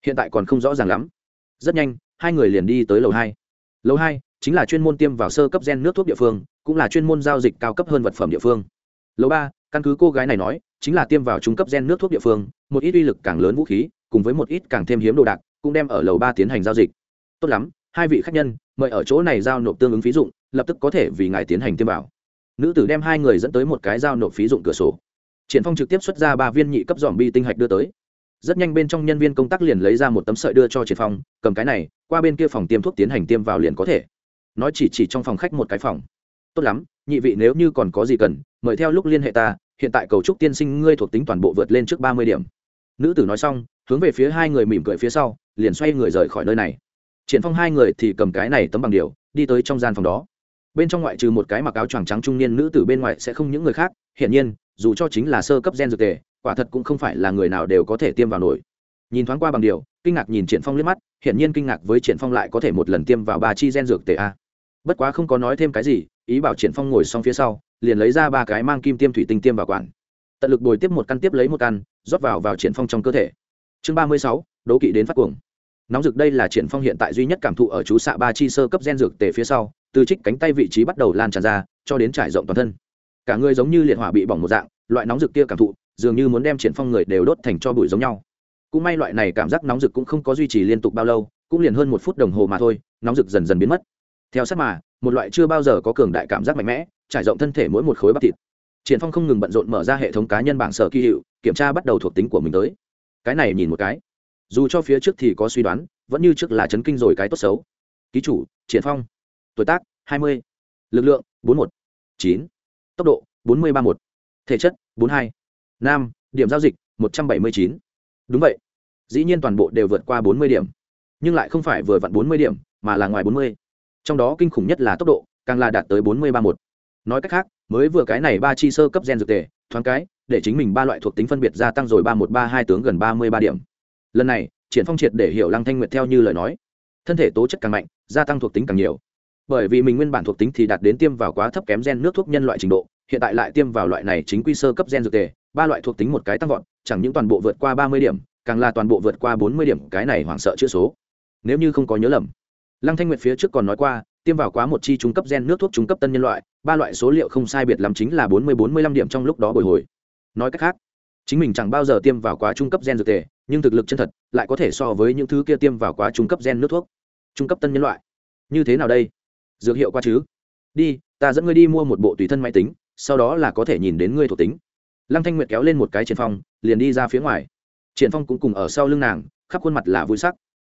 Speaker 1: Hiện tại còn không rõ ràng lắm. Rất nhanh, hai người liền đi tới lầu hai. Lầu hai chính là chuyên môn tiêm vào sơ cấp gen nước thuốc địa phương, cũng là chuyên môn giao dịch cao cấp hơn vật phẩm địa phương. Lầu ba, căn cứ cô gái này nói, chính là tiêm vào trung cấp gen nước thuốc địa phương, một ít uy lực càng lớn vũ khí, cùng với một ít càng thêm hiếm đồ đạc, cũng đem ở lầu ba tiến hành giao dịch. Tốt lắm, hai vị khách nhân, mời ở chỗ này giao nộp tương ứng phí dụng, lập tức có thể vì ngài tiến hành tiêm vào nữ tử đem hai người dẫn tới một cái giao nộp phí dụng cửa sổ. Triển phong trực tiếp xuất ra ba viên nhị cấp dòm bi tinh hạch đưa tới. Rất nhanh bên trong nhân viên công tác liền lấy ra một tấm sợi đưa cho triển phong, cầm cái này, qua bên kia phòng tiêm thuốc tiến hành tiêm vào liền có thể. Nói chỉ chỉ trong phòng khách một cái phòng. Tốt lắm, nhị vị nếu như còn có gì cần, mời theo lúc liên hệ ta, hiện tại cầu trúc tiên sinh ngươi thuộc tính toàn bộ vượt lên trước ba mươi điểm. Nữ tử nói xong, hướng về phía hai người mỉm cười phía sau, liền xoay người rời khỏi nơi này. Triển phong hai người thì cầm cái này tấm bằng điều, đi tới trong gian phòng đó bên trong ngoại trừ một cái mặc áo choàng trắng trung niên nữ tử bên ngoài sẽ không những người khác. Hiển nhiên, dù cho chính là sơ cấp gen dược tề, quả thật cũng không phải là người nào đều có thể tiêm vào nổi. Nhìn thoáng qua bằng điều, kinh ngạc nhìn triển phong liếc mắt, hiển nhiên kinh ngạc với triển phong lại có thể một lần tiêm vào ba chi gen dược tề a. Bất quá không có nói thêm cái gì, ý bảo triển phong ngồi xong phía sau, liền lấy ra ba cái mang kim tiêm thủy tinh tiêm vào quản. Tận lực bồi tiếp một căn tiếp lấy một căn, rót vào vào triển phong trong cơ thể. Chương ba mươi sáu đố kỵ đến phát cuồng. Nóng dược đây là triển phong hiện tại duy nhất cảm thụ ở chú xạ ba chi sơ cấp gen dược tề phía sau từ trích cánh tay vị trí bắt đầu lan tràn ra, cho đến trải rộng toàn thân. Cả người giống như liệt hỏa bị bỏng một dạng, loại nóng rực kia cảm thụ, dường như muốn đem triển phong người đều đốt thành cho bụi giống nhau. Cũng may loại này cảm giác nóng rực cũng không có duy trì liên tục bao lâu, cũng liền hơn một phút đồng hồ mà thôi, nóng rực dần dần biến mất. Theo sát mà, một loại chưa bao giờ có cường đại cảm giác mạnh mẽ, trải rộng thân thể mỗi một khối bắp thịt. Triển phong không ngừng bận rộn mở ra hệ thống cá nhân bảng sở kỳ hiệu, kiểm tra bắt đầu thuộc tính của mình tới. Cái này nhìn một cái. Dù cho phía trước thì có suy đoán, vẫn như trước là chấn kinh rồi cái tốt xấu. Ký chủ, triển phong tuổi tác 20. lực lượng 41. 9. tốc độ 4031. thể chất 42. nam, điểm giao dịch 179. đúng vậy dĩ nhiên toàn bộ đều vượt qua 40 điểm nhưng lại không phải vừa vặn 40 điểm, mà là ngoài 40. trong đó kinh khủng nhất là tốc độ, càng là đạt tới 4031. nói cách khác, mới vừa cái này ba chi sơ cấp gen dược tề, thoáng cái, để chính mình ba loại thuộc tính phân biệt gia tăng rồi ba một ba hai tướng gần ba mươi ba điểm lần này, triển phong triệt để hiểu lăng thanh nguyệt theo như lời nói thân thể tố chất càng mạnh, gia tăng thuộc tính càng nhiều bởi vì mình nguyên bản thuộc tính thì đạt đến tiêm vào quá thấp kém gen nước thuốc nhân loại trình độ, hiện tại lại tiêm vào loại này chính quy sơ cấp gen dược tề, ba loại thuộc tính một cái tăng vọt, chẳng những toàn bộ vượt qua ba mươi điểm, càng là toàn bộ vượt qua bốn mươi điểm, cái này hoảng sợ chữ số. Nếu như không có nhớ lầm, lăng thanh nguyệt phía trước còn nói qua, tiêm vào quá một chi trung cấp gen nước thuốc trung cấp tân nhân loại, ba loại số liệu không sai biệt lắm chính là bốn mươi bốn mươi lăm điểm trong lúc đó bồi hồi. Nói cách khác, chính mình chẳng bao giờ tiêm vào quá trung cấp gen dược tề, nhưng thực lực chân thật lại có thể so với những thứ kia tiêm vào quá trung cấp gen nước thuốc trung cấp tân nhân loại. Như thế nào đây? Dược hiệu qua chứ? Đi, ta dẫn ngươi đi mua một bộ tùy thân máy tính, sau đó là có thể nhìn đến ngươi thuộc tính. Lăng thanh nguyệt kéo lên một cái triển phong, liền đi ra phía ngoài. Triển phong cũng cùng ở sau lưng nàng, khắp khuôn mặt là vui sắc.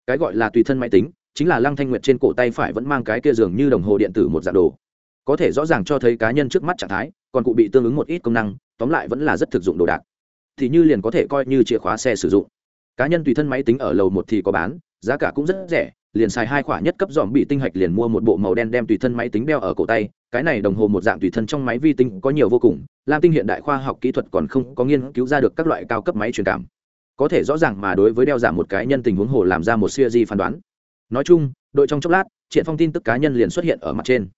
Speaker 1: Cái gọi là tùy thân máy tính, chính là lăng thanh nguyệt trên cổ tay phải vẫn mang cái kia dường như đồng hồ điện tử một dạng đồ. Có thể rõ ràng cho thấy cá nhân trước mắt trạng thái, còn cụ bị tương ứng một ít công năng, tóm lại vẫn là rất thực dụng đồ đạc. Thì như liền có thể coi như chìa khóa xe sử dụng cá nhân tùy thân máy tính ở lầu một thì có bán, giá cả cũng rất rẻ, liền xài hai khoả nhất cấp dòm bị tinh hạch liền mua một bộ màu đen đem tùy thân máy tính đeo ở cổ tay, cái này đồng hồ một dạng tùy thân trong máy vi tinh có nhiều vô cùng, lam tinh hiện đại khoa học kỹ thuật còn không có nghiên cứu ra được các loại cao cấp máy truyền cảm. Có thể rõ ràng mà đối với đeo giảm một cái nhân tình huống hồ làm ra một siêu di phán đoán. Nói chung, đội trong chốc lát triển phong tin tức cá nhân liền xuất hiện ở mặt trên.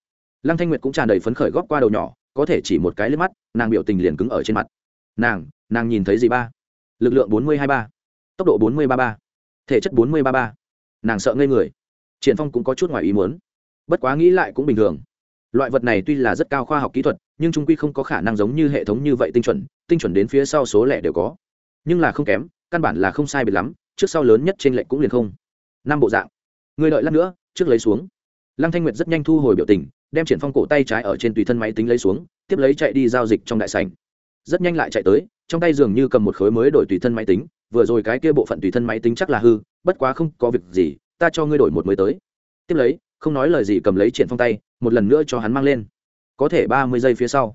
Speaker 1: Lăng thanh nguyệt cũng tràn đầy phấn khởi góp qua đầu nhỏ, có thể chỉ một cái lên mắt, nàng biểu tình liền cứng ở trên mặt. Nàng nàng nhìn thấy gì ba? Lực lượng bốn mươi hai ba tốc độ bốn mươi ba ba. Thể chất bốn mươi ba ba. Nàng sợ ngây người. Triển phong cũng có chút ngoài ý muốn. Bất quá nghĩ lại cũng bình thường. Loại vật này tuy là rất cao khoa học kỹ thuật, nhưng trung quy không có khả năng giống như hệ thống như vậy tinh chuẩn tinh chuẩn đến phía sau số lẻ đều có. Nhưng là không kém, căn bản là không sai biệt lắm, trước sau lớn nhất trên lệnh cũng liền không. Năm bộ dạng. Người đợi lát nữa, trước lấy xuống. Lăng thanh nguyệt rất nhanh thu hồi biểu tình, đem triển phong cổ tay trái ở trên tùy thân máy tính lấy xuống, tiếp lấy chạy đi giao dịch trong đại sảnh. Rất nhanh lại chạy tới, trong tay dường như cầm một khối mới đổi tùy thân máy tính vừa rồi cái kia bộ phận tùy thân máy tính chắc là hư, bất quá không có việc gì, ta cho ngươi đổi một mới tới. Tiếp lấy, không nói lời gì cầm lấy triển phong tay, một lần nữa cho hắn mang lên. Có thể ba mươi giây phía sau.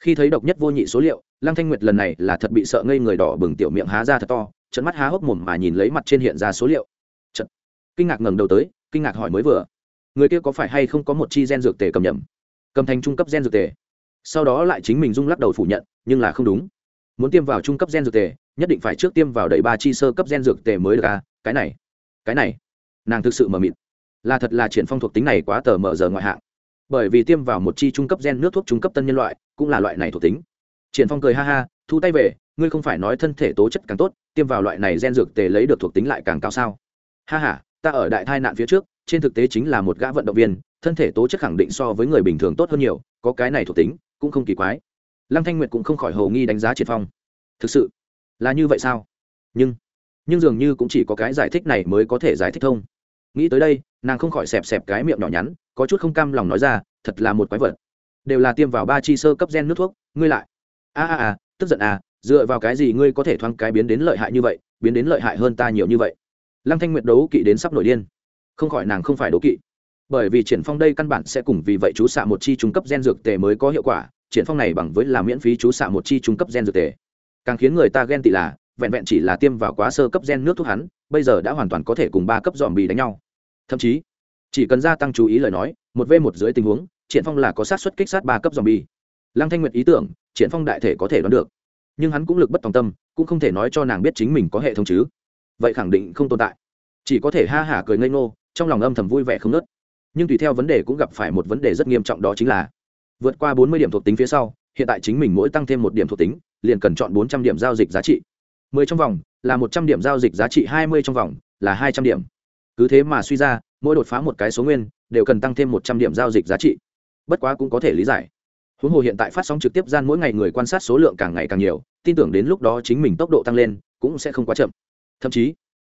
Speaker 1: Khi thấy độc nhất vô nhị số liệu, lăng thanh nguyệt lần này là thật bị sợ ngây người đỏ bừng tiểu miệng há ra thật to trận mắt há hốc mồm mà nhìn lấy mặt trên hiện ra số liệu. Trận kinh ngạc ngẩng đầu tới, kinh ngạc hỏi mới vừa. Người kia có phải hay không có một chi gen dược tề cầm nhầm? Cầm thành trung cấp gen dược tề. Sau đó lại chính mình rung lắc đầu phủ nhận, nhưng là không đúng. Muốn tiêm vào trung cấp gen dược tề nhất định phải trước tiêm vào đầy ba chi sơ cấp gen dược tề mới được à? Cái này cái này, nàng thực sự mờ mịt. Là thật là triển phong thuộc tính này quá tờ mờ giờ ngoại hạng. Bởi vì tiêm vào một chi trung cấp gen nước thuốc trung cấp tân nhân loại, cũng là loại này thuộc tính. Triển phong cười ha ha, thu tay về, ngươi không phải nói thân thể tố chất càng tốt, tiêm vào loại này gen dược tề lấy được thuộc tính lại càng cao sao? Ha ha, ta ở đại thai nạn phía trước, trên thực tế chính là một gã vận động viên, thân thể tố chất khẳng định so với người bình thường tốt hơn nhiều, có cái này thuộc tính, cũng không kỳ quái. Lăng thanh nguyệt cũng không khỏi hồ nghi đánh giá triển phong. Thực sự là như vậy sao? Nhưng nhưng dường như cũng chỉ có cái giải thích này mới có thể giải thích thông. Nghĩ tới đây, nàng không khỏi xẹp xẹp cái miệng nhỏ nhắn, có chút không cam lòng nói ra, thật là một quái vật. Đều là tiêm vào ba chi sơ cấp gen nước thuốc, ngươi lại. A a a, tức giận à dựa vào cái gì ngươi có thể thoáng cái biến đến lợi hại như vậy, biến đến lợi hại hơn ta nhiều như vậy? Lăng thanh nguyệt đấu kỵ đến sắp nổi điên. Không khỏi nàng không phải đấu kỵ. Bởi vì triển phong đây căn bản sẽ cùng vì vậy chú xạ một chi trung cấp gen dược tề mới có hiệu quả, triển phong này bằng với là miễn phí chú xạ một chi trung cấp gen dược tề càng khiến người ta ghen tị là, vẹn vẹn chỉ là tiêm vào quá sơ cấp gen nước thuốc hắn, bây giờ đã hoàn toàn có thể cùng ba cấp dòm bì đánh nhau. Thậm chí, chỉ cần gia tăng chú ý lời nói, một v một dưới tình huống, triển phong là có sát suất kích sát ba cấp dòm bì lăng thanh nguyệt ý tưởng, triển phong đại thể có thể đoán được. Nhưng hắn cũng lực bất tòng tâm, cũng không thể nói cho nàng biết chính mình có hệ thống chứ. Vậy khẳng định không tồn tại. Chỉ có thể ha hả cười ngây ngô, trong lòng âm thầm vui vẻ không nớt nhưng tùy theo vấn đề cũng gặp phải một vấn đề rất nghiêm trọng đó chính là, vượt qua bốn mươi điểm thuộc tính phía sau, hiện tại chính mình mỗi tăng thêm một điểm thuộc tính liền cần chọn bốn trăm điểm giao dịch giá trị. Mười trong vòng, là một trăm điểm giao dịch giá trị hai mươi trong vòng, là hai trăm điểm. Cứ thế mà suy ra, mỗi đột phá một cái số nguyên, đều cần tăng thêm một trăm điểm giao dịch giá trị. Bất quá cũng có thể lý giải. Huống hồ hiện tại phát sóng trực tiếp gian mỗi ngày người quan sát số lượng càng ngày càng nhiều, tin tưởng đến lúc đó chính mình tốc độ tăng lên, cũng sẽ không quá chậm. Thậm chí,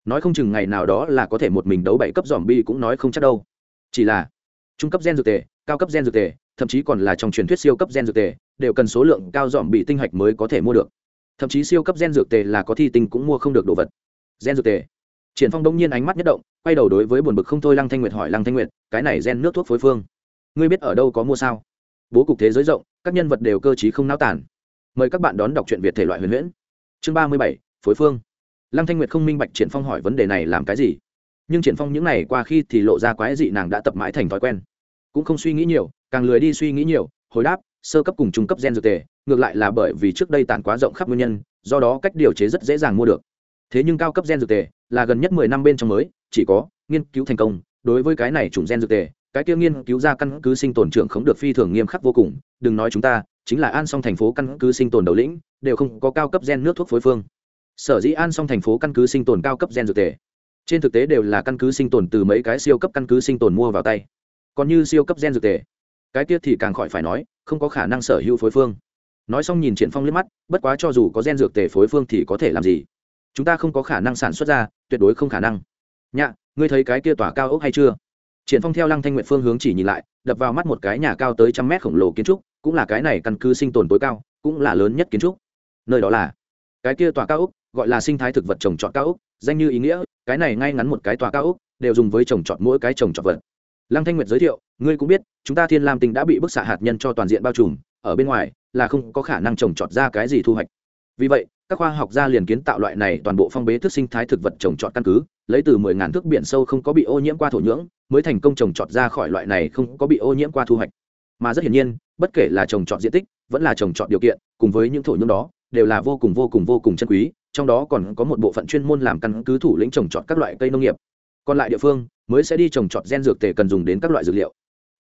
Speaker 1: nói không chừng ngày nào đó là có thể một mình đấu bảy cấp dòm bi cũng nói không chắc đâu. Chỉ là, trung cấp gen dược tề, cao cấp gen dược tề thậm chí còn là trong truyền thuyết siêu cấp gen dược tề, đều cần số lượng cao dòm bị tinh hạch mới có thể mua được. Thậm chí siêu cấp gen dược tề là có thi tinh cũng mua không được đồ vật. Gen dược tề. Triển phong đông nhiên ánh mắt nhất động, quay đầu đối với buồn bực không thôi lăng thanh nguyệt hỏi, lăng thanh nguyệt, cái này gen nước thuốc phối phương, ngươi biết ở đâu có mua sao? Bố cục thế giới rộng, các nhân vật đều cơ trí không náo tản mời các bạn đón đọc truyện việt thể loại huyền huyễn. Chương ba mươi bảy, phối phương. Lăng thanh nguyệt không minh bạch triển phong hỏi vấn đề này làm cái gì. Nhưng triển phong những này qua khi thì lộ ra quái dị nàng đã tập mãi thành thói quen. Cũng không suy nghĩ nhiều càng lười đi suy nghĩ nhiều, hồi đáp, sơ cấp cùng trung cấp gen dược tề, ngược lại là bởi vì trước đây tàn quá rộng khắp nguyên nhân, do đó cách điều chế rất dễ dàng mua được. Thế nhưng cao cấp gen dược tề là gần nhất mười năm bên trong mới, chỉ có nghiên cứu thành công. Đối với cái này chủng gen dược tề, cái kia nghiên cứu ra căn cứ sinh tồn trưởng không được phi thường nghiêm khắc vô cùng. Đừng nói chúng ta, chính là an song thành phố căn cứ sinh tồn đầu lĩnh, đều không có cao cấp gen nước thuốc phối phương. Sở dĩ an song thành phố căn cứ sinh tồn cao cấp gen dược tề. Trên thực tế đều là căn cứ sinh tồn từ mấy cái siêu cấp căn cứ sinh tồn mua vào tay. Còn như siêu cấp gen dược tề cái tiết thì càng khỏi phải nói, không có khả năng sở hữu phối phương. Nói xong nhìn triển phong liếc mắt, bất quá cho dù có gen dược tề phối phương thì có thể làm gì? Chúng ta không có khả năng sản xuất ra, tuyệt đối không khả năng. Nhạ, ngươi thấy cái kia tỏa cao ốc hay chưa? Triển phong theo lăng thanh nguyện phương hướng chỉ nhìn lại, đập vào mắt một cái nhà cao tới trăm mét khổng lồ kiến trúc, cũng là cái này căn cứ sinh tồn tối cao, cũng là lớn nhất kiến trúc. Nơi đó là cái kia tòa cao ốc, gọi là sinh thái thực vật trồng trọt cao ốc, danh như ý nghĩa, cái này ngay ngắn một cái tòa cao ốc, đều dùng với trồng trọt mỗi cái trồng trọt vật lăng thanh nguyệt giới thiệu, ngươi cũng biết, chúng ta thiên lam tinh đã bị bức xạ hạt nhân cho toàn diện bao trùm, ở bên ngoài là không có khả năng trồng trọt ra cái gì thu hoạch. Vì vậy, các khoa học gia liền kiến tạo loại này toàn bộ phong bế thức sinh thái thực vật trồng trọt căn cứ, lấy từ mười ngàn thước biển sâu không có bị ô nhiễm qua thổ nhưỡng, mới thành công trồng trọt ra khỏi loại này không có bị ô nhiễm qua thu hoạch. Mà rất hiển nhiên, bất kể là trồng trọt diện tích, vẫn là trồng trọt điều kiện, cùng với những thổ nhưỡng đó, đều là vô cùng vô cùng vô cùng chân quý, trong đó còn có một bộ phận chuyên môn làm căn cứ thủ lĩnh trồng trọt các loại cây nông nghiệp còn lại địa phương mới sẽ đi trồng trọt gen dược tề cần dùng đến các loại dược liệu.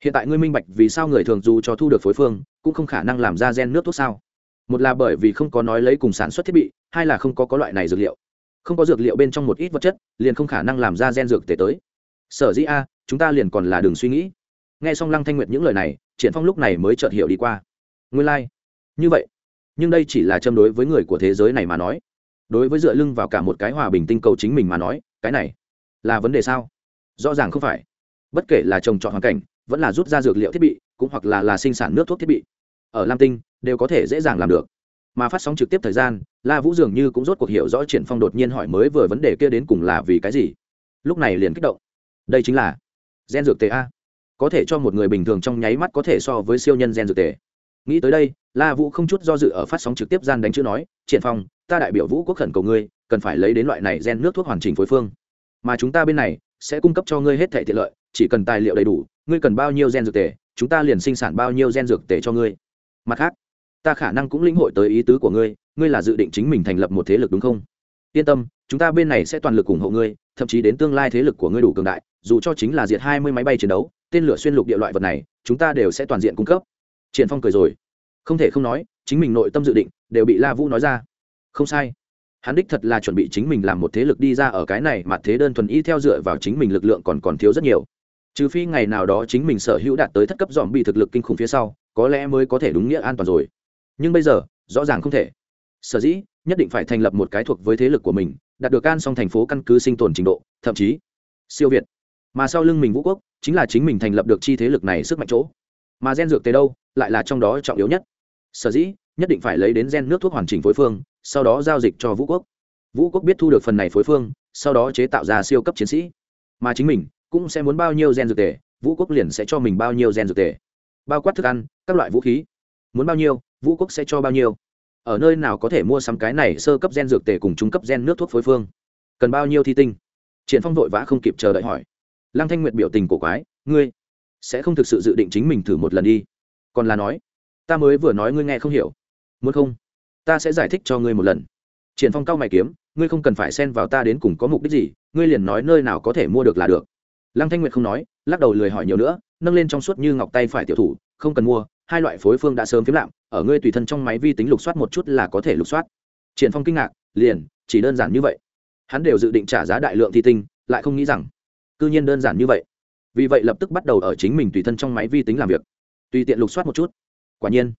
Speaker 1: Hiện tại ngươi minh bạch vì sao người thường dù cho thu được phối phương cũng không khả năng làm ra gen nước thuốc sao? Một là bởi vì không có nói lấy cùng sản xuất thiết bị, hai là không có có loại này dược liệu. Không có dược liệu bên trong một ít vật chất, liền không khả năng làm ra gen dược tề tới. Sở dĩ a, chúng ta liền còn là đường suy nghĩ. Nghe xong lăng thanh nguyệt những lời này, triển phong lúc này mới chợt hiểu đi qua. Nguyên lai like. như vậy. Nhưng đây chỉ là châm đối với người của thế giới này mà nói. Đối với dựa lưng vào cả một cái hòa bình tinh cầu chính mình mà nói, cái này là vấn đề sao? Rõ ràng không phải. Bất kể là trồng trọt hoàn cảnh, vẫn là rút ra dược liệu thiết bị, cũng hoặc là là sinh sản nước thuốc thiết bị. Ở lam tinh, đều có thể dễ dàng làm được. Mà phát sóng trực tiếp thời gian, la vũ dường như cũng rốt cuộc hiểu rõ triển phong đột nhiên hỏi mới vừa vấn đề kia đến cùng là vì cái gì. Lúc này liền kích động. Đây chính là gen dược tề a. Có thể cho một người bình thường trong nháy mắt có thể so với siêu nhân gen dược tề. Nghĩ tới đây, la vũ không chút do dự ở phát sóng trực tiếp gian đánh chữ nói, triển phong, ta đại biểu vũ quốc khẩn cầu ngươi, cần phải lấy đến loại này gen nước thuốc hoàn chỉnh phối phương mà chúng ta bên này sẽ cung cấp cho ngươi hết thẻ tiện lợi, chỉ cần tài liệu đầy đủ, ngươi cần bao nhiêu gen dược tề, chúng ta liền sinh sản bao nhiêu gen dược tề cho ngươi. Mặt khác, ta khả năng cũng lĩnh hội tới ý tứ của ngươi ngươi là dự định chính mình thành lập một thế lực đúng không? Yên tâm, chúng ta bên này sẽ toàn lực ủng hộ ngươi, thậm chí đến tương lai thế lực của ngươi đủ cường đại, dù cho chính là diệt hai mươi máy bay chiến đấu, tên lửa xuyên lục địa loại vật này, chúng ta đều sẽ toàn diện cung cấp. Triển phong cười rồi. Không thể không nói, chính mình nội tâm dự định đều bị la vũ nói ra. Không sai hắn đích thật là chuẩn bị chính mình làm một thế lực đi ra ở cái này mà thế đơn thuần y theo dựa vào chính mình lực lượng còn còn thiếu rất nhiều. Trừ phi ngày nào đó chính mình sở hữu đạt tới thất cấp dòm bị thực lực kinh khủng phía sau, có lẽ mới có thể đúng nghĩa an toàn rồi. Nhưng bây giờ, rõ ràng không thể. Sở dĩ, nhất định phải thành lập một cái thuộc với thế lực của mình, đạt được can song thành phố căn cứ sinh tồn trình độ, thậm chí, siêu việt. Mà sau lưng mình vũ quốc, chính là chính mình thành lập được chi thế lực này sức mạnh chỗ. Mà gen dược tế đâu, lại là trong đó trọng yếu nhất. Sở dĩ, nhất định phải lấy đến gen nước thuốc hoàn chỉnh phối phương sau đó giao dịch cho vũ quốc. Vũ quốc biết thu được phần này phối phương, sau đó chế tạo ra siêu cấp chiến sĩ. Mà chính mình cũng sẽ muốn bao nhiêu gen dược tề, vũ quốc liền sẽ cho mình bao nhiêu gen dược tề. Bao quát thức ăn, các loại vũ khí. Muốn bao nhiêu, vũ quốc sẽ cho bao nhiêu. Ở nơi nào có thể mua sắm cái này sơ cấp gen dược tề cùng trung cấp gen nước thuốc phối phương? Cần bao nhiêu thi tinh? Triển phong vội vã không kịp chờ đợi hỏi. Lăng thanh nguyện biểu tình cổ quái, ngươi sẽ không thực sự dự định chính mình thử một lần đi? Còn là nói, ta mới vừa nói ngươi nghe không hiểu. Muốn không? Ta sẽ giải thích cho ngươi một lần. Triển phong cao mày kiếm, ngươi không cần phải xen vào ta đến cùng có mục đích gì, ngươi liền nói nơi nào có thể mua được là được. Lăng thanh nguyệt không nói, lắc đầu lười hỏi nhiều nữa, nâng lên trong suốt như ngọc tay phải tiểu thủ, không cần mua, hai loại phối phương đã sớm phiếm lạm, ở ngươi tùy thân trong máy vi tính lục soát một chút là có thể lục soát. Triển phong kinh ngạc, liền, chỉ đơn giản như vậy. Hắn đều dự định trả giá đại lượng thi tinh, lại không nghĩ rằng, cư nhiên đơn giản như vậy. Vì vậy lập tức bắt đầu ở chính mình tùy thân trong máy vi tính làm việc. Tùy tiện lục soát một chút. Quả nhiên,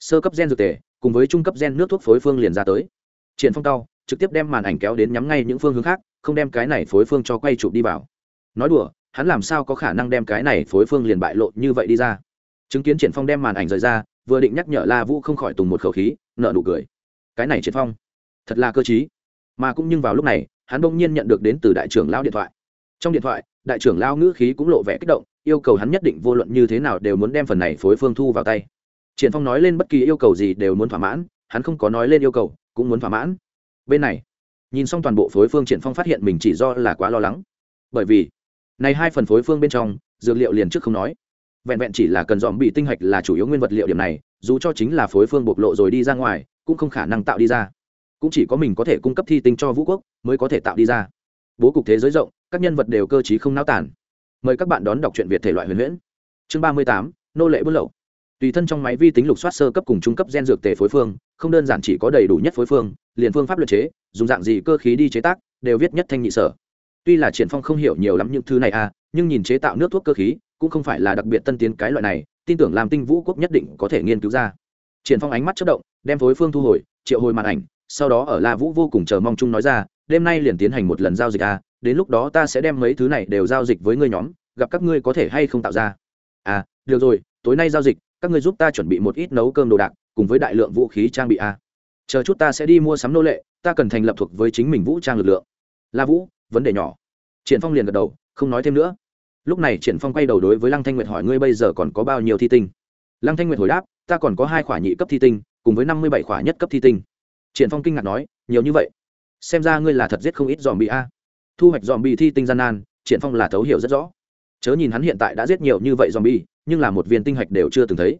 Speaker 1: sơ cấp gen dược tề cùng với trung cấp gen nước thuốc phối phương liền ra tới. Triển phong cao trực tiếp đem màn ảnh kéo đến nhắm ngay những phương hướng khác, không đem cái này phối phương cho quay chụp đi vào. Nói đùa, hắn làm sao có khả năng đem cái này phối phương liền bại lộ như vậy đi ra? Chứng kiến triển phong đem màn ảnh rời ra, vừa định nhắc nhở la vũ không khỏi tùng một khẩu khí nợ nụ cười. Cái này triển phong, thật là cơ trí. Mà cũng nhưng vào lúc này, hắn bỗng nhiên nhận được đến từ đại trưởng lao điện thoại. Trong điện thoại, đại trưởng lao ngữ khí cũng lộ vẻ kích động, yêu cầu hắn nhất định vô luận như thế nào đều muốn đem phần này phối phương thu vào tay triển phong nói lên bất kỳ yêu cầu gì đều muốn thỏa mãn, hắn không có nói lên yêu cầu, cũng muốn thỏa mãn. Bên này, nhìn xong toàn bộ phối phương triển phong phát hiện mình chỉ do là quá lo lắng. Bởi vì, này hai phần phối phương bên trong, dược liệu liền trước không nói. Vẹn vẹn chỉ là cần dòm bị tinh hạch là chủ yếu nguyên vật liệu điểm này, dù cho chính là phối phương bộc lộ rồi đi ra ngoài, cũng không khả năng tạo đi ra. Cũng chỉ có mình có thể cung cấp thi tinh cho vũ quốc, mới có thể tạo đi ra. Bố cục thế giới rộng, các nhân vật đều cơ t không náo tản mời các bạn đón đọc truyện việt thể loại huyền huyễn. Chương ba mươi tám, nô lệ buôn lậu tùy thân trong máy vi tính lục soát sơ cấp cùng trung cấp gen dược tề phối phương, không đơn giản chỉ có đầy đủ nhất phối phương, liền phương pháp luật chế, dùng dạng gì cơ khí đi chế tác, đều viết nhất thanh nhị sở. Tuy là triển phong không hiểu nhiều lắm những thứ này à nhưng nhìn chế tạo nước thuốc cơ khí, cũng không phải là đặc biệt tân tiến cái loại này, tin tưởng làm tinh vũ quốc nhất định có thể nghiên cứu ra. Triển phong ánh mắt chớp động, đem phối phương thu hồi, triệu hồi màn ảnh, sau đó ở la vũ vô cùng chờ mong chung nói ra, đêm nay liền tiến hành một lần giao dịch à đến lúc đó ta sẽ đem mấy thứ này đều giao dịch với ngươi nhóm, gặp các ngươi có thể hay không tạo ra. À được rồi, tối nay giao dịch các ngươi giúp ta chuẩn bị một ít nấu cơm đồ đạc, cùng với đại lượng vũ khí trang bị a. chờ chút ta sẽ đi mua sắm nô lệ, ta cần thành lập thuộc với chính mình vũ trang lực lượng. La vũ, vấn đề nhỏ. Triển phong liền gật đầu, không nói thêm nữa. Lúc này triển phong quay đầu đối với lăng thanh nguyệt hỏi, ngươi bây giờ còn có bao nhiêu thi tinh? Lăng thanh nguyệt hồi đáp, ta còn có hai khỏa nhị cấp thi tinh, cùng với năm mươi bảy khỏa nhất cấp thi tinh. Triển phong kinh ngạc nói, nhiều như vậy? Xem ra ngươi là thật giết không ít dòm bị a. Thu hoạch dòm bị thi tinh gian nan, triển phong là thấu hiểu rất rõ. Chớ nhìn hắn hiện tại đã giết nhiều như vậy dòm bị nhưng là một viên tinh hạch đều chưa từng thấy.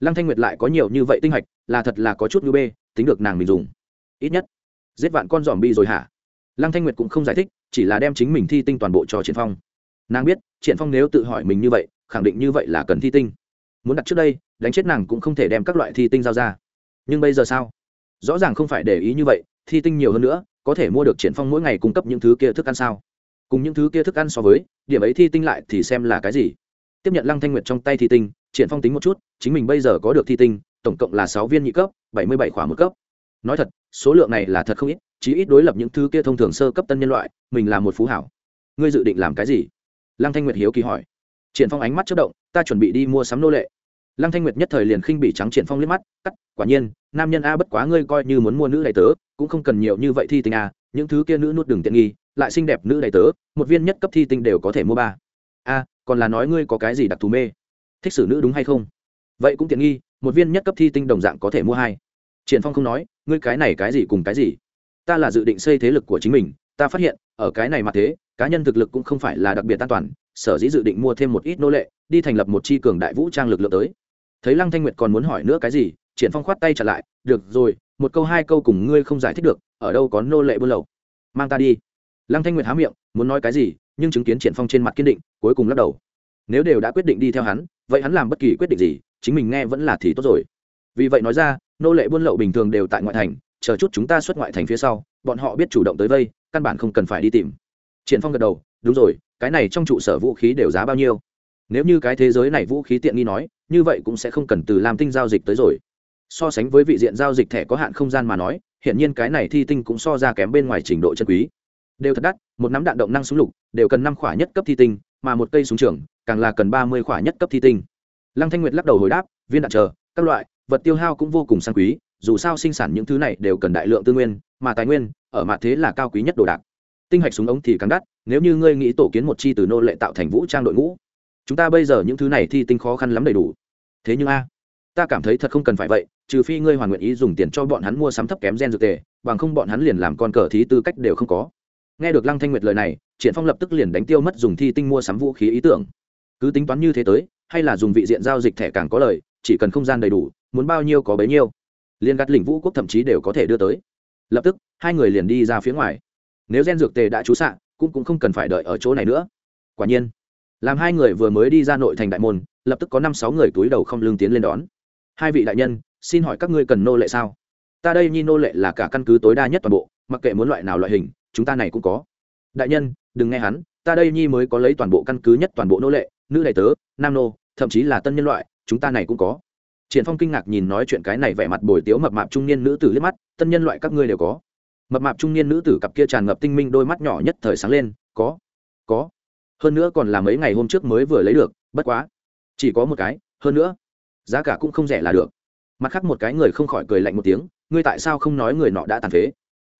Speaker 1: Lăng thanh nguyệt lại có nhiều như vậy tinh hạch, là thật là có chút như bê, tính được nàng mình dùng. Ít nhất, giết vạn con dòm bi rồi hả? Lăng thanh nguyệt cũng không giải thích, chỉ là đem chính mình thi tinh toàn bộ cho triển phong. Nàng biết, triển phong nếu tự hỏi mình như vậy, khẳng định như vậy là cần thi tinh. Muốn đặt trước đây, đánh chết nàng cũng không thể đem các loại thi tinh giao ra. Nhưng bây giờ sao? Rõ ràng không phải để ý như vậy, thi tinh nhiều hơn nữa, có thể mua được triển phong mỗi ngày cung cấp những thứ kia thức ăn sao? Cùng những thứ kia thức ăn so với, điểm ấy thi tinh lại thì xem là cái gì? Tiếp nhận lăng thanh nguyệt trong tay thi tinh, triển phong tính một chút, chính mình bây giờ có được thi tinh, tổng cộng là sáu viên nhị cấp, bảy mươi bảy khỏa một cấp. Nói thật, số lượng này là thật không ít, chí ít đối lập những thứ kia thông thường sơ cấp tân nhân loại, mình là một phú hảo. Ngươi dự định làm cái gì? Lăng thanh nguyệt hiếu kỳ hỏi. Triển phong ánh mắt chất động, ta chuẩn bị đi mua sắm nô lệ. Lăng thanh nguyệt nhất thời liền khinh bị trắng triển phong liếc mắt, cắt, quả nhiên, nam nhân a bất quá ngươi coi như muốn mua nữ đầy tớ, cũng không cần nhiều như vậy thi tinh a, những thứ kia nữ nuốt đường tiện nghi, lại xinh đẹp nữ đầy tớ, một viên nhất cấp thi tinh đều có thể mua ba. A còn là nói ngươi có cái gì đặc thù mê? Thích xử nữ đúng hay không? Vậy cũng tiện nghi, một viên nhất cấp thi tinh đồng dạng có thể mua hai. Triển phong không nói, ngươi cái này cái gì cùng cái gì? Ta là dự định xây thế lực của chính mình, ta phát hiện, ở cái này mà thế, cá nhân thực lực cũng không phải là đặc biệt an toàn, sở dĩ dự định mua thêm một ít nô lệ, đi thành lập một chi cường đại vũ trang lực lượng tới. Thấy lăng thanh nguyệt còn muốn hỏi nữa cái gì, triển phong khoát tay trả lại, được rồi, một câu hai câu cùng ngươi không giải thích được, ở đâu có nô lệ buôn lậu? Mang ta đi. Lăng thanh nguyệt há miệng, muốn nói cái gì nhưng chứng kiến triển phong trên mặt kiên định, cuối cùng lắc đầu. Nếu đều đã quyết định đi theo hắn, vậy hắn làm bất kỳ quyết định gì, chính mình nghe vẫn là thì tốt rồi. Vì vậy nói ra, nô lệ buôn lậu bình thường đều tại ngoại thành, chờ chút chúng ta xuất ngoại thành phía sau, bọn họ biết chủ động tới vây, căn bản không cần phải đi tìm. Triển phong gật đầu, đúng rồi, cái này trong trụ sở vũ khí đều giá bao nhiêu? Nếu như cái thế giới này vũ khí tiện nghi nói, như vậy cũng sẽ không cần từ làm tinh giao dịch tới rồi. So sánh với vị diện giao dịch thẻ có hạn không gian mà nói hiện nhiên cái này thi tinh cũng so ra kém bên ngoài trình độ chân quý đều thật đắt, một nắm đạn động năng súng lục, đều cần năm khỏa nhất cấp thi tinh, mà một cây súng trường, càng là cần ba mươi khỏa nhất cấp thi tinh. Lăng thanh nguyệt lắc đầu hồi đáp, viên đạn chờ, các loại, vật tiêu hao cũng vô cùng sang quý, dù sao sinh sản những thứ này đều cần đại lượng tư nguyên, mà tài nguyên, ở mặt thế là cao quý nhất đồ đạc. Tinh hạch súng ống thì càng đắt, nếu như ngươi nghĩ tổ kiến một chi từ nô lệ tạo thành vũ trang đội ngũ, chúng ta bây giờ những thứ này thi tinh khó khăn lắm đầy đủ. Thế nhưng a, ta cảm thấy thật không cần phải vậy, trừ phi ngươi hoàn nguyện ý dùng tiền cho bọn hắn mua sắm thấp kém gen dược tề, bằng không bọn hắn liền làm con cờ thí tư cách đều không có nghe được lăng thanh nguyệt lời này, triển phong lập tức liền đánh tiêu mất dùng thi tinh mua sắm vũ khí ý tưởng. Cứ tính toán như thế tới, hay là dùng vị diện giao dịch thẻ càng có lời, chỉ cần không gian đầy đủ, muốn bao nhiêu có bấy nhiêu. Liên gắt lĩnh vũ quốc thậm chí đều có thể đưa tới. Lập tức, hai người liền đi ra phía ngoài. Nếu gen dược tề đã trú xạ, cũng cũng không cần phải đợi ở chỗ này nữa. Quả nhiên, làm hai người vừa mới đi ra nội thành đại môn, lập tức có năm sáu người túi đầu không lương tiến lên đón. Hai vị đại nhân, xin hỏi các ngươi cần nô lệ sao? Ta đây nhi nô lệ là cả căn cứ tối đa nhất toàn bộ, mặc kệ muốn loại nào loại hình chúng ta này cũng có. Đại nhân, đừng nghe hắn, ta đây nhi mới có lấy toàn bộ căn cứ nhất toàn bộ nô lệ, nữ đại tớ, nam nô, thậm chí là tân nhân loại, chúng ta này cũng có. Triển phong kinh ngạc nhìn nói chuyện cái này vẻ mặt bồi tiếu mập mạp trung niên nữ tử liếc mắt, tân nhân loại các ngươi đều có. Mập mạp trung niên nữ tử cặp kia tràn ngập tinh minh đôi mắt nhỏ nhất thời sáng lên, có có. Hơn nữa còn là mấy ngày hôm trước mới vừa lấy được, bất quá. Chỉ có một cái, hơn nữa, giá cả cũng không rẻ là được. Mặt khác một cái người không khỏi cười lạnh một tiếng, ngươi tại sao không nói người nọ đã tàn phế?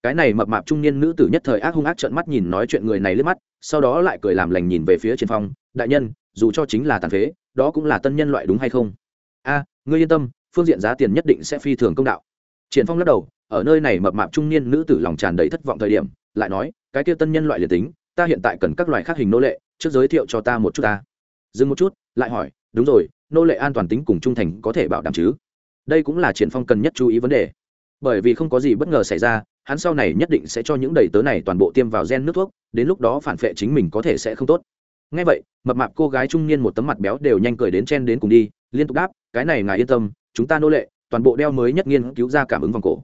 Speaker 1: Cái này mập mạp trung niên nữ tử nhất thời ác hung ác trợn mắt nhìn nói chuyện người này lướt mắt, sau đó lại cười làm lành nhìn về phía triển phong, đại nhân, dù cho chính là tàn phế, đó cũng là tân nhân loại đúng hay không? A, ngươi yên tâm, phương diện giá tiền nhất định sẽ phi thường công đạo. Triển phong lắc đầu, ở nơi này mập mạp trung niên nữ tử lòng tràn đầy thất vọng thời điểm, lại nói, cái kia tân nhân loại liền tính, ta hiện tại cần các loại khác hình nô lệ, trước giới thiệu cho ta một chút ta. Dừng một chút, lại hỏi, đúng rồi, nô lệ an toàn tính cùng trung thành có thể bảo đảm chứ? Đây cũng là triển phong cần nhất chú ý vấn đề, bởi vì không có gì bất ngờ xảy ra hắn sau này nhất định sẽ cho những đầy tớ này toàn bộ tiêm vào gen nước thuốc, đến lúc đó phản vệ chính mình có thể sẽ không tốt. Ngay vậy, mập mạp cô gái trung niên một tấm mặt béo đều nhanh cười đến chen đến cùng đi, liên tục đáp, cái này ngài yên tâm, chúng ta nô lệ, toàn bộ đeo mới nhất nghiên cứu ra cảm ứng vòng cổ.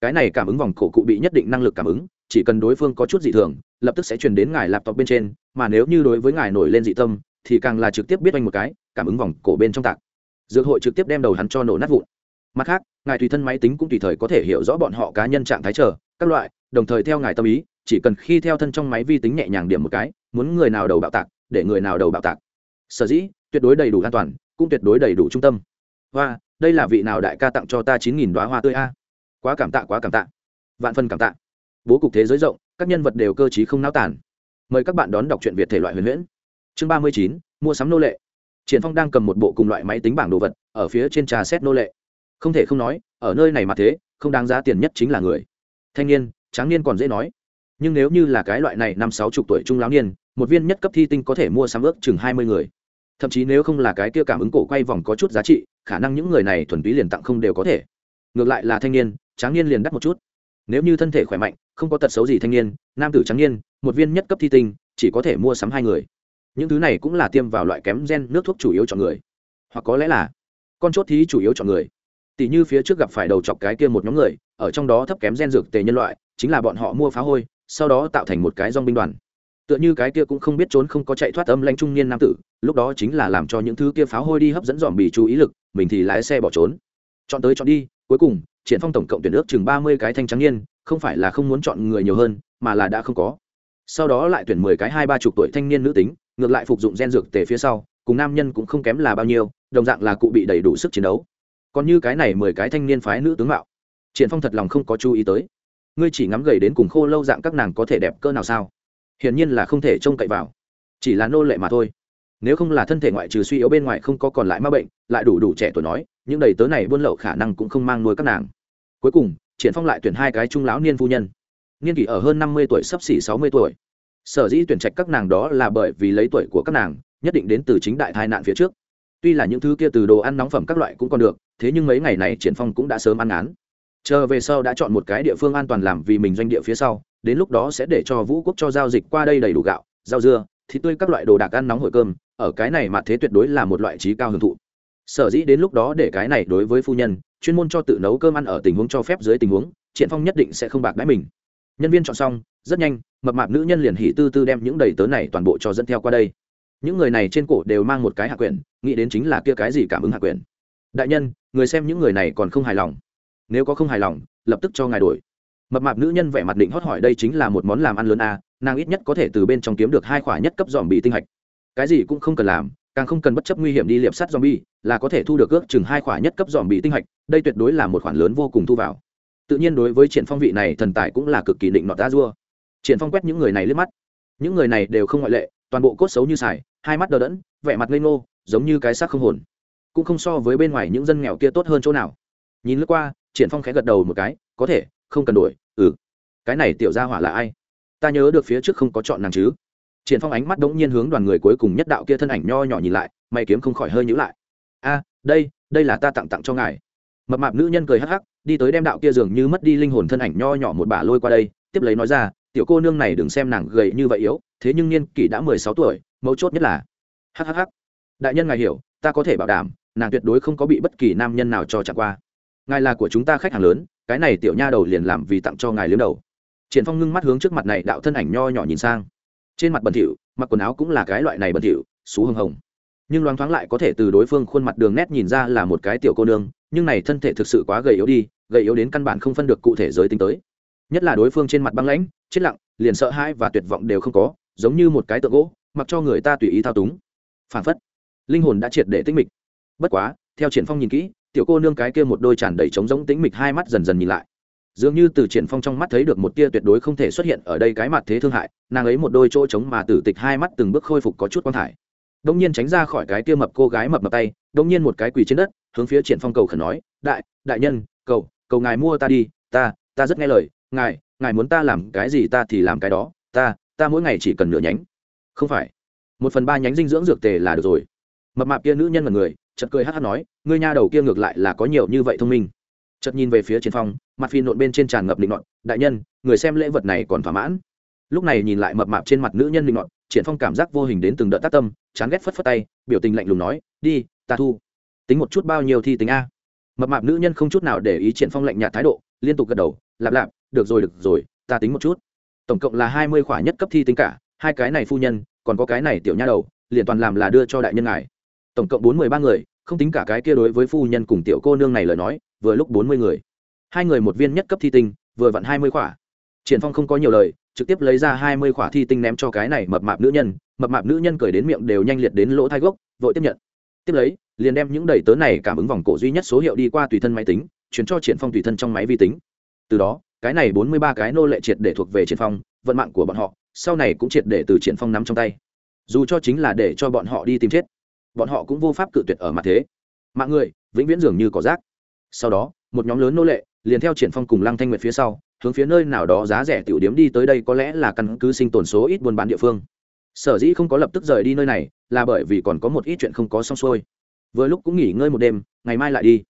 Speaker 1: Cái này cảm ứng vòng cổ cụ bị nhất định năng lực cảm ứng, chỉ cần đối phương có chút dị thường, lập tức sẽ truyền đến ngài laptop bên trên, mà nếu như đối với ngài nổi lên dị tâm, thì càng là trực tiếp biết oanh một cái, cảm ứng vòng cổ bên trong tạc. Dược hội trực tiếp đem đầu hắn cho nổ nát vụn mặt khác, ngài tùy thân máy tính cũng tùy thời có thể hiểu rõ bọn họ cá nhân trạng thái chờ, các loại, đồng thời theo ngài tâm ý, chỉ cần khi theo thân trong máy vi tính nhẹ nhàng điểm một cái, muốn người nào đầu bạo tạc, để người nào đầu bạo tạc. Sở dĩ, tuyệt đối đầy đủ an toàn, cũng tuyệt đối đầy đủ trung tâm. Và đây là vị nào đại ca tặng cho ta chín nghìn đoá hoa tươi a? Quá cảm tạ, quá cảm tạ. Vạn phân cảm tạ. Bố cục thế giới rộng, các nhân vật đều cơ t không náo tản mời các bạn đón đọc truyện việt thể loại huyền huyễn. Chương ba mươi chín, mua sắm nô lệ. Triển phong đang cầm một bộ cùng loại máy tính bảng đồ vật, ở phía trên trà xét nô lệ không thể không nói, ở nơi này mà thế, không đáng giá tiền nhất chính là người. Thanh niên, tráng niên còn dễ nói. Nhưng nếu như là cái loại này năm sáu chục tuổi trung lão niên, một viên nhất cấp thi tinh có thể mua sắm ước chừng hai mươi người. Thậm chí nếu không là cái kia cảm ứng cổ quay vòng có chút giá trị, khả năng những người này thuần túy liền tặng không đều có thể. Ngược lại là thanh niên, tráng niên liền đắt một chút. Nếu như thân thể khỏe mạnh, không có tật xấu gì thanh niên, nam tử tráng niên, một viên nhất cấp thi tinh, chỉ có thể mua sắm hai người. Những thứ này cũng là tiêm vào loại kém gen nước thuốc chủ yếu chọn người. Hoặc có lẽ là con chốt thí chủ yếu chọn người tỷ như phía trước gặp phải đầu chọc cái kia một nhóm người, ở trong đó thấp kém gen dược tề nhân loại, chính là bọn họ mua phá hôi, sau đó tạo thành một cái dong binh đoàn. Tựa như cái kia cũng không biết trốn không có chạy thoát âm lanh trung niên nam tử, lúc đó chính là làm cho những thứ kia pháo hôi đi hấp dẫn dòm bị chú ý lực, mình thì lái xe bỏ trốn. Chọn tới chọn đi, cuối cùng, triển phong tổng cộng tuyển ước chừng ba mươi cái thanh trắng niên, không phải là không muốn chọn người nhiều hơn, mà là đã không có. Sau đó lại tuyển mười cái hai ba chục tuổi thanh niên nữ tính, ngược lại phục dụng gen dược tề phía sau, cùng nam nhân cũng không kém là bao nhiêu, đồng dạng là cụ bị đầy đủ sức chiến đấu còn như cái này mười cái thanh niên phái nữ tướng mạo. Triển phong thật lòng không có chú ý tới. Ngươi chỉ ngắm gầy đến cùng khô lâu dạng các nàng có thể đẹp cơ nào sao? Hiển nhiên là không thể trông cậy vào. Chỉ là nô lệ mà thôi. Nếu không là thân thể ngoại trừ suy yếu bên ngoài không có còn lại ma bệnh, lại đủ đủ trẻ tuổi nói, những đầy tớ này buôn lậu khả năng cũng không mang nuôi các nàng. Cuối cùng, triển phong lại tuyển hai cái trung lão niên phu nhân. Niên kỷ ở hơn năm mươi tuổi sắp xỉ sáu mươi tuổi. Sở dĩ tuyển trạch các nàng đó là bởi vì lấy tuổi của các nàng, nhất định đến từ chính đại tai nạn phía trước tuy là những thứ kia từ đồ ăn nóng phẩm các loại cũng còn được, thế nhưng mấy ngày này triển phong cũng đã sớm ăn án chờ về sau đã chọn một cái địa phương an toàn làm vì mình doanh địa phía sau, đến lúc đó sẽ để cho vũ quốc cho giao dịch qua đây đầy đủ gạo, rau dưa, thịt tươi các loại đồ đạc ăn nóng hổi cơm, ở cái này mà thế tuyệt đối là một loại trí cao hưởng thụ. Sở dĩ đến lúc đó để cái này đối với phu nhân, chuyên môn cho tự nấu cơm ăn ở tình huống cho phép dưới tình huống, triển phong nhất định sẽ không bạc đãi mình. Nhân viên chọn xong, rất nhanh, mập mạp nữ nhân liền hỉ tư tư đem những đầy tớ này toàn bộ cho dẫn theo qua đây những người này trên cổ đều mang một cái hạ quyển nghĩ đến chính là kia cái gì cảm ứng hạ quyển đại nhân người xem những người này còn không hài lòng nếu có không hài lòng lập tức cho ngài đổi mập mạp nữ nhân vẻ mặt định hót hỏi đây chính là một món làm ăn lớn a à, nàng ít nhất có thể từ bên trong kiếm được hai khỏa nhất cấp dòm bị tinh hạch cái gì cũng không cần làm càng không cần bất chấp nguy hiểm đi liệp sắt zombie, là có thể thu được ước chừng hai khỏa nhất cấp dòm bị tinh hạch, đây tuyệt đối là một khoản lớn vô cùng thu vào. Tự nhiên đối với Triển Phong vị này thần tài cũng là cực kỳ định nọt ta rua. Triển Phong quét những người này liếc mắt. Những người này đều không ngoại lệ, toàn bộ cốt xấu như xài, hai mắt đờ đẫn, vẻ mặt ngây ngô, giống như cái xác không hồn. Cũng không so với bên ngoài những dân nghèo kia tốt hơn chỗ nào. Nhìn lướt qua, Triển Phong khẽ gật đầu một cái, có thể, không cần đổi, ừ. Cái này tiểu gia hỏa là ai? Ta nhớ được phía trước không có chọn nàng chứ? triển phong ánh mắt đống nhiên hướng đoàn người cuối cùng nhất đạo kia thân ảnh nho nhỏ nhìn lại mày kiếm không khỏi hơi nhíu lại a đây đây là ta tặng tặng cho ngài mập mạp nữ nhân cười hắc hắc đi tới đem đạo kia dường như mất đi linh hồn thân ảnh nho nhỏ một bà lôi qua đây tiếp lấy nói ra tiểu cô nương này đừng xem nàng gầy như vậy yếu, thế nhưng niên kỷ đã mười sáu tuổi, mấu chốt nhất là hhh đại nhân ngài hiểu, ta có thể bảo đảm, nàng tuyệt đối không có bị bất kỳ nam nhân nào cho chạm qua. Ngài là của chúng ta khách hàng lớn, cái này tiểu nha đầu liền làm vì tặng cho ngài liếm đầu. Triển phong ngưng mắt hướng trước mặt này đạo thân ảnh nho nhỏ nhìn sang. Trên mặt bẩn thỉu, mặc quần áo cũng là cái loại này bẩn thỉu, xú hưng hồng. Nhưng loáng thoáng lại có thể từ đối phương khuôn mặt đường nét nhìn ra là một cái tiểu cô nương, nhưng này thân thể thực sự quá gầy yếu đi, gầy yếu đến căn bản không phân được cụ thể giới tính tới. Nhất là đối phương trên mặt băng lãnh chết lặng, liền sợ hãi và tuyệt vọng đều không có, giống như một cái tượng gỗ, mặc cho người ta tùy ý thao túng. Phản phất, linh hồn đã triệt để tĩnh mịch. Bất quá, theo triển phong nhìn kỹ, tiểu cô nương cái kia một đôi tràn đầy trống rỗng tĩnh mịch hai mắt dần dần nhìn lại. Dường như từ triển phong trong mắt thấy được một tia tuyệt đối không thể xuất hiện ở đây cái mặt thế thương hại, nàng ấy một đôi chỗ trống mà tử tịch hai mắt từng bước khôi phục có chút quan thải. Đông nhiên tránh ra khỏi cái tia mập cô gái mập mập tay đông nhiên một cái quỳ trên đất, hướng phía triển phong cầu khẩn nói, đại đại nhân, cầu cầu ngài mua ta đi, ta ta rất nghe lời ngài ngài muốn ta làm cái gì ta thì làm cái đó, ta ta mỗi ngày chỉ cần nửa nhánh. Không phải. Một phần ba nhánh dinh dưỡng dược tề là được rồi. Mập mạp kia nữ nhân là người, chợt cười hát hát nói, ngươi nha đầu kia ngược lại là có nhiều như vậy thông minh. Chợt nhìn về phía triển phong, mặt phi nộn bên trên tràn ngập định nọn đại nhân, người xem lễ vật này còn thỏa mãn. Lúc này nhìn lại mập mạp trên mặt nữ nhân định nọn triển phong cảm giác vô hình đến từng đợt tác tâm, chán ghét phất phất tay, biểu tình lạnh lùng nói, đi, ta thu. Tính một chút bao nhiêu thi tính a. Mập mạp nữ nhân không chút nào để ý triển phong lạnh nhạt thái độ, liên tục gật đầu, lạp lạp được rồi được rồi, ta tính một chút. Tổng cộng là hai mươi khỏa nhất cấp thi tính cả, hai cái này phu nhân, còn có cái này tiểu nha đầu, liền toàn làm là đưa cho đại nhân ngài. Tổng cộng bốn mươi ba người, không tính cả cái kia đối với phu nhân cùng tiểu cô nương này lời nói, vừa lúc bốn mươi người. Hai người một viên nhất cấp thi tinh, vừa vặn hai mươi khỏa. Triển phong không có nhiều lời, trực tiếp lấy ra hai mươi khỏa thi tinh ném cho cái này mập mạp nữ nhân, mập mạp nữ nhân cười đến miệng đều nhanh liệt đến lỗ thai gốc, vội tiếp nhận. Tiếp lấy, liền đem những đầy tớ này cảm ứng vòng cổ duy nhất số hiệu đi qua tùy thân máy tính, chuyển cho triển phong tùy thân trong máy vi tính. Từ đó cái này bốn mươi ba cái nô lệ triệt để thuộc về triển phong, vận mạng của bọn họ, sau này cũng triệt để từ triển phong nắm trong tay. Dù cho chính là để cho bọn họ đi tìm chết, bọn họ cũng vô pháp cự tuyệt ở mặt thế. Mạng người, vĩnh viễn dường như cỏ rác. Sau đó, một nhóm lớn nô lệ, liền theo triển phong cùng lăng thanh nguyệt phía sau, hướng phía nơi nào đó giá rẻ tiểu điếm đi tới đây có lẽ là căn cứ sinh tồn số ít buôn bán địa phương. Sở dĩ không có lập tức rời đi nơi này, là bởi vì còn có một ít chuyện không có xong xuôi. Vừa lúc cũng nghỉ ngơi một đêm, ngày mai lại đi.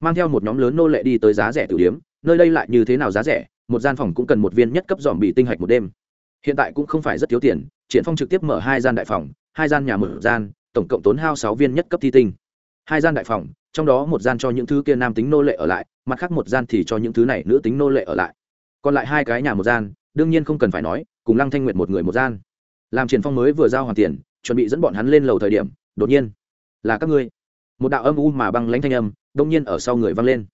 Speaker 1: Mang theo một nhóm lớn nô lệ đi tới giá rẻ tiểu điếm nơi đây lại như thế nào giá rẻ, một gian phòng cũng cần một viên nhất cấp dòm bị tinh hạch một đêm. Hiện tại cũng không phải rất thiếu tiền, triển phong trực tiếp mở hai gian đại phòng, hai gian nhà mở gian, tổng cộng tốn hao sáu viên nhất cấp thi tinh. Hai gian đại phòng, trong đó một gian cho những thứ kia nam tính nô lệ ở lại, mặt khác một gian thì cho những thứ này nữ tính nô lệ ở lại. Còn lại hai cái nhà một gian, đương nhiên không cần phải nói, cùng lăng thanh nguyệt một người một gian. Làm triển phong mới vừa giao hoàn tiền, chuẩn bị dẫn bọn hắn lên lầu thời điểm, đột nhiên, là các ngươi. Một đạo âm u mà băng lãnh thanh âm, đông nhiên ở sau người vang lên.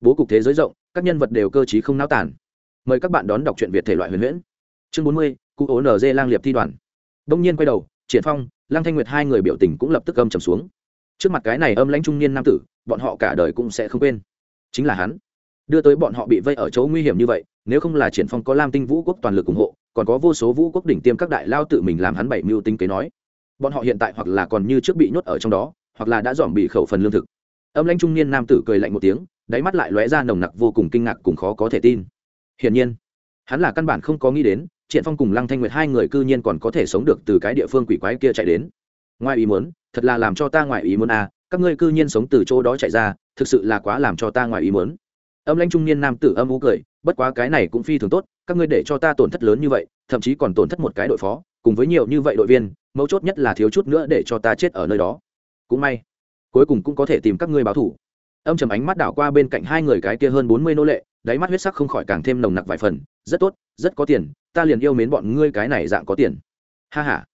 Speaker 1: Bố cục thế giới rộng các nhân vật đều cơ trí không náo tản mời các bạn đón đọc truyện việt thể loại huyền huyễn. Chương bốn mươi, cụ ố nz lang liệp thi đoàn. Đông nhiên quay đầu, triển phong lang thanh nguyệt hai người biểu tình cũng lập tức âm trầm xuống. Trước mặt cái này âm lãnh trung niên nam tử, bọn họ cả đời cũng sẽ không quên. Chính là hắn. Đưa tới bọn họ bị vây ở chỗ nguy hiểm như vậy, nếu không là triển phong có lam tinh vũ quốc toàn lực ủng hộ, còn có vô số vũ quốc đỉnh tiêm các đại lao tự mình làm hắn bảy mưu tinh kế nói. Bọn họ hiện tại hoặc là còn như trước bị nhốt ở trong đó, hoặc là đã dòm bị khẩu phần lương thực. Âm lãnh trung niên nam tử cười lạnh một tiếng đáy mắt lại lóe ra nồng nặc vô cùng kinh ngạc cùng khó có thể tin. Hiển nhiên, hắn là căn bản không có nghĩ đến triển phong cùng lăng thanh nguyệt hai người cư nhiên còn có thể sống được từ cái địa phương quỷ quái kia chạy đến. Ngoài ý muốn, thật là làm cho ta ngoài ý muốn à các ngươi cư nhiên sống từ chỗ đó chạy ra, thực sự là quá làm cho ta ngoài ý muốn. Âm lãnh trung niên nam tử âm u cười, bất quá cái này cũng phi thường tốt, các ngươi để cho ta tổn thất lớn như vậy, thậm chí còn tổn thất một cái đội phó, cùng với nhiều như vậy đội viên, mấu chốt nhất là thiếu chút nữa để cho ta chết ở nơi đó. Cũng may, cuối cùng cũng có thể tìm các ngươi báo thủ âm trầm ánh mắt đảo qua bên cạnh hai người cái kia hơn bốn mươi nô lệ, đáy mắt huyết sắc không khỏi càng thêm nồng nặc vài phần. Rất tốt, rất có tiền, ta liền yêu mến bọn ngươi cái này dạng có tiền. Ha h a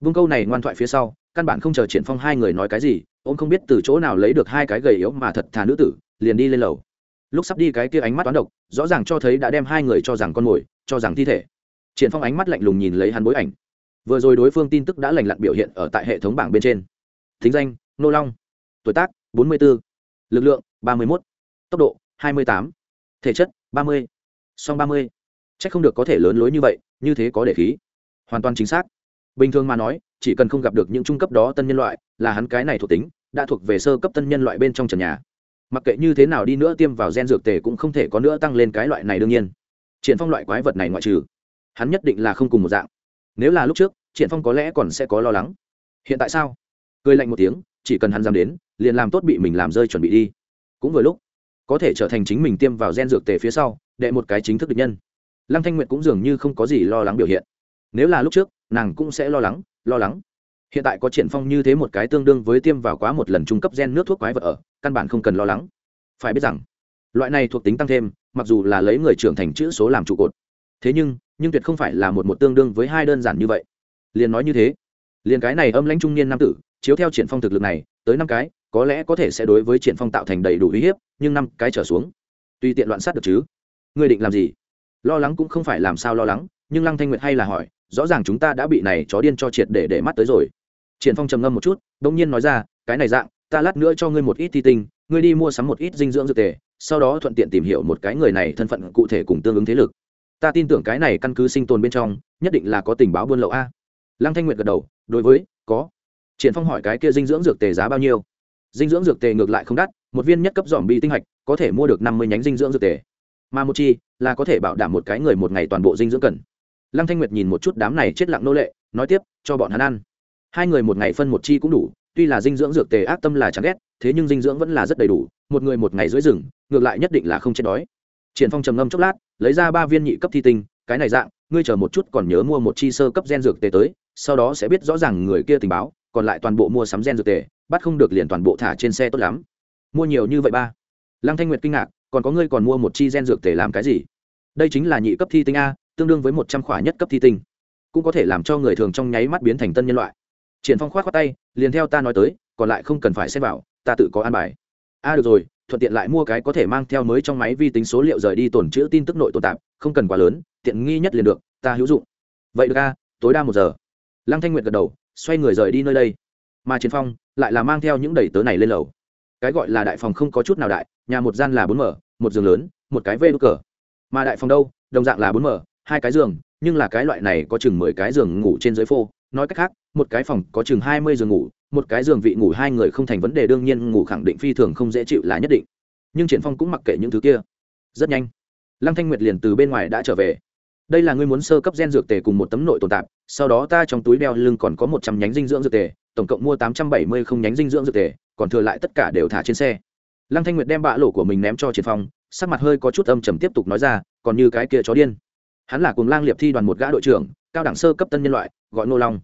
Speaker 1: vung câu này ngoan thoại phía sau, căn bản không chờ triển phong hai người nói cái gì ông không biết từ chỗ nào lấy được hai cái gầy yếu mà thật thà nữ tử, liền đi lên lầu. Lúc sắp đi cái kia ánh mắt toán độc, rõ ràng cho thấy đã đem hai người cho rằng con mồi, cho rằng thi thể. Triển phong ánh mắt lạnh lùng nhìn lấy hắn bối ảnh. Vừa rồi đối phương tin tức đã lành lặn biểu hiện ở tại hệ thống bảng bên trên. Thính danh, nô long. Tuổi tác 44 lực lượng 31. tốc độ 28. thể chất 30. song 30. chắc không được có thể lớn lối như vậy, như thế có để khí hoàn toàn chính xác bình thường mà nói, chỉ cần không gặp được những trung cấp đó tân nhân loại, là hắn cái này thuộc tính, đã thuộc về sơ cấp tân nhân loại bên trong trần nhà mặc kệ như thế nào đi nữa tiêm vào gen dược tề cũng không thể có nữa tăng lên cái loại này đương nhiên triển phong loại quái vật này ngoại trừ, hắn nhất định là không cùng một dạng nếu là lúc trước, triển phong có lẽ còn sẽ có lo lắng hiện tại sao cười lạnh một tiếng, chỉ cần hắn dám đến liền làm tốt bị mình làm rơi chuẩn bị đi. Cũng vừa lúc, có thể trở thành chính mình tiêm vào gen dược tề phía sau, đệ một cái chính thức địch nhân. Lăng thanh nguyệt cũng dường như không có gì lo lắng biểu hiện. Nếu là lúc trước, nàng cũng sẽ lo lắng lo lắng. Hiện tại có triển phong như thế một cái tương đương với tiêm vào quá một lần trung cấp gen nước thuốc quái vật ở, căn bản không cần lo lắng. Phải biết rằng, loại này thuộc tính tăng thêm, mặc dù là lấy người trưởng thành chữ số làm trụ cột. Thế nhưng nhưng tuyệt không phải là một một tương đương với hai đơn giản như vậy. Liền nói như thế, liền cái này âm lãnh trung niên nam tử, chiếu theo triển phong thực lực này, tới năm cái có lẽ có thể sẽ đối với triển phong tạo thành đầy đủ uy hiếp, nhưng năm cái trở xuống, tùy tiện loạn sát được chứ. Ngươi định làm gì? Lo lắng cũng không phải làm sao lo lắng, nhưng lăng thanh nguyệt hay là hỏi, rõ ràng chúng ta đã bị này chó điên cho triệt để để mắt tới rồi. Triển phong trầm ngâm một chút đung nhiên nói ra, cái này dạng, ta lát nữa cho ngươi một ít thi tinh, ngươi đi mua sắm một ít dinh dưỡng dược tề, sau đó thuận tiện tìm hiểu một cái người này thân phận cụ thể cùng tương ứng thế lực. Ta tin tưởng cái này căn cứ sinh tồn bên trong, nhất định là có tình báo buôn lậu a. Lăng thanh nguyệt gật đầu, đối với, có. Triển phong hỏi cái kia dinh dưỡng dược tề giá bao nhiêu? Dinh dưỡng dược tề ngược lại không đắt, một viên nhất cấp dòm bi tinh hạch, có thể mua được năm mươi nhánh dinh dưỡng dược tề. Mà một chi, là có thể bảo đảm một cái người một ngày toàn bộ dinh dưỡng cần. Lăng thanh nguyệt nhìn một chút đám này chết lặng nô lệ, nói tiếp, cho bọn hắn ăn. Hai người một ngày phân một chi cũng đủ, tuy là dinh dưỡng dược tề ác tâm là chẳng ghét, thế nhưng dinh dưỡng vẫn là rất đầy đủ, một người một ngày dưới rừng, ngược lại nhất định là không chết đói. Triển phong trầm ngâm chốc lát, lấy ra ba viên nhị cấp thi tinh, cái này dạng, ngươi chờ một chút còn nhớ mua một chi sơ cấp gen dược tề tới, sau đó sẽ biết rõ ràng người kia tình báo, còn lại toàn bộ mua sắm gen dược tề bắt không được liền toàn bộ thả trên xe tốt lắm. Mua nhiều như vậy ba. Lăng thanh nguyệt kinh ngạc, còn có ngươi còn mua một chi gen dược tể làm cái gì? Đây chính là nhị cấp thi tinh a, tương đương với một trăm khỏa nhất cấp thi tinh. Cũng có thể làm cho người thường trong nháy mắt biến thành tân nhân loại. Triển phong khoát khoát tay, liền theo ta nói tới, còn lại không cần phải xem vào, ta tự có an bài. A, được rồi, thuận tiện lại mua cái có thể mang theo mới trong máy vi tính số liệu rời đi tồn chữ tin tức nội tồn tạp không cần quá lớn, tiện nghi nhất liền được, ta hữu dụng. Vậy được a, tối đa một giờ. Lăng thanh nguyệt gật đầu, xoay người rời đi nơi đây mà triển phong lại là mang theo những đầy tớ này lên lầu. Cái gọi là đại phòng không có chút nào đại, nhà một gian là bốn mở, một giường lớn, một cái vê đốt cờ. Mà đại phòng đâu? Đồng dạng là bốn mở, hai cái giường, nhưng là cái loại này có chừng mười cái giường ngủ trên dưới phô. Nói cách khác, một cái phòng có chừng hai mươi giường ngủ, một cái giường vị ngủ hai người không thành vấn đề đương nhiên ngủ khẳng định phi thường không dễ chịu là nhất định. Nhưng triển phong cũng mặc kệ những thứ kia. Rất nhanh, lăng thanh nguyệt liền từ bên ngoài đã trở về. Đây là ngươi muốn sơ cấp gen dược tề cùng một tấm nội tồn tạp, sau đó ta trong túi đeo lưng còn có một trăm nhánh dinh dưỡng dược tề tổng cộng mua tám trăm bảy mươi không nhánh dinh dưỡng dược tề, còn thừa lại tất cả đều thả trên xe. Lăng thanh nguyệt đem bạ lỗ của mình ném cho triển phong, sắc mặt hơi có chút âm trầm tiếp tục nói ra, còn như cái kia chó điên. Hắn là Cuồng lang liệp thi đoàn một gã đội trưởng, cao đẳng sơ cấp tân nhân loại, gọi nô long.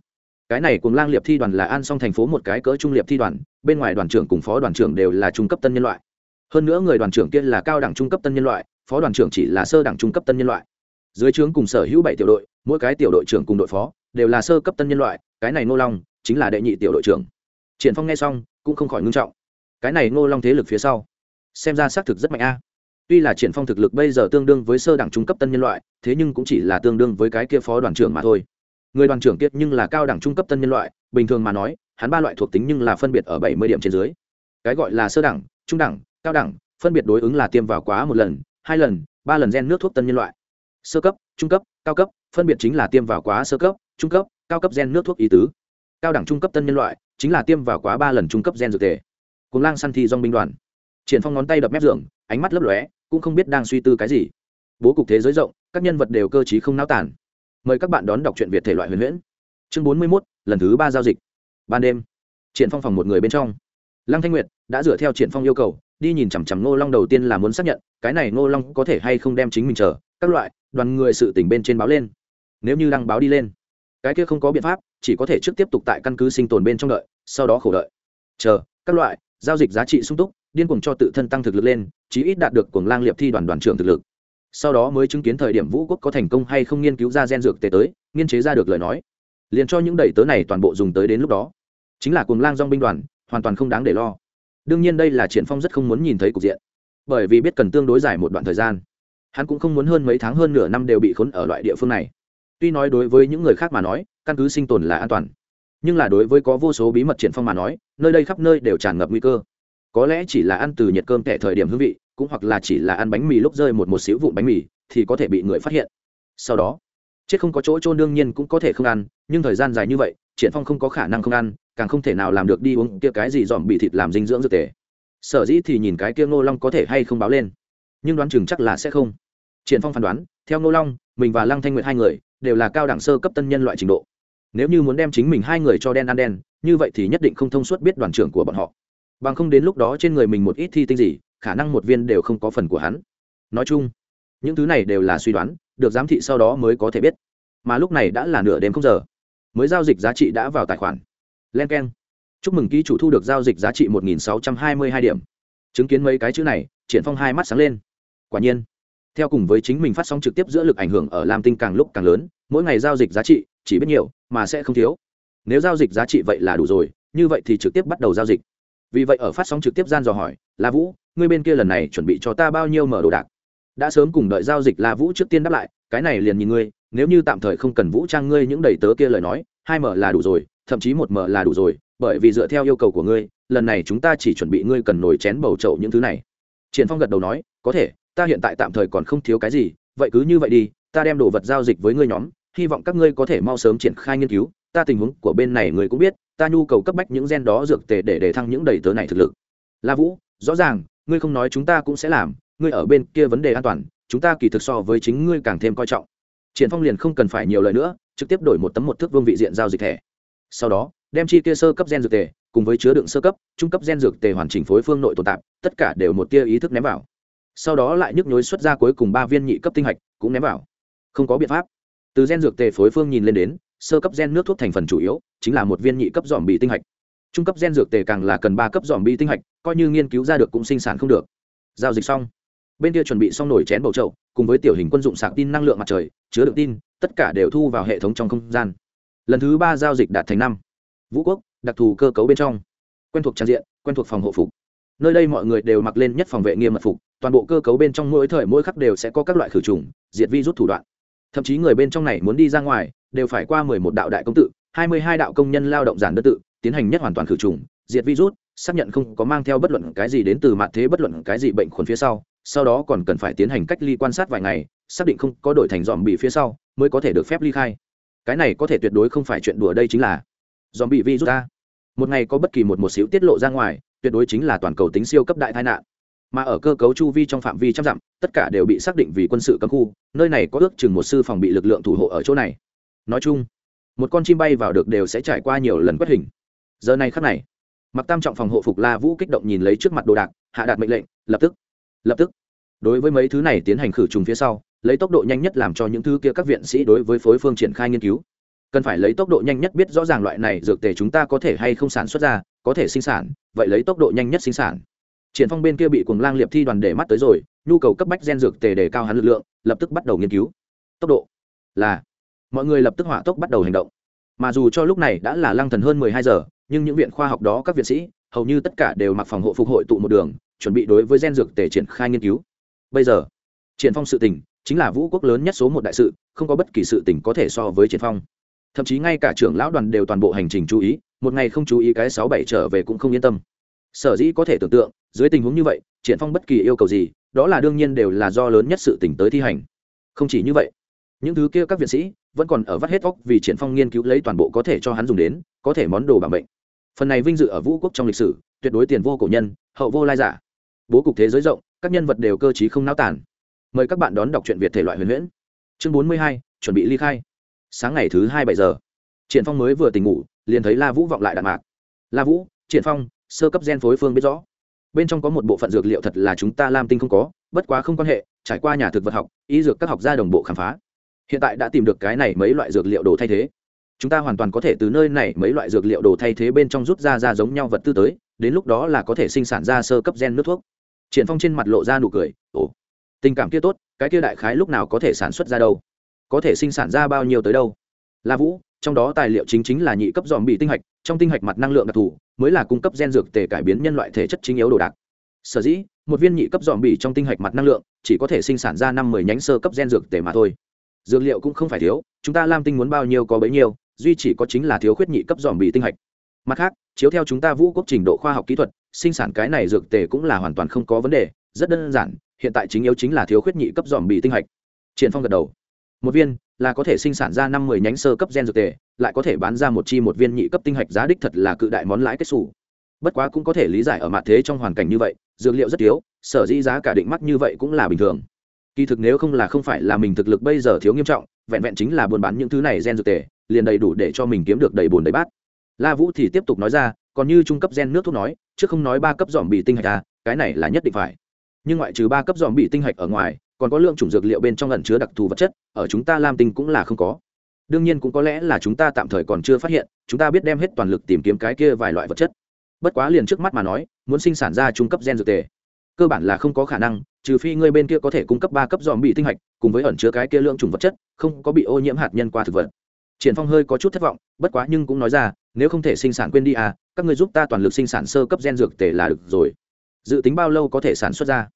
Speaker 1: Cái này Cuồng lang liệp thi đoàn là an song thành phố một cái cỡ trung liệp thi đoàn, bên ngoài đoàn trưởng cùng phó đoàn trưởng đều là trung cấp tân nhân loại. Hơn nữa người đoàn trưởng kia là cao đẳng trung cấp tân nhân loại, phó đoàn trưởng chỉ là sơ đẳng trung cấp tân nhân loại. Dưới trướng cùng sở hữu bảy tiểu đội, mỗi cái tiểu đội trưởng cùng đội phó, đều là sơ cấp tân nhân loại, cái này nô long chính là đệ nhị tiểu đội trưởng. Triển phong nghe xong, cũng không khỏi ngưng trọng. Cái này Ngô long thế lực phía sau, xem ra xác thực rất mạnh a. Tuy là triển phong thực lực bây giờ tương đương với sơ đẳng trung cấp tân nhân loại, thế nhưng cũng chỉ là tương đương với cái kia phó đoàn trưởng mà thôi. Người đoàn trưởng kiệt nhưng là cao đẳng trung cấp tân nhân loại, bình thường mà nói, hắn ba loại thuộc tính nhưng là phân biệt ở bảy mươi điểm trên dưới. Cái gọi là sơ đẳng, trung đẳng, cao đẳng, phân biệt đối ứng là tiêm vào quá một lần, hai lần, ba lần gen nước thuốc tân nhân loại. Sơ cấp, trung cấp, cao cấp, phân biệt chính là tiêm vào quá sơ cấp, trung cấp, cao cấp gen nước thuốc ý tứ cao đẳng trung cấp tân nhân loại chính là tiêm vào quá ba lần trung cấp gen dược tề. Cùng lang săn thi dong binh đoàn. Triển phong ngón tay đập mép giường ánh mắt lấp lóe cũng không biết đang suy tư cái gì. Bố cục thế giới rộng các nhân vật đều cơ trí không náo tản mời các bạn đón đọc truyện việt thể loại huyền huyễn. Chương bốn mươi 41, lần thứ ba giao dịch. Ban đêm triển phong phòng một người bên trong. Lăng thanh nguyệt đã dựa theo triển phong yêu cầu đi nhìn chằm chằm ngô long đầu tiên là muốn xác nhận cái này ngô long có thể hay không đem chính mình chờ các loại đoàn người sự tình bên trên báo lên. Nếu như đăng báo đi lên cái kia không có biện pháp, chỉ có thể trước tiếp tục tại căn cứ sinh tồn bên trong đợi, sau đó khổ đợi. Chờ, các loại, giao dịch giá trị sung túc, điên cuồng cho tự thân tăng thực lực lên, chí ít đạt được cuồng lang liệp thi đoàn đoàn trưởng thực lực. Sau đó mới chứng kiến thời điểm vũ quốc có thành công hay không nghiên cứu ra gen dược tề tới, nghiên chế ra được lời nói. Liền cho những đầy tớ này toàn bộ dùng tới đến lúc đó. Chính là cuồng lang dong binh đoàn, hoàn toàn không đáng để lo. Đương nhiên đây là triển phong rất không muốn nhìn thấy cục diện. Bởi vì biết cần tương đối dài một đoạn thời gian. Hắn cũng không muốn hơn mấy tháng hơn nửa năm đều bị khốn ở loại địa phương này tuy nói đối với những người khác mà nói, căn cứ sinh tồn là an toàn, nhưng là đối với có vô số bí mật triển phong mà nói, nơi đây khắp nơi đều tràn ngập nguy cơ. Có lẽ chỉ là ăn từ nhiệt cơm kẻ thời điểm hương vị, cũng hoặc là chỉ là ăn bánh mì lúc rơi một một xíu vụn bánh mì, thì có thể bị người phát hiện. Sau đó, chết không có chỗ trôn đương nhiên cũng có thể không ăn, nhưng thời gian dài như vậy, triển phong không có khả năng không ăn, càng không thể nào làm được đi uống kia cái gì dòm bị thịt làm dinh dưỡng dược tề. Sở dĩ thì nhìn cái kia ngô long có thể hay không báo lên, nhưng đoán chừng chắc là sẽ không. Triển phong phán đoán, theo ngô long, mình và lăng thanh nguyệt hai người đều là cao đẳng sơ cấp tân nhân loại trình độ. Nếu như muốn đem chính mình hai người cho đen ăn đen, như vậy thì nhất định không thông suốt biết đoàn trưởng của bọn họ. Bằng không đến lúc đó trên người mình một ít thi tinh gì, khả năng một viên đều không có phần của hắn. Nói chung, những thứ này đều là suy đoán, được giám thị sau đó mới có thể biết. Mà lúc này đã là nửa đêm không giờ, mới giao dịch giá trị đã vào tài khoản. Len k e n chúc mừng ký chủ thu được giao dịch giá trị một nghìn sáu trăm hai mươi hai điểm. Chứng kiến mấy cái chữ này, triển phong hai mắt sáng lên. Quả nhiên theo cùng với chính mình phát sóng trực tiếp giữa lực ảnh hưởng ở lam tinh càng lúc càng lớn, mỗi ngày giao dịch giá trị chỉ biết nhiều mà sẽ không thiếu. Nếu giao dịch giá trị vậy là đủ rồi, như vậy thì trực tiếp bắt đầu giao dịch. Vì vậy ở phát sóng trực tiếp gian dò hỏi, la vũ, ngươi bên kia lần này chuẩn bị cho ta bao nhiêu mở đồ đạc? Đã sớm cùng đợi giao dịch la vũ trước tiên đáp lại, cái này liền nhìn ngươi, nếu như tạm thời không cần vũ trang ngươi những đầy tớ kia lời nói, hai mở là đủ rồi, thậm chí một mở là đủ rồi, bởi vì dựa theo yêu cầu của ngươi, lần này chúng ta chỉ chuẩn bị ngươi cần nồi chén bầu trậu những thứ này. Triển phong gật đầu nói, có thể ta hiện tại tạm thời còn không thiếu cái gì, vậy cứ như vậy đi, ta đem đồ vật giao dịch với ngươi nhóm, hy vọng các ngươi có thể mau sớm triển khai nghiên cứu, ta tình huống của bên này ngươi cũng biết, ta nhu cầu cấp bách những gen đó dược tề để để thăng những đầy tớ này thực lực. La vũ, rõ ràng, ngươi không nói chúng ta cũng sẽ làm, ngươi ở bên kia vấn đề an toàn, chúng ta kỳ thực so với chính ngươi càng thêm coi trọng. Triển phong liền không cần phải nhiều lời nữa, trực tiếp đổi một tấm một thước vương vị diện giao dịch thẻ. Sau đó, đem chi kia sơ cấp gen dược tề, cùng với chứa đựng sơ cấp, trung cấp gen dược tề hoàn chỉnh phối phương nội tồn tạp, tất cả đều một tia ý thức ném vào sau đó lại nhức nhối xuất ra cuối cùng ba viên nhị cấp tinh hạch, cũng ném vào. Không có biện pháp. Từ gen dược tề phối phương nhìn lên đến, sơ cấp gen nước thuốc thành phần chủ yếu chính là một viên nhị cấp dòm bị tinh hạch. Trung cấp gen dược tề càng là cần ba cấp dòm bị tinh hạch, coi như nghiên cứu ra được cũng sinh sản không được. Giao dịch xong. Bên kia chuẩn bị xong nổi chén bầu trậu cùng với tiểu hình quân dụng sạc tin năng lượng mặt trời, chứa đựng tin, tất cả đều thu vào hệ thống trong không gian. Lần thứ ba giao dịch đạt thành năm. Vũ quốc, đặc thù cơ cấu bên trong. Quen thuộc trang diện, quen thuộc phòng hộ phục. Nơi đây mọi người đều mặc lên nhất phòng vệ nghiêm mật phục toàn bộ cơ cấu bên trong mỗi thời mỗi khắc đều sẽ có các loại khử trùng, diệt vi rút thủ đoạn. Thậm chí người bên trong này muốn đi ra ngoài, đều phải qua mười một đạo đại công tự, hai mươi hai đạo công nhân lao động giản đơn tự, tiến hành nhất hoàn toàn khử trùng, diệt virus xác nhận không có mang theo bất luận cái gì đến từ mặt thế bất luận cái gì bệnh khuẩn phía sau sau đó còn cần phải tiến hành cách ly quan sát vài ngày, xác định không có đổi thành dòm bị phía sau, mới có thể được phép ly khai. Cái này có thể tuyệt đối không phải chuyện đùa đây chính là dòm bị virus ta. Một ngày có bất kỳ một một xíu tiết lộ ra ngoài, tuyệt đối chính là toàn cầu tính siêu cấp đại tai nạn mà ở cơ cấu chu vi trong phạm vi trăm dặm, tất cả đều bị xác định vì quân sự cấm khu, nơi này có ước chừng một sư phòng bị lực lượng thủ hộ ở chỗ này. Nói chung, một con chim bay vào được đều sẽ trải qua nhiều lần quất hình. Giờ này khắc này mặc tam trọng phòng hộ phục la vũ kích động nhìn lấy trước mặt đồ đạc, hạ đạt mệnh lệnh, lập tức lập tức. Đối với mấy thứ này tiến hành khử trùng phía sau, lấy tốc độ nhanh nhất làm cho những thứ kia các viện sĩ đối với phối phương triển khai nghiên cứu. Cần phải lấy tốc độ nhanh nhất biết rõ ràng loại này dược tề chúng ta có thể hay không sản xuất ra, có thể sinh sản, vậy lấy tốc độ nhanh nhất sinh sản triển phong bên kia bị cuồng lang liệp thi đoàn để mắt tới rồi, nhu cầu cấp bách gen dược tề để cao hắn lực lượng, lập tức bắt đầu nghiên cứu. Tốc độ là, mọi người lập tức hỏa tốc bắt đầu hành động. Mà dù cho lúc này đã là lăng thần hơn mười hai giờ, nhưng những viện khoa học đó các viện sĩ, hầu như tất cả đều mặc phòng hộ phục hội tụ một đường, chuẩn bị đối với gen dược tề triển khai nghiên cứu. Bây giờ, triển phong sự tình chính là vũ quốc lớn nhất số một đại sự, không có bất kỳ sự tình có thể so với triển phong. Thậm chí ngay cả trưởng lão đoàn đều toàn bộ hành trình chú ý, một ngày không chú ý cái sáu bảy trở về cũng không yên tâm sở dĩ có thể tưởng tượng, dưới tình huống như vậy, triển phong bất kỳ yêu cầu gì, đó là đương nhiên đều là do lớn nhất sự tỉnh tới thi hành. Không chỉ như vậy, những thứ kia các viện sĩ vẫn còn ở vắt hết óc vì triển phong nghiên cứu lấy toàn bộ có thể cho hắn dùng đến, có thể món đồ bảo mệnh. Phần này vinh dự ở vũ quốc trong lịch sử, tuyệt đối tiền vô cổ nhân, hậu vô lai giả. Bố cục thế giới rộng, các nhân vật đều cơ trí không náo tàn. Mời các bạn đón đọc truyện việt thể loại huyền huyễn. Chương bốn mươi hai, chuẩn bị ly khai. Sáng ngày thứ hai bảy giờ, triển phong mới vừa tỉnh ngủ, liền thấy la vũ vọng lại đạn mạc. La vũ, triển phong sơ cấp gen phối phương biết rõ. Bên trong có một bộ phận dược liệu thật là chúng ta lam tinh không có, bất quá không quan hệ, trải qua nhà thực vật học, y dược các học gia đồng bộ khám phá. Hiện tại đã tìm được cái này mấy loại dược liệu đồ thay thế. Chúng ta hoàn toàn có thể từ nơi này mấy loại dược liệu đồ thay thế bên trong rút ra ra giống nhau vật tư tới, đến lúc đó là có thể sinh sản ra sơ cấp gen nước thuốc. Triển phong trên mặt lộ ra nụ cười, ồ, tình cảm kia tốt, cái kia đại khái lúc nào có thể sản xuất ra đâu? Có thể sinh sản ra bao nhiêu tới đâu? La vũ trong đó tài liệu chính chính là nhị cấp dòm bị tinh hạch, trong tinh hạch mặt năng lượng đặc thù mới là cung cấp gen dược tề cải biến nhân loại thể chất chính yếu đồ đạc. Sở dĩ, một viên nhị cấp dòm bị trong tinh hạch mặt năng lượng chỉ có thể sinh sản ra năm mười nhánh sơ cấp gen dược tề mà thôi. Dược liệu cũng không phải thiếu, chúng ta lam tinh muốn bao nhiêu có bấy nhiêu, duy chỉ có chính là thiếu khuyết nhị cấp dòm bị tinh hạch. Mặt khác, chiếu theo chúng ta vũ quốc trình độ khoa học kỹ thuật, sinh sản cái này dược tề cũng là hoàn toàn không có vấn đề, rất đơn giản, hiện tại chính yếu chính là thiếu khuyết nhị cấp dòm bị tinh hạch. Triển phong gật đầu một viên là có thể sinh sản ra năm mười nhánh sơ cấp gen dược tề, lại có thể bán ra một chi một viên nhị cấp tinh hạch giá đích thật là cự đại món lãi kết xù. Bất quá cũng có thể lý giải ở mặt thế trong hoàn cảnh như vậy, dược liệu rất thiếu, sở dĩ giá cả định mắc như vậy cũng là bình thường. Kỳ thực nếu không là không phải là mình thực lực bây giờ thiếu nghiêm trọng, vẹn vẹn chính là buôn bán những thứ này gen dược tề, liền đầy đủ để cho mình kiếm được đầy bồn đầy bát. La vũ thì tiếp tục nói ra, còn như trung cấp gen nước thuốc nói chứ không nói ba cấp dòm bị tinh hạch à cái này là nhất định phải. Nhưng ngoại trừ ba cấp dòm bị tinh hạch ở ngoài còn có lượng chủng dược liệu bên trong ẩn chứa đặc thù vật chất, ở chúng ta lam tinh cũng là không có. Đương nhiên cũng có lẽ là chúng ta tạm thời còn chưa phát hiện, chúng ta biết đem hết toàn lực tìm kiếm cái kia vài loại vật chất. Bất quá liền trước mắt mà nói, muốn sinh sản ra trung cấp gen dược tề, cơ bản là không có khả năng, trừ phi ngươi bên kia có thể cung cấp ba cấp dòm bị tinh hạch, cùng với ẩn chứa cái kia lượng chủng vật chất, không có bị ô nhiễm hạt nhân qua thực vật. Triển phong hơi có chút thất vọng, bất quá nhưng cũng nói ra, nếu không thể sinh sản quên đi à các ngươi giúp ta toàn lực sinh sản sơ cấp gen dược tề là được rồi. Dự tính bao lâu có thể sản xuất ra?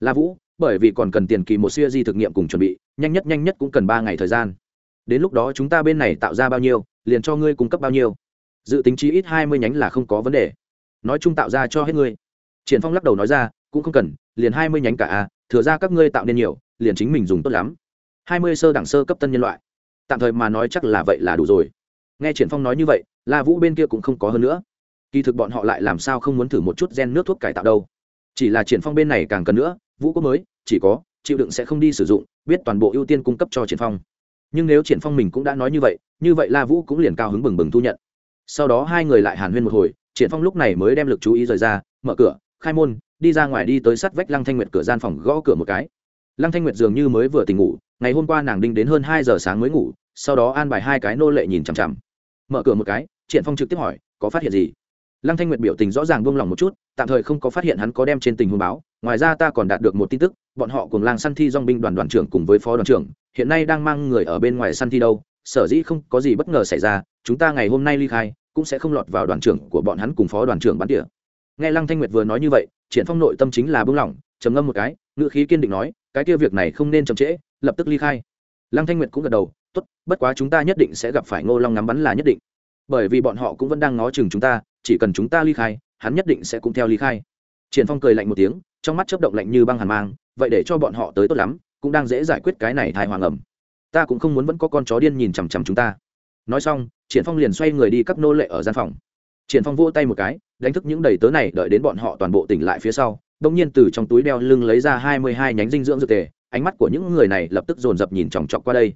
Speaker 1: La vũ bởi vì còn cần tiền kỳ một siêu di thực nghiệm cùng chuẩn bị, nhanh nhất nhanh nhất cũng cần ba ngày thời gian. Đến lúc đó chúng ta bên này tạo ra bao nhiêu, liền cho ngươi cung cấp bao nhiêu. Dự tính chí ít hai mươi nhánh là không có vấn đề. Nói chung tạo ra cho hết ngươi. Triển phong lắc đầu nói ra, cũng không cần, liền hai mươi nhánh cả a, thừa ra các ngươi tạo nên nhiều, liền chính mình dùng tốt lắm. hai mươi sơ đẳng sơ cấp tân nhân loại. Tạm thời mà nói chắc là vậy là đủ rồi. Nghe triển phong nói như vậy, la vũ bên kia cũng không có hơn nữa. Kỳ thực bọn họ lại làm sao không muốn thử một chút gen nước thuốc cải tạo đâu. Chỉ là triển phong bên này càng cần nữa vũ quốc mới, chỉ có, chịu đựng sẽ không đi sử dụng, biết toàn bộ ưu tiên cung cấp cho triển phong. Nhưng nếu triển phong mình cũng đã nói như vậy như vậy la vũ cũng liền cao hứng bừng bừng thu nhận. Sau đó hai người lại hàn huyên một hồi, triển phong lúc này mới đem lực chú ý rời ra, mở cửa, khai môn, đi ra ngoài đi tới sát vách lăng thanh nguyệt cửa gian phòng gõ cửa một cái. Lăng thanh nguyệt dường như mới vừa tỉnh ngủ, ngày hôm qua nàng đinh đến hơn hai giờ sáng mới ngủ, sau đó an bài hai cái nô lệ nhìn chằm chằm. Mở cửa một cái, triển phong trực tiếp hỏi, có phát hiện gì? Lăng thanh nguyệt biểu tình rõ ràng buông lòng một chút, tạm thời không có phát hiện hắn có đem trên tình huống báo, ngoài ra ta còn đạt được một tin tức, bọn họ cùng lang săn thi dong binh đoàn đoàn trưởng cùng với phó đoàn trưởng, hiện nay đang mang người ở bên ngoài săn thi đâu, sở dĩ không có gì bất ngờ xảy ra, chúng ta ngày hôm nay ly khai, cũng sẽ không lọt vào đoàn trưởng của bọn hắn cùng phó đoàn trưởng bắn tỉa. Nghe lăng thanh nguyệt vừa nói như vậy, triển phong nội tâm chính là buông lỏng, trầm ngâm một cái, ngữ khí kiên định nói, cái kia việc này không nên chậm trễ, lập tức ly khai. Lăng thanh nguyệt cũng gật đầu, tốt, bất quá chúng ta nhất định sẽ gặp phải ngô long ngắm bắn là nhất định. Bởi vì bọn họ cũng vẫn đang ngó chừng chúng ta chỉ cần chúng ta ly khai, hắn nhất định sẽ cũng theo ly khai. Triển phong cười lạnh một tiếng, trong mắt chớp động lạnh như băng hàn mang, vậy để cho bọn họ tới tốt lắm, cũng đang dễ giải quyết cái này thai hoàng ẩm. Ta cũng không muốn vẫn có con chó điên nhìn chằm chằm chúng ta. Nói xong, triển phong liền xoay người đi các nô lệ ở gian phòng. Triển phong vỗ tay một cái, đánh thức những đầy tớ này đợi đến bọn họ toàn bộ tỉnh lại phía sau, đông nhiên từ trong túi đeo lưng lấy ra hai mươi hai nhánh dinh dưỡng dược tề, ánh mắt của những người này lập tức dồn dập nhìn chòng chọc qua đây.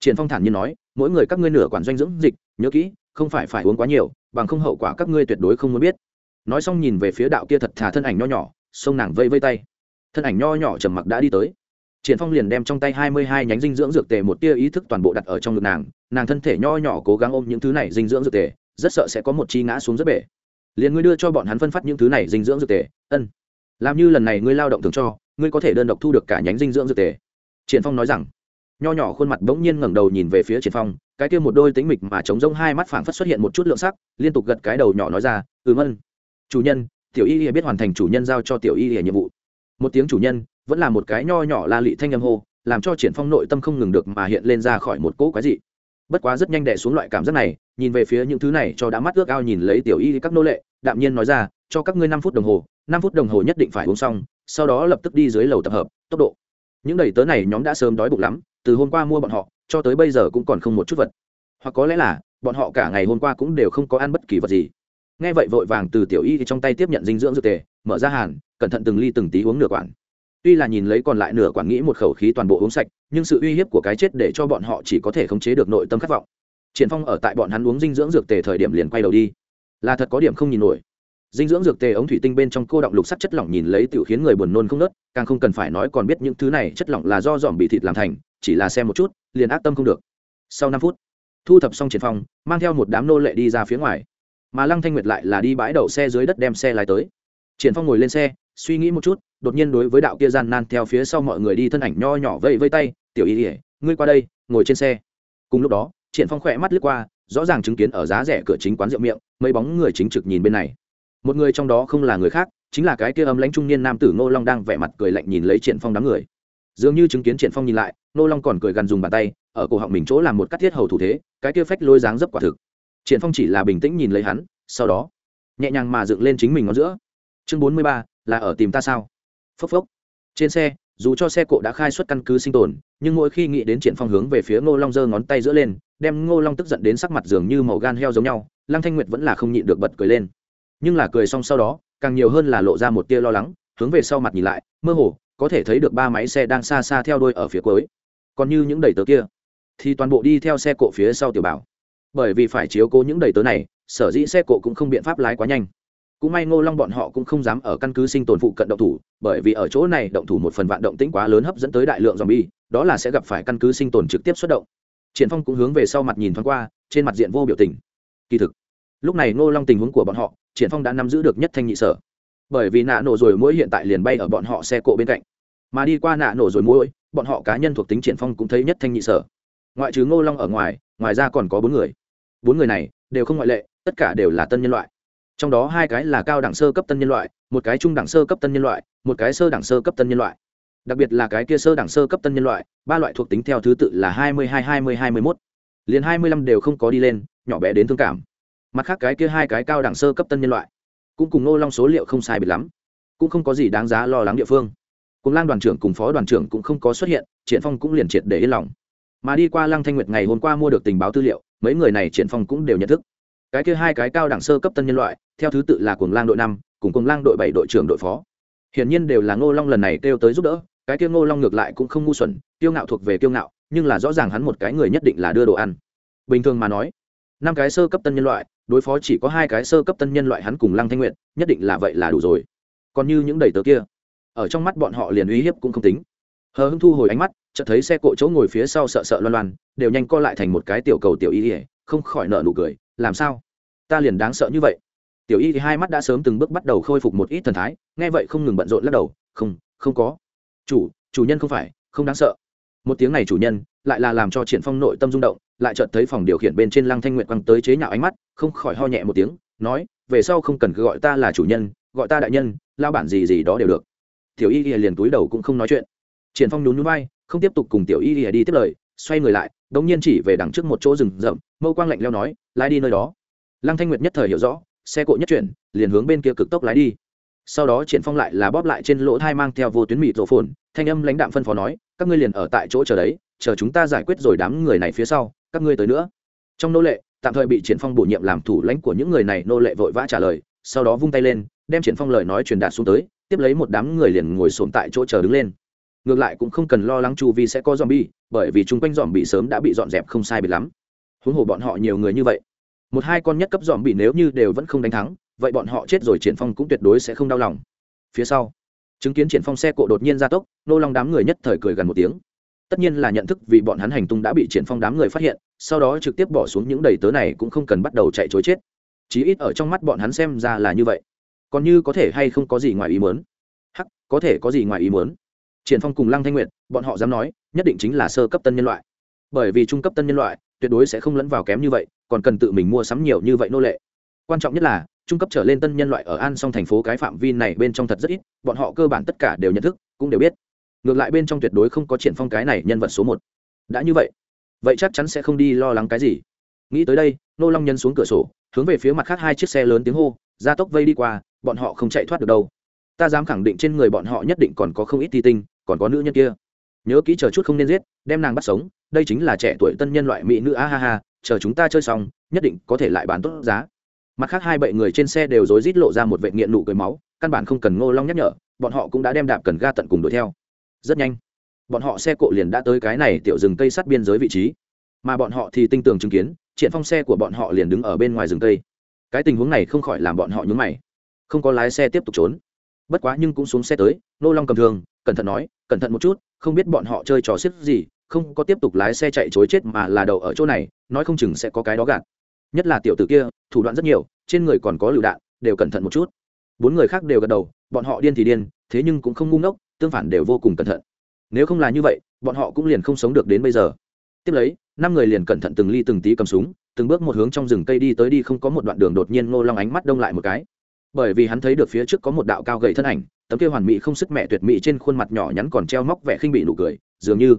Speaker 1: Triển phong thản nhiên nói, mỗi người các ngươi nửa quản doanh dưỡng dịch, nhớ kỹ, không phải phải uống quá nhiều bằng không hậu quả các ngươi tuyệt đối không muốn biết. Nói xong nhìn về phía đạo kia thật thà thân ảnh nho nhỏ xông nàng vây vây tay. Thân ảnh nho nhỏ trầm mặc đã đi tới. Triển phong liền đem trong tay hai mươi hai nhánh dinh dưỡng dược tề một tia ý thức toàn bộ đặt ở trong ngực nàng nàng thân thể nho nhỏ cố gắng ôm những thứ này dinh dưỡng dược tề, rất sợ sẽ có một chi ngã xuống rất bể. Liền ngươi đưa cho bọn hắn phân phát những thứ này dinh dưỡng dược tề, ân. Làm như lần này ngươi lao động thường cho, ngươi có thể đơn độc thu được cả nhánh dinh dưỡng dược tề. Triển phong nói rằng. Nho nhỏ khuôn mặt bỗng nhiên ngẩng đầu nhìn về phía triển phong cái kia một đôi tính mịch mà trống rông hai mắt phảng phất xuất hiện một chút lượng sắc, liên tục gật cái đầu nhỏ nói ra, ừm, ân. Chủ nhân, tiểu y biết hoàn thành chủ nhân giao cho tiểu y nhiệm vụ. Một tiếng chủ nhân, vẫn là một cái nho nhỏ la lị thanh âm hô, làm cho triển phong nội tâm không ngừng được mà hiện lên ra khỏi một cỗ quái dị. Bất quá rất nhanh đè xuống loại cảm giác này, nhìn về phía những thứ này cho đã mắt ước ao nhìn lấy tiểu y các nô lệ, đạm nhiên nói ra, cho các ngươi năm phút đồng hồ, năm phút đồng hồ nhất định phải uống xong, sau đó lập tức đi dưới lầu tập hợp, tốc độ. Những đầy tớ này nhóm đã sớm đói bụng lắm, từ hôm qua mua bọn họ cho tới bây giờ cũng còn không một chút vật. Hoặc có lẽ là, bọn họ cả ngày hôm qua cũng đều không có ăn bất kỳ vật gì. Nghe vậy vội vàng từ tiểu y thì trong tay tiếp nhận dinh dưỡng dược tề, mở ra hàn, cẩn thận từng ly từng tí uống nửa quản tuy là nhìn lấy còn lại nửa quản nghĩ một khẩu khí toàn bộ uống sạch, nhưng sự uy hiếp của cái chết để cho bọn họ chỉ có thể khống chế được nội tâm khát vọng. Triển phong ở tại bọn hắn uống dinh dưỡng dược tề thời điểm liền quay đầu đi. Là thật có điểm không nhìn nổi. Dinh dưỡng dược tề ống thủy tinh bên trong cô động lục sắc chất lỏng nhìn lấy tiểu khiến người buồn nôn không nớt càng không cần phải nói còn biết những thứ này chất lỏng là do dòm bị thịt làm thành chỉ là xem một chút, liền ác tâm không được. Sau năm phút, thu thập xong triển phong, mang theo một đám nô lệ đi ra phía ngoài. Mà lăng thanh nguyệt lại là đi bãi đậu xe dưới đất đem xe lái tới. Triển phong ngồi lên xe, suy nghĩ một chút, đột nhiên đối với đạo kia gian nan theo phía sau mọi người đi thân ảnh nho nhỏ vây vây tay, tiểu y ỉa ngươi qua đây, ngồi trên xe. Cùng lúc đó, triển phong khỏe mắt lướt qua, rõ ràng chứng kiến ở giá rẻ cửa chính quán rượu miệng, mấy bóng người chính trực nhìn bên này. Một người trong đó không là người khác, chính là cái kia âm lãnh trung niên nam tử ngô long đang vẻ mặt cười lạnh nhìn lấy triển phong đám người dường như chứng kiến triển phong nhìn lại ngô long còn cười gần dùng bàn tay, ở cổ họng mình chỗ làm một cắt thiết hầu thủ thế, cái kia phách lôi dáng dấp quả thực. Triển phong chỉ là bình tĩnh nhìn lấy hắn, sau đó, nhẹ nhàng mà dựng lên chính mình ngón giữa. Chương bốn mươi ba, là ở tìm ta sao? Phốc phốc. Trên xe, dù cho xe cộ đã khai xuất căn cứ sinh tồn, nhưng mỗi khi nghĩ đến triển phong hướng về phía ngô long giơ ngón tay giữa lên, đem ngô long tức giận đến sắc mặt dường như màu gan heo giống nhau, lăng thanh nguyệt vẫn là không nhịn được bật cười lên. Nhưng là cười xong sau đó, càng nhiều hơn là lộ ra một tia lo lắng, hướng về sau mặt nhìn lại, mơ hồ có thể thấy được ba máy xe đang xa xa theo đuôi ở phía cuối. Còn như những đầy tớ kia, thì toàn bộ đi theo xe cộ phía sau tiểu bảo. Bởi vì phải chiếu cố những đầy tớ này, sở dĩ xe cộ cũng không biện pháp lái quá nhanh. Cũng may ngô long bọn họ cũng không dám ở căn cứ sinh tồn phụ cận động thủ, bởi vì ở chỗ này động thủ một phần vạn động tĩnh quá lớn hấp dẫn tới đại lượng dòm bi đó là sẽ gặp phải căn cứ sinh tồn trực tiếp xuất động. Triển phong cũng hướng về sau mặt nhìn thoáng qua, trên mặt diện vô biểu tình. Kỳ thực, lúc này ngô long tình huống của bọn họ, triển phong đã nắm giữ được nhất thanh nhị sở. Bởi vì nạ nổ rồi, mỗi hiện tại liền bay ở bọn họ xe cộ bên cạnh mà đi qua nạ nổ rồi mỗi bọn họ cá nhân thuộc tính triển phong cũng thấy nhất thanh nhị sở. Ngoại trừ ngô long ở ngoài ngoài ra còn có bốn người. Bốn người này đều không ngoại lệ, tất cả đều là tân nhân loại. Trong đó hai cái là cao đẳng sơ cấp tân nhân loại, một cái trung đẳng sơ cấp tân nhân loại, một cái sơ đẳng sơ cấp tân nhân loại. Đặc biệt là cái kia sơ đẳng sơ cấp tân nhân loại, ba loại thuộc tính theo thứ tự là hai mươi hai hai mươi hai mươi mốt. Liền hai mươi lăm đều không có đi lên, nhỏ bé đến thương cảm. Mặt khác cái kia hai cái cao đẳng sơ cấp tân nhân loại, cũng cùng nô long số liệu không sai biệt lắm, cũng không có gì đáng giá lo lắng địa phương cùng lang đoàn trưởng cùng phó đoàn trưởng cũng không có xuất hiện, triển phong cũng liền triệt để yên lòng. Mà đi qua lăng thanh nguyệt ngày hôm qua mua được tình báo tư liệu, mấy người này triển phong cũng đều nhận thức. Cái kia hai cái cao đẳng sơ cấp tân nhân loại, theo thứ tự là cùng lang đội năm, cùng cùng lang đội bảy đội trưởng đội phó. Hiển nhiên đều là ngô long lần này kêu tới giúp đỡ, cái kia ngô long ngược lại cũng không ngu xuẩn, kiêu ngạo thuộc về kiêu ngạo, nhưng là rõ ràng hắn một cái người nhất định là đưa đồ ăn. Bình thường mà nói, năm cái sơ cấp tân nhân loại, đối phó chỉ có hai cái sơ cấp tân nhân loại hắn cùng lăng thanh Nguyệt, nhất định là vậy là đủ rồi. Còn như những đầy tớ kia ở trong mắt bọn họ liền uy hiếp cũng không tính. Hờ hưng thu hồi ánh mắt, chợt thấy xe cộ chỗ ngồi phía sau sợ sợ loan loan, đều nhanh co lại thành một cái tiểu cầu tiểu y ỉa không khỏi nợ nụ cười, làm sao? Ta liền đáng sợ như vậy. Tiểu y thì hai mắt đã sớm từng bước bắt đầu khôi phục một ít thần thái, nghe vậy không ngừng bận rộn lắc đầu, không không có. Chủ chủ nhân không phải, không đáng sợ. Một tiếng này chủ nhân, lại là làm cho triển phong nội tâm rung động, lại chợt thấy phòng điều khiển bên trên lăng thanh nguyện quăng tới chế nhạo ánh mắt, không khỏi ho nhẹ một tiếng, nói, về sau không cần cứ gọi ta là chủ nhân, gọi ta đại nhân, lao bản gì gì đó đều được tiểu y lìa liền túi đầu cũng không nói chuyện. Triển phong nhún nhún vai, không tiếp tục cùng tiểu y lìa đi tiếp lời, xoay người lại, đống nhiên chỉ về đằng trước một chỗ rừng rậm, mâu quang lạnh leo nói, lái đi nơi đó. Lăng thanh nguyệt nhất thời hiểu rõ, xe cộ nhất chuyển, liền hướng bên kia cực tốc lái đi. Sau đó triển phong lại là bóp lại trên lỗ thai mang theo vô tuyến mịt rộ phồn, thanh âm lãnh đạm phân phó nói, các ngươi liền ở tại chỗ chờ đấy, chờ chúng ta giải quyết rồi đám người này phía sau, các ngươi tới nữa. Trong nô lệ, tạm thời bị triển phong bổ nhiệm làm thủ lãnh của những người này, nô lệ vội vã trả lời, sau đó vung tay lên, đem triển phong lời nói truyền đạt xuống tới tiếp lấy một đám người liền ngồi xổm tại chỗ chờ đứng lên. Ngược lại cũng không cần lo lắng chu vi sẽ có dòm bi bởi vì chung quanh dòm bị sớm đã bị dọn dẹp không sai biệt lắm. Huống hồ bọn họ nhiều người như vậy. Một hai con nhất cấp dòm bị nếu như đều vẫn không đánh thắng, vậy bọn họ chết rồi triển phong cũng tuyệt đối sẽ không đau lòng. Phía sau, chứng kiến triển phong xe cộ đột nhiên ra tốc, nô long đám người nhất thời cười gần một tiếng. Tất nhiên là nhận thức vì bọn hắn hành tung đã bị triển phong đám người phát hiện, sau đó trực tiếp bỏ xuống những đầy tớ này cũng không cần bắt đầu chạy chối chết. Chí ít ở trong mắt bọn hắn xem ra là như vậy còn như có thể hay không có gì ngoài ý muốn? Hắc, có thể có gì ngoài ý muốn? Triển phong cùng lăng thanh nguyệt, bọn họ dám nói, nhất định chính là sơ cấp tân nhân loại. Bởi vì trung cấp tân nhân loại, tuyệt đối sẽ không lẫn vào kém như vậy, còn cần tự mình mua sắm nhiều như vậy nô lệ. Quan trọng nhất là, trung cấp trở lên tân nhân loại ở an song thành phố cái phạm vi này bên trong thật rất ít, bọn họ cơ bản tất cả đều nhận thức, cũng đều biết. Ngược lại bên trong tuyệt đối không có triển phong cái này nhân vật số một. Đã như vậy vậy chắc chắn sẽ không đi lo lắng cái gì. Nghĩ tới đây, nô long nhân xuống cửa sổ, hướng về phía mặt khác hai chiếc xe lớn tiếng hô gia tốc vây đi qua, bọn họ không chạy thoát được đâu. Ta dám khẳng định trên người bọn họ nhất định còn có không ít thi tinh, còn có nữ nhân kia. Nhớ kỹ chờ chút không nên giết, đem nàng bắt sống, đây chính là trẻ tuổi tân nhân loại mỹ nữ, a ha ha, chờ chúng ta chơi xong, nhất định có thể lại bán tốt giá. Mặt khác hai bậy người trên xe đều rối rít lộ ra một vệ nghiện nụ cười máu, căn bản không cần ngô long nhắc nhở, bọn họ cũng đã đem đạp cần ga tận cùng đuổi theo. Rất nhanh, bọn họ xe cộ liền đã tới cái này tiểu rừng cây sát biên giới vị trí. Mà bọn họ thì tinh tường chứng kiến, triển phong xe của bọn họ liền đứng ở bên ngoài rừng cây cái tình huống này không khỏi làm bọn họ nhướng mày. Không có lái xe tiếp tục trốn. Bất quá nhưng cũng xuống xe tới, nô long cầm thường, cẩn thận nói, cẩn thận một chút, không biết bọn họ chơi trò xiết gì, không có tiếp tục lái xe chạy chối chết mà là đậu ở chỗ này, nói không chừng sẽ có cái đó gạt. Nhất là tiểu tử kia, thủ đoạn rất nhiều, trên người còn có lựu đạn, đều cẩn thận một chút. Bốn người khác đều gật đầu, bọn họ điên thì điên, thế nhưng cũng không ngu ngốc, tương phản đều vô cùng cẩn thận. Nếu không là như vậy, bọn họ cũng liền không sống được đến bây giờ. Tiếp lấy, năm người liền cẩn thận từng ly từng tí cầm súng từng bước một hướng trong rừng cây đi tới đi không có một đoạn đường đột nhiên ngô long ánh mắt đông lại một cái. Bởi vì hắn thấy được phía trước có một đạo cao gầy thân ảnh, tấm kia hoàn mỹ không sức mẹ tuyệt mỹ trên khuôn mặt nhỏ nhắn còn treo móc vẻ khinh bị nụ cười, dường như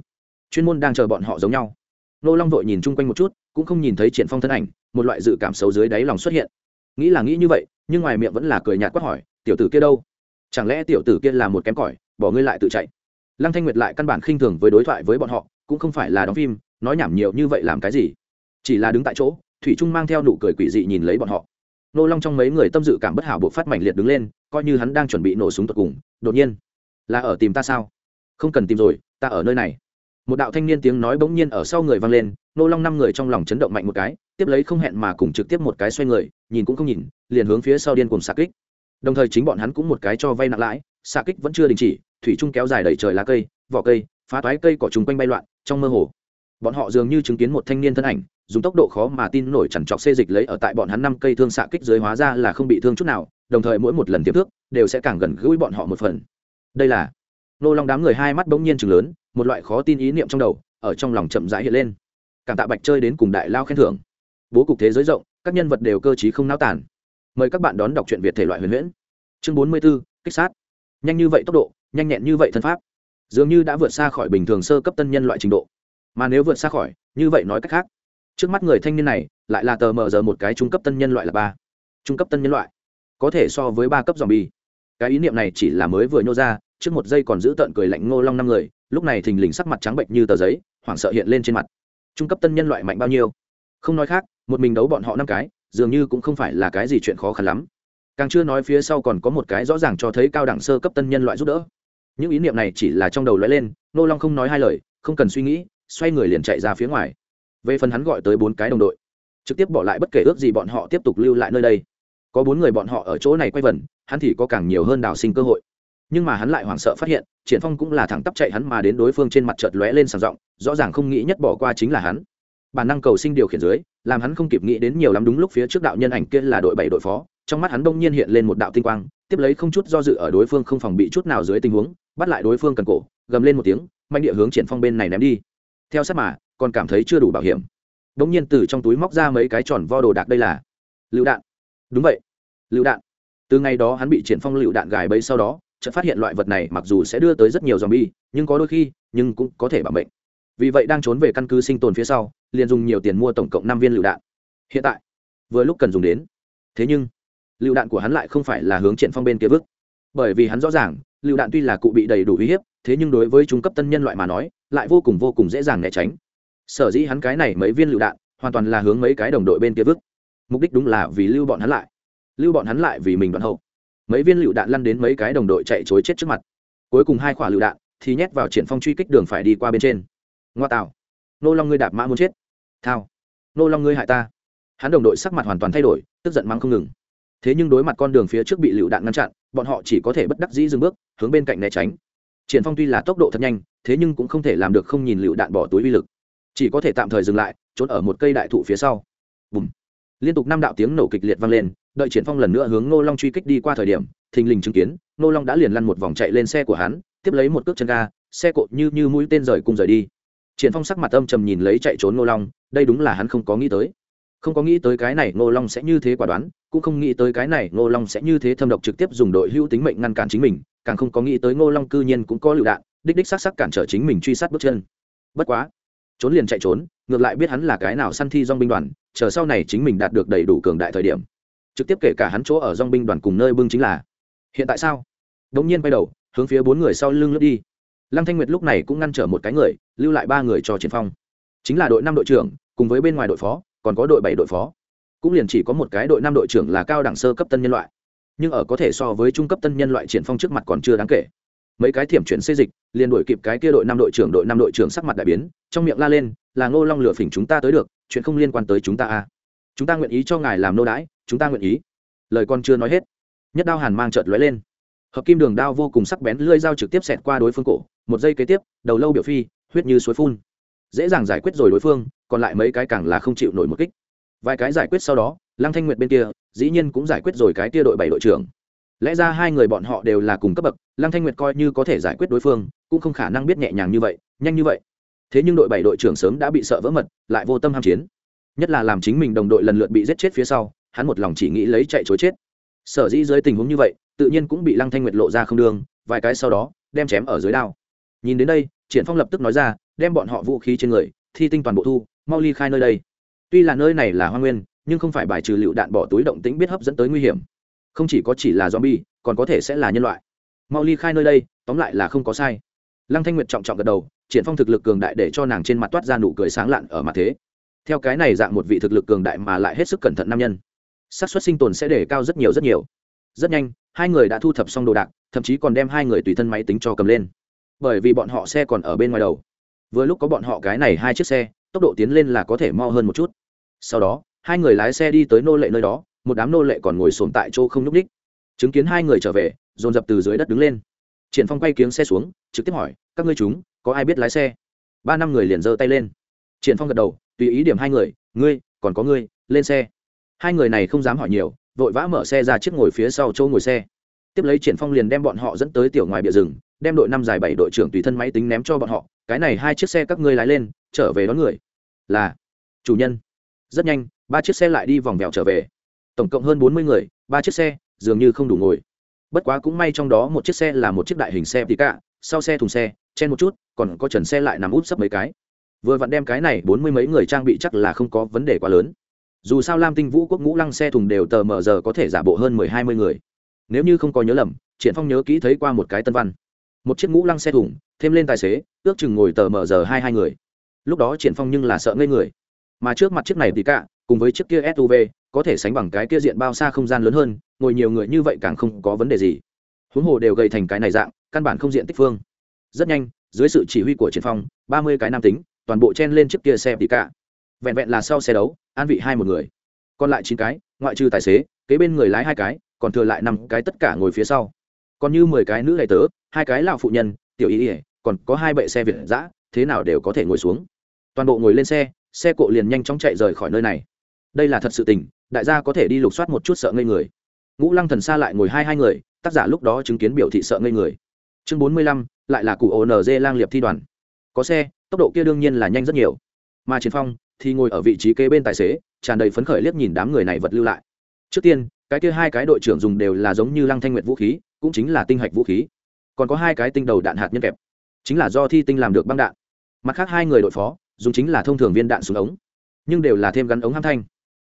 Speaker 1: chuyên môn đang chờ bọn họ giống nhau. Nô long vội nhìn chung quanh một chút, cũng không nhìn thấy triển phong thân ảnh, một loại dự cảm xấu dưới đáy lòng xuất hiện. Nghĩ là nghĩ như vậy, nhưng ngoài miệng vẫn là cười nhạt quát hỏi, tiểu tử kia đâu? Chẳng lẽ tiểu tử kia là một kém cỏi, bỏ ngươi lại tự chạy? Lăng thanh nguyệt lại căn bản khinh thường với đối thoại với bọn họ, cũng không phải là đóng phim, nói nhảm nhiều như vậy làm cái gì? Chỉ là đứng tại chỗ, thủy trung mang theo nụ cười quỷ dị nhìn lấy bọn họ. Nô long trong mấy người tâm dự cảm bất hảo buộc phát mảnh liệt đứng lên, coi như hắn đang chuẩn bị nổ súng tột cùng, đột nhiên, là ở tìm ta sao? Không cần tìm rồi, ta ở nơi này. Một đạo thanh niên tiếng nói bỗng nhiên ở sau người vang lên, nô long năm người trong lòng chấn động mạnh một cái, tiếp lấy không hẹn mà cùng trực tiếp một cái xoay người, nhìn cũng không nhìn, liền hướng phía sau điên cùng xạ kích. Đồng thời chính bọn hắn cũng một cái cho vay nặng lãi, xạ kích vẫn chưa đình chỉ, thủy trung kéo dài đầy trời lá cây, vỏ cây, phá toái cây cỏ trùng quanh bay loạn, trong mơ hồ, bọn họ dường như chứng kiến một thanh niên thân ảnh dùng tốc độ khó mà tin nổi chẳng chọc xê dịch lấy ở tại bọn hắn năm cây thương xạ kích dưới hóa ra là không bị thương chút nào, đồng thời mỗi một lần tiếp thước đều sẽ càng gần gũi bọn họ một phần. Đây là nô long đám người hai mắt bỗng nhiên chừng lớn, một loại khó tin ý niệm trong đầu ở trong lòng chậm rãi hiện lên. Cảm tạ bạch chơi đến cùng đại lao khen thưởng. Bố cục thế giới rộng, các nhân vật đều cơ t không náo tản mời các bạn đón đọc truyện việt thể loại huyền huyễn. Chương bốn mươi b ố kích sát. Nhanh như vậy tốc độ, nhanh nhẹn như vậy thân pháp. Dường như đã vượt xa khỏi bình thường sơ cấp tân nhân loại trình độ. Mà nếu vượt xa khỏi, như vậy nói cách khác trước mắt người thanh niên này, lại là tờ mờ giờ một cái trung cấp tân nhân loại là ba. Trung cấp tân nhân loại. Có thể so với ba cấp dòm bi cái ý niệm này chỉ là mới vừa nhô ra, trước một giây còn giữ tợn cười lạnh ngô long năm người, lúc này thình lình sắc mặt trắng bệnh như tờ giấy, hoảng sợ hiện lên trên mặt. Trung cấp tân nhân loại mạnh bao nhiêu? Không nói khác, một mình đấu bọn họ năm cái, dường như cũng không phải là cái gì chuyện khó khăn lắm. Càng chưa nói phía sau còn có một cái rõ ràng cho thấy cao đẳng sơ cấp tân nhân loại giúp đỡ. Những ý niệm này chỉ là trong đầu lóe lên nô long không nói hai lời, không cần suy nghĩ, xoay người liền chạy ra phía ngoài về phần hắn gọi tới bốn cái đồng đội, trực tiếp bỏ lại bất kể ước gì bọn họ tiếp tục lưu lại nơi đây. Có bốn người bọn họ ở chỗ này quay vần, hắn thì có càng nhiều hơn đào sinh cơ hội. Nhưng mà hắn lại hoảng sợ phát hiện, triển phong cũng là thẳng tắp chạy hắn mà đến đối phương trên mặt chợt lóe lên sàng rộng rõ ràng không nghĩ nhất bỏ qua chính là hắn. Bản năng cầu sinh điều khiển dưới, làm hắn không kịp nghĩ đến nhiều lắm đúng lúc phía trước đạo nhân ảnh kia là đội bảy đội phó, trong mắt hắn đông nhiên hiện lên một đạo tinh quang, tiếp lấy không chút do dự ở đối phương không phòng bị chút nào dưới tình huống, bắt lại đối phương cần cổ, gầm lên một tiếng, mạnh địa hướng triển phong bên này ném đi theo sát mà, còn cảm thấy chưa đủ bảo hiểm. Đông nhiên từ trong túi móc ra mấy cái tròn vo đồ đạc đây là lựu đạn. Đúng vậy, lựu đạn. Từ ngày đó hắn bị triển phong lựu đạn gài bẫy sau đó, chợt phát hiện loại vật này mặc dù sẽ đưa tới rất nhiều zombie, nhưng có đôi khi, nhưng cũng có thể bảo mệnh. Vì vậy đang trốn về căn cứ sinh tồn phía sau, liền dùng nhiều tiền mua tổng cộng năm viên lựu đạn. Hiện tại, vừa lúc cần dùng đến. Thế nhưng, lựu đạn của hắn lại không phải là hướng triển phong bên kia vứt. Bởi vì hắn rõ ràng, lựu đạn tuy là cụ bị đầy đủ uy hiếp thế nhưng đối với trung cấp tân nhân loại mà nói, lại vô cùng vô cùng dễ dàng né tránh. Sở dĩ hắn cái này mấy viên lựu đạn, hoàn toàn là hướng mấy cái đồng đội bên kia vứt. Mục đích đúng là vì lưu bọn hắn lại. Lưu bọn hắn lại vì mình đoạn hậu. Mấy viên lựu đạn lăn đến mấy cái đồng đội chạy chối chết trước mặt. Cuối cùng hai quả lựu đạn thì nhét vào triển phong truy kích đường phải đi qua bên trên. Ngoa tạo. Nô long ngươi đạp mã muốn chết. Thao. Nô long ngươi hại ta. Hắn đồng đội sắc mặt hoàn toàn thay đổi, tức giận mắng không ngừng. Thế nhưng đối mặt con đường phía trước bị lựu đạn ngăn chặn, bọn họ chỉ có thể bất đắc dĩ dừng bước, hướng bên cạnh né tránh triển phong tuy là tốc độ thật nhanh, thế nhưng cũng không thể làm được không nhìn lựu đạn bỏ túi uy lực. Chỉ có thể tạm thời dừng lại, trốn ở một cây đại thụ phía sau. Bùm. liên tục năm đạo tiếng nổ kịch liệt vang lên, đợi triển phong lần nữa hướng Nô long truy kích đi qua thời điểm, thình lình chứng kiến Nô long đã liền lăn một vòng chạy lên xe của hắn, tiếp lấy một cước chân ga, xe cộ như như mũi tên rời cung rời đi. Triển phong sắc mặt âm trầm nhìn lấy chạy trốn Nô long, đây đúng là hắn không có nghĩ tới. Không có nghĩ tới cái này Nô long sẽ như thế quả đoán, cũng không nghĩ tới cái này Nô long sẽ như thế thâm độc trực tiếp dùng đội hữu tính mệnh ngăn cản chính mình càng không có nghĩ tới ngô long cư nhiên cũng có lựu đạn, đích đích sắc sắc cản trở chính mình truy sát bước chân. Bất quá, trốn liền chạy trốn, ngược lại biết hắn là cái nào săn thi dong binh đoàn, chờ sau này chính mình đạt được đầy đủ cường đại thời điểm. Trực tiếp kể cả hắn chỗ ở dong binh đoàn cùng nơi bưng chính là, hiện tại sao? Đống nhiên quay đầu, hướng phía bốn người sau lưng lướt đi. Lăng thanh nguyệt lúc này cũng ngăn trở một cái người, lưu lại ba người cho triển phong. Chính là đội năm đội trưởng, cùng với bên ngoài đội phó, còn có đội bảy đội phó. Cũng liền chỉ có một cái đội năm đội trưởng là cao đẳng sơ cấp tân nhân loại nhưng ở có thể so với trung cấp tân nhân loại triển phong trước mặt còn chưa đáng kể. Mấy cái thiểm chuyển xây dịch, liền đổi kịp cái kia đội năm đội trưởng, đội năm đội trưởng sắc mặt đại biến, trong miệng la lên, là ngô long lửa phỉnh chúng ta tới được, chuyện không liên quan tới chúng ta a à. chúng ta nguyện ý cho ngài làm nô đái chúng ta nguyện ý. Lời con chưa nói hết, nhất đao hàn mang trợt lóe lên. Hợp kim đường đao vô cùng sắc bén, lưỡi dao trực tiếp xẹt qua đối phương cổ, một giây kế tiếp, đầu lâu biểu phi, huyết như suối phun. Dễ dàng giải quyết rồi đối phương, còn lại mấy cái càng là không chịu nổi một kích. Vài cái giải quyết sau đó, lăng thanh nguyệt bên kia dĩ nhiên cũng giải quyết rồi cái tia đội bảy đội trưởng. Lẽ ra hai người bọn họ đều là cùng cấp bậc, lăng thanh nguyệt coi như có thể giải quyết đối phương, cũng không khả năng biết nhẹ nhàng như vậy, nhanh như vậy. Thế nhưng đội bảy đội trưởng sớm đã bị sợ vỡ mật, lại vô tâm ham chiến. Nhất là làm chính mình đồng đội lần lượt bị giết chết phía sau, hắn một lòng chỉ nghĩ lấy chạy chối chết. Sở dĩ dưới tình huống như vậy, tự nhiên cũng bị lăng thanh nguyệt lộ ra không đường, vài cái sau đó, đem chém ở dưới đao. Nhìn đến đây, triển phong lập tức nói ra, đem bọn họ vũ khí trên người, thi tinh toàn bộ thu, mau ly khai nơi đây. Tuy là nơi này là hoa nguyên nhưng không phải bài trừ lựu đạn bỏ túi động tĩnh biết hấp dẫn tới nguy hiểm. Không chỉ có chỉ là zombie, còn có thể sẽ là nhân loại. Mau ly khai nơi đây, tóm lại là không có sai. Lăng thanh nguyệt trọng trọng gật đầu, triển phong thực lực cường đại để cho nàng trên mặt toát ra nụ cười sáng lạn ở mặt thế. Theo cái này dạng một vị thực lực cường đại mà lại hết sức cẩn thận nam nhân, xác suất sinh tồn sẽ để cao rất nhiều rất nhiều. Rất nhanh, hai người đã thu thập xong đồ đạc, thậm chí còn đem hai người tùy thân máy tính cho cầm lên. Bởi vì bọn họ xe còn ở bên ngoài đầu. Vừa lúc có bọn họ cái này hai chiếc xe, tốc độ tiến lên là có thể mo hơn một chút. Sau đó hai người lái xe đi tới nô lệ nơi đó, một đám nô lệ còn ngồi sồn tại chỗ không nhúc ních chứng kiến hai người trở về, dồn dập từ dưới đất đứng lên. Triển phong quay kiếng xe xuống, trực tiếp hỏi, các ngươi chúng, có ai biết lái xe? Ba năm người liền giơ tay lên. Triển phong gật đầu, tùy ý điểm hai người, ngươi, còn có ngươi, lên xe. Hai người này không dám hỏi nhiều, vội vã mở xe ra chiếc ngồi phía sau chỗ ngồi xe. Tiếp lấy triển phong liền đem bọn họ dẫn tới tiểu ngoài bìa rừng, đem đội năm dài bảy đội trưởng tùy thân máy tính ném cho bọn họ, cái này hai chiếc xe các ngươi lái lên, trở về đón người. Là, chủ nhân. Rất nhanh ba chiếc xe lại đi vòng vèo trở về. Tổng cộng hơn bốn mươi người, ba chiếc xe, dường như không đủ ngồi. Bất quá cũng may trong đó một chiếc xe là một chiếc đại hình xe tí cả sau xe thùng xe, chen một chút, còn có trần xe lại nằm úp sấp mấy cái. Vừa vặn đem cái này bốn mươi mấy người trang bị chắc là không có vấn đề quá lớn. Dù sao lam tinh vũ quốc ngũ lăng xe thùng đều tờ mờ giờ có thể giả bộ hơn mười hai mươi người. Nếu như không có nhớ lầm, triển phong nhớ kỹ thấy qua một cái tân văn. Một chiếc ngũ lăng xe thùng, thêm lên tài xế, ước chừng ngồi tờ mờ giờ hai hai người. Lúc đó triển phong nhưng là sợ ngây người. Mà trước mặt chiếc này thì cả cùng với chiếc kia suv có thể sánh bằng cái kia diện bao xa không gian lớn hơn, ngồi nhiều người như vậy càng không có vấn đề gì. Huống hồ đều gầy thành cái này dạng, căn bản không diện tích phương. Rất nhanh, dưới sự chỉ huy của triển phong, ba mươi cái nam tính, toàn bộ chen lên chiếc kia xe tỉ cả vẹn vẹn là sau xe đấu, an vị hai một người. Còn lại chín cái, ngoại trừ tài xế, kế bên người lái hai cái, còn thừa lại năm cái tất cả ngồi phía sau. Còn như mười cái nữ đại tớ, hai cái lão phụ nhân, tiểu ý ỉa còn có hai bệ xe việt giã thế nào đều có thể ngồi xuống. Toàn bộ ngồi lên xe xe cộ liền nhanh chóng chạy rời khỏi nơi này đây là thật sự tình, đại gia có thể đi lục soát một chút sợ ngây người. Ngũ lăng thần xa lại ngồi hai hai người, tác giả lúc đó chứng kiến biểu thị sợ ngây người. Chương bốn mươi lăm, lại là cụ nz lang liệp thi đoàn. Có xe, tốc độ kia đương nhiên là nhanh rất nhiều. Mà chiến phong thì ngồi ở vị trí kế bên tài xế, tràn đầy phấn khởi liếc nhìn đám người này vật lưu lại. Trước tiên, cái kia hai cái đội trưởng dùng đều là giống như lăng thanh nguyệt vũ khí, cũng chính là tinh hạch vũ khí. Còn có hai cái tinh đầu đạn hạt nhân kẹp, chính là do thi tinh làm được băng đạn. Mặt khác hai người đội phó, dùng chính là thông thường viên đạn xuống ống, nhưng đều là thêm gắn ống ham thanh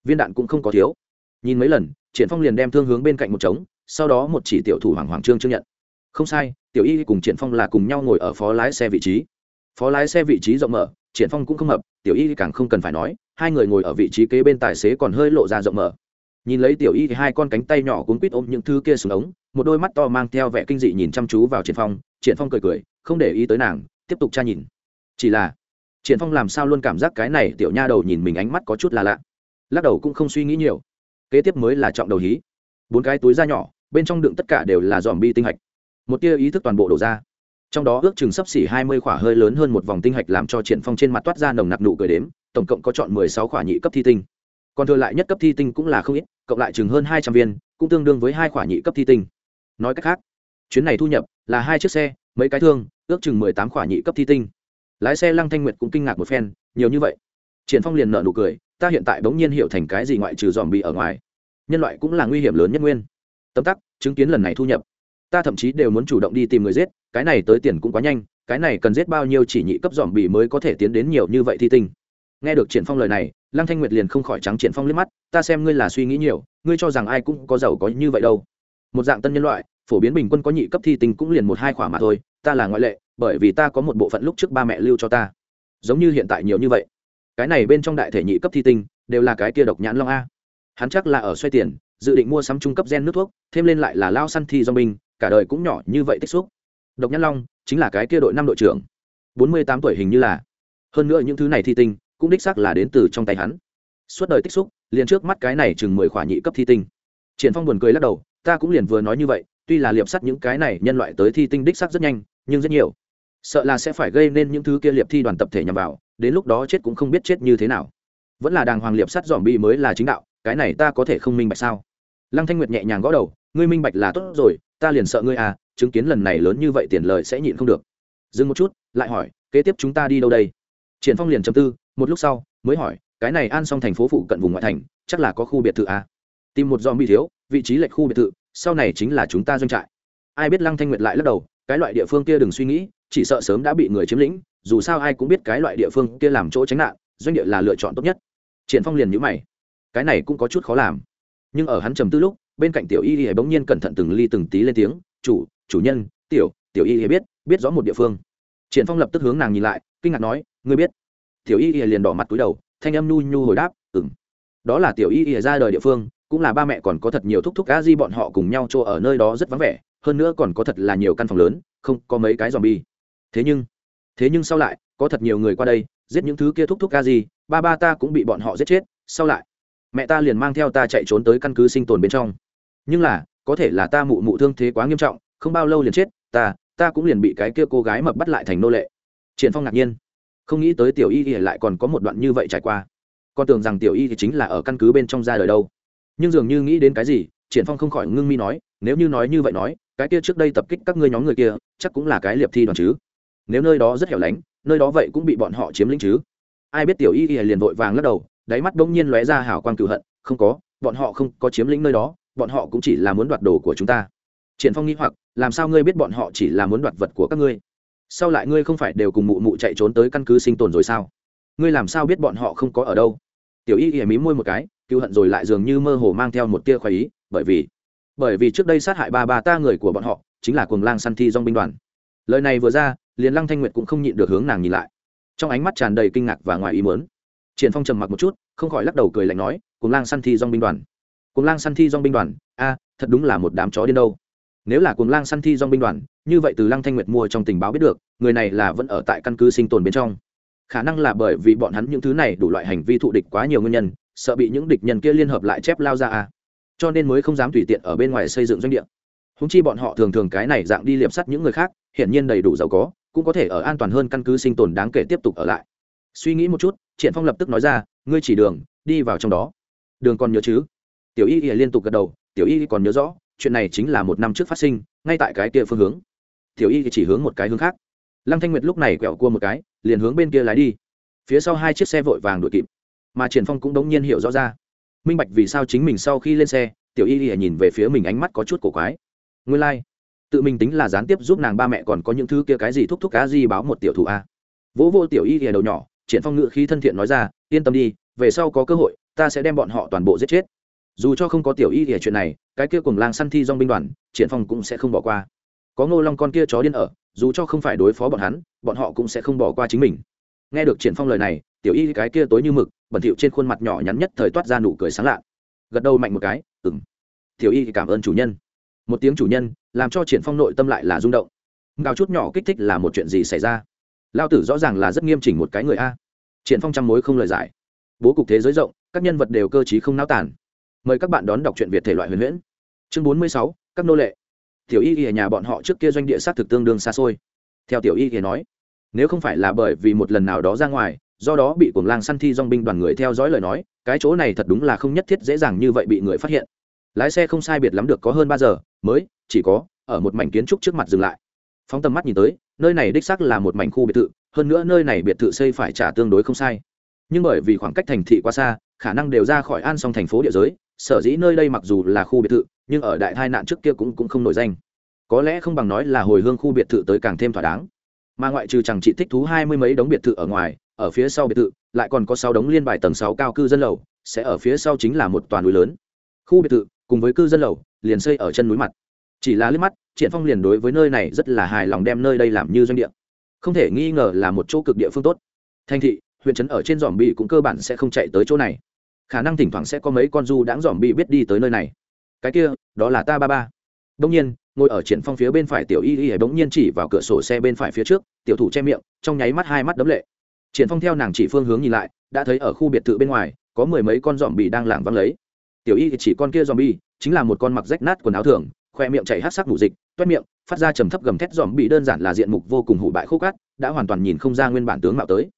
Speaker 1: viên đạn cũng không có thiếu. Nhìn mấy lần, triển phong liền đem thương hướng bên cạnh một trống, sau đó một chỉ tiểu thủ hoàng hoàng trương chứng nhận. Không sai, tiểu y cùng triển phong là cùng nhau ngồi ở phó lái xe vị trí. Phó lái xe vị trí rộng mở, triển phong cũng không hợp tiểu y càng không cần phải nói, hai người ngồi ở vị trí kế bên tài xế còn hơi lộ ra rộng mở. Nhìn lấy tiểu y thì hai con cánh tay nhỏ cuốn quít ôm những thứ kia xuống ống, một đôi mắt to mang theo vẻ kinh dị nhìn chăm chú vào triển phong triển phong cười cười, không để ý tới nàng, tiếp tục tra nhìn. Chỉ là, triển phong làm sao luôn cảm giác cái này tiểu nha đầu nhìn mình ánh mắt có chút là lạ lắc đầu cũng không suy nghĩ nhiều. Kế tiếp mới là trọng đầu hí. Bốn cái túi da nhỏ, bên trong đựng tất cả đều là dòm bi tinh hạch. Một tia ý thức toàn bộ đổ ra. Trong đó ước chừng sấp xỉ hai mươi khỏa hơi lớn hơn một vòng tinh hạch làm cho triển phong trên mặt toát ra nồng nặc nụ cười đếm, tổng cộng có chọn mười sáu khỏa nhị cấp thi tinh. Còn thừa lại nhất cấp thi tinh cũng là không ít, cộng lại chừng hơn hai trăm viên, cũng tương đương với hai khỏa nhị cấp thi tinh. Nói cách khác, chuyến này thu nhập là hai chiếc xe, mấy cái thương, ước chừng mười tám khỏa nhị cấp thi tinh. Lái xe lăng thanh nguyệt cũng kinh ngạc một phen, nhiều như vậy. Triển phong liền nở nụ cười ta hiện tại bỗng nhiên hiểu thành cái gì ngoại trừ dòm bị ở ngoài. Nhân loại cũng là nguy hiểm lớn nhất nguyên. Tấm tắc, chứng kiến lần này thu nhập. Ta thậm chí đều muốn chủ động đi tìm người giết, cái này tới tiền cũng quá nhanh, cái này cần giết bao nhiêu chỉ nhị cấp dòm bị mới có thể tiến đến nhiều như vậy thi tinh. Nghe được triển phong lời này, lăng thanh nguyệt liền không khỏi trắng triển phong liếc mắt, ta xem ngươi là suy nghĩ nhiều, ngươi cho rằng ai cũng có giàu có như vậy đâu. Một dạng tân nhân loại, phổ biến bình quân có nhị cấp thi tinh cũng liền một hai khỏa mà thôi, ta là ngoại lệ, bởi vì ta có một bộ phận lúc trước ba mẹ lưu cho ta. Giống như hiện tại nhiều như vậy cái này bên trong đại thể nhị cấp thi tinh, đều là cái kia độc nhãn long a. Hắn chắc là ở xoay tiền, dự định mua sắm trung cấp gen nước thuốc, thêm lên lại là lao săn thi do binh cả đời cũng nhỏ như vậy tích xúc. Độc nhãn long, chính là cái kia đội năm đội trưởng. Bốn mươi tám tuổi hình như là. Hơn nữa những thứ này thi tinh, cũng đích xác là đến từ trong tay hắn. Suốt đời tích xúc, liền trước mắt cái này chừng mười khỏa nhị cấp thi tinh. Triển phong buồn cười lắc đầu, ta cũng liền vừa nói như vậy, tuy là liệp sắt những cái này nhân loại tới thi tinh đích xác rất nhanh, nhưng rất nhiều. Sợ là sẽ phải gây nên những thứ kia liệp thi đoàn tập thể nhằm vào đến lúc đó chết cũng không biết chết như thế nào. Vẫn là đàng hoàng liệp sắt dòm bi mới là chính đạo, cái này ta có thể không minh bạch sao? Lăng thanh nguyệt nhẹ nhàng gõ đầu, ngươi minh bạch là tốt rồi, ta liền sợ ngươi à chứng kiến lần này lớn như vậy tiền lời sẽ nhịn không được. Dừng một chút, lại hỏi, kế tiếp chúng ta đi đâu đây? Triển phong liền trầm tư, một lúc sau, mới hỏi, cái này an xong thành phố phụ cận vùng ngoại thành, chắc là có khu biệt thự à? tìm một dòm bi thiếu, vị trí lệch khu biệt thự, sau này chính là chúng ta doanh trại. Ai biết lăng thanh nguyệt lại lắc đầu, cái loại địa phương kia đừng suy nghĩ, chỉ sợ sớm đã bị người chiếm lĩnh dù sao ai cũng biết cái loại địa phương kia làm chỗ tránh nạn, doanh địa là lựa chọn tốt nhất. Triển phong liền nhíu mày. Cái này cũng có chút khó làm. Nhưng ở hắn trầm tư lúc, bên cạnh tiểu y y bỗng nhiên cẩn thận từng ly từng tí lên tiếng, chủ chủ nhân, tiểu tiểu y y biết biết rõ một địa phương. Triển phong lập tức hướng nàng nhìn lại, kinh ngạc nói, ngươi biết? Tiểu y y liền đỏ mặt cúi đầu, thanh âm nhu nhu hồi đáp, ừm. Đó là tiểu y y ra đời địa phương, cũng là ba mẹ còn có thật nhiều thúc thúc cá di bọn họ cùng nhau chỗ ở nơi đó rất vắng vẻ, hơn nữa còn có thật là nhiều căn phòng lớn, không có mấy cái giòm bi thế nhưng thế nhưng sau lại, có thật nhiều người qua đây, giết những thứ kia thúc thúc ca gì ba ba ta cũng bị bọn họ giết chết, sau lại, mẹ ta liền mang theo ta chạy trốn tới căn cứ sinh tồn bên trong. Nhưng là, có thể là ta mụ mụ thương thế quá nghiêm trọng, không bao lâu liền chết, ta ta cũng liền bị cái kia cô gái mập bắt lại thành nô lệ. Triển phong ngạc nhiên. Không nghĩ tới tiểu y thì lại còn có một đoạn như vậy trải qua. Con tưởng rằng tiểu y thì chính là ở căn cứ bên trong ra đời đâu. Nhưng dường như nghĩ đến cái gì, triển phong không khỏi ngưng mi nói, nếu như nói như vậy nói, cái kia trước đây tập kích các ngươi nhóm người kia, chắc cũng là cái liệp thi đoàn chứ nếu nơi đó rất hẻo lánh, nơi đó vậy cũng bị bọn họ chiếm lĩnh chứ. Ai biết tiểu y y liền vội vàng lắc đầu, đáy mắt bỗng nhiên lóe ra hào quang cựu hận, không có, bọn họ không có chiếm lĩnh nơi đó, bọn họ cũng chỉ là muốn đoạt đồ của chúng ta. Triển phong nghĩ hoặc, làm sao ngươi biết bọn họ chỉ là muốn đoạt vật của các ngươi? Sau lại ngươi không phải đều cùng mụ mụ chạy trốn tới căn cứ sinh tồn rồi sao? Ngươi làm sao biết bọn họ không có ở đâu? Tiểu y y mí môi một cái cựu hận rồi lại dường như mơ hồ mang theo một tia khoái ý, bởi vì bởi vì trước đây sát hại ba ba ta người của bọn họ, chính là cuồng lang săn thi dong binh đoàn. Lời này vừa ra liền lăng thanh nguyệt cũng không nhịn được hướng nàng nhìn lại. Trong ánh mắt tràn đầy kinh ngạc và ngoài ý muốn, triển phong trầm mặc một chút, không khỏi lắc đầu cười lạnh nói cuồng lang săn thi dong binh đoàn. Cuồng lang săn thi dong binh đoàn? A, thật đúng là một đám chó điên đâu. Nếu là cuồng lang săn thi dong binh đoàn, như vậy từ lăng thanh nguyệt mua trong tình báo biết được, người này là vẫn ở tại căn cứ sinh tồn bên trong. Khả năng là bởi vì bọn hắn những thứ này đủ loại hành vi thụ địch quá nhiều nguyên nhân, sợ bị những địch nhân kia liên hợp lại chép lao ra a. Cho nên mới không dám tùy tiện ở bên ngoài xây dựng doanh địa. Húng chi bọn họ thường thường cái này dạng đi liệp sắt những người khác, hiển nhiên đầy đủ giàu có cũng có thể ở an toàn hơn căn cứ sinh tồn đáng kể tiếp tục ở lại. Suy nghĩ một chút triển phong lập tức nói ra, ngươi chỉ đường, đi vào trong đó. Đường còn nhớ chứ? Tiểu y ỉa liên tục gật đầu, tiểu y còn nhớ rõ, chuyện này chính là một năm trước phát sinh, ngay tại cái kia phương hướng. Tiểu y chỉ hướng một cái hướng khác. Lăng thanh nguyệt lúc này quẹo cua một cái, liền hướng bên kia lái đi. Phía sau hai chiếc xe vội vàng đuổi kịp, mà triển phong cũng đống nhiên hiểu rõ ra. Minh bạch vì sao chính mình sau khi lên xe, tiểu y ỉa nhìn về phía mình ánh mắt có chút cổ quái. Nguyên lai、like tự mình tính là gián tiếp giúp nàng ba mẹ còn có những thứ kia cái gì thúc thúc cá gì báo một tiểu thủ a. Vỗ vô tiểu y y đầu nhỏ, triển phong ngự khí thân thiện nói ra, yên tâm đi, về sau có cơ hội, ta sẽ đem bọn họ toàn bộ giết chết. Dù cho không có tiểu y y chuyện này, cái kia cùng lang săn thi dong binh đoàn, triển phong cũng sẽ không bỏ qua. Có ngô long con kia chó điên ở, dù cho không phải đối phó bọn hắn, bọn họ cũng sẽ không bỏ qua chính mình. Nghe được triển phong lời này, tiểu y cái kia tối như mực, bẩn thỉu trên khuôn mặt nhỏ nhắn nhất thời toát ra nụ cười sáng lạ. Gật đầu mạnh một cái, ừm. Tiểu y cảm ơn chủ nhân. Một tiếng chủ nhân làm cho triển phong nội tâm lại là rung động. Gào chút nhỏ kích thích là một chuyện gì xảy ra? Lao tử rõ ràng là rất nghiêm chỉnh một cái người a. Triển phong trăm mối không lời giải. Bố cục thế giới rộng, các nhân vật đều cơ trí không náo tản mời các bạn đón đọc truyện việt thể loại huyền huyễn. Chương bốn mươi sáu, các nô lệ. Tiểu y ở nhà bọn họ trước kia doanh địa sát thực tương đương xa xôi. Theo tiểu y nói, nếu không phải là bởi vì một lần nào đó ra ngoài, do đó bị cuồng lang săn thi dong binh đoàn người theo dõi lời nói, cái chỗ này thật đúng là không nhất thiết dễ dàng như vậy bị người phát hiện. Lái xe không sai biệt lắm được có hơn ba giờ mới, chỉ có, ở một mảnh kiến trúc trước mặt dừng lại. Phóng tầm mắt nhìn tới, nơi này đích xác là một mảnh khu biệt thự, hơn nữa nơi này biệt thự xây phải trả tương đối không sai. Nhưng bởi vì khoảng cách thành thị quá xa, khả năng đều ra khỏi an song thành phố địa giới, sở dĩ nơi đây mặc dù là khu biệt thự, nhưng ở đại tai nạn trước kia cũng cũng không nổi danh. Có lẽ không bằng nói là hồi hương khu biệt thự tới càng thêm thỏa đáng. Mà ngoại trừ chẳng chị thích thú hai mươi mấy đống biệt thự ở ngoài, ở phía sau biệt thự, lại còn có sáu đống liên bài tầng sáu cao cư dân lầu, sẽ ở phía sau chính là một toàn núi lớn. Khu biệt thự, cùng với cư dân lầu liền xây ở chân núi mặt. Chỉ là liếc mắt, triển phong liền đối với nơi này rất là hài lòng đem nơi đây làm như doanh địa. Không thể nghi ngờ là một chỗ cực địa phương tốt. Thành thị, huyện trấn ở trên dòm bị cũng cơ bản sẽ không chạy tới chỗ này. Khả năng thỉnh thoảng sẽ có mấy con du đãng dòm bị biết đi tới nơi này. Cái kia, đó là ta ba ba. Đông nhiên, ngồi ở triển phong phía bên phải tiểu y y bỗng nhiên chỉ vào cửa sổ xe bên phải phía trước, tiểu thủ che miệng, trong nháy mắt hai mắt đấm lệ. Triển phong theo nàng chỉ phương hướng nhìn lại, đã thấy ở khu biệt thự bên ngoài, có mười mấy con dòm bị đang lảng văng lấy. Tiểu y chỉ con kia dòm bi chính là một con mặc rách nát quần áo thường, khoe miệng chảy hát sắc mù dịch, toét miệng, phát ra trầm thấp gầm thét dòm bị đơn giản là diện mục vô cùng hủ bại khúc cát đã hoàn toàn nhìn không ra nguyên bản tướng mạo tới.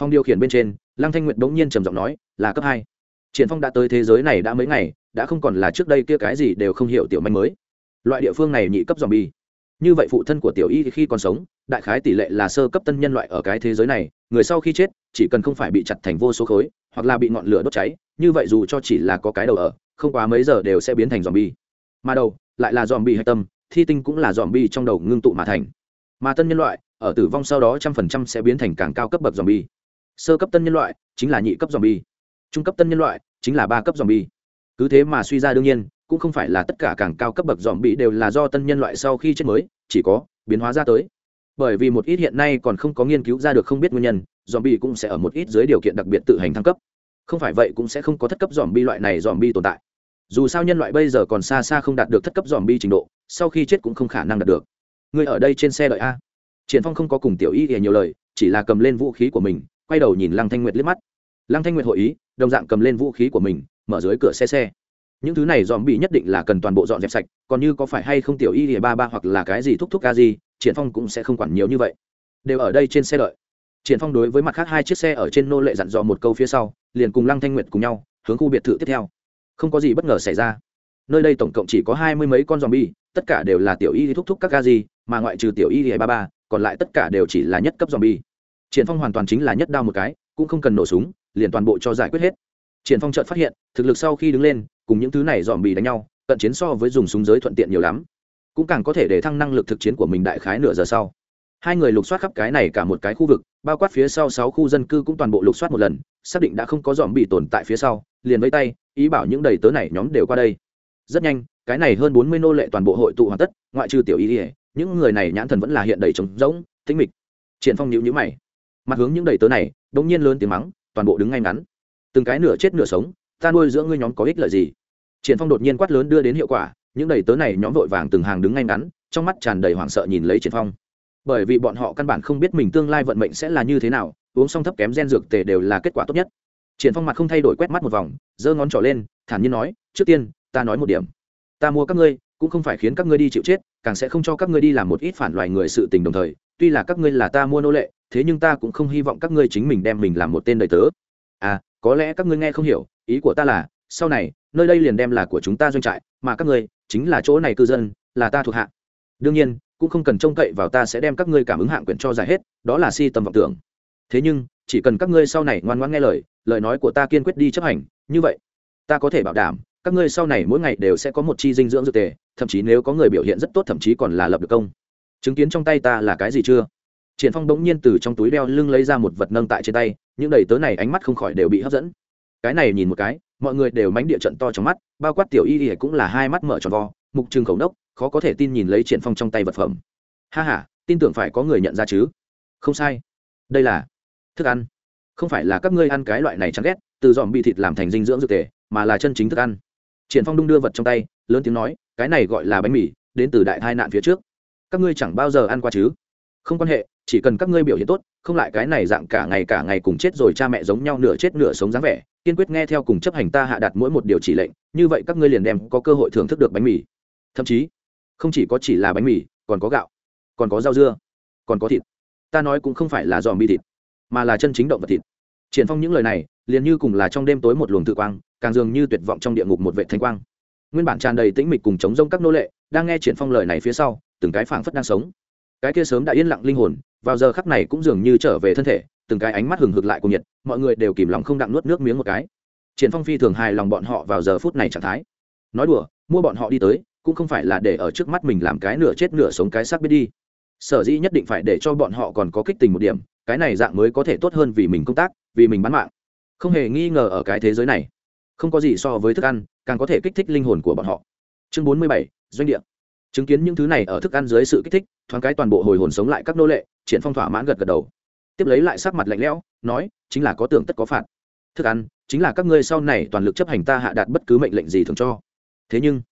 Speaker 1: Phong điều khiển bên trên, lăng thanh nguyệt bỗng nhiên trầm giọng nói, là cấp hai. Triển phong đã tới thế giới này đã mấy ngày, đã không còn là trước đây kia cái gì đều không hiểu tiểu manh mới. Loại địa phương này nhị cấp dòm bi như vậy phụ thân của tiểu y khi còn sống, đại khái tỷ lệ là sơ cấp tân nhân loại ở cái thế giới này, người sau khi chết, chỉ cần không phải bị chặt thành vô số khối, hoặc là bị ngọn lửa đốt cháy, như vậy dù cho chỉ là có cái đầu ở, không quá mấy giờ đều sẽ biến thành dòm bi mà đầu, lại là dòm bi hạch tâm, thi tinh cũng là dòm bi trong đầu ngưng tụ mà thành. Mà tân nhân loại, ở tử vong sau đó trăm phần trăm sẽ biến thành càng cao cấp bậc dòm bi sơ cấp tân nhân loại chính là nhị cấp dòm bi trung cấp tân nhân loại chính là ba cấp dòm bi cứ thế mà suy ra đương nhiên cũng không phải là tất cả càng cao cấp bậc dòm bị đều là do tân nhân loại sau khi chết mới, chỉ có biến hóa ra tới. Bởi vì một ít hiện nay còn không có nghiên cứu ra được không biết nguyên nhân, dòm bi cũng sẽ ở một ít dưới điều kiện đặc biệt tự hành thăng cấp. Không phải vậy cũng sẽ không có thất cấp dòm bi loại này dòm bi tồn tại. Dù sao nhân loại bây giờ còn xa xa không đạt được thất cấp dòm bi trình độ, sau khi chết cũng không khả năng đạt được. Người ở đây trên xe đợi a. Triển phong không có cùng tiểu y hề nhiều lời, chỉ là cầm lên vũ khí của mình, quay đầu nhìn lăng thanh nguyệt liếc mắt. Lăng thanh nguyệt hội ý, đồng dạng cầm lên vũ khí của mình, mở dưới cửa xe xe những thứ này dòm bị nhất định là cần toàn bộ dọn dẹp sạch, còn như có phải hay không tiểu y ỉa ba ba hoặc là cái gì thúc thúc ca gì triển phong cũng sẽ không quản nhiều như vậy. Đều ở đây trên xe đợi. Triển phong đối với mặt khác hai chiếc xe ở trên nô lệ dặn dò một câu phía sau, liền cùng lăng thanh nguyệt cùng nhau, hướng khu biệt thự tiếp theo. Không có gì bất ngờ xảy ra. Nơi đây tổng cộng chỉ có hai mươi mấy con dòm bi tất cả đều là tiểu y thúc thúc các ca gì mà ngoại trừ tiểu y ba ba, còn lại tất cả đều chỉ là nhất cấp dòm bi triển phong hoàn toàn chính là nhất đao một cái, cũng không cần nổ súng, liền toàn bộ cho giải quyết hết. Triển phong chợt phát hiện, thực lực sau khi đứng lên cùng những thứ này dòm bì đánh nhau, cận chiến so với dùng súng giới thuận tiện nhiều lắm. Cũng càng có thể để thăng năng lực thực chiến của mình đại khái nửa giờ sau. Hai người lục soát khắp cái này cả một cái khu vực, bao quát phía sau sáu khu dân cư cũng toàn bộ lục soát một lần, xác định đã không có dòm bị tồn tại phía sau, liền vây tay, ý bảo những đầy tớ này nhóm đều qua đây. Rất nhanh, cái này hơn bốn mươi nô lệ toàn bộ hội tụ hoàn tất, ngoại trừ tiểu ý ỉa những người này nhãn thần vẫn là hiện đầy trống rỗng, tĩnh mịch. Triển phong nhữ nhữ mày. Mặt hướng những đầy tớ này đống nhiên lớn tiếng mắng, toàn bộ đứng ngay ngắn. Từng cái nửa chết nửa sống ta nuôi dưỡng ngươi nhóm có ích lợi gì? Triển phong đột nhiên quát lớn đưa đến hiệu quả, những đầy tớ này nhóm vội vàng từng hàng đứng ngay ngắn, trong mắt tràn đầy hoảng sợ nhìn lấy triển phong. Bởi vì bọn họ căn bản không biết mình tương lai vận mệnh sẽ là như thế nào, uống xong thấp kém gen dược tề đều là kết quả tốt nhất. Triển phong mặt không thay đổi quét mắt một vòng, giơ ngón trỏ lên, thản nhiên nói, trước tiên, ta nói một điểm. Ta mua các ngươi, cũng không phải khiến các ngươi đi chịu chết, càng sẽ không cho các ngươi đi làm một ít phản loài người sự tình đồng thời, tuy là các ngươi là ta mua nô lệ, thế nhưng ta cũng không hy vọng các ngươi chính mình đem mình làm một tên đầy tớ. À có lẽ các ngươi nghe không hiểu, ý của ta là, sau này, nơi đây liền đem là của chúng ta doanh trại, mà các ngươi, chính là chỗ này cư dân, là ta thuộc hạ. Đương nhiên, cũng không cần trông cậy vào ta sẽ đem các ngươi cảm ứng hạng quyển cho giải hết, đó là si tầm vọng tưởng. Thế nhưng, chỉ cần các ngươi sau này ngoan ngoãn nghe lời lời nói của ta kiên quyết đi chấp hành, như vậy, ta có thể bảo đảm, các ngươi sau này mỗi ngày đều sẽ có một chi dinh dưỡng dược tề, thậm chí nếu có người biểu hiện rất tốt thậm chí còn là lập được công. Chứng kiến trong tay ta là cái gì chưa? Triển phong bỗng nhiên từ trong túi đeo lưng lấy ra một vật nâng tại trên tay những đầy tớ này ánh mắt không khỏi đều bị hấp dẫn. Cái này nhìn một cái mọi người đều mánh địa trận to trong mắt bao quát tiểu y y cũng là hai mắt mở tròn vo mục trừng khẩu đốc, khó có thể tin nhìn lấy triển phong trong tay vật phẩm. Ha ha tin tưởng phải có người nhận ra chứ. Không sai. Đây là thức ăn. Không phải là các ngươi ăn cái loại này chán ghét từ dòm bị thịt làm thành dinh dưỡng dược tề mà là chân chính thức ăn. Triển phong đung đưa vật trong tay lớn tiếng nói cái này gọi là bánh mì đến từ đại tai nạn phía trước. Các ngươi chẳng bao giờ ăn qua chứ? Không quan hệ, chỉ cần các ngươi biểu hiện tốt, không lại cái này dạng cả ngày cả ngày cùng chết rồi cha mẹ giống nhau nửa chết nửa sống dáng vẻ, kiên quyết nghe theo cùng chấp hành ta hạ đặt mỗi một điều chỉ lệnh, như vậy các ngươi liền đem có cơ hội thưởng thức được bánh mì. Thậm chí, không chỉ có chỉ là bánh mì, còn có gạo, còn có rau dưa, còn có thịt. Ta nói cũng không phải là dòm bi thịt, mà là chân chính động vật thịt. Triển phong những lời này, liền như cùng là trong đêm tối một luồng tự quang, càng dường như tuyệt vọng trong địa ngục một vệ thanh quang. Nguyên bản tràn đầy tĩnh mịch cùng chống rông các nô lệ, đang nghe triển phong lời này phía sau, từng cái phảng phất đang sống cái kia sớm đã yên lặng linh hồn, vào giờ khắc này cũng dường như trở về thân thể, từng cái ánh mắt hừng hực lại cùng nhiệt, mọi người đều kìm lòng không đặng nuốt nước miếng một cái. Triển phong phi thường hài lòng bọn họ vào giờ phút này trạng thái. Nói đùa, mua bọn họ đi tới, cũng không phải là để ở trước mắt mình làm cái nửa chết nửa sống cái xác biết đi. Sở dĩ nhất định phải để cho bọn họ còn có kích tình một điểm, cái này dạng mới có thể tốt hơn vì mình công tác, vì mình bán mạng. Không hề nghi ngờ ở cái thế giới này, không có gì so với thức ăn, càng có thể kích thích linh hồn của bọn họ. Chương bốn mươi bảy, doanh địa chứng kiến những thứ này ở thức ăn dưới sự kích thích, thoáng cái toàn bộ hồi hồn sống lại các nô lệ, triển phong thỏa mãn gật gật đầu. Tiếp lấy lại sắc mặt lạnh lẽo, nói, chính là có tưởng tất có phạt. Thức ăn, chính là các ngươi sau này toàn lực chấp hành ta hạ đạt bất cứ mệnh lệnh gì thường cho. Thế nhưng,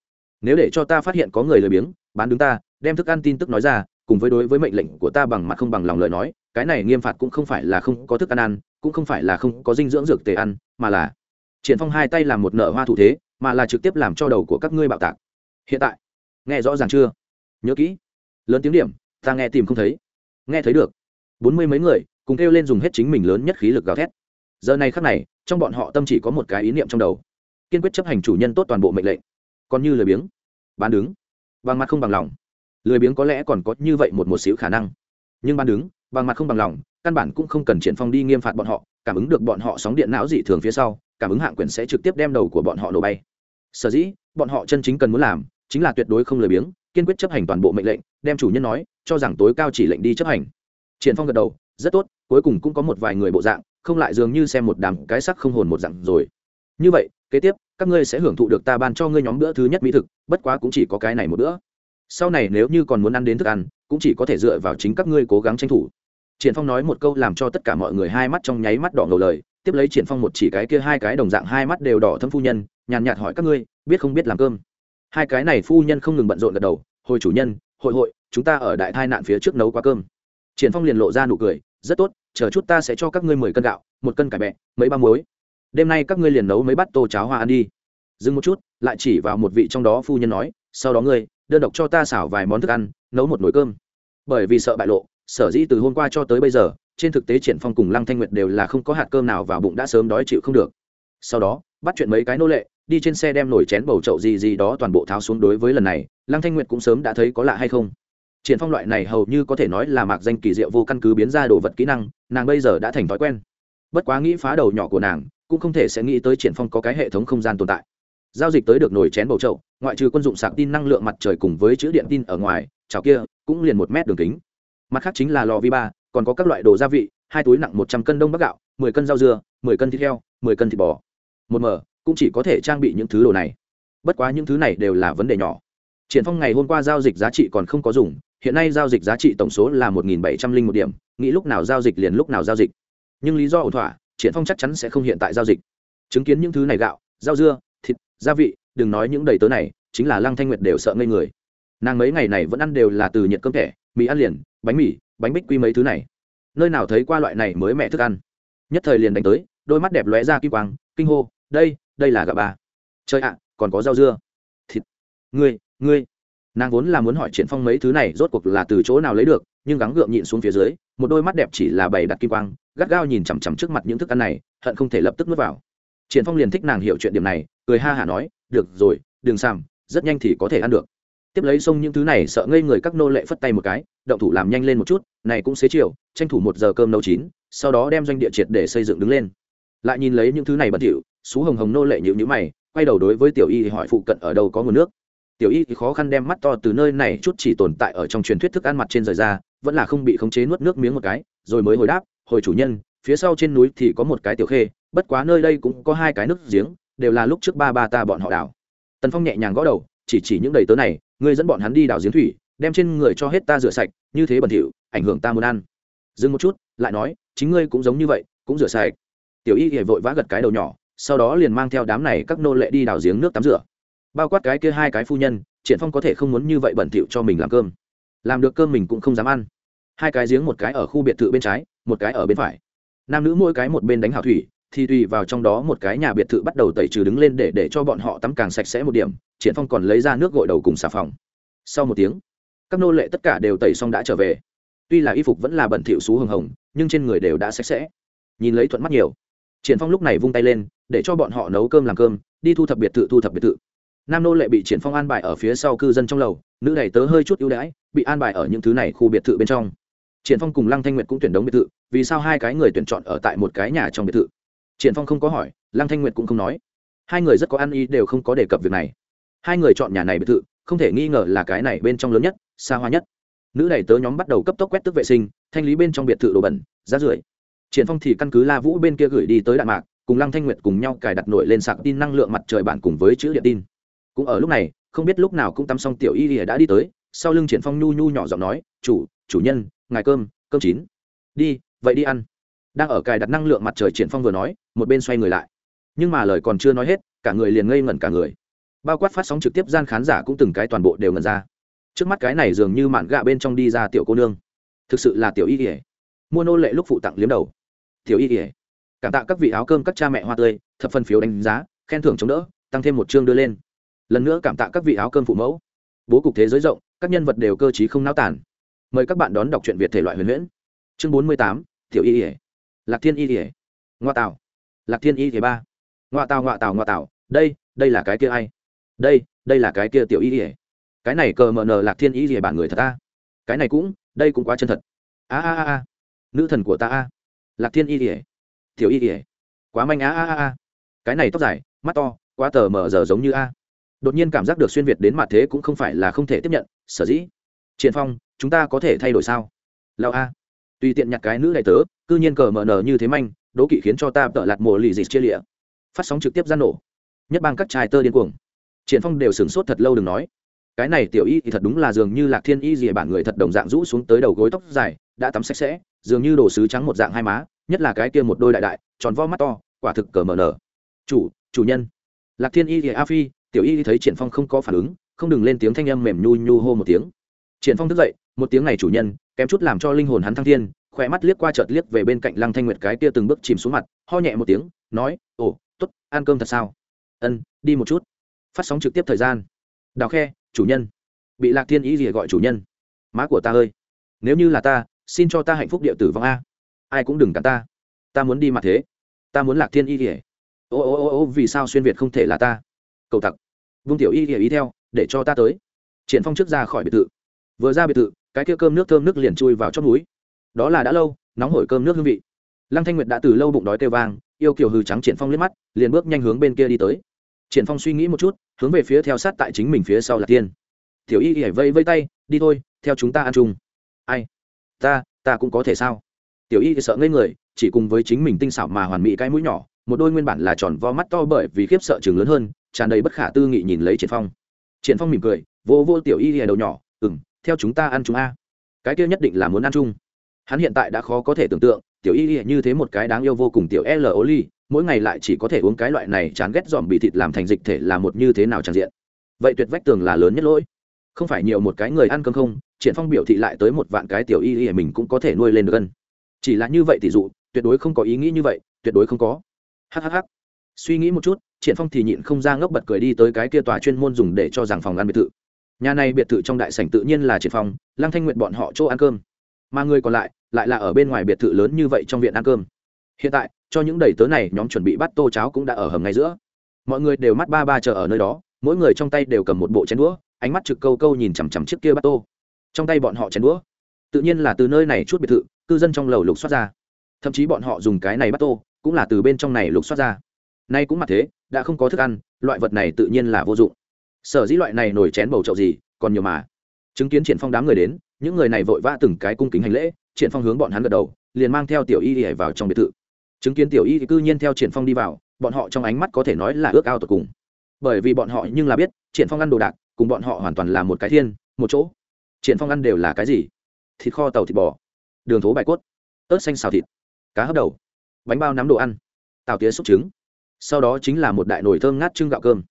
Speaker 1: nếu để cho ta phát hiện có người lười biếng, bán đứng ta, đem thức ăn tin tức nói ra, cùng với đối với mệnh lệnh của ta bằng mặt không bằng lòng lời nói, cái này nghiêm phạt cũng không phải là không có thức ăn ăn, cũng không phải là không có dinh dưỡng dược tề ăn, mà là triển phong hai tay làm một nợ hoa thủ thế, mà là trực tiếp làm cho đầu của các ngươi bạo tạc. Hiện tại nghe rõ ràng chưa? Nhớ kỹ. Lớn tiếng điểm, ta nghe tìm không thấy. Nghe thấy được. Bốn mươi mấy người, cùng kêu lên dùng hết chính mình lớn nhất khí lực gào thét. Giờ này khắc này, trong bọn họ tâm chỉ có một cái ý niệm trong đầu. Kiên quyết chấp hành chủ nhân tốt toàn bộ mệnh lệnh. Còn như lười biếng. Bán đứng. Bằng mặt không bằng lòng. Lười biếng có lẽ còn có như vậy một một xíu khả năng. Nhưng bán đứng, bằng mặt không bằng lòng, căn bản cũng không cần triển phong đi nghiêm phạt bọn họ, cảm ứng được bọn họ sóng điện não dị thường phía sau, cảm ứng hạng quyền sẽ trực tiếp đem đầu của bọn họ nổ bay. Sở dĩ, bọn họ chân chính cần muốn làm chính là tuyệt đối không lười biếng, kiên quyết chấp hành toàn bộ mệnh lệnh, đem chủ nhân nói, cho rằng tối cao chỉ lệnh đi chấp hành. Triển phong gật đầu, rất tốt, cuối cùng cũng có một vài người bộ dạng, không lại dường như xem một đám cái sắc không hồn một dạng rồi. Như vậy, kế tiếp, các ngươi sẽ hưởng thụ được ta ban cho ngươi nhóm bữa thứ nhất mỹ thực, bất quá cũng chỉ có cái này một bữa. Sau này nếu như còn muốn ăn đến thức ăn, cũng chỉ có thể dựa vào chính các ngươi cố gắng tranh thủ. Triển phong nói một câu làm cho tất cả mọi người hai mắt trong nháy mắt đỏ ngầu lời, tiếp lấy triển phong một chỉ cái kia hai cái đồng dạng hai mắt đều đỏ thâm phu nhân, nhàn nhạt hỏi các ngươi, biết không biết làm cơm? Hai cái này phu nhân không ngừng bận rộn gật đầu, hồi chủ nhân, hội hội, chúng ta ở đại thai nạn phía trước nấu quá cơm. Triển phong liền lộ ra nụ cười, rất tốt, chờ chút ta sẽ cho các ngươi mười cân gạo, một cân cải bẹ, mấy ba muối. Đêm nay các ngươi liền nấu mấy bát tô cháo hoa ăn đi. Dừng một chút, lại chỉ vào một vị trong đó phu nhân nói, sau đó ngươi, đơn độc cho ta xảo vài món thức ăn, nấu một nồi cơm. Bởi vì sợ bại lộ, sở dĩ từ hôm qua cho tới bây giờ, trên thực tế triển phong cùng lăng thanh nguyệt đều là không có hạt cơm nào vào bụng đã sớm đói chịu không được. Sau đó, bắt chuyện mấy cái nô lệ đi trên xe đem nổi chén bầu chậu gì gì đó toàn bộ tháo xuống đối với lần này, lăng thanh nguyệt cũng sớm đã thấy có lạ hay không. Triển phong loại này hầu như có thể nói là mạc danh kỳ diệu vô căn cứ biến ra đồ vật kỹ năng, nàng bây giờ đã thành thói quen. Bất quá nghĩ phá đầu nhỏ của nàng, cũng không thể sẽ nghĩ tới triển phong có cái hệ thống không gian tồn tại. Giao dịch tới được nồi chén bầu chậu, ngoại trừ quân dụng sạc tin năng lượng mặt trời cùng với chữ điện tin ở ngoài, chảo kia cũng liền một mét đường kính. Mặt khác chính là lò vi ba, còn có các loại đồ gia vị, hai túi nặng một trăm cân đông bắc gạo, mười cân rau dưa, mười cân thịt heo, mười cân thịt bò. Một mở cũng chỉ có thể trang bị những thứ đồ này. Bất quá những thứ này đều là vấn đề nhỏ. Triển phong ngày hôm qua giao dịch giá trị còn không có dùng, hiện nay giao dịch giá trị tổng số là một nghìn bảy trăm linh một điểm, nghĩ lúc nào giao dịch liền lúc nào giao dịch. Nhưng lý do ổn thỏa, triển phong chắc chắn sẽ không hiện tại giao dịch. Chứng kiến những thứ này gạo, rau dưa, thịt, gia vị, đừng nói những đầy tớ này, chính là lăng thanh nguyệt đều sợ ngây người. Nàng mấy ngày này vẫn ăn đều là từ nhiệt cơm thẻ, mì ăn liền, bánh mì, bánh bích quy mấy thứ này. Nơi nào thấy qua loại này mới mẹ thức ăn. Nhất thời liền đánh tới, đôi mắt đẹp lóe ra kim quang, kinh hô, đây đây là gà bà chơi ạ, còn có rau dưa. Thịt. Ngươi ngươi. Nàng vốn là muốn hỏi triển phong mấy thứ này rốt cuộc là từ chỗ nào lấy được, nhưng gắng gượng nhịn xuống phía dưới, một đôi mắt đẹp chỉ là bày đặt kim quang, gắt gao nhìn chằm chằm trước mặt những thức ăn này, hận không thể lập tức nuốt vào. Triển phong liền thích nàng hiểu chuyện điểm này, cười ha hả nói, được rồi, đừng sàm rất nhanh thì có thể ăn được. Tiếp lấy xong những thứ này sợ ngây người các nô lệ phất tay một cái, động thủ làm nhanh lên một chút, này cũng xế chiều, tranh thủ một giờ cơm nấu chín, sau đó đem doanh địa triệt để xây dựng đứng lên. Lại nhìn lấy những thứ này bẩn thỉu xú hồng hồng nô lệ nhịu nhữ mày, quay đầu đối với tiểu y thì hỏi phụ cận ở đâu có nguồn nước. Tiểu y thì khó khăn đem mắt to từ nơi này chút chỉ tồn tại ở trong truyền thuyết thức ăn mặt trên rời ra, vẫn là không bị khống chế nuốt nước miếng một cái, rồi mới hồi đáp, hồi chủ nhân, phía sau trên núi thì có một cái tiểu khê, bất quá nơi đây cũng có hai cái nước giếng, đều là lúc trước ba ba ta bọn họ đào. Tần phong nhẹ nhàng gõ đầu, chỉ chỉ những đầy tớ này, ngươi dẫn bọn hắn đi đào giếng thủy, đem trên người cho hết ta rửa sạch, như thế bẩn thỉu, ảnh hưởng ta muốn ăn. Dừng một chút, lại nói, chính ngươi cũng giống như vậy, cũng rửa sạch. Tiểu y hề vội vã gật cái đầu nhỏ sau đó liền mang theo đám này các nô lệ đi đào giếng nước tắm rửa. Bao quát cái kia hai cái phu nhân, triển phong có thể không muốn như vậy bẩn thỉu cho mình làm cơm. Làm được cơm mình cũng không dám ăn. Hai cái giếng một cái ở khu biệt thự bên trái, một cái ở bên phải. Nam nữ mỗi cái một bên đánh hào thủy, thì tùy vào trong đó một cái nhà biệt thự bắt đầu tẩy trừ đứng lên để để cho bọn họ tắm càng sạch sẽ một điểm, triển phong còn lấy ra nước gội đầu cùng xà phòng. Sau một tiếng, các nô lệ tất cả đều tẩy xong đã trở về. Tuy là y phục vẫn là bẩn thỉu xú hồng hồng, nhưng trên người đều đã sạch sẽ. Nhìn lấy thuận mắt nhiều. Triển phong lúc này vung tay lên để cho bọn họ nấu cơm làm cơm, đi thu thập biệt thự, thu thập biệt thự. Nam nô lệ bị triển phong an bài ở phía sau cư dân trong lầu, nữ đầy tớ hơi chút ưu đãi, bị an bài ở những thứ này khu biệt thự bên trong. Triển phong cùng lăng thanh nguyệt cũng tuyển đống biệt thự, vì sao hai cái người tuyển chọn ở tại một cái nhà trong biệt thự? Triển phong không có hỏi, lăng thanh nguyệt cũng không nói. Hai người rất có ăn ý đều không có đề cập việc này. Hai người chọn nhà này biệt thự, không thể nghi ngờ là cái này bên trong lớn nhất, xa hoa nhất. Nữ đầy tớ nhóm bắt đầu cấp tốc quét tước vệ sinh, thanh lý bên trong biệt thự đồ bẩn rác rưởi triển phong thì căn cứ la vũ bên kia gửi đi tới đạn mạc cùng lăng thanh nguyệt cùng nhau cài đặt nổi lên sạc tin năng lượng mặt trời bản cùng với chữ điện tin. Cũng ở lúc này, không biết lúc nào cũng tắm xong tiểu y lìa đã đi tới, sau lưng triển phong nhu nhu nhỏ giọng nói, chủ chủ nhân, ngài cơm cơm chín. Đi, vậy đi ăn. Đang ở cài đặt năng lượng mặt trời triển phong vừa nói, một bên xoay người lại. Nhưng mà lời còn chưa nói hết, cả người liền ngây ngẩn cả người. Bao quát phát sóng trực tiếp gian khán giả cũng từng cái toàn bộ đều ngẩn ra. Trước mắt cái này dường như mạn gạ bên trong đi ra tiểu cô nương. Thực sự là tiểu y ỉa mua nô lệ lúc phụ tặng liếm đầu. Tiểu y ỉa cảm tạ các vị áo cơm các cha mẹ hoa tươi, thập phân phiếu đánh giá, khen thưởng chống đỡ, tăng thêm một chương đưa lên. Lần nữa cảm tạ các vị áo cơm phụ mẫu. Bố cục thế giới rộng, các nhân vật đều cơ t không náo tản mời các bạn đón đọc truyện việt thể loại huyền huyễn. Chương bốn mươi tám, tiểu y ỉa lạc thiên y ỉa ngoa tào. Lạc thiên y ỉa ba. Ngoa tào ngoa tào ngoa tào. Đây đây là cái kia ai? Đây đây là cái kia tiểu y ỉa cái này cờ mờ nờ lạc thiên y ỉa bản người thật ta cái này cũng, đây cũng quá chân thật. A a a a. Nữ thần của ta a. Lạc thiên y ỉa thiếu y ỉa quá manh a a a a cái này tóc dài, mắt to, quá tờ mờ giờ giống như a. Đột nhiên cảm giác được xuyên việt đến mặt thế cũng không phải là không thể tiếp nhận, sở dĩ. Triển phong, chúng ta có thể thay đổi sao? Lao a. Tùy tiện nhặt cái nữ đại tớ, cư nhiên cờ mờ nờ như thế manh, đố kỵ khiến cho ta tợ lạt mồ lì dịt chia lịa. Phát sóng trực tiếp gian nổ. Nhất bang các trai tơ điên cuồng. Triển phong đều sửng sốt thật lâu đừng nói. Cái này tiểu y thì thật đúng là dường như lạc thiên y gì bản người thật đồng dạng rũ xuống tới đầu gối tóc dài, đã tắm sạch sẽ, dường như đồ sứ trắng một dạng hai má nhất là cái kia một đôi đại đại, tròn vo mắt to, quả thực cờ mờ nở. Chủ chủ nhân. Lạc thiên y thì a phi, tiểu y thấy triển phong không có phản ứng, không đừng lên tiếng thanh âm mềm nhu nhu hô một tiếng. Triển phong thức dậy, một tiếng này chủ nhân, kém chút làm cho linh hồn hắn thăng thiên, khỏe mắt liếc qua chợt liếc về bên cạnh lăng thanh nguyệt cái kia từng bước chìm xuống mặt, ho nhẹ một tiếng, nói, ồ, tốt, ăn cơm thật sao? Ân, đi một chút. Phát sóng trực tiếp thời gian. Đào khe, chủ nhân. Bị lạc thiên ý gì gọi chủ nhân. Má của ta ơi, nếu như là ta, xin cho ta hạnh phúc địa tử vong a ai cũng đừng cả ta. Ta muốn đi mặt thế. Ta muốn lạc thiên y kỉa ô ô ô ô, vì sao xuyên việt không thể là ta? Cầu tặc. Vung tiểu y kỉa ý theo, để cho ta tới. Triển phong trước ra khỏi biệt thự. Vừa ra biệt thự, cái kia cơm nước thơm nước liền chui vào trong núi. Đó là đã lâu, nóng hổi cơm nước hương vị. Lăng thanh nguyệt đã từ lâu bụng đói kêu vang, yêu kiều hừ trắng triển phong liếc mắt, liền bước nhanh hướng bên kia đi tới. Triển phong suy nghĩ một chút, hướng về phía theo sát tại chính mình phía sau là tiên tiểu y ỉa vây vây tay, đi thôi, theo chúng ta ăn chung. Ai? Ta ta cũng có thể sao? Tiểu y sợ ngây người, chỉ cùng với chính mình tinh xảo mà hoàn mỹ cái mũi nhỏ, một đôi nguyên bản là tròn vo mắt to bởi vì khiếp sợ chừng lớn hơn, tràn đầy bất khả tư nghị nhìn lấy triển phong. Triển phong mỉm cười vô vô tiểu y lìa đầu nhỏ, ừm, theo chúng ta ăn chung a. Cái kia nhất định là muốn ăn chung. Hắn hiện tại đã khó có thể tưởng tượng, tiểu y lìa như thế một cái đáng yêu vô cùng tiểu l o ly mỗi ngày lại chỉ có thể uống cái loại này chán ghét dòm bị thịt làm thành dịch thể là một như thế nào tràn diện. Vậy tuyệt vách tường là lớn nhất lỗi. Không phải nhiều một cái người ăn cơm không, triển phong biểu thị lại tới một vạn cái tiểu y lìa mình cũng có thể nuôi lên được gần chỉ là như vậy thì dụ, tuyệt đối không có ý nghĩ như vậy, tuyệt đối không có. Hhh suy nghĩ một chút, triển phong thì nhịn không ra ngốc bật cười đi tới cái kia tòa chuyên môn dùng để cho rằng phòng ăn biệt thự. Nhà này biệt thự trong đại sảnh tự nhiên là triển phong, lăng thanh nguyện bọn họ chỗ ăn cơm. Mà người còn lại lại là ở bên ngoài biệt thự lớn như vậy trong viện ăn cơm. Hiện tại, cho những đầy tớ này nhóm chuẩn bị bắt tô cháo cũng đã ở hầm ngay giữa. Mọi người đều mắt ba ba chờ ở nơi đó, mỗi người trong tay đều cầm một bộ chén đũa, ánh mắt trực câu câu nhìn chằm chằm chiếc kia bắt tô. Trong tay bọn họ chén đũa. Tự nhiên là từ nơi này chút biệt thự cư dân trong lầu lục xoát ra. Thậm chí bọn họ dùng cái này bắt tô, cũng là từ bên trong này lục xoát ra. Nay cũng mặt thế, đã không có thức ăn, loại vật này tự nhiên là vô dụng. Sở dĩ loại này nổi chén bầu chậu gì, còn nhiều mà. Chứng kiến triển phong đám người đến, những người này vội vã từng cái cung kính hành lễ, triển phong hướng bọn hắn gật đầu, liền mang theo tiểu y đi vào trong biệt thự. Chứng kiến tiểu y thì cư nhiên theo triển phong đi vào, bọn họ trong ánh mắt có thể nói là ước ao tột cùng. Bởi vì bọn họ nhưng là biết, triển phong ăn đồ đạc, cùng bọn họ hoàn toàn là một cái thiên, một chỗ. Triển phong ăn đều là cái gì? Thịt kho tàu thịt bò đường thố bài cốt, ớt xanh xào thịt, cá hấp đầu, bánh bao nắm đồ ăn tàu tía xúc trứng. Sau đó chính là một đại nồi thơm ngát trưng gạo cơm.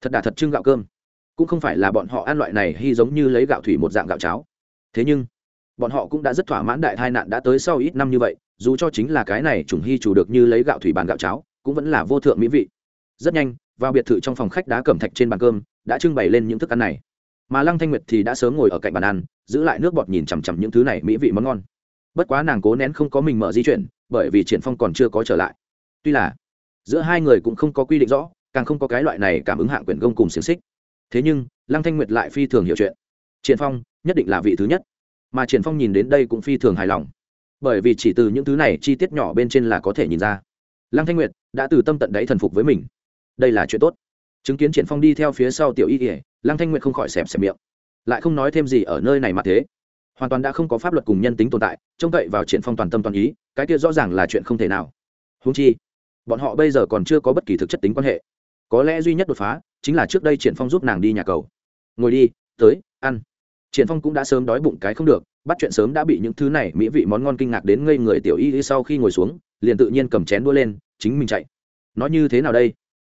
Speaker 1: Thật đà thật trưng gạo cơm. Cũng không phải là bọn họ ăn loại này hy giống như lấy gạo thủy một dạng gạo cháo. Thế nhưng, bọn họ cũng đã rất thỏa mãn đại tai nạn đã tới sau ít năm như vậy, dù cho chính là cái này chủng hy chủ được như lấy gạo thủy bàn gạo cháo, cũng vẫn là vô thượng mỹ vị. Rất nhanh, vào biệt thự trong phòng khách đá cẩm thạch trên bàn cơm, đã trưng bày lên những thức ăn này. Mà lăng thanh nguyệt thì đã sớm ngồi ở cạnh bàn ăn, giữ lại nước bọt nhìn chằm chằm những thứ này mỹ vị món ngon bất quá nàng cố nén không có mình mở di chuyển, bởi vì triển phong còn chưa có trở lại. Tuy là, giữa hai người cũng không có quy định rõ, càng không có cái loại này cảm ứng hạng quyền gông cùng xiềng xích. Thế nhưng, lăng thanh nguyệt lại phi thường hiểu chuyện. Triển phong nhất định là vị thứ nhất. Mà triển phong nhìn đến đây cũng phi thường hài lòng. Bởi vì chỉ từ những thứ này chi tiết nhỏ bên trên là có thể nhìn ra. Lăng thanh nguyệt đã từ tâm tận đáy thần phục với mình. Đây là chuyện tốt. Chứng kiến triển phong đi theo phía sau tiểu y ỉa lăng thanh nguyệt không khỏi xẹp xẹp miệng. Lại không nói thêm gì ở nơi này mà thế hoàn toàn đã không có pháp luật cùng nhân tính tồn tại, trông cậy vào triển phong toàn tâm toàn ý, cái kia rõ ràng là chuyện không thể nào. Huống chi, bọn họ bây giờ còn chưa có bất kỳ thực chất tính quan hệ. Có lẽ duy nhất đột phá, chính là trước đây triển phong giúp nàng đi nhà cầu. Ngồi đi, tới, ăn. Triển phong cũng đã sớm đói bụng cái không được, bắt chuyện sớm đã bị những thứ này mỹ vị món ngon kinh ngạc đến ngây người tiểu y sau khi ngồi xuống, liền tự nhiên cầm chén đua lên, chính mình chạy. Nói như thế nào đây?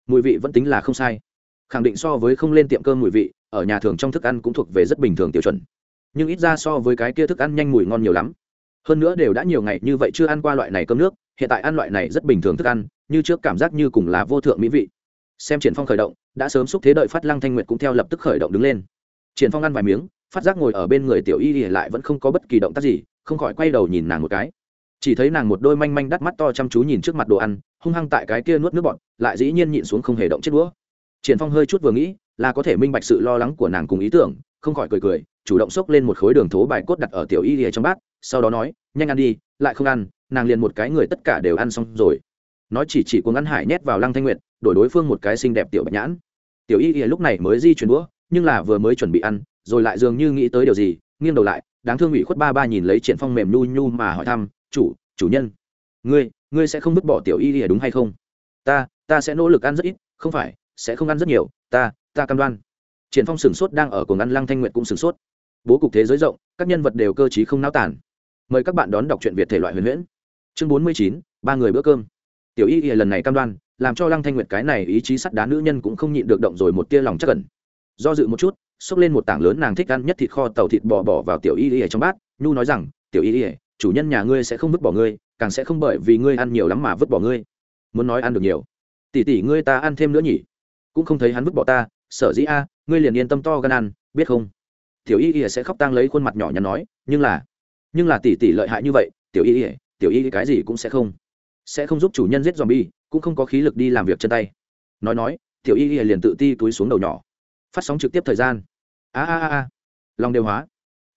Speaker 1: Mùi vị vẫn tính là không sai. Khẳng định so với không lên tiệm cơm mùi vị, ở nhà thường trong thức ăn cũng thuộc về rất bình thường tiêu chuẩn nhưng ít ra so với cái kia thức ăn nhanh mùi ngon nhiều lắm. Hơn nữa đều đã nhiều ngày như vậy chưa ăn qua loại này cơm nước, hiện tại ăn loại này rất bình thường thức ăn, như trước cảm giác như cùng là vô thượng mỹ vị. Xem triển phong khởi động, đã sớm xúc thế đợi phát lăng thanh nguyệt cũng theo lập tức khởi động đứng lên. Triển phong ăn vài miếng, phát giác ngồi ở bên người tiểu y thì lại vẫn không có bất kỳ động tác gì, không khỏi quay đầu nhìn nàng một cái. Chỉ thấy nàng một đôi manh manh đắt mắt to chăm chú nhìn trước mặt đồ ăn, hung hăng tại cái kia nuốt nước bọt, lại dĩ nhiên nhịn xuống không hề động chết đũa. Triển phong hơi chút vừa nghĩ, là có thể minh bạch sự lo lắng của nàng cùng ý tưởng, không khỏi cười cười chủ động xốc lên một khối đường thố bài cốt đặt ở tiểu y lìa trong bát, sau đó nói, nhanh ăn đi, lại không ăn, nàng liền một cái người tất cả đều ăn xong rồi. Nói chỉ chỉ cuồng ăn hải nhét vào lăng thanh nguyệt, đổi đối phương một cái xinh đẹp tiểu bạch nhãn. Tiểu y lìa lúc này mới di chuyển đũa, nhưng là vừa mới chuẩn bị ăn, rồi lại dường như nghĩ tới điều gì, nghiêng đầu lại, đáng thương ủy khuất ba ba nhìn lấy triển phong mềm nhu nhu mà hỏi thăm, chủ chủ nhân, ngươi ngươi sẽ không vứt bỏ tiểu y lìa đúng hay không? Ta ta sẽ nỗ lực ăn rất ít, không phải, sẽ không ăn rất nhiều, ta ta cam đoan. Triển phong sửng sốt đang ở cuồng ăn lăng thanh nguyệt cũng sửng sốt bố cục thế giới rộng, các nhân vật đều cơ trí không náo tản mời các bạn đón đọc truyện việt thể loại huyền huyễn. Chương bốn mươi chín, ba người bữa cơm. Tiểu y lần này cam đoan, làm cho lăng thanh nguyệt cái này ý chí sắt đá nữ nhân cũng không nhịn được động rồi một tia lòng chắc cẩn do dự một chút, xốc lên một tảng lớn nàng thích ăn nhất thịt kho tàu thịt bò bỏ vào tiểu y y trong bát, nhu nói rằng, tiểu y y, chủ nhân nhà ngươi sẽ không vứt bỏ ngươi, càng sẽ không bởi vì ngươi ăn nhiều lắm mà vứt bỏ ngươi. Muốn nói ăn được nhiều. Tỷ tỷ ngươi ta ăn thêm nữa nhỉ? Cũng không thấy hắn vứt bỏ ta, sở dĩ a, ngươi liền yên tâm to gan ăn, biết không? Tiểu y y sẽ khóc tang lấy khuôn mặt nhỏ nhắn nói, nhưng là nhưng là tỷ tỷ lợi hại như vậy, tiểu y y, tiểu y cái gì cũng sẽ không sẽ không giúp chủ nhân giết zombie, cũng không có khí lực đi làm việc chân tay. Nói nói, tiểu y y liền tự ti túi xuống đầu nhỏ, phát sóng trực tiếp thời gian. A a a a, lòng đều hóa.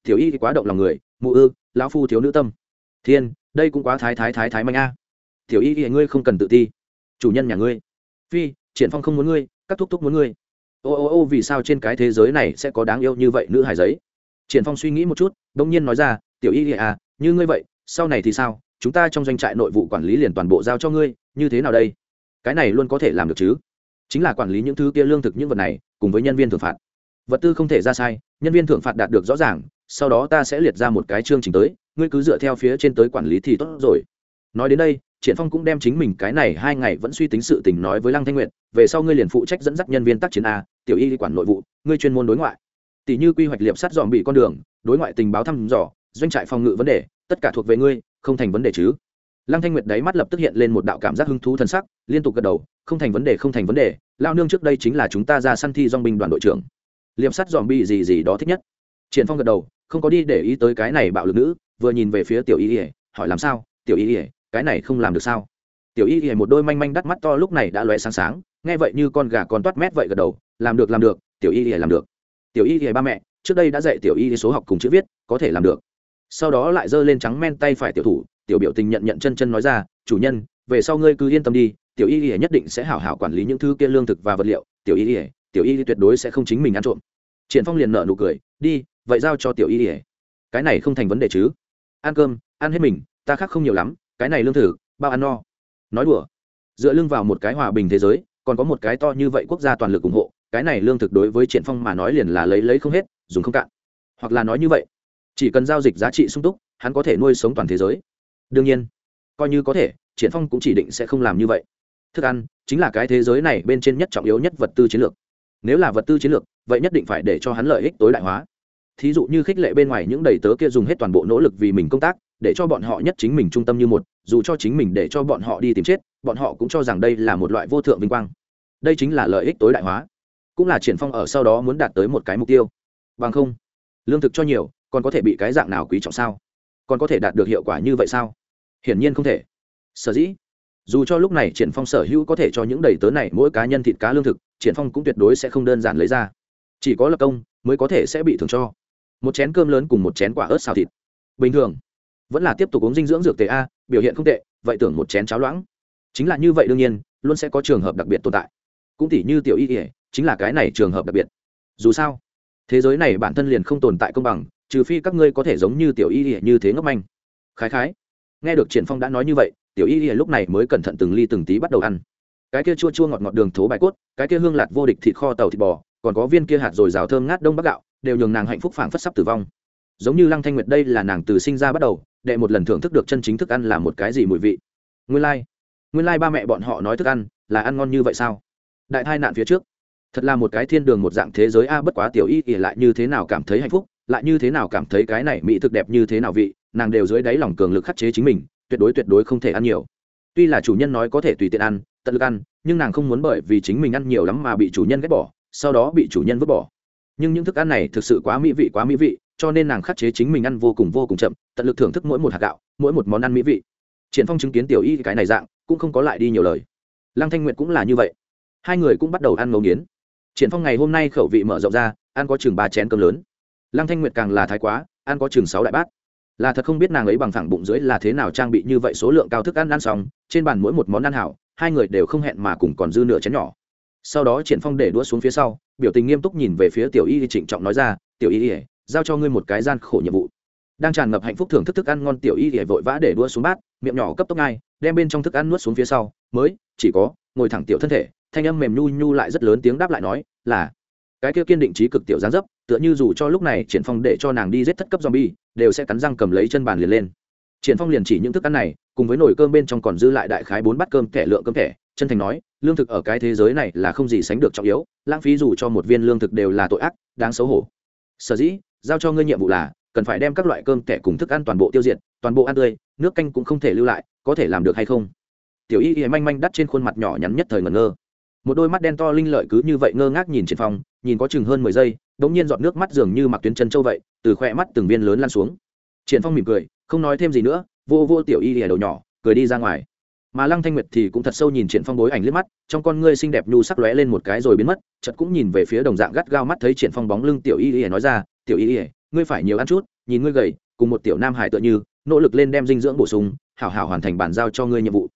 Speaker 1: Tiểu y quá động lòng người, mụ ư, lão phu thiếu nữ tâm. Thiên, đây cũng quá thái thái thái thái manh a. Tiểu y y, ngươi không cần tự ti, chủ nhân nhà ngươi. Phi, triển phong không muốn ngươi, các thúc thúc muốn ngươi ô ô ô, vì sao trên cái thế giới này sẽ có đáng yêu như vậy nữ hải giấy? Triển phong suy nghĩ một chút đông nhiên nói ra, tiểu y à như ngươi vậy, sau này thì sao? Chúng ta trong doanh trại nội vụ quản lý liền toàn bộ giao cho ngươi, như thế nào đây? Cái này luôn có thể làm được chứ? Chính là quản lý những thứ kia lương thực những vật này, cùng với nhân viên thưởng phạt. Vật tư không thể ra sai, nhân viên thưởng phạt đạt được rõ ràng, sau đó ta sẽ liệt ra một cái chương trình tới, ngươi cứ dựa theo phía trên tới quản lý thì tốt rồi. Nói đến đây triển phong cũng đem chính mình cái này hai ngày vẫn suy tính sự tình nói với lăng thanh nguyệt, về sau ngươi liền phụ trách dẫn dắt nhân viên tác chiến a, tiểu y quản nội vụ, ngươi chuyên môn đối ngoại. Tỷ như quy hoạch liệp sát dòm bị con đường, đối ngoại tình báo thăm dò, doanh trại phòng ngự vấn đề, tất cả thuộc về ngươi, không thành vấn đề chứ. Lăng thanh nguyệt đáy mắt lập tức hiện lên một đạo cảm giác hứng thú thần sắc, liên tục gật đầu, không thành vấn đề, không thành vấn đề, lao nương trước đây chính là chúng ta ra săn thi dong binh đoàn đội trưởng. Liệp sát dòm bị gì gì đó thích nhất. Triển phong gật đầu, không có đi để ý tới cái này bạo lực nữ, vừa nhìn về phía tiểu y hỏi làm sao, tiểu y cái này không làm được sao? Tiểu y ỉa một đôi manh manh đắt mắt to lúc này đã lóe sáng sáng, nghe vậy như con gà con toát mét vậy gật đầu, làm được làm được, tiểu y ỉa làm được. Tiểu y ỉa ba mẹ, trước đây đã dạy tiểu y số học cùng chữ viết, có thể làm được. Sau đó lại giơ lên trắng men tay phải tiểu thủ, tiểu biểu tình nhận nhận chân chân nói ra, chủ nhân, về sau ngươi cứ yên tâm đi, tiểu y y nhất định sẽ hảo hảo quản lý những thứ kia lương thực và vật liệu, tiểu y y, tiểu y tuyệt đối sẽ không chính mình ăn trộm. Triển phong liền nở nụ cười, đi, vậy giao cho tiểu y y. Cái này không thành vấn đề chứ. Ăn cơm, ăn hết mình, ta khác không nhiều lắm cái này lương thực, bao ăn no. Nói đùa. Dựa lưng vào một cái hòa bình thế giới, còn có một cái to như vậy quốc gia toàn lực ủng hộ, cái này lương thực đối với triển phong mà nói liền là lấy lấy không hết, dùng không cạn. Hoặc là nói như vậy, chỉ cần giao dịch giá trị sung túc, hắn có thể nuôi sống toàn thế giới. Đương nhiên, coi như có thể, triển phong cũng chỉ định sẽ không làm như vậy. Thức ăn chính là cái thế giới này bên trên nhất trọng yếu nhất vật tư chiến lược. Nếu là vật tư chiến lược, vậy nhất định phải để cho hắn lợi ích tối đại hóa. Thí dụ như khích lệ bên ngoài những đầy tớ kia dùng hết toàn bộ nỗ lực vì mình công tác để cho bọn họ nhất chính mình trung tâm như một, dù cho chính mình để cho bọn họ đi tìm chết, bọn họ cũng cho rằng đây là một loại vô thượng vinh quang. Đây chính là lợi ích tối đại hóa, cũng là triển phong ở sau đó muốn đạt tới một cái mục tiêu. Bằng không, lương thực cho nhiều, còn có thể bị cái dạng nào quý trọng sao? Còn có thể đạt được hiệu quả như vậy sao? Hiển nhiên không thể. Sở dĩ, dù cho lúc này triển phong sở hữu có thể cho những đầy tớ này mỗi cá nhân thịt cá lương thực, triển phong cũng tuyệt đối sẽ không đơn giản lấy ra. Chỉ có lập công, mới có thể sẽ bị thưởng cho. Một chén cơm lớn cùng một chén quả ớt xào thịt. Bình thường vẫn là tiếp tục uống dinh dưỡng dược tề a, biểu hiện không tệ, vậy tưởng một chén cháo loãng. Chính là như vậy đương nhiên, luôn sẽ có trường hợp đặc biệt tồn tại. Cũng tỉ như tiểu y ỉa chính là cái này trường hợp đặc biệt. Dù sao, thế giới này bản thân liền không tồn tại công bằng, trừ phi các ngươi có thể giống như tiểu y ỉa như thế ngốc manh. Khái khái, nghe được triển phong đã nói như vậy, tiểu y ỉa lúc này mới cẩn thận từng ly từng tí bắt đầu ăn. Cái kia chua chua ngọt ngọt đường thố bài cốt, cái kia hương lạt vô địch thịt kho tàu thịt bò, còn có viên kia hạt rồi rào thơm ngát đông bắc gạo, đều nhường nàng hạnh phúc phảng phất sắp tử vong. Giống như lăng thanh nguyệt đây là nàng từ sinh ra bắt đầu đệ một lần thưởng thức được chân chính thức ăn là một cái gì mùi vị? Nguyên lai、like. nguyên lai ba mẹ bọn họ nói thức ăn là ăn ngon như vậy sao? Đại thai nạn phía trước, thật là một cái thiên đường một dạng thế giới a, bất quá tiểu y ỉ lại như thế nào cảm thấy hạnh phúc, lại như thế nào cảm thấy cái này mỹ thực đẹp như thế nào vị, nàng đều dưới đáy lòng cường lực khắc chế chính mình, tuyệt đối tuyệt đối không thể ăn nhiều. Tuy là chủ nhân nói có thể tùy tiện ăn, tận lực ăn, nhưng nàng không muốn bởi vì chính mình ăn nhiều lắm mà bị chủ nhân ghét bỏ, sau đó bị chủ nhân vứt bỏ. Nhưng những thức ăn này thực sự quá mỹ vị, quá mỹ vị cho nên nàng khắc chế chính mình ăn vô cùng vô cùng chậm, tận lực thưởng thức mỗi một hạt gạo, mỗi một món ăn mỹ vị. Triển phong chứng kiến tiểu y cái này dạng, cũng không có lại đi nhiều lời. Lăng thanh nguyệt cũng là như vậy. Hai người cũng bắt đầu ăn ngấu nghiến. Triển phong ngày hôm nay khẩu vị mở rộng ra, ăn có chừng ba chén cơm lớn. Lăng thanh nguyệt càng là thái quá, ăn có chừng sáu đại bát. Là thật không biết nàng ấy bằng thẳng bụng dưới là thế nào trang bị như vậy số lượng cao thức ăn ăn xong, trên bàn mỗi một món ăn hảo, hai người đều không hẹn mà cùng còn dư nửa chén nhỏ. Sau đó triển phong để đũa xuống phía sau, biểu tình nghiêm túc nhìn về phía tiểu y, trịnh trọng nói ra, tiểu y giao cho ngươi một cái gian khổ nhiệm vụ. Đang tràn ngập hạnh phúc thưởng thức thức ăn ngon tiểu y thì vội vã để đua xuống bát, miệng nhỏ cấp tốc ngay đem bên trong thức ăn nuốt xuống phía sau, mới, chỉ có, ngồi thẳng tiểu thân thể, thanh âm mềm nhu nhu lại rất lớn tiếng đáp lại nói, là, cái kia kiên định trí cực tiểu gián dấp, tựa như dù cho lúc này triển phong để cho nàng đi giết thất cấp zombie, đều sẽ cắn răng cầm lấy chân bàn liền lên. Triển phong liền chỉ những thức ăn này, cùng với nồi cơm bên trong còn dư lại đại khái bốn bát cơm kẻ lượng cơm kẻ, chân thành nói, lương thực ở cái thế giới này là không gì sánh được trọng yếu, lãng phí dù cho một viên lương thực đều là tội ác, đáng xấu hổ. Sở dĩ giao cho ngươi nhiệm vụ là, cần phải đem các loại cơm kẻ cùng thức ăn toàn bộ tiêu diệt, toàn bộ ăn tươi, nước canh cũng không thể lưu lại, có thể làm được hay không? Tiểu y y manh manh đắt trên khuôn mặt nhỏ nhắn nhất thời ngẩn ngơ. Một đôi mắt đen to linh lợi cứ như vậy ngơ ngác nhìn triển phong, nhìn có chừng hơn mười giây, đống nhiên giọt nước mắt dường như mặc tuyến chân châu vậy, từ khoe mắt từng viên lớn lan xuống. Triển phong mỉm cười, không nói thêm gì nữa, vô vô tiểu y y đầu nhỏ, cười đi ra ngoài. Mà lăng thanh nguyệt thì cũng thật sâu nhìn triển phong bối ảnh liếc mắt, trong con ngươi xinh đẹp nhu sắc lóe lên một cái rồi biến mất, chợt cũng nhìn về phía đồng dạng gắt gao mắt thấy triển phong bóng lưng tiểu y y nói ra tiểu y ỉa ngươi phải nhiều ăn chút, nhìn ngươi gầy, cùng một tiểu nam hải tựa như, nỗ lực lên đem dinh dưỡng bổ sung, hảo hảo hoàn thành bản giao cho ngươi nhiệm vụ.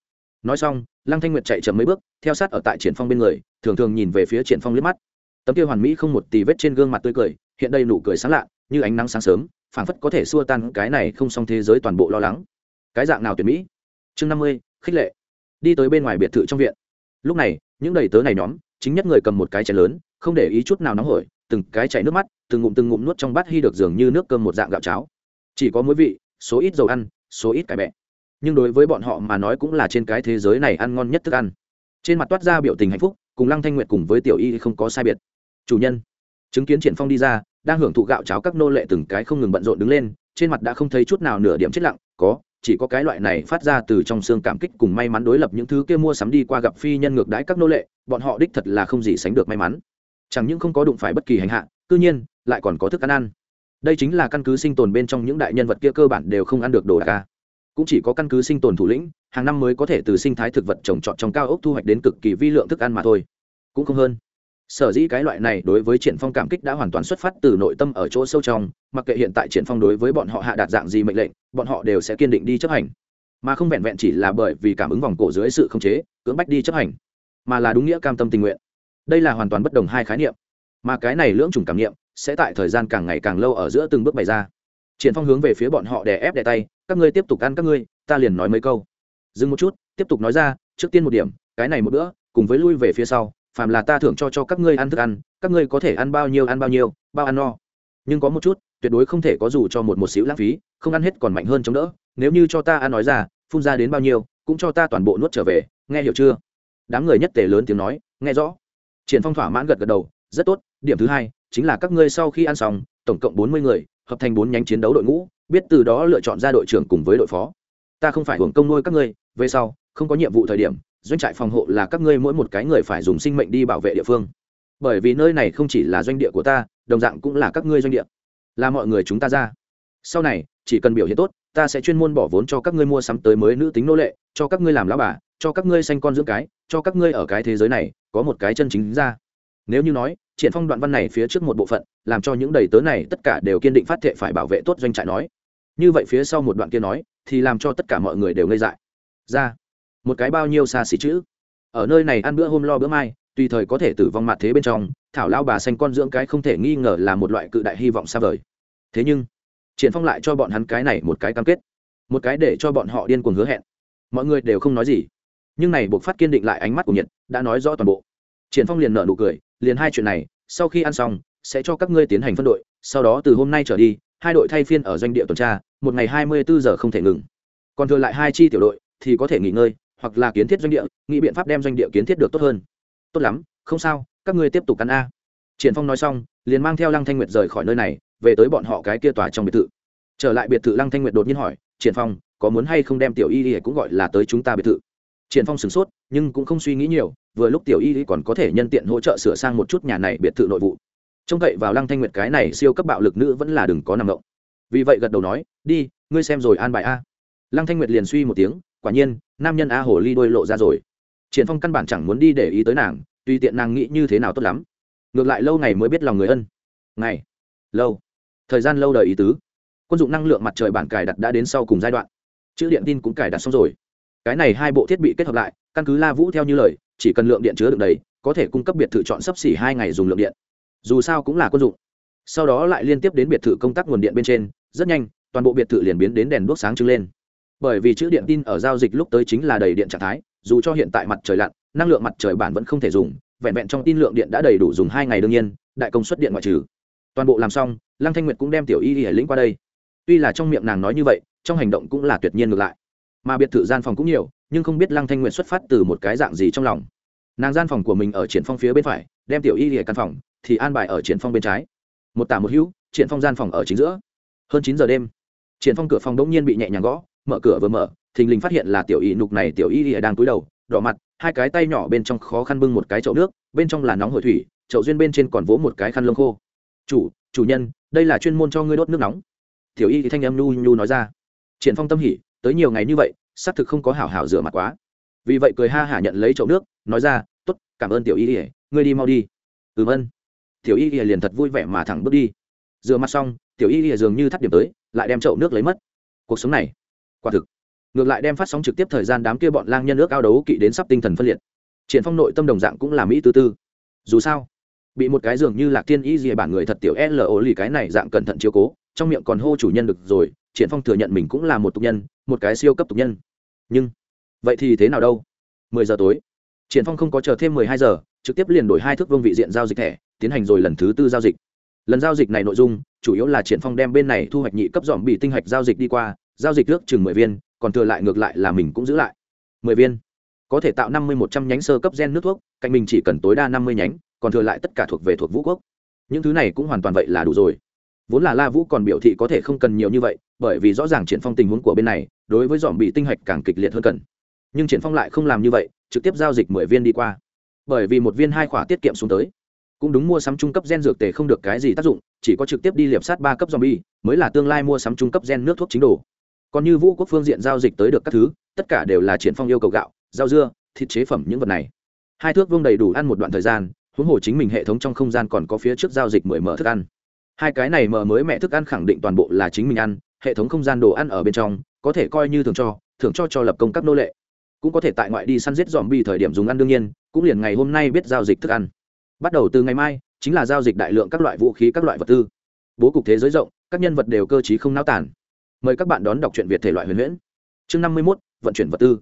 Speaker 1: Nói xong, lăng thanh nguyệt chạy chậm mấy bước, theo sát ở tại triển phong bên người, thường thường nhìn về phía triển phong liếc mắt. Tấm kia hoàn mỹ không một tì vết trên gương mặt tươi cười, hiện đây nụ cười sáng lạ, như ánh nắng sáng sớm, phảng phất có thể xua tan cái này không xong thế giới toàn bộ lo lắng. Cái dạng nào tuyệt mỹ? Chương năm mươi, khích lệ. Đi tới bên ngoài biệt thự trong viện. Lúc này, những đầy tớ này nhóm, chính nhất người cầm một cái chén lớn, không để ý chút nào nóng hổi từng cái chảy nước mắt, từng ngụm từng ngụm nuốt trong bát hy được dường như nước cơm một dạng gạo cháo. Chỉ có muối vị, số ít dầu ăn, số ít cải bẹ. Nhưng đối với bọn họ mà nói cũng là trên cái thế giới này ăn ngon nhất thức ăn. Trên mặt toát ra biểu tình hạnh phúc, cùng lăng thanh nguyệt cùng với tiểu y không có sai biệt. Chủ nhân, chứng kiến triển phong đi ra, đang hưởng thụ gạo cháo các nô lệ từng cái không ngừng bận rộn đứng lên, trên mặt đã không thấy chút nào nửa điểm chết lặng, có, chỉ có cái loại này phát ra từ trong xương cảm kích cùng may mắn đối lập những thứ kia mua sắm đi qua gặp phi nhân ngược đãi các nô lệ, bọn họ đích thật là không gì sánh được may mắn chẳng những không có đụng phải bất kỳ hành hạ, cư nhiên, lại còn có thức ăn ăn. Đây chính là căn cứ sinh tồn bên trong những đại nhân vật kia cơ bản đều không ăn được đồ đạc ca cũng chỉ có căn cứ sinh tồn thủ lĩnh, hàng năm mới có thể từ sinh thái thực vật trồng trọt trong cao ốc thu hoạch đến cực kỳ vi lượng thức ăn mà thôi. Cũng không hơn. Sở dĩ cái loại này đối với triển phong cảm kích đã hoàn toàn xuất phát từ nội tâm ở chỗ sâu trong, mặc kệ hiện tại triển phong đối với bọn họ hạ đạt dạng gì mệnh lệnh, bọn họ đều sẽ kiên định đi chấp hành. Mà không vẹn vẹn chỉ là bởi vì cảm ứng vòng cổ dưới sự khống chế, cưỡng bách đi chấp hành, mà là đúng nghĩa cam tâm tình nguyện đây là hoàn toàn bất đồng hai khái niệm. Mà cái này lưỡng chủng cảm niệm sẽ tại thời gian càng ngày càng lâu ở giữa từng bước bày ra. Triển phong hướng về phía bọn họ đè ép đè tay, các ngươi tiếp tục ăn các ngươi, ta liền nói mấy câu. Dừng một chút, tiếp tục nói ra, trước tiên một điểm, cái này một bữa, cùng với lui về phía sau, phàm là ta thưởng cho cho các ngươi ăn thức ăn, các ngươi có thể ăn bao nhiêu ăn bao nhiêu, bao ăn no. Nhưng có một chút, tuyệt đối không thể có dù cho một một xíu lãng phí, không ăn hết còn mạnh hơn chống đỡ. Nếu như cho ta ăn nói ra, phun ra đến bao nhiêu, cũng cho ta toàn bộ nuốt trở về, nghe hiểu chưa? Đám người nhất tề lớn tiếng nói, nghe rõ triển phong thỏa mãn gật gật đầu, rất tốt, điểm thứ hai chính là các ngươi sau khi ăn xong, tổng cộng bốn mươi người, hợp thành bốn nhánh chiến đấu đội ngũ, biết từ đó lựa chọn ra đội trưởng cùng với đội phó. Ta không phải hưởng công nuôi các ngươi, về sau, không có nhiệm vụ thời điểm, doanh trại phòng hộ là các ngươi mỗi một cái người phải dùng sinh mệnh đi bảo vệ địa phương. Bởi vì nơi này không chỉ là doanh địa của ta, đồng dạng cũng là các ngươi doanh địa. Là mọi người chúng ta ra. Sau này, chỉ cần biểu hiện tốt, ta sẽ chuyên môn bỏ vốn cho các ngươi mua sắm tới mới nữ tính nô lệ, cho các ngươi làm lão bà, cho các ngươi sanh con dưỡng cái, cho các ngươi ở cái thế giới này có một cái chân chính ra. Nếu như nói, triển phong đoạn văn này phía trước một bộ phận, làm cho những đầy tớ này tất cả đều kiên định phát thệ phải bảo vệ tốt doanh trại nói. Như vậy phía sau một đoạn kia nói, thì làm cho tất cả mọi người đều ngây dại. Ra, một cái bao nhiêu xa xỉ chữ. Ở nơi này ăn bữa hôm lo bữa mai, tùy thời có thể tử vong mặt thế bên trong, thảo lao bà xanh con dưỡng cái không thể nghi ngờ là một loại cự đại hy vọng xa vời. Thế nhưng, triển phong lại cho bọn hắn cái này một cái cam kết. Một cái để cho bọn họ điên cuồng hứa hẹn. Mọi người đều không nói gì nhưng này buộc phát kiên định lại ánh mắt của nhiệt, đã nói rõ toàn bộ. Triển phong liền nở nụ cười, liền hai chuyện này, sau khi ăn xong, sẽ cho các ngươi tiến hành phân đội, sau đó từ hôm nay trở đi, hai đội thay phiên ở doanh địa tuần tra, một ngày hai mươi bốn giờ không thể ngừng. Còn thừa lại hai chi tiểu đội, thì có thể nghỉ ngơi, hoặc là kiến thiết doanh địa, nghĩ biện pháp đem doanh địa kiến thiết được tốt hơn. Tốt lắm, không sao, các ngươi tiếp tục căn a. Triển phong nói xong, liền mang theo lăng thanh nguyệt rời khỏi nơi này, về tới bọn họ cái kia tòa trong biệt thự. Trở lại biệt thự lăng thanh nguyệt đột nhiên hỏi, triển phong, có muốn hay không đem tiểu y y cũng gọi là tới chúng ta biệt thự? Triển phong sửng sốt, nhưng cũng không suy nghĩ nhiều, vừa lúc tiểu y còn có thể nhân tiện hỗ trợ sửa sang một chút nhà này biệt thự nội vụ. Trông cậy vào lăng thanh nguyệt cái này siêu cấp bạo lực nữ vẫn là đừng có nằm động. Vì vậy gật đầu nói, đi, ngươi xem rồi an bài a. Lăng thanh nguyệt liền suy một tiếng, quả nhiên, nam nhân a hồ ly đôi lộ ra rồi. Triển phong căn bản chẳng muốn đi để ý tới nàng tuy tiện nàng nghĩ như thế nào tốt lắm. Ngược lại lâu ngày mới biết lòng người ân. Ngày, lâu, thời gian lâu đời ý tứ. Quân dụng năng lượng mặt trời bản cài đặt đã đến sau cùng giai đoạn. Chữ điện tin cũng cài đặt xong rồi cái này hai bộ thiết bị kết hợp lại, căn cứ la vũ theo như lời, chỉ cần lượng điện chứa được đầy, có thể cung cấp biệt thự chọn sấp xỉ hai ngày dùng lượng điện. Dù sao cũng là quân dụng. Sau đó lại liên tiếp đến biệt thự công tác nguồn điện bên trên, rất nhanh, toàn bộ biệt thự liền biến đến đèn đuốc sáng trưng lên. Bởi vì chữ điện tin ở giao dịch lúc tới chính là đầy điện trạng thái, dù cho hiện tại mặt trời lặn, năng lượng mặt trời bản vẫn không thể dùng, vẹn vẹn trong tin lượng điện đã đầy đủ dùng hai ngày đương nhiên, đại công suất điện ngoại trừ. Toàn bộ làm xong, lăng thanh nguyệt cũng đem tiểu y y hải lĩnh qua đây. Tuy là trong miệng nàng nói như vậy, trong hành động cũng là tuyệt nhiên ngược lại mà biệt thự gian phòng cũng nhiều, nhưng không biết lăng thanh nguyện xuất phát từ một cái dạng gì trong lòng. Nàng gian phòng của mình ở triển phong phía bên phải, đem tiểu y lìa căn phòng, thì an bài ở triển phong bên trái. Một tả một hữu, triển phong gian phòng ở chính giữa. Hơn chín giờ đêm, triển phong cửa phòng đống nhiên bị nhẹ nhàng gõ, mở cửa vừa mở, thình lình phát hiện là tiểu y nục này tiểu y lìa đang cúi đầu, đỏ mặt, hai cái tay nhỏ bên trong khó khăn bưng một cái chậu nước, bên trong là nóng hổi thủy, chậu duyên bên trên còn vỗ một cái khăn lông khô. Chủ chủ nhân, đây là chuyên môn cho ngươi đốt nước nóng. Tiểu y thì thanh em nhu nhu nói ra. Triển phong tâm hỉ tới nhiều ngày như vậy, xác thực không có hảo hảo rửa mặt quá. Vì vậy cười ha hả nhận lấy chậu nước, nói ra, tốt, cảm ơn tiểu y ỉa ngươi đi mau đi. Ừm, ân. Tiểu y ỉa liền thật vui vẻ mà thẳng bước đi. Rửa mặt xong, tiểu y ỉa dường như thắt điểm tới, lại đem chậu nước lấy mất. Cuộc sống này, quả thực. Ngược lại đem phát sóng trực tiếp thời gian đám kia bọn lang nhân nước ao đấu kỵ đến sắp tinh thần phân liệt. Triển phong nội tâm đồng dạng cũng là mỹ tư tư. Dù sao, bị một cái dường như lạc thiên y gì bản người thật tiểu lo lì cái này dạng cẩn thận chiếu cố, trong miệng còn hô chủ nhân được rồi triển phong thừa nhận mình cũng là một tục nhân, một cái siêu cấp tục nhân. Nhưng, vậy thì thế nào đâu? Mười giờ tối. Triển phong không có chờ thêm mười hai giờ, trực tiếp liền đổi hai thước vương vị diện giao dịch thẻ, tiến hành rồi lần thứ tư giao dịch. Lần giao dịch này nội dung, chủ yếu là triển phong đem bên này thu hoạch nhị cấp dòm bị tinh hạch giao dịch đi qua, giao dịch nước chừng mười viên, còn thừa lại ngược lại là mình cũng giữ lại. Mười viên. Có thể tạo năm mươi một trăm nhánh sơ cấp gen nước thuốc, cạnh mình chỉ cần tối đa năm mươi nhánh, còn thừa lại tất cả thuộc về thuộc vũ quốc. Những thứ này cũng hoàn toàn vậy là đủ rồi vốn là la vũ còn biểu thị có thể không cần nhiều như vậy, bởi vì rõ ràng triển phong tình huống của bên này, đối với dòm bị tinh hạch càng kịch liệt hơn cần. Nhưng triển phong lại không làm như vậy, trực tiếp giao dịch mười viên đi qua. Bởi vì một viên hai khỏa tiết kiệm xuống tới. Cũng đúng mua sắm trung cấp gen dược tề không được cái gì tác dụng, chỉ có trực tiếp đi liệp sát ba cấp zombie, mới là tương lai mua sắm trung cấp gen nước thuốc chính đồ. Còn như vũ quốc phương diện giao dịch tới được các thứ, tất cả đều là triển phong yêu cầu gạo, rau dưa, thịt chế phẩm những vật này. Hai thước vương đầy đủ ăn một đoạn thời gian, huống hồ chính mình hệ thống trong không gian còn có phía trước giao dịch mười mở thức ăn hai cái này mở mới mẹ thức ăn khẳng định toàn bộ là chính mình ăn, hệ thống không gian đồ ăn ở bên trong, có thể coi như thường cho thường cho cho lập công các nô lệ. Cũng có thể tại ngoại đi săn giết dòm bi thời điểm dùng ăn đương nhiên, cũng liền ngày hôm nay biết giao dịch thức ăn. Bắt đầu từ ngày mai, chính là giao dịch đại lượng các loại vũ khí, các loại vật tư. Bố cục thế giới rộng, các nhân vật đều cơ t không náo tản mời các bạn đón đọc truyện việt thể loại huyền huyễn. Chương năm mươi mốt, vận chuyển vật tư.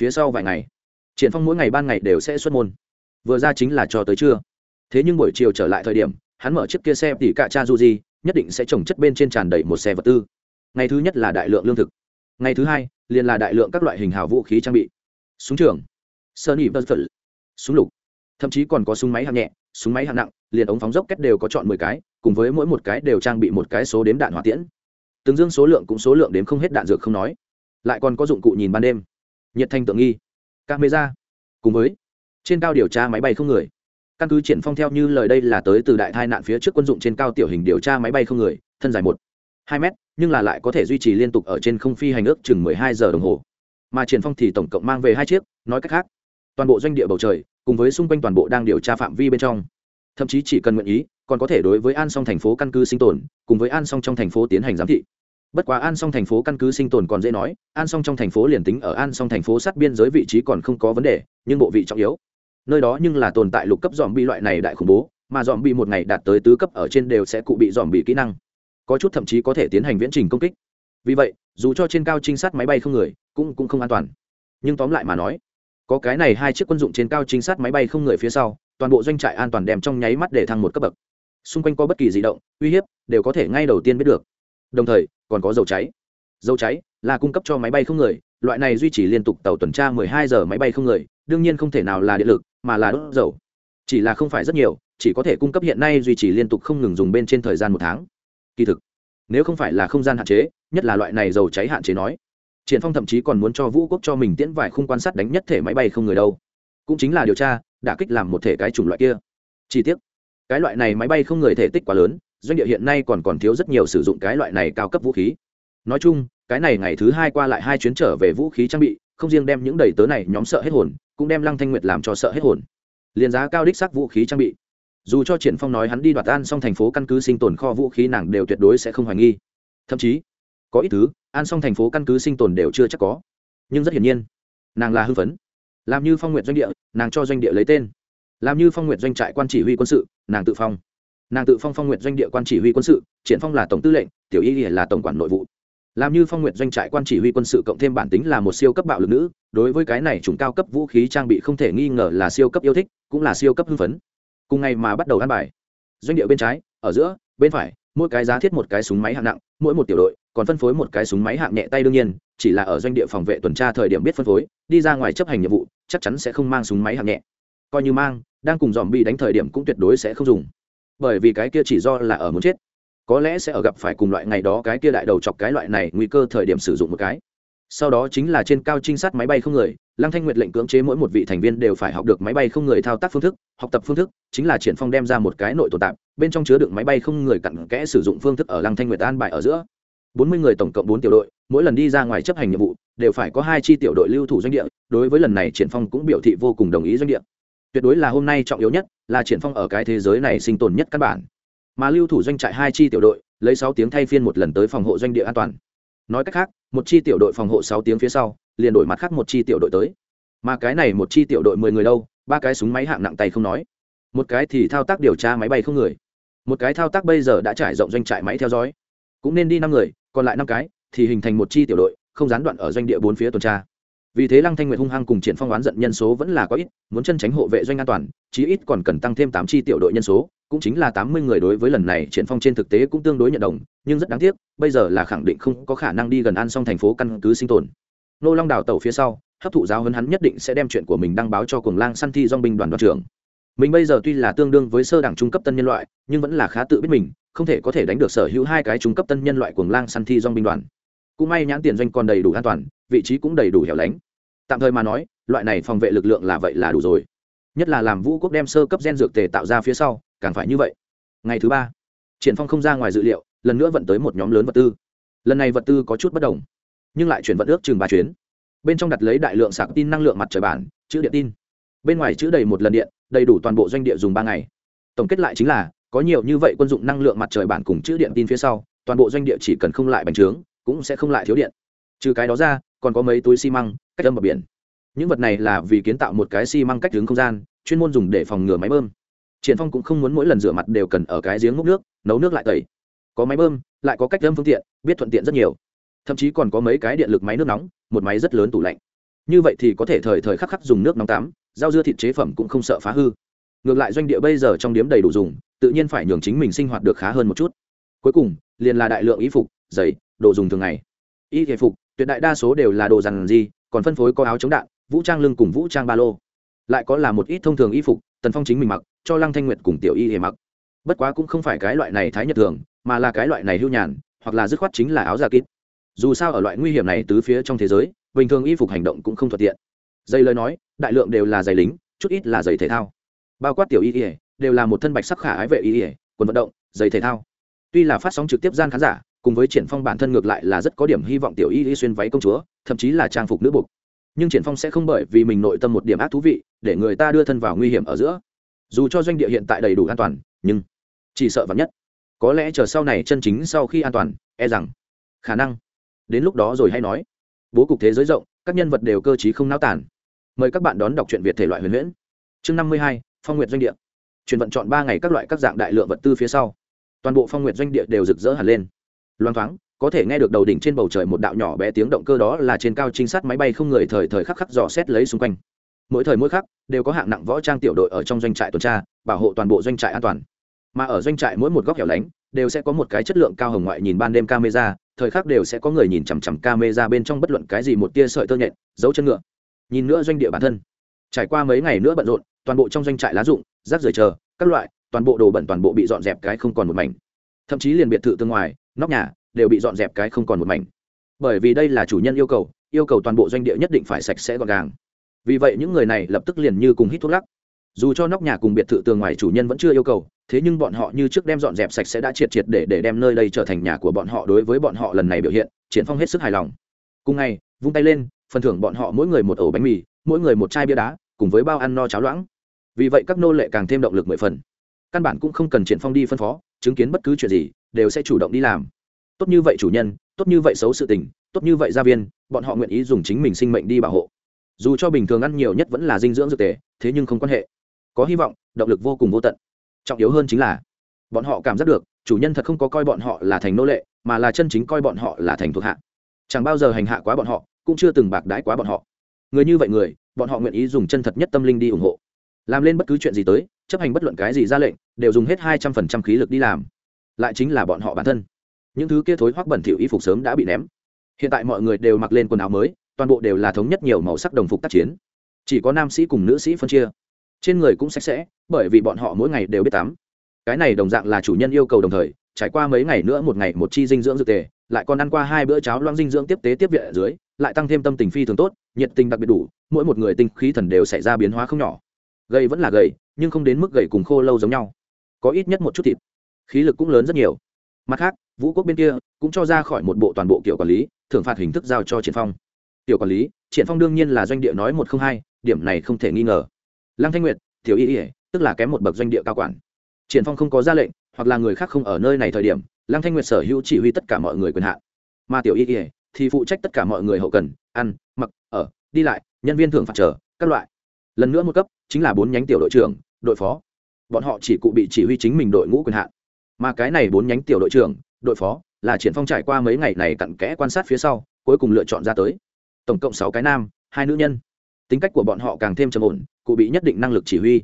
Speaker 1: Phía sau vài ngày, triển phong mỗi ngày ban ngày đều sẽ xuất môn. Vừa ra chính là cho tới trưa. Thế nhưng buổi chiều trở lại thời điểm hắn mở chiếc kia xe tỉ cạ cha du di nhất định sẽ trồng chất bên trên tràn đầy một xe vật tư. Ngày thứ nhất là đại lượng lương thực. Ngày thứ hai, liền là đại lượng các loại hình hào vũ khí trang bị. Súng trường. Sơn ỉ vân phật súng lục. Thậm chí còn có súng máy hạng nhẹ, súng máy hạng nặng, liền ống phóng dốc kết đều có chọn mười cái, cùng với mỗi một cái đều trang bị một cái số đếm đạn hỏa tiễn. Từng dương số lượng cũng số lượng đếm không hết đạn dược không nói. Lại còn có dụng cụ nhìn ban đêm. Nhiệt thanh tượng nghi. Camera. Cùng với. Trên cao điều tra máy bay không người căn cứ triển phong theo như lời đây là tới từ đại tai nạn phía trước quân dụng trên cao tiểu hình điều tra máy bay không người, thân dài một, hai mét, nhưng là lại có thể duy trì liên tục ở trên không phi hành ước chừng mười hai giờ đồng hồ. Mà triển phong thì tổng cộng mang về hai chiếc, nói cách khác, toàn bộ doanh địa bầu trời, cùng với xung quanh toàn bộ đang điều tra phạm vi bên trong. Thậm chí chỉ cần nguyện ý, còn có thể đối với an song thành phố căn cứ sinh tồn, cùng với an song trong thành phố tiến hành giám thị. Bất quá an song thành phố căn cứ sinh tồn còn dễ nói, an song trong thành phố liền tính ở an song thành phố sát biên giới vị trí còn không có vấn đề, nhưng bộ vị trọng yếu nơi đó nhưng là tồn tại lục cấp dòm bi loại này đại khủng bố, mà dòm bi một ngày đạt tới tứ cấp ở trên đều sẽ cụ bị dòm bị kỹ năng. Có chút thậm chí có thể tiến hành viễn trình công kích. Vì vậy, dù cho trên cao trinh sát máy bay không người, cũng cũng không an toàn. Nhưng tóm lại mà nói, có cái này hai chiếc quân dụng trên cao trinh sát máy bay không người phía sau, toàn bộ doanh trại an toàn đem trong nháy mắt để thăng một cấp bậc. Xung quanh có bất kỳ di động, uy hiếp, đều có thể ngay đầu tiên biết được. Đồng thời, còn có dầu cháy. Dầu cháy là cung cấp cho máy bay không người, loại này duy trì liên tục tàu tuần tra 12 giờ máy bay không người, đương nhiên không thể nào là điện lực mà là đốt dầu. Chỉ là không phải rất nhiều, chỉ có thể cung cấp hiện nay duy trì liên tục không ngừng dùng bên trên thời gian một tháng. Kỳ thực, nếu không phải là không gian hạn chế, nhất là loại này dầu cháy hạn chế nói, triển phong thậm chí còn muốn cho vũ quốc cho mình tiễn vài khung quan sát đánh nhất thể máy bay không người đâu. Cũng chính là điều tra đã kích làm một thể cái chủng loại kia. Chi tiết cái loại này máy bay không người thể tích quá lớn, doanh địa hiện nay còn còn thiếu rất nhiều sử dụng cái loại này cao cấp vũ khí. Nói chung, cái này ngày thứ hai qua lại hai chuyến trở về vũ khí trang bị không riêng đem những đầy tớ này nhóm sợ hết hồn, cũng đem lăng thanh nguyệt làm cho sợ hết hồn. Liền giá cao đích sắc vũ khí trang bị. Dù cho triển phong nói hắn đi đoạt an xong thành phố căn cứ sinh tồn kho vũ khí nàng đều tuyệt đối sẽ không hoài nghi. Thậm chí, có ít thứ, an xong thành phố căn cứ sinh tồn đều chưa chắc có. Nhưng rất hiển nhiên, nàng là hư phấn làm như phong nguyện doanh địa, nàng cho doanh địa lấy tên. Làm như phong nguyện doanh trại quan chỉ huy quân sự, nàng tự phong. Nàng tự phong phong nguyện doanh địa quan chỉ huy quân sự, triển phong là tổng tư lệnh, tiểu y là tổng quản nội vụ làm như phong nguyện doanh trại quan chỉ huy quân sự cộng thêm bản tính là một siêu cấp bạo lực nữ, đối với cái này chủng cao cấp vũ khí trang bị không thể nghi ngờ là siêu cấp yêu thích, cũng là siêu cấp hưng phấn. Cùng ngày mà bắt đầu ăn bài, doanh địa bên trái, ở giữa, bên phải, mỗi cái giá thiết một cái súng máy hạng nặng, mỗi một tiểu đội, còn phân phối một cái súng máy hạng nhẹ tay đương nhiên, chỉ là ở doanh địa phòng vệ tuần tra thời điểm biết phân phối, đi ra ngoài chấp hành nhiệm vụ, chắc chắn sẽ không mang súng máy hạng nhẹ. Coi như mang, đang cùng dòm bị đánh thời điểm cũng tuyệt đối sẽ không dùng. Bởi vì cái kia chỉ do là ở muốn chết có lẽ sẽ ở gặp phải cùng loại ngày đó cái kia đại đầu chọc cái loại này nguy cơ thời điểm sử dụng một cái. Sau đó chính là trên cao trinh sát máy bay không người, lăng thanh nguyệt lệnh cưỡng chế mỗi một vị thành viên đều phải học được máy bay không người thao tác phương thức, học tập phương thức, chính là triển phong đem ra một cái nội tồn tạp bên trong chứa đựng máy bay không người cặn kẽ sử dụng phương thức ở lăng thanh nguyệt an bài ở giữa. Bốn mươi người tổng cộng bốn tiểu đội, mỗi lần đi ra ngoài chấp hành nhiệm vụ, đều phải có hai chi tiểu đội lưu thủ doanh địa, đối với lần này triển phong cũng biểu thị vô cùng đồng ý doanh địa. Tuyệt đối là hôm nay trọng yếu nhất, là triển phong ở cái thế giới này sinh tồn nhất căn bản mà lưu thủ doanh trại hai chi tiểu đội, lấy sáu tiếng thay phiên một lần tới phòng hộ doanh địa an toàn. Nói cách khác, một chi tiểu đội phòng hộ sáu tiếng phía sau, liền đổi mặt khác một chi tiểu đội tới. Mà cái này một chi tiểu đội mười người đâu, ba cái súng máy hạng nặng tay không nói. Một cái thì thao tác điều tra máy bay không người. Một cái thao tác bây giờ đã trải rộng doanh trại máy theo dõi. Cũng nên đi năm người, còn lại năm cái, thì hình thành một chi tiểu đội, không gián đoạn ở doanh địa bốn phía tuần tra vì thế lăng thanh nguyệt hung hăng cùng triển phong oán giận nhân số vẫn là có ít, muốn chân tránh hộ vệ doanh an toàn, chí ít còn cần tăng thêm tám chi tiểu đội nhân số, cũng chính là tám mươi người đối với lần này triển phong trên thực tế cũng tương đối nhận đồng, nhưng rất đáng tiếc, bây giờ là khẳng định không có khả năng đi gần an xong thành phố căn cứ sinh tồn. Nô long đào tàu phía sau, hấp thụ giáo huấn hắn nhất định sẽ đem chuyện của mình đăng báo cho cuồng lang săn thi dong binh đoàn đoàn trưởng. Mình bây giờ tuy là tương đương với sơ đẳng trung cấp tân nhân loại, nhưng vẫn là khá tự biết mình, không thể có thể đánh được sở hữu hai cái trung cấp tân nhân loại cuồng lang săn thi dong binh đoàn. Cũng may nhãn tiền doanh còn đầy đủ an toàn, vị trí cũng đầy đủ hẻo lánh tạm thời mà nói, loại này phòng vệ lực lượng là vậy là đủ rồi. Nhất là làm vũ quốc đem sơ cấp gen dược tề tạo ra phía sau, càng phải như vậy. Ngày thứ ba, triển phong không ra ngoài dự liệu, lần nữa vận tới một nhóm lớn vật tư. Lần này vật tư có chút bất đồng, nhưng lại chuyển vận ước chừng ba chuyến. Bên trong đặt lấy đại lượng sạc tin năng lượng mặt trời bản, chữ điện tin. Bên ngoài chữ đầy một lần điện, đầy đủ toàn bộ doanh địa dùng ba ngày. Tổng kết lại chính là, có nhiều như vậy quân dụng năng lượng mặt trời bản cùng chữ điện tin phía sau, toàn bộ doanh địa chỉ cần không lại bành trướng, cũng sẽ không lại thiếu điện trừ cái đó ra, còn có mấy túi xi măng, cách âm bờ biển. Những vật này là vì kiến tạo một cái xi măng cách đứng không gian, chuyên môn dùng để phòng ngừa máy bơm. Triển phong cũng không muốn mỗi lần rửa mặt đều cần ở cái giếng múc nước, nấu nước lại tẩy. Có máy bơm, lại có cách âm phương tiện, biết thuận tiện rất nhiều. Thậm chí còn có mấy cái điện lực máy nước nóng, một máy rất lớn tủ lạnh. Như vậy thì có thể thời thời khắc khắc dùng nước nóng tắm, rau dưa thịt chế phẩm cũng không sợ phá hư. Ngược lại doanh địa bây giờ trong điếm đầy đủ dùng, tự nhiên phải nhường chính mình sinh hoạt được khá hơn một chút. Cuối cùng, liền là đại lượng y phục, giày, đồ dùng thường ngày. Y thể phục tuyệt đại đa số đều là đồ dằn gì, còn phân phối có áo chống đạn, vũ trang lưng cùng vũ trang ba lô. Lại có là một ít thông thường y phục, tần phong chính mình mặc, cho lăng thanh nguyệt cùng tiểu y hề mặc. Bất quá cũng không phải cái loại này thái nhật thường, mà là cái loại này hưu nhàn, hoặc là dứt khoát chính là áo da kín. dù sao ở loại nguy hiểm này tứ phía trong thế giới, bình thường y phục hành động cũng không thuận tiện. Dây lời nói, đại lượng đều là giày lính, chút ít là giày thể thao. Bao quát tiểu y ỉa đều là một thân bạch sắc khả ái vệ y ỉa quần vận động giày thể thao. Tuy là phát sóng trực tiếp gian khán giả cùng với triển phong bản thân ngược lại là rất có điểm hy vọng tiểu y y xuyên váy công chúa, thậm chí là trang phục nữ buộc nhưng triển phong sẽ không bởi vì mình nội tâm một điểm ác thú vị, để người ta đưa thân vào nguy hiểm ở giữa. Dù cho doanh địa hiện tại đầy đủ an toàn, nhưng chỉ sợ vắn nhất. Có lẽ chờ sau này chân chính sau khi an toàn e rằng khả năng. Đến lúc đó rồi hay nói. Bố cục thế giới rộng, các nhân vật đều cơ trí không náo tản mời các bạn đón đọc truyện việt thể loại huyền huyễn. Chương năm mươi hai, phong nguyệt doanh địa. Chuyển vận chọn ba ngày các loại các dạng đại lượng vật tư phía sau. Toàn bộ phong nguyệt doanh địa đều rực rỡ hẳn lên loan thoáng, có thể nghe được đầu đỉnh trên bầu trời một đạo nhỏ bé tiếng động cơ đó là trên cao trinh sát máy bay không người thời thời khắc khắc dò xét lấy xung quanh. Mỗi thời mỗi khắc, đều có hạng nặng võ trang tiểu đội ở trong doanh trại tuần tra, bảo hộ toàn bộ doanh trại an toàn. Mà ở doanh trại mỗi một góc hẻo lánh, đều sẽ có một cái chất lượng cao hồng ngoại nhìn ban đêm camera, thời khắc đều sẽ có người nhìn chằm chằm camera bên trong bất luận cái gì một tia sợi tơ nhện, dấu chân ngựa. Nhìn nữa doanh địa bản thân. Trải qua mấy ngày nữa bận rộn, toàn bộ trong doanh trại lá rụng, rác rời chờ, các loại, toàn bộ đồ bẩn toàn bộ bị dọn dẹp cái không còn một mảnh. Thậm chí liền biệt thự tương ngoài nóc nhà, đều bị dọn dẹp cái không còn một mảnh. Bởi vì đây là chủ nhân yêu cầu yêu cầu toàn bộ doanh địa nhất định phải sạch sẽ gọn gàng. Vì vậy những người này lập tức liền như cùng hít thuốc lắc. Dù cho nóc nhà cùng biệt thự tường ngoài chủ nhân vẫn chưa yêu cầu, thế nhưng bọn họ như trước đem dọn dẹp sạch sẽ đã triệt triệt để để đem nơi đây trở thành nhà của bọn họ đối với bọn họ lần này biểu hiện, triển phong hết sức hài lòng. Cùng ngày, vung tay lên, phần thưởng bọn họ mỗi người một ổ bánh mì, mỗi người một chai bia đá, cùng với bao ăn no cháo loãng. Vì vậy các nô lệ càng thêm động lực mười phần. Căn bản cũng không cần triển phong đi phân phó, chứng kiến bất cứ chuyện gì đều sẽ chủ động đi làm. Tốt như vậy chủ nhân, tốt như vậy xấu sự tình, tốt như vậy gia viên, bọn họ nguyện ý dùng chính mình sinh mệnh đi bảo hộ. Dù cho bình thường ăn nhiều nhất vẫn là dinh dưỡng dược tề, thế nhưng không quan hệ. Có hy vọng, động lực vô cùng vô tận. Trọng yếu hơn chính là, bọn họ cảm giác được, chủ nhân thật không có coi bọn họ là thành nô lệ, mà là chân chính coi bọn họ là thành thuộc hạ. Chẳng bao giờ hành hạ quá bọn họ, cũng chưa từng bạc đãi quá bọn họ. Người như vậy người, bọn họ nguyện ý dùng chân thật nhất tâm linh đi ủng hộ. Làm lên bất cứ chuyện gì tới, chấp hành bất luận cái gì ra lệnh, đều dùng hết hai trăm phần trăm khí lực đi làm lại chính là bọn họ bản thân. Những thứ kia thối hoắc bẩn thỉu y phục sớm đã bị ném. Hiện tại mọi người đều mặc lên quần áo mới, toàn bộ đều là thống nhất nhiều màu sắc đồng phục tác chiến. Chỉ có nam sĩ cùng nữ sĩ phân chia. Trên người cũng sạch sẽ, bởi vì bọn họ mỗi ngày đều biết tắm. Cái này đồng dạng là chủ nhân yêu cầu đồng thời, trải qua mấy ngày nữa một ngày một chi dinh dưỡng dược tề, lại còn ăn qua hai bữa cháo loang dinh dưỡng tiếp tế tiếp viện ở dưới, lại tăng thêm tâm tình phi thường tốt, nhiệt tình đặc biệt đủ, mỗi một người tinh khí thần đều xảy ra biến hóa không nhỏ. Gầy vẫn là gầy, nhưng không đến mức gầy cùng khô lâu giống nhau. Có ít nhất một chút thịt khí lực cũng lớn rất nhiều. Mặt khác, vũ quốc bên kia cũng cho ra khỏi một bộ toàn bộ kiểu quản lý, thưởng phạt hình thức giao cho triển phong. Tiểu quản lý, triển phong đương nhiên là doanh địa nói một không hai, điểm này không thể nghi ngờ. Lăng thanh nguyệt, tiểu y ỉa tức là kém một bậc doanh địa cao quản. Triển phong không có ra lệnh, hoặc là người khác không ở nơi này thời điểm, lăng thanh nguyệt sở hữu chỉ huy tất cả mọi người quyền hạn. Mà tiểu y ỉa thì phụ trách tất cả mọi người hậu cần, ăn, mặc, ở, đi lại, nhân viên thưởng phạt trở các loại. Lần nữa một cấp, chính là bốn nhánh tiểu đội trưởng, đội phó. Bọn họ chỉ cụ bị chỉ huy chính mình đội ngũ quyền hạn mà cái này bốn nhánh tiểu đội trưởng, đội phó, là triển phong trải qua mấy ngày này cặn kẽ quan sát phía sau, cuối cùng lựa chọn ra tới. Tổng cộng sáu cái nam, hai nữ nhân. Tính cách của bọn họ càng thêm trầm ổn, cụ bị nhất định năng lực chỉ huy.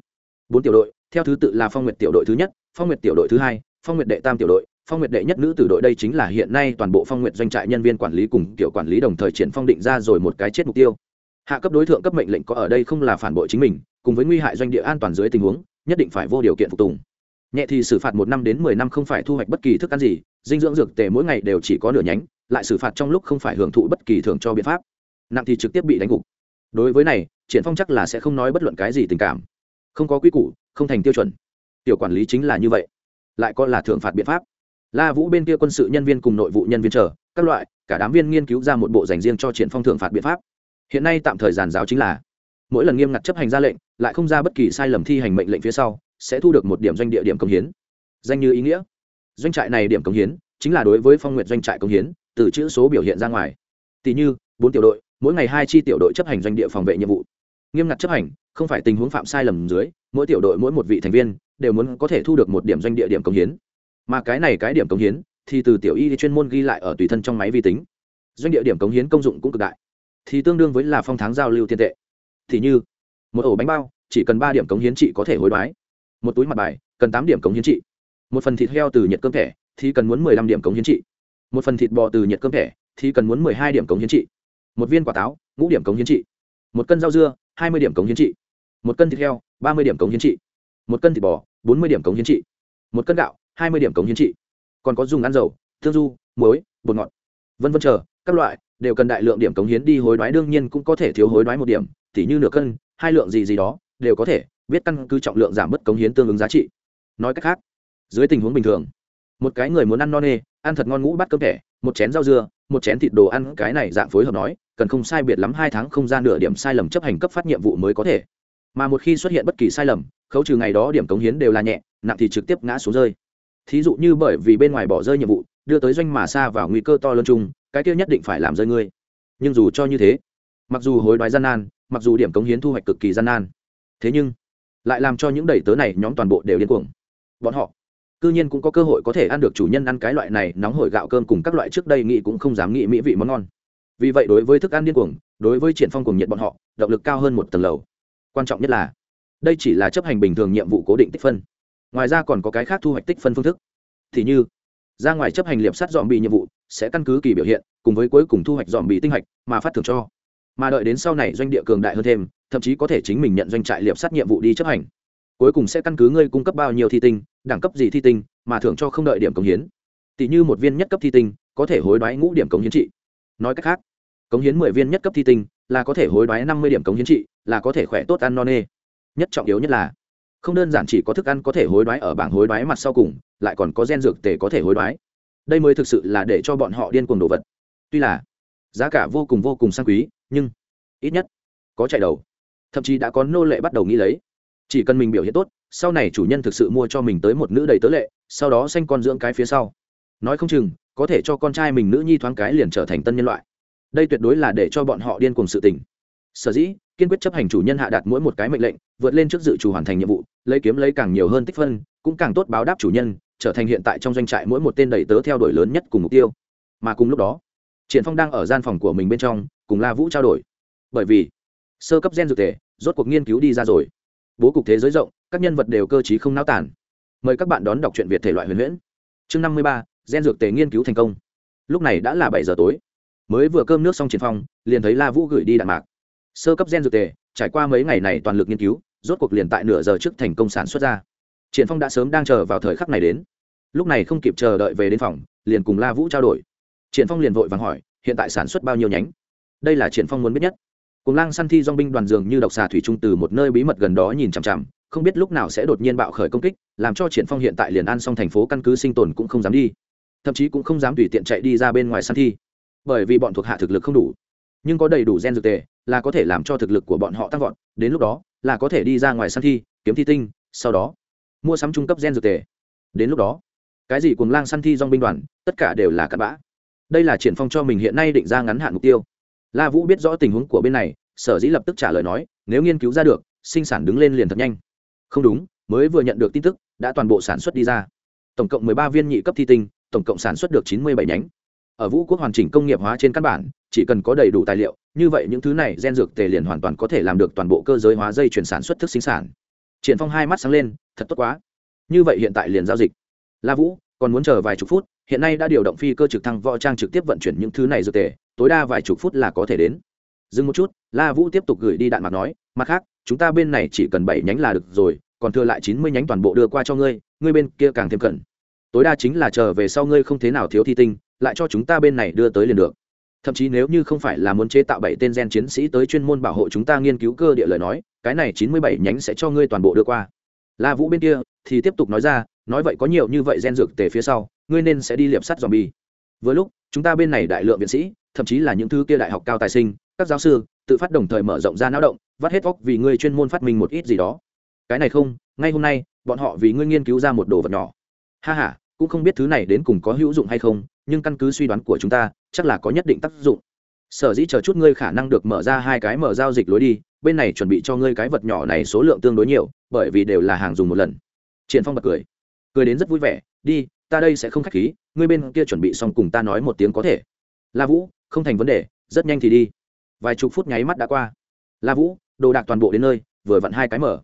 Speaker 1: Bốn tiểu đội, theo thứ tự là phong nguyệt tiểu đội thứ nhất, phong nguyệt tiểu đội thứ hai, phong nguyệt đệ tam tiểu đội, phong nguyệt đệ nhất nữ tử đội đây chính là hiện nay toàn bộ phong nguyệt doanh trại nhân viên quản lý cùng kiểu quản lý đồng thời triển phong định ra rồi một cái chết mục tiêu. Hạ cấp đối tượng cấp mệnh lệnh có ở đây không là phản bội chính mình, cùng với nguy hại doanh địa an toàn dưới tình huống, nhất định phải vô điều kiện phục tùng nhẹ thì xử phạt một năm đến mười năm không phải thu hoạch bất kỳ thức ăn gì, dinh dưỡng dược tề mỗi ngày đều chỉ có nửa nhánh, lại xử phạt trong lúc không phải hưởng thụ bất kỳ thưởng cho biện pháp. Nặng thì trực tiếp bị đánh gục. Đối với này, triển phong chắc là sẽ không nói bất luận cái gì tình cảm. Không có quy củ, không thành tiêu chuẩn. Tiểu quản lý chính là như vậy. Lại còn là thưởng phạt biện pháp. La vũ bên kia quân sự nhân viên cùng nội vụ nhân viên chờ, các loại, cả đám viên nghiên cứu ra một bộ dành riêng cho triển phong thưởng phạt biện pháp. Hiện nay tạm thời giàn giáo chính là, mỗi lần nghiêm ngặt chấp hành ra lệnh, lại không ra bất kỳ sai lầm thi hành mệnh lệnh phía sau sẽ thu được một điểm doanh địa điểm công hiến. Danh như ý nghĩa. Doanh trại này điểm công hiến chính là đối với phong nguyện doanh trại công hiến, từ chữ số biểu hiện ra ngoài. Tỷ như, bốn tiểu đội, mỗi ngày hai chi tiểu đội chấp hành doanh địa phòng vệ nhiệm vụ. Nghiêm ngặt chấp hành, không phải tình huống phạm sai lầm dưới, mỗi tiểu đội mỗi một vị thành viên đều muốn có thể thu được một điểm doanh địa điểm công hiến. Mà cái này cái điểm công hiến thì từ tiểu y chuyên môn ghi lại ở tùy thân trong máy vi tính. Doanh địa điểm công hiến công dụng cũng cực đại, thì tương đương với là phong tháng giao lưu tiền tệ. Thì như, một ổ bánh bao, chỉ cần ba điểm cống hiến chị có thể hối đoái một túi mặt bài, cần tám điểm cống hiến trị. Một phần thịt heo từ nhiệt cơm thẻ, thì cần muốn mười lăm điểm cống hiến trị. Một phần thịt bò từ nhiệt cơm thẻ, thì cần muốn mười hai điểm cống hiến trị. Một viên quả táo, ngũ điểm cống hiến trị. Một cân rau dưa, hai mươi điểm cống hiến trị. Một cân thịt heo, ba mươi điểm cống hiến trị. Một cân thịt bò, bốn mươi điểm cống hiến trị. Một cân gạo, hai mươi điểm cống hiến trị. Còn có dùng ăn dầu, thương du, muối, bột ngọt. Vân vân chờ, các loại, đều cần đại lượng điểm cống hiến đi hối đoái, đương nhiên cũng có thể thiếu hối đoái một điểm, tỉ như nửa cân, hai lượng gì gì đó, đều có thể biết căn cứ trọng lượng giảm bớt cống hiến tương ứng giá trị. Nói cách khác, dưới tình huống bình thường, một cái người muốn ăn no nê, ăn thật ngon ngũ bắt cơm thẻ, một chén rau dưa, một chén thịt đồ ăn, cái này dạng phối hợp nói, cần không sai biệt lắm hai tháng không gian nửa điểm sai lầm chấp hành cấp phát nhiệm vụ mới có thể. Mà một khi xuất hiện bất kỳ sai lầm, khấu trừ ngày đó điểm cống hiến đều là nhẹ, nặng thì trực tiếp ngã xuống rơi. Thí dụ như bởi vì bên ngoài bỏ rơi nhiệm vụ, đưa tới doanh mà xa vào nguy cơ to lớn chung, cái kia nhất định phải làm rơi ngươi. Nhưng dù cho như thế, mặc dù hối đoái gian nan, mặc dù điểm cống hiến thu hoạch cực kỳ gian nan, thế nhưng lại làm cho những đầy tớ này nhóm toàn bộ đều điên cuồng. Bọn họ, cư nhiên cũng có cơ hội có thể ăn được chủ nhân ăn cái loại này nóng hổi gạo cơm cùng các loại trước đây nghĩ cũng không dám nghĩ mỹ vị món ngon. Vì vậy đối với thức ăn điên cuồng, đối với triển phong cùng nhiệt bọn họ, động lực cao hơn một tầng lầu. Quan trọng nhất là, đây chỉ là chấp hành bình thường nhiệm vụ cố định tích phân. Ngoài ra còn có cái khác thu hoạch tích phân phương thức. Thì như, ra ngoài chấp hành liệp sắt dòm bị nhiệm vụ sẽ căn cứ kỳ biểu hiện, cùng với cuối cùng thu hoạch dòm bị tinh hạch mà phát thưởng cho mà đợi đến sau này doanh địa cường đại hơn thêm, thậm chí có thể chính mình nhận doanh trại liệp sát nhiệm vụ đi chấp hành. Cuối cùng sẽ căn cứ ngươi cung cấp bao nhiêu thi tinh, đẳng cấp gì thi tinh, mà thưởng cho không đợi điểm cống hiến. Tỷ như một viên nhất cấp thi tinh, có thể hối đoái ngũ điểm cống hiến trị. Nói cách khác, cống hiến mười viên nhất cấp thi tinh, là có thể hối đoái năm mươi điểm cống hiến trị, là có thể khỏe tốt ăn no nê. Nhất trọng yếu nhất là, không đơn giản chỉ có thức ăn có thể hối đoái ở bảng hối đoái mặt sau cùng, lại còn có gen dược tề có thể hối đoái. Đây mới thực sự là để cho bọn họ điên cuồng đồ vật. Tuy là, giá cả vô cùng vô cùng sang quý nhưng ít nhất có chạy đầu. Thậm chí đã có nô lệ bắt đầu nghĩ lấy. Chỉ cần mình biểu hiện tốt, sau này chủ nhân thực sự mua cho mình tới một nữ đầy tớ lệ, sau đó sanh con dưỡng cái phía sau. Nói không chừng, có thể cho con trai mình nữ nhi thoáng cái liền trở thành tân nhân loại. Đây tuyệt đối là để cho bọn họ điên cùng sự tình. Sở dĩ, kiên quyết chấp hành chủ nhân hạ đạt mỗi một cái mệnh lệnh, vượt lên trước dự chủ hoàn thành nhiệm vụ, lấy kiếm lấy càng nhiều hơn tích phân, cũng càng tốt báo đáp chủ nhân, trở thành hiện tại trong doanh trại mỗi một tên đầy tớ theo đuổi lớn nhất cùng mục tiêu. Mà cùng lúc đó triển phong đang ở gian phòng của mình bên trong, cùng la vũ trao đổi. Bởi vì, sơ cấp gen dược thể, rốt cuộc nghiên cứu đi ra rồi. Bố cục thế giới rộng, các nhân vật đều cơ trí không náo tản mời các bạn đón đọc truyện việt thể loại huyền huyễn. Chương năm mươi ba, gen dược tề nghiên cứu thành công. Lúc này đã là bảy giờ tối. Mới vừa cơm nước xong triển phong, liền thấy la vũ gửi đi đạn mạc. Sơ cấp gen dược tề trải qua mấy ngày này toàn lực nghiên cứu, rốt cuộc liền tại nửa giờ trước thành công sản xuất ra. Triển phong đã sớm đang chờ vào thời khắc này đến. Lúc này không kịp chờ đợi về đến phòng, liền cùng la vũ trao đổi triển phong liền vội vàng hỏi, hiện tại sản xuất bao nhiêu nhánh? Đây là triển phong muốn biết nhất. Cùng lang săn thi dong binh đoàn dường như độc xà thủy trung từ một nơi bí mật gần đó nhìn chằm chằm, không biết lúc nào sẽ đột nhiên bạo khởi công kích, làm cho triển phong hiện tại liền an xong thành phố căn cứ sinh tồn cũng không dám đi. Thậm chí cũng không dám tùy tiện chạy đi ra bên ngoài săn thi. Bởi vì bọn thuộc hạ thực lực không đủ. Nhưng có đầy đủ gen dược tề, là có thể làm cho thực lực của bọn họ tăng vọt, đến lúc đó, là có thể đi ra ngoài săn thi, kiếm thi tinh, sau đó mua sắm trung cấp gen dược tề. Đến lúc đó, cái gì cùng lang săn thi dong binh đoàn, tất cả đều là cặn bã đây là triển phong cho mình hiện nay định ra ngắn hạn mục tiêu. La vũ biết rõ tình huống của bên này, sở dĩ lập tức trả lời nói, nếu nghiên cứu ra được, sinh sản đứng lên liền thật nhanh. Không đúng, mới vừa nhận được tin tức, đã toàn bộ sản xuất đi ra. Tổng cộng mười ba viên nhị cấp thi tinh, tổng cộng sản xuất được chín mươi bảy nhánh. Ở vũ quốc hoàn chỉnh công nghiệp hóa trên căn bản, chỉ cần có đầy đủ tài liệu, như vậy những thứ này gen dược tề liền hoàn toàn có thể làm được toàn bộ cơ giới hóa dây chuyển sản xuất thức sinh sản. Triển phong hai mắt sáng lên, thật tốt quá. Như vậy hiện tại liền giao dịch. La vũ, còn muốn chờ vài chục phút hiện nay đã điều động phi cơ trực thăng võ trang trực tiếp vận chuyển những thứ này dược tề, tối đa vài chục phút là có thể đến. Dừng một chút, la vũ tiếp tục gửi đi đạn mặt nói, mặt khác, chúng ta bên này chỉ cần bảy nhánh là được rồi, còn thừa lại chín mươi nhánh toàn bộ đưa qua cho ngươi ngươi bên kia càng thêm cẩn. Tối đa chính là chờ về sau ngươi không thế nào thiếu thi tinh, lại cho chúng ta bên này đưa tới liền được. Thậm chí nếu như không phải là muốn chế tạo bảy tên gen chiến sĩ tới chuyên môn bảo hộ chúng ta nghiên cứu cơ địa lời nói, cái này chín mươi bảy nhánh sẽ cho ngươi toàn bộ đưa qua. La vũ bên kia thì tiếp tục nói ra, nói vậy có nhiều như vậy gen dược tề phía sau ngươi nên sẽ đi liệp sắt dòm bi. Vừa lúc, chúng ta bên này đại lượng viện sĩ, thậm chí là những thứ kia đại học cao tài sinh, các giáo sư, tự phát đồng thời mở rộng ra não động, vắt hết óc vì ngươi chuyên môn phát minh một ít gì đó. Cái này không, ngay hôm nay, bọn họ vì ngươi nghiên cứu ra một đồ vật nhỏ. Ha ha, cũng không biết thứ này đến cùng có hữu dụng hay không, nhưng căn cứ suy đoán của chúng ta, chắc là có nhất định tác dụng. Sở dĩ chờ chút ngươi khả năng được mở ra hai cái mở giao dịch lối đi, bên này chuẩn bị cho ngươi cái vật nhỏ này số lượng tương đối nhiều, bởi vì đều là hàng dùng một lần. Triển phong bật cười. Cười đến rất vui vẻ, đi ta đây sẽ không khách khí, ngươi bên kia chuẩn bị xong cùng ta nói một tiếng có thể. La vũ, không thành vấn đề, rất nhanh thì đi. Vài chục phút nháy mắt đã qua. La vũ, đồ đạc toàn bộ đến nơi, vừa vặn hai cái mở.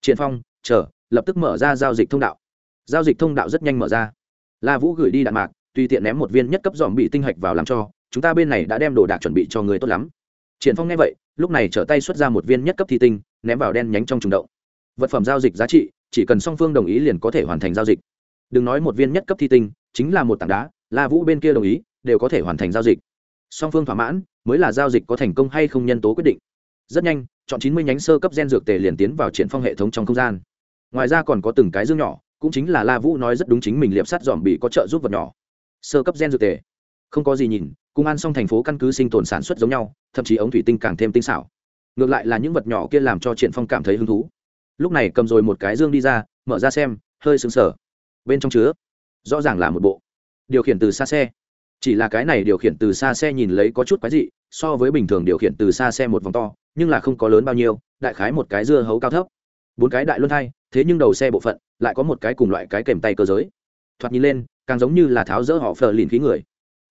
Speaker 1: Triển phong, chờ, lập tức mở ra giao dịch thông đạo. Giao dịch thông đạo rất nhanh mở ra. La vũ gửi đi đạn mạc, tùy tiện ném một viên nhất cấp dòm bị tinh hạch vào làm cho, chúng ta bên này đã đem đồ đạc chuẩn bị cho người tốt lắm. Triển phong nghe vậy, lúc này trở tay xuất ra một viên nhất cấp thi tinh, ném vào đen nhánh trong trùng động. Vật phẩm giao dịch giá trị, chỉ cần song phương đồng ý liền có thể hoàn thành giao dịch đừng nói một viên nhất cấp thi tinh, chính là một tảng đá, la vũ bên kia đồng ý, đều có thể hoàn thành giao dịch. Song phương thỏa mãn, mới là giao dịch có thành công hay không nhân tố quyết định. Rất nhanh, chọn chín mươi nhánh sơ cấp gen dược tề liền tiến vào triển phong hệ thống trong không gian. Ngoài ra còn có từng cái dương nhỏ, cũng chính là la vũ nói rất đúng chính mình liệp sắt dòm bị có trợ giúp vật nhỏ. Sơ cấp gen dược tề. Không có gì nhìn cung an xong thành phố căn cứ sinh tồn sản xuất giống nhau, thậm chí ống thủy tinh càng thêm tinh xảo. Ngược lại là những vật nhỏ kia làm cho triển phong cảm thấy hứng thú. Lúc này cầm rồi một cái dương đi ra, mở ra xem, hơi sững sờ bên trong chứa. Rõ ràng là một bộ. Điều khiển từ xa xe. Chỉ là cái này điều khiển từ xa xe nhìn lấy có chút quái dị, so với bình thường điều khiển từ xa xe một vòng to, nhưng là không có lớn bao nhiêu, đại khái một cái dưa hấu cao thấp. Bốn cái đại luân thay thế nhưng đầu xe bộ phận lại có một cái cùng loại cái kèm tay cơ giới. Thoạt nhìn lên, càng giống như là tháo rỡ họ phờ lìn khí người.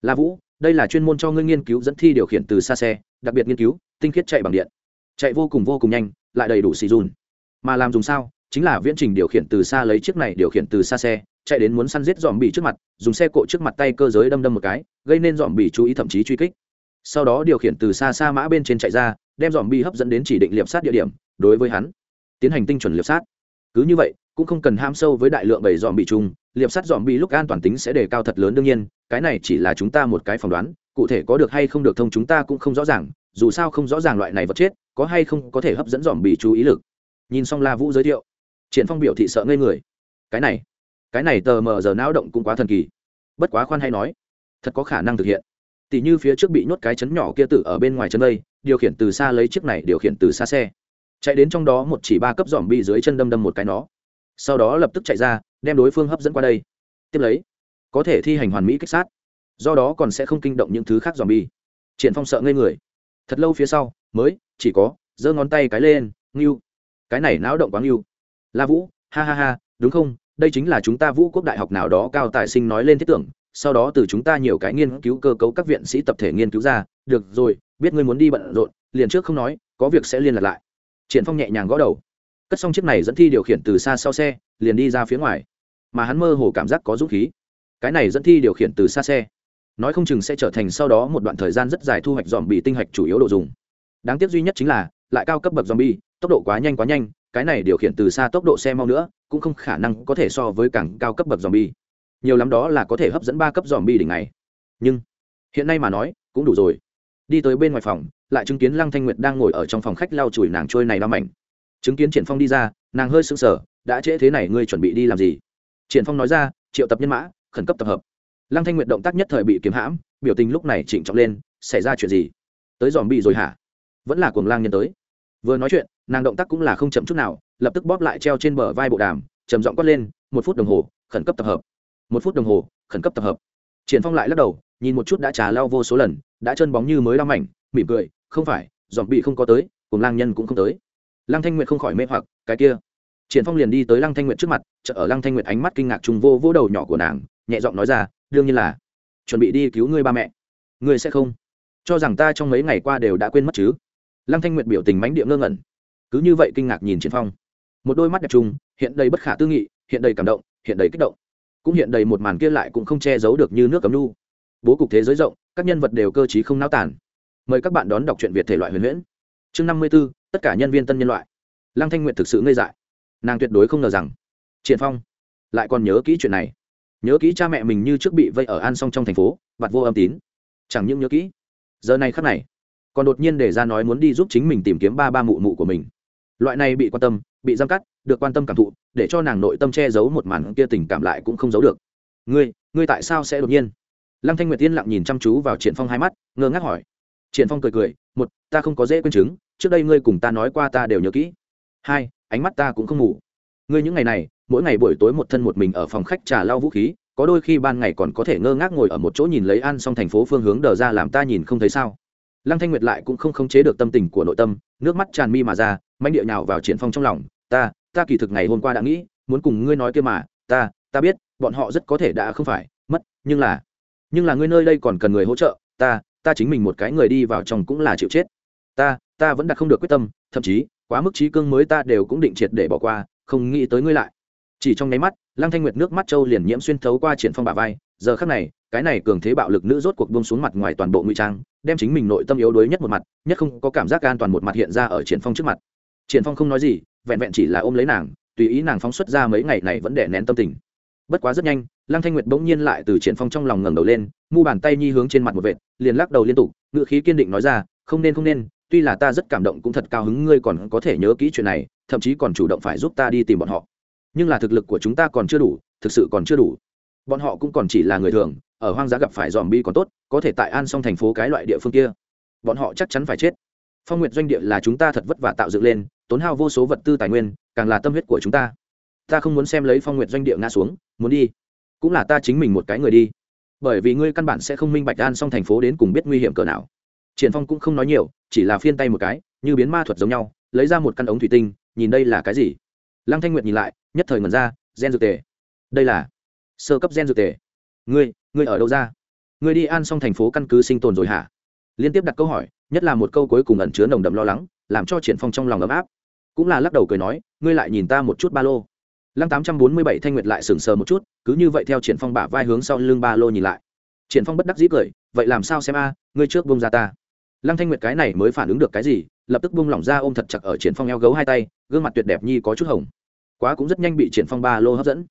Speaker 1: La vũ, đây là chuyên môn cho ngươi nghiên cứu dẫn thi điều khiển từ xa xe, đặc biệt nghiên cứu, tinh khiết chạy bằng điện. Chạy vô cùng vô cùng nhanh, lại đầy đủ xì dùn. Mà làm dùng sao? Chính là viễn trình điều khiển từ xa lấy chiếc này điều khiển từ xa xe, chạy đến muốn săn giết dòm bị trước mặt, dùng xe cộ trước mặt tay cơ giới đâm đâm một cái, gây nên dòm bị chú ý thậm chí truy kích. Sau đó điều khiển từ xa xa mã bên trên chạy ra, đem dòm bị hấp dẫn đến chỉ định liệp sát địa điểm, đối với hắn tiến hành tinh chuẩn liệp sát. Cứ như vậy, cũng không cần ham sâu với đại lượng bảy dòm bị chung, liệp sát dòm bị lúc an toàn tính sẽ đề cao thật lớn đương nhiên, cái này chỉ là chúng ta một cái phỏng đoán, cụ thể có được hay không được thông chúng ta cũng không rõ ràng, dù sao không rõ ràng loại này vật chết, có hay không có thể hấp dẫn dòm bị chú ý lực. Nhìn xong la vũ giới thiệu triển phong biểu thị sợ ngây người. Cái này cái này tờ mờ giờ não động cũng quá thần kỳ. Bất quá khoan hay nói, thật có khả năng thực hiện. Tỷ như phía trước bị nhốt cái chấn nhỏ kia tử ở bên ngoài chân đây, điều khiển từ xa lấy chiếc này điều khiển từ xa xe. Chạy đến trong đó một chỉ ba cấp dòm bị dưới chân đâm đâm một cái nó. Sau đó lập tức chạy ra, đem đối phương hấp dẫn qua đây. Tiếp lấy, có thể thi hành hoàn mỹ kích sát. Do đó còn sẽ không kinh động những thứ khác dòm bi. Triển phong sợ ngây người. Thật lâu phía sau, mới, chỉ có, giơ ngón tay cái lên, ngưu. Cái này não động quá ngưu la vũ, ha ha ha, đúng không? Đây chính là chúng ta vũ quốc đại học nào đó cao tài sinh nói lên thiết tưởng, sau đó từ chúng ta nhiều cái nghiên cứu cơ cấu các viện sĩ tập thể nghiên cứu ra, được rồi, biết ngươi muốn đi bận rộn, liền trước không nói, có việc sẽ liên lạc lại. Triển phong nhẹ nhàng gõ đầu. Cất xong chiếc này dẫn thi điều khiển từ xa sau xe, liền đi ra phía ngoài. Mà hắn mơ hồ cảm giác có dũng khí. Cái này dẫn thi điều khiển từ xa xe. Nói không chừng sẽ trở thành sau đó một đoạn thời gian rất dài thu hoạch dòm bị tinh hạch chủ yếu đồ dùng. Đáng tiếc duy nhất chính là, lại cao cấp bậc dòm bi tốc độ quá nhanh quá nhanh cái này điều khiển từ xa tốc độ xe mau nữa, cũng không khả năng có thể so với càng cao cấp bậc dòm bi nhiều lắm đó là có thể hấp dẫn ba cấp dòm bi đỉnh này nhưng, hiện nay mà nói, cũng đủ rồi. Đi tới bên ngoài phòng, lại chứng kiến lăng thanh nguyệt đang ngồi ở trong phòng khách lau chùi nàng trôi này đau mảnh. Chứng kiến triển phong đi ra, nàng hơi sững sờ, đã trễ thế này, ngươi chuẩn bị đi làm gì? Triển phong nói ra, triệu tập nhân mã, khẩn cấp tập hợp. Lăng thanh nguyệt động tác nhất thời bị kiếm hãm, biểu tình lúc này chỉnh trọng lên, xảy ra chuyện gì? Tới dòm bị rồi hả? Vẫn là cuồng lang nhân tới. Vừa nói chuyện nàng động tác cũng là không chậm chút nào, lập tức bóp lại treo trên bờ vai bộ đàm, trầm giọng quát lên, một phút đồng hồ, khẩn cấp tập hợp. Một phút đồng hồ, khẩn cấp tập hợp. Triển phong lại lắc đầu, nhìn một chút đã trà lao vô số lần, đã chân bóng như mới lao mảnh, mỉm cười, không phải dòm bị không có tới, cùng lang nhân cũng không tới. Lăng thanh nguyệt không khỏi mê hoặc, cái kia? Triển phong liền đi tới lăng thanh nguyệt trước mặt chợ ở lăng thanh nguyệt ánh mắt kinh ngạc trùng vô vô đầu nhỏ của nàng, nhẹ giọng nói ra, đương nhiên là, chuẩn bị đi cứu ngươi ba mẹ. Ngươi sẽ không? Cho rằng ta trong mấy ngày qua đều đã quên mất chứ? Lăng thanh nguyệt biểu tình mánh địa ngơ ngẩn cứ như vậy kinh ngạc nhìn triển phong. Một đôi mắt đẹp trung hiện đầy bất khả tư nghị hiện đầy cảm động hiện đầy kích động. Cũng hiện đầy một màn kia lại cũng không che giấu được như nước cấm nu. Bố cục thế giới rộng các nhân vật đều cơ trí không náo tản mời các bạn đón đọc truyện việt thể loại huyền huyễn. Chương năm mươi 54, tất cả nhân viên tân nhân loại. Lăng thanh nguyệt thực sự ngây dại. Nàng tuyệt đối không ngờ rằng triển phong lại còn nhớ kỹ chuyện này. Nhớ kỹ cha mẹ mình như trước bị vây ở an song trong thành phố vặt vô âm tín. Chẳng những nhớ kỹ giờ này khắc này còn đột nhiên để ra nói muốn đi giúp chính mình tìm kiếm ba ba mụ mụ của mình loại này bị quan tâm, bị giam cắt, được quan tâm cảm thụ, để cho nàng nội tâm che giấu một màn kia tình cảm lại cũng không giấu được. Ngươi ngươi tại sao sẽ đột nhiên? Lăng thanh nguyệt tiên lặng nhìn chăm chú vào triển phong hai mắt, ngơ ngác hỏi. Triển phong cười cười, một, ta không có dễ quên chứng, trước đây ngươi cùng ta nói qua ta đều nhớ kỹ. Hai, ánh mắt ta cũng không ngủ ngươi những ngày này, mỗi ngày buổi tối một thân một mình ở phòng khách trà lau vũ khí, có đôi khi ban ngày còn có thể ngơ ngác ngồi ở một chỗ nhìn lấy ăn xong thành phố phương hướng đờ ra làm ta nhìn không thấy sao. Lăng thanh nguyệt lại cũng không khống chế được tâm tình của nội tâm, nước mắt tràn mi mà ra mạnh địa nhào vào triển phong trong lòng, ta ta kỳ thực ngày hôm qua đã nghĩ, muốn cùng ngươi nói kia mà, ta ta biết, bọn họ rất có thể đã không phải, mất, nhưng là nhưng là ngươi nơi đây còn cần người hỗ trợ, ta ta chính mình một cái người đi vào trong cũng là chịu chết. Ta ta vẫn đặt không được quyết tâm, thậm chí, quá mức trí cương mới ta đều cũng định triệt để bỏ qua, không nghĩ tới ngươi lại. Chỉ trong nháy mắt, lăng thanh nguyệt nước mắt châu liền nhiễm xuyên thấu qua triển phong bả vai, giờ khắc này, cái này cường thế bạo lực nữ rốt cuộc buông xuống mặt ngoài toàn bộ ngụy trang, đem chính mình nội tâm yếu đuối nhất một mặt, nhất không có cảm giác an toàn một mặt hiện ra ở triển phong trước mặt triển phong không nói gì, vẹn vẹn chỉ là ôm lấy nàng, tùy ý nàng phóng xuất ra mấy ngày này vẫn để nén tâm tình. Bất quá rất nhanh, lăng thanh nguyệt bỗng nhiên lại từ triển phong trong lòng ngẩng đầu lên, mu bàn tay nhi hướng trên mặt một vệt, liền lắc đầu liên tục ngựa khí kiên định nói ra, không nên không nên, tuy là ta rất cảm động cũng thật cao hứng ngươi còn có thể nhớ kỹ chuyện này, thậm chí còn chủ động phải giúp ta đi tìm bọn họ. Nhưng là thực lực của chúng ta còn chưa đủ, thực sự còn chưa đủ. Bọn họ cũng còn chỉ là người thường, ở hoang dã gặp phải dòm bi còn tốt, có thể tại an song thành phố cái loại địa phương kia. Bọn họ chắc chắn phải chết. Phong nguyện doanh địa là chúng ta thật vất vả tạo dựng lên tốn hao vô số vật tư tài nguyên, càng là tâm huyết của chúng ta. Ta không muốn xem lấy phong nguyện doanh địa ngã xuống, muốn đi. Cũng là ta chính mình một cái người đi. Bởi vì ngươi căn bản sẽ không minh bạch an xong thành phố đến cùng biết nguy hiểm cỡ nào. Triển phong cũng không nói nhiều, chỉ là phiên tay một cái, như biến ma thuật giống nhau, lấy ra một căn ống thủy tinh, nhìn đây là cái gì. Lăng thanh nguyệt nhìn lại, nhất thời ngẩn ra, gen dược tề. Đây là sơ cấp gen dược tề. Ngươi ngươi ở đâu ra? Ngươi đi an xong thành phố căn cứ sinh tồn rồi hả? Liên tiếp đặt câu hỏi, nhất là một câu cuối cùng ẩn chứa nồng đậm lo lắng làm cho triển phong trong lòng ấm áp. Cũng là lắc đầu cười nói, ngươi lại nhìn ta một chút ba lô. Lăng tám trăm bốn mươi bảy thanh nguyệt lại sừng sờ một chút, cứ như vậy theo triển phong bả vai hướng sau lưng ba lô nhìn lại. Triển phong bất đắc dĩ cười, vậy làm sao xem a, ngươi trước buông ra ta. Lăng thanh nguyệt cái này mới phản ứng được cái gì, lập tức buông lỏng ra ôm thật chặt ở triển phong eo gấu hai tay, gương mặt tuyệt đẹp nhi có chút hồng. Quá cũng rất nhanh bị triển phong ba lô hấp dẫn.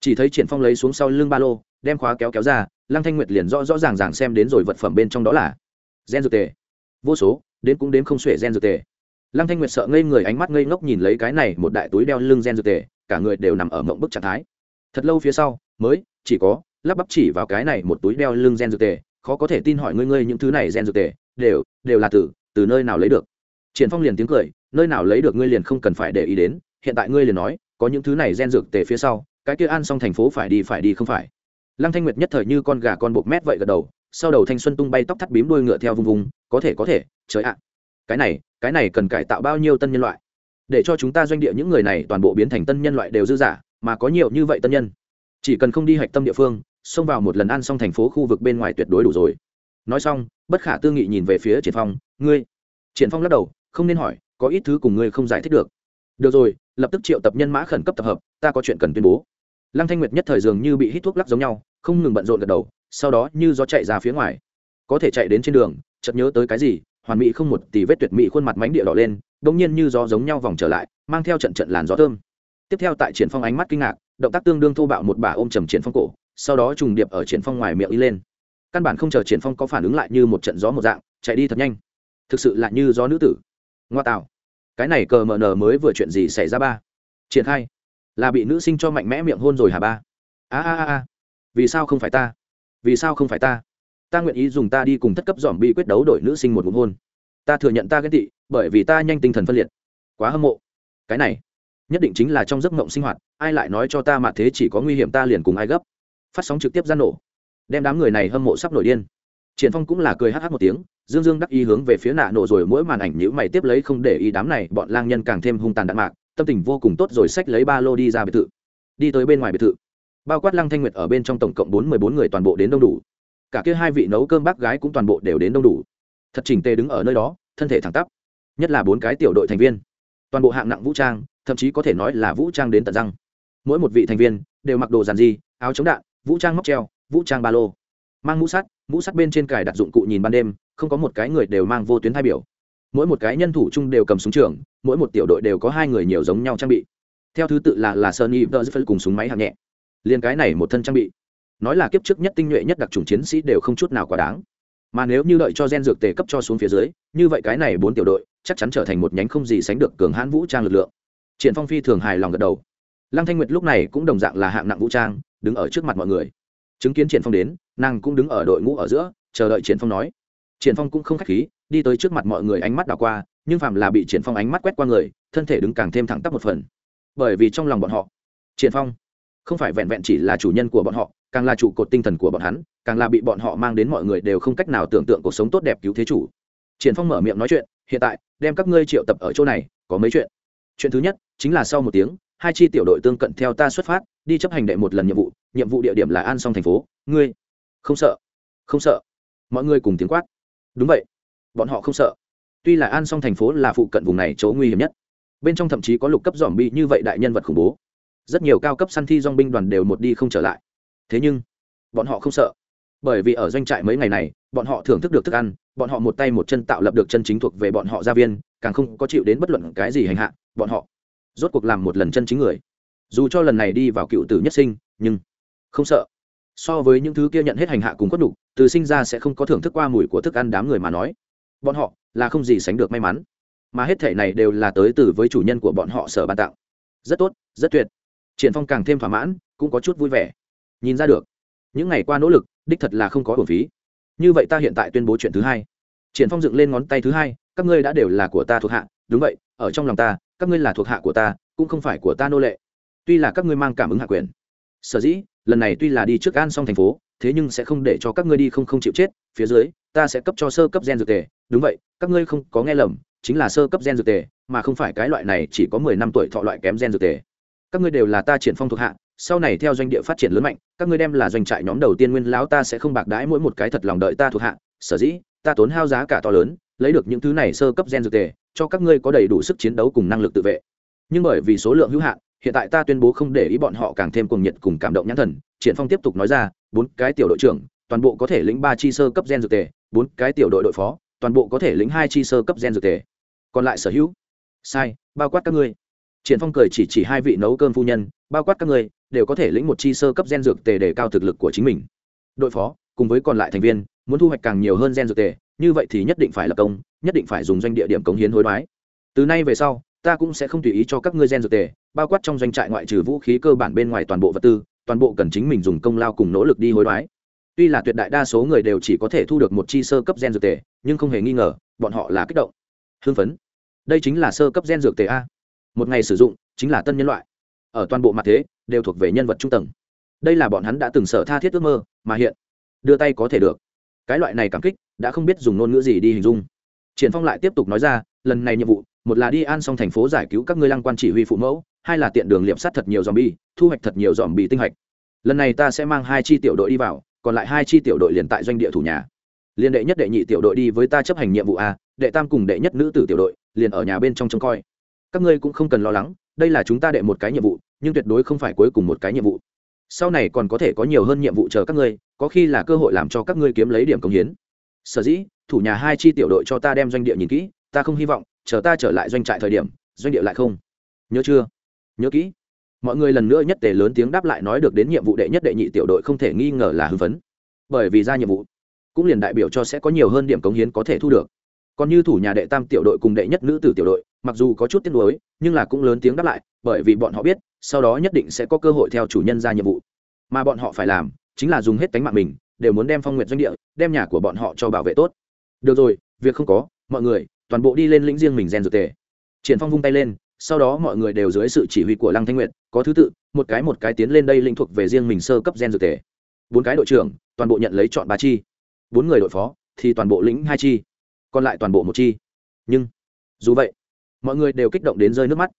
Speaker 1: Chỉ thấy triển phong lấy xuống sau lưng ba lô, đem khóa kéo kéo ra, lăng thanh nguyệt liền rõ rõ ràng ràng xem đến rồi vật phẩm bên trong đó là gen dược tề. Vô số, đến cũng đến không xuể gen dược tề lăng thanh nguyệt sợ ngây người ánh mắt ngây ngốc nhìn lấy cái này một đại túi đeo lưng gen dược tề, cả người đều nằm ở mộng bức trạng thái. Thật lâu phía sau, mới, chỉ có, lắp bắp chỉ vào cái này một túi đeo lưng gen dược tề, khó có thể tin hỏi ngươi ngươi những thứ này gen dược tề, đều đều là từ từ nơi nào lấy được? Triển phong liền tiếng cười, nơi nào lấy được ngươi liền không cần phải để ý đến, hiện tại ngươi liền nói, có những thứ này gen dược tề phía sau, cái kia an xong thành phố phải đi phải đi không phải. Lăng thanh nguyệt nhất thời như con gà con bột mét vậy gật đầu, sau đầu thanh xuân tung bay tóc thắt bím đuôi ngựa theo vùng vùng có thể có thể, trời ạ cái này cái này cần cải tạo bao nhiêu tân nhân loại? Để cho chúng ta doanh địa những người này toàn bộ biến thành tân nhân loại đều dư giả, mà có nhiều như vậy tân nhân. Chỉ cần không đi hạch tâm địa phương, xông vào một lần ăn xong thành phố khu vực bên ngoài tuyệt đối đủ rồi. Nói xong, bất khả tư nghị nhìn về phía triển phong, ngươi? Triển phong lắc đầu, không nên hỏi, có ít thứ cùng ngươi không giải thích được. Được rồi, lập tức triệu tập nhân mã khẩn cấp tập hợp, ta có chuyện cần tuyên bố. Lăng thanh nguyệt nhất thời dường như bị hít thuốc lắc giống nhau, không ngừng bận rộn gật đầu, sau đó như gió chạy ra phía ngoài. Có thể chạy đến trên đường, chợt nhớ tới cái gì hoàn mỹ không một tỷ vết tuyệt mỹ khuôn mặt mánh địa đỏ lên bỗng nhiên như gió giống nhau vòng trở lại, mang theo trận trận làn gió thơm. Tiếp theo tại triển phong ánh mắt kinh ngạc, động tác tương đương thô bạo một bà ôm trầm triển phong cổ, sau đó trùng điệp ở triển phong ngoài miệng y lên. Căn bản không chờ triển phong có phản ứng lại như một trận gió một dạng, chạy đi thật nhanh. Thực sự là như gió nữ tử. Ngoa tạo. Cái này cờ mờ nờ mới vừa chuyện gì xảy ra ba? Triển khai. Là bị nữ sinh cho mạnh mẽ miệng hôn rồi hả ba? A a a. Vì sao không phải ta? Vì sao không phải ta? Ta nguyện ý dùng ta đi cùng thất cấp dòm bi quyết đấu đổi nữ sinh một ngụm hôn. Ta thừa nhận ta ghen tị, bởi vì ta nhanh tinh thần phân liệt. Quá hâm mộ. Cái này, nhất định chính là trong giấc mộng sinh hoạt, ai lại nói cho ta mà thế chỉ có nguy hiểm ta liền cùng ai gấp. Phát sóng trực tiếp ra nổ. Đem đám người này hâm mộ sắp nổi điên. Triển phong cũng là cười hắc hắc một tiếng, dương dương đắc ý hướng về phía nạ nổ rồi mỗi màn ảnh nhữ mày tiếp lấy không để ý đám này, bọn lang nhân càng thêm hung tàn đạn mạc, tâm tình vô cùng tốt rồi xách lấy ba lô đi ra biệt thự. Đi tới bên ngoài biệt thự. Bao quát lăng thanh nguyệt ở bên trong tổng cộng bốn mươi bốn người toàn bộ đến đông đủ cả kia hai vị nấu cơm bác gái cũng toàn bộ đều đến đông đủ. Thật chỉnh tề đứng ở nơi đó, thân thể thẳng tắp. Nhất là bốn cái tiểu đội thành viên. Toàn bộ hạng nặng vũ trang, thậm chí có thể nói là vũ trang đến tận răng. Mỗi một vị thành viên đều mặc đồ giản di áo chống đạn, vũ trang móc treo, vũ trang ba lô. Mang mũ sắt mũ sắt bên trên cài đặt dụng cụ nhìn ban đêm, không có một cái người đều mang vô tuyến hai biểu. Mỗi một cái nhân thủ chung đều cầm súng trường, mỗi một tiểu đội đều có hai người nhiều giống nhau trang bị. Theo thứ tự là là sơn y Duzzel cùng súng máy hạng nhẹ. Liên cái này một thân trang bị. Nói là kiếp trước nhất tinh nhuệ nhất đặc chủng chiến sĩ đều không chút nào quá đáng. Mà nếu như đợi cho gen dược tề cấp cho xuống phía dưới, như vậy cái này bốn tiểu đội chắc chắn trở thành một nhánh không gì sánh được cường hãn vũ trang lực lượng. Triển Phong phi thường hài lòng gật đầu. Lăng Thanh Nguyệt lúc này cũng đồng dạng là hạng nặng vũ trang, đứng ở trước mặt mọi người. Chứng kiến Triển Phong đến, nàng cũng đứng ở đội ngũ ở giữa, chờ đợi Triển Phong nói. Triển Phong cũng không khách khí, đi tới trước mặt mọi người ánh mắt đảo qua, nhưng phàm là bị Triển Phong ánh mắt quét qua người, thân thể đứng càng thêm thẳng tắp một phần bởi vì trong lòng bọn họ triển phong không phải vẹn vẹn chỉ là chủ nhân của bọn họ càng là trụ cột tinh thần của bọn hắn, càng là bị bọn họ mang đến mọi người đều không cách nào tưởng tượng cuộc sống tốt đẹp cứu thế chủ. Triển phong mở miệng nói chuyện, hiện tại, đem các ngươi triệu tập ở chỗ này, có mấy chuyện. Chuyện thứ nhất, chính là sau một tiếng, hai chi tiểu đội tương cận theo ta xuất phát, đi chấp hành đệ một lần nhiệm vụ nhiệm vụ địa điểm là an song thành phố. Ngươi, không sợ không sợ. Mọi người cùng tiếng quát. Đúng vậy, bọn họ không sợ. Tuy là an song thành phố là phụ cận vùng này chỗ nguy hiểm nhất, bên trong thậm chí có lục cấp dòm bi như vậy đại nhân vật khủng bố. Rất nhiều cao cấp săn thi dong binh đoàn đều một đi không trở lại thế nhưng, bọn họ không sợ. Bởi vì ở doanh trại mấy ngày này, bọn họ thưởng thức được thức ăn, bọn họ một tay một chân tạo lập được chân chính thuộc về bọn họ gia viên, càng không có chịu đến bất luận cái gì hành hạ, bọn họ rốt cuộc làm một lần chân chính người. Dù cho lần này đi vào cựu tử nhất sinh, nhưng không sợ. So với những thứ kia nhận hết hành hạ cùng khuất đủ, từ sinh ra sẽ không có thưởng thức qua mùi của thức ăn đám người mà nói. Bọn họ là không gì sánh được may mắn. Mà hết thể này đều là tới từ với chủ nhân của bọn họ sở ban tặng. Rất tốt, rất tuyệt. Triển phong càng thêm thỏa mãn, cũng có chút vui vẻ nhìn ra được. Những ngày qua nỗ lực, đích thật là không có hồn phí. Như vậy ta hiện tại tuyên bố chuyện thứ hai. Triển phong dựng lên ngón tay thứ hai, các ngươi đã đều là của ta thuộc hạ. Đúng vậy, ở trong lòng ta, các ngươi là thuộc hạ của ta, cũng không phải của ta nô lệ. Tuy là các ngươi mang cảm ứng hạ quyền. Sở dĩ, lần này tuy là đi trước an xong thành phố, thế nhưng sẽ không để cho các ngươi đi không không chịu chết. Phía dưới, ta sẽ cấp cho sơ cấp gen dược tề. Đúng vậy, các ngươi không có nghe lầm, chính là sơ cấp gen dược tề, mà không phải cái loại này chỉ có mười năm tuổi thọ loại kém gen dược tề. Các ngươi đều là ta triển phong thuộc hạ sau này theo doanh địa phát triển lớn mạnh, các ngươi đem là doanh trại nhóm đầu tiên nguyên lão ta sẽ không bạc đãi mỗi một cái thật lòng đợi ta thuộc hạ. Sở dĩ, ta tốn hao giá cả to lớn, lấy được những thứ này sơ cấp gen dược tề, cho các ngươi có đầy đủ sức chiến đấu cùng năng lực tự vệ. Nhưng bởi vì số lượng hữu hạn, hiện tại ta tuyên bố không để ý bọn họ càng thêm cuồng nhiệt cùng cảm động nhãn thần, triển phong tiếp tục nói ra, bốn cái tiểu đội trưởng, toàn bộ có thể lĩnh ba chi sơ cấp gen dược tề, bốn cái tiểu đội đội phó, toàn bộ có thể lĩnh hai chi sơ cấp gen dược tề. Còn lại sở hữu? Sai, bao quát các ngươi. Triển phong cười chỉ chỉ hai vị nấu cơm phu nhân, bao quát các ngươi đều có thể lĩnh một chi sơ cấp gen dược tề để cao thực lực của chính mình. Đội phó, cùng với còn lại thành viên, muốn thu hoạch càng nhiều hơn gen dược tề, như vậy thì nhất định phải là công, nhất định phải dùng doanh địa điểm cống hiến hối đoái. Từ nay về sau, ta cũng sẽ không tùy ý cho các ngươi gen dược tề, bao quát trong doanh trại ngoại trừ vũ khí cơ bản bên ngoài toàn bộ vật tư, toàn bộ cần chính mình dùng công lao cùng nỗ lực đi hối đoái. Tuy là tuyệt đại đa số người đều chỉ có thể thu được một chi sơ cấp gen dược tề, nhưng không hề nghi ngờ, bọn họ là kích động. Hưng phấn. Đây chính là sơ cấp gen dược tề a. Một ngày sử dụng, chính là tân nhân loại. Ở toàn bộ mặt thế đều thuộc về nhân vật trung tầng. Đây là bọn hắn đã từng sở tha thiết ước mơ, mà hiện, đưa tay có thể được. Cái loại này cảm kích, đã không biết dùng ngôn ngữ gì đi hình dung. Triển phong lại tiếp tục nói ra, lần này nhiệm vụ, một là đi an xong thành phố giải cứu các ngươi lăng quan chỉ huy phụ mẫu, hai là tiện đường liệm sát thật nhiều dòm bi thu hoạch thật nhiều dòm bi tinh hạch lần này ta sẽ mang hai chi tiểu đội đi vào, còn lại hai chi tiểu đội liền tại doanh địa thủ nhà. Liên đệ nhất đệ nhị tiểu đội đi với ta chấp hành nhiệm vụ a, đệ tam cùng đệ nhất nữ tử tiểu đội, liền ở nhà bên trong trông coi. Các ngươi cũng không cần lo lắng đây là chúng ta đệ một cái nhiệm vụ, nhưng tuyệt đối không phải cuối cùng một cái nhiệm vụ. Sau này còn có thể có nhiều hơn nhiệm vụ chờ các ngươi, có khi là cơ hội làm cho các ngươi kiếm lấy điểm công hiến. Sở dĩ, thủ nhà hai chi tiểu đội cho ta đem doanh địa nhìn kỹ, ta không hy vọng, chờ ta trở lại doanh trại thời điểm, doanh địa lại không. Nhớ chưa? Nhớ kỹ. Mọi người lần nữa nhất tề lớn tiếng đáp lại nói được đến nhiệm vụ đệ nhất đệ nhị tiểu đội không thể nghi ngờ là hưng phấn. Bởi vì ra nhiệm vụ, cũng liền đại biểu cho sẽ có nhiều hơn điểm cống hiến có thể thu được. Còn như thủ nhà đệ tam tiểu đội cùng đệ nhất nữ tử tiểu đội mặc dù có chút tiếc nuối, nhưng là cũng lớn tiếng đáp lại, bởi vì bọn họ biết, sau đó nhất định sẽ có cơ hội theo chủ nhân ra nhiệm vụ. Mà bọn họ phải làm, chính là dùng hết cánh mạng mình, đều muốn đem phong nguyện doanh địa, đem nhà của bọn họ cho bảo vệ tốt. Được rồi, việc không có, mọi người, toàn bộ đi lên lĩnh riêng mình gen dược tề. Triển phong vung tay lên, sau đó mọi người đều dưới sự chỉ huy của lăng thanh nguyệt, có thứ tự, một cái một cái tiến lên đây lĩnh thuộc về riêng mình sơ cấp gen dược tề. Bốn cái đội trưởng, toàn bộ nhận lấy chọn ba chi. Bốn người đội phó, thì toàn bộ lĩnh hai chi. Còn lại toàn bộ một chi. Nhưng, dù vậy mọi người đều kích động đến rơi nước mắt.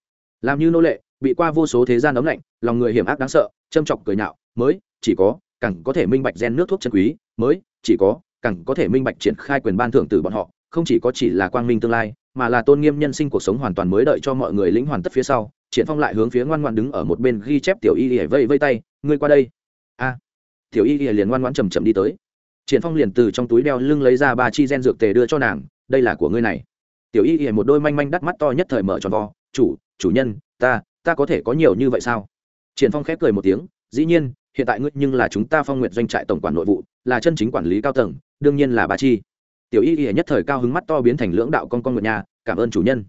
Speaker 1: Làm như nô lệ, bị qua vô số thế gian ấm lạnh, lòng người hiểm ác đáng sợ, châm chọc cười nhạo, mới, chỉ có, càng có thể minh bạch gen nước thuốc chân quý, mới, chỉ có, càng có thể minh bạch triển khai quyền ban thưởng từ bọn họ, không chỉ có chỉ là quang minh tương lai, mà là tôn nghiêm nhân sinh cuộc sống hoàn toàn mới đợi cho mọi người lĩnh hoàn tất phía sau, triển phong lại hướng phía ngoan ngoan đứng ở một bên ghi chép tiểu y ỉa vây vây tay, ngươi qua đây. A. Tiểu y ỉa liền ngoan ngoan chầm chậm đi tới. Triển phong liền từ trong túi đeo lưng lấy ra ba chi gen dược tề đưa cho nàng, đây là của ngươi này tiểu y Y một đôi manh manh đắt mắt to nhất thời mở tròn vo. Chủ chủ nhân, ta ta có thể có nhiều như vậy sao? Triển phong khép cười một tiếng. Dĩ nhiên, hiện tại ngươi nhưng là chúng ta phong nguyện doanh trại tổng quản nội vụ, là chân chính quản lý cao tầng, đương nhiên là bà chi. Tiểu y y nhất thời cao hứng mắt to biến thành lưỡng đạo con con ngựa nhà cảm ơn chủ nhân.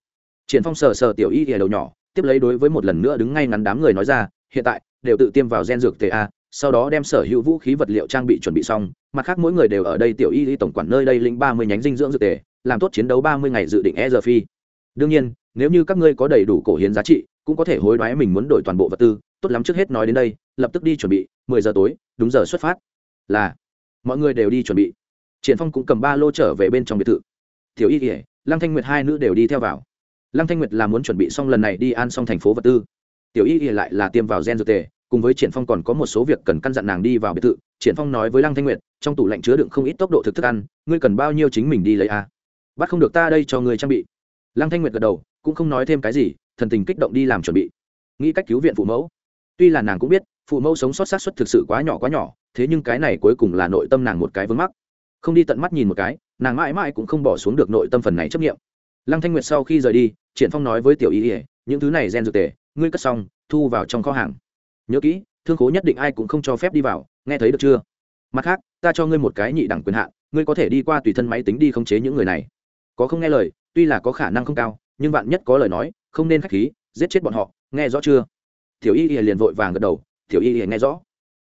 Speaker 1: Triển phong sờ sờ tiểu y y đầu nhỏ, tiếp lấy đối với một lần nữa đứng ngay ngắn đám người nói ra, hiện tại, đều tự tiêm vào gen dược ta sau đó đem sở hữu vũ khí vật liệu trang bị chuẩn bị xong, mặt khác mỗi người đều ở đây tiểu y y tổng quản nơi đây lĩnh ba mươi nhánh dinh dưỡng dược tề làm tốt chiến đấu ba mươi ngày dự định e giờ phi. Đương nhiên, nếu như các ngươi có đầy đủ cổ hiến giá trị, cũng có thể hối đoái mình muốn đổi toàn bộ vật tư. Tốt lắm trước hết nói đến đây, lập tức đi chuẩn bị, mười giờ tối, đúng giờ xuất phát. Là, mọi người đều đi chuẩn bị. Triển phong cũng cầm ba lô trở về bên trong biệt thự. Tiểu y kỉa lăng thanh nguyệt hai nữ đều đi theo vào. Lăng thanh nguyệt là muốn chuẩn bị xong lần này đi an xong thành phố vật tư. Tiểu y kỉa lại là tiêm vào gen dược tề, cùng với triển phong còn có một số việc cần căn dặn nàng đi vào biệt thự. Triển phong nói với lăng thanh nguyệt, trong tủ lạnh chứa đựng không ít tốc độ thực thức ăn, ngươi cần bao nhiêu chính mình đi lấy a bắt không được ta đây cho người trang bị. Lăng thanh nguyệt gật đầu, cũng không nói thêm cái gì, thần tình kích động đi làm chuẩn bị. Nghĩ cách cứu viện phụ mẫu. Tuy là nàng cũng biết, phụ mẫu sống sót sát xuất thực sự quá nhỏ quá nhỏ, thế nhưng cái này cuối cùng là nội tâm nàng một cái vướng mắc. Không đi tận mắt nhìn một cái, nàng mãi mãi cũng không bỏ xuống được nội tâm phần này chấp nghiệm lăng thanh nguyệt sau khi rời đi, triển phong nói với tiểu y ỉa những thứ này gen dược tề, ngươi cất xong, thu vào trong kho hàng. Nhớ kỹ, thương khố nhất định ai cũng không cho phép đi vào, nghe thấy được chưa? Mặt khác, ta cho ngươi một cái nhị đẳng quyền hạn, ngươi có thể đi qua tùy thân máy tính đi khống chế những người này có không nghe lời tuy là có khả năng không cao nhưng bạn nhất có lời nói không nên khách khí giết chết bọn họ nghe rõ chưa? Tiểu y liền vội vàng gật đầu tiểu y nghe rõ.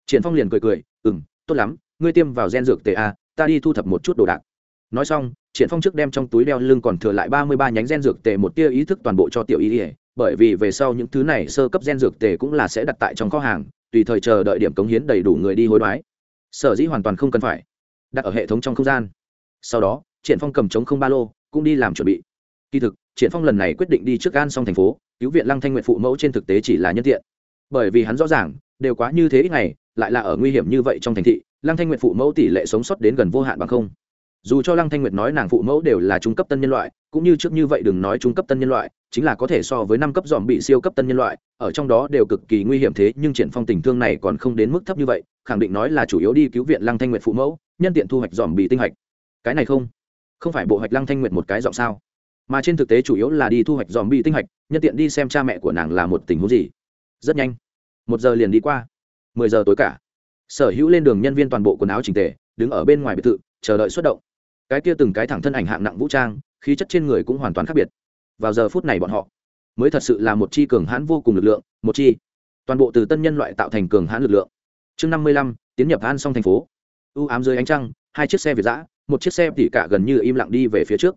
Speaker 1: Triển phong liền cười cười ừm tốt lắm ngươi tiêm vào gen dược tề a ta đi thu thập một chút đồ đạc. Nói xong triển phong trước đem trong túi đeo lưng còn thừa lại ba mươi ba nhánh gen dược tề một tia ý thức toàn bộ cho tiểu y Y, bởi vì về sau những thứ này sơ cấp gen dược tề cũng là sẽ đặt tại trong kho hàng tùy thời chờ đợi điểm cống hiến đầy đủ người đi hối đoái. Sở dĩ hoàn toàn không cần phải đặt ở hệ thống trong không gian. Sau đó triển phong cầm chống không ba lô cũng đi làm chuẩn bị. Kỳ thực, triển phong lần này quyết định đi trước gan xong thành phố, cứu viện lăng thanh nguyện phụ mẫu trên thực tế chỉ là nhân tiện. Bởi vì hắn rõ ràng, đều quá như thế ít ngày, lại là ở nguy hiểm như vậy trong thành thị, lăng thanh nguyệt phụ mẫu tỷ lệ sống sót đến gần vô hạn bằng không. Dù cho lăng thanh nguyệt nói nàng phụ mẫu đều là trung cấp tân nhân loại, cũng như trước như vậy đừng nói trung cấp tân nhân loại, chính là có thể so với năm cấp dòm bị siêu cấp tân nhân loại, ở trong đó đều cực kỳ nguy hiểm thế, nhưng triển phong tình thương này còn không đến mức thấp như vậy, khẳng định nói là chủ yếu đi cứu viện lăng thanh nguyệt phụ mẫu, nhân tiện thu hoạch dòm bị tinh hạch cái này không không phải bộ hoạch lăng thanh nguyệt một cái giọng sao? Mà trên thực tế chủ yếu là đi thu hoạch dòm bi tinh hoạch, nhân tiện đi xem cha mẹ của nàng là một tình huống gì? Rất nhanh. Một giờ liền đi qua. Mười giờ tối cả. Sở hữu lên đường nhân viên toàn bộ quần áo chỉnh tề đứng ở bên ngoài biệt thự chờ đợi xuất động. Cái kia từng cái thẳng thân ảnh hạng nặng vũ trang khí chất trên người cũng hoàn toàn khác biệt. Vào giờ phút này bọn họ mới thật sự là một chi cường hãn vô cùng lực lượng một chi. Toàn bộ từ tân nhân loại tạo thành cường hãn lực lượng. Chương năm mươi lăm tiến nhập an xong thành phố. U ám dưới ánh trăng hai chiếc xe việt giã một chiếc xe tỉ cả gần như im lặng đi về phía trước.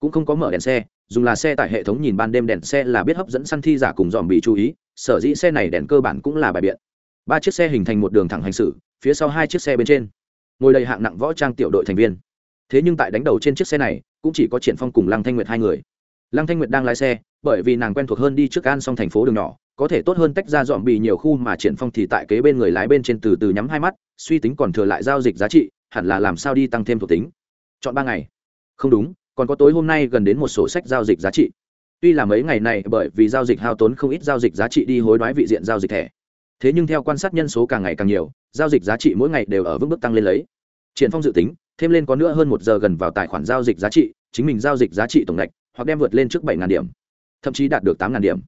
Speaker 1: Cũng không có mở đèn xe, dùng là xe tại hệ thống nhìn ban đêm đèn xe là biết hấp dẫn săn thi giả cùng dòm bị chú ý, sở dĩ xe này đèn cơ bản cũng là bài biện. Ba chiếc xe hình thành một đường thẳng hành xử, phía sau hai chiếc xe bên trên. Ngồi đầy hạng nặng võ trang tiểu đội thành viên. Thế nhưng tại đánh đầu trên chiếc xe này, cũng chỉ có triển phong cùng lăng thanh nguyệt hai người. Lăng thanh nguyệt đang lái xe, bởi vì nàng quen thuộc hơn đi trước an xong thành phố đường nhỏ, có thể tốt hơn tách ra dọn bị nhiều khu mà triển phong thì tại kế bên người lái bên trên từ từ nhắm hai mắt, suy tính còn thừa lại giao dịch giá trị hẳn là làm sao đi tăng thêm thuộc tính. Chọn ba ngày. Không đúng, còn có tối hôm nay gần đến một sổ sách giao dịch giá trị. Tuy là mấy ngày này bởi vì giao dịch hao tốn không ít giao dịch giá trị đi hối đoái vị diện giao dịch thẻ. Thế nhưng theo quan sát nhân số càng ngày càng nhiều, giao dịch giá trị mỗi ngày đều ở vững bước tăng lên lấy. Triển phong dự tính, thêm lên có nữa hơn một giờ gần vào tài khoản giao dịch giá trị, chính mình giao dịch giá trị tổng lệch, hoặc đem vượt lên trước bảy điểm, thậm chí đạt được tám điểm.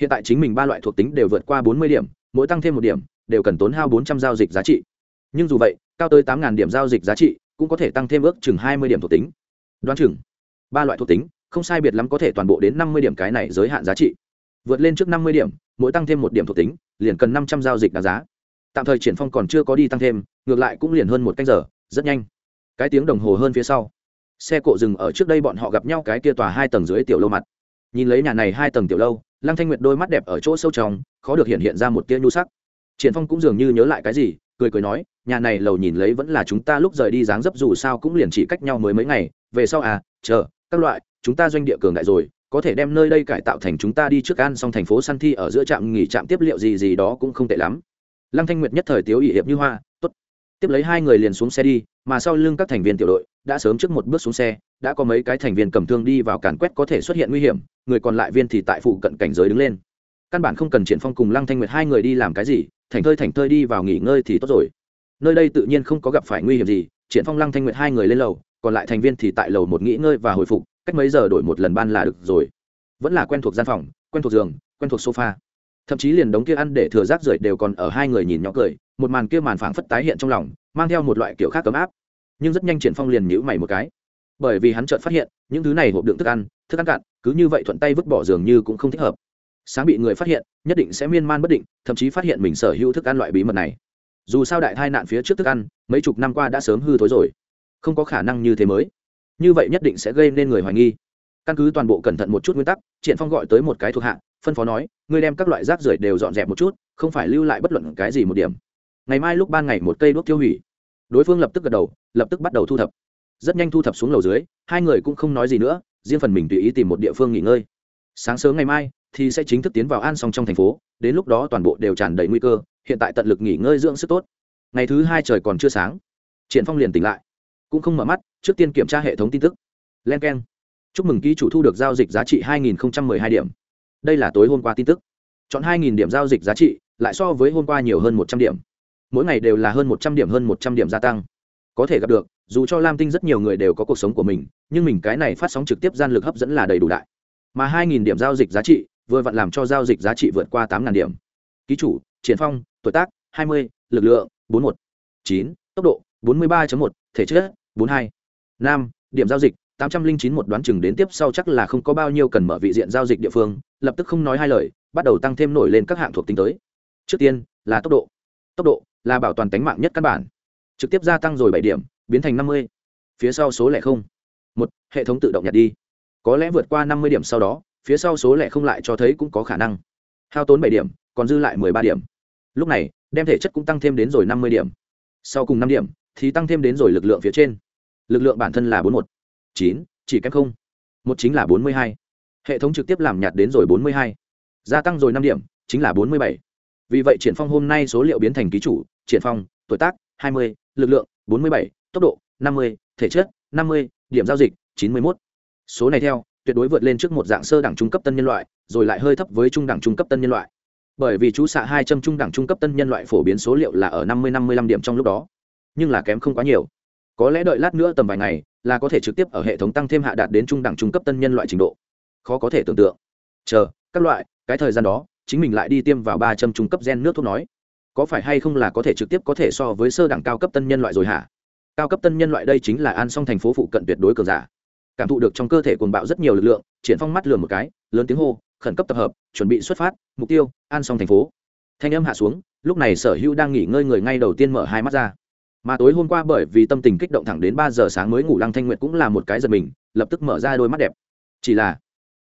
Speaker 1: Hiện tại chính mình ba loại thuộc tính đều vượt qua bốn mươi điểm, mỗi tăng thêm một điểm, đều cần tốn hao bốn trăm giao dịch giá trị. Nhưng dù vậy cao tới tám điểm giao dịch giá trị, cũng có thể tăng thêm ước chừng hai mươi điểm thuộc tính. Đoán chừng, ba loại thuộc tính, không sai biệt lắm có thể toàn bộ đến năm mươi điểm cái này giới hạn giá trị. Vượt lên trước năm mươi điểm, mỗi tăng thêm một điểm thuộc tính, liền cần năm trăm giao dịch đáng giá. Tạm thời triển phong còn chưa có đi tăng thêm, ngược lại cũng liền hơn một canh giờ, rất nhanh. Cái tiếng đồng hồ hơn phía sau. Xe cộ dừng ở trước đây bọn họ gặp nhau cái kia tòa hai tầng dưới tiểu lâu mặt. Nhìn lấy nhà này hai tầng tiểu lâu, lăng thanh nguyệt đôi mắt đẹp ở chỗ sâu trong, khó được hiện hiện ra một tia nhu sắc. Triển phong cũng dường như nhớ lại cái gì cười cười nói, nhà này lầu nhìn lấy vẫn là chúng ta lúc rời đi dáng dấp dù sao cũng liền chỉ cách nhau mới mấy ngày, về sau à chờ, các loại, chúng ta doanh địa cường đại rồi, có thể đem nơi đây cải tạo thành chúng ta đi trước an xong thành phố săn thi ở giữa trạm nghỉ trạm tiếp liệu gì gì đó cũng không tệ lắm. Lăng thanh nguyệt nhất thời tiếu ỵ hiệp như hoa, tốt, tiếp lấy hai người liền xuống xe đi, mà sau lưng các thành viên tiểu đội đã sớm trước một bước xuống xe, đã có mấy cái thành viên cầm thương đi vào càn quét có thể xuất hiện nguy hiểm, người còn lại viên thì tại phụ cận cảnh giới đứng lên căn bản không cần triển phong cùng lăng thanh nguyệt hai người đi làm cái gì, thành thơi thành thơi đi vào nghỉ ngơi thì tốt rồi. Nơi đây tự nhiên không có gặp phải nguy hiểm gì, triển phong lăng thanh nguyệt hai người lên lầu, còn lại thành viên thì tại lầu một nghỉ ngơi và hồi phục, cách mấy giờ đổi một lần ban là được rồi. Vẫn là quen thuộc gian phòng, quen thuộc giường, quen thuộc sofa. Thậm chí liền đống kia ăn để thừa rác rưởi đều còn ở hai người nhìn nhỏ cười, một màn kia màn phảng phất tái hiện trong lòng, mang theo một loại kiểu khác cấm áp. Nhưng rất nhanh triển phong liền nhíu mày một cái. Bởi vì hắn chợt phát hiện, những thứ này hộp đựng thức ăn thức ăn cạn, cứ như vậy thuận tay vứt bỏ dường như cũng không thích hợp sáng bị người phát hiện, nhất định sẽ miên man bất định, thậm chí phát hiện mình sở hữu thức ăn loại bí mật này. Dù sao đại tai nạn phía trước thức ăn, mấy chục năm qua đã sớm hư thối rồi. Không có khả năng như thế mới. Như vậy nhất định sẽ gây nên người hoài nghi. Căn cứ toàn bộ cẩn thận một chút nguyên tắc triển phong gọi tới một cái thuộc hạ, phân phó nói, ngươi đem các loại rác rưởi đều dọn dẹp một chút, không phải lưu lại bất luận cái gì một điểm. Ngày mai lúc ban ngày một cây đuốc tiêu hủy. Đối phương lập tức gật đầu, lập tức bắt đầu thu thập. Rất nhanh thu thập xuống lầu dưới, hai người cũng không nói gì nữa, riêng phần mình tùy ý tìm một địa phương nghỉ ngơi. Sáng sớm ngày mai thì sẽ chính thức tiến vào an song trong thành phố, đến lúc đó toàn bộ đều tràn đầy nguy cơ, hiện tại tận lực nghỉ ngơi dưỡng sức tốt. Ngày thứ hai trời còn chưa sáng, triển phong liền tỉnh lại, cũng không mở mắt, trước tiên kiểm tra hệ thống tin tức. Len keng. Chúc mừng ký chủ thu được giao dịch giá trị 2012 điểm. Đây là tối hôm qua tin tức. Chọn 2.000 điểm giao dịch giá trị, lại so với hôm qua nhiều hơn 100 điểm. Mỗi ngày đều là hơn 100 điểm, hơn 100 điểm gia tăng. Có thể gặp được, dù cho lam tinh rất nhiều người đều có cuộc sống của mình, nhưng mình cái này phát sóng trực tiếp gian lực hấp dẫn là đầy đủ đại. Mà 2.000 điểm giao dịch giá trị vừa vặn làm cho giao dịch giá trị vượt qua tám ngàn điểm. Ký chủ triển phong tuổi tác 20, lực lượng 41, 9, tốc độ 43.1, thể chất 42, nam điểm giao dịch tám trăm linh chín một đoán chừng đến tiếp sau chắc là không có bao nhiêu cần mở vị diện giao dịch địa phương lập tức không nói hai lời bắt đầu tăng thêm nổi lên các hạng thuộc tính tới. Trước tiên là tốc độ. Tốc độ là bảo toàn tính mạng nhất căn bản. Trực tiếp gia tăng rồi bảy điểm biến thành năm mươi. Phía sau số lẻ không. Một hệ thống tự động nhặt đi. Có lẽ vượt qua năm mươi điểm sau đó phía sau số lẻ không lại cho thấy cũng có khả năng. Hao tốn bảy điểm, còn dư lại mười ba điểm. Lúc này, đem thể chất cũng tăng thêm đến rồi năm mươi điểm. Sau cùng năm điểm, thì tăng thêm đến rồi lực lượng phía trên. Lực lượng bản thân là bốn một. Chín, chỉ kém không. Một chính là bốn mươi hai. Hệ thống trực tiếp làm nhạt đến rồi bốn mươi hai. Gia tăng rồi năm điểm, chính là bốn mươi bảy. Vì vậy triển phong hôm nay số liệu biến thành ký chủ, triển phong, tuổi tác, hai mươi, lực lượng, bốn mươi bảy, tốc độ, năm mươi, thể chất, năm mươi, điểm giao dịch, chín mươi một số này theo tuyệt đối vượt lên trước một dạng sơ đẳng trung cấp tân nhân loại, rồi lại hơi thấp với trung đẳng trung cấp tân nhân loại. Bởi vì chú xạ hai châm trung đẳng trung cấp tân nhân loại phổ biến số liệu là ở năm mươi năm mươi lăm điểm trong lúc đó. Nhưng là kém không quá nhiều. Có lẽ đợi lát nữa tầm vài ngày, là có thể trực tiếp ở hệ thống tăng thêm hạ đạt đến trung đẳng trung cấp tân nhân loại trình độ. Khó có thể tưởng tượng. Chờ, các loại, cái thời gian đó, chính mình lại đi tiêm vào ba châm trung cấp gen nước thuốc nói. Có phải hay không là có thể trực tiếp có thể so với sơ đẳng cao cấp tân nhân loại rồi hả? Cao cấp tân nhân loại đây chính là an song thành phố phụ cận tuyệt đối cường giả cảm thụ được trong cơ thể cuồng bạo rất nhiều lực lượng, triển phong mắt lườm một cái, lớn tiếng hô, khẩn cấp tập hợp, chuẩn bị xuất phát, mục tiêu, an song thành phố. Thanh âm hạ xuống, lúc này sở hữu đang nghỉ ngơi người ngay đầu tiên mở hai mắt ra. Mà tối hôm qua bởi vì tâm tình kích động thẳng đến ba giờ sáng mới ngủ, lăng thanh nguyệt cũng là một cái giật mình, lập tức mở ra đôi mắt đẹp. Chỉ là,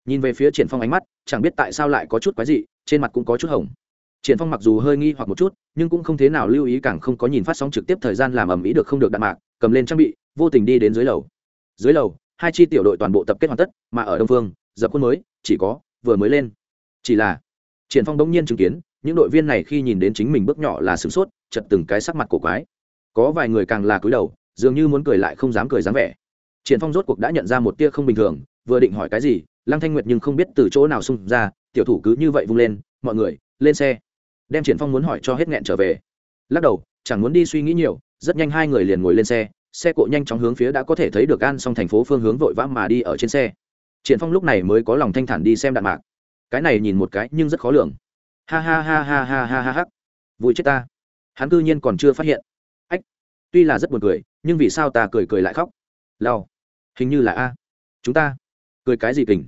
Speaker 1: nhìn về phía triển phong ánh mắt, chẳng biết tại sao lại có chút quái dị, trên mặt cũng có chút hồng. Triển phong mặc dù hơi nghi hoặc một chút, nhưng cũng không thế nào lưu ý càng không có nhìn phát sóng trực tiếp thời gian làm ầm ĩ được không được đạn mạc, cầm lên trang bị, vô tình đi đến dưới lầu. Dưới lầu hai chi tiểu đội toàn bộ tập kết hoàn tất, mà ở đông phương, dập quân mới, chỉ có vừa mới lên. Chỉ là, triển phong đống nhiên chứng kiến, những đội viên này khi nhìn đến chính mình bước nhỏ là sửng sốt chật từng cái sắc mặt cổ quái. Có vài người càng là cúi đầu, dường như muốn cười lại không dám cười dáng vẻ. Triển phong rốt cuộc đã nhận ra một tia không bình thường, vừa định hỏi cái gì, lăng thanh nguyệt nhưng không biết từ chỗ nào xung ra, tiểu thủ cứ như vậy vung lên, mọi người, lên xe. Đem triển phong muốn hỏi cho hết nghẹn trở về. Lắc đầu, chẳng muốn đi suy nghĩ nhiều, rất nhanh hai người liền ngồi lên xe xe cộ nhanh chóng hướng phía đã có thể thấy được an xong thành phố phương hướng vội vã mà đi ở trên xe. Triển phong lúc này mới có lòng thanh thản đi xem đạn mạc. Cái này nhìn một cái nhưng rất khó lường. Ha ha ha ha ha ha ha ha. Vui chết ta. Hắn cư nhiên còn chưa phát hiện. Ách, tuy là rất buồn cười, nhưng vì sao ta cười cười lại khóc? Lao hình như là a. Chúng ta. Cười cái gì kình?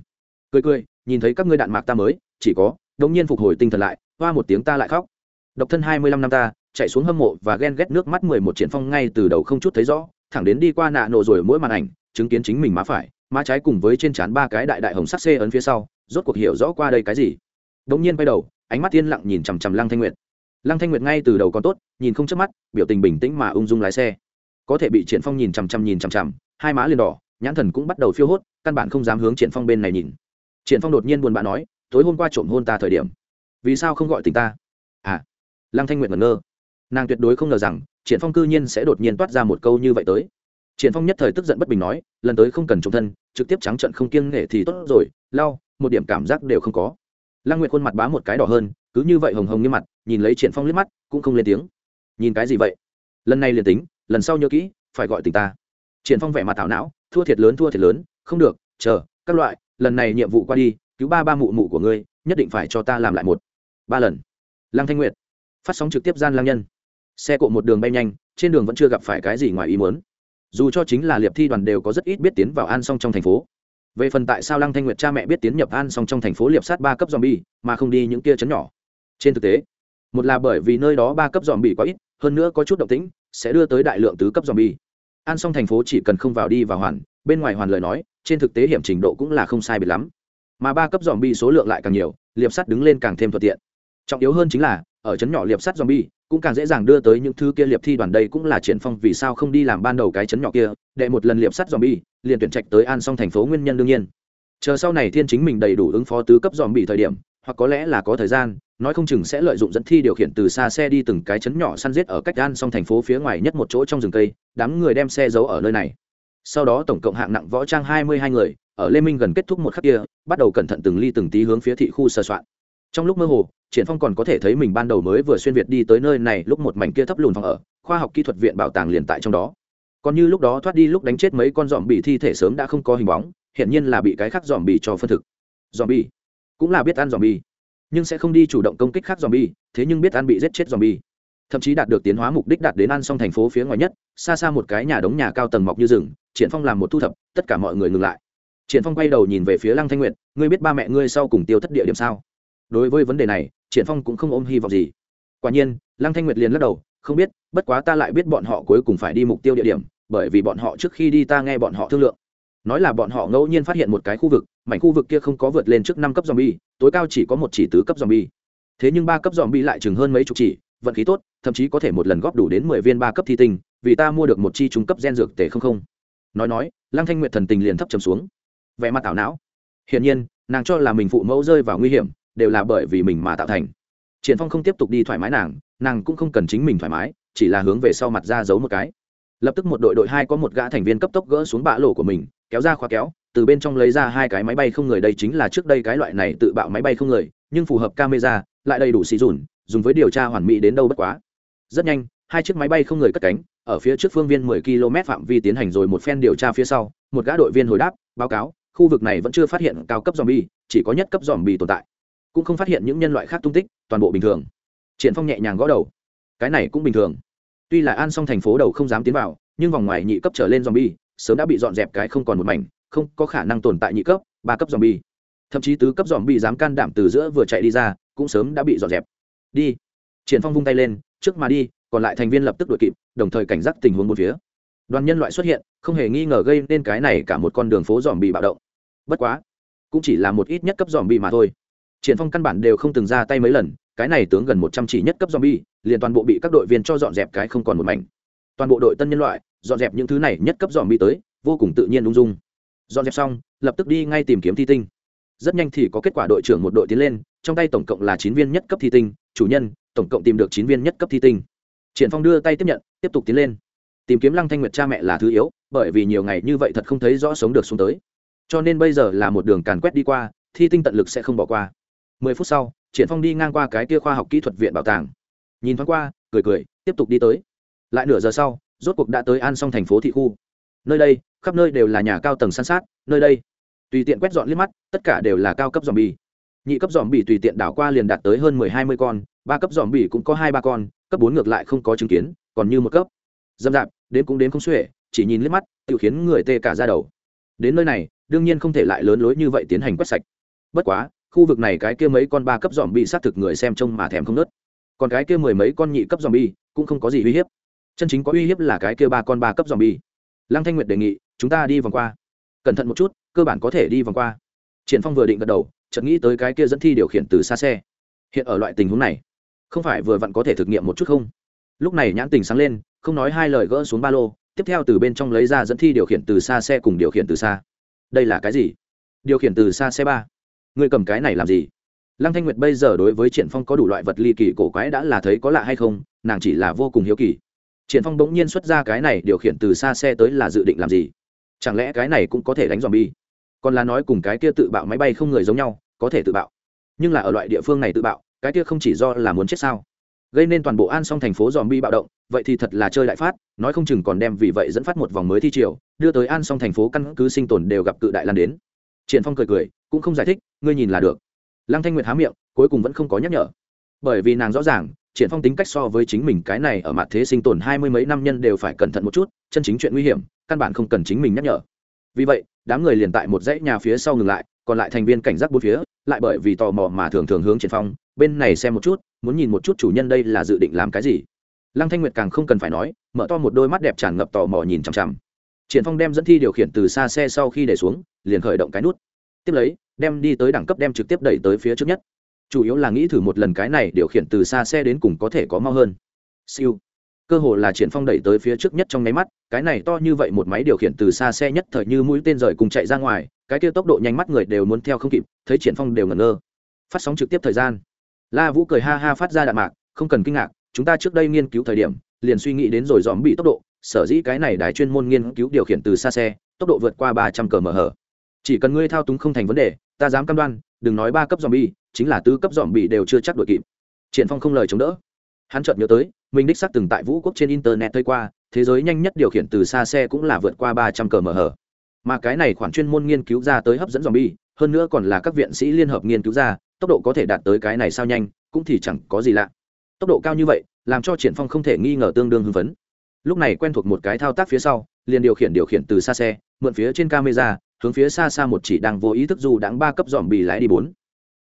Speaker 1: Cười cười, nhìn thấy các ngươi đạn mạc ta mới, chỉ có, đống nhiên phục hồi tinh thần lại, hoa một tiếng ta lại khóc. Độc thân hai mươi lăm năm ta chạy xuống hâm mộ và ghen ghét nước mắt mười một triển phong ngay từ đầu không chút thấy rõ, thẳng đến đi qua nạ nổ rồi mỗi màn ảnh, chứng kiến chính mình má phải, má trái cùng với trên trán ba cái đại đại hồng sắc xê ấn phía sau, rốt cuộc hiểu rõ qua đây cái gì. Đột nhiên quay đầu, ánh mắt yên lặng nhìn chằm chằm lăng thanh nguyệt. Lăng thanh nguyệt ngay từ đầu còn tốt, nhìn không chớp mắt, biểu tình bình tĩnh mà ung dung lái xe. Có thể bị triển phong nhìn chằm chằm nhìn chằm chằm, hai má liền đỏ, nhãn thần cũng bắt đầu phiêu hốt, căn bản không dám hướng triển phong bên này nhìn. Triển phong đột nhiên buồn bã nói, tối hôm qua trộm hôn ta thời điểm, vì sao không gọi tình ta? À lăng thanh nguyệt ngẩn ngơ nàng tuyệt đối không ngờ rằng, triển phong cư nhiên sẽ đột nhiên toát ra một câu như vậy tới. Triển phong nhất thời tức giận bất bình nói, lần tới không cần trộm thân, trực tiếp trắng trận không kiêng nể thì tốt rồi, lao, một điểm cảm giác đều không có. Lăng nguyệt khuôn mặt bá một cái đỏ hơn, cứ như vậy hồng hồng như mặt, nhìn lấy triển phong liếc mắt, cũng không lên tiếng. Nhìn cái gì vậy? Lần này liền tính, lần sau nhớ kỹ, phải gọi tình ta. Triển phong vẻ mặt thảo não, thua thiệt lớn, thua thiệt lớn, không được, chờ, các loại, lần này nhiệm vụ qua đi, cứu ba ba mụ mụ của ngươi, nhất định phải cho ta làm lại một, ba lần. Lăng thanh nguyệt, phát sóng trực tiếp gian lang nhân xe cộ một đường bay nhanh, trên đường vẫn chưa gặp phải cái gì ngoài ý muốn. Dù cho chính là liệp thi đoàn đều có rất ít biết tiến vào an song trong thành phố. Về phần tại sao lăng thanh nguyệt cha mẹ biết tiến nhập an song trong thành phố liệp sát ba cấp dòm bi mà không đi những kia chấn nhỏ. Trên thực tế, một là bởi vì nơi đó ba cấp dòm bi quá ít, hơn nữa có chút động tĩnh, sẽ đưa tới đại lượng tứ cấp dòm bi an song thành phố chỉ cần không vào đi và hoàn, bên ngoài hoàn lời nói, trên thực tế hiểm trình độ cũng là không sai biệt lắm. Mà ba cấp dòm bi số lượng lại càng nhiều, liệp sắt đứng lên càng thêm thuận tiện. Trọng yếu hơn chính là ở chấn nhỏ liệp sắt zombie, cũng càng dễ dàng đưa tới những thứ kia liệp thi đoàn đây cũng là triển phong vì sao không đi làm ban đầu cái chấn nhỏ kia để một lần liệp sắt zombie, liền tuyển trạch tới an song thành phố nguyên nhân đương nhiên. Chờ sau này thiên chính mình đầy đủ ứng phó tứ cấp zombie thời điểm, hoặc có lẽ là có thời gian, nói không chừng sẽ lợi dụng dẫn thi điều khiển từ xa xe đi từng cái chấn nhỏ săn giết ở cách an song thành phố phía ngoài nhất một chỗ trong rừng cây, đám người đem xe giấu ở nơi này. Sau đó tổng cộng hạng nặng võ trang hai mươi hai người, ở lê minh gần kết thúc một khắc kia, bắt đầu cẩn thận từng ly từng tí hướng phía thị khu sơ soạn trong lúc mơ hồ, triển phong còn có thể thấy mình ban đầu mới vừa xuyên việt đi tới nơi này lúc một mảnh kia thấp lùn phòng ở, khoa học kỹ thuật viện bảo tàng liền tại trong đó. Còn như lúc đó thoát đi lúc đánh chết mấy con dòm bị thi thể sớm đã không có hình bóng hiện nhiên là bị cái khác dòm bị cho phân thực. Dòm bị cũng là biết ăn dòm bị nhưng sẽ không đi chủ động công kích khác dòm bị thế nhưng biết ăn bị giết chết dòm bị thậm chí đạt được tiến hóa mục đích đạt đến ăn xong thành phố phía ngoài nhất, xa xa một cái nhà đống nhà cao tầng mọc như rừng, triển phong làm một thu thập, tất cả mọi người ngừng lại. Triển phong quay đầu nhìn về phía lăng thanh nguyệt, ngươi biết ba mẹ ngươi sau cùng tiêu thất địa điểm sao? Đối với vấn đề này, triển phong cũng không ôm hy vọng gì. Quả nhiên, lăng thanh nguyệt liền lắc đầu, không biết, bất quá ta lại biết bọn họ cuối cùng phải đi mục tiêu địa điểm, bởi vì bọn họ trước khi đi ta nghe bọn họ thương lượng. Nói là bọn họ ngẫu nhiên phát hiện một cái khu vực, mảnh khu vực kia không có vượt lên trước năm cấp zombie, tối cao chỉ có một chỉ tứ cấp zombie. Thế nhưng ba cấp zombie lại chừng hơn mấy chục chỉ, vận khí tốt, thậm chí có thể một lần góp đủ đến mười viên ba cấp thi tinh, vì ta mua được một chi trung cấp gen dược tể không không. Nói nói, lăng thanh nguyệt thần tình liền thấp trầm xuống. Vẻ mặt ảo não. Hiển nhiên, nàng cho là mình phụ mẫu rơi vào nguy hiểm đều là bởi vì mình mà tạo thành. Triển phong không tiếp tục đi thoải mái nàng nàng cũng không cần chính mình thoải mái, chỉ là hướng về sau mặt ra giấu một cái. Lập tức một đội đội hai có một gã thành viên cấp tốc gỡ xuống bã lỗ của mình, kéo ra khóa kéo, từ bên trong lấy ra hai cái máy bay không người, đây chính là trước đây cái loại này tự bạo máy bay không người, nhưng phù hợp camera, lại đầy đủ xì dùn, dùng với điều tra hoàn mỹ đến đâu bất quá. Rất nhanh, hai chiếc máy bay không người cất cánh, ở phía trước phương viên 10 km phạm vi tiến hành rồi một phen điều tra phía sau, một gã đội viên hồi đáp, báo cáo, khu vực này vẫn chưa phát hiện cao cấp zombie, chỉ có nhất cấp zombie tồn tại cũng không phát hiện những nhân loại khác tung tích, toàn bộ bình thường. Triển phong nhẹ nhàng gõ đầu. Cái này cũng bình thường. Tuy là an xong thành phố đầu không dám tiến vào, nhưng vòng ngoài nhị cấp trở lên zombie, sớm đã bị dọn dẹp cái không còn một mảnh, không có khả năng tồn tại nhị cấp, ba cấp zombie. Thậm chí tứ cấp zombie dám can đảm từ giữa vừa chạy đi ra, cũng sớm đã bị dọn dẹp. Đi. Triển phong vung tay lên, trước mà đi, còn lại thành viên lập tức đuổi kịp, đồng thời cảnh giác tình huống một phía. Đoàn nhân loại xuất hiện, không hề nghi ngờ gây nên cái này cả một con đường phố dòm bị bạo động. Bất quá, cũng chỉ là một ít nhất cấp dòm bị mà thôi triển phong căn bản đều không từng ra tay mấy lần, cái này tướng gần một trăm chỉ nhất cấp zombie bi liền toàn bộ bị các đội viên cho dọn dẹp cái không còn một mảnh. Toàn bộ đội tân nhân loại, dọn dẹp những thứ này nhất cấp zombie bi tới, vô cùng tự nhiên ung dung. Dọn dẹp xong, lập tức đi ngay tìm kiếm thi tinh. Rất nhanh thì có kết quả đội trưởng một đội tiến lên, trong tay tổng cộng là chín viên nhất cấp thi tinh, chủ nhân, tổng cộng tìm được chín viên nhất cấp thi tinh. Triển phong đưa tay tiếp nhận, tiếp tục tiến lên. Tìm kiếm lăng thanh nguyệt cha mẹ là thứ yếu, bởi vì nhiều ngày như vậy thật không thấy rõ sống được xuống tới. Cho nên bây giờ là một đường càn quét đi qua, thi tinh tận lực sẽ không bỏ qua mười phút sau, triển phong đi ngang qua cái kia khoa học kỹ thuật viện bảo tàng. Nhìn thoáng qua, cười cười, tiếp tục đi tới. Lại nửa giờ sau, rốt cuộc đã tới an Song thành phố thị khu. Nơi đây, khắp nơi đều là nhà cao tầng san sát, nơi đây, tùy tiện quét dọn liếc mắt, tất cả đều là cao cấp dòm bì nhị cấp dòm bì tùy tiện đảo qua liền đạt tới hơn mười hai mươi con, ba cấp dòm bì cũng có hai ba con, cấp bốn ngược lại không có chứng kiến, còn như một cấp. Dâm dạp, đến cũng đến không xuể, chỉ nhìn liếc mắt, tự khiến người tê cả ra đầu. Đến nơi này, đương nhiên không thể lại lớn lối như vậy tiến hành quét sạch. Bất quá khu vực này cái kia mấy con ba cấp dòm bị sát thực người xem trông mà thèm không nớt. Còn cái kia mười mấy con nhị cấp dòm bi cũng không có gì uy hiếp. Chân chính có uy hiếp là cái kia ba con ba cấp dòm bi lăng thanh nguyệt đề nghị, chúng ta đi vòng qua. Cẩn thận một chút, cơ bản có thể đi vòng qua. Triển phong vừa định gật đầu, chợt nghĩ tới cái kia dẫn thi điều khiển từ xa xe. Hiện ở loại tình huống này, không phải vừa vặn có thể thực nghiệm một chút không? Lúc này nhãn tình sáng lên, không nói hai lời gỡ xuống ba lô, tiếp theo từ bên trong lấy ra dẫn thi điều khiển từ xa xe cùng điều khiển từ xa. Đây là cái gì? Điều khiển từ xa xe ba. Ngươi cầm cái này làm gì? Lăng thanh nguyệt bây giờ đối với triển phong có đủ loại vật ly kỳ cổ quái đã là thấy có lạ hay không, nàng chỉ là vô cùng hiếu kỳ. Triển phong bỗng nhiên xuất ra cái này điều khiển từ xa xe tới là dự định làm gì? Chẳng lẽ cái này cũng có thể đánh dòm bi còn là nói cùng cái kia tự bạo máy bay không người giống nhau, có thể tự bạo. Nhưng là ở loại địa phương này tự bạo, cái kia không chỉ do là muốn chết sao? Gây nên toàn bộ an Song thành phố dòm bi bạo động, vậy thì thật là chơi đại phát, nói không chừng còn đem vì vậy dẫn phát một vòng mới thi triều, đưa tới an Song thành phố căn cứ sinh tồn đều gặp cự đại lan đến triển phong cười cười, cũng không giải thích, ngươi nhìn là được. Lăng thanh nguyệt há miệng, cuối cùng vẫn không có nhắc nhở. Bởi vì nàng rõ ràng, triển phong tính cách so với chính mình cái này ở mặt thế sinh tồn hai mươi mấy năm nhân đều phải cẩn thận một chút, chân chính chuyện nguy hiểm, căn bản không cần chính mình nhắc nhở. Vì vậy, đám người liền tại một dãy nhà phía sau ngừng lại, còn lại thành viên cảnh giác bốn phía, lại bởi vì tò mò mà thường thường hướng triển phong, bên này xem một chút, muốn nhìn một chút chủ nhân đây là dự định làm cái gì. Lăng thanh nguyệt càng không cần phải nói, mở to một đôi mắt đẹp tràn ngập tò mò nhìn chằm chằm. Triển phong đem dẫn thi điều khiển từ xa xe sau khi để xuống liền khởi động cái nút. Tiếp lấy, đem đi tới đẳng cấp đem trực tiếp đẩy tới phía trước nhất. Chủ yếu là nghĩ thử một lần cái này điều khiển từ xa xe đến cùng có thể có mau hơn. Siêu. Cơ hồ là triển phong đẩy tới phía trước nhất trong nháy mắt, cái này to như vậy một máy điều khiển từ xa xe nhất thời như mũi tên rời cùng chạy ra ngoài, cái kia tốc độ nhanh mắt người đều muốn theo không kịp, thấy triển phong đều ngẩn ngơ. Phát sóng trực tiếp thời gian. La vũ cười ha ha phát ra đạn mạc, không cần kinh ngạc, chúng ta trước đây nghiên cứu thời điểm, liền suy nghĩ đến rồi dòm bị tốc độ, sở dĩ cái này đài chuyên môn nghiên cứu điều khiển từ xa xe, tốc độ vượt qua ba trăm cờ mở hở chỉ cần ngươi thao túng không thành vấn đề, ta dám cam đoan, đừng nói ba cấp dòm bi chính là tứ cấp dòm bị đều chưa chắc đội kịp. Triển phong không lời chống đỡ. Hắn chợt nhớ tới, mình đích xác từng tại vũ quốc trên internet thấy qua, thế giới nhanh nhất điều khiển từ xa xe cũng là vượt qua ba trăm cờ mở hở mà cái này khoản chuyên môn nghiên cứu ra tới hấp dẫn dòm bi hơn nữa còn là các viện sĩ liên hợp nghiên cứu ra, tốc độ có thể đạt tới cái này sao nhanh, cũng thì chẳng có gì lạ. Tốc độ cao như vậy, làm cho triển phong không thể nghi ngờ tương đương hưng phấn. Lúc này quen thuộc một cái thao tác phía sau, liền điều khiển điều khiển từ xa xe, mượn phía trên camera hướng phía xa xa một chỉ đang vô ý thức dù đáng ba cấp dòm bị lái đi bốn.